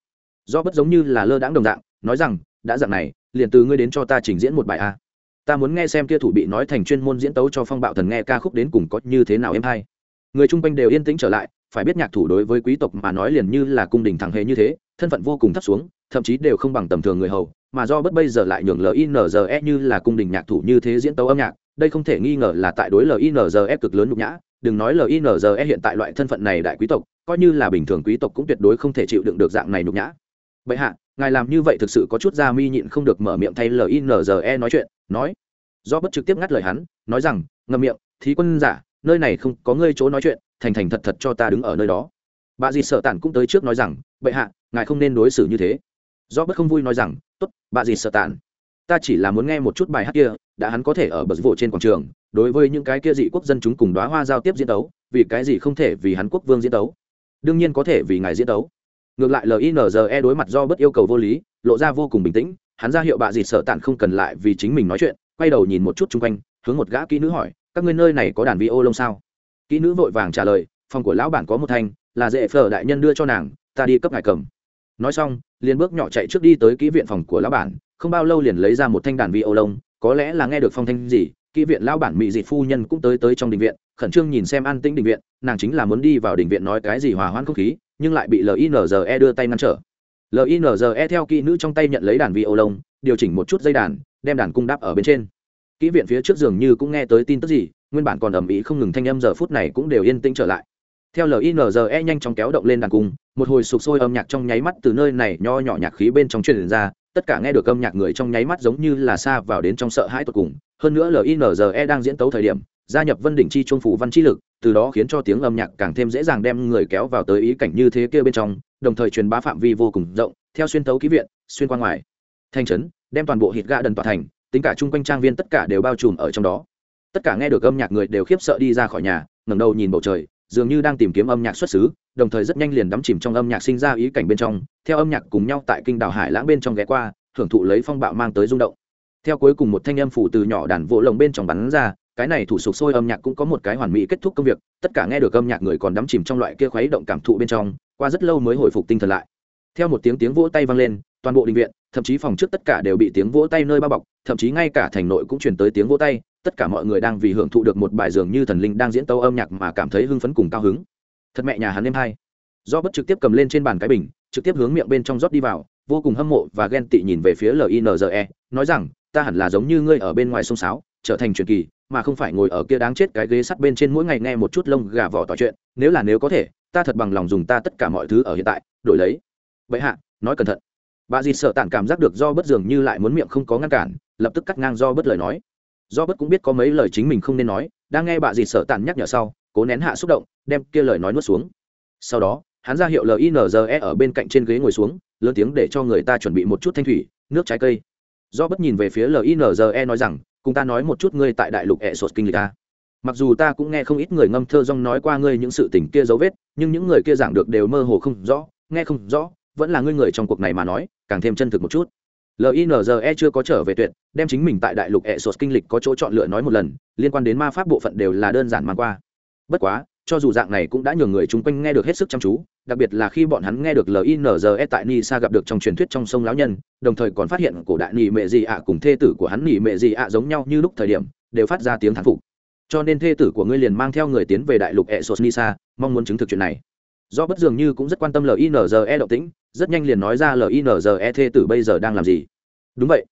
Do bất giống như là lơ đãng đồng dạng, nói rằng, đã dạng này, liền từ ngươi đến cho ta trình diễn một bài a. Ta muốn nghe xem kia thủ bị nói thành chuyên môn diễn tấu cho phong bạo thần nghe ca khúc đến cùng có như thế nào em hay. Người chung quanh đều yên tĩnh trở lại phải biết nhạc thủ đối với quý tộc mà nói liền như là cung đình thẳng hề như thế, thân phận vô cùng thấp xuống, thậm chí đều không bằng tầm thường người hầu, mà do bất bây giờ lại nhường linze như là cung đình nhạc thủ như thế diễn tấu âm nhạc, đây không thể nghi ngờ là tại đối linze cực lớn nhục nhã. Đừng nói linze hiện tại loại thân phận này đại quý tộc, coi như là bình thường quý tộc cũng tuyệt đối không thể chịu đựng được dạng này nhục nhã. Vậy hạ, ngài làm như vậy thực sự có chút ra mi nhịn không được mở miệng thay linze nói chuyện, nói. Do bất trực tiếp ngắt lời hắn, nói rằng, ngậm miệng, thí quân giả, nơi này không có ngươi chỗ nói chuyện thành thành thật thật cho ta đứng ở nơi đó. Bà dì sợ tản cũng tới trước nói rằng, bệ hạ, ngài không nên đối xử như thế. Do bất không vui nói rằng, tốt, bà dì sợ tản. Ta chỉ là muốn nghe một chút bài hát kia, đã hắn có thể ở bờ vụ trên quảng trường, đối với những cái kia dị quốc dân chúng cùng đoá hoa giao tiếp diễn tấu, vì cái gì không thể vì hắn quốc vương diễn tấu? Đương nhiên có thể vì ngài diễn tấu. Ngược lại linze đối mặt do bất yêu cầu vô lý, lộ ra vô cùng bình tĩnh, hắn ra hiệu bà dì sợ tản không cần lại vì chính mình nói chuyện, quay đầu nhìn một chút chung quanh, hướng một gã kỹ nữ hỏi, các ngươi nơi này có đàn vi ô lông sao? Kỹ nữ vội vàng trả lời, phòng của lão bản có một thanh, là dễ phở đại nhân đưa cho nàng, ta đi cấp ngài cầm. Nói xong, liền bước nhỏ chạy trước đi tới kỹ viện phòng của lão bản, không bao lâu liền lấy ra một thanh đàn vi âu lông có lẽ là nghe được phong thanh gì, kỹ viện lão bản mỹ dị phu nhân cũng tới tới trong đình viện, khẩn trương nhìn xem an tĩnh đình viện, nàng chính là muốn đi vào đình viện nói cái gì hòa hoãn không khí, nhưng lại bị linze đưa tay ngăn trở. Linze theo kỹ nữ trong tay nhận lấy đàn vi âu lông điều chỉnh một chút dây đàn, đem đàn cung đáp ở bên trên. Kỹ viện phía trước giường như cũng nghe tới tin tức gì nguyên bản còn ầm ĩ không ngừng thanh âm giờ phút này cũng đều yên tĩnh trở lại. Theo linze nhanh chóng kéo động lên đàn cung, một hồi sục sôi âm nhạc trong nháy mắt từ nơi này nho nhỏ nhạc khí bên trong truyền ra, tất cả nghe được âm nhạc người trong nháy mắt giống như là xa vào đến trong sợ hãi tột cùng. Hơn nữa linze đang diễn tấu thời điểm, gia nhập vân đỉnh chi chuông phủ văn chi lực, từ đó khiến cho tiếng âm nhạc càng thêm dễ dàng đem người kéo vào tới ý cảnh như thế kia bên trong, đồng thời truyền bá phạm vi vô cùng rộng, theo xuyên tấu ký viện, xuyên qua ngoài. Thanh trấn, đem toàn bộ hít gạ đần tòa thành, tính cả chung quanh trang viên tất cả đều bao trùm ở trong đó tất cả nghe được âm nhạc người đều khiếp sợ đi ra khỏi nhà, ngẩng đầu nhìn bầu trời, dường như đang tìm kiếm âm nhạc xuất xứ, đồng thời rất nhanh liền đắm chìm trong âm nhạc sinh ra ý cảnh bên trong, theo âm nhạc cùng nhau tại kinh đảo hải lãng bên trong ghé qua, hưởng thụ lấy phong bạo mang tới rung động. Theo cuối cùng một thanh âm phủ từ nhỏ đàn vỗ lồng bên trong bắn ra, cái này thủ sục sôi âm nhạc cũng có một cái hoàn mỹ kết thúc công việc, tất cả nghe được âm nhạc người còn đắm chìm trong loại kia khuấy động cảm thụ bên trong, qua rất lâu mới hồi phục tinh thần lại. Theo một tiếng tiếng vỗ tay vang lên, toàn bộ đình viện, thậm chí phòng trước tất cả đều bị tiếng vỗ tay nơi bao bọc, thậm chí ngay cả thành nội cũng truyền tới tiếng vỗ tay tất cả mọi người đang vì hưởng thụ được một bài dường như thần linh đang diễn tấu âm nhạc mà cảm thấy hưng phấn cùng cao hứng. Thật mẹ nhà hắn em hay. Do bất trực tiếp cầm lên trên bàn cái bình, trực tiếp hướng miệng bên trong rót đi vào, vô cùng hâm mộ và ghen tị nhìn về phía linze nói rằng, ta hẳn là giống như ngươi ở bên ngoài sông sáo, trở thành truyền kỳ, mà không phải ngồi ở kia đáng chết cái ghế sắt bên trên mỗi ngày nghe một chút lông gà vỏ tỏ chuyện. Nếu là nếu có thể, ta thật bằng lòng dùng ta tất cả mọi thứ ở hiện tại, đổi lấy. Vậy hạ, nói cẩn thận. Bà dì sợ tản cảm giác được do bất dường như lại muốn miệng không có ngăn cản, lập tức cắt ngang do bất lời nói do bất cũng biết có mấy lời chính mình không nên nói, đang nghe bà dì sợ tản nhắc nhở sau, cố nén hạ xúc động, đem kia lời nói nuốt xuống. Sau đó, hắn ra hiệu linze ở bên cạnh trên ghế ngồi xuống, lớn tiếng để cho người ta chuẩn bị một chút thanh thủy, nước trái cây. Do bất nhìn về phía linze nói rằng, cùng ta nói một chút ngươi tại đại lục ẹ sột kinh lịch ta. Mặc dù ta cũng nghe không ít người ngâm thơ rong nói qua ngươi những sự tình kia dấu vết, nhưng những người kia giảng được đều mơ hồ không rõ, nghe không rõ, vẫn là ngươi người trong cuộc này mà nói, càng thêm chân thực một chút linze chưa có trở về tuyệt, đem chính mình tại đại lục ẹ sột kinh lịch có chỗ chọn lựa nói một lần, liên quan đến ma pháp bộ phận đều là đơn giản mang qua. Bất quá, cho dù dạng này cũng đã nhường người chung quanh nghe được hết sức chăm chú, đặc biệt là khi bọn hắn nghe được linze tại nisa gặp được trong truyền thuyết trong sông lão nhân, đồng thời còn phát hiện cổ đại nỉ mệ dị ạ cùng thê tử của hắn nỉ mệ dị ạ giống nhau như lúc thời điểm, đều phát ra tiếng thán phục. Cho nên thê tử của ngươi liền mang theo người tiến về đại lục e sos nisa, mong muốn chứng thực chuyện này. Do bất dường như cũng rất quan tâm linze động tĩnh rất nhanh liền nói ra linze thê tử bây giờ đang làm gì. Đúng vậy.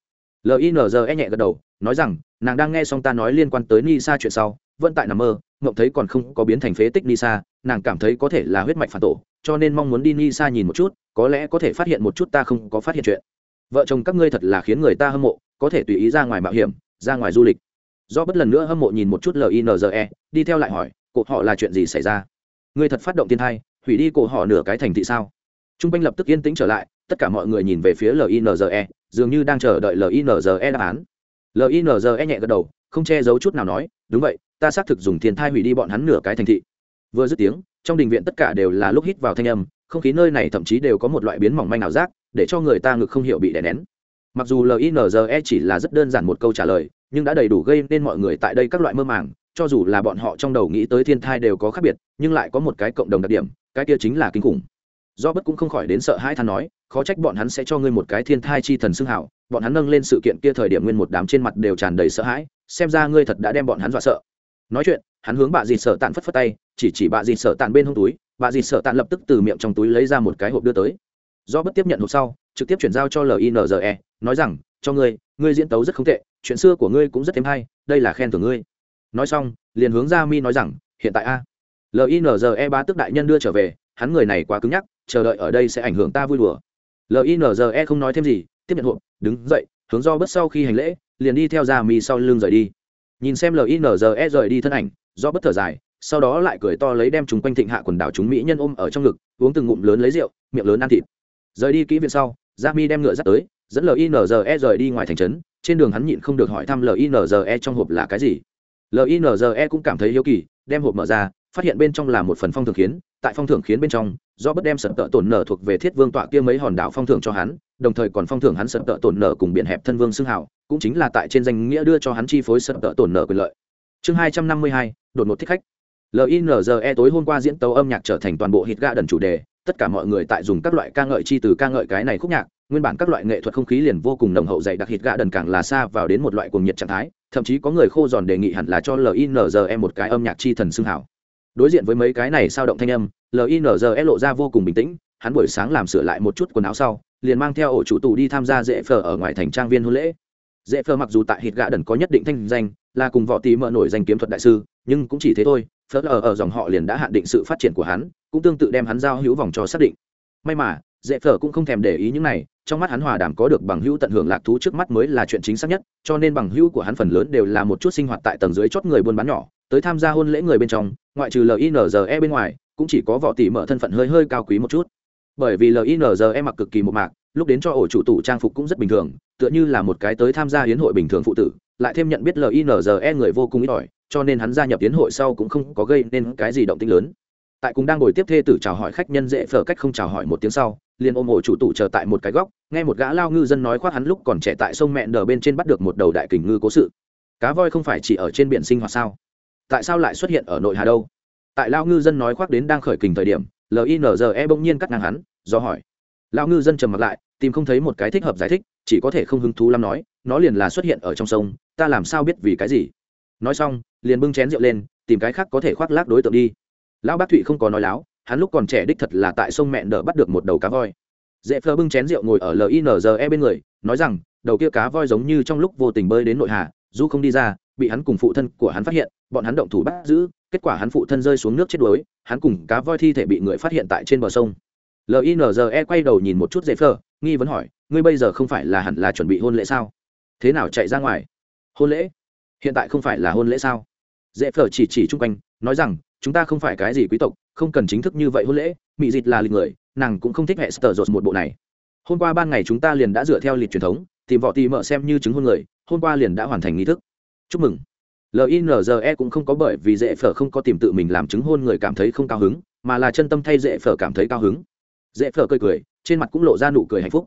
Linze nhẹ gật đầu, nói rằng, nàng đang nghe xong ta nói liên quan tới nisa chuyện sau, vẫn tại nằm mơ mộng thấy còn không có biến thành phế tích nisa, nàng cảm thấy có thể là huyết mạch phản tổ, cho nên mong muốn đi nisa nhìn một chút, có lẽ có thể phát hiện một chút ta không có phát hiện chuyện. Vợ chồng các ngươi thật là khiến người ta hâm mộ, có thể tùy ý ra ngoài mạo hiểm, ra ngoài du lịch. Do bất lần nữa hâm mộ nhìn một chút linze đi theo lại hỏi cụ họ là chuyện gì xảy ra? Người thật phát động thiên thai hủy đi cổ họ nửa cái thành thị sao? T r u n g quanh lập tức yên tĩnh trở lại, tất cả mọi người nhìn về phía linze dường như đang chờ đợi linze đáp án. Linze nhẹ gật đầu, không che giấu chút nào nói, đúng vậy, ta xác thực dùng thiên thai hủy đi bọn hắn nửa cái thành thị. Vừa dứt tiếng, trong đình viện tất cả đều là lúc hít vào thanh âm, không khí nơi này thậm chí đều có một loại biến mỏng manh ảo giác, để cho người ta ngực không hiểu bị đè nén. Mặc dù linze chỉ là rất đơn giản một câu trả lời, nhưng đã đầy đủ gây nên mọi người tại đây các loại mơ màng, cho dù là bọn họ trong đầu nghĩ tới thiên thai đều có khác biệt, nhưng lại có một cái cộng đồng đặc điểm, cái kia chính là kinh khủng do bất cũng không khỏi đến sợ hai than nói, khó trách bọn hắn sẽ cho ngươi một cái thiên thai chi thần xưng hảo, bọn hắn nâng lên sự kiện kia thời điểm nguyên một đám trên mặt đều tràn đầy sợ hãi, xem ra ngươi thật đã đem bọn hắn dọa sợ. Nói chuyện, hắn hướng bà dì sợ tàn phất phất tay, chỉ chỉ bà dì sợ tàn bên hông túi bà dì sợ tàn lập tức từ miệng trong túi lấy ra một cái hộp đưa tới. Do bất tiếp nhận hộp sau, trực tiếp chuyển giao cho linze nói rằng, cho ngươi ngươi diễn tấu rất không tệ, chuyện xưa của ngươi cũng rất thêm hay, đây là khen thưởng ngươi. Nói xong, liền hướng ra mi nói rằng, hiện tại a. Linze ba tức đại nhân đưa trở về, hắn người này quá cứng nhắc chờ đợi ở đây sẽ ảnh hưởng ta vui đùa. Linze không nói thêm gì, tiếp nhận hộp, đứng dậy, hướng do bất sau khi hành lễ, liền đi theo ra mi sau lưng rời đi. Nhìn xem linze rời đi thân ảnh, do bất thở dài, sau đó lại cười to lấy đem chúng quanh thịnh hạ quần đảo chúng mỹ nhân ôm ở trong ngực, uống từng ngụm lớn lấy rượu, miệng lớn ăn thịt. Rời đi kỹ viện sau, gia mi đem ngựa dắt tới, dẫn linze rời đi ngoài thành trấn, trên đường hắn nhịn không được hỏi thăm linze trong hộp là cái gì. Linze cũng cảm thấy hiếu kỳ, đem hộp mở ra phát hiện bên trong là một phần phong thưởng khiến, tại phong thưởng khiến bên trong, do bất đem sập tợ tổn nở thuộc về thiết vương tọa kia mấy hòn đảo phong thưởng cho hắn, đồng thời còn phong thưởng hắn sập tợ tổn nở cùng biển hẹp thân vương xưng hảo cũng chính là tại trên danh nghĩa đưa cho hắn chi phối sập tợ tổn nở quyền lợi. Chương hai trăm năm mươi hai, đột ngột thích khách. Linze tối hôm qua diễn tấu âm nhạc trở thành toàn bộ hit ga đần chủ đề, tất cả mọi người tại dùng các loại ca ngợi chi từ ca ngợi cái này khúc nhạc, nguyên bản các loại nghệ thuật không khí liền vô cùng nồng hậu dày đặc hít gạ đần càng là xa vào đến một loại cuồng nhiệt trạng thái, thậm chí có người khô giòn đề nghị hẳn là cho linze một cái âm nhạc chi thần xưng hảo đối diện với mấy cái này sao động thanh âm linze lộ ra vô cùng bình tĩnh, hắn buổi sáng làm sửa lại một chút quần áo sau, liền mang theo ổ chủ tù đi tham gia dễ phờ ở ngoài thành trang viên hôn lễ. Dễ phờ mặc dù tại hít gạ đần có nhất định thanh danh, là cùng võ tí mở nổi danh kiếm thuật đại sư, nhưng cũng chỉ thế thôi phớt ở ở dòng họ liền đã hạn định sự phát triển của hắn, cũng tương tự đem hắn giao hữu vòng cho xác định. May mà, dễ phở cũng không thèm để ý những này, trong mắt hắn hòa đàm có được bằng hữu tận hưởng lạc thú trước mắt mới là chuyện chính xác nhất, cho nên bằng hữu của hắn phần lớn đều là một chút sinh hoạt tại tầng dưới chót người buôn bán nhỏ tới tham gia hôn lễ người bên trong, ngoại trừ linze bên ngoài, cũng chỉ có võ tỷ mở thân phận hơi hơi cao quý một chút. Bởi vì linze mặc cực kỳ một mạc, lúc đến cho ổ chủ tủ trang phục cũng rất bình thường, tựa như là một cái tới tham gia hiến hội bình thường phụ tử, lại thêm nhận biết linze người vô cùng ít ỏi, cho nên hắn gia nhập hiến hội sau cũng không có gây nên cái gì động tĩnh lớn. Tại cùng đang ngồi tiếp thê tử chào hỏi khách nhân dễ phở cách không chào hỏi một tiếng sau, liền ôm ổ chủ tụ chờ tại một cái góc, nghe một gã lao ngư dân nói khoác hắn lúc còn trẻ tại sông mẹn đờ bên trên bắt được một đầu đại kình ngư cố sự. Cá voi không phải chỉ ở trên biển sinh hoạt sao? Tại sao lại xuất hiện ở nội hà đâu? Tại lao ngư dân nói khoác đến đang khởi kình thời điểm linze bỗng nhiên cắt ngang hắn, do hỏi. Lao ngư dân trầm mặt lại, tìm không thấy một cái thích hợp giải thích, chỉ có thể không hứng thú lắm nói, nó liền là xuất hiện ở trong sông, ta làm sao biết vì cái gì? Nói xong, liền bưng chén rượu lên, tìm cái khác có thể khoác lác đối tượng đi. Lão bác thụy không có nói láo, hắn lúc còn trẻ đích thật là tại sông mẹn đỡ bắt được một đầu cá voi. Dễ phơ bưng chén rượu ngồi ở linze bên người, nói rằng, đầu kia cá voi giống như trong lúc vô tình bơi đến nội hà du không đi ra bị hắn cùng phụ thân của hắn phát hiện, bọn hắn động thủ bắt giữ, kết quả hắn phụ thân rơi xuống nước chết đuối, hắn cùng cá voi thi thể bị người phát hiện tại trên bờ sông. Linze quay đầu nhìn một chút dễ phơ nghi vấn hỏi, ngươi bây giờ không phải là hẳn là chuẩn bị hôn lễ sao? Thế nào chạy ra ngoài? Hôn lễ? Hiện tại không phải là hôn lễ sao? Dễ phở chỉ chỉ chung quanh, nói rằng, chúng ta không phải cái gì quý tộc, không cần chính thức như vậy hôn lễ Mị dịch là lịch người, nàng cũng không thích hệ sờ dột một bộ này. Hôm qua ban ngày chúng ta liền đã dựa theo lịch truyền thống, tìm võ tì mợ xem như chứng hôn người, hôm qua liền đã hoàn thành nghi thức chúc mừng. Linze cũng không có bởi vì dễ phở không có tìm tự mình làm chứng hôn người cảm thấy không cao hứng, mà là chân tâm thay dễ phở cảm thấy cao hứng. Dễ phở cười cười, trên mặt cũng lộ ra nụ cười hạnh phúc.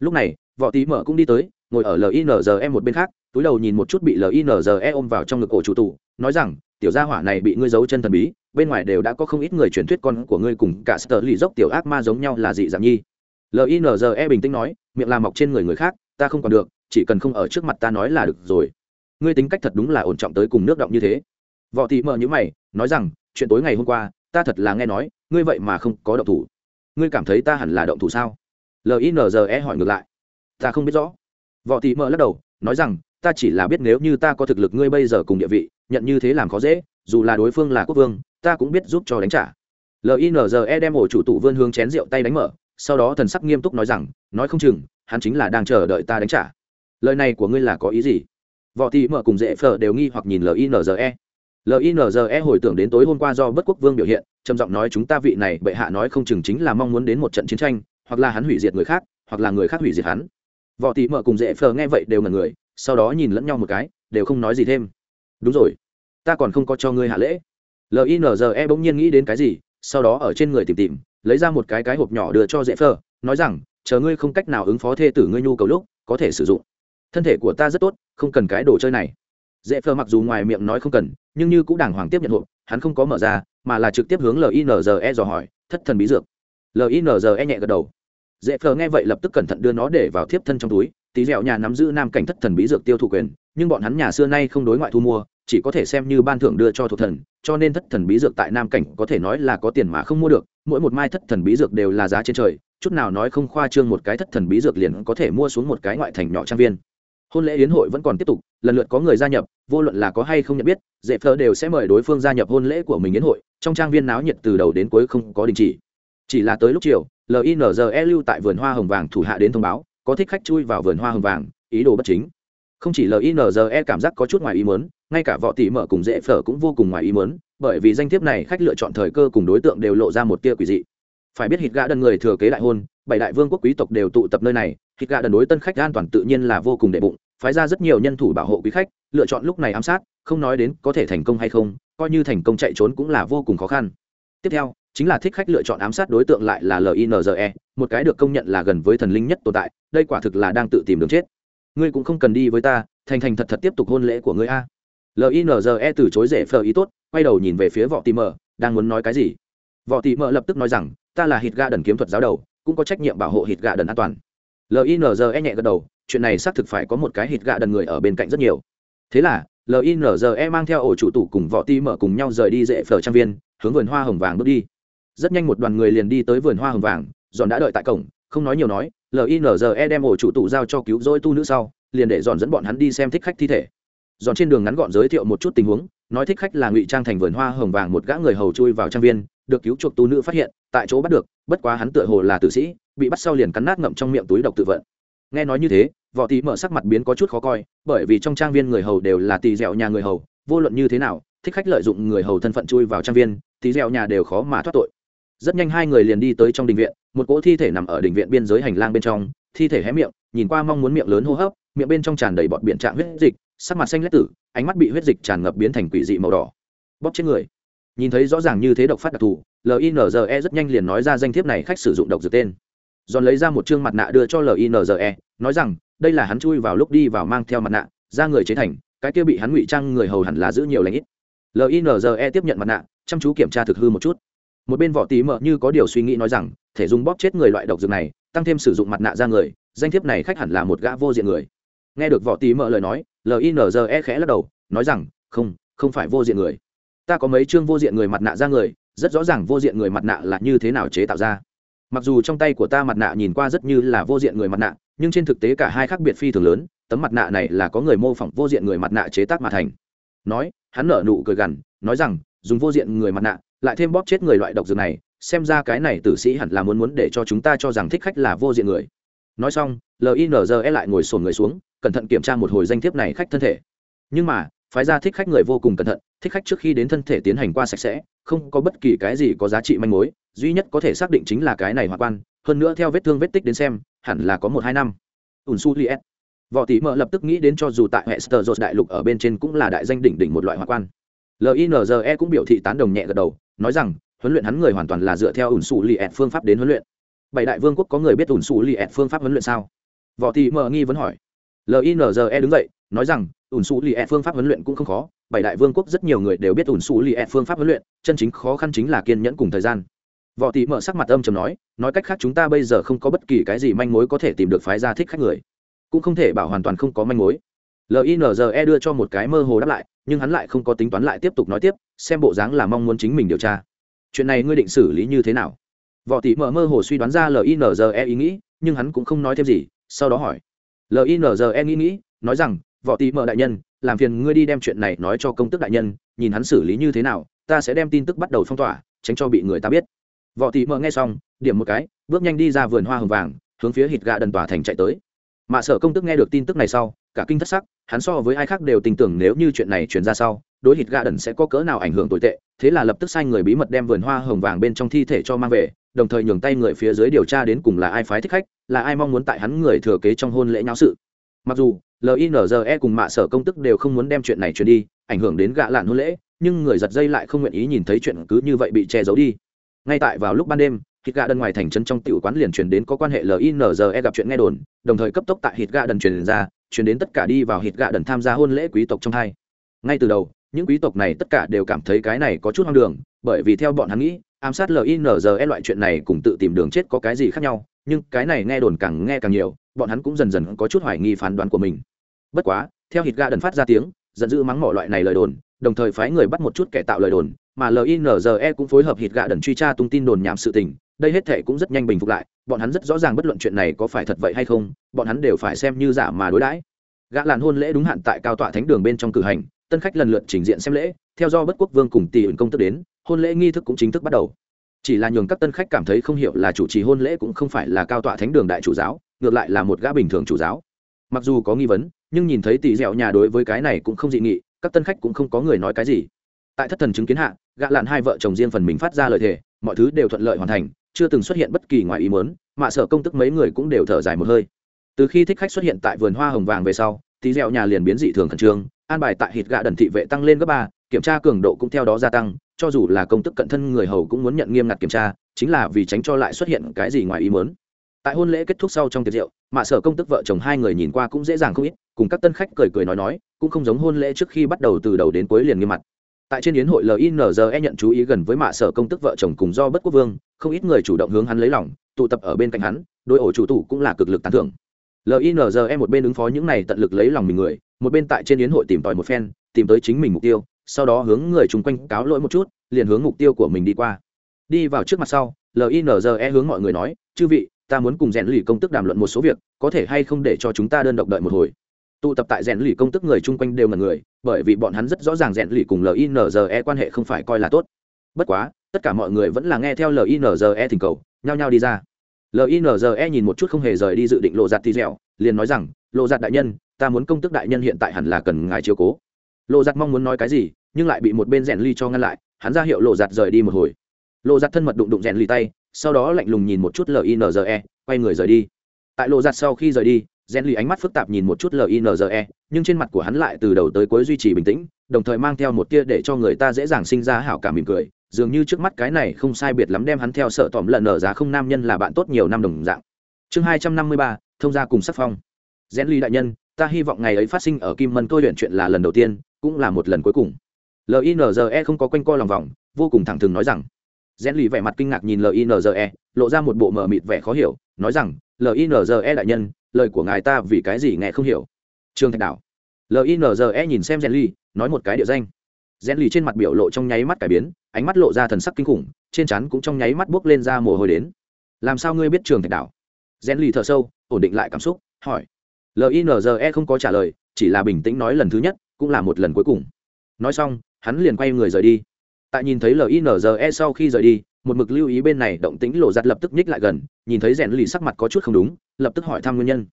Lúc này võ tí mở cũng đi tới, ngồi ở linze một bên khác, túi đầu nhìn một chút bị linze ôm vào trong ngực ổ chủ tụ nói rằng, tiểu gia hỏa này bị ngươi giấu chân thần bí, bên ngoài đều đã có không ít người truyền thuyết con của ngươi cùng cả sơ lì dốc tiểu ác ma giống nhau là dị dạng nhi. Linze bình tĩnh nói, miệng làm mọc trên người người khác, ta không còn được, chỉ cần không ở trước mặt ta nói là được rồi ngươi tính cách thật đúng là ổn trọng tới cùng nước động như thế. Võ thị mờ nhữ mày, nói rằng, chuyện tối ngày hôm qua, ta thật là nghe nói, ngươi vậy mà không có động thủ. Ngươi cảm thấy ta hẳn là động thủ sao? Linze hỏi ngược lại. Ta không biết rõ. Võ thị mờ lắc đầu, nói rằng, ta chỉ là biết nếu như ta có thực lực ngươi bây giờ cùng địa vị, nhận như thế làm khó dễ, dù là đối phương là quốc vương, ta cũng biết giúp cho đánh trả. Linze đem ổ chủ tụ vươn hướng chén rượu tay đánh mở, sau đó thần sắc nghiêm túc nói rằng, nói không chừng, hắn chính là đang chờ đợi ta đánh trả. Lời này của ngươi là có ý gì? Võ thị mở cùng dễ phở đều nghi hoặc nhìn linze linze hồi tưởng đến tối hôm qua do bất quốc vương biểu hiện trầm giọng nói chúng ta vị này bệ hạ nói không chừng chính là mong muốn đến một trận chiến tranh hoặc là hắn hủy diệt người khác hoặc là người khác hủy diệt hắn. Võ thị mở cùng dễ phở nghe vậy đều ngần người sau đó nhìn lẫn nhau một cái đều không nói gì thêm. Đúng rồi ta còn không có cho ngươi hạ lễ. Linze bỗng nhiên nghĩ đến cái gì sau đó ở trên người tìm tìm lấy ra một cái cái hộp nhỏ đưa cho dễ phờ, nói rằng chờ ngươi không cách nào ứng phó thê tử ngươi nhu cầu lúc có thể sử dụng thân thể của ta rất tốt, không cần cái đồ chơi này. Dễ phơ mặc dù ngoài miệng nói không cần, nhưng như cũng đàng hoàng tiếp nhận hộp, hắn không có mở ra, mà là trực tiếp hướng linze dò hỏi, thất thần bí dược. Linze nhẹ gật đầu. Dễ phơ nghe vậy lập tức cẩn thận đưa nó để vào thiếp thân trong túi, tí dẻo nhà nắm giữ nam cảnh thất thần bí dược tiêu thụ quyền, nhưng bọn hắn nhà xưa nay không đối ngoại thu mua, chỉ có thể xem như ban thưởng đưa cho thuộc thần, cho nên thất thần bí dược tại nam cảnh có thể nói là có tiền mà không mua được, mỗi một mai thất thần bí dược đều là giá trên trời, chút nào nói không khoa trương một cái thất thần bí dược liền có thể mua xuống một cái ngoại thành nhỏ trang viên hôn lễ yến hội vẫn còn tiếp tục, lần lượt có người gia nhập, vô luận là có hay không nhận biết, dễ phơ đều sẽ mời đối phương gia nhập hôn lễ của mình yến hội, trong trang viên náo nhiệt từ đầu đến cuối không có đình chỉ. Chỉ là tới lúc chiều linze lưu tại vườn hoa hồng vàng thủ hạ đến thông báo, có thích khách chui vào vườn hoa hồng vàng, ý đồ bất chính. Không chỉ linze cảm giác có chút ngoài ý mớn ngay cả võ tỷ mở cùng dễ phở cũng vô cùng ngoài ý mớn bởi vì danh thiếp này khách lựa chọn thời cơ cùng đối tượng đều lộ ra một tia quỷ dị. Phải biết hít gã đần người thừa kế đại hôn, bảy đại vương quốc quý tộc đều tụ tập nơi này hít gã đần đối tân khách an toàn tự nhiên là vô cùng đệ bụng phái ra rất nhiều nhân thủ bảo hộ quý khách, lựa chọn lúc này ám sát, không nói đến có thể thành công hay không, coi như thành công chạy trốn cũng là vô cùng khó khăn. Tiếp theo, chính là thích khách lựa chọn ám sát đối tượng lại là linze một cái được công nhận là gần với thần linh nhất tồn tại, đây quả thực là đang tự tìm đường chết. Ngươi cũng không cần đi với ta, thành thành thật thật tiếp tục hôn lễ của ngươi a. Linze từ chối rể phờ ý tốt, quay đầu nhìn về phía võ tị mờ đang muốn nói cái gì? Võ tị mờ lập tức nói rằng, ta là hít gà đần kiếm thuật giáo đầu, cũng có trách nhiệm bảo hộ hít gà đần an toàn linze nhẹ gật đầu, chuyện này xác thực phải có một cái hít gạ đần người ở bên cạnh rất nhiều. Thế là linze mang theo ổ chủ tủ cùng võ ti mở cùng nhau rời đi dễ phở trang viên, hướng vườn hoa hồng vàng bước đi. Rất nhanh một đoàn người liền đi tới vườn hoa hồng vàng giòn đã đợi tại cổng, không nói nhiều nói linze đem ổ chủ tủ giao cho cứu rỗi tu nữ sau, liền để dọn dẫn bọn hắn đi xem thích khách thi thể. Dọn trên đường ngắn gọn giới thiệu một chút tình huống, nói thích khách là ngụy trang thành vườn hoa hồng vàng một gã người hầu chui vào trang viên, được cứu chuộc tu nữ phát hiện, tại chỗ bắt được, bất quá hắn tựa hồ là tử sĩ bị bắt sau liền cắn nát ngậm trong miệng túi độc tự vận. Nghe nói như thế, võ tí mở sắc mặt biến có chút khó coi, bởi vì trong trang viên người hầu đều là tỳ dẻo nhà người hầu, vô luận như thế nào, thích khách lợi dụng người hầu thân phận chui vào trang viên, tỳ dẻo nhà đều khó mà thoát tội. Rất nhanh hai người liền đi tới trong đình viện, một cỗ thi thể nằm ở đình viện biên giới hành lang bên trong, thi thể hé miệng, nhìn qua mong muốn miệng lớn hô hấp, miệng bên trong tràn đầy bọt biển trạng huyết dịch, sắc mặt xanh lét tử, ánh mắt bị huyết dịch tràn ngập biến thành quỷ dị màu đỏ. Bóp chết người. Nhìn thấy rõ ràng như thế độc phát đặc thù linze rất nhanh liền nói ra danh thiếp này khách sử dụng độc dược tên giòn lấy ra một chương mặt nạ đưa cho linze nói rằng, đây là hắn chui vào lúc đi vào mang theo mặt nạ, ra người chế thành, cái kia bị hắn ngụy trang người hầu hẳn là giữ nhiều lãnh ít. Linze tiếp nhận mặt nạ, chăm chú kiểm tra thực hư một chút. Một bên vỏ tí mợ như có điều suy nghĩ nói rằng, thể dùng bóp chết người loại độc dược này, tăng thêm sử dụng mặt nạ ra người, danh thiếp này khách hẳn là một gã vô diện người. Nghe được vỏ tí mợ lời nói linze khẽ lắc đầu, nói rằng, không không phải vô diện người. Ta có mấy chương vô diện người mặt nạ ra người, rất rõ ràng vô diện người mặt nạ là như thế nào chế tạo ra mặc dù trong tay của ta mặt nạ nhìn qua rất như là vô diện người mặt nạ, nhưng trên thực tế cả hai khác biệt phi thường lớn, tấm mặt nạ này là có người mô phỏng vô diện người mặt nạ chế tác mà thành. Nói, hắn nở nụ cười gằn, nói rằng, dùng vô diện người mặt nạ, lại thêm bóp chết người loại độc dược này, xem ra cái này tử sĩ hẳn là muốn muốn để cho chúng ta cho rằng thích khách là vô diện người. Nói xong linze lại ngồi sồn người xuống, cẩn thận kiểm tra một hồi danh thiếp này khách thân thể. Nhưng mà, phái ra thích khách người vô cùng cẩn thận, thích khách trước khi đến thân thể tiến hành qua sạch sẽ không có bất kỳ cái gì có giá trị manh mối, duy nhất có thể xác định chính là cái này hoặc quan, hơn nữa theo vết thương vết tích đến xem, hẳn là có một hai năm. Ùn su liet. Võ tỷ mợ lập tức nghĩ đến cho dù tại hệ sơ đại lục ở bên trên cũng là đại danh đỉnh đỉnh một loại hoặc quan. Linze cũng biểu thị tán đồng nhẹ gật đầu, nói rằng, huấn luyện hắn người hoàn toàn là dựa theo ủn sụ li ẹt phương pháp đến huấn luyện. Bảy đại vương quốc có người biết ủn sụ li ẹt phương pháp huấn luyện sao? Võ thị mờ nghi vấn hỏi. Linze đứng dậy, nói rằng ủn sụ li ẹt phương pháp huấn luyện cũng không khó bảy đại vương quốc rất nhiều người đều biết ủn xù li ẹ phương pháp huấn luyện, chân chính khó khăn chính là kiên nhẫn cùng thời gian. Võ tị mở sắc mặt âm chầm nói nói cách khác chúng ta bây giờ không có bất kỳ cái gì manh mối có thể tìm được phái gia thích khách người. Cũng không thể bảo hoàn toàn không có manh mối. Linze đưa cho một cái mơ hồ đáp lại, nhưng hắn lại không có tính toán lại tiếp tục nói tiếp, xem bộ dáng là mong muốn chính mình điều tra. Chuyện này ngươi định xử lý như thế nào? Võ tỷ mở mơ hồ suy đoán ra linze ý nghĩ, nhưng hắn cũng không nói thêm gì, sau đó hỏi. Linze nghĩ nghĩ, nói rằng, võ tỷ mở đại nhân làm phiền ngươi đi đem chuyện này nói cho công tức đại nhân, nhìn hắn xử lý như thế nào, ta sẽ đem tin tức bắt đầu phong tỏa, tránh cho bị người ta biết. Võ tỷ mở nghe xong, điểm một cái, bước nhanh đi ra vườn hoa hồng vàng, hướng phía hít gà đần tòa thành chạy tới. Mạ sở công tức nghe được tin tức này sau, cả kinh thất sắc, hắn so với ai khác đều tin tưởng nếu như chuyện này chuyển ra sau, đối hít gà đần sẽ có cỡ nào ảnh hưởng tồi tệ, thế là lập tức sai người bí mật đem vườn hoa hồng vàng bên trong thi thể cho mang về, đồng thời nhường tay người phía dưới điều tra đến cùng là ai phái thích khách, là ai mong muốn tại hắn người thừa kế trong hôn lễ nháo sự. Mặc dù linze cùng mạ sở công tức đều không muốn đem chuyện này truyền đi, ảnh hưởng đến gạ lạn hôn lễ, nhưng người giật dây lại không nguyện ý nhìn thấy chuyện cứ như vậy bị che giấu đi. Ngay tại vào lúc ban đêm hít gạ đần ngoài thành trấn trong tiểu quán liền truyền đến có quan hệ linze gặp chuyện nghe đồn, đồng thời cấp tốc tại hít gạ đần truyền ra, truyền đến tất cả đi vào hít gạ đần tham gia hôn lễ quý tộc trong hai. Ngay từ đầu, những quý tộc này tất cả đều cảm thấy cái này có chút hoang đường, bởi vì theo bọn hắn nghĩ, ám sát linze loại chuyện này cùng tự tìm đường chết có cái gì khác nhau, nhưng cái này nghe đồn càng nghe càng nhiều, bọn hắn cũng dần dần có chút hoài nghi phán đoán của mình bất quá, theo hít gạ đần phát ra tiếng, giận dữ mắng mỏ loại này lời đồn, đồng thời phái người bắt một chút kẻ tạo lời đồn, mà linze cũng phối hợp hít gạ đần truy tra tung tin đồn nhảm sự tình, đây hết thệ cũng rất nhanh bình phục lại, bọn hắn rất rõ ràng bất luận chuyện này có phải thật vậy hay không, bọn hắn đều phải xem như giả mà đối đãi. Gã làn hôn lễ đúng hạn tại cao tọa thánh đường bên trong cử hành, tân khách lần lượt trình diện xem lễ, theo do bất quốc vương cùng tỷ ứng công tức đến, hôn lễ nghi thức cũng chính thức bắt đầu. Chỉ là nhường các tân khách cảm thấy không hiểu là chủ trì hôn lễ cũng không phải là cao tọa thánh đường đại chủ giáo, ngược lại là một gã bình thường chủ giáo mặc dù có nghi vấn, nhưng nhìn thấy tỷ dẻo nhà đối với cái này cũng không dị nghị, các tân khách cũng không có người nói cái gì. Tại thất thần chứng kiến hạ gạ lạn hai vợ chồng riêng phần mình phát ra lời thề, mọi thứ đều thuận lợi hoàn thành, chưa từng xuất hiện bất kỳ ngoài ý mớn mạ sở công tức mấy người cũng đều thở dài một hơi. Từ khi thích khách xuất hiện tại vườn hoa hồng vàng về sau tí dẻo nhà liền biến dị thường khẩn trương, an bài tại hít gạ đần thị vệ tăng lên gấp ba, kiểm tra cường độ cũng theo đó gia tăng, cho dù là công tức cận thân người hầu cũng muốn nhận nghiêm ngặt kiểm tra, chính là vì tránh cho lại xuất hiện cái gì ngoài ý mớn tại hôn lễ kết thúc sau trong tiệc rượu, mạ sở công tức vợ chồng hai người nhìn qua cũng dễ dàng không ít, cùng các tân khách cười cười nói nói, cũng không giống hôn lễ trước khi bắt đầu từ đầu đến cuối liền nghiêm mặt. Tại trên yến hội linze nhận chú ý gần với mạ sở công tức vợ chồng cùng do bất quốc vương, không ít người chủ động hướng hắn lấy lòng, tụ tập ở bên cạnh hắn đôi ổ chủ tủ cũng là cực lực tán thưởng. Linze một bên ứng phó những này tận lực lấy lòng mình người, một bên tại trên yến hội tìm tòi một phen, tìm tới chính mình mục tiêu, sau đó hướng người chung quanh cáo lỗi một chút, liền hướng mục tiêu của mình đi qua. Đi vào trước mặt sau linze hướng mọi người nói, chư vị ta muốn cùng rèn lì công tức đàm luận một số việc, có thể hay không để cho chúng ta đơn độc đợi một hồi. Tụ tập tại rèn lì công tức người chung quanh đều là người, bởi vì bọn hắn rất rõ ràng rèn lì cùng linze quan hệ không phải coi là tốt. Bất quá, tất cả mọi người vẫn là nghe theo linze thỉnh cầu, nhao nhao đi ra. Linze nhìn một chút không hề rời đi dự định lộ giặt thì dẻo, liền nói rằng, lộ giặt đại nhân, ta muốn công tức đại nhân hiện tại hẳn là cần ngài chiếu cố. Lộ giặt mong muốn nói cái gì, nhưng lại bị một bên rèn ly cho ngăn lại, hắn ra hiệu lộ giặt rời đi một hồi. Lộ giặt thân mật đụng đụng rèn ly tay sau đó lạnh lùng nhìn một chút linze quay người rời đi. Tại lộ giặt sau khi rời đi rèn lì ánh mắt phức tạp nhìn một chút linze nhưng trên mặt của hắn lại từ đầu tới cuối duy trì bình tĩnh, đồng thời mang theo một tia để cho người ta dễ dàng sinh ra hảo cảm mỉm cười, dường như trước mắt cái này không sai biệt lắm đem hắn theo sợ tỏm lần nở giá không nam nhân là bạn tốt nhiều năm đồng dạng. Chương hai trăm năm mươi ba, thông gia cùng sắc phong. Rèn lì đại nhân, ta hy vọng ngày ấy phát sinh ở kim mân tôi luyện chuyện là lần đầu tiên, cũng là một lần cuối cùng. Linze không có quanh co lòng vòng, vô cùng thẳng thừng nói rằng rèn lì vẻ mặt kinh ngạc nhìn linze lộ ra một bộ mờ mịt vẻ khó hiểu, nói rằng linze đại nhân, lời của ngài ta vì cái gì nghe không hiểu? Trương thạch đảo. Linze nhìn xem rèn lì nói một cái địa danh. Rèn lì trên mặt biểu lộ trong nháy mắt cải biến, ánh mắt lộ ra thần sắc kinh khủng, trên trán cũng trong nháy mắt buốc lên ra mồ hôi đến. Làm sao ngươi biết trường thạch đảo? Rèn lì thở sâu, ổn định lại cảm xúc, hỏi. Linze không có trả lời, chỉ là bình tĩnh nói lần thứ nhất, cũng là một lần cuối cùng. Nói xong, hắn liền quay người rời đi tại nhìn thấy linze sau khi rời đi, một mực lưu ý bên này, động tĩnh lộ giặt lập tức nhích lại gần, nhìn thấy rèn lì sắc mặt có chút không đúng, lập tức hỏi thăm nguyên nhân.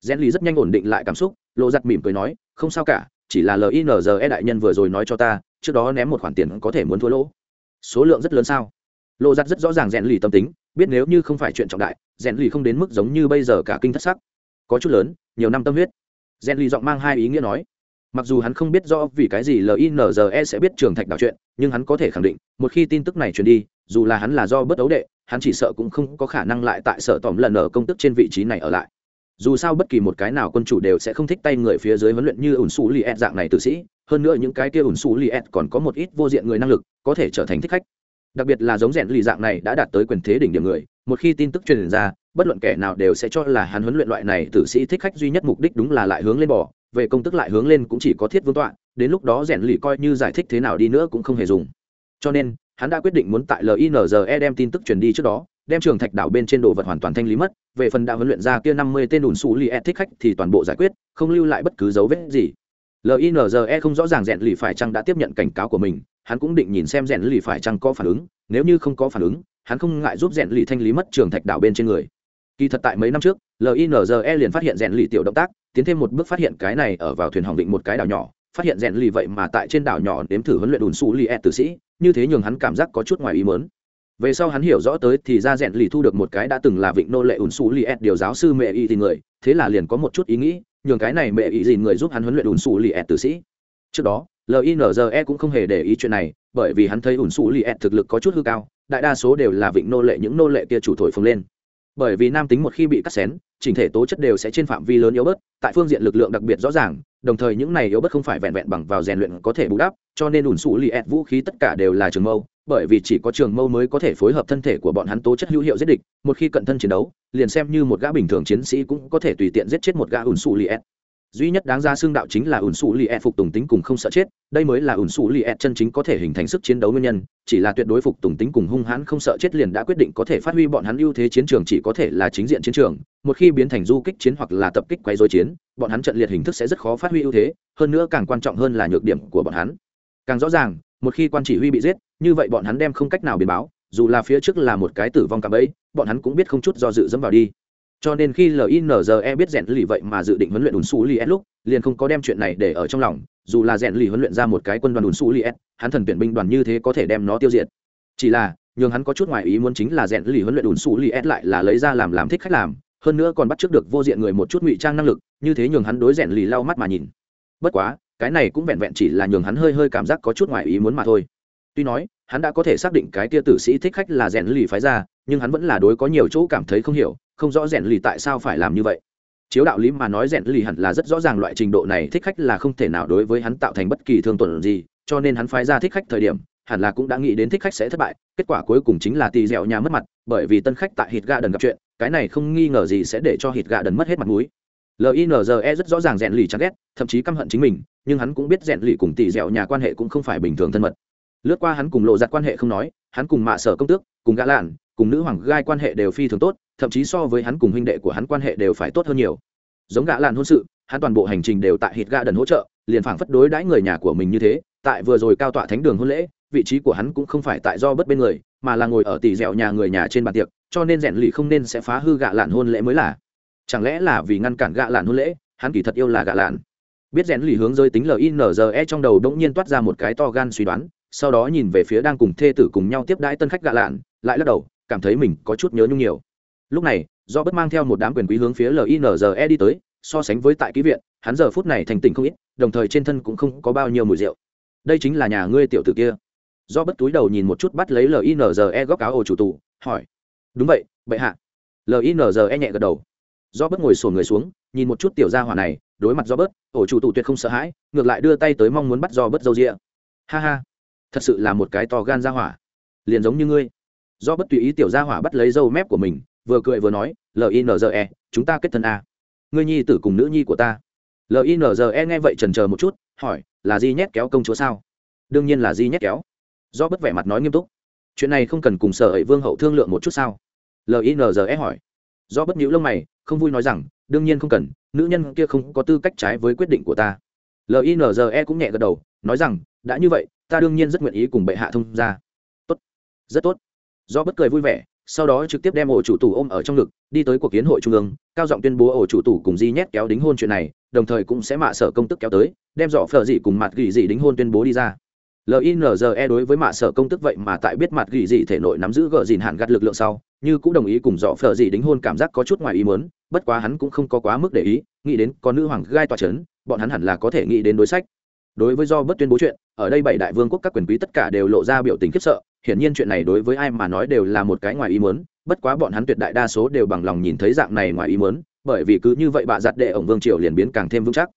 Rèn lì rất nhanh ổn định lại cảm xúc, lộ giặt mỉm cười nói, không sao cả, chỉ là linze đại nhân vừa rồi nói cho ta, trước đó ném một khoản tiền có thể muốn thua lỗ. Số lượng rất lớn sao? Lộ giặt rất rõ ràng rèn lì tâm tính, biết nếu như không phải chuyện trọng đại, rèn lì không đến mức giống như bây giờ cả kinh thất sắc. Có chút lớn, nhiều năm tâm huyết. Rèn lì giọng mang hai ý nghĩa nói mặc dù hắn không biết rõ vì cái gì linze sẽ biết trường thạch đảo chuyện, nhưng hắn có thể khẳng định, một khi tin tức này truyền đi, dù là hắn là do bất đấu đệ, hắn chỉ sợ cũng không có khả năng lại tại sở tỏm lần ở công tức trên vị trí này ở lại. Dù sao bất kỳ một cái nào quân chủ đều sẽ không thích tay người phía dưới huấn luyện như ủn xù li ed dạng này tử sĩ, hơn nữa những cái kia ủn xù li ed còn có một ít vô diện người năng lực, có thể trở thành thích khách. Đặc biệt là giống rèn lì dạng này đã đạt tới quyền thế đỉnh điểm người, một khi tin tức truyền ra, bất luận kẻ nào đều sẽ cho là hắn huấn luyện loại này tử sĩ thích khách duy nhất mục đích đúng là lại hướng lên bò về công tức lại hướng lên cũng chỉ có thiết vương tọa, đến lúc đó rèn lì coi như giải thích thế nào đi nữa cũng không hề dùng. Cho nên, hắn đã quyết định muốn tại linze đem tin tức truyền đi trước đó, đem trường thạch đảo bên trên đồ vật hoàn toàn thanh lý mất, về phần đã huấn luyện ra kia năm mươi tên đùn xù li e thích khách thì toàn bộ giải quyết, không lưu lại bất cứ dấu vết gì. Linze không rõ ràng rèn lì phải chăng đã tiếp nhận cảnh cáo của mình, hắn cũng định nhìn xem rèn lì phải chăng có phản ứng, nếu như không có phản ứng, hắn không ngại giúp rèn lì thanh lý mất trường thạch đảo bên trên người. Kỳ thật tại mấy năm trước linze liền phát hiện rèn lì tiểu động tác tiến thêm một bước phát hiện cái này ở vào thuyền hỏng định một cái đảo nhỏ, phát hiện rèn lì vậy mà tại trên đảo nhỏ nếm thử huấn luyện đùn xù li e tử sĩ, như thế nhường hắn cảm giác có chút ngoài ý mớn về sau hắn hiểu rõ tới thì ra rèn lì thu được một cái đã từng là vịnh nô lệ ùn xù li ed điều giáo sư mẹ y thì người, thế là liền có một chút ý nghĩ, nhường cái này mẹ y gì người giúp hắn huấn luyện ùn xù li ed tử sĩ. Trước đó linze cũng không hề để ý chuyện này, bởi vì hắn thấy ủn xù li ed thực lực có chút hư cao, đại đa số đều là vịnh nô lệ những nô lệ kia chủ thổi phồng lên bởi vì nam tính một khi bị cắt xén, chỉnh thể tố chất đều sẽ trên phạm vi lớn yếu bớt, tại phương diện lực lượng đặc biệt rõ ràng, đồng thời những này yếu bớt không phải vẹn vẹn bằng vào rèn luyện có thể bù đắp, cho nên ủn xù li ẹt vũ khí tất cả đều là trường mâu, bởi vì chỉ có trường mâu mới có thể phối hợp thân thể của bọn hắn tố chất hữu hiệu giết địch, một khi cận thân chiến đấu, liền xem như một gã bình thường chiến sĩ cũng có thể tùy tiện giết chết một gã ủn xù li ẹt duy nhất đáng ra xương đạo chính là ủn xù li e phục tùng tính cùng không sợ chết, đây mới là ủn xù li e chân chính có thể hình thành sức chiến đấu nguyên nhân, chỉ là tuyệt đối phục tùng tính cùng hung hãn không sợ chết liền đã quyết định có thể phát huy bọn hắn ưu thế chiến trường chỉ có thể là chính diện chiến trường, một khi biến thành du kích chiến hoặc là tập kích quay dối chiến, bọn hắn trận liệt hình thức sẽ rất khó phát huy ưu thế, hơn nữa càng quan trọng hơn là nhược điểm của bọn hắn. Càng rõ ràng, một khi quan chỉ huy bị giết, như vậy bọn hắn đem không cách nào biến báo, dù là phía trước là một cái tử vong cả bẫy, bọn hắn cũng biết không chút do dự dẫm vào đi cho nên khi linze biết rèn lì vậy mà dự định huấn luyện ùn xù li lúc, liền không có đem chuyện này để ở trong lòng. Dù là rèn lì huấn luyện ra một cái quân đoàn ùn xù li hắn thần tuyển binh đoàn như thế có thể đem nó tiêu diệt. Chỉ là, nhường hắn có chút ngoài ý muốn chính là rèn lì huấn luyện ùn xù li lại là lấy ra làm làm thích khách làm, hơn nữa còn bắt trước được vô diện người một chút ngụy trang năng lực, như thế nhường hắn đối rèn lì lau mắt mà nhìn. Bất quá, cái này cũng vẹn vẹn chỉ là nhường hắn hơi hơi cảm giác có chút ngoài ý muốn mà thôi. Tuy nói, hắn đã có thể xác định cái tia tử sĩ thích khách là rèn lì phái ra, nhưng hắn vẫn là đối có nhiều chỗ cảm thấy không hiểu không rõ rèn lì tại sao phải làm như vậy. Chiếu đạo lý mà nói rèn lì hẳn là rất rõ ràng loại trình độ này thích khách là không thể nào đối với hắn tạo thành bất kỳ thương tổn gì, cho nên hắn phái ra thích khách thời điểm, hẳn là cũng đã nghĩ đến thích khách sẽ thất bại, kết quả cuối cùng chính là tì dẻo nhà mất mặt, bởi vì tân khách tại hít ga đần gặp chuyện, cái này không nghi ngờ gì sẽ để cho hít ga đần mất hết mặt mũi. Linze rất rõ ràng rèn lì chán ghét, thậm chí căm hận chính mình, nhưng hắn cũng biết rèn lì cùng tì dẻo nhà quan hệ cũng không phải bình thường thân mật. Lướt qua hắn cùng lộ giặt quan hệ không nói, hắn cùng mạ sở công tước, cùng gã lạn, cùng nữ hoàng gai quan hệ đều phi thường tốt thậm chí so với hắn cùng huynh đệ của hắn quan hệ đều phải tốt hơn nhiều. Giống gã lạn hôn sự, hắn toàn bộ hành trình đều tại hít gã đần hỗ trợ, liền phảng phất đối đãi người nhà của mình như thế, tại vừa rồi cao tọa thánh đường hôn lễ, vị trí của hắn cũng không phải tại do bất bên người, mà là ngồi ở tỷ dẻo nhà người nhà trên bàn tiệc, cho nên rèn lì không nên sẽ phá hư gạ lạn hôn lễ mới là. Chẳng lẽ là vì ngăn cản gạ lạn hôn lễ, hắn kỳ thật yêu là gạ lạn biết rèn lì hướng rơi tính linze trong đầu đống nhiên toát ra một cái to gan suy đoán, sau đó nhìn về phía đang cùng thê tử cùng nhau tiếp đãi tân khách gạ lạn lại lắc đầu, cảm thấy mình có chút nhớ nhung nhiều lúc này do bất mang theo một đám quyền quý hướng phía linze đi tới, so sánh với tại ký viện, hắn giờ phút này thành tỉnh không ít, đồng thời trên thân cũng không có bao nhiêu mùi rượu. Đây chính là nhà ngươi tiểu tử kia. Do bất túi đầu nhìn một chút bắt lấy linze góc áo ổ chủ tù, hỏi. Đúng vậy, bệ hạ. Linze nhẹ gật đầu. Do bất ngồi sổn người xuống, nhìn một chút tiểu gia hỏa này, đối mặt do bớt ổ chủ tù tuyệt không sợ hãi, ngược lại đưa tay tới mong muốn bắt do bớt dâu rịa. Ha ha, thật sự là một cái to gan gia hỏa. Liền giống như ngươi. Do bất tùy ý tiểu gia hỏa bắt lấy dâu mép của mình vừa cười vừa nói linze chúng ta kết thân a. Ngươi nhi tử cùng nữ nhi của ta. Linze nghe vậy trần chờ một chút, hỏi, là di nhét kéo công chúa sao? Đương nhiên là di nhét kéo. Do bất vẻ mặt nói nghiêm túc. Chuyện này không cần cùng sở ấy vương hậu thương lượng một chút sao? Linze hỏi. Do bất nhíu lông mày, không vui nói rằng, đương nhiên không cần, nữ nhân kia không có tư cách trái với quyết định của ta. Linze cũng nhẹ gật đầu, nói rằng, đã như vậy, ta đương nhiên rất nguyện ý cùng bệ hạ thông ra tốt. Rất tốt. Do bất cười vui vẻ sau đó trực tiếp đem ổ chủ tù ôm ở trong ngực, đi tới cuộc kiến hội trung ương, cao giọng tuyên bố ổ chủ tù cùng di nhét kéo đính hôn chuyện này, đồng thời cũng sẽ mạ sở công tức kéo tới, đem dọ phở dị cùng mặt gỉ dị đính hôn tuyên bố đi ra. Linze đối với mạ sở công tức vậy mà tại biết mặt gỉ dị thể nội nắm giữ gờ dìn hạn gặt lực lượng sau, như cũng đồng ý cùng dọ phở dị đính hôn cảm giác có chút ngoài ý muốn, bất quá hắn cũng không có quá mức để ý, nghĩ đến có nữ hoàng gai tòa c bọn hắn hẳn là có thể nghĩ đến đối sách. Đối với do bất tuyên bố chuyện, ở đây bảy đại vương quốc các quyền quý tất cả đều lộ ra biểu tình khiếp sợ hiển nhiên chuyện này đối với ai mà nói đều là một cái ngoài ý muốn, bất quá bọn hắn tuyệt đại đa số đều bằng lòng nhìn thấy dạng này ngoài ý muốn, bởi vì cứ như vậy bạ giặt đệ ổng vương triều liền biến càng thêm vững chắc.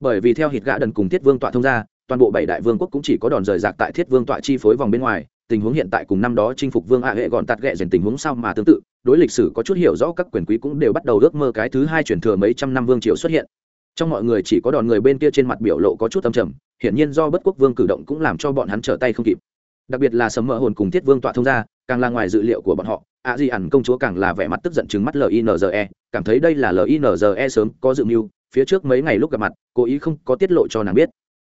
Bởi vì theo hịt gã đần cùng thiết vương tọa thông ra, toàn bộ bảy đại vương quốc cũng chỉ có đòn rời rạc tại thiết vương tọa chi phối vòng bên ngoài, tình huống hiện tại cùng năm đó chinh phục vương hạ hệ gọn tạt ghẹ dần tình huống sao mà tương tự, đối lịch sử có chút hiểu rõ các quyền quý cũng đều bắt đầu ước mơ cái thứ hai truyền thừa mấy trăm năm vương triều xuất hiện. Trong mọi người chỉ có đòn người bên kia trên mặt biểu lộ có chút âm trầm, hiển nhiên do bất quốc vương cử động cũng làm cho bọn hắn trở tay không kịp đặc biệt là sấm mỡ hồn cùng thiết vương tọa thông ra càng là ngoài dự liệu của bọn họ ạ di ẩn công chúa càng là vẻ mặt tức giận chừng mắt linze cảm thấy đây là linze sớm có dự mưu phía trước mấy ngày lúc gặp mặt cố ý không có tiết lộ cho nàng biết.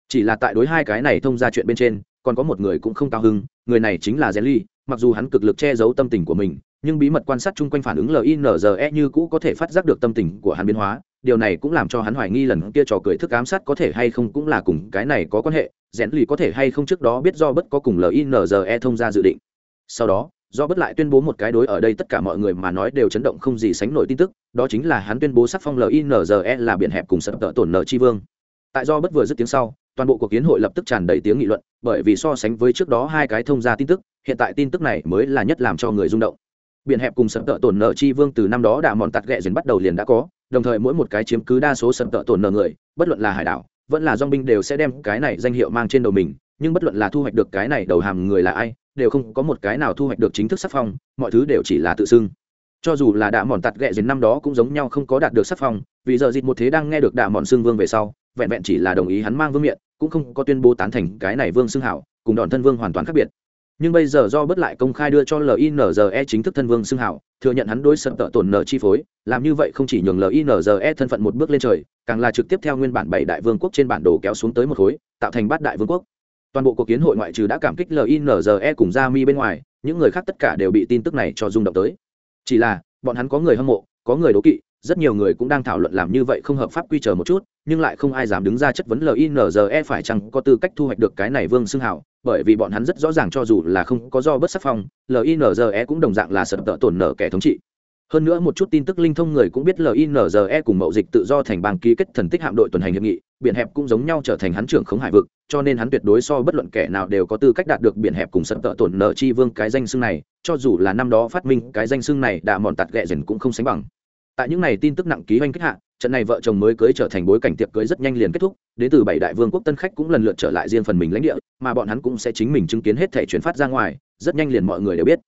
Chỉ là tại đối hai cái này thông ra chuyện bên trên còn có một người cũng không cao hưng người này chính là Jelly, mặc dù hắn cực lực che giấu tâm tình của mình nhưng bí mật quan sát chung quanh phản ứng linze như cũ có thể phát giác được tâm tình của hắn biến hóa điều này cũng làm cho hắn hoài nghi lần kia trò cười thức ám sát có thể hay không cũng là cùng cái này có quan hệ rẽn lì có thể hay không trước đó biết do bất có cùng linze thông ra dự định. Sau đó, do bất lại tuyên bố một cái đối ở đây tất cả mọi người mà nói đều chấn động không gì sánh nổi tin tức, đó chính là hắn tuyên bố sắc phong linze là biển hẹp cùng sập tợ tổn nợ chi vương. Tại do bất vừa dứt tiếng sau, toàn bộ cuộc kiến hội lập tức tràn đầy tiếng nghị luận, bởi vì so sánh với trước đó hai cái thông ra tin tức, hiện tại tin tức này mới là nhất làm cho người rung động. Biển hẹp cùng sập tợ tổn nợ chi vương từ năm đó đã mòn tạt ghẹ dần bắt đầu liền đã có đồng thời mỗi một cái chiếm cứ đa số sập tợ tổn nợ người, bất luận là hải đảo, vẫn là dong binh đều sẽ đem cái này danh hiệu mang trên đầu mình, nhưng bất luận là thu hoạch được cái này đầu hàm người là ai, đều không có một cái nào thu hoạch được chính thức sắc phong, mọi thứ đều chỉ là tự xưng. Cho dù là đạ mòn tạt ghẹ dền năm đó cũng giống nhau không có đạt được sắc phong, vì giờ dịt một thế đang nghe được đạ mòn xưng vương về sau, vẹn vẹn chỉ là đồng ý hắn mang vương miện, cũng không có tuyên bố tán thành cái này vương xưng hảo, cùng đòn thân vương hoàn toàn khác biệt nhưng bây giờ do bất lại công khai đưa cho linze chính thức thân vương xưng hảo, thừa nhận hắn đối sập tợ tổn nợ chi phối, làm như vậy không chỉ nhường linze thân phận một bước lên trời, càng là trực tiếp theo nguyên bản bảy đại vương quốc trên bản đồ kéo xuống tới một khối, tạo thành bát đại vương quốc. Toàn bộ cuộc kiến hội ngoại trừ đã cảm kích linze cùng ra mi bên ngoài, những người khác tất cả đều bị tin tức này cho rung động tới. Chỉ là, bọn hắn có người hâm mộ, có người đố kỵ rất nhiều người cũng đang thảo luận làm như vậy không hợp pháp quy chờ một chút, nhưng lại không ai dám đứng ra chất vấn linze phải chăng có tư cách thu hoạch được cái này vương xưng hảo bởi vì bọn hắn rất rõ ràng cho dù là không có do bất sắc phong linze cũng đồng dạng là sập tợ tổn nợ kẻ thống trị. Hơn nữa một chút tin tức linh thông người cũng biết linze cùng mậu dịch tự do thành bang ký kết thần tích hạm đội tuần hành hiệp nghị, biển hẹp cũng giống nhau trở thành hắn trưởng khống hải vực, cho nên hắn tuyệt đối so bất luận kẻ nào đều có tư cách đạt được biển hẹp cùng sập tợ tổn nợ chi vương cái danh xưng này, cho dù là năm đó phát minh cái danh xưng này đã mòn tạt ghẹ dần cũng không sánh bằng tại những ngày tin tức nặng ký oanh kích hạ, trận này vợ chồng mới cưới trở thành bối cảnh tiệc cưới rất nhanh liền kết thúc, đến từ bảy đại vương quốc tân khách cũng lần lượt trở lại riêng phần mình lãnh địa, mà bọn hắn cũng sẽ chính mình chứng kiến hết thể chuyển phát ra ngoài, rất nhanh liền mọi người đều biết.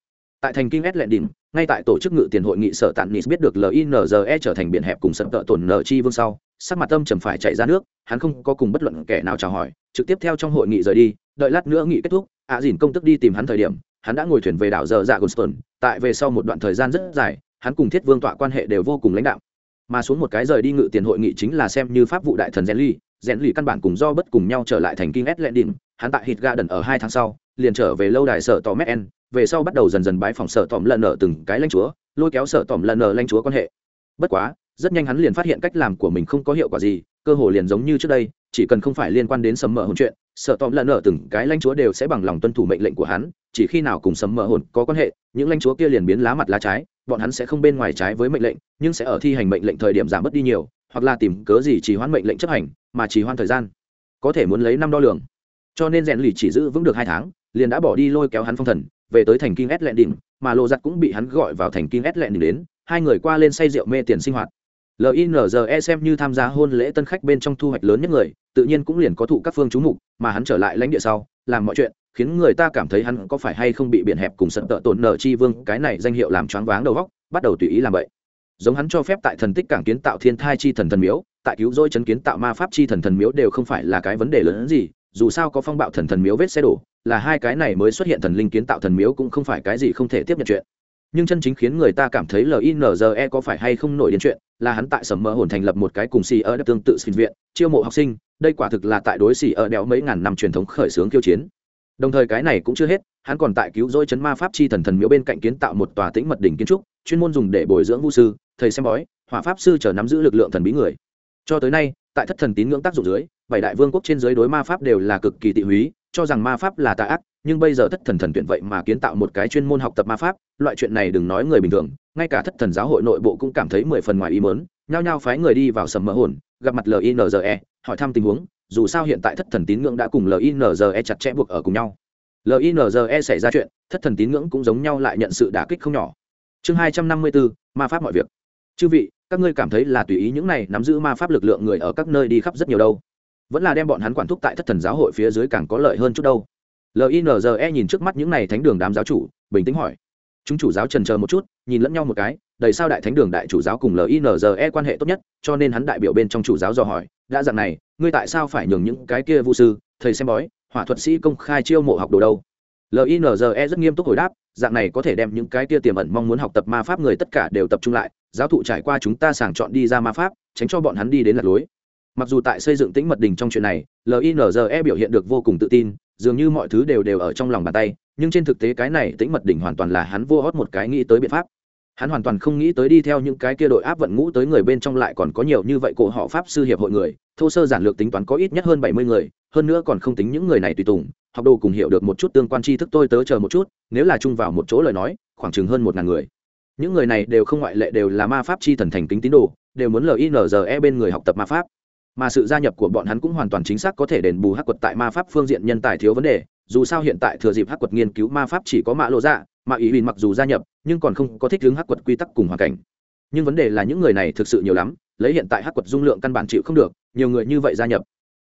Tại thành kinh s lệ đỉnh ngay tại tổ chức ngự tiền hội nghị sở tạn nis biết được linze trở thành biển hẹp cùng sập tợ tổn nợ chi vương sau, sắc mặt tâm trầm phải chạy ra nước, hắn không có cùng bất luận kẻ nào chào hỏi, trực tiếp theo trong hội nghị rời đi, đợi lát nữa nghị kết thúc ạ à dìn công tức đi tìm hắn thời điểm, hắn đã ngồi thuyền về đảo giờ dạ goston tại về sau một đoạn thời gian rất dài hắn cùng thiết vương tọa quan hệ đều vô cùng lãnh đạo mà xuống một cái rời đi ngự tiền hội nghị chính là xem như pháp vụ đại thần rèn ly rèn ly căn bản cùng do bất cùng nhau trở lại thành kinh s lệ đỉnh hắn tại hít garden ở hai tháng sau, liền trở về lâu đài sở tò mét về sau bắt đầu dần dần bái phòng sở tòm lần nở từng cái lãnh chúa, lôi kéo sở tòm lần nở lãnh chúa quan hệ. Bất quá, rất nhanh hắn liền phát hiện cách làm của mình không có hiệu quả gì, cơ hồ liền giống như trước đây, chỉ cần không phải liên quan đến sầm mờ hồn chuyện, sở tòm lần nở từng cái lãnh chúa đều sẽ bằng lòng tuân thủ mệnh lệnh của hắn, chỉ khi nào cùng sầm mờ hồn có quan hệ, những lãnh chúa kia liền biến lá mặt lá trái bọn hắn sẽ không bên ngoài trái với mệnh lệnh, nhưng sẽ ở thi hành mệnh lệnh thời điểm giảm bớt đi nhiều, hoặc là tìm cớ gì chỉ hoãn mệnh lệnh chấp hành, mà chỉ hoãn thời gian. Có thể muốn lấy năm đo lường. Cho nên rèn lì chỉ giữ vững được hai tháng, liền đã bỏ đi lôi kéo hắn phong thần, về tới thành kinh ét lẹn đỉnh mà lộ giặt cũng bị hắn gọi vào thành kinh ét lẹn đỉnh đến, hai người qua lên say rượu mê tiền sinh hoạt. Linze xem như tham gia hôn lễ tân khách bên trong thu hoạch lớn nhất người, tự nhiên cũng liền có thụ các phương chú mục, mà hắn trở lại lãnh địa sau, làm mọi chuyện khiến người ta cảm thấy hắn có phải hay không bị biển hẹp cùng sận tợ tổn nợ chi vương. Cái này danh hiệu làm choáng váng đầu góc, bắt đầu tùy ý làm vậy giống hắn cho phép tại thần tích cảng kiến tạo thiên thai chi thần thần miếu, tại cứu dôi chấn kiến tạo ma pháp chi thần thần miếu đều không phải là cái vấn đề lớn hơn gì, dù sao có phong bạo thần thần miếu vết xe đổ, là hai cái này mới xuất hiện thần linh kiến tạo thần miếu cũng không phải cái gì không thể tiếp nhận chuyện. Nhưng chân chính khiến người ta cảm thấy linze có phải hay không nổi đến chuyện, là hắn tại sầm mơ hồn thành lập một cái cùng xì ở tương tự sinh viện, chiêu mộ học sinh, đây quả thực là tại đối xì ở đéo mấy ngàn năm truyền thống khởi xướng kiêu chiến đồng thời cái này cũng chưa hết, hắn còn tại cứu rỗi chấn ma pháp chi thần thần miếu bên cạnh kiến tạo một tòa tĩnh mật đỉnh kiến trúc, chuyên môn dùng để bồi dưỡng vũ sư, thầy xem bói, hỏa pháp sư chờ nắm giữ lực lượng thần bí người. Cho tới nay, tại thất thần tín ngưỡng tác dụng dưới, bảy đại vương quốc trên dưới đối ma pháp đều là cực kỳ tị húy, cho rằng ma pháp là tà ác, nhưng bây giờ thất thần thần tuyển vậy mà kiến tạo một cái chuyên môn học tập ma pháp, loại chuyện này đừng nói người bình thường, ngay cả thất thần giáo hội nội bộ cũng cảm thấy mười phần ngoài ý mớn nhao nhao phái người đi vào sầm mỡ hồn, gặp mặt linze hỏi thăm tình huống dù sao hiện tại thất thần tín ngưỡng đã cùng linze chặt chẽ buộc ở cùng nhau. Linze xảy ra chuyện, thất thần tín ngưỡng cũng giống nhau lại nhận sự đả kích không nhỏ. Chương hai trăm năm mươi bốn ma pháp mọi việc. Chư vị, các ngươi cảm thấy là tùy ý những này nắm giữ ma pháp lực lượng người ở các nơi đi khắp rất nhiều đâu. Vẫn là đem bọn hắn quản thúc tại thất thần giáo hội phía dưới càng có lợi hơn chút đâu. Linze nhìn trước mắt những này thánh đường đám giáo chủ, bình tĩnh hỏi. Chúng chủ giáo trần chờ một chút, nhìn lẫn nhau một cái, đầy sao đại thánh đường đại chủ giáo cùng linze quan hệ tốt nhất, cho nên hắn đại biểu bên trong chủ giáo dò hỏi, đã dạng này ngươi tại sao phải nhường những cái kia vu sư, thầy xem bói, hỏa thuật sĩ công khai chiêu mộ học đồ đâu? Linze rất nghiêm túc hồi đáp, dạng này có thể đem những cái kia tiềm ẩn mong muốn học tập ma pháp người tất cả đều tập trung lại, giáo thụ trải qua chúng ta sàng chọn đi ra ma pháp, tránh cho bọn hắn đi đến lạc lối. Mặc dù tại xây dựng tĩnh mật đình trong chuyện này linze biểu hiện được vô cùng tự tin, dường như mọi thứ đều đều ở trong lòng bàn tay, nhưng trên thực tế cái này tĩnh mật đỉnh hoàn toàn là hắn vô hót một cái nghĩ tới biện pháp hắn hoàn toàn không nghĩ tới đi theo những cái kia đội áp vận ngũ tới người bên trong lại còn có nhiều như vậy cổ họ pháp sư hiệp hội người, thô sơ giản lược tính toán có ít nhất hơn bảy mươi người, hơn nữa còn không tính những người này tùy tùng, học đồ cùng hiểu được một chút tương quan tri thức tôi tớ chờ một chút, nếu là chung vào một chỗ lời nói, khoảng chừng hơn một ngàn người. Những người này đều không ngoại lệ đều là ma pháp chi thần thành kính tín đồ, đều muốn linze bên người học tập ma pháp. Mà sự gia nhập của bọn hắn cũng hoàn toàn chính xác có thể đền bù hắc quật tại ma pháp phương diện nhân tài thiếu vấn đề, dù sao hiện tại thừa dịp hắc quật nghiên cứu ma pháp chỉ có mạ lộ dạ mà ý huỳnh mặc dù gia nhập nhưng còn không có thích hướng hắc quật quy tắc cùng hoàn cảnh. Nhưng vấn đề là những người này thực sự nhiều lắm lấy hiện tại hắc quật dung lượng căn bản chịu không được nhiều người như vậy gia nhập.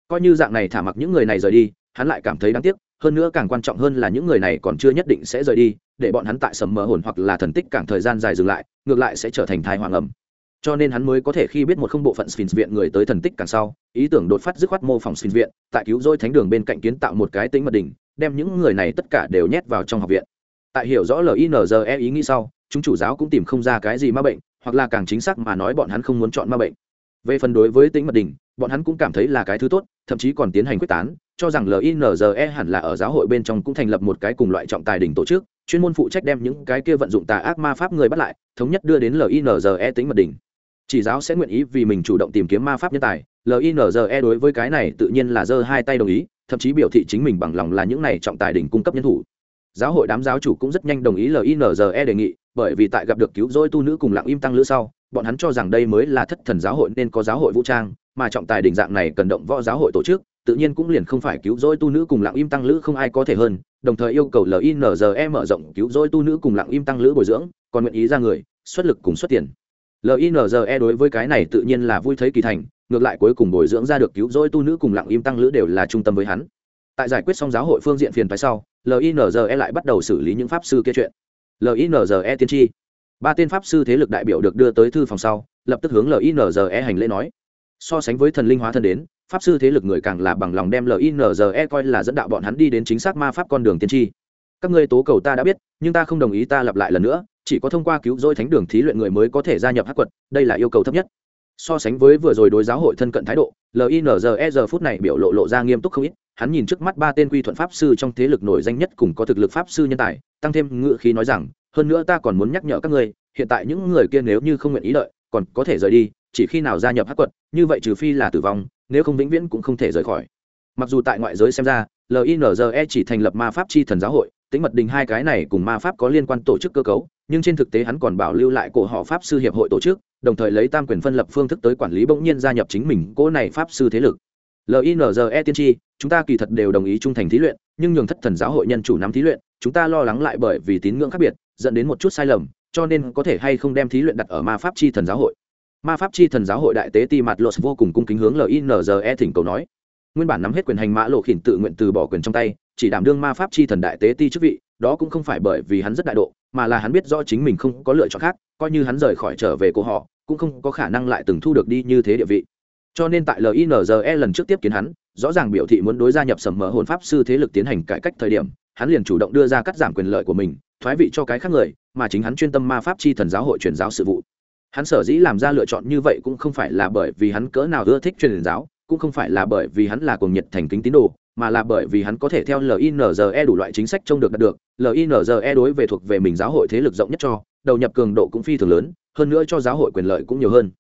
Coi như dạng này thả mặc những người này rời đi hắn lại cảm thấy đáng tiếc hơn nữa càng quan trọng hơn là những người này còn chưa nhất định sẽ rời đi để bọn hắn tại sầm mờ hồn hoặc là thần tích càng thời gian dài dừng lại ngược lại sẽ trở thành thai hoàng ẩm. Cho nên hắn mới có thể khi biết một không bộ phận Sphinx viện người tới thần tích càng sau, ý tưởng đột phát dứt khoát mô phỏng Sphinx viện, tại cứu rỗi thánh đường bên cạnh kiến tạo một cái tính mật đỉnh, đem những người này tất cả đều nhét vào trong học viện. Tại hiểu rõ LINZE ý nghĩ sau, chúng chủ giáo cũng tìm không ra cái gì ma bệnh, hoặc là càng chính xác mà nói bọn hắn không muốn chọn ma bệnh. Về phần đối với tính mật đỉnh, bọn hắn cũng cảm thấy là cái thứ tốt, thậm chí còn tiến hành quyết tán, cho rằng LINZE hẳn là ở giáo hội bên trong cũng thành lập một cái cùng loại trọng tài đỉnh tổ chức, chuyên môn phụ trách đem những cái kia vận dụng tà ác ma pháp người bắt lại, thống nhất đưa đến LINZE tính mật đỉnh chỉ giáo sẽ nguyện ý vì mình chủ động tìm kiếm ma pháp nhân tài linze đối với cái này tự nhiên là giơ hai tay đồng ý thậm chí biểu thị chính mình bằng lòng là những này trọng tài đỉnh cung cấp nhân thủ giáo hội đám giáo chủ cũng rất nhanh đồng ý linze đề nghị, bởi vì tại gặp được cứu rỗi tu nữ cùng lặng im tăng lữ sau, bọn hắn cho rằng đây mới là thất thần giáo hội nên có giáo hội vũ trang, mà trọng tài đỉnh dạng này cần động võ giáo hội tổ chức, tự nhiên cũng liền không phải cứu rỗi tu nữ cùng lặng im tăng lữ không ai có thể hơn, đồng thời yêu cầu linze mở rộng cứu rỗi tu nữ cùng lặng im tăng lữ bồi dưỡng, còn nguyện ý ra người, xuất lực cùng xuất tiền. Linze đối với cái này tự nhiên là vui thấy kỳ thành, ngược lại cuối cùng bồi dưỡng ra được cứu rỗi tu nữ cùng lặng im tăng lữ đều là trung tâm với hắn. Tại giải quyết xong giáo hội phương diện phiền phái sau linze lại bắt đầu xử lý những pháp sư kia chuyện. Linze tiên tri. Ba tên pháp sư thế lực đại biểu được đưa tới thư phòng sau, lập tức hướng linze hành lễ nói. So sánh với thần linh hóa thân đến, pháp sư thế lực người càng là bằng lòng đem linze coi là dẫn đạo bọn hắn đi đến chính xác ma pháp con đường tiên tri. Các ngươi tố cầu ta đã biết, nhưng ta không đồng ý ta lặp lại lần nữa, chỉ có thông qua cứu rỗi thánh đường thí luyện người mới có thể gia nhập hắc quật, đây là yêu cầu thấp nhất so sánh với vừa rồi đối giáo hội thân cận thái độ linze giờ phút này biểu lộ lộ ra nghiêm túc không ít hắn nhìn trước mắt ba tên quy thuận pháp sư trong thế lực nổi danh nhất cùng có thực lực pháp sư nhân tài tăng thêm ngự khí nói rằng hơn nữa ta còn muốn nhắc nhở các ngươi hiện tại những người kia nếu như không nguyện ý lợi, còn có thể rời đi chỉ khi nào gia nhập hắc quật như vậy trừ phi là tử vong nếu không vĩnh viễn cũng không thể rời khỏi. Mặc dù tại ngoại giới xem ra linze chỉ thành lập ma pháp chi thần giáo hội tính mật đình hai cái này cùng ma pháp có liên quan tổ chức cơ cấu nhưng trên thực tế hắn còn bảo lưu lại cổ họ pháp sư hiệp hội tổ chức, đồng thời lấy tam quyền phân lập phương thức tới quản lý bỗng nhiên gia nhập chính mình cỗ này pháp sư thế lực. Linze tiên tri, chúng ta kỳ thật đều đồng ý trung thành thí luyện, nhưng nhường thất thần giáo hội nhân chủ nắm thí luyện, chúng ta lo lắng lại bởi vì tín ngưỡng khác biệt, dẫn đến một chút sai lầm, cho nên có thể hay không đem thí luyện đặt ở ma pháp chi thần giáo hội. Ma pháp chi thần giáo hội đại tế ti mặt lột vô cùng cung kính hướng linze thỉnh cầu nói. Nguyên bản nắm hết quyền hành mã lộ khỉn tự nguyện từ bỏ quyền trong tay, chỉ đảm đương ma pháp chi thần đại tế ti chức vị, đó cũng không phải bởi vì hắn rất đại độ mà là hắn biết rõ chính mình không có lựa chọn khác, coi như hắn rời khỏi trở về cô họ, cũng không có khả năng lại từng thu được đi như thế địa vị. Cho nên tại linze lần trước tiếp kiến hắn, rõ ràng biểu thị muốn đối gia nhập sầm mỡ hồn pháp sư thế lực tiến hành cải cách thời điểm, hắn liền chủ động đưa ra cắt giảm quyền lợi của mình, thoái vị cho cái khác người, mà chính hắn chuyên tâm ma pháp chi thần giáo hội truyền giáo sự vụ. Hắn sở dĩ làm ra lựa chọn như vậy cũng không phải là bởi vì hắn cỡ nào ưa thích truyền giáo, cũng không phải là bởi vì hắn là cuồng nhiệt thành kính tín đồ mà là bởi vì hắn có thể theo linze đủ loại chính sách trông được đạt được linze đối về thuộc về mình giáo hội thế lực rộng nhất cho, đầu nhập cường độ cũng phi thường lớn, hơn nữa cho giáo hội quyền lợi cũng nhiều hơn.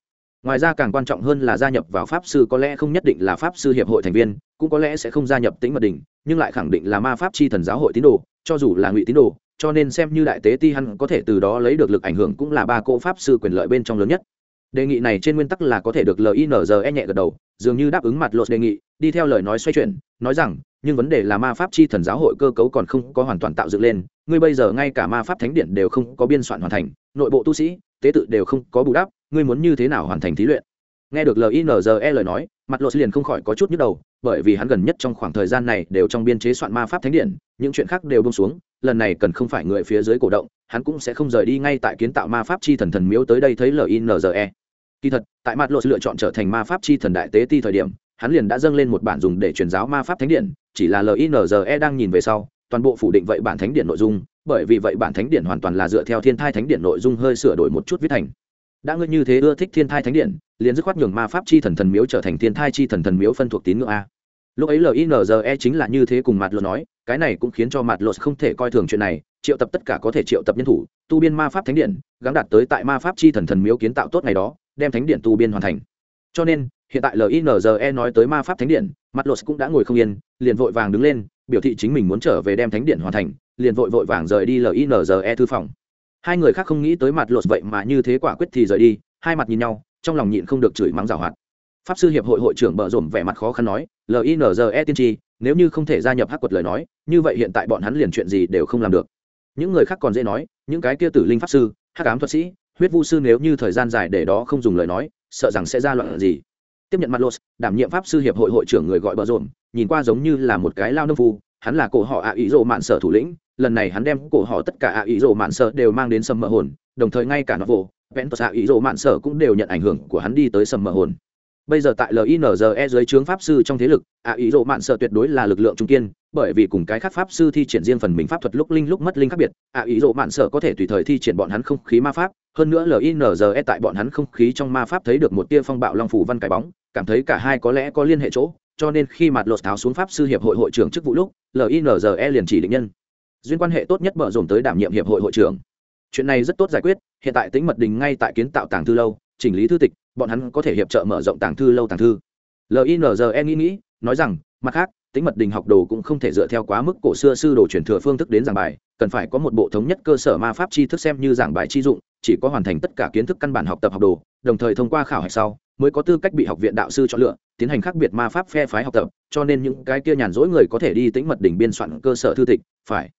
Ngoài ra càng quan trọng hơn là gia nhập vào pháp sư có lẽ không nhất định là pháp sư hiệp hội thành viên, cũng có lẽ sẽ không gia nhập tính mật đình nhưng lại khẳng định là ma pháp chi thần giáo hội tín đồ, cho dù là ngụy tín đồ, cho nên xem như đại tế ti hắn có thể từ đó lấy được lực ảnh hưởng cũng là ba cỗ pháp sư quyền lợi bên trong lớn nhất đề nghị này trên nguyên tắc là có thể được linze nhẹ gật đầu, dường như đáp ứng mặt lột đề nghị, đi theo lời nói xoay chuyển, nói rằng, nhưng vấn đề là ma pháp chi thần giáo hội cơ cấu còn không có hoàn toàn tạo dựng lên, ngươi bây giờ ngay cả ma pháp thánh điện đều không có biên soạn hoàn thành, nội bộ tu sĩ, tế tự đều không có bù đắp, ngươi muốn như thế nào hoàn thành thí luyện? Nghe được linze lời nói, mặt lột liền không khỏi có chút nhức đầu, bởi vì hắn gần nhất trong khoảng thời gian này đều trong biên chế soạn ma pháp thánh điện, những chuyện khác đều bông xuống, lần này cần không phải người phía dưới cổ động, hắn cũng sẽ không rời đi ngay tại kiến tạo ma pháp chi thần thần miếu tới đây thấy linze kỳ thật, tại mặt lộ lựa chọn trở thành ma pháp chi thần đại tế ti thời điểm, hắn liền đã dâng lên một bản dùng để truyền giáo ma pháp thánh điện chỉ là linze đang nhìn về sau, toàn bộ phủ định vậy bản thánh điện nội dung, bởi vì vậy bản thánh điện hoàn toàn là dựa theo thiên thai thánh điện nội dung hơi sửa đổi một chút viết thành. Đã ngươi như thế ưa thích thiên thai thánh điện liền dứt khoát nhường ma pháp chi thần thần miếu trở thành thiên thai chi thần thần miếu phân thuộc tín ngưỡng a. Lúc ấy linze chính là như thế cùng mặt lột nói, cái này cũng khiến cho mặt lột không thể coi thường chuyện này, triệu tập tất cả có thể triệu tập nhân thủ, tu biên ma pháp thánh điện gắn đạt tới tại ma pháp chi thần thần miếu kiến tạo tốt ngày đó đem thánh điện tu biên hoàn thành. Cho nên, hiện tại linze nói tới ma pháp thánh điện, mặt lột cũng đã ngồi không yên, liền vội vàng đứng lên, biểu thị chính mình muốn trở về đem thánh điện hoàn thành, liền vội vội vàng rời đi linze thư phòng. Hai người khác không nghĩ tới mặt lột vậy mà như thế quả quyết thì rời đi, hai mặt nhìn nhau, trong lòng nhịn không được chửi mắng rào hoạt. Pháp sư hiệp hội hội trưởng bợ rộm vẻ mặt khó khăn nói linze tiên tri, nếu như không thể gia nhập hắc quật lời nói, như vậy hiện tại bọn hắn liền chuyện gì đều không làm được. Những người khác còn dễ nói, những cái kia tử linh pháp sư, hắc ám thuật sĩ huyết vu sư nếu như thời gian dài để đó không dùng lời nói sợ rằng sẽ ra loạn gì. Tiếp nhận mặt lột đảm nhiệm pháp sư hiệp hội hội trưởng người gọi bợ rộn, nhìn qua giống như là một cái lao nông phu hắn là cổ họ ạ ý rộ mạn sở thủ lĩnh lần này hắn đem cổ họ tất cả ạ ý rộ mạn sở đều mang đến sầm mờ hồn đồng thời ngay cả nó vô vẽn tờ ạ ý rộ mạn sở cũng đều nhận ảnh hưởng của hắn đi tới sầm mờ hồn. Bây giờ tại linze dưới trướng pháp sư trong thế lực ạ ý rộ mạn sợ tuyệt đối là lực lượng trung kiên bởi vì cùng cái khác pháp sư thi triển riêng phần mình pháp thuật lúc linh lúc mất linh khác biệt ạ ý rộ mạn sợ có thể tùy thời thi triển bọn hắn không khí ma pháp hơn nữa linze tại bọn hắn không khí trong ma pháp thấy được một tia phong bạo long phủ văn cái bóng, cảm thấy cả hai có lẽ có liên hệ chỗ, cho nên khi mặt lột tháo xuống pháp sư hiệp hội hội trưởng chức vụ lúc linze liền chỉ định nhân. Duyên quan hệ tốt nhất mở rộng tới đảm nhiệm hiệp hội hội trưởng. Chuyện này rất tốt giải quyết, hiện tại tính mật đình ngay tại kiến tạo tàng thư lâu, chỉnh lý thư tịch, bọn hắn có thể hiệp trợ mở rộng tàng thư lâu tàng thư linze nghĩ nghĩ, nói rằng, mặt khác, tính mật đình học đồ cũng không thể dựa theo quá mức cổ xưa sư đồ truyền thừa phương thức đến giảng bài, cần phải có một bộ thống nhất cơ sở ma pháp tri thức xem như giảng bài chi dụng, chỉ có hoàn thành tất cả kiến thức căn bản học tập học đồ, đồng thời thông qua khảo hạch sau, mới có tư cách bị học viện đạo sư chọn lựa, tiến hành khác biệt ma pháp phe phái học tập, cho nên những cái kia nhàn rỗi người có thể đi tính mật đỉnh biên soạn cơ sở thư tịch, phải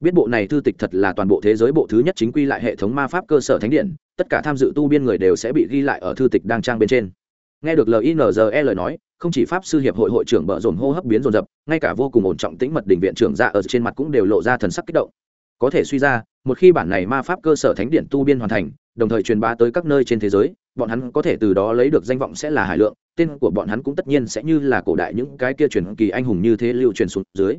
biết bộ này thư tịch thật là toàn bộ thế giới bộ thứ nhất chính quy lại hệ thống ma pháp cơ sở thánh điện, tất cả tham dự tu biên người đều sẽ bị ghi lại ở thư tịch đang trang bên trên nghe được linze lời nói, không chỉ pháp sư hiệp hội hội trưởng bợ dồn hô hấp biến dồn dập, ngay cả vô cùng ổn trọng tĩnh mật đình viện trưởng ra ở trên mặt cũng đều lộ ra thần sắc kích động. Có thể suy ra, một khi bản này ma pháp cơ sở thánh điện tu biên hoàn thành, đồng thời truyền bá tới các nơi trên thế giới, bọn hắn có thể từ đó lấy được danh vọng sẽ là hải lượng, tên của bọn hắn cũng tất nhiên sẽ như là cổ đại những cái kia truyền kỳ anh hùng như thế lưu truyền xuống dưới.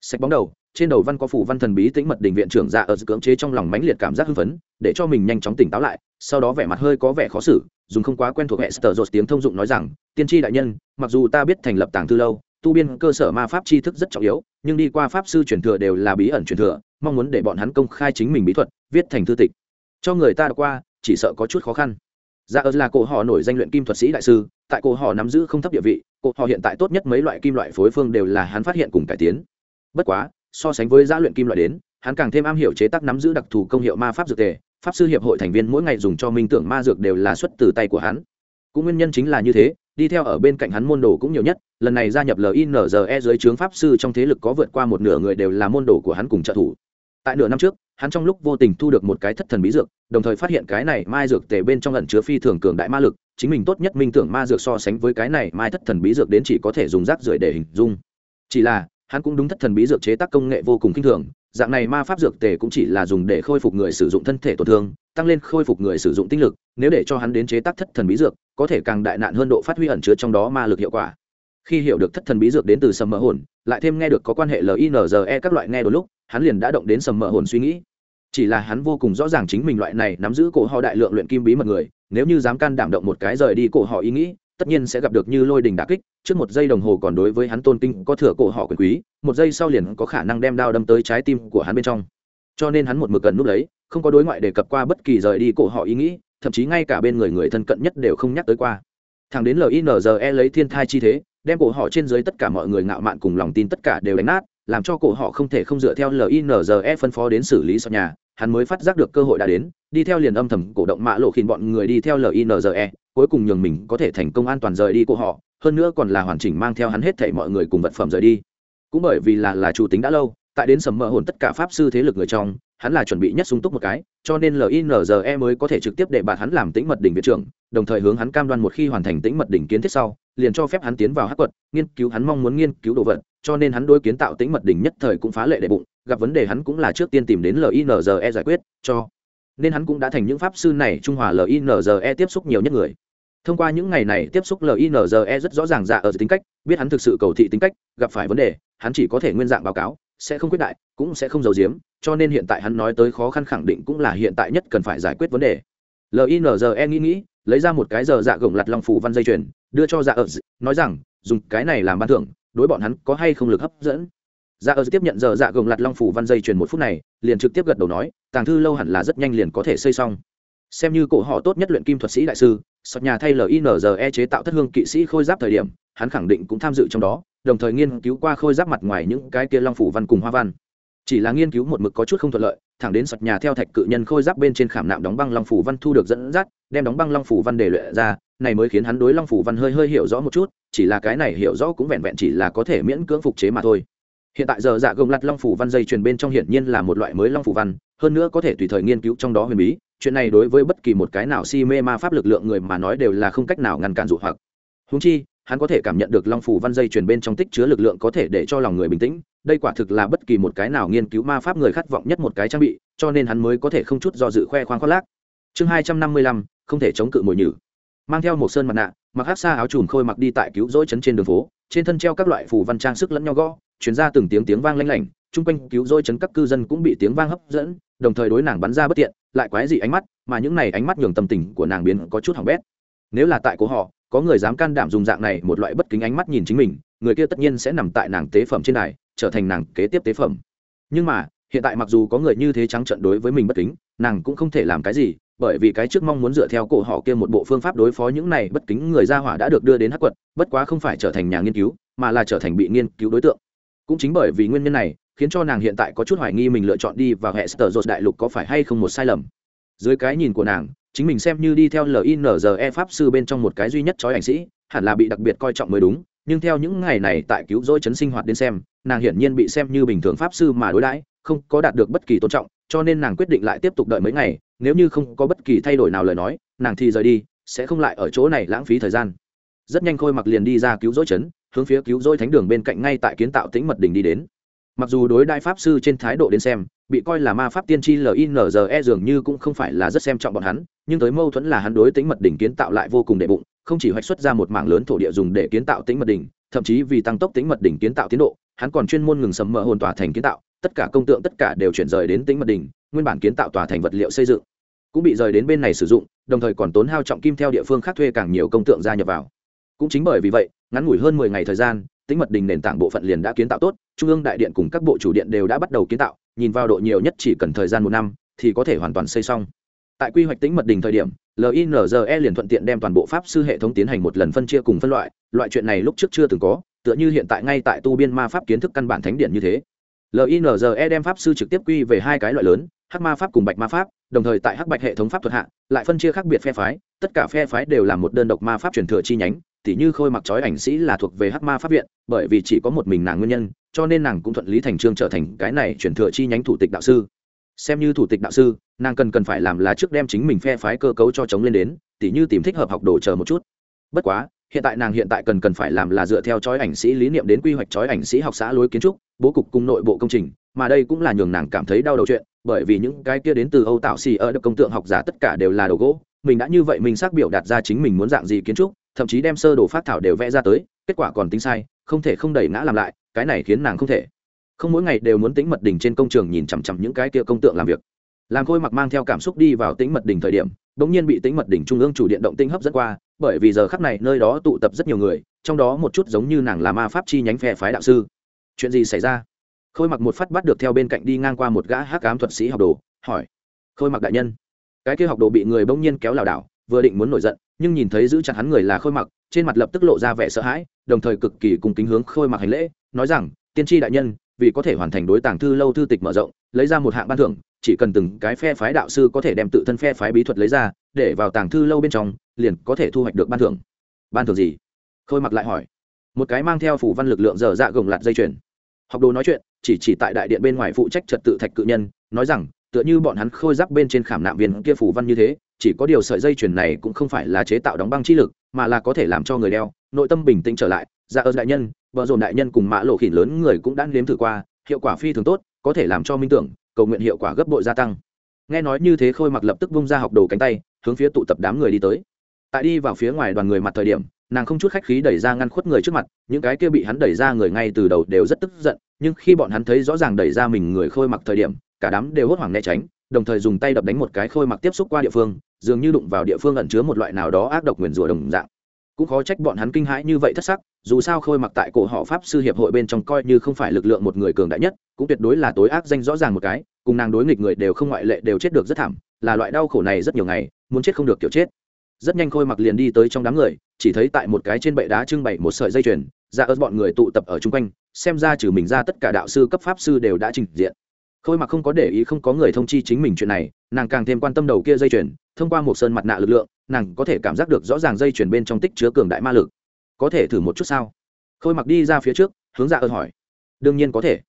Sạch bóng đầu, trên đầu văn có phủ văn thần bí tĩnh mật đình viện trưởng ra ở cưỡng chế trong lòng mãnh liệt cảm giác hưng phấn, để cho mình nhanh chóng tỉnh táo lại sau đó vẻ mặt hơi có vẻ khó xử, dùng không quá quen thuộc hệ sở dột tiếng thông dụng nói rằng, tiên tri đại nhân, mặc dù ta biết thành lập tàng thư lâu, tu biên cơ sở ma pháp tri thức rất trọng yếu, nhưng đi qua pháp sư truyền thừa đều là bí ẩn truyền thừa, mong muốn để bọn hắn công khai chính mình bí thuật, viết thành thư tịch. Cho người ta đọc qua, chỉ sợ có chút khó khăn. Dạ ớt là cổ họ nổi danh luyện kim thuật sĩ đại sư, tại cổ họ nắm giữ không thấp địa vị, cổ họ hiện tại tốt nhất mấy loại kim loại phối phương đều là hắn phát hiện cùng cải tiến. Bất quá, so sánh với giá luyện kim loại đến, hắn càng thêm am hiểu chế tác nắm giữ đặc thù công hiệu ma pháp dược tề pháp sư hiệp hội thành viên mỗi ngày dùng cho minh tưởng ma dược đều là xuất từ tay của hắn. Cũng nguyên nhân chính là như thế, đi theo ở bên cạnh hắn môn đồ cũng nhiều nhất, lần này gia nhập linze dưới trướng pháp sư trong thế lực có vượt qua một nửa người đều là môn đồ của hắn cùng trợ thủ. Tại nửa năm trước, hắn trong lúc vô tình thu được một cái thất thần bí dược, đồng thời phát hiện cái này mai dược tề bên trong lần chứa phi thường cường đại ma lực, chính mình tốt nhất minh tưởng ma dược so sánh với cái này mai thất thần bí dược đến chỉ có thể dùng rác rưởi để hình dung. Chỉ là, hắn cũng đúng thất thần bí dược chế tác công nghệ vô cùng kinh thường dạng này ma pháp dược tề cũng chỉ là dùng để khôi phục người sử dụng thân thể tổn thương, tăng lên khôi phục người sử dụng tinh lực, nếu để cho hắn đến chế tác thất thần bí dược, có thể càng đại nạn hơn độ phát huy ẩn chứa trong đó ma lực hiệu quả. Khi hiểu được thất thần bí dược đến từ sầm mỡ hồn, lại thêm nghe được có quan hệ linze các loại nghe đôi lúc, hắn liền đã động đến sầm mỡ hồn suy nghĩ. Chỉ là hắn vô cùng rõ ràng chính mình loại này nắm giữ cổ họ đại lượng luyện kim bí mật người, nếu như dám can đảm động một cái rời đi cổ họ ý nghĩ tất nhiên sẽ gặp được như lôi đình đả kích, trước một giây đồng hồ còn đối với hắn tôn kinh có thừa cổ họ quyền quý, một giây sau liền có khả năng đem đao đâm tới trái tim của hắn bên trong. Cho nên hắn một mực cần núp lấy, không có đối ngoại đề cập qua bất kỳ rời đi cổ họ ý nghĩ, thậm chí ngay cả bên người người thân cận nhất đều không nhắc tới qua. Thằng đến linze lấy thiên thai chi thế, đem cổ họ trên dưới tất cả mọi người ngạo mạn cùng lòng tin tất cả đều đánh nát, làm cho cổ họ không thể không dựa theo linze phân phó đến xử lý sau nhà, hắn mới phát giác được cơ hội đã đến, đi theo liền âm thầm cổ động mạ lộ khiến bọn người đi theo linze cuối cùng nhường mình có thể thành công an toàn rời đi của họ, hơn nữa còn là hoàn chỉnh mang theo hắn hết thảy mọi người cùng vật phẩm rời đi. Cũng bởi vì là là chủ tính đã lâu, tại đến sầm mỡ hồn tất cả pháp sư thế lực người trong, hắn là chuẩn bị nhất sung túc một cái, cho nên linze mới có thể trực tiếp để bạn hắn làm tĩnh mật đỉnh viện trưởng, đồng thời hướng hắn cam đoan một khi hoàn thành tĩnh mật đỉnh kiến thiết sau, liền cho phép hắn tiến vào hắc quật, nghiên cứu hắn mong muốn nghiên cứu đồ vật, cho nên hắn đối kiến tạo tĩnh mật đỉnh nhất thời cũng phá lệ đệ bụng, gặp vấn đề hắn cũng là trước tiên tìm đến linze giải quyết cho. Nên hắn cũng đã thành những pháp sư này trung hòa linze tiếp xúc nhiều nhất người thông qua những ngày này tiếp xúc linze rất rõ ràng dạ ở tính cách, biết hắn thực sự cầu thị tính cách, gặp phải vấn đề, hắn chỉ có thể nguyên dạng báo cáo, sẽ không quyết đại, cũng sẽ không giấu giếm, cho nên hiện tại hắn nói tới khó khăn khẳng định cũng là hiện tại nhất cần phải giải quyết vấn đề. Linze nghĩ nghĩ, lấy ra một cái giờ dạ gồng lặt long phủ văn dây chuyền, đưa cho dạ ở nói rằng, dùng cái này làm ban thưởng, đối bọn hắn có hay không lực hấp dẫn. Dạ ở tiếp nhận giờ dạ gồng lặt long phủ văn dây chuyền một phút này, liền trực tiếp gật đầu nói, tàng thư lâu hẳn là rất nhanh liền có thể xây xong. Xem như cổ họ tốt nhất luyện kim thuật sĩ đại sư sọt nhà thay linze chế tạo thất hương kỵ sĩ khôi giáp thời điểm, hắn khẳng định cũng tham dự trong đó, đồng thời nghiên cứu qua khôi giáp mặt ngoài những cái kia long phủ văn cùng hoa văn. Chỉ là nghiên cứu một mực có chút không thuận lợi, thẳng đến sọt nhà theo thạch cự nhân khôi giáp bên trên khảm nạm đóng băng long phủ văn thu được dẫn dắt, đem đóng băng long phủ văn để luyện ra, này mới khiến hắn đối long phủ văn hơi hơi hiểu rõ một chút, chỉ là cái này hiểu rõ cũng vẹn vẹn chỉ là có thể miễn cưỡng phục chế mà thôi. Hiện tại giờ dạ gồng lặt long phủ văn dây truyền bên trong hiển nhiên là một loại mới long phủ văn, hơn nữa có thể tùy thời nghiên cứu trong đó huyền bí chuyện này đối với bất kỳ một cái nào si mê ma pháp lực lượng người mà nói đều là không cách nào ngăn cản dụ hoặc. Húng chi, hắn có thể cảm nhận được long phủ văn dây truyền bên trong tích chứa lực lượng có thể để cho lòng người bình tĩnh, đây quả thực là bất kỳ một cái nào nghiên cứu ma pháp người khát vọng nhất một cái trang bị, cho nên hắn mới có thể không chút do dự khoe khoang khoác lác. Chương hai trăm năm mươi lăm, không thể chống cự mồi nhử. Mang theo một sơn mặt nạ, mặc hát xa áo trùm khôi mặc đi tại cứu rỗi chấn trên đường phố, trên thân treo các loại phủ văn trang sức lẫn nhau gõ chuyển ra từng tiếng tiếng vang lanh lảnh, chung quanh cứu rỗi chấn các cư dân cũng bị tiếng vang hấp dẫn đồng thời đối nàng bắn ra bất tiện, lại quái dị ánh mắt, mà những này ánh mắt nhường tâm tình của nàng biến có chút hỏng bét. Nếu là tại của họ, có người dám can đảm dùng dạng này một loại bất kính ánh mắt nhìn chính mình, người kia tất nhiên sẽ nằm tại nàng tế phẩm trên đài, trở thành nàng kế tiếp tế phẩm. Nhưng mà, hiện tại mặc dù có người như thế trắng trận đối với mình bất kính, nàng cũng không thể làm cái gì, bởi vì cái trước mong muốn dựa theo cổ họ kia một bộ phương pháp đối phó những này bất kính người ra hỏa đã được đưa đến hắc quật, bất quá không phải trở thành nhà nghiên cứu, mà là trở thành bị nghiên cứu đối tượng. Cũng chính bởi vì nguyên nhân này khiến cho nàng hiện tại có chút hoài nghi mình lựa chọn đi vào hệ sở dột đại lục có phải hay không một sai lầm. Dưới cái nhìn của nàng, chính mình xem như đi theo linze pháp sư bên trong một cái duy nhất chói ảnh sĩ, hẳn là bị đặc biệt coi trọng mới đúng, nhưng theo những ngày này tại cứu rỗi chấn sinh hoạt đến xem, nàng hiển nhiên bị xem như bình thường pháp sư mà đối đãi, không có đạt được bất kỳ tôn trọng, cho nên nàng quyết định lại tiếp tục đợi mấy ngày, nếu như không có bất kỳ thay đổi nào lời nói, nàng thì rời đi, sẽ không lại ở chỗ này lãng phí thời gian. Rất nhanh khôi mặc liền đi ra cứu rỗi chấn, hướng phía cứu rỗi thánh đường bên cạnh ngay tại kiến tạo tĩnh mật đình đi đến mặc dù đối đại pháp sư trên thái độ đến xem, bị coi là ma pháp tiên tri linze dường như cũng không phải là rất xem trọng bọn hắn, nhưng tới mâu thuẫn là hắn đối tính mật đỉnh kiến tạo lại vô cùng đệ bụng, không chỉ hoạch xuất ra một mảng lớn thổ địa dùng để kiến tạo tính mật đỉnh, thậm chí vì tăng tốc tính mật đỉnh kiến tạo tiến độ, hắn còn chuyên môn ngừng sầm mỡ hồn tòa thành kiến tạo, tất cả công tượng tất cả đều chuyển rời đến tính mật đỉnh, nguyên bản kiến tạo tòa thành vật liệu xây dựng cũng bị rời đến bên này sử dụng, đồng thời còn tốn hao trọng kim theo địa phương khác thuê càng nhiều công tượng gia nhập vào. Cũng chính bởi vì vậy, ngắn ngủi hơn mười ngày thời gian tính mật đình nền tảng bộ phận liền đã kiến tạo tốt, trung ương đại điện cùng các bộ chủ điện đều đã bắt đầu kiến tạo, nhìn vào độ nhiều nhất chỉ cần thời gian một năm thì có thể hoàn toàn xây xong. Tại quy hoạch tính mật đình thời điểm linze liền thuận tiện đem toàn bộ pháp sư hệ thống tiến hành một lần phân chia cùng phân loại loại chuyện này lúc trước chưa từng có, tựa như hiện tại ngay tại tu biên ma pháp kiến thức căn bản thánh điện như thế. Linze đem pháp sư trực tiếp quy về hai cái loại lớn, hắc ma pháp cùng bạch ma pháp, đồng thời tại hắc bạch hệ thống pháp thuật hạ, lại phân chia khác biệt phe phái, tất cả phe phái đều là một đơn độc ma pháp truyền thừa chi nhánh tỉ như khôi mặc trói ảnh sĩ là thuộc về hắc ma pháp viện, bởi vì chỉ có một mình nàng nguyên nhân, cho nên nàng cũng thuận lý thành trương trở thành cái này truyền thừa chi nhánh thủ tịch đạo sư. Xem như thủ tịch đạo sư, nàng cần cần phải làm là trước đem chính mình phe phái cơ cấu cho chống lên đến, tỉ như tìm thích hợp học đồ chờ một chút. Bất quá, hiện tại nàng hiện tại cần cần phải làm là dựa theo chói ảnh sĩ lý niệm đến quy hoạch chói ảnh sĩ học xã lối kiến trúc, bố cục cùng nội bộ công trình, mà đây cũng là nhường nàng cảm thấy đau đầu chuyện, bởi vì những cái kia đến từ âu tạo xì ở được công tượng học giả tất cả đều là đồ gỗ, mình đã như vậy mình xác biểu đạt ra chính mình muốn dạng gì kiến trúc thậm chí đem sơ đồ phát thảo đều vẽ ra tới, kết quả còn tính sai, không thể không đẩy ngã làm lại, cái này khiến nàng không thể. Không mỗi ngày đều muốn tính mật đỉnh trên công trường nhìn chằm chằm những cái kia công tượng làm việc. Làm khôi mặc mang theo cảm xúc đi vào tính mật đỉnh thời điểm, bỗng nhiên bị tính mật đỉnh trung ương chủ điện động tinh hấp dẫn qua, bởi vì giờ khắc này nơi đó tụ tập rất nhiều người, trong đó một chút giống như nàng là ma pháp chi nhánh phe phái đạo sư. Chuyện gì xảy ra? Khôi mặc một phát bắt được theo bên cạnh đi ngang qua một gã hắc ám thuật sĩ học đồ, hỏi. Khôi mặc đại nhân, cái kia học đồ bị người bỗng nhiên kéo lảo đảo vừa định muốn nổi giận, nhưng nhìn thấy giữ chặt hắn người là khôi mặc, trên mặt lập tức lộ ra vẻ sợ hãi, đồng thời cực kỳ cùng kính hướng khôi mặc hành lễ, nói rằng, tiên tri đại nhân, vì có thể hoàn thành đối tàng thư lâu thư tịch mở rộng, lấy ra một hạng ban thưởng, chỉ cần từng cái phe phái đạo sư có thể đem tự thân phe phái bí thuật lấy ra, để vào tàng thư lâu bên trong, liền có thể thu hoạch được ban thưởng. Ban thưởng gì? Khôi mặc lại hỏi. Một cái mang theo phủ văn lực lượng dở dạ gồng lạt dây chuyền. Học đồ nói chuyện, chỉ chỉ tại đại điện bên ngoài phụ trách trật tự thạch cự nhân, nói rằng, tựa như bọn hắn khôi giáp bên trên khảm nạm viên kia phủ văn như thế chỉ có điều sợi dây chuyền này cũng không phải là chế tạo đóng băng chi lực, mà là có thể làm cho người đeo. Nội tâm bình tĩnh trở lại dạ ơn đại nhân, vợ dồn đại nhân cùng mã lộ khỉ lớn người cũng đã nếm thử qua, hiệu quả phi thường tốt, có thể làm cho minh tưởng, cầu nguyện hiệu quả gấp bội gia tăng. Nghe nói như thế khôi mặc lập tức vung ra học đồ cánh tay, hướng phía tụ tập đám người đi tới. Tại đi vào phía ngoài đoàn người mặt thời điểm, nàng không chút khách khí đẩy ra ngăn khuất người trước mặt, những cái kia bị hắn đẩy ra người ngay từ đầu đều rất tức giận, nhưng khi bọn hắn thấy rõ ràng đẩy ra mình người khôi mặc thời điểm, cả đám đều hốt hoảng né tránh, đồng thời dùng tay đập đánh một cái khôi mặc tiếp xúc qua địa phương dường như đụng vào địa phương ẩn chứa một loại nào đó ác độc nguyền rủa đồng dạng. Cũng khó trách bọn hắn kinh hãi như vậy thất sắc, dù sao khôi mặc tại cổ họ pháp sư hiệp hội bên trong coi như không phải lực lượng một người cường đại nhất, cũng tuyệt đối là tối ác danh rõ ràng một cái, cùng nàng đối nghịch người đều không ngoại lệ đều chết được rất thảm, là loại đau khổ này rất nhiều ngày, muốn chết không được kiểu chết. Rất nhanh khôi mặc liền đi tới trong đám người, chỉ thấy tại một cái trên bệ đá trưng bày một sợi dây chuyền, ra ớt bọn người tụ tập ở chung quanh, xem ra trừ mình ra tất cả đạo sư cấp pháp sư đều đã trình diện. Khôi mặc không có để ý không có người thông chi chính mình chuyện này nàng càng thêm quan tâm đầu kia dây chuyền, thông qua một sơn mặt nạ lực lượng, nàng có thể cảm giác được rõ ràng dây chuyền bên trong tích chứa cường đại ma lực. Có thể thử một chút sao? Khôi mặc đi ra phía trước, hướng ra ơn hỏi. Đương nhiên có thể.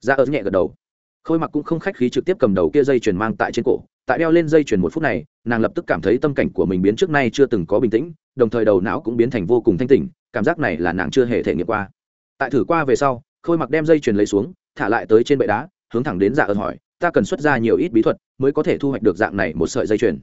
Ra ơn nhẹ gật đầu. Khôi mặc cũng không khách khí trực tiếp cầm đầu kia dây chuyền mang tại trên cổ. Tại đeo lên dây chuyền một phút này, nàng lập tức cảm thấy tâm cảnh của mình biến trước nay chưa từng có bình tĩnh, đồng thời đầu não cũng biến thành vô cùng thanh tỉnh, cảm giác này là nàng chưa hề thể nghiệm qua. Tại thử qua về sau, khôi mặc đem dây chuyền lấy xuống, thả lại tới trên bệ đá, hướng thẳng đến dạ ơn hỏi ta cần xuất ra nhiều ít bí thuật mới có thể thu hoạch được dạng này một sợi dây chuyền.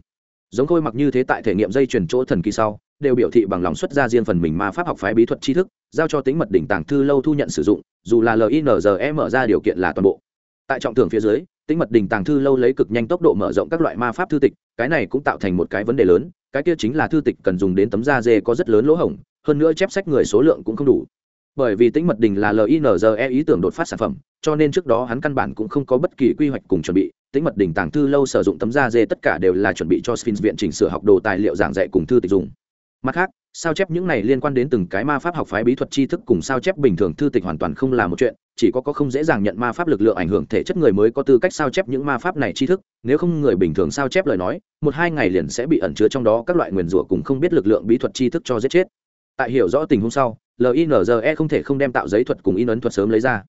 Giống khôi mặc như thế tại thể nghiệm dây chuyền chỗ thần kỳ sau, đều biểu thị bằng lòng xuất ra riêng phần mình ma pháp học phái bí thuật tri thức, giao cho tính mật đỉnh tàng thư lâu thu nhận sử dụng, dù là linze mở ra điều kiện là toàn bộ. Tại trọng thưởng phía dưới, tính mật đỉnh tàng thư lâu lấy cực nhanh tốc độ mở rộng các loại ma pháp thư tịch, cái này cũng tạo thành một cái vấn đề lớn, cái kia chính là thư tịch cần dùng đến tấm da dê có rất lớn lỗ hổng, hơn nữa chép sách người số lượng cũng không đủ bởi vì tĩnh mật đình là linze ý tưởng đột phát sản phẩm, cho nên trước đó hắn căn bản cũng không có bất kỳ quy hoạch cùng chuẩn bị. Tĩnh mật đình tàng thư lâu sử dụng tấm da dê tất cả đều là chuẩn bị cho sphinx viện chỉnh sửa học đồ tài liệu giảng dạy cùng thư tịch dùng. Mặt khác, sao chép những này liên quan đến từng cái ma pháp học phái bí thuật tri thức cùng sao chép bình thường thư tịch hoàn toàn không là một chuyện, chỉ có có không dễ dàng nhận ma pháp lực lượng ảnh hưởng thể chất người mới có tư cách sao chép những ma pháp này tri thức, nếu không người bình thường sao chép lời nói, một hai ngày liền sẽ bị ẩn chứa trong đó các loại nguyền rủa cùng không biết lực lượng bí thuật tri thức cho giết chết tại hiểu rõ tình huống sau linze không thể không đem tạo giấy thuật cùng in ấn thuật sớm lấy ra.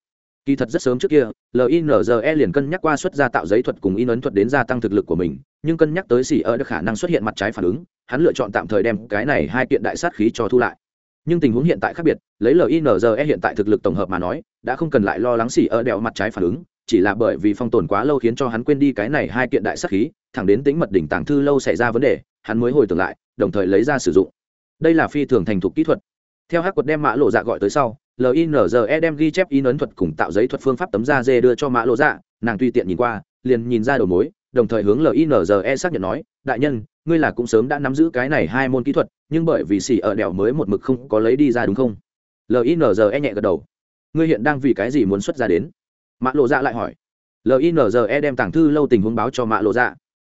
Kỳ thật rất sớm trước kia linze liền cân nhắc qua xuất ra tạo giấy thuật cùng in ấn thuật đến gia tăng thực lực của mình, nhưng cân nhắc tới xỉ ở được khả năng xuất hiện mặt trái phản ứng, hắn lựa chọn tạm thời đem cái này hai kiện đại sát khí cho thu lại. Nhưng tình huống hiện tại khác biệt, lấy linze hiện tại thực lực tổng hợp mà nói, đã không cần lại lo lắng xỉ ở đèo mặt trái phản ứng, chỉ là bởi vì phong tồn quá lâu khiến cho hắn quên đi cái này hai kiện đại sát khí, thẳng đến tính mật đỉnh tàng thư lâu xảy ra vấn đề, hắn mới hồi tưởng lại, đồng thời lấy ra sử dụng đây là phi thường thành thục kỹ thuật. Theo hắc quật đem mã lộ dạ gọi tới sau linze đem ghi chép in ấn thuật cùng tạo giấy thuật phương pháp tấm da dê đưa cho mã lộ dạ nàng tùy tiện nhìn qua, liền nhìn ra đầu mối, đồng thời hướng linze xác nhận nói, đại nhân, ngươi là cũng sớm đã nắm giữ cái này hai môn kỹ thuật, nhưng bởi vì xỉ ở đèo mới một mực không có lấy đi ra đúng không? Linze nhẹ gật đầu. Ngươi hiện đang vì cái gì muốn xuất ra đến? Mã lộ dạ lại hỏi. Linze đem tảng thư lâu tình huống báo cho mã lộ dạ.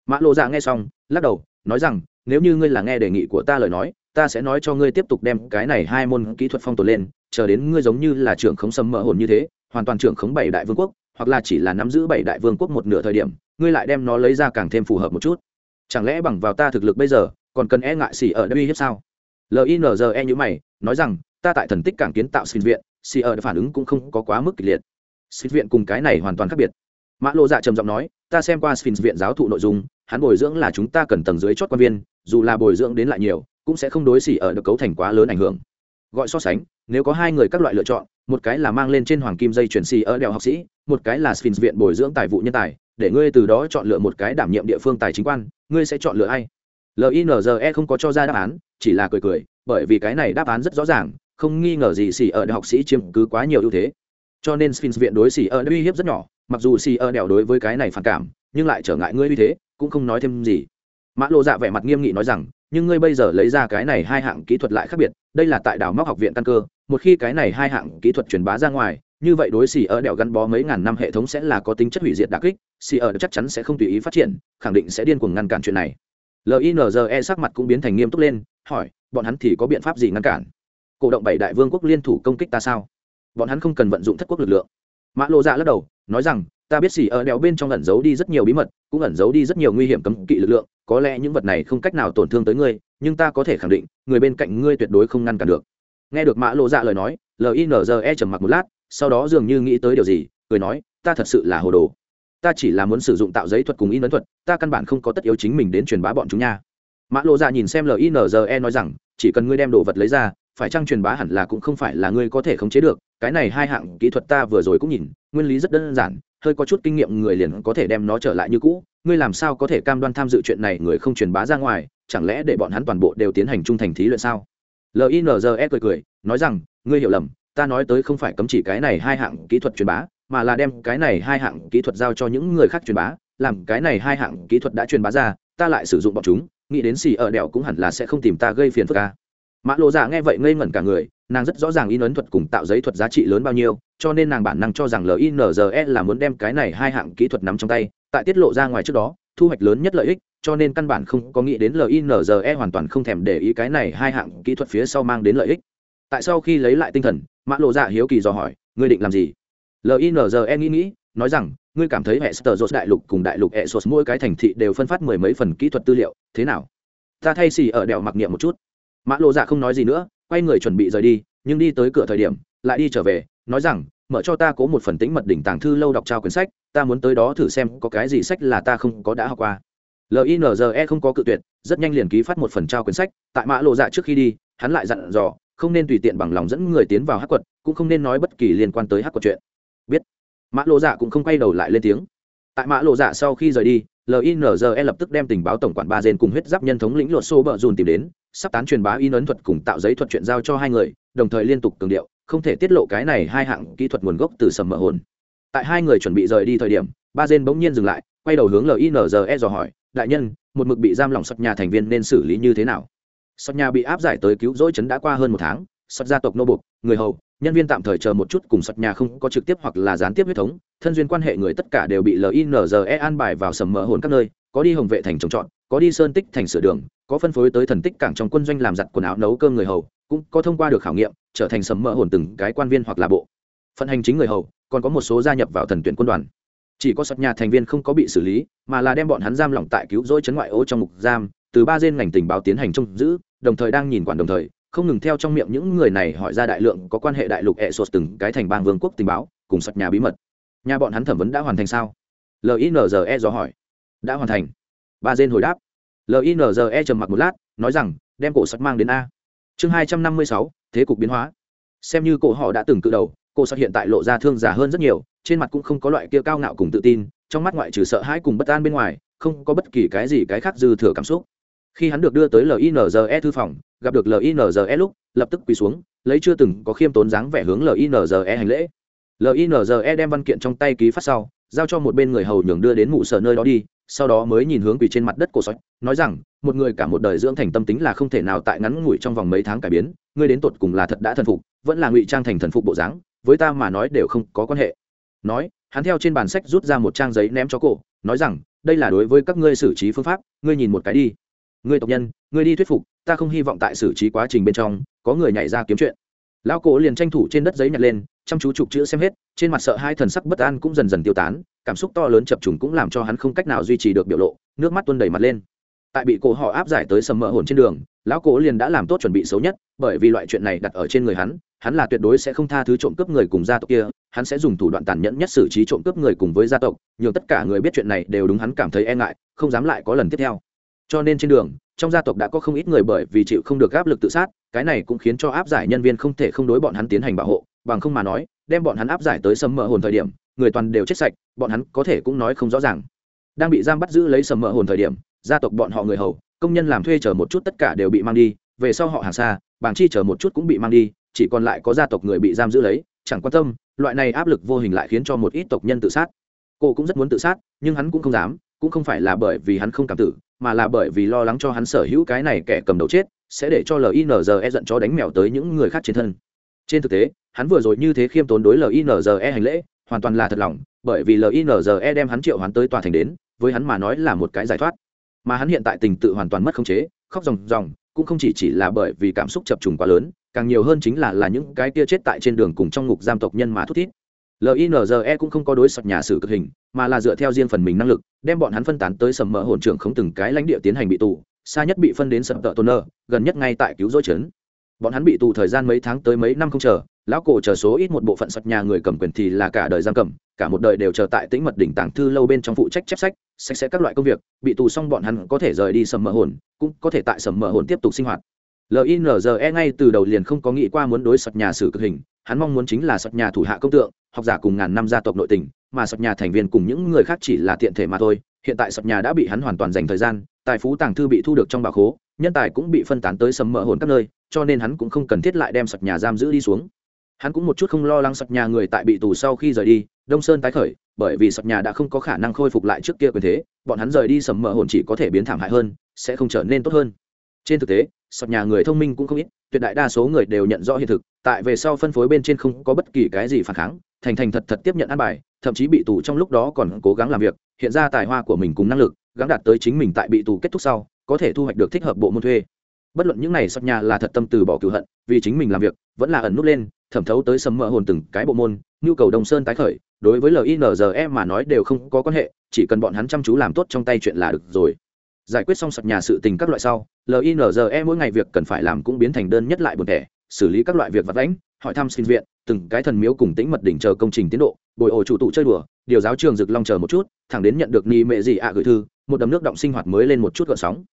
Mã lộ dạ nghe xong, lắc đầu, nói rằng, nếu như ngươi là nghe đề nghị của ta lời nói ta sẽ nói cho ngươi tiếp tục đem cái này hai môn kỹ thuật phong tồn lên, chờ đến ngươi giống như là trưởng khống sầm mỡ hồn như thế, hoàn toàn trưởng khống bảy đại vương quốc, hoặc là chỉ là nắm giữ bảy đại vương quốc một nửa thời điểm, ngươi lại đem nó lấy ra càng thêm phù hợp một chút. Chẳng lẽ bằng vào ta thực lực bây giờ, còn cần e ngại xỉ ở đây hiếp sao? Linze như mày, nói rằng, ta tại thần tích cảng kiến tạo sinh viện xỉ ở phản ứng cũng không có quá mức kịch liệt. Sinh viện cùng cái này hoàn toàn khác biệt. Mã lộ dạ trầm giọng nói, ta xem qua sphinx viện giáo thụ nội dung, hắn bồi dưỡng là chúng ta cần tầng dưới chót quan viên, dù là bồi dưỡng đến lại nhiều cũng sẽ không đối xỉ ở được cấu thành quá lớn ảnh hưởng. Gọi so sánh, nếu có hai người các loại lựa chọn, một cái là mang lên trên hoàng kim dây chuyển xỉ ở đèo học sĩ, một cái là sphinx viện bồi dưỡng tài vụ nhân tài, để ngươi từ đó chọn lựa một cái đảm nhiệm địa phương tài chính quan, ngươi sẽ chọn lựa ai? Linze không có cho ra đáp án, chỉ là cười cười, bởi vì cái này đáp án rất rõ ràng, không nghi ngờ gì xỉ ở đại học sĩ chiếm cứ quá nhiều ưu thế. Cho nên sphinx viện đối xỉ ở uy hiếp rất nhỏ, mặc dù xỉ ở đèo đối với cái này phản cảm, nhưng lại trở ngại ngươi uy thế, cũng không nói thêm gì. Mã lộ dạ vẻ mặt nghiêm nghị nói rằng nhưng ngươi bây giờ lấy ra cái này hai hạng kỹ thuật lại khác biệt, đây là tại đảo móc học viện căn cơ, một khi cái này hai hạng kỹ thuật truyền bá ra ngoài, như vậy đối xì ở đèo gắn bó mấy ngàn năm hệ thống sẽ là có tính chất hủy diệt đặc kích, xì ở chắc chắn sẽ không tùy ý phát triển, khẳng định sẽ điên cuồng ngăn cản chuyện này. Linze sắc mặt cũng biến thành nghiêm túc lên, hỏi, bọn hắn thì có biện pháp gì ngăn cản? Cổ động bảy đại vương quốc liên thủ công kích ta sao? Bọn hắn không cần vận dụng thất quốc lực lượng. Mã lộ dạ lắc đầu nói rằng, ta biết xì ở đèo bên trong ẩn giấu đi rất nhiều bí mật, cũng ẩn giấu đi rất nhiều nguy hiểm cấm kỵ lực lượng, có lẽ những vật này không cách nào tổn thương tới ngươi, nhưng ta có thể khẳng định, người bên cạnh ngươi tuyệt đối không ngăn cản được. Nghe được mã lộ dạ lời nói linze trầm mặc một lát, sau đó dường như nghĩ tới điều gì, cười nói, ta thật sự là hồ đồ. Ta chỉ là muốn sử dụng tạo giấy thuật cùng in ấn thuật, ta căn bản không có tất yếu chính mình đến truyền bá bọn chúng nha. Mã lộ dạ nhìn xem linze nói rằng, chỉ cần ngươi đem đồ vật lấy ra, phải chăng truyền bá hẳn là cũng không phải là ngươi có thể khống chế được cái này hai hạng kỹ thuật ta vừa rồi cũng nhìn, nguyên lý rất đơn giản, hơi có chút kinh nghiệm người liền có thể đem nó trở lại như cũ, ngươi làm sao có thể cam đoan tham dự chuyện này người không truyền bá ra ngoài, chẳng lẽ để bọn hắn toàn bộ đều tiến hành trung thành thí luyện sao? Linze cười cười, nói rằng, ngươi hiểu lầm, ta nói tới không phải cấm chỉ cái này hai hạng kỹ thuật truyền bá, mà là đem cái này hai hạng kỹ thuật giao cho những người khác truyền bá, làm cái này hai hạng kỹ thuật đã truyền bá ra, ta lại sử dụng bọn chúng, nghĩ đến xì ở đèo cũng hẳn là sẽ không tìm ta gây phiền phức ca mã lộ dạ nghe vậy ngây ngẩn cả người, nàng rất rõ ràng in ấn thuật cùng tạo giấy thuật giá trị lớn bao nhiêu, cho nên nàng bản năng cho rằng linze là muốn đem cái này hai hạng kỹ thuật nắm trong tay, tại tiết lộ ra ngoài trước đó, thu hoạch lớn nhất lợi ích, cho nên căn bản không có nghĩ đến linze hoàn toàn không thèm để ý cái này hai hạng kỹ thuật phía sau mang đến lợi ích. Tại sau khi lấy lại tinh thần, mã lộ dạ hiếu kỳ dò hỏi, ngươi định làm gì? Linze nghĩ nghĩ, nói rằng, ngươi cảm thấy hệ sơ đại lục cùng đại lục hệ sột mỗi cái thành thị đều phân phát mười mấy phần kỹ thuật tư liệu, thế nào? Ta thay xì ở đèo mặc niệm một chút mã lộ dạ không nói gì nữa, quay người chuẩn bị rời đi, nhưng đi tới cửa thời điểm, lại đi trở về, nói rằng, mở cho ta có một phần tính mật đỉnh tàng thư lâu đọc trao quyển sách, ta muốn tới đó thử xem có cái gì sách là ta không có đã học qua. Linze không có cự tuyệt, rất nhanh liền ký phát một phần trao quyển sách, tại mã lộ dạ trước khi đi, hắn lại dặn dò, không nên tùy tiện bằng lòng dẫn người tiến vào hắc quật, cũng không nên nói bất kỳ liên quan tới hắc quật chuyện. Biết. Mã lộ dạ cũng không quay đầu lại lên tiếng. Tại mã lộ dạ sau khi rời đi linze lập tức đem tình báo tổng quản ba dên cùng huyết giáp nhân thống lĩnh luật xô bờ dùn tìm đến sắp tán truyền bá in ấn thuật cùng tạo giấy thuật chuyện giao cho hai người, đồng thời liên tục cường điệu, không thể tiết lộ cái này hai hạng kỹ thuật nguồn gốc từ sầm mỡ hồn. Tại hai người chuẩn bị rời đi thời điểm, ba dên bỗng nhiên dừng lại, quay đầu hướng linze dò hỏi, đại nhân, một mực bị giam lỏng sọt nhà thành viên nên xử lý như thế nào? Sọt nhà bị áp giải tới cứu rỗi chấn đã qua hơn một tháng, sọt gia tộc nô bục người hầu, nhân viên tạm thời chờ một chút cùng sọt nhà không có trực tiếp hoặc là gián tiếp huyết thống, thân duyên quan hệ người tất cả đều bị linze an bài vào sầm mỡ hồn các nơi, có đi hồng vệ thành trồng trọt, có đi sơn tích thành sửa đường có phân phối tới thần tích cảng trong quân doanh làm giặt quần áo nấu cơm người hầu, cũng có thông qua được khảo nghiệm, trở thành sầm mỡ hồn từng cái quan viên hoặc là bộ. Phận hành chính người hầu, còn có một số gia nhập vào thần tuyển quân đoàn. Chỉ có sọt nhà thành viên không có bị xử lý, mà là đem bọn hắn giam lỏng tại cứu rỗi chấn ngoại ô trong mục giam, từ ba dên ngành tình báo tiến hành trông giữ, đồng thời đang nhìn quản đồng thời, không ngừng theo trong miệng những người này hỏi ra đại lượng có quan hệ đại lục hệ sột từng cái thành bang vương quốc tình báo, cùng sọt nhà bí mật. Nhà bọn hắn thẩm vấn đã hoàn thành sao? Linze dò hỏi. Đã hoàn thành. Ba dên hồi đáp linze trầm mặc một lát, nói rằng, đem cổ sắt mang đến a. Chương hai trăm năm mươi sáu, thế cục biến hóa. Xem như cổ họ đã từng cự đầu, cổ sắt hiện tại lộ ra thương giả hơn rất nhiều, trên mặt cũng không có loại kia cao ngạo cùng tự tin, trong mắt ngoại trừ sợ hãi cùng bất an bên ngoài, không có bất kỳ cái gì cái khác dư thừa cảm xúc. Khi hắn được đưa tới linze thư phòng, gặp được linze lúc, lập tức quỳ xuống, lấy chưa từng có khiêm tốn dáng vẻ hướng linze hành lễ. Linze đem văn kiện trong tay ký phát sau, giao cho một bên người hầu nhường đưa đến mụ sở nơi đó đi sau đó mới nhìn hướng quỳ trên mặt đất cổ sói, nói rằng, một người cả một đời dưỡng thành tâm tính là không thể nào tại ngắn ngủi trong vòng mấy tháng cải biến, ngươi đến tột cùng là thật đã thần phục, vẫn là ngụy trang thành thần phục bộ dáng, với ta mà nói đều không có quan hệ. Nói, hắn theo trên bàn sách rút ra một trang giấy ném cho cổ nói rằng, đây là đối với các ngươi xử trí phương pháp, ngươi nhìn một cái đi. Ngươi tộc nhân, ngươi đi thuyết phục, ta không hy vọng tại xử trí quá trình bên trong, có người nhảy ra kiếm chuyện. Lão cổ liền tranh thủ trên đất giấy nhặt lên, chăm chú chụp chữ xem hết trên mặt sợ hai thần sắc bất an cũng dần dần tiêu tán, cảm xúc to lớn chập trùng cũng làm cho hắn không cách nào duy trì được biểu lộ, nước mắt tuôn đầy mặt lên. Tại bị cổ họ áp giải tới sầm mỡ hồn trên đường, lão cổ liền đã làm tốt chuẩn bị xấu nhất, bởi vì loại chuyện này đặt ở trên người hắn hắn là tuyệt đối sẽ không tha thứ trộm cướp người cùng gia tộc kia, hắn sẽ dùng thủ đoạn tàn nhẫn nhất xử trí trộm cướp người cùng với gia tộc nhường tất cả người biết chuyện này đều đúng hắn cảm thấy e ngại, không dám lại có lần tiếp theo. Cho nên trên đường, trong gia tộc đã có không ít người bởi vì chịu không được áp lực tự sát, cái này cũng khiến cho áp giải nhân viên không thể không đối bọn hắn tiến hành bảo hộ, bằng không mà nói đem bọn hắn áp giải tới sầm mỡ hồn thời điểm, người toàn đều chết sạch, bọn hắn có thể cũng nói không rõ ràng. Đang bị giam bắt giữ lấy sầm mỡ hồn thời điểm, gia tộc bọn họ người hầu, công nhân làm thuê chờ một chút tất cả đều bị mang đi, về sau họ hàng xa bảng chi chờ một chút cũng bị mang đi, chỉ còn lại có gia tộc người bị giam giữ lấy, chẳng quan tâm, loại này áp lực vô hình lại khiến cho một ít tộc nhân tự sát. Cô cũng rất muốn tự sát, nhưng hắn cũng không dám, cũng không phải là bởi vì hắn không cảm tử, mà là bởi vì lo lắng cho hắn sở hữu cái này kẻ cầm đầu chết, sẽ để cho linze giận cho đánh mèo tới những người khác trên thân trên thực tế, hắn vừa rồi như thế khiêm tốn đối linze hành lễ, hoàn toàn là thật lòng, bởi vì linze đem hắn triệu hắn tới tòa thành đến, với hắn mà nói là một cái giải thoát. Mà hắn hiện tại tình tự hoàn toàn mất khống chế, khóc ròng ròng, cũng không chỉ chỉ là bởi vì cảm xúc chập trùng quá lớn, càng nhiều hơn chính là là những cái kia chết tại trên đường cùng trong ngục giam tộc nhân mà thút thít. Linze cũng không có đối sập nhà sử cực hình, mà là dựa theo riêng phần mình năng lực, đem bọn hắn phân tán tới sầm mỡ hồn trưởng không từng cái lãnh địa tiến hành bị tù, xa nhất bị phân đến sập tợ tôn nơ, gần nhất ngay tại cứu rỗi trấn bọn hắn bị tù thời gian mấy tháng tới mấy năm không chờ, lão cổ chờ số ít một bộ phận sập nhà người cầm quyền thì là cả đời giam cầm, cả một đời đều chờ tại tĩnh mật đỉnh tàng thư lâu bên trong phụ trách chép sách, sạch sẽ các loại công việc, bị tù xong bọn hắn có thể rời đi sầm mỡ hồn, cũng có thể tại sầm mỡ hồn tiếp tục sinh hoạt. Linze ngay từ đầu liền không có nghĩ qua muốn đối sập nhà xử cực hình, hắn mong muốn chính là sập nhà thủ hạ công tượng, học giả cùng ngàn năm gia tộc nội tình, mà sập nhà thành viên cùng những người khác chỉ là tiện thể mà thôi hiện tại sập nhà đã bị hắn hoàn toàn dành thời gian, tài phú tàng thư bị thu được trong bà khố, nhân tài cũng bị phân tán tới sầm mỡ hồn các nơi, cho nên hắn cũng không cần thiết lại đem sập nhà giam giữ đi xuống. Hắn cũng một chút không lo lắng sập nhà người tại bị tù sau khi rời đi, đông sơn tái khởi, bởi vì sập nhà đã không có khả năng khôi phục lại trước kia quyền thế, bọn hắn rời đi sầm mỡ hồn chỉ có thể biến thảm hại hơn, sẽ không trở nên tốt hơn. Trên thực tế, sập nhà người thông minh cũng không ít, tuyệt đại đa số người đều nhận rõ hiện thực, tại về sau phân phối bên trên không có bất kỳ cái gì phản kháng, thành thành thật thật tiếp nhận ăn bài, thậm chí bị tù trong lúc đó còn cố gắng làm việc hiện ra tài hoa của mình cùng năng lực, gắng đạt tới chính mình tại bị tù kết thúc sau, có thể thu hoạch được thích hợp bộ môn thuê. Bất luận những này sập nhà là thật tâm từ bỏ cửu hận, vì chính mình làm việc, vẫn là ẩn nút lên, thẩm thấu tới sầm mỡ hồn từng cái bộ môn, nhu cầu đồng sơn tái khởi, đối với linze mà nói đều không có quan hệ, chỉ cần bọn hắn chăm chú làm tốt trong tay chuyện là được rồi. Giải quyết xong sập nhà sự tình các loại sau linze mỗi ngày việc cần phải làm cũng biến thành đơn nhất lại buồn thẻ, xử lý các loại việc vặt lãnh hỏi thăm xin viện, từng cái thần miếu cùng tĩnh mật đỉnh chờ công trình tiến độ, bồi ổ chủ tụ chơi đùa điều giáo trường rực long chờ một chút, thẳng đến nhận được ni mẹ dị ạ gửi thư, một đầm nước động sinh hoạt mới lên một chút gợn sóng.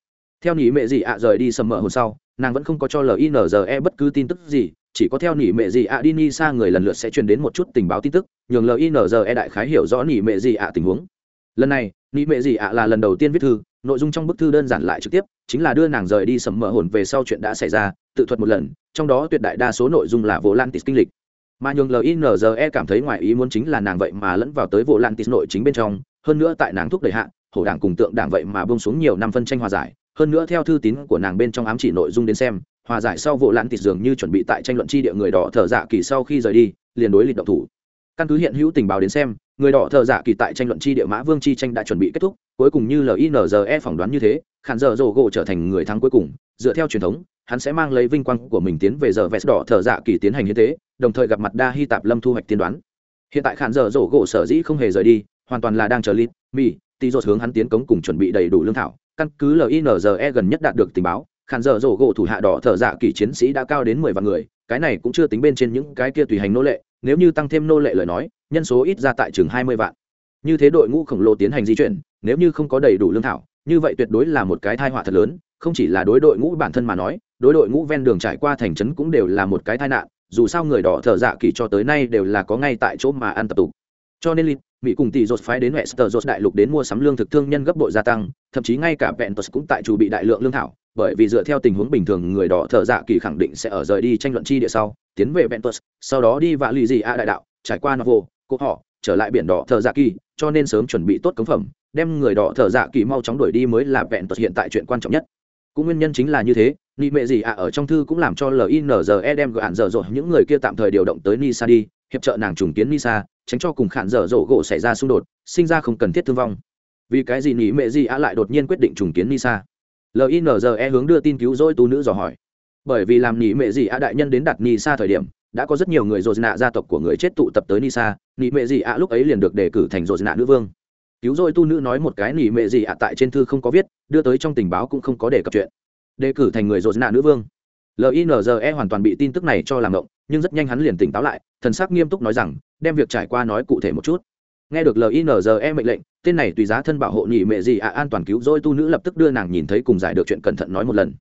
Theo nỉ mẹ dị ạ rời đi sầm mỡ hôm sau, nàng vẫn không có cho linze bất cứ tin tức gì, chỉ có theo nỉ mẹ dị ạ đi ni xa người lần lượt sẽ truyền đến một chút tình báo tin tức, nhường linze đại khái hiểu rõ nỉ mẹ dị ạ tình huống. Lần này nỉ mẹ dị ạ là lần đầu tiên viết thư, nội dung trong bức thư đơn giản lại trực tiếp, chính là đưa nàng rời đi sầm mỡ hồn về sau chuyện đã xảy ra, tự thuật một lần, trong đó tuyệt đại đa số nội dung là vô lan tịt kinh lịch mà nhường linze cảm thấy ngoài ý muốn chính là nàng vậy mà lẫn vào tới vô lan tít nội chính bên trong, hơn nữa tại nàng thúc đẩy hạ, hổ đảng cùng tượng đảng vậy mà bông xuống nhiều năm phân tranh hòa giải, hơn nữa theo thư tín của nàng bên trong ám chỉ nội dung đến xem, hòa giải sau vụ lan tít dường như chuẩn bị tại tranh luận tri địa người đỏ thợ dạ kỳ sau khi rời đi, liền đối lịch động thủ. Căn cứ hiện hữu tình báo đến xem, người đỏ thợ dạ kỳ tại tranh luận tri địa mã vương chi tranh đã chuẩn bị kết thúc, cuối cùng như linze phỏng đoán như thế khản giờ rổ gỗ trở thành người thắng cuối cùng, dựa theo truyền thống hắn sẽ mang lấy vinh quang của mình tiến về giờ vest đỏ thợ dạ kỳ tiến hành như thế đồng thời gặp mặt đa hy tạp lâm thu hoạch tiên đoán. Hiện tại khản giờ rổ gỗ sở dĩ không hề rời đi, hoàn toàn là đang chờ lít mi tí dột hướng hắn tiến cống cùng chuẩn bị đầy đủ lương thảo. Căn cứ linze gần nhất đạt được tình báo khản dở rổ gỗ thủ hạ đỏ thợ dạ kỳ chiến sĩ đã cao đến mười vạn người, cái này cũng chưa tính bên trên những cái kia tùy hành nô lệ, nếu như tăng thêm nô lệ lời nói, nhân số ít ra tại chừng hai mươi vạn. Như thế đội ngũ khổng lồ tiến hành di chuyển, nếu như không có đầy đủ lương thảo, như vậy tuyệt đối là một cái thai họa thật lớn, không chỉ là đối đội ngũ bản thân mà nói đối đội ngũ ven đường trải qua thành trấn cũng đều là một cái tai nạn, dù sao người đỏ thợ dạ kỳ cho tới nay đều là có ngay tại chỗ mà ăn tập tục. Cho nên mỹ cùng tỷ dột phái đến mẹ sờ dột đại lục đến mua sắm lương thực thương nhân gấp bội gia tăng, thậm chí ngay cả ventus cũng tại chủ bị đại lượng lương thảo, bởi vì dựa theo tình huống bình thường người đỏ thợ dạ kỳ khẳng định sẽ ở rời đi tranh luận chi địa sau, tiến về ventus, sau đó đi vạ lì dị a đại đạo, trải qua novo, cô họ, trở lại biển đỏ thợ dạ kỳ, cho nên sớm chuẩn bị tốt cống phẩm, đem người đỏ thợ dạ kỳ mau chóng đuổi đi mới là ventus hiện tại chuyện quan trọng nhất. Cũng nguyên nhân chính là như thế nị mệ gì ạ, ở trong thư cũng làm cho linze đem gạn dở dội những người kia tạm thời điều động tới nisa đi, hiệp trợ nàng trùng kiến nisa, tránh cho cùng khản dở dỗ gỗ xảy ra xung đột, sinh ra không cần thiết thương vong. Vì cái gì nị mệ gì ạ lại đột nhiên quyết định trùng kiến nisa? Linze hướng đưa tin cứu rỗi tu nữ dò hỏi. Bởi vì làm nị mệ gì ạ đại nhân đến đặt nisa thời điểm, đã có rất nhiều người dồn nạ gia tộc của người chết tụ tập tới nisa, nị mệ gì ạ lúc ấy liền được đề cử thành dồn nạ nữ vương. Cứu rồi tu nữ nói một cái nị mệ gì ạ tại trên thư không có viết, đưa tới trong tình báo cũng không có đề cập chuyện đề cử thành người rột nạ nữ vương. Linze hoàn toàn bị tin tức này cho làm động, nhưng rất nhanh hắn liền tỉnh táo lại, thần sắc nghiêm túc nói rằng, đem việc trải qua nói cụ thể một chút. Nghe được linze mệnh lệnh, tên này tùy giá thân bảo hộ nhị mẹ gì ạ, an toàn cứu rỗi tu nữ lập tức đưa nàng nhìn thấy cùng giải được chuyện cẩn thận nói một lần.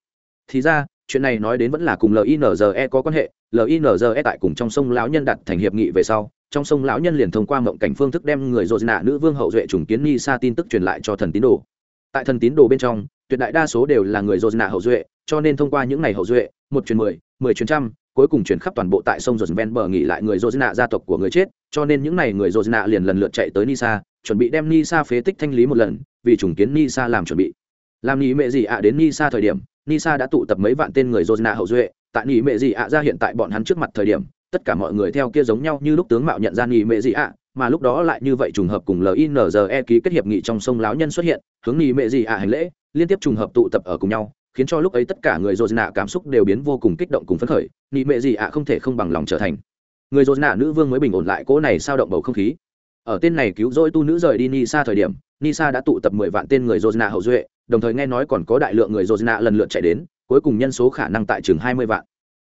Thì ra, chuyện này nói đến vẫn là cùng linze có quan hệ. Linze tại cùng trong sông lão nhân đặt thành hiệp nghị về sau, trong sông lão nhân liền thông qua mộng cảnh phương thức đem người dội nạ nữ vương hậu duệ trùng kiến ni sa tin tức truyền lại cho thần tín đồ. Tại thần tín đồ bên trong tuyệt đại đa số đều là người dội nạ hậu duệ cho nên thông qua những ngày hậu duệ một truyền mười mười truyền trăm cuối cùng chuyển khắp toàn bộ tại sông Jordan ven bờ nghỉ lại người Josna gia tộc của người chết, cho nên những này người Josna liền lần lượt chạy tới Nisa, chuẩn bị đem Nisa phế tích thanh lý một lần, vì trùng kiến Nisa làm chuẩn bị. Làm nhị mẹ gì ạ đến Nisa thời điểm, Nisa đã tụ tập mấy vạn tên người Josna hậu duệ, tại nhị mẹ gì ạ ra hiện tại bọn hắn trước mặt thời điểm, tất cả mọi người theo kia giống nhau như lúc tướng mạo nhận ra nhị mẹ gì ạ, mà lúc đó lại như vậy trùng hợp cùng LINZE ký kết hiệp nghị trong sông lão nhân xuất hiện, hướng nghị mẹ gì ạ hành lễ, liên tiếp trùng hợp tụ tập ở cùng nhau, khiến cho lúc ấy tất cả người dồn nạ cảm xúc đều biến vô cùng kích động cùng phấn khởi nghị mệ gì ạ không thể không bằng lòng trở thành. Người dồn nạ nữ vương mới bình ổn lại cỗ này sao động bầu không khí. Ở tên này cứu rỗi tu nữ rời đi nisa thời điểm nisa đã tụ tập mười vạn tên người dồn nạ hậu duệ đồng thời nghe nói còn có đại lượng người dồn nạ lần lượt chạy đến cuối cùng nhân số khả năng tại chừng hai mươi vạn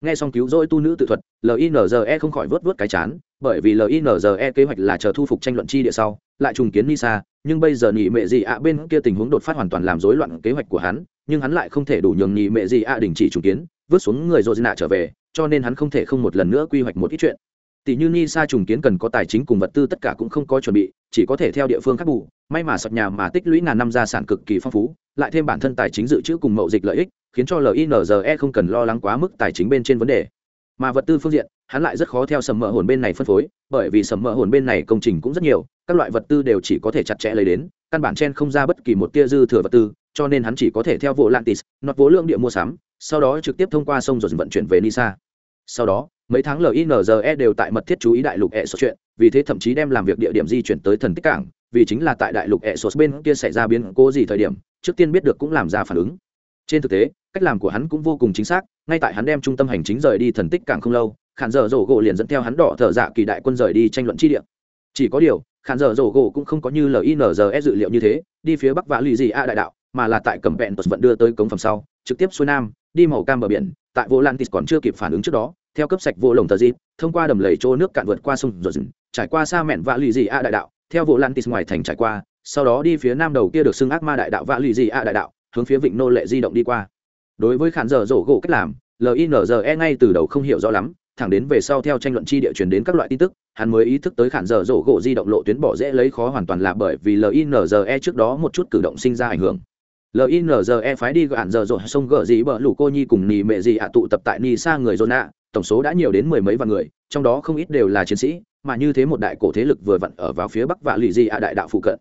nghe xong cứu rỗi tu nữ tự thuật linze không khỏi vớt vớt cái chán, bởi vì linze kế hoạch là chờ thu phục tranh luận chi địa sau, lại trùng kiến nisa, nhưng bây giờ nhị mệ gì ạ bên kia tình huống đột phát hoàn toàn làm rối loạn kế hoạch của hắn, nhưng hắn lại không thể đủ nhường nhị mệ gì ạ đình chỉ trùng kiến vớt xuống người dội nạ trở về, cho nên hắn không thể không một lần nữa quy hoạch một ít chuyện. Tỷ như nisa trùng kiến cần có tài chính cùng vật tư tất cả cũng không có chuẩn bị, chỉ có thể theo địa phương khác bù, may mà sập nhà mà tích lũy ngàn năm gia sản cực kỳ phong phú, lại thêm bản thân tài chính dự trữ cùng mậu dịch lợi ích khiến cho linze không cần lo lắng quá mức tài chính bên trên vấn đề. Mà vật tư phương diện, hắn lại rất khó theo sầm mỡ hồn bên này phân phối, bởi vì sầm mỡ hồn bên này công trình cũng rất nhiều, các loại vật tư đều chỉ có thể chặt chẽ lấy đến, căn bản chen không ra bất kỳ một tia dư thừa vật tư, cho nên hắn chỉ có thể theo vụ lantis nọt vố lượng địa mua sắm, sau đó trực tiếp thông qua sông rồi vận chuyển về nisa. Sau đó, mấy tháng linze đều tại mật thiết chú ý đại lục e sốt chuyện, vì thế thậm chí đem làm việc địa điểm di chuyển tới thần tích cảng, vì chính là tại đại lục e sốt bên kia xảy ra biến cố gì thời điểm, trước tiên biết được cũng làm ra phản ứng. Trên thực tế cách làm của hắn cũng vô cùng chính xác, ngay tại hắn đem trung tâm hành chính rời đi thần tích càng không lâu, khản dở dỗ gỗ liền dẫn theo hắn đỏ thợ dạ kỳ đại quân rời đi tranh luận chi địa. Chỉ có điều, khản dở dỗ gỗ cũng không có như linze dự liệu như thế, đi phía bắc vạ lì gì a đại đạo, mà là tại cầm vẹn vận đưa tới cống phẩm sau, trực tiếp xuôi nam, đi màu cam bờ biển, tại vô lantis còn chưa kịp phản ứng trước đó, theo cấp sạch vô lồng tờ di thông qua đầm lầy chỗ nước cạn vượt qua sông rồi dừng, trải qua xa mẹn vạ lì gì a đại đạo, theo vô lantis ngoài thành trải qua, sau đó đi phía nam đầu kia được xưng ác ma đại đạo vạ lì gì a đại đạo, hướng phía vịnh nô lệ di động đi qua đối với khán giờ rổ gỗ cách làm linze ngay từ đầu không hiểu rõ lắm, thẳng đến về sau theo tranh luận chi địa truyền đến các loại tin tức, hắn mới ý thức tới khản dở rổ gỗ di động lộ tuyến bỏ dễ lấy khó hoàn toàn là bởi vì linze trước đó một chút cử động sinh ra ảnh hưởng. Linze phái đi gạn dở rổ sông gở dĩ bờ lũ cô nhi cùng nì mẹ gì ạ tụ tập tại ni xa người zona tổng số đã nhiều đến mười mấy vạn người, trong đó không ít đều là chiến sĩ, mà như thế một đại cổ thế lực vừa vặn ở vào phía bắc và lì gì ạ đại đạo phụ cận.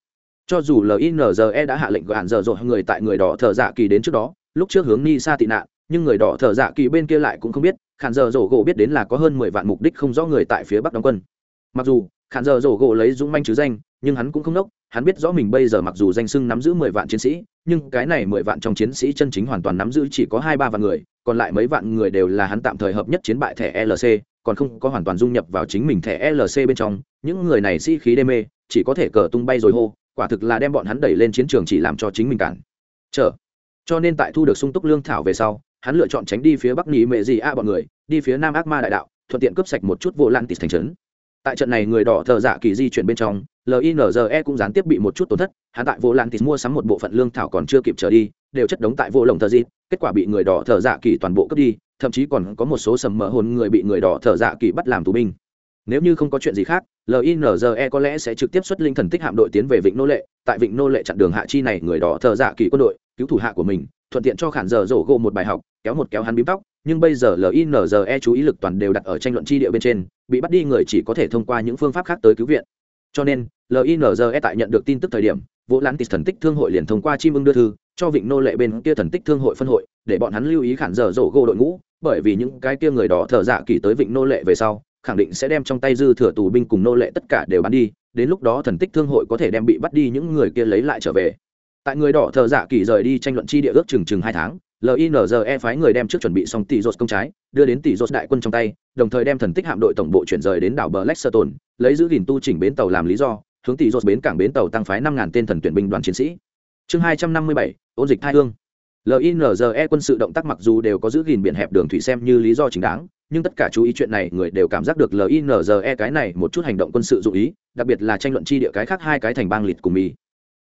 Cho dù linze đã hạ lệnh gạn dở rổ người tại người đỏ thợ dạ kỳ đến trước đó lúc trước hướng ni xa tị nạn, nhưng người đỏ thợ dạ kỳ bên kia lại cũng không biết, khản giờ rổ gỗ biết đến là có hơn mười vạn mục đích không rõ người tại phía bắc đóng quân. Mặc dù, khản giờ rổ gỗ lấy dũng manh chứ danh, nhưng hắn cũng không nốc, hắn biết rõ mình bây giờ mặc dù danh sưng nắm giữ mười vạn chiến sĩ, nhưng cái này mười vạn trong chiến sĩ chân chính hoàn toàn nắm giữ chỉ có hai ba vạn người, còn lại mấy vạn người đều là hắn tạm thời hợp nhất chiến bại thẻ lc còn không có hoàn toàn dung nhập vào chính mình thẻ lc bên trong. Những người này sĩ、si、khí đê mê, chỉ có thể cờ tung bay rồi hô, quả thực là đem bọn hắn đẩy lên chiến trường chỉ làm cho chính mình cản. Trở cho nên tại thu được sung túc lương thảo về sau, hắn lựa chọn tránh đi phía bắc nỉ mệ gì a bọn người, đi phía nam ác ma đại đạo, thuận tiện cướp sạch một chút vô lan tịt thành trấn. Tại trận này người đỏ thợ dạ kỳ di chuyển bên trong linze cũng gián tiếp bị một chút tổn thất, hắn tại vô lan tịt mua sắm một bộ phận lương thảo còn chưa kịp trở đi, đều chất đống tại vô lồng thợ di, kết quả bị người đỏ thợ dạ kỳ toàn bộ cướp đi, thậm chí còn có một số sầm mỡ hồn người bị người đỏ thợ dạ kỳ bắt làm tù binh. Nếu như không có chuyện gì khác linze có lẽ sẽ trực tiếp xuất linh thần tích hạm đội tiến về vịnh nô lệ. Tại vịnh nô lệ chặn đường hạ chi này, người đỏ thờ dạ kỳ quân đội, cứu thủ hạ của mình, thuận tiện cho khản giờ rổ gộ một bài học, kéo một kéo hắn bím tóc. Nhưng bây giờ linze chú ý lực toàn đều đặt ở tranh luận chi địa bên trên, bị bắt đi người chỉ có thể thông qua những phương pháp khác tới cứu viện. Cho nên linze tại nhận được tin tức thời điểm vỗ lan tít thần tích thương hội liền thông qua chim ưng đưa thư, cho vịnh nô lệ bên kia thần tích thương hội phân hội, để bọn hắn lưu ý khản giờ rổ gộ đội ngũ. Bởi vì những cái kia người đỏ thờ dạ kỳ tới vịnh nô lệ về sau khẳng định sẽ đem trong tay dư thừa tù binh cùng nô lệ tất cả đều bán đi, đến lúc đó thần tích thương hội có thể đem bị bắt đi những người kia lấy lại trở về. Tại người đỏ thợ dạ kỳ rời đi tranh luận chi địa ước chừng chừng hai tháng linze phái người đem trước chuẩn bị xong tỷ rột công trái, đưa đến tỷ rột đại quân trong tay, đồng thời đem thần tích hạm đội tổng bộ chuyển rời đến đảo bờ lấy giữ gìn tu chỉnh bến tàu làm lý do, hướng tỷ rột bến cảng bến tàu tăng phái năm ngàn tên thần tuyển binh đoàn chiến sĩ. Chương hai trăm năm mươi bảy, ôn dịch thai hương. Linze quân sự động tác mặc dù đều có giữ gìn biển hẹp đường thủy xem như lý do chính đáng nhưng tất cả chú ý chuyện này người đều cảm giác được linze cái này một chút hành động quân sự dụ ý, đặc biệt là tranh luận chi địa cái khác hai cái thành bang lịt cùng mì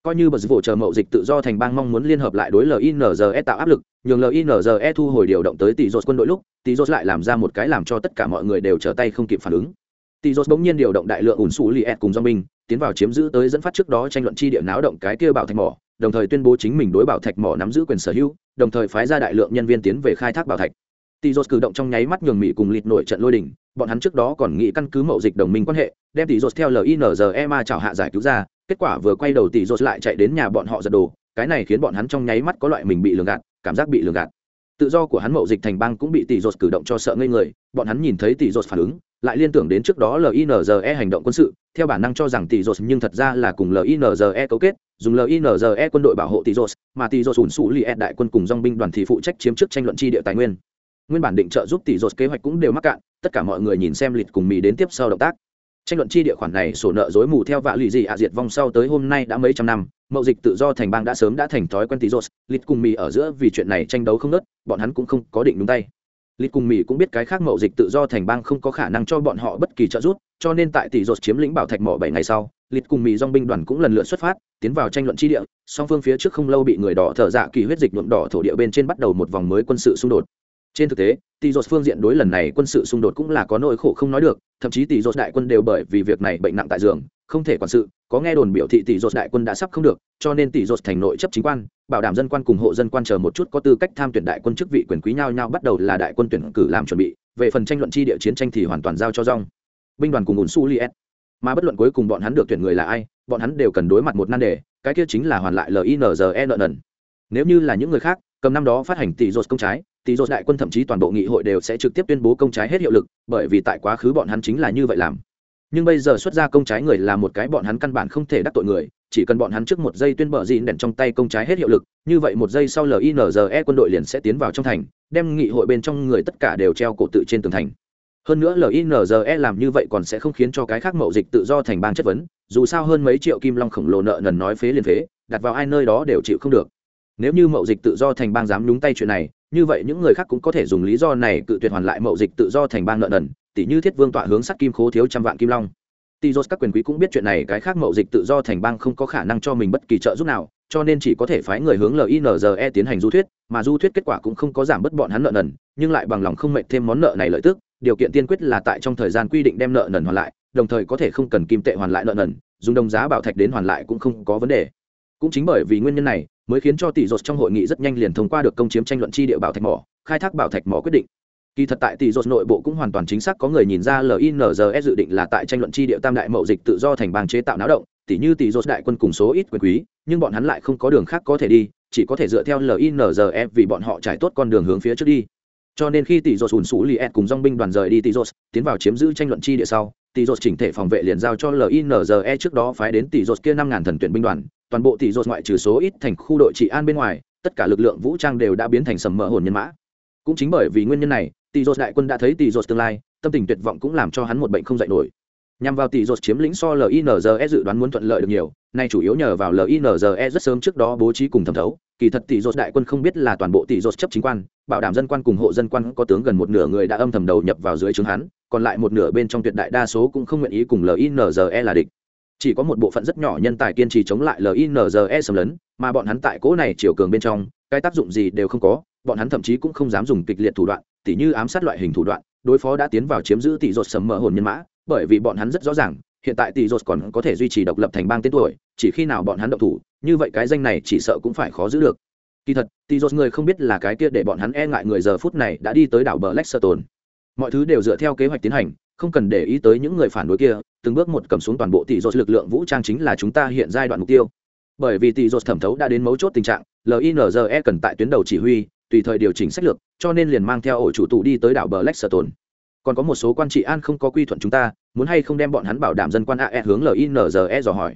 coi như bờ vụ chờ mậu dịch tự do thành bang mong muốn liên hợp lại đối linze tạo áp lực, nhường linze thu hồi điều động tới tỷ dột quân đội lúc, tỷ dột lại làm ra một cái làm cho tất cả mọi người đều trở tay không kịp phản ứng. Tỷ dột bỗng nhiên điều động đại lượng ủn xù li cùng do mình tiến vào chiếm giữ tới dẫn phát trước đó tranh luận chi địa náo động cái kia bảo thạch mỏ, đồng thời tuyên bố chính mình đối bảo thạch mỏ nắm giữ quyền sở hữu, đồng thời phái ra đại lượng nhân viên tiến về khai thác bảo thạch. Tizos cử động trong nháy mắt nhường mỹ cùng lịt nổi trận lôi đình bọn hắn trước đó còn nghĩ căn cứ mậu dịch đồng minh quan hệ đem Tizos theo linze ma chào hạ giải cứu ra kết quả vừa quay đầu Tizos lại chạy đến nhà bọn họ giật đồ cái này khiến bọn hắn trong nháy mắt có loại mình bị lường gạt cảm giác bị lường gạt. Tự do của hắn mậu dịch thành bang cũng bị Tizos cử động cho sợ ngây người bọn hắn nhìn thấy Tizos phản ứng lại liên tưởng đến trước đó linze hành động quân sự theo bản năng cho rằng Tizos nhưng thật ra là cùng linze cấu kết dùng linze quân đội bảo hộ Tizos, mà Tizos ủn sụ li e đại quân cùng dòng binh đoàn thì phụ trách chiếm trước tranh luận chi địa tài nguyên nguyên bản định trợ giúp tỷ rột kế hoạch cũng đều mắc cạn, tất cả mọi người nhìn xem lịch cùng mì đến tiếp sau động tác. Tranh luận chi địa khoản này sổ nợ dối mù theo vạ lụy gì ạ diệt vong sau tới hôm nay đã mấy trăm năm, mậu dịch tự do thành bang đã sớm đã thành thói quen tí rột lịch cùng mì ở giữa vì chuyện này tranh đấu không nớt bọn hắn cũng không có định đúng tay. Lịch cùng mì cũng biết cái khác mậu dịch tự do thành bang không có khả năng cho bọn họ bất kỳ trợ giúp, cho nên tại tỷ rột chiếm lĩnh bảo thạch mỏ bảy ngày sau, lịch cùng mì dong binh đoàn cũng lần lượt xuất phát, tiến vào tranh luận chi địa, song phương phía trước không lâu bị người đỏ thở dạ kỳ huyết dịch nhuộm đỏ thổ địa bên trên bắt đầu một vòng mới quân sự xung đột trên thực tế, tỷ dột phương diện đối lần này quân sự xung đột cũng là có nỗi khổ không nói được, thậm chí tỷ dột đại quân đều bởi vì việc này bệnh nặng tại giường, không thể quản sự, có nghe đồn biểu thị tỷ dột đại quân đã sắp không được, cho nên tỷ dột thành nội chấp chính quan, bảo đảm dân quan cùng hộ dân quan chờ một chút có tư cách tham tuyển đại quân chức vị quyền quý nhau nhau bắt đầu là đại quân tuyển cử làm chuẩn bị, về phần tranh luận chi địa chiến tranh thì hoàn toàn giao cho rong binh đoàn cùng ủn su liet mà bất luận cuối cùng bọn hắn được tuyển người là ai, bọn hắn đều cần đối mặt một nan đề, cái kia chính là hoàn lại linze nợ nần. Nếu như là những người khác cầm năm đó phát hành tỷ rột công trái, tỷ rột đại quân thậm chí toàn bộ nghị hội đều sẽ trực tiếp tuyên bố công trái hết hiệu lực, bởi vì tại quá khứ bọn hắn chính là như vậy làm. Nhưng bây giờ xuất ra công trái người là một cái bọn hắn căn bản không thể đắc tội người, chỉ cần bọn hắn trước một giây tuyên bở dịn đèn trong tay công trái hết hiệu lực, như vậy một giây sau linze quân đội liền sẽ tiến vào trong thành, đem nghị hội bên trong người tất cả đều treo cổ tự trên tường thành. Hơn nữa linze làm như vậy còn sẽ không khiến cho cái khác mậu dịch tự do thành bang chất vấn, dù sao hơn mấy triệu kim long khổng lồ nợ nần nói phế liền phế, đặt vào ai nơi đó đều chịu không được nếu như mậu dịch tự do thành bang dám nhúng tay chuyện này, như vậy những người khác cũng có thể dùng lý do này cự tuyệt hoàn lại mậu dịch tự do thành bang nợ nần tỷ như thiết vương tọa hướng sắt kim khố thiếu trăm vạn kim long. Tỷ dốt các quyền quý cũng biết chuyện này, cái khác mậu dịch tự do thành bang không có khả năng cho mình bất kỳ trợ giúp nào, cho nên chỉ có thể phái người hướng linze tiến hành du thuyết, mà du thuyết kết quả cũng không có giảm bớt bọn hắn nợ nần, nhưng lại bằng lòng không mệnh thêm món nợ này lợi tức, điều kiện tiên quyết là tại trong thời gian quy định đem nợ nần hoàn lại, đồng thời có thể không cần kim tệ hoàn lại nợ nần, dùng đồng giá bảo thạch đến hoàn lại cũng không có vấn đề. Cũng chính bởi vì nguyên nhân này mới khiến cho tỷ dột trong hội nghị rất nhanh liền thông qua được công chiếm tranh luận chi địa bảo thạch mỏ, khai thác bảo thạch mỏ quyết định. Kỳ thật tại tỷ dột nội bộ cũng hoàn toàn chính xác có người nhìn ra linze dự định là tại tranh luận chi địa tam đại mậu dịch tự do thành bang chế tạo náo động tỷ như tỷ dột đại quân cùng số ít quyền quý, nhưng bọn hắn lại không có đường khác có thể đi, chỉ có thể dựa theo linze vì bọn họ trải tốt con đường hướng phía trước đi. Cho nên khi tỷ dột ùn sủ liệt cùng dong binh đoàn rời đi, tỷ dột tiến vào chiếm giữ tranh luận chi địa sau, tỷ dột chỉnh thể phòng vệ liền giao cho linze trước đó phái đến tỷ dột kia năm ngàn thần tuyển binh đoàn toàn bộ tỷ rột ngoại trừ số ít thành khu đội trị an bên ngoài, tất cả lực lượng vũ trang đều đã biến thành sầm mỡ hồn nhân mã. Cũng chính bởi vì nguyên nhân này, tỷ rột đại quân đã thấy tỷ rột tương lai, tâm tình tuyệt vọng cũng làm cho hắn một bệnh không dạy nổi. Nhằm vào tỷ rột chiếm lĩnh so linze dự đoán muốn thuận lợi được nhiều, nay chủ yếu nhờ vào linze rất sớm trước đó bố trí cùng thẩm thấu. Kỳ thật tỷ rột đại quân không biết là toàn bộ tỷ rột chấp chính quan, bảo đảm dân quan cùng hộ dân quan có tướng gần một nửa người đã âm thầm đầu nhập vào dưới trướng hắn, còn lại một nửa bên trong tuyệt đại đa số cũng không nguyện ý cùng linze là địch chỉ có một bộ phận rất nhỏ nhân tài kiên trì chống lại linze xâm lấn, mà bọn hắn tại cỗ này chiều cường bên trong, cái tác dụng gì đều không có, bọn hắn thậm chí cũng không dám dùng kịch liệt thủ đoạn, tỉ như ám sát loại hình thủ đoạn, đối phó đã tiến vào chiếm giữ tỷ dột sầm mờ hồn nhân mã, bởi vì bọn hắn rất rõ ràng, hiện tại tỷ dột còn có thể duy trì độc lập thành bang tên tuổi, chỉ khi nào bọn hắn động thủ, như vậy cái danh này chỉ sợ cũng phải khó giữ được. Kỳ thật, tỷ dột người không biết là cái kia để bọn hắn e ngại người giờ phút này đã đi tới đảo bờ lexerton mọi thứ đều dựa theo kế hoạch tiến hành không cần để ý tới những người phản đối kia, từng bước một cầm xuống toàn bộ tỷ dột lực lượng vũ trang chính là chúng ta hiện giai đoạn mục tiêu. Bởi vì tỷ dột thẩm thấu đã đến mấu chốt tình trạng linze cần tại tuyến đầu chỉ huy, tùy thời điều chỉnh sách lược, cho nên liền mang theo ổ chủ tụ đi tới đảo bờ tồn. còn có một số quan trị an không có quy thuận chúng ta, muốn hay không đem bọn hắn bảo đảm dân quan ae hướng linze dò hỏi.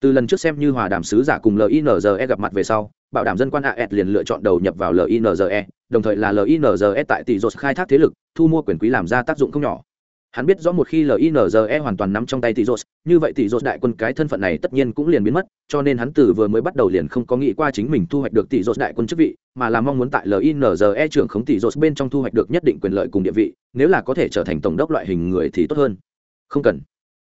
Từ lần trước xem như hòa đàm sứ giả cùng linze gặp mặt về sau, bảo đảm dân quan ae liền lựa chọn đầu nhập vào linze đồng thời là linze tại tỷ dột khai thác thế lực, thu mua quyền quý làm ra tác dụng không nhỏ hắn biết rõ một khi linze hoàn toàn nắm trong tay tỷ dột như vậy tỷ dột đại quân cái thân phận này tất nhiên cũng liền biến mất, cho nên hắn từ vừa mới bắt đầu liền không có nghĩ qua chính mình thu hoạch được tỷ dột đại quân chức vị, mà là mong muốn tại linze trưởng khống tỷ dột bên trong thu hoạch được nhất định quyền lợi cùng địa vị, nếu là có thể trở thành tổng đốc loại hình người thì tốt hơn. Không cần.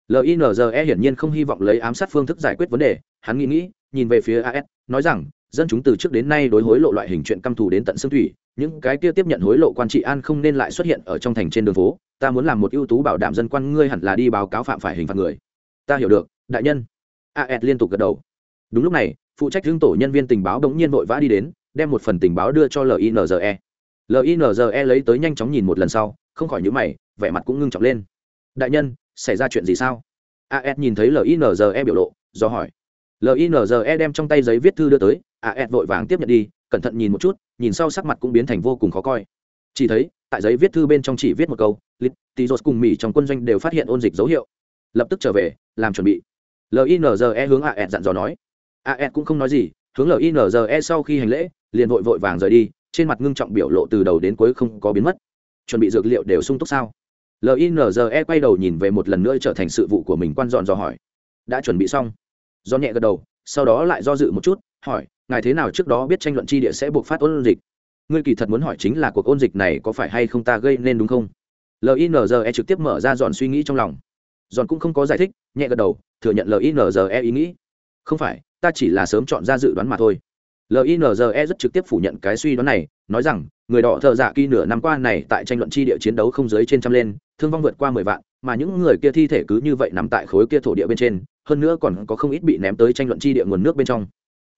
Linze hiển nhiên không hy vọng lấy ám sát phương thức giải quyết vấn đề, hắn nghĩ nghĩ, nhìn về phía as nói rằng, dân chúng từ trước đến nay đối hối lộ loại hình chuyện căm thù đến tận xương thủy những cái kia tiếp nhận hối lộ quan trị an không nên lại xuất hiện ở trong thành trên đường phố. Ta muốn làm một ưu tú bảo đảm dân quan, ngươi hẳn là đi báo cáo phạm phải hình phạt người. Ta hiểu được, đại nhân. As liên tục gật đầu. Đúng lúc này, phụ trách hướng tổ nhân viên tình báo bỗng nhiên vội vã đi đến, đem một phần tình báo đưa cho linze linze lấy tới nhanh chóng nhìn một lần sau, không khỏi nhữ mày, vẻ mặt cũng ngưng trọng lên. Đại nhân, xảy ra chuyện gì sao? As nhìn thấy linze biểu lộ, do hỏi. Linze đem trong tay giấy viết thư đưa tới as vội vàng tiếp nhận đi cẩn thận nhìn một chút, nhìn sau sắc mặt cũng biến thành vô cùng khó coi. Chỉ thấy, tại giấy viết thư bên trong chỉ viết một câu lit tí dột cùng mỹ trong quân doanh đều phát hiện ôn dịch dấu hiệu. Lập tức trở về, làm chuẩn bị. Linze hướng as dặn dò nói. As cũng không nói gì, hướng linze sau khi hành lễ, liền vội vội vàng rời đi, trên mặt ngưng trọng biểu lộ từ đầu đến cuối không có biến mất. Chuẩn bị dược liệu đều sung túc sao? Linze quay đầu nhìn về một lần nữa trở thành sự vụ của mình quan dọn dò hỏi. Đã chuẩn bị xong. Do nhẹ gật đầu, sau đó lại do dự một chút hỏi, ngài thế nào trước đó biết tranh luận chi địa sẽ buộc phát ôn dịch? Ngươi kỳ thật muốn hỏi chính là cuộc ôn dịch này có phải hay không ta gây nên đúng không? Linze trực tiếp mở ra dọn suy nghĩ trong lòng. Dọn cũng không có giải thích, nhẹ gật đầu, thừa nhận linze ý nghĩ. Không phải, ta chỉ là sớm chọn ra dự đoán mà thôi. Linze rất trực tiếp phủ nhận cái suy đoán này, nói rằng, người đỏ thợ dạ kỳ nửa năm qua này tại tranh luận chi địa chiến đấu không dưới trên trăm lên, thương vong vượt qua mười vạn, mà những người kia thi thể cứ như vậy nằm tại khối kia thổ địa bên trên, hơn nữa còn có không ít bị ném tới tranh luận chi địa nguồn nước bên trong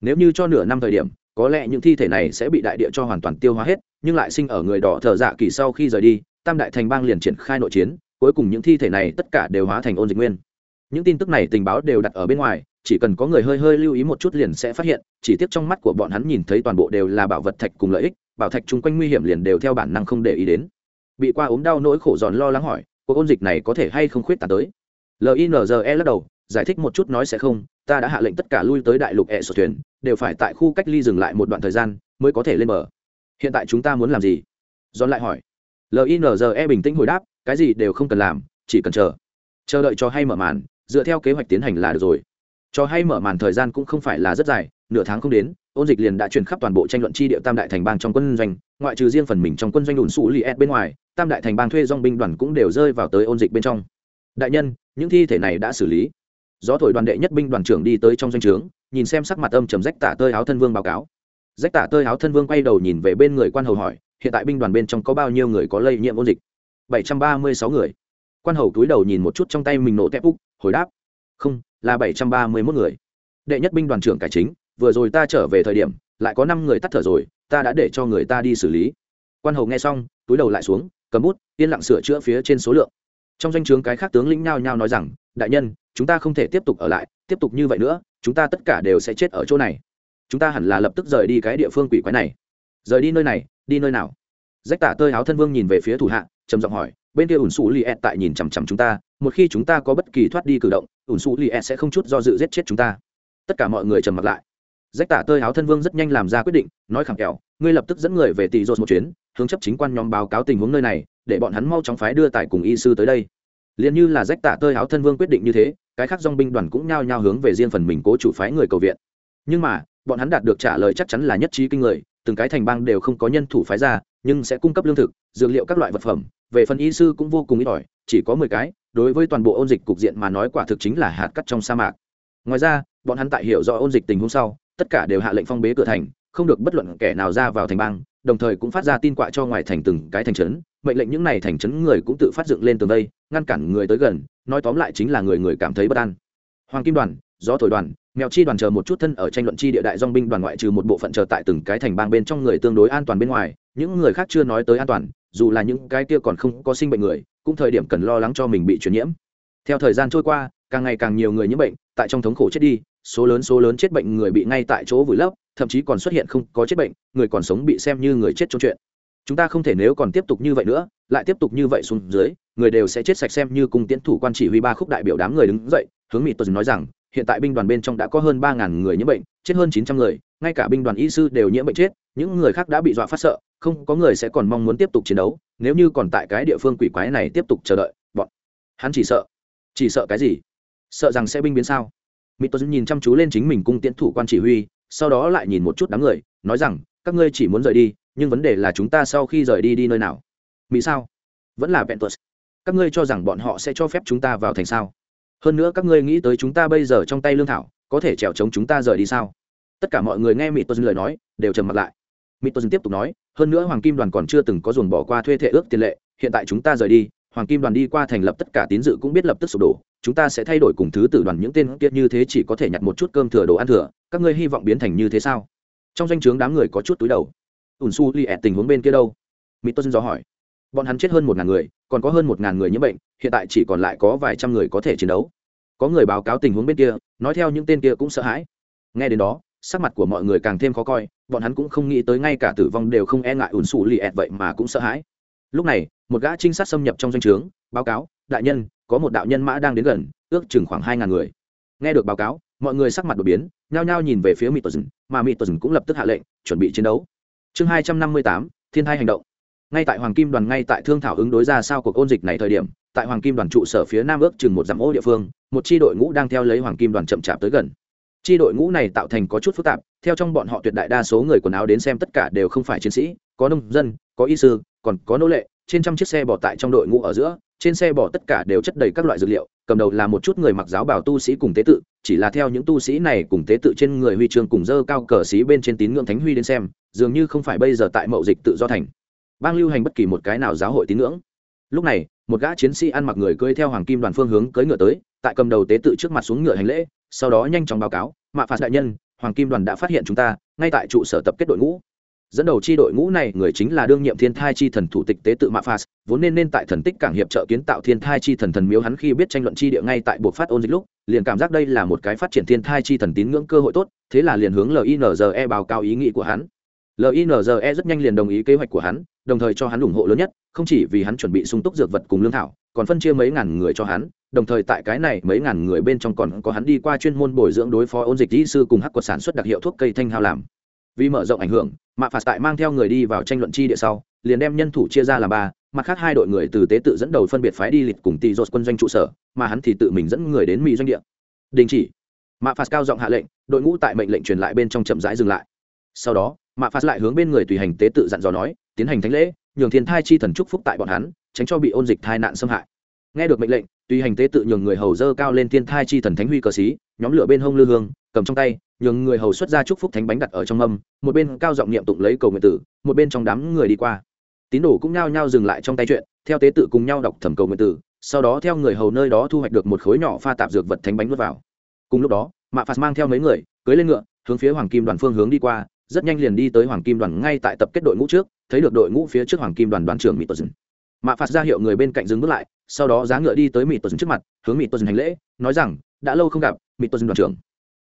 nếu như cho nửa năm thời điểm, có lẽ những thi thể này sẽ bị đại địa cho hoàn toàn tiêu hóa hết, nhưng lại sinh ở người đỏ thợ dạ kỳ sau khi rời đi, tam đại thành bang liền triển khai nội chiến, cuối cùng những thi thể này tất cả đều hóa thành ôn dịch nguyên. Những tin tức này tình báo đều đặt ở bên ngoài, chỉ cần có người hơi hơi lưu ý một chút liền sẽ phát hiện, chỉ tiếc trong mắt của bọn hắn nhìn thấy toàn bộ đều là bảo vật thạch cùng lợi ích, bảo thạch chung quanh nguy hiểm liền đều theo bản năng không để ý đến. Bị qua ốm đau nỗi khổ giòn lo lắng hỏi, cuộc ôn dịch này có thể hay không khuyết tàn tới? Linze lắc đầu, giải thích một chút nói sẽ không ta đã hạ lệnh tất cả lui tới đại lục hệ sổ thuyền, đều phải tại khu cách ly dừng lại một đoạn thời gian mới có thể lên bờ. Hiện tại chúng ta muốn làm gì? Dọn lại hỏi. Linze bình tĩnh hồi đáp, cái gì đều không cần làm, chỉ cần chờ. Chờ đợi cho hay mở màn, dựa theo kế hoạch tiến hành là được rồi. Cho hay mở màn thời gian cũng không phải là rất dài, nửa tháng không đến, ôn dịch liền đã truyền khắp toàn bộ tranh luận chi địa tam đại thành bang trong quân doanh, ngoại trừ riêng phần mình trong quân doanh đùn sụ li bên ngoài, tam đại thành bang thuê dong binh đoàn cũng đều rơi vào tới ôn dịch bên trong. Đại nhân, những thi thể này đã xử lý gió thổi đoàn đệ nhất binh đoàn trưởng đi tới trong doanh trướng, nhìn xem sắc mặt âm trầm rách tả tơi áo thân vương báo cáo. Rách tả tơi áo thân vương quay đầu nhìn về bên người quan hầu hỏi, hiện tại binh đoàn bên trong có bao nhiêu người có lây nhiễm ôn dịch? Bảy trăm ba mươi sáu người. Quan hầu túi đầu nhìn một chút trong tay mình nổ tép úc, hồi đáp, không, là bảy trăm ba mươi mốt người. Đệ nhất binh đoàn trưởng cải chính, vừa rồi ta trở về thời điểm, lại có năm người tắt thở rồi, ta đã để cho người ta đi xử lý. Quan hầu nghe xong, túi đầu lại xuống, cầm bút, yên lặng sửa chữa phía trên số lượng. Trong danh o chướng cái khác tướng lĩnh nhao nhao nói rằng, đại nhân chúng ta không thể tiếp tục ở lại, tiếp tục như vậy nữa, chúng ta tất cả đều sẽ chết ở chỗ này. Chúng ta hẳn là lập tức rời đi cái địa phương quỷ quái này. Rời đi nơi này, đi nơi nào? Rách tả tơi áo thân vương nhìn về phía thủ hạ, trầm giọng hỏi, bên kia ủn xù li ed tại nhìn chằm chằm chúng ta, một khi chúng ta có bất kỳ thoát đi cử động, ủn xù li ed sẽ không chút do dự giết chết chúng ta. Tất cả mọi người trầm mặt lại. Rách tả tơi áo thân vương rất nhanh làm ra quyết định, nói khẳng kẹo, ngươi lập tức dẫn người về tỷ dột một chuyến, hướng chấp chính quan nhóm báo cáo tình huống nơi này, để bọn hắn mau chóng phái đưa tài cùng y sư tới đây. Liền như là rách tả tơi áo thân vương quyết định như thế cái khác dong binh đoàn cũng nhao nhao hướng về riêng phần mình cố chủ phái người cầu viện. Nhưng mà, bọn hắn đạt được trả lời chắc chắn là nhất trí kinh người, từng cái thành bang đều không có nhân thủ phái ra, nhưng sẽ cung cấp lương thực, dược liệu các loại vật phẩm. Về phần y sư cũng vô cùng ít ỏi, chỉ có mười cái, đối với toàn bộ ôn dịch cục diện mà nói quả thực chính là hạt cắt trong sa mạc. Ngoài ra, bọn hắn tại hiểu rõ ôn dịch tình huống sau, tất cả đều hạ lệnh phong bế cửa thành, không được bất luận kẻ nào ra vào thành bang, đồng thời cũng phát ra tin quạ cho ngoài thành từng cái thành trấn mệnh lệnh những này thành trấn người cũng tự phát dựng lên tường đây, ngăn cản người tới gần nói tóm lại chính là người người cảm thấy bất an. Hoàng kim đoàn gió thổi đoàn mèo chi đoàn chờ một chút thân ở tranh luận chi địa đại dong binh đoàn ngoại trừ một bộ phận chờ tại từng cái thành bang bên trong người tương đối an toàn bên ngoài những người khác chưa nói tới an toàn dù là những cái kia còn không có sinh bệnh người cũng thời điểm cần lo lắng cho mình bị truyền nhiễm. Theo thời gian trôi qua càng ngày càng nhiều người nhiễm bệnh tại trong thống khổ chết đi số lớn số lớn chết bệnh người bị ngay tại chỗ vùi lấp thậm chí còn xuất hiện không có chết bệnh người còn sống bị xem như người chết trong chuyện chúng ta không thể nếu còn tiếp tục như vậy nữa, lại tiếp tục như vậy xuống dưới, người đều sẽ chết sạch xem như cùng tiến thủ quan chỉ huy ba khúc đại biểu đám người đứng dậy, hướng mỹ tuần nói rằng, hiện tại binh đoàn bên trong đã có hơn ba ngàn người nhiễm bệnh, chết hơn chín trăm người, ngay cả binh đoàn y sư đều nhiễm bệnh chết, những người khác đã bị dọa phát sợ, không có người sẽ còn mong muốn tiếp tục chiến đấu, nếu như còn tại cái địa phương quỷ quái này tiếp tục chờ đợi, bọn hắn chỉ sợ chỉ sợ cái gì? Sợ rằng sẽ binh biến sao? Mỹ tuấn nhìn chăm chú lên chính mình cung tiễn thủ quan chỉ huy, sau đó lại nhìn một chút đám người, nói rằng, các ngươi chỉ muốn rời đi nhưng vấn đề là chúng ta sau khi rời đi đi nơi nào? Mỹ sao? Vẫn là ventus. Các ngươi cho rằng bọn họ sẽ cho phép chúng ta vào thành sao? Hơn nữa các ngươi nghĩ tới chúng ta bây giờ trong tay lương thảo, có thể trèo chống chúng ta rời đi sao? Tất cả mọi người nghe mỹ tuân lời nói, đều trầm mặt lại. Mỹ tuân tiếp tục nói, hơn nữa hoàng kim đoàn còn chưa từng có dồn bỏ qua thuê thệ ước tiền lệ, hiện tại chúng ta rời đi, hoàng kim đoàn đi qua thành lập tất cả tín dự cũng biết lập tức sụp đổ, chúng ta sẽ thay đổi cùng thứ tử đoàn những tên kiệt như thế chỉ có thể nhặt một chút cơm thừa đồ ăn thừa, các ngươi hy vọng biến thành như thế sao? Trong danh o chướng đám người có chút túi đầu ủn su li ẹt tình huống bên kia đâu? Mỹ tuấn do hỏi. Bọn hắn chết hơn một ngàn người, còn có hơn một ngàn người nhiễm bệnh, hiện tại chỉ còn lại có vài trăm người có thể chiến đấu. Có người báo cáo tình huống bên kia, nói theo những tên kia cũng sợ hãi. Nghe đến đó, sắc mặt của mọi người càng thêm khó coi, bọn hắn cũng không nghĩ tới ngay cả tử vong đều không e ngại ủn xù lì ẹt vậy mà cũng sợ hãi. Lúc này, một gã trinh sát xâm nhập trong danh o trướng, báo cáo, đại nhân, có một đạo nhân mã đang đến gần, ước chừng khoảng hai ngàn người. Nghe được báo cáo, mọi người sắc mặt đột biến, nhao nhao nhìn về phía mỹ tuần mà mỹ tuần cũng lập tức hạ lệnh, chuẩn bị chiến đấu chương hai trăm năm mươi tám, thiên hai hành động. Ngay tại hoàng kim đoàn ngay tại thương thảo ứng đối ra sao cuộc ôn dịch này thời điểm, tại hoàng kim đoàn trụ sở phía nam ước chừng một dặm ô địa phương, một chi đội ngũ đang theo lấy hoàng kim đoàn chậm chạp tới gần. Chi đội ngũ này tạo thành có chút phức tạp, theo trong bọn họ tuyệt đại đa số người quần áo đến xem tất cả đều không phải chiến sĩ, có nông dân, có y sư, còn có nô lệ, trên trăm chiếc xe bỏ tại trong đội ngũ ở giữa trên xe bỏ tất cả đều chất đầy các loại dược liệu, cầm đầu là một chút người mặc giáo bào tu sĩ cùng tế tự, chỉ là theo những tu sĩ này cùng tế tự trên người huy chương cùng dơ cao cờ xí bên trên tín ngưỡng thánh huy đến xem, dường như không phải bây giờ tại mậu dịch tự do thành. Bang lưu hành bất kỳ một cái nào giáo hội tín ngưỡng. Lúc này, một gã chiến sĩ ăn mặc người cưỡi theo hoàng kim đoàn phương hướng cưỡi ngựa tới, tại cầm đầu tế tự trước mặt xuống ngựa hành lễ, sau đó nhanh chóng báo cáo, mạ phạt đại nhân, hoàng kim đoàn đã phát hiện chúng ta, ngay tại trụ sở tập kết đội ngũ dẫn đầu chi đội ngũ này người chính là đương nhiệm thiên thai chi thần thủ tịch tế tự mạ phas, vốn nên nên tại thần tích cảng hiệp trợ kiến tạo thiên thai chi thần thần miếu hắn khi biết tranh luận chi địa ngay tại buộc phát ôn dịch lúc, liền cảm giác đây là một cái phát triển thiên thai chi thần tín ngưỡng cơ hội tốt, thế là liền hướng linze báo cáo ý nghĩ của hắn. Linze rất nhanh liền đồng ý kế hoạch của hắn, đồng thời cho hắn ủng hộ lớn nhất, không chỉ vì hắn chuẩn bị sung túc dược vật cùng lương thảo, còn phân chia mấy ngàn người cho hắn, đồng thời tại cái này mấy ngàn người bên trong còn có hắn đi qua chuyên môn bồi dưỡng đối phó ôn dịch kỹ sư cùng hắc quật sản xuất đặc hiệu thuốc cây thanh hao làm. Vì mở rộng ảnh hưởng mạ phạt tại mang theo người đi vào tranh luận chi địa sau, liền đem nhân thủ chia ra làm ba, mặt khác hai đội người từ tế tự dẫn đầu phân biệt phái đi lịch cùng tỷ dột quân doanh trụ sở, mà hắn thì tự mình dẫn người đến mỹ doanh địa. Đình chỉ. Mạ phạt cao giọng hạ lệnh, đội ngũ tại mệnh lệnh truyền lại bên trong chậm rãi dừng lại. Sau đó, mạ phạt lại hướng bên người tùy hành tế tự dặn dò nói, tiến hành thánh lễ, nhường thiên thai chi thần chúc phúc tại bọn hắn, tránh cho bị ôn dịch tai nạn xâm hại. Nghe được mệnh lệnh, tùy hành tế tự nhường người hầu dơ cao lên thiên thai chi thần thánh huy cờ xí, nhóm lửa bên hông lư hương, cầm trong tay nhường người hầu xuất ra chúc phúc thánh bánh đặt ở trong mâm, một bên cao giọng niệm tụng lấy cầu nguyện tử, một bên trong đám người đi qua. Tín đồ cũng nhao nhao dừng lại trong tay chuyện, theo tế tự cùng nhau đọc thẩm cầu nguyện tử, sau đó theo người hầu nơi đó thu hoạch được một khối nhỏ pha tạp dược vật thánh bánh nuốt vào. Cùng lúc đó, mạ phạt mang theo mấy người, cưới lên ngựa, hướng phía hoàng kim đoàn phương hướng đi qua, rất nhanh liền đi tới hoàng kim đoàn ngay tại tập kết đội ngũ trước, thấy được đội ngũ phía trước hoàng kim đoàn đoàn trưởng mỹ tuần mạ phạt ra hiệu người bên cạnh dừng bước lại, sau đó giá ngựa đi tới mỹ tuần trước mặt, hướng mỹ tuần hành lễ, nói rằng, đã lâu không gặp mỹ tuần đoàn trưởng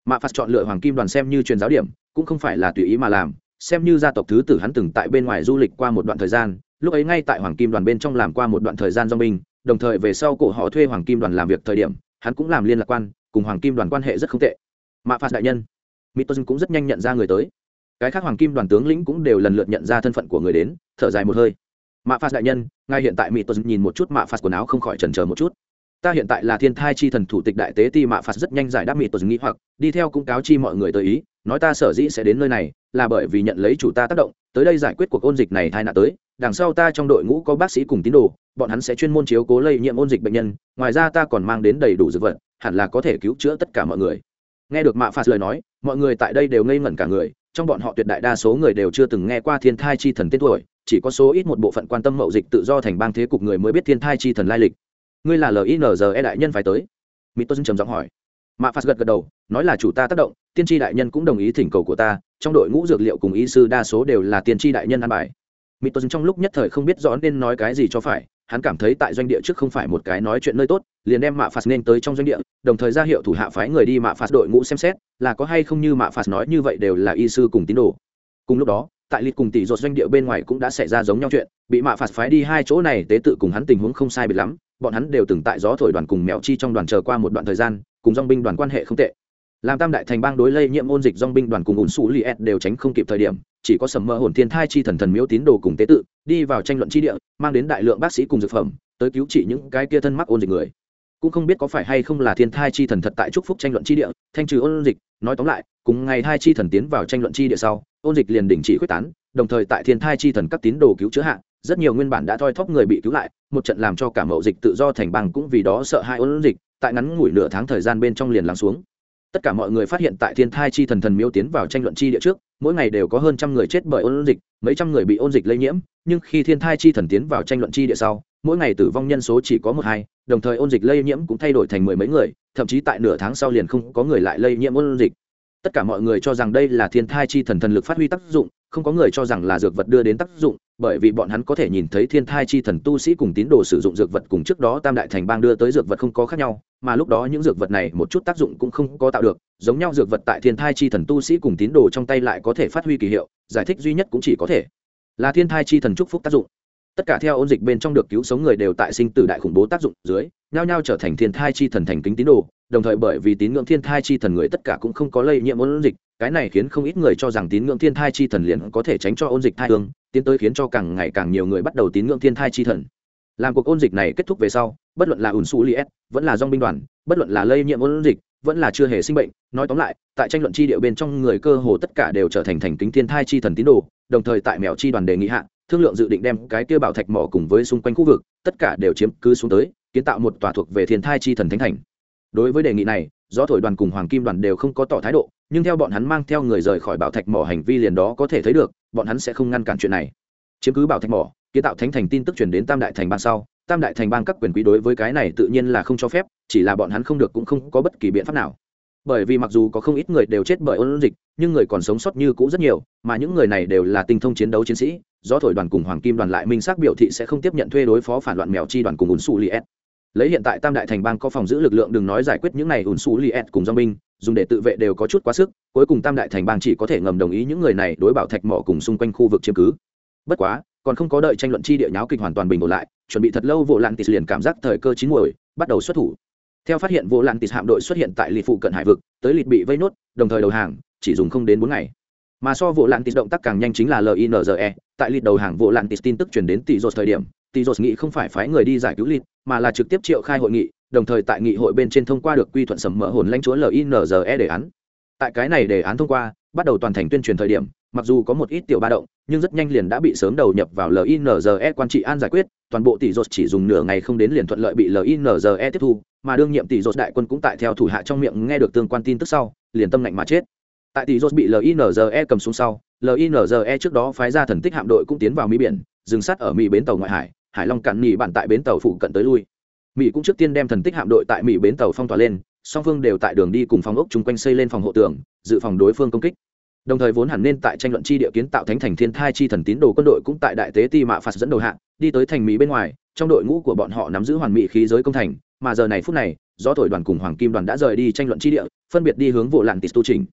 mạ phạt chọn lựa hoàng kim đoàn xem như truyền giáo điểm, cũng không phải là tùy ý mà làm. Xem như gia tộc thứ tử hắn từng tại bên ngoài du lịch qua một đoạn thời gian, lúc ấy ngay tại hoàng kim đoàn bên trong làm qua một đoạn thời gian do mình, đồng thời về sau cổ họ thuê hoàng kim đoàn làm việc thời điểm, hắn cũng làm liên lạc quan, cùng hoàng kim đoàn quan hệ rất không tệ. Mạ phạt đại nhân mỹ cũng rất nhanh nhận ra người tới. Cái khác hoàng kim đoàn tướng lĩnh cũng đều lần lượt nhận ra thân phận của người đến, thở dài một hơi. Mạ phạt đại nhân, ngay hiện tại mỹ nhìn một chút mạ phạt quần áo không khỏi trần chờ một chút ta hiện tại là thiên thai chi thần thủ tịch đại tế ti mạ phạt rất nhanh giải đáp mỹ tờ nghĩ hoặc, đi theo cũng cáo chi mọi người tới ý, nói ta sở dĩ sẽ đến nơi này, là bởi vì nhận lấy chủ ta tác động, tới đây giải quyết cuộc ôn dịch này tai nạn tới, đằng sau ta trong đội ngũ có bác sĩ cùng tín đồ, bọn hắn sẽ chuyên môn chiếu cố lây nhiễm ôn dịch bệnh nhân, ngoài ra ta còn mang đến đầy đủ dược vật, hẳn là có thể cứu chữa tất cả mọi người. Nghe được mạ phạt lời nói, mọi người tại đây đều ngây ngẩn cả người, trong bọn họ tuyệt đại đa số người đều chưa từng nghe qua thiên thai chi thần tên tuổi, chỉ có số ít một bộ phận quan tâm mậu dịch tự do thành bang thế cục người mới biết thiên thai chi thần lai lịch ngươi là linze đại nhân phải tới. Mỹ tôn trầm giọng hỏi. Mạ phạt gật gật đầu, nói là chủ ta tác động, tiên tri đại nhân cũng đồng ý thỉnh cầu của ta, trong đội ngũ dược liệu cùng y sư đa số đều là tiên tri đại nhân ăn bài. Mỹ tôn trong lúc nhất thời không biết rõ nên nói cái gì cho phải, hắn cảm thấy tại doanh địa trước không phải một cái nói chuyện nơi tốt, liền đem mạ phạt nên tới trong doanh địa, đồng thời ra hiệu thủ hạ phái người đi mạ phạt đội ngũ xem xét, là có hay không như mạ phạt nói như vậy đều là y sư cùng tín đồ. Cùng lúc đó, tại lịch cùng tỷ ruột doanh địa bên ngoài cũng đã xảy ra giống nhau chuyện, bị mạ phạt phái đi hai chỗ này tế tự cùng hắn tình huống không sai biệt lắm bọn hắn đều từng tại gió thổi đoàn cùng mèo chi trong đoàn chờ qua một đoạn thời gian, cùng dong binh đoàn quan hệ không tệ. Làm tam đại thành bang đối lây nhiễm ôn dịch dong binh đoàn cùng ủn xù li ed đều tránh không kịp thời điểm, chỉ có sầm mơ hồn thiên thai chi thần thần miếu tín đồ cùng tế tự, đi vào tranh luận chi địa, mang đến đại lượng bác sĩ cùng dược phẩm, tới cứu trị những cái kia thân mắc ôn dịch người. Cũng không biết có phải hay không là thiên thai chi thần thật tại chúc phúc tranh luận chi địa, thanh trừ ôn dịch, nói tóm lại, cùng ngày thai chi thần tiến vào tranh luận chi địa sau, ôn dịch liền đình chỉ quyết tán, đồng thời tại thiên thai chi thần các tín đồ cứu chữa hạ rất nhiều nguyên bản đã thoi thóp người bị cứu lại, một trận làm cho cả mậu dịch tự do thành bằng cũng vì đó sợ hai ôn dịch, tại ngắn ngủi nửa tháng thời gian bên trong liền lắng xuống. Tất cả mọi người phát hiện tại thiên thai chi thần thần miêu tiến vào tranh luận chi địa trước, mỗi ngày đều có hơn trăm người chết bởi ôn dịch, mấy trăm người bị ôn dịch lây nhiễm, nhưng khi thiên thai chi thần tiến vào tranh luận chi địa sau, mỗi ngày tử vong nhân số chỉ có một hai, đồng thời ôn dịch lây nhiễm cũng thay đổi thành mười mấy người, thậm chí tại nửa tháng sau liền không có người lại lây nhiễm ôn dịch. Tất cả mọi người cho rằng đây là thiên thai chi thần thần lực phát huy tác dụng, không có người cho rằng là dược vật đưa đến tác dụng bởi vì bọn hắn có thể nhìn thấy thiên thai chi thần tu sĩ cùng tín đồ sử dụng dược vật cùng trước đó tam đại thành bang đưa tới dược vật không có khác nhau, mà lúc đó những dược vật này một chút tác dụng cũng không có tạo được, giống nhau dược vật tại thiên thai chi thần tu sĩ cùng tín đồ trong tay lại có thể phát huy kỳ hiệu, giải thích duy nhất cũng chỉ có thể là thiên thai chi thần chúc phúc tác dụng. Tất cả theo ôn dịch bên trong được cứu sống người đều tại sinh tử đại khủng bố tác dụng dưới, nhao nhao trở thành thiên thai chi thần thành kính tín đồ đồng thời bởi vì tín ngưỡng thiên thai chi thần người tất cả cũng không có lây nhiễm ôn dịch, cái này khiến không ít người cho rằng tín ngưỡng thiên thai chi thần liền có thể tránh cho ôn dịch thai thương. tiến tới khiến cho càng ngày càng nhiều người bắt đầu tín ngưỡng thiên thai chi thần làm cuộc ôn dịch này kết thúc về sau, bất luận là ủn xú li s vẫn là dong binh đoàn, bất luận là lây nhiễm ôn dịch, vẫn là chưa hề sinh bệnh, nói tóm lại, tại tranh luận chi điệu bên trong người cơ hồ tất cả đều trở thành thành kính thiên thai chi thần tín đồ, đồng thời tại mèo chi đoàn đề nghị hạ, thương lượng dự định đem cái kia bảo thạch mỏ cùng với xung quanh khu vực, tất cả đều chiếm cứ xuống tới, kiến tạo một tòa thuộc về thiên thai chi thần thánh thành đối với đề nghị này do thổi đoàn cùng hoàng kim đoàn đều không có tỏ thái độ, nhưng theo bọn hắn mang theo người rời khỏi bảo thạch mỏ hành vi liền đó có thể thấy được, bọn hắn sẽ không ngăn cản chuyện này. Chiếm cứ bảo thạch mỏ, kiến tạo thánh thành tin tức chuyển đến tam đại thành bang sau, tam đại thành bang các quyền quý đối với cái này tự nhiên là không cho phép, chỉ là bọn hắn không được cũng không có bất kỳ biện pháp nào. Bởi vì mặc dù có không ít người đều chết bởi ôn dịch, nhưng người còn sống sót như cũ rất nhiều, mà những người này đều là tinh thông chiến đấu chiến sĩ do thổi đoàn cùng hoàng kim đoàn lại minh xác biểu thị sẽ không tiếp nhận thuê đối phó phản loạn mèo chi đoàn cùng ùn xù li s lấy hiện tại tam đại thành bang có phòng giữ lực lượng đừng nói giải quyết những này ủn xú li cùng dong binh, dùng để tự vệ đều có chút quá sức, cuối cùng tam đại thành bang chỉ có thể ngầm đồng ý những người này đối bảo thạch mỏ cùng xung quanh khu vực chiếm cứ. Bất quá, còn không có đợi tranh luận chi địa nháo kịch hoàn toàn bình ổn lại, chuẩn bị thật lâu vụ lạn tịt liền cảm giác thời cơ chín muồi, bắt đầu xuất thủ. Theo phát hiện vụ lạn tịt hạm đội xuất hiện tại lịt phụ cận hải vực, tới lịt bị vây nốt, đồng thời đầu hàng, chỉ dùng không đến bốn ngày. Mà so vụ lạn tịt động tác càng nhanh chính là linze tại lịt đầu hàng vụ lạn tịt tin tức truyền đến tỷ dột thời điểm tỷ dột nghị không phải phái người đi giải cứu lịt, mà là trực tiếp triệu khai hội nghị, đồng thời tại nghị hội bên trên thông qua được quy thuận sầm mỡ hồn lãnh chúa linze đề án. Tại cái này đề án thông qua, bắt đầu toàn thành tuyên truyền thời điểm, mặc dù có một ít tiểu ba động, nhưng rất nhanh liền đã bị sớm đầu nhập vào linze quan trị an giải quyết, toàn bộ tỷ dột chỉ dùng nửa ngày không đến liền thuận lợi bị linze tiếp thu, mà đương nhiệm tỷ dột đại quân cũng tại theo thủ hạ trong miệng nghe được tương quan tin tức sau, liền tâm lạnh mà chết. Tại tỷ dột bị linze cầm xuống sau linze trước đó phái ra thần tích hạm đội cũng tiến vào mỹ biển, dừng sát ở mỹ bến tàu ngoại hải hải long cạn nghỉ bản tại bến tàu phụ cận tới lui. Mỹ cũng trước tiên đem thần tích hạm đội tại mỹ bến tàu phong tỏa lên, song phương đều tại đường đi cùng phòng ốc chung quanh xây lên phòng hộ tường, dự phòng đối phương công kích. Đồng thời vốn hẳn nên tại tranh luận chi địa kiến tạo thánh thành thiên thai chi thần tín đồ quân đội cũng tại đại tế ti mạ phạt dẫn đầu hạng đi tới thành mỹ bên ngoài, trong đội ngũ của bọn họ nắm giữ hoàn mỹ khí giới công thành, mà giờ này phút này do thổi đoàn cùng hoàng kim đoàn đã rời đi tranh luận chi địa, phân biệt đi hướng vụ lạn tịt tu trình.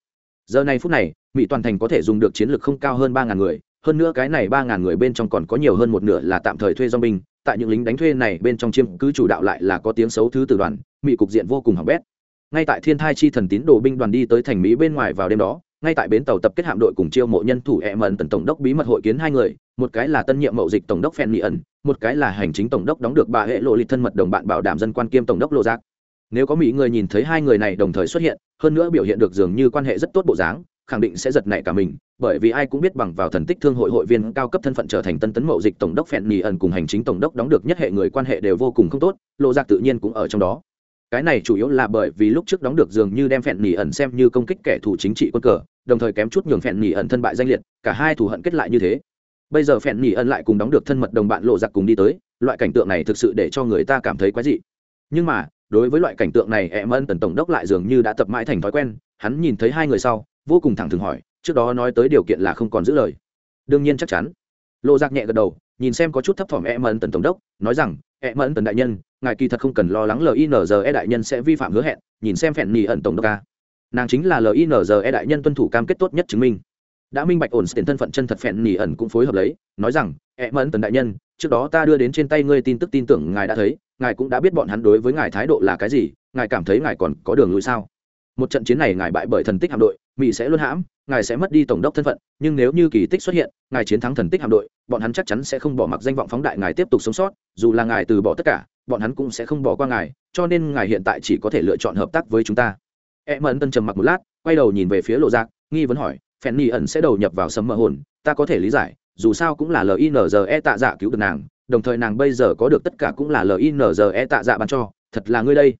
Giờ này phút này, mỹ toàn thành có thể dùng được chiến lược không cao hơn ba ngàn người hơn nữa cái này ba ngàn người bên trong còn có nhiều hơn một nửa là tạm thời thuê do binh tại những lính đánh thuê này bên trong chiêm cứ chủ đạo lại là có tiếng xấu thứ từ đoàn, mỹ cục diện vô cùng hỏng bét. Ngay tại thiên thai chi thần tín đồ binh đoàn đi tới thành mỹ bên ngoài vào đêm đó, ngay tại bến tàu tập kết hạm đội cùng chiêu mộ nhân thủ e mần tần tổng đốc bí mật hội kiến hai người, một cái là tân nhiệm mậu dịch tổng đốc phen mỹ ẩn, một cái là hành chính tổng đốc đóng được bà hệ lộ lịch thân mật đồng bạn bảo đảm dân quan kiêm tổng đốc lộ giác. Nếu có mỹ người nhìn thấy hai người này đồng thời xuất hiện, hơn nữa biểu hiện được dường như quan hệ rất tốt bộ dáng, khẳng định sẽ giật nảy cả mình bởi vì ai cũng biết bằng vào thần tích thương hội hội viên cao cấp thân phận trở thành tân tấn mậu dịch tổng đốc phèn nỉ ẩn cùng hành chính tổng đốc đóng được nhất hệ người quan hệ đều vô cùng không tốt, lộ giặc tự nhiên cũng ở trong đó. Cái này chủ yếu là bởi vì lúc trước đóng được dường như đem phèn nỉ ẩn xem như công kích kẻ thù chính trị quân cờ, đồng thời kém chút nhường phèn nỉ ẩn thân bại danh liệt, cả hai thù hận kết lại như thế. Bây giờ phèn nỉ ẩn lại cùng đóng được thân mật đồng bạn lộ giặc cùng đi tới, loại cảnh tượng này thực sự để cho người ta cảm thấy quái dị. Nhưng mà, đối với loại cảnh tượng này em ân tần tổng đốc lại dường như đã tập mãi thành thói quen, hắn nhìn thấy hai người sau, vô cùng thẳng thừng hỏi trước đó nói tới điều kiện là không còn giữ lời. Đương nhiên chắc chắn. Lộ giặc nhẹ gật đầu, nhìn xem có chút thấp thỏm e mẫn tần tổng đốc, nói rằng e mẫn tần đại nhân, ngài kỳ thật không cần lo lắng linze đại nhân sẽ vi phạm hứa hẹn, nhìn xem phèn nỉ ẩn tổng đốc ca nàng chính là linze đại nhân tuân thủ cam kết tốt nhất chứng minh. Đã minh bạch ổn tiền thân phận chân thật phèn nỉ ẩn cũng phối hợp lấy, nói rằng e mẫn tần đại nhân, trước đó ta đưa đến trên tay ngươi tin tức tin tưởng ngài đã thấy, ngài cũng đã biết bọn hắn đối với ngài thái độ là cái gì, ngài cảm thấy ngài còn có đường lùi sao? Một trận chiến này ngài bại bởi thần tích hạm đội, mỹ sẽ luôn hãm ngài sẽ mất đi tổng đốc thân phận, nhưng nếu như kỳ tích xuất hiện, ngài chiến thắng thần tích hạm đội, bọn hắn chắc chắn sẽ không bỏ mặc danh vọng phóng đại ngài tiếp tục sống sót, dù là ngài từ bỏ tất cả, bọn hắn cũng sẽ không bỏ qua ngài, cho nên ngài hiện tại chỉ có thể lựa chọn hợp tác với chúng ta. E mẫn tân trầm mặc một lát, quay đầu nhìn về phía lộ giác nghi vấn hỏi phen ni ẩn sẽ đầu nhập vào sấm mơ hồn, ta có thể lý giải, dù sao cũng là linze tạ dạ cứu được nàng, đồng thời nàng bây giờ có được tất cả cũng là linze tạ dạ ban cho, thật là ngươi đây.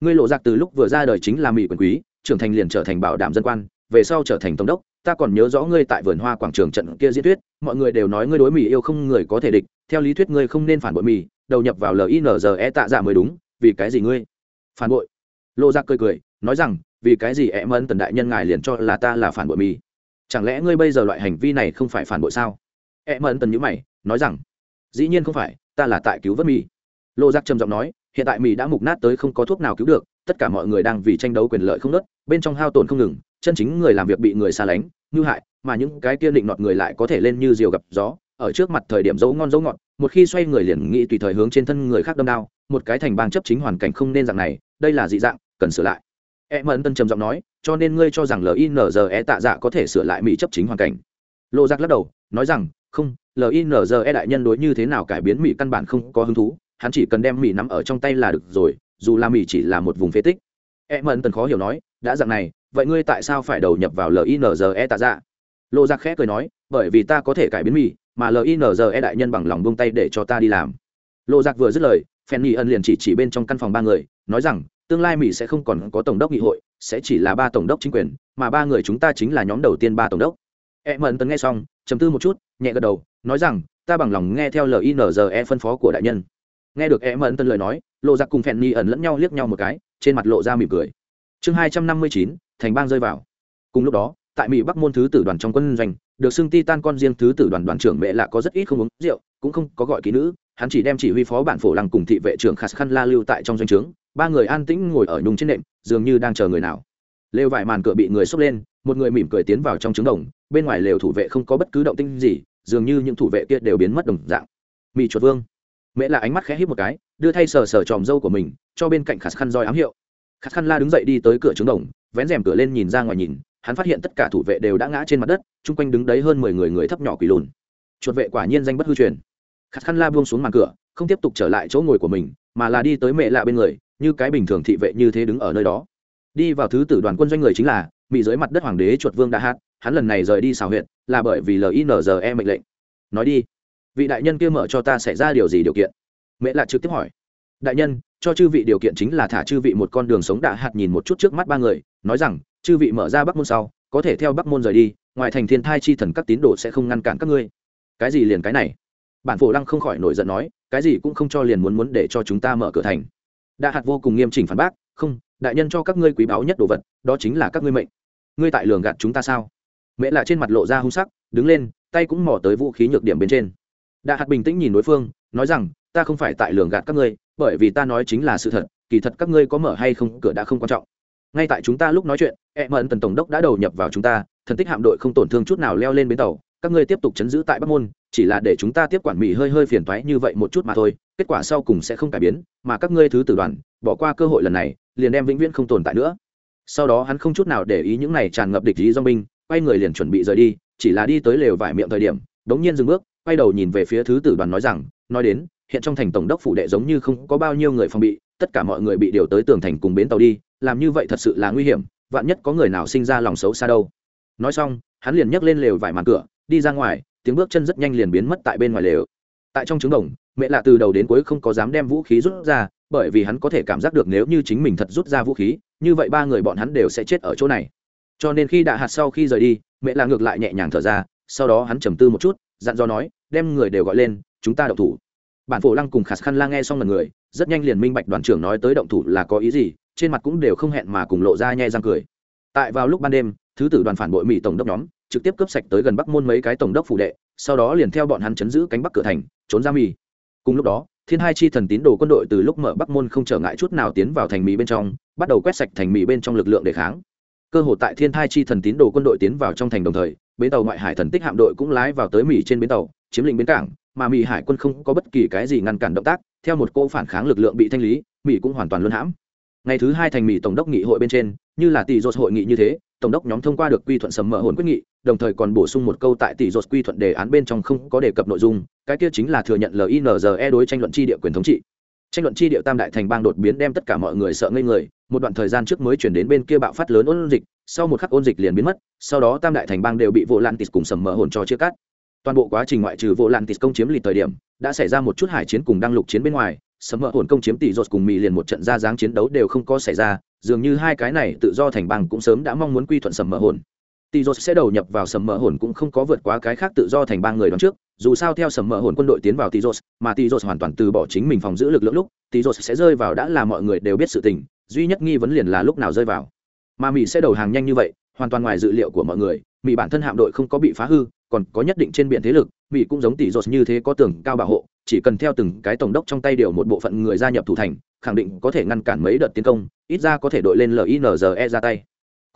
Ngươi lộ giặc từ lúc vừa ra đời chính là mỹ quyền quý, trưởng thành liền trở thành bảo đảm dân quan về sau trở thành tổng đốc, ta còn nhớ rõ ngươi tại vườn hoa quảng trường trận kia diễn thuyết, mọi người đều nói ngươi đối mỹ yêu không người có thể địch, theo lý thuyết ngươi không nên phản bội mỹ đầu nhập vào linze tạ dạ mới đúng, vì cái gì ngươi? Phản bội. Lộ ra cười cười, nói rằng, vì cái gì em ân tần đại nhân ngài liền cho là ta là phản bội mỹ chẳng lẽ ngươi bây giờ loại hành vi này không phải phản bội sao? Em ân tần nhữ mày, nói rằng, dĩ nhiên không phải, ta là tại cứu vớt mỹ lộ Giác trầm giọng nói, hiện tại mỹ đã mục nát tới không có thuốc nào cứu được, tất cả mọi người đang vì tranh đấu quyền lợi không nớt, bên trong hao tổn không ngừng chân chính người làm việc bị người xa lánh ngư hại, mà những cái kia định nọt người lại có thể lên như diều gặp gió, ở trước mặt thời điểm dấu ngon dấu ngọt, một khi xoay người liền nghĩ tùy thời hướng trên thân người khác đâm đao, một cái thành bang chấp chính hoàn cảnh không nên dạng này, đây là dị dạng, cần sửa lại. E mẫn tân trầm giọng nói, cho nên ngươi cho rằng linze tạ dạ có thể sửa lại mỹ chấp chính hoàn cảnh. Lộ giặc lắc đầu, nói rằng, không linze đại nhân đối như thế nào cải biến mỹ căn bản không có hứng thú, hắn chỉ cần đem mỹ nắm ở trong tay là được rồi, dù là mỹ chỉ là một vùng phế tích. E mẫn tân khó hiểu nói, đã dạng này vậy ngươi tại sao phải đầu nhập vào linze tạ dạ? Lộ giặc khẽ cười nói, bởi vì ta có thể cải biến mì, mà linze đại nhân bằng lòng buông tay để cho ta đi làm. Lộ giặc vừa dứt lời phen ân liền chỉ chỉ bên trong căn phòng ba người, nói rằng, tương lai mỹ sẽ không còn có tổng đốc nghị hội, sẽ chỉ là ba tổng đốc chính quyền, mà ba người chúng ta chính là nhóm đầu tiên ba tổng đốc. E mẫn tấn nghe xong chấm tư một chút, nhẹ gật đầu, nói rằng, ta bằng lòng nghe theo linze phân phó của đại nhân. Nghe được e mẫn tân lời nói lộ giặc cùng phen ni ẩn lẫn nhau liếc nhau một cái, trên mặt lộ ra mỉm cười. Chương hai trăm năm mươi chín thành bang rơi vào. Cùng lúc đó, tại mỹ bắc môn thứ tử đoàn trong quân doanh, được xưng ti tan con riêng thứ tử đoàn đoàn trưởng mẹ lạ có rất ít không uống rượu, cũng không có gọi kỹ nữ, hắn chỉ đem chỉ huy phó bản phổ lăng cùng thị vệ trưởng khas khăn la lưu tại trong doanh trướng, ba người an tĩnh ngồi ở nhung trên nệm, dường như đang chờ người nào. Lều vải màn cửa bị người xốc lên, một người mỉm cười tiến vào trong trứng đồng, bên ngoài lều thủ vệ không có bất cứ động tinh gì, dường như những thủ vệ kia đều biến mất đồng dạng. Mỹ chuột vương. Mẹ là ánh mắt khẽ hít một cái, đưa thay sờ sờ tròm dâu của mình, cho bên cạnh khas khăn roi ám hiệu khát khăn la đứng dậy đi tới cửa trứng đồng, vén rèm cửa lên nhìn ra ngoài nhìn, hắn phát hiện tất cả thủ vệ đều đã ngã trên mặt đất, chung quanh đứng đấy hơn mười người người thấp nhỏ quỷ lùn. Chuột vệ quả nhiên danh bất hư truyền. Khát khăn la buông xuống màn cửa, không tiếp tục trở lại chỗ ngồi của mình, mà là đi tới mẹ lạ bên người, như cái bình thường thị vệ như thế đứng ở nơi đó. Đi vào thứ tử đoàn quân doanh người chính là bị dưới mặt đất hoàng đế chuột vương đã hát hắn lần này rời đi xào huyện là bởi vì linze mệnh lệnh. Nói đi, vị đại nhân kia mở cho ta xảy ra điều gì điều kiện? Mẹ lạ trực tiếp hỏi đại nhân, cho chư vị điều kiện chính là thả chư vị một con đường sống đạ hạt nhìn một chút trước mắt ba người, nói rằng, chư vị mở ra bắc môn sau, có thể theo bắc môn rời đi, ngoài thành thiên thai chi thần các tín đồ sẽ không ngăn cản các ngươi. Cái gì liền cái này? Bản phổ lăng không khỏi nổi giận nói, cái gì cũng không cho liền muốn muốn để cho chúng ta mở cửa thành. Đạ hạt vô cùng nghiêm chỉnh phản bác, không, đại nhân cho các ngươi quý báu nhất đồ vật, đó chính là các ngươi mệnh. Ngươi tại lường gạt chúng ta sao? Mẹ lạ trên mặt lộ ra hung sắc, đứng lên, tay cũng mò tới vũ khí nhược điểm bên trên. Đạ hạt bình tĩnh nhìn đối phương, nói rằng, ta không phải tại lường gạt các ngươi bởi vì ta nói chính là sự thật, kỳ thật các ngươi có mở hay không, cửa đã không quan trọng. Ngay tại chúng ta lúc nói chuyện e mẫn tần tổng đốc đã đầu nhập vào chúng ta, thần tích hạm đội không tổn thương chút nào leo lên bến tàu, các ngươi tiếp tục chấn giữ tại bắc môn, chỉ là để chúng ta tiếp quản mỹ hơi hơi phiền toái như vậy một chút mà thôi, kết quả sau cùng sẽ không cải biến, mà các ngươi thứ tử đoàn, bỏ qua cơ hội lần này, liền đem vĩnh viễn không tồn tại nữa. Sau đó hắn không chút nào để ý những này tràn ngập địch ý do binh, quay người liền chuẩn bị rời đi, chỉ là đi tới lều vải miệng thời điểm, đống nhiên dừng bước, quay đầu nhìn về phía thứ tử đoàn nói rằng, nói đến hiện trong thành tổng đốc phủ đệ giống như không có bao nhiêu người phòng bị, tất cả mọi người bị điều tới tường thành cùng bến tàu đi, làm như vậy thật sự là nguy hiểm, vạn nhất có người nào sinh ra lòng xấu xa đâu. Nói xong, hắn liền nhấc lên lều vải màn cửa, đi ra ngoài, tiếng bước chân rất nhanh liền biến mất tại bên ngoài lều. Tại trong trứng đồng, mẹ lạ từ đầu đến cuối không có dám đem vũ khí rút ra, bởi vì hắn có thể cảm giác được nếu như chính mình thật rút ra vũ khí, như vậy ba người bọn hắn đều sẽ chết ở chỗ này. Cho nên khi đạ hạt sau khi rời đi, mẹ lạ ngược lại nhẹ nhàng thở ra, sau đó hắn trầm tư một chút, dặn dò nói, đem người đều gọi lên, chúng ta động thủ bản phổ lăng cùng khả khăn la nghe xong lần người, rất nhanh liền minh bạch đoàn trưởng nói tới động thủ là có ý gì, trên mặt cũng đều không hẹn mà cùng lộ ra nhai răng cười. Tại vào lúc ban đêm, thứ tử đoàn phản bội mỹ tổng đốc nhóm, trực tiếp cướp sạch tới gần bắc môn mấy cái tổng đốc phủ đệ, sau đó liền theo bọn hắn chấn giữ cánh bắc cửa thành, trốn ra mỹ. Cùng lúc đó, thiên hai chi thần tín đồ quân đội từ lúc mở bắc môn không trở ngại chút nào tiến vào thành mỹ bên trong, bắt đầu quét sạch thành mỹ bên trong lực lượng đề kháng cơ hội tại thiên hai chi thần tín đồ quân đội tiến vào trong thành đồng thời, bến tàu ngoại hải thần tích hạm đội cũng lái vào tới mỹ trên bến tàu, chiếm lĩnh bến cảng, mà mỹ hải quân không có bất kỳ cái gì ngăn cản động tác, theo một cô phản kháng lực lượng bị thanh lý, mỹ cũng hoàn toàn luân hãm. Ngày thứ hai thành mỹ tổng đốc nghị hội bên trên, như là tỷ dột hội nghị như thế, tổng đốc nhóm thông qua được quy thuận sầm mở hồn quyết nghị, đồng thời còn bổ sung một câu tại tỷ dột quy thuận đề án bên trong không có đề cập nội dung, cái kia chính là thừa nhận linze đối tranh luận tri địa quyền thống trị tranh luận chi địa tam đại thành bang đột biến đem tất cả mọi người sợ ngây người, một đoạn thời gian trước mới chuyển đến bên kia bạo phát lớn ôn dịch, sau một khắc ôn dịch liền biến mất, sau đó tam đại thành bang đều bị vô lan tịt cùng sầm mỡ hồn cho chia cắt. Toàn bộ quá trình ngoại trừ vô lan tịt công chiếm lịt thời điểm, đã xảy ra một chút hải chiến cùng đăng lục chiến bên ngoài, sầm mỡ hồn công chiếm tỷ dột cùng mỹ liền một trận ra dáng chiến đấu đều không có xảy ra, dường như hai cái này tự do thành bang cũng sớm đã mong muốn quy thuận sầm mỡ hồn tỷ sẽ đầu nhập vào sầm mỡ hồn cũng không có vượt quá cái khác tự do thành bang người đón trước. Dù sao theo sầm mỡ hồn quân đội tiến vào tỷ mà tỷ hoàn toàn từ bỏ chính mình phòng giữ lực lượng lúc tỷ sẽ rơi vào đã là mọi người đều biết sự tình, duy nhất nghi vấn liền là lúc nào rơi vào. Mà mỹ sẽ đầu hàng nhanh như vậy, hoàn toàn ngoài dự liệu của mọi người, mỹ bản thân hạm đội không có bị phá hư, còn có nhất định trên biển thế lực, mỹ cũng giống tỷ như thế có tường cao bảo hộ, chỉ cần theo từng cái tổng đốc trong tay điều một bộ phận người gia nhập thủ thành, khẳng định có thể ngăn cản mấy đợt tiến công, ít ra có thể đội lên linze ra tay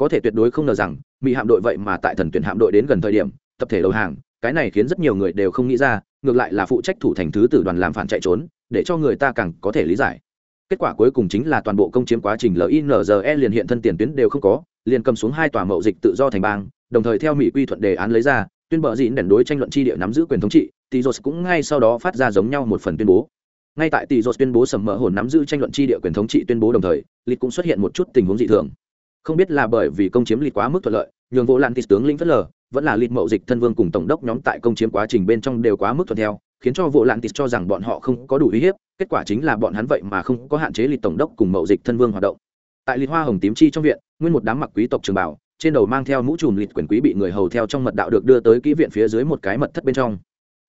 có thể tuyệt đối không ngờ rằng mỹ hạm đội vậy mà tại thần tuyển hạm đội đến gần thời điểm, tập thể đầu hàng, cái này khiến rất nhiều người đều không nghĩ ra, ngược lại là phụ trách thủ thành thứ tử đoàn làm phản chạy trốn, để cho người ta càng có thể lý giải. Kết quả cuối cùng chính là toàn bộ công chiếm quá trình linze liền hiện thân tiền tuyến đều không có, liền cầm xuống hai tòa mậu dịch tự do thành bang, đồng thời theo mỹ quy thuận đề án lấy ra, tuyên bợ dịn đèn đối tranh luận tri địa nắm giữ quyền thống trị tỷ dột cũng ngay sau đó phát ra giống nhau một phần tuyên bố. Ngay tại tỷ dột tuyên bố sầm mỡ hồn nắm giữ tranh luận tri địa quyền thống trị tuyên bố đồng thời lịch cũng xuất hiện một chút tình huống dị thường không biết là bởi vì công chiếm lịt quá mức thuận lợi, nhường vô lan tít tướng lĩnh phất lờ, vẫn là lịt mậu dịch thân vương cùng tổng đốc nhóm tại công chiếm quá trình bên trong đều quá mức thuận theo, khiến cho vô lan tít cho rằng bọn họ không có đủ uy hiếp, kết quả chính là bọn hắn vậy mà không có hạn chế lịt tổng đốc cùng mậu dịch thân vương hoạt động. Tại lịt hoa hồng tím chi trong viện, nguyên một đám mặc quý tộc trường bảo trên đầu mang theo mũ trùm lịt quyền quý bị người hầu theo trong mật đạo được đưa tới kỹ viện phía dưới một cái mật thất bên trong.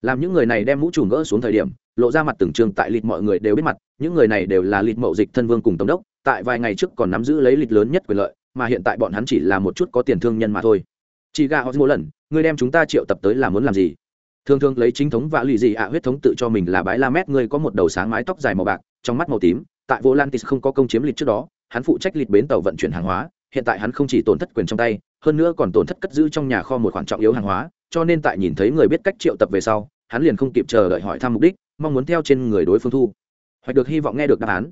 Làm những người này đem mũ trùm gỡ xuống thời điểm, lộ ra mặt từng trường tại lịt mọi người đều biết mặt, những người này đều là lịt mậu dịch thân vương cùng tổng đốc, tại vài ngày trước còn nắm giữ lấy lịt lớn nhất quyền lợi mà hiện tại bọn hắn chỉ là một chút có tiền thương nhân mà thôi. Chị gà mỗi lần, ngươi đem chúng ta triệu tập tới là muốn làm gì? Thường thường lấy chính thống và lì gì ạ huyết thống tự cho mình là bái la mét, ngươi có một đầu sáng mái tóc dài màu bạc, trong mắt màu tím. Tại vô lantis không có công chiếm lịch trước đó, hắn phụ trách lịch bến tàu vận chuyển hàng hóa, hiện tại hắn không chỉ tổn thất quyền trong tay, hơn nữa còn tổn thất cất giữ trong nhà kho một khoản trọng yếu hàng hóa, cho nên tại nhìn thấy người biết cách triệu tập về sau, hắn liền không kịp chờ đợi hỏi thăm mục đích, mong muốn theo trên người đối phương thu. Hoặc được hy vọng nghe được đáp án.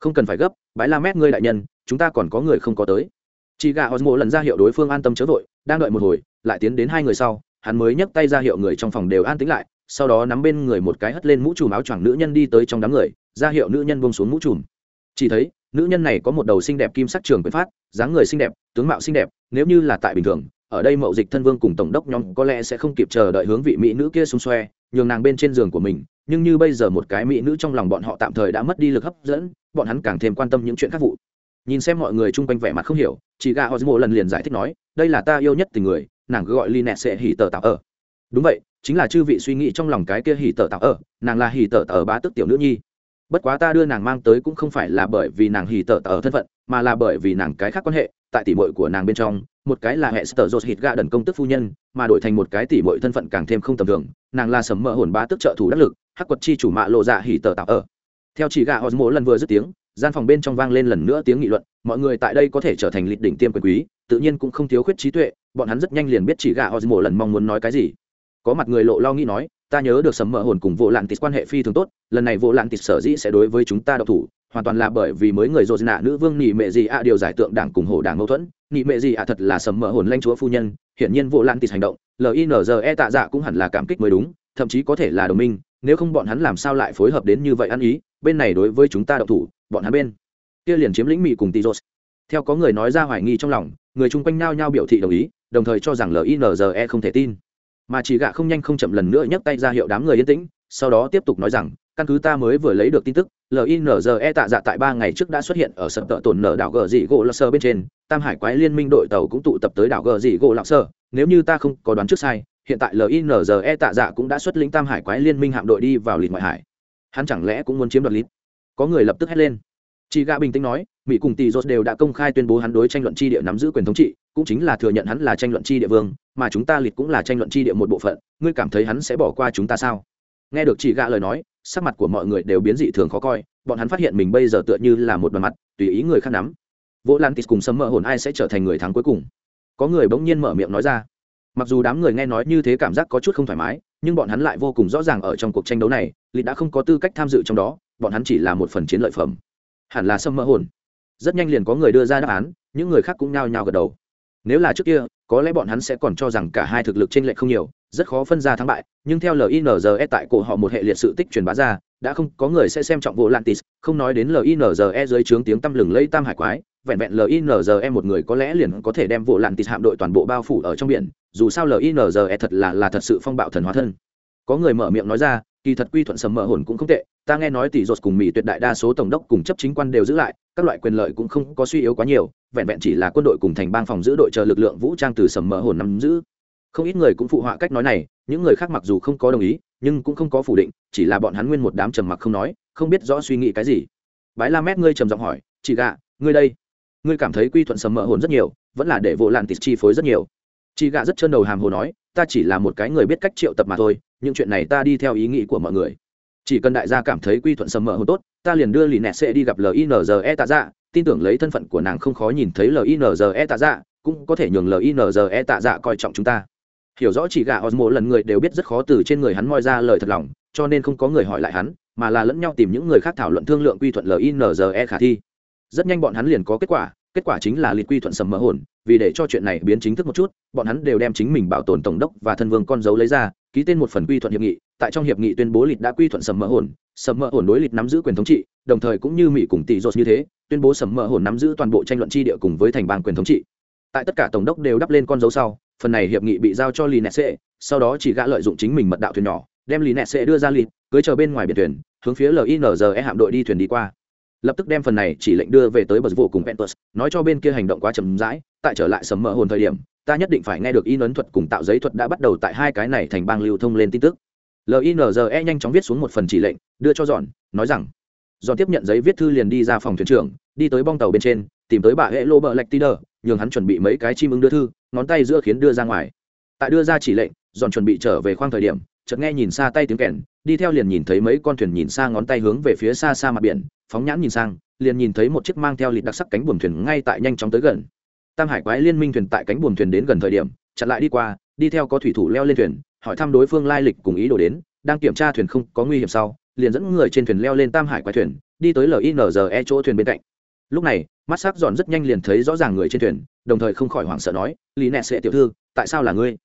Không cần phải gấp, bãi la mét ngươi đại nhân, chúng ta còn có người không có tới chị gà osmo lần ra hiệu đối phương an tâm chớ vội, đang đợi một hồi, lại tiến đến hai người sau, hắn mới nhấc tay ra hiệu người trong phòng đều an tĩnh lại, sau đó nắm bên người một cái hất lên mũ trùm áo choàng nữ nhân đi tới trong đám người, ra hiệu nữ nhân bông xuống mũ trùm. Chỉ thấy, nữ nhân này có một đầu xinh đẹp kim sắc trường quyền phát, dáng người xinh đẹp, tướng mạo xinh đẹp, nếu như là tại bình thường, ở đây mậu dịch thân vương cùng tổng đốc nhóm có lẽ sẽ không kịp chờ đợi hướng vị mỹ nữ kia xung xoe, nhường nàng bên trên giường của mình, nhưng như bây giờ một cái mỹ nữ trong lòng bọn họ tạm thời đã mất đi lực hấp dẫn, bọn hắn càng thêm quan tâm những chuyện khác vụ nhìn xem mọi người chung quanh vẻ mặt không hiểu, chị gà osmo lần liền giải thích nói, đây là ta yêu nhất tình người, nàng cứ gọi linet sẽ hỉ tờ tạo ở. Đúng vậy, chính là chư vị suy nghĩ trong lòng cái kia hỉ tờ tạo ở, nàng là hỉ tờ tạo bá tức tiểu nữ nhi. Bất quá ta đưa nàng mang tới cũng không phải là bởi vì nàng hỉ tờ tạo thân phận, mà là bởi vì nàng cái khác quan hệ, tại tỷ muội của nàng bên trong, một cái là hệ sở dột hít gà đần công tức phu nhân, mà đổi thành một cái tỷ muội thân phận càng thêm không tầm thường, nàng là sấm mỡ hồn bá tức trợ thủ đắc lực, hắc quật chi chủ mạ lộ dạ hỉ tờ tạo ở. Theo chị gà osmo lần vừa dứt tiếng gian phòng bên trong vang lên lần nữa tiếng nghị luận, mọi người tại đây có thể trở thành lịch đỉnh tiêm quyền quý, tự nhiên cũng không thiếu khuyết trí tuệ, bọn hắn rất nhanh liền biết chỉ gà osmo lần mong muốn nói cái gì. Có mặt người lộ lo nghĩ nói, ta nhớ được sấm mỡ hồn cùng vô lạn tịt quan hệ phi thường tốt, lần này vô lạn tịt sở dĩ sẽ đối với chúng ta độc thủ, hoàn toàn là bởi vì mới người dồn nạ nữ vương nị mệ gì ạ điều giải tượng đảng cùng hổ đảng mâu thuẫn. Nị mệ gì ạ thật là sấm mỡ hồn lanh chúa phu nhân, hiển nhiên vô lạn tịt hành động linze tạ dạ cũng hẳn là cảm kích mới đúng, thậm chí có thể là đồng minh, nếu không bọn hắn làm sao lại phối hợp đến như vậy ăn ý, bên này đối với chúng ta độc thủ bọn hắn bên. Kia liền chiếm lĩnh mỹ cùng tizos. Theo có người nói ra hoài nghi trong lòng, người chung quanh nao nhao biểu thị đồng ý, đồng thời cho rằng linze không thể tin. Mà chỉ gạ không nhanh không chậm lần nữa nhấc tay ra hiệu đám người yên tĩnh, sau đó tiếp tục nói rằng, căn cứ ta mới vừa lấy được tin tức linze tạ dạ tại ba ngày trước đã xuất hiện ở sập tợ tổn nở đảo gờ dị gỗ lạc sơ bên trên, tam hải quái liên minh đội tàu cũng tụ tập tới đảo gờ dị gỗ lạc sơ. Nếu như ta không có đoán trước sai, hiện tại linze tạ dạ cũng đã xuất lĩnh tam hải quái liên minh hạm đội đi vào lịt ngoại hải. Hắn chẳng lẽ cũng muốn chiếm đoạt lịt? Có người lập tức hét lên. Chị gạ bình tĩnh nói mỹ cùng tỷ dốt đều đã công khai tuyên bố hắn đối tranh luận tri địa nắm giữ quyền thống trị, cũng chính là thừa nhận hắn là tranh luận tri địa vương, mà chúng ta lịch cũng là tranh luận tri địa một bộ phận, ngươi cảm thấy hắn sẽ bỏ qua chúng ta sao? Nghe được chị gạ lời nói, sắc mặt của mọi người đều biến dị thường khó coi, bọn hắn phát hiện mình bây giờ tựa như là một bàn mặt, tùy ý người khác nắm. Vỗ lan tít cùng sấm mỡ hồn ai sẽ trở thành người thắng cuối cùng. Có người bỗng nhiên mở miệng nói ra. Mặc dù đám người nghe nói như thế cảm giác có chút không thoải mái, nhưng bọn hắn lại vô cùng rõ ràng ở trong cuộc tranh đấu này lịch đã không có tư cách tham dự trong đó bọn hắn chỉ là một phần chiến lợi phẩm. Hẳn là sâm mỡ hồn. Rất nhanh liền có người đưa ra đáp án, những người khác cũng nhao nhao gật đầu. Nếu là trước kia, có lẽ bọn hắn sẽ còn cho rằng cả hai thực lực t r ê n lệch không nhiều, rất khó phân ra thắng bại, nhưng theo linze tại cổ họ một hệ liệt sự tích truyền bá ra, đã không có người sẽ xem trọng vô lantis không nói đến linze dưới trướng tiếng tăm lừng lây tam hải quái, vẹn vẹn linze một người có lẽ liền có thể đem vô lantis hạm đội toàn bộ bao phủ ở trong biển, dù sao linze thật là là thật sự phong bạo thần hóa thân. Có người mở miệng nói ra, kỳ thật quy thuận sầm mỡ hồn cũng không tệ ta nghe nói tỷ ruột cùng mỹ tuyệt đại đa số tổng đốc cùng chấp chính quan đều giữ lại, các loại quyền lợi cũng không có suy yếu quá nhiều, vẹn vẹn chỉ là quân đội cùng thành bang phòng giữ đội chờ lực lượng vũ trang từ sầm mỡ hồn nắm giữ. Không ít người cũng phụ họa cách nói này, những người khác mặc dù không có đồng ý, nhưng cũng không có phủ định, chỉ là bọn hắn nguyên một đám trầm mặc không nói, không biết rõ suy nghĩ cái gì. Bái la mét ngươi trầm giọng hỏi, chị gạ ngươi đây, ngươi cảm thấy quy thuận sầm mỡ hồn rất nhiều, vẫn là để vô lạn tịt chi phối rất nhiều? Chị gạ rất trơn đầu hàm hồ nói, ta chỉ là một cái người biết cách triệu tập mà thôi những chuyện này ta đi theo ý nghĩ của mọi người chỉ cần đại gia cảm thấy quy thuận sầm mỡ hồn tốt, ta liền đưa lì nẹt sẽ đi gặp linze tạ dạ. Tin tưởng lấy thân phận của nàng không khó nhìn thấy linze tạ dạ cũng có thể nhường linze tạ dạ coi trọng chúng ta. Hiểu rõ chỉ gà osmo lần người đều biết rất khó từ trên người hắn moi ra lời thật lòng, cho nên không có người hỏi lại hắn, mà là lẫn nhau tìm những người khác thảo luận thương lượng quy thuận linze khả thi. Rất nhanh bọn hắn liền có kết quả kết quả chính là liệt quy thuận sầm mỡ hồn, vì để cho chuyện này biến chính thức một chút, bọn hắn đều đem chính mình bảo tồn tổng đốc và thân vương con dấu lấy ra, ký tên một phần quy thuận hiệp nghị. Tại trong hiệp nghị tuyên bố liệt đã quy thuận sầm mỡ hồn, sầm mỡ hồn đối liệt nắm giữ quyền thống trị, đồng thời cũng như mỹ cùng tỷ dột như thế, tuyên bố sầm mỡ hồn nắm giữ toàn bộ tranh luận tri địa cùng với thành bang quyền thống trị. Tại tất cả tổng đốc đều đắp lên con dấu sau, phần này hiệp nghị bị giao cho lì nẹt sệ, sau đó chỉ gã lợi dụng chính mình mật đạo thuyền nhỏ, đem lì nẹt sệ đưa ra lì, cưới chờ bên ngoài biển thuyền, hướng phía linze hạm đội đi thuyền đi qua lập tức đem phần này chỉ lệnh đưa về tới bờ vụ cùng pentus nói cho bên kia hành động quá chậm rãi, tại trở lại sầm mờ hồn thời điểm, ta nhất định phải nghe được in ấn thuật cùng tạo giấy thuật đã bắt đầu tại hai cái này thành bang lưu thông lên tin tức. Linze nhanh chóng viết xuống một phần chỉ lệnh, đưa cho dọn nói rằng dọn tiếp nhận giấy viết thư liền đi ra phòng thuyền trưởng, đi tới bong tàu bên trên, tìm tới bà hệ lô bờ lạch tider nhường hắn chuẩn bị mấy cái chim ưng đưa thư, ngón tay giữa khiến đưa ra ngoài. Tại đưa ra chỉ lệnh dọn chuẩn bị trở về khoang thời điểm chợt nghe nhìn xa tay tiếng kèn, đi theo liền nhìn thấy mấy con thuyền nhìn xa ngón tay hướng về phía xa xa mặt biển, phóng nhãn nhìn sang, liền nhìn thấy một chiếc mang theo lịt đặc sắc cánh buồm thuyền ngay tại nhanh chóng tới gần. Tam hải quái liên minh thuyền tại cánh buồm thuyền đến gần thời điểm, chặn lại đi qua, đi theo có thủy thủ leo lên thuyền, hỏi thăm đối phương lai lịch cùng ý đồ đến, đang kiểm tra thuyền không có nguy hiểm sau, liền dẫn người trên thuyền leo lên tam hải quái thuyền, đi tới linze chỗ thuyền bên cạnh. Lúc này, mắt sắc giòn rất nhanh liền thấy rõ ràng người trên thuyền, đồng thời không khỏi hoảng sợ nói, lý nẹ sẽ tiểu thư, tại sao là ngươi?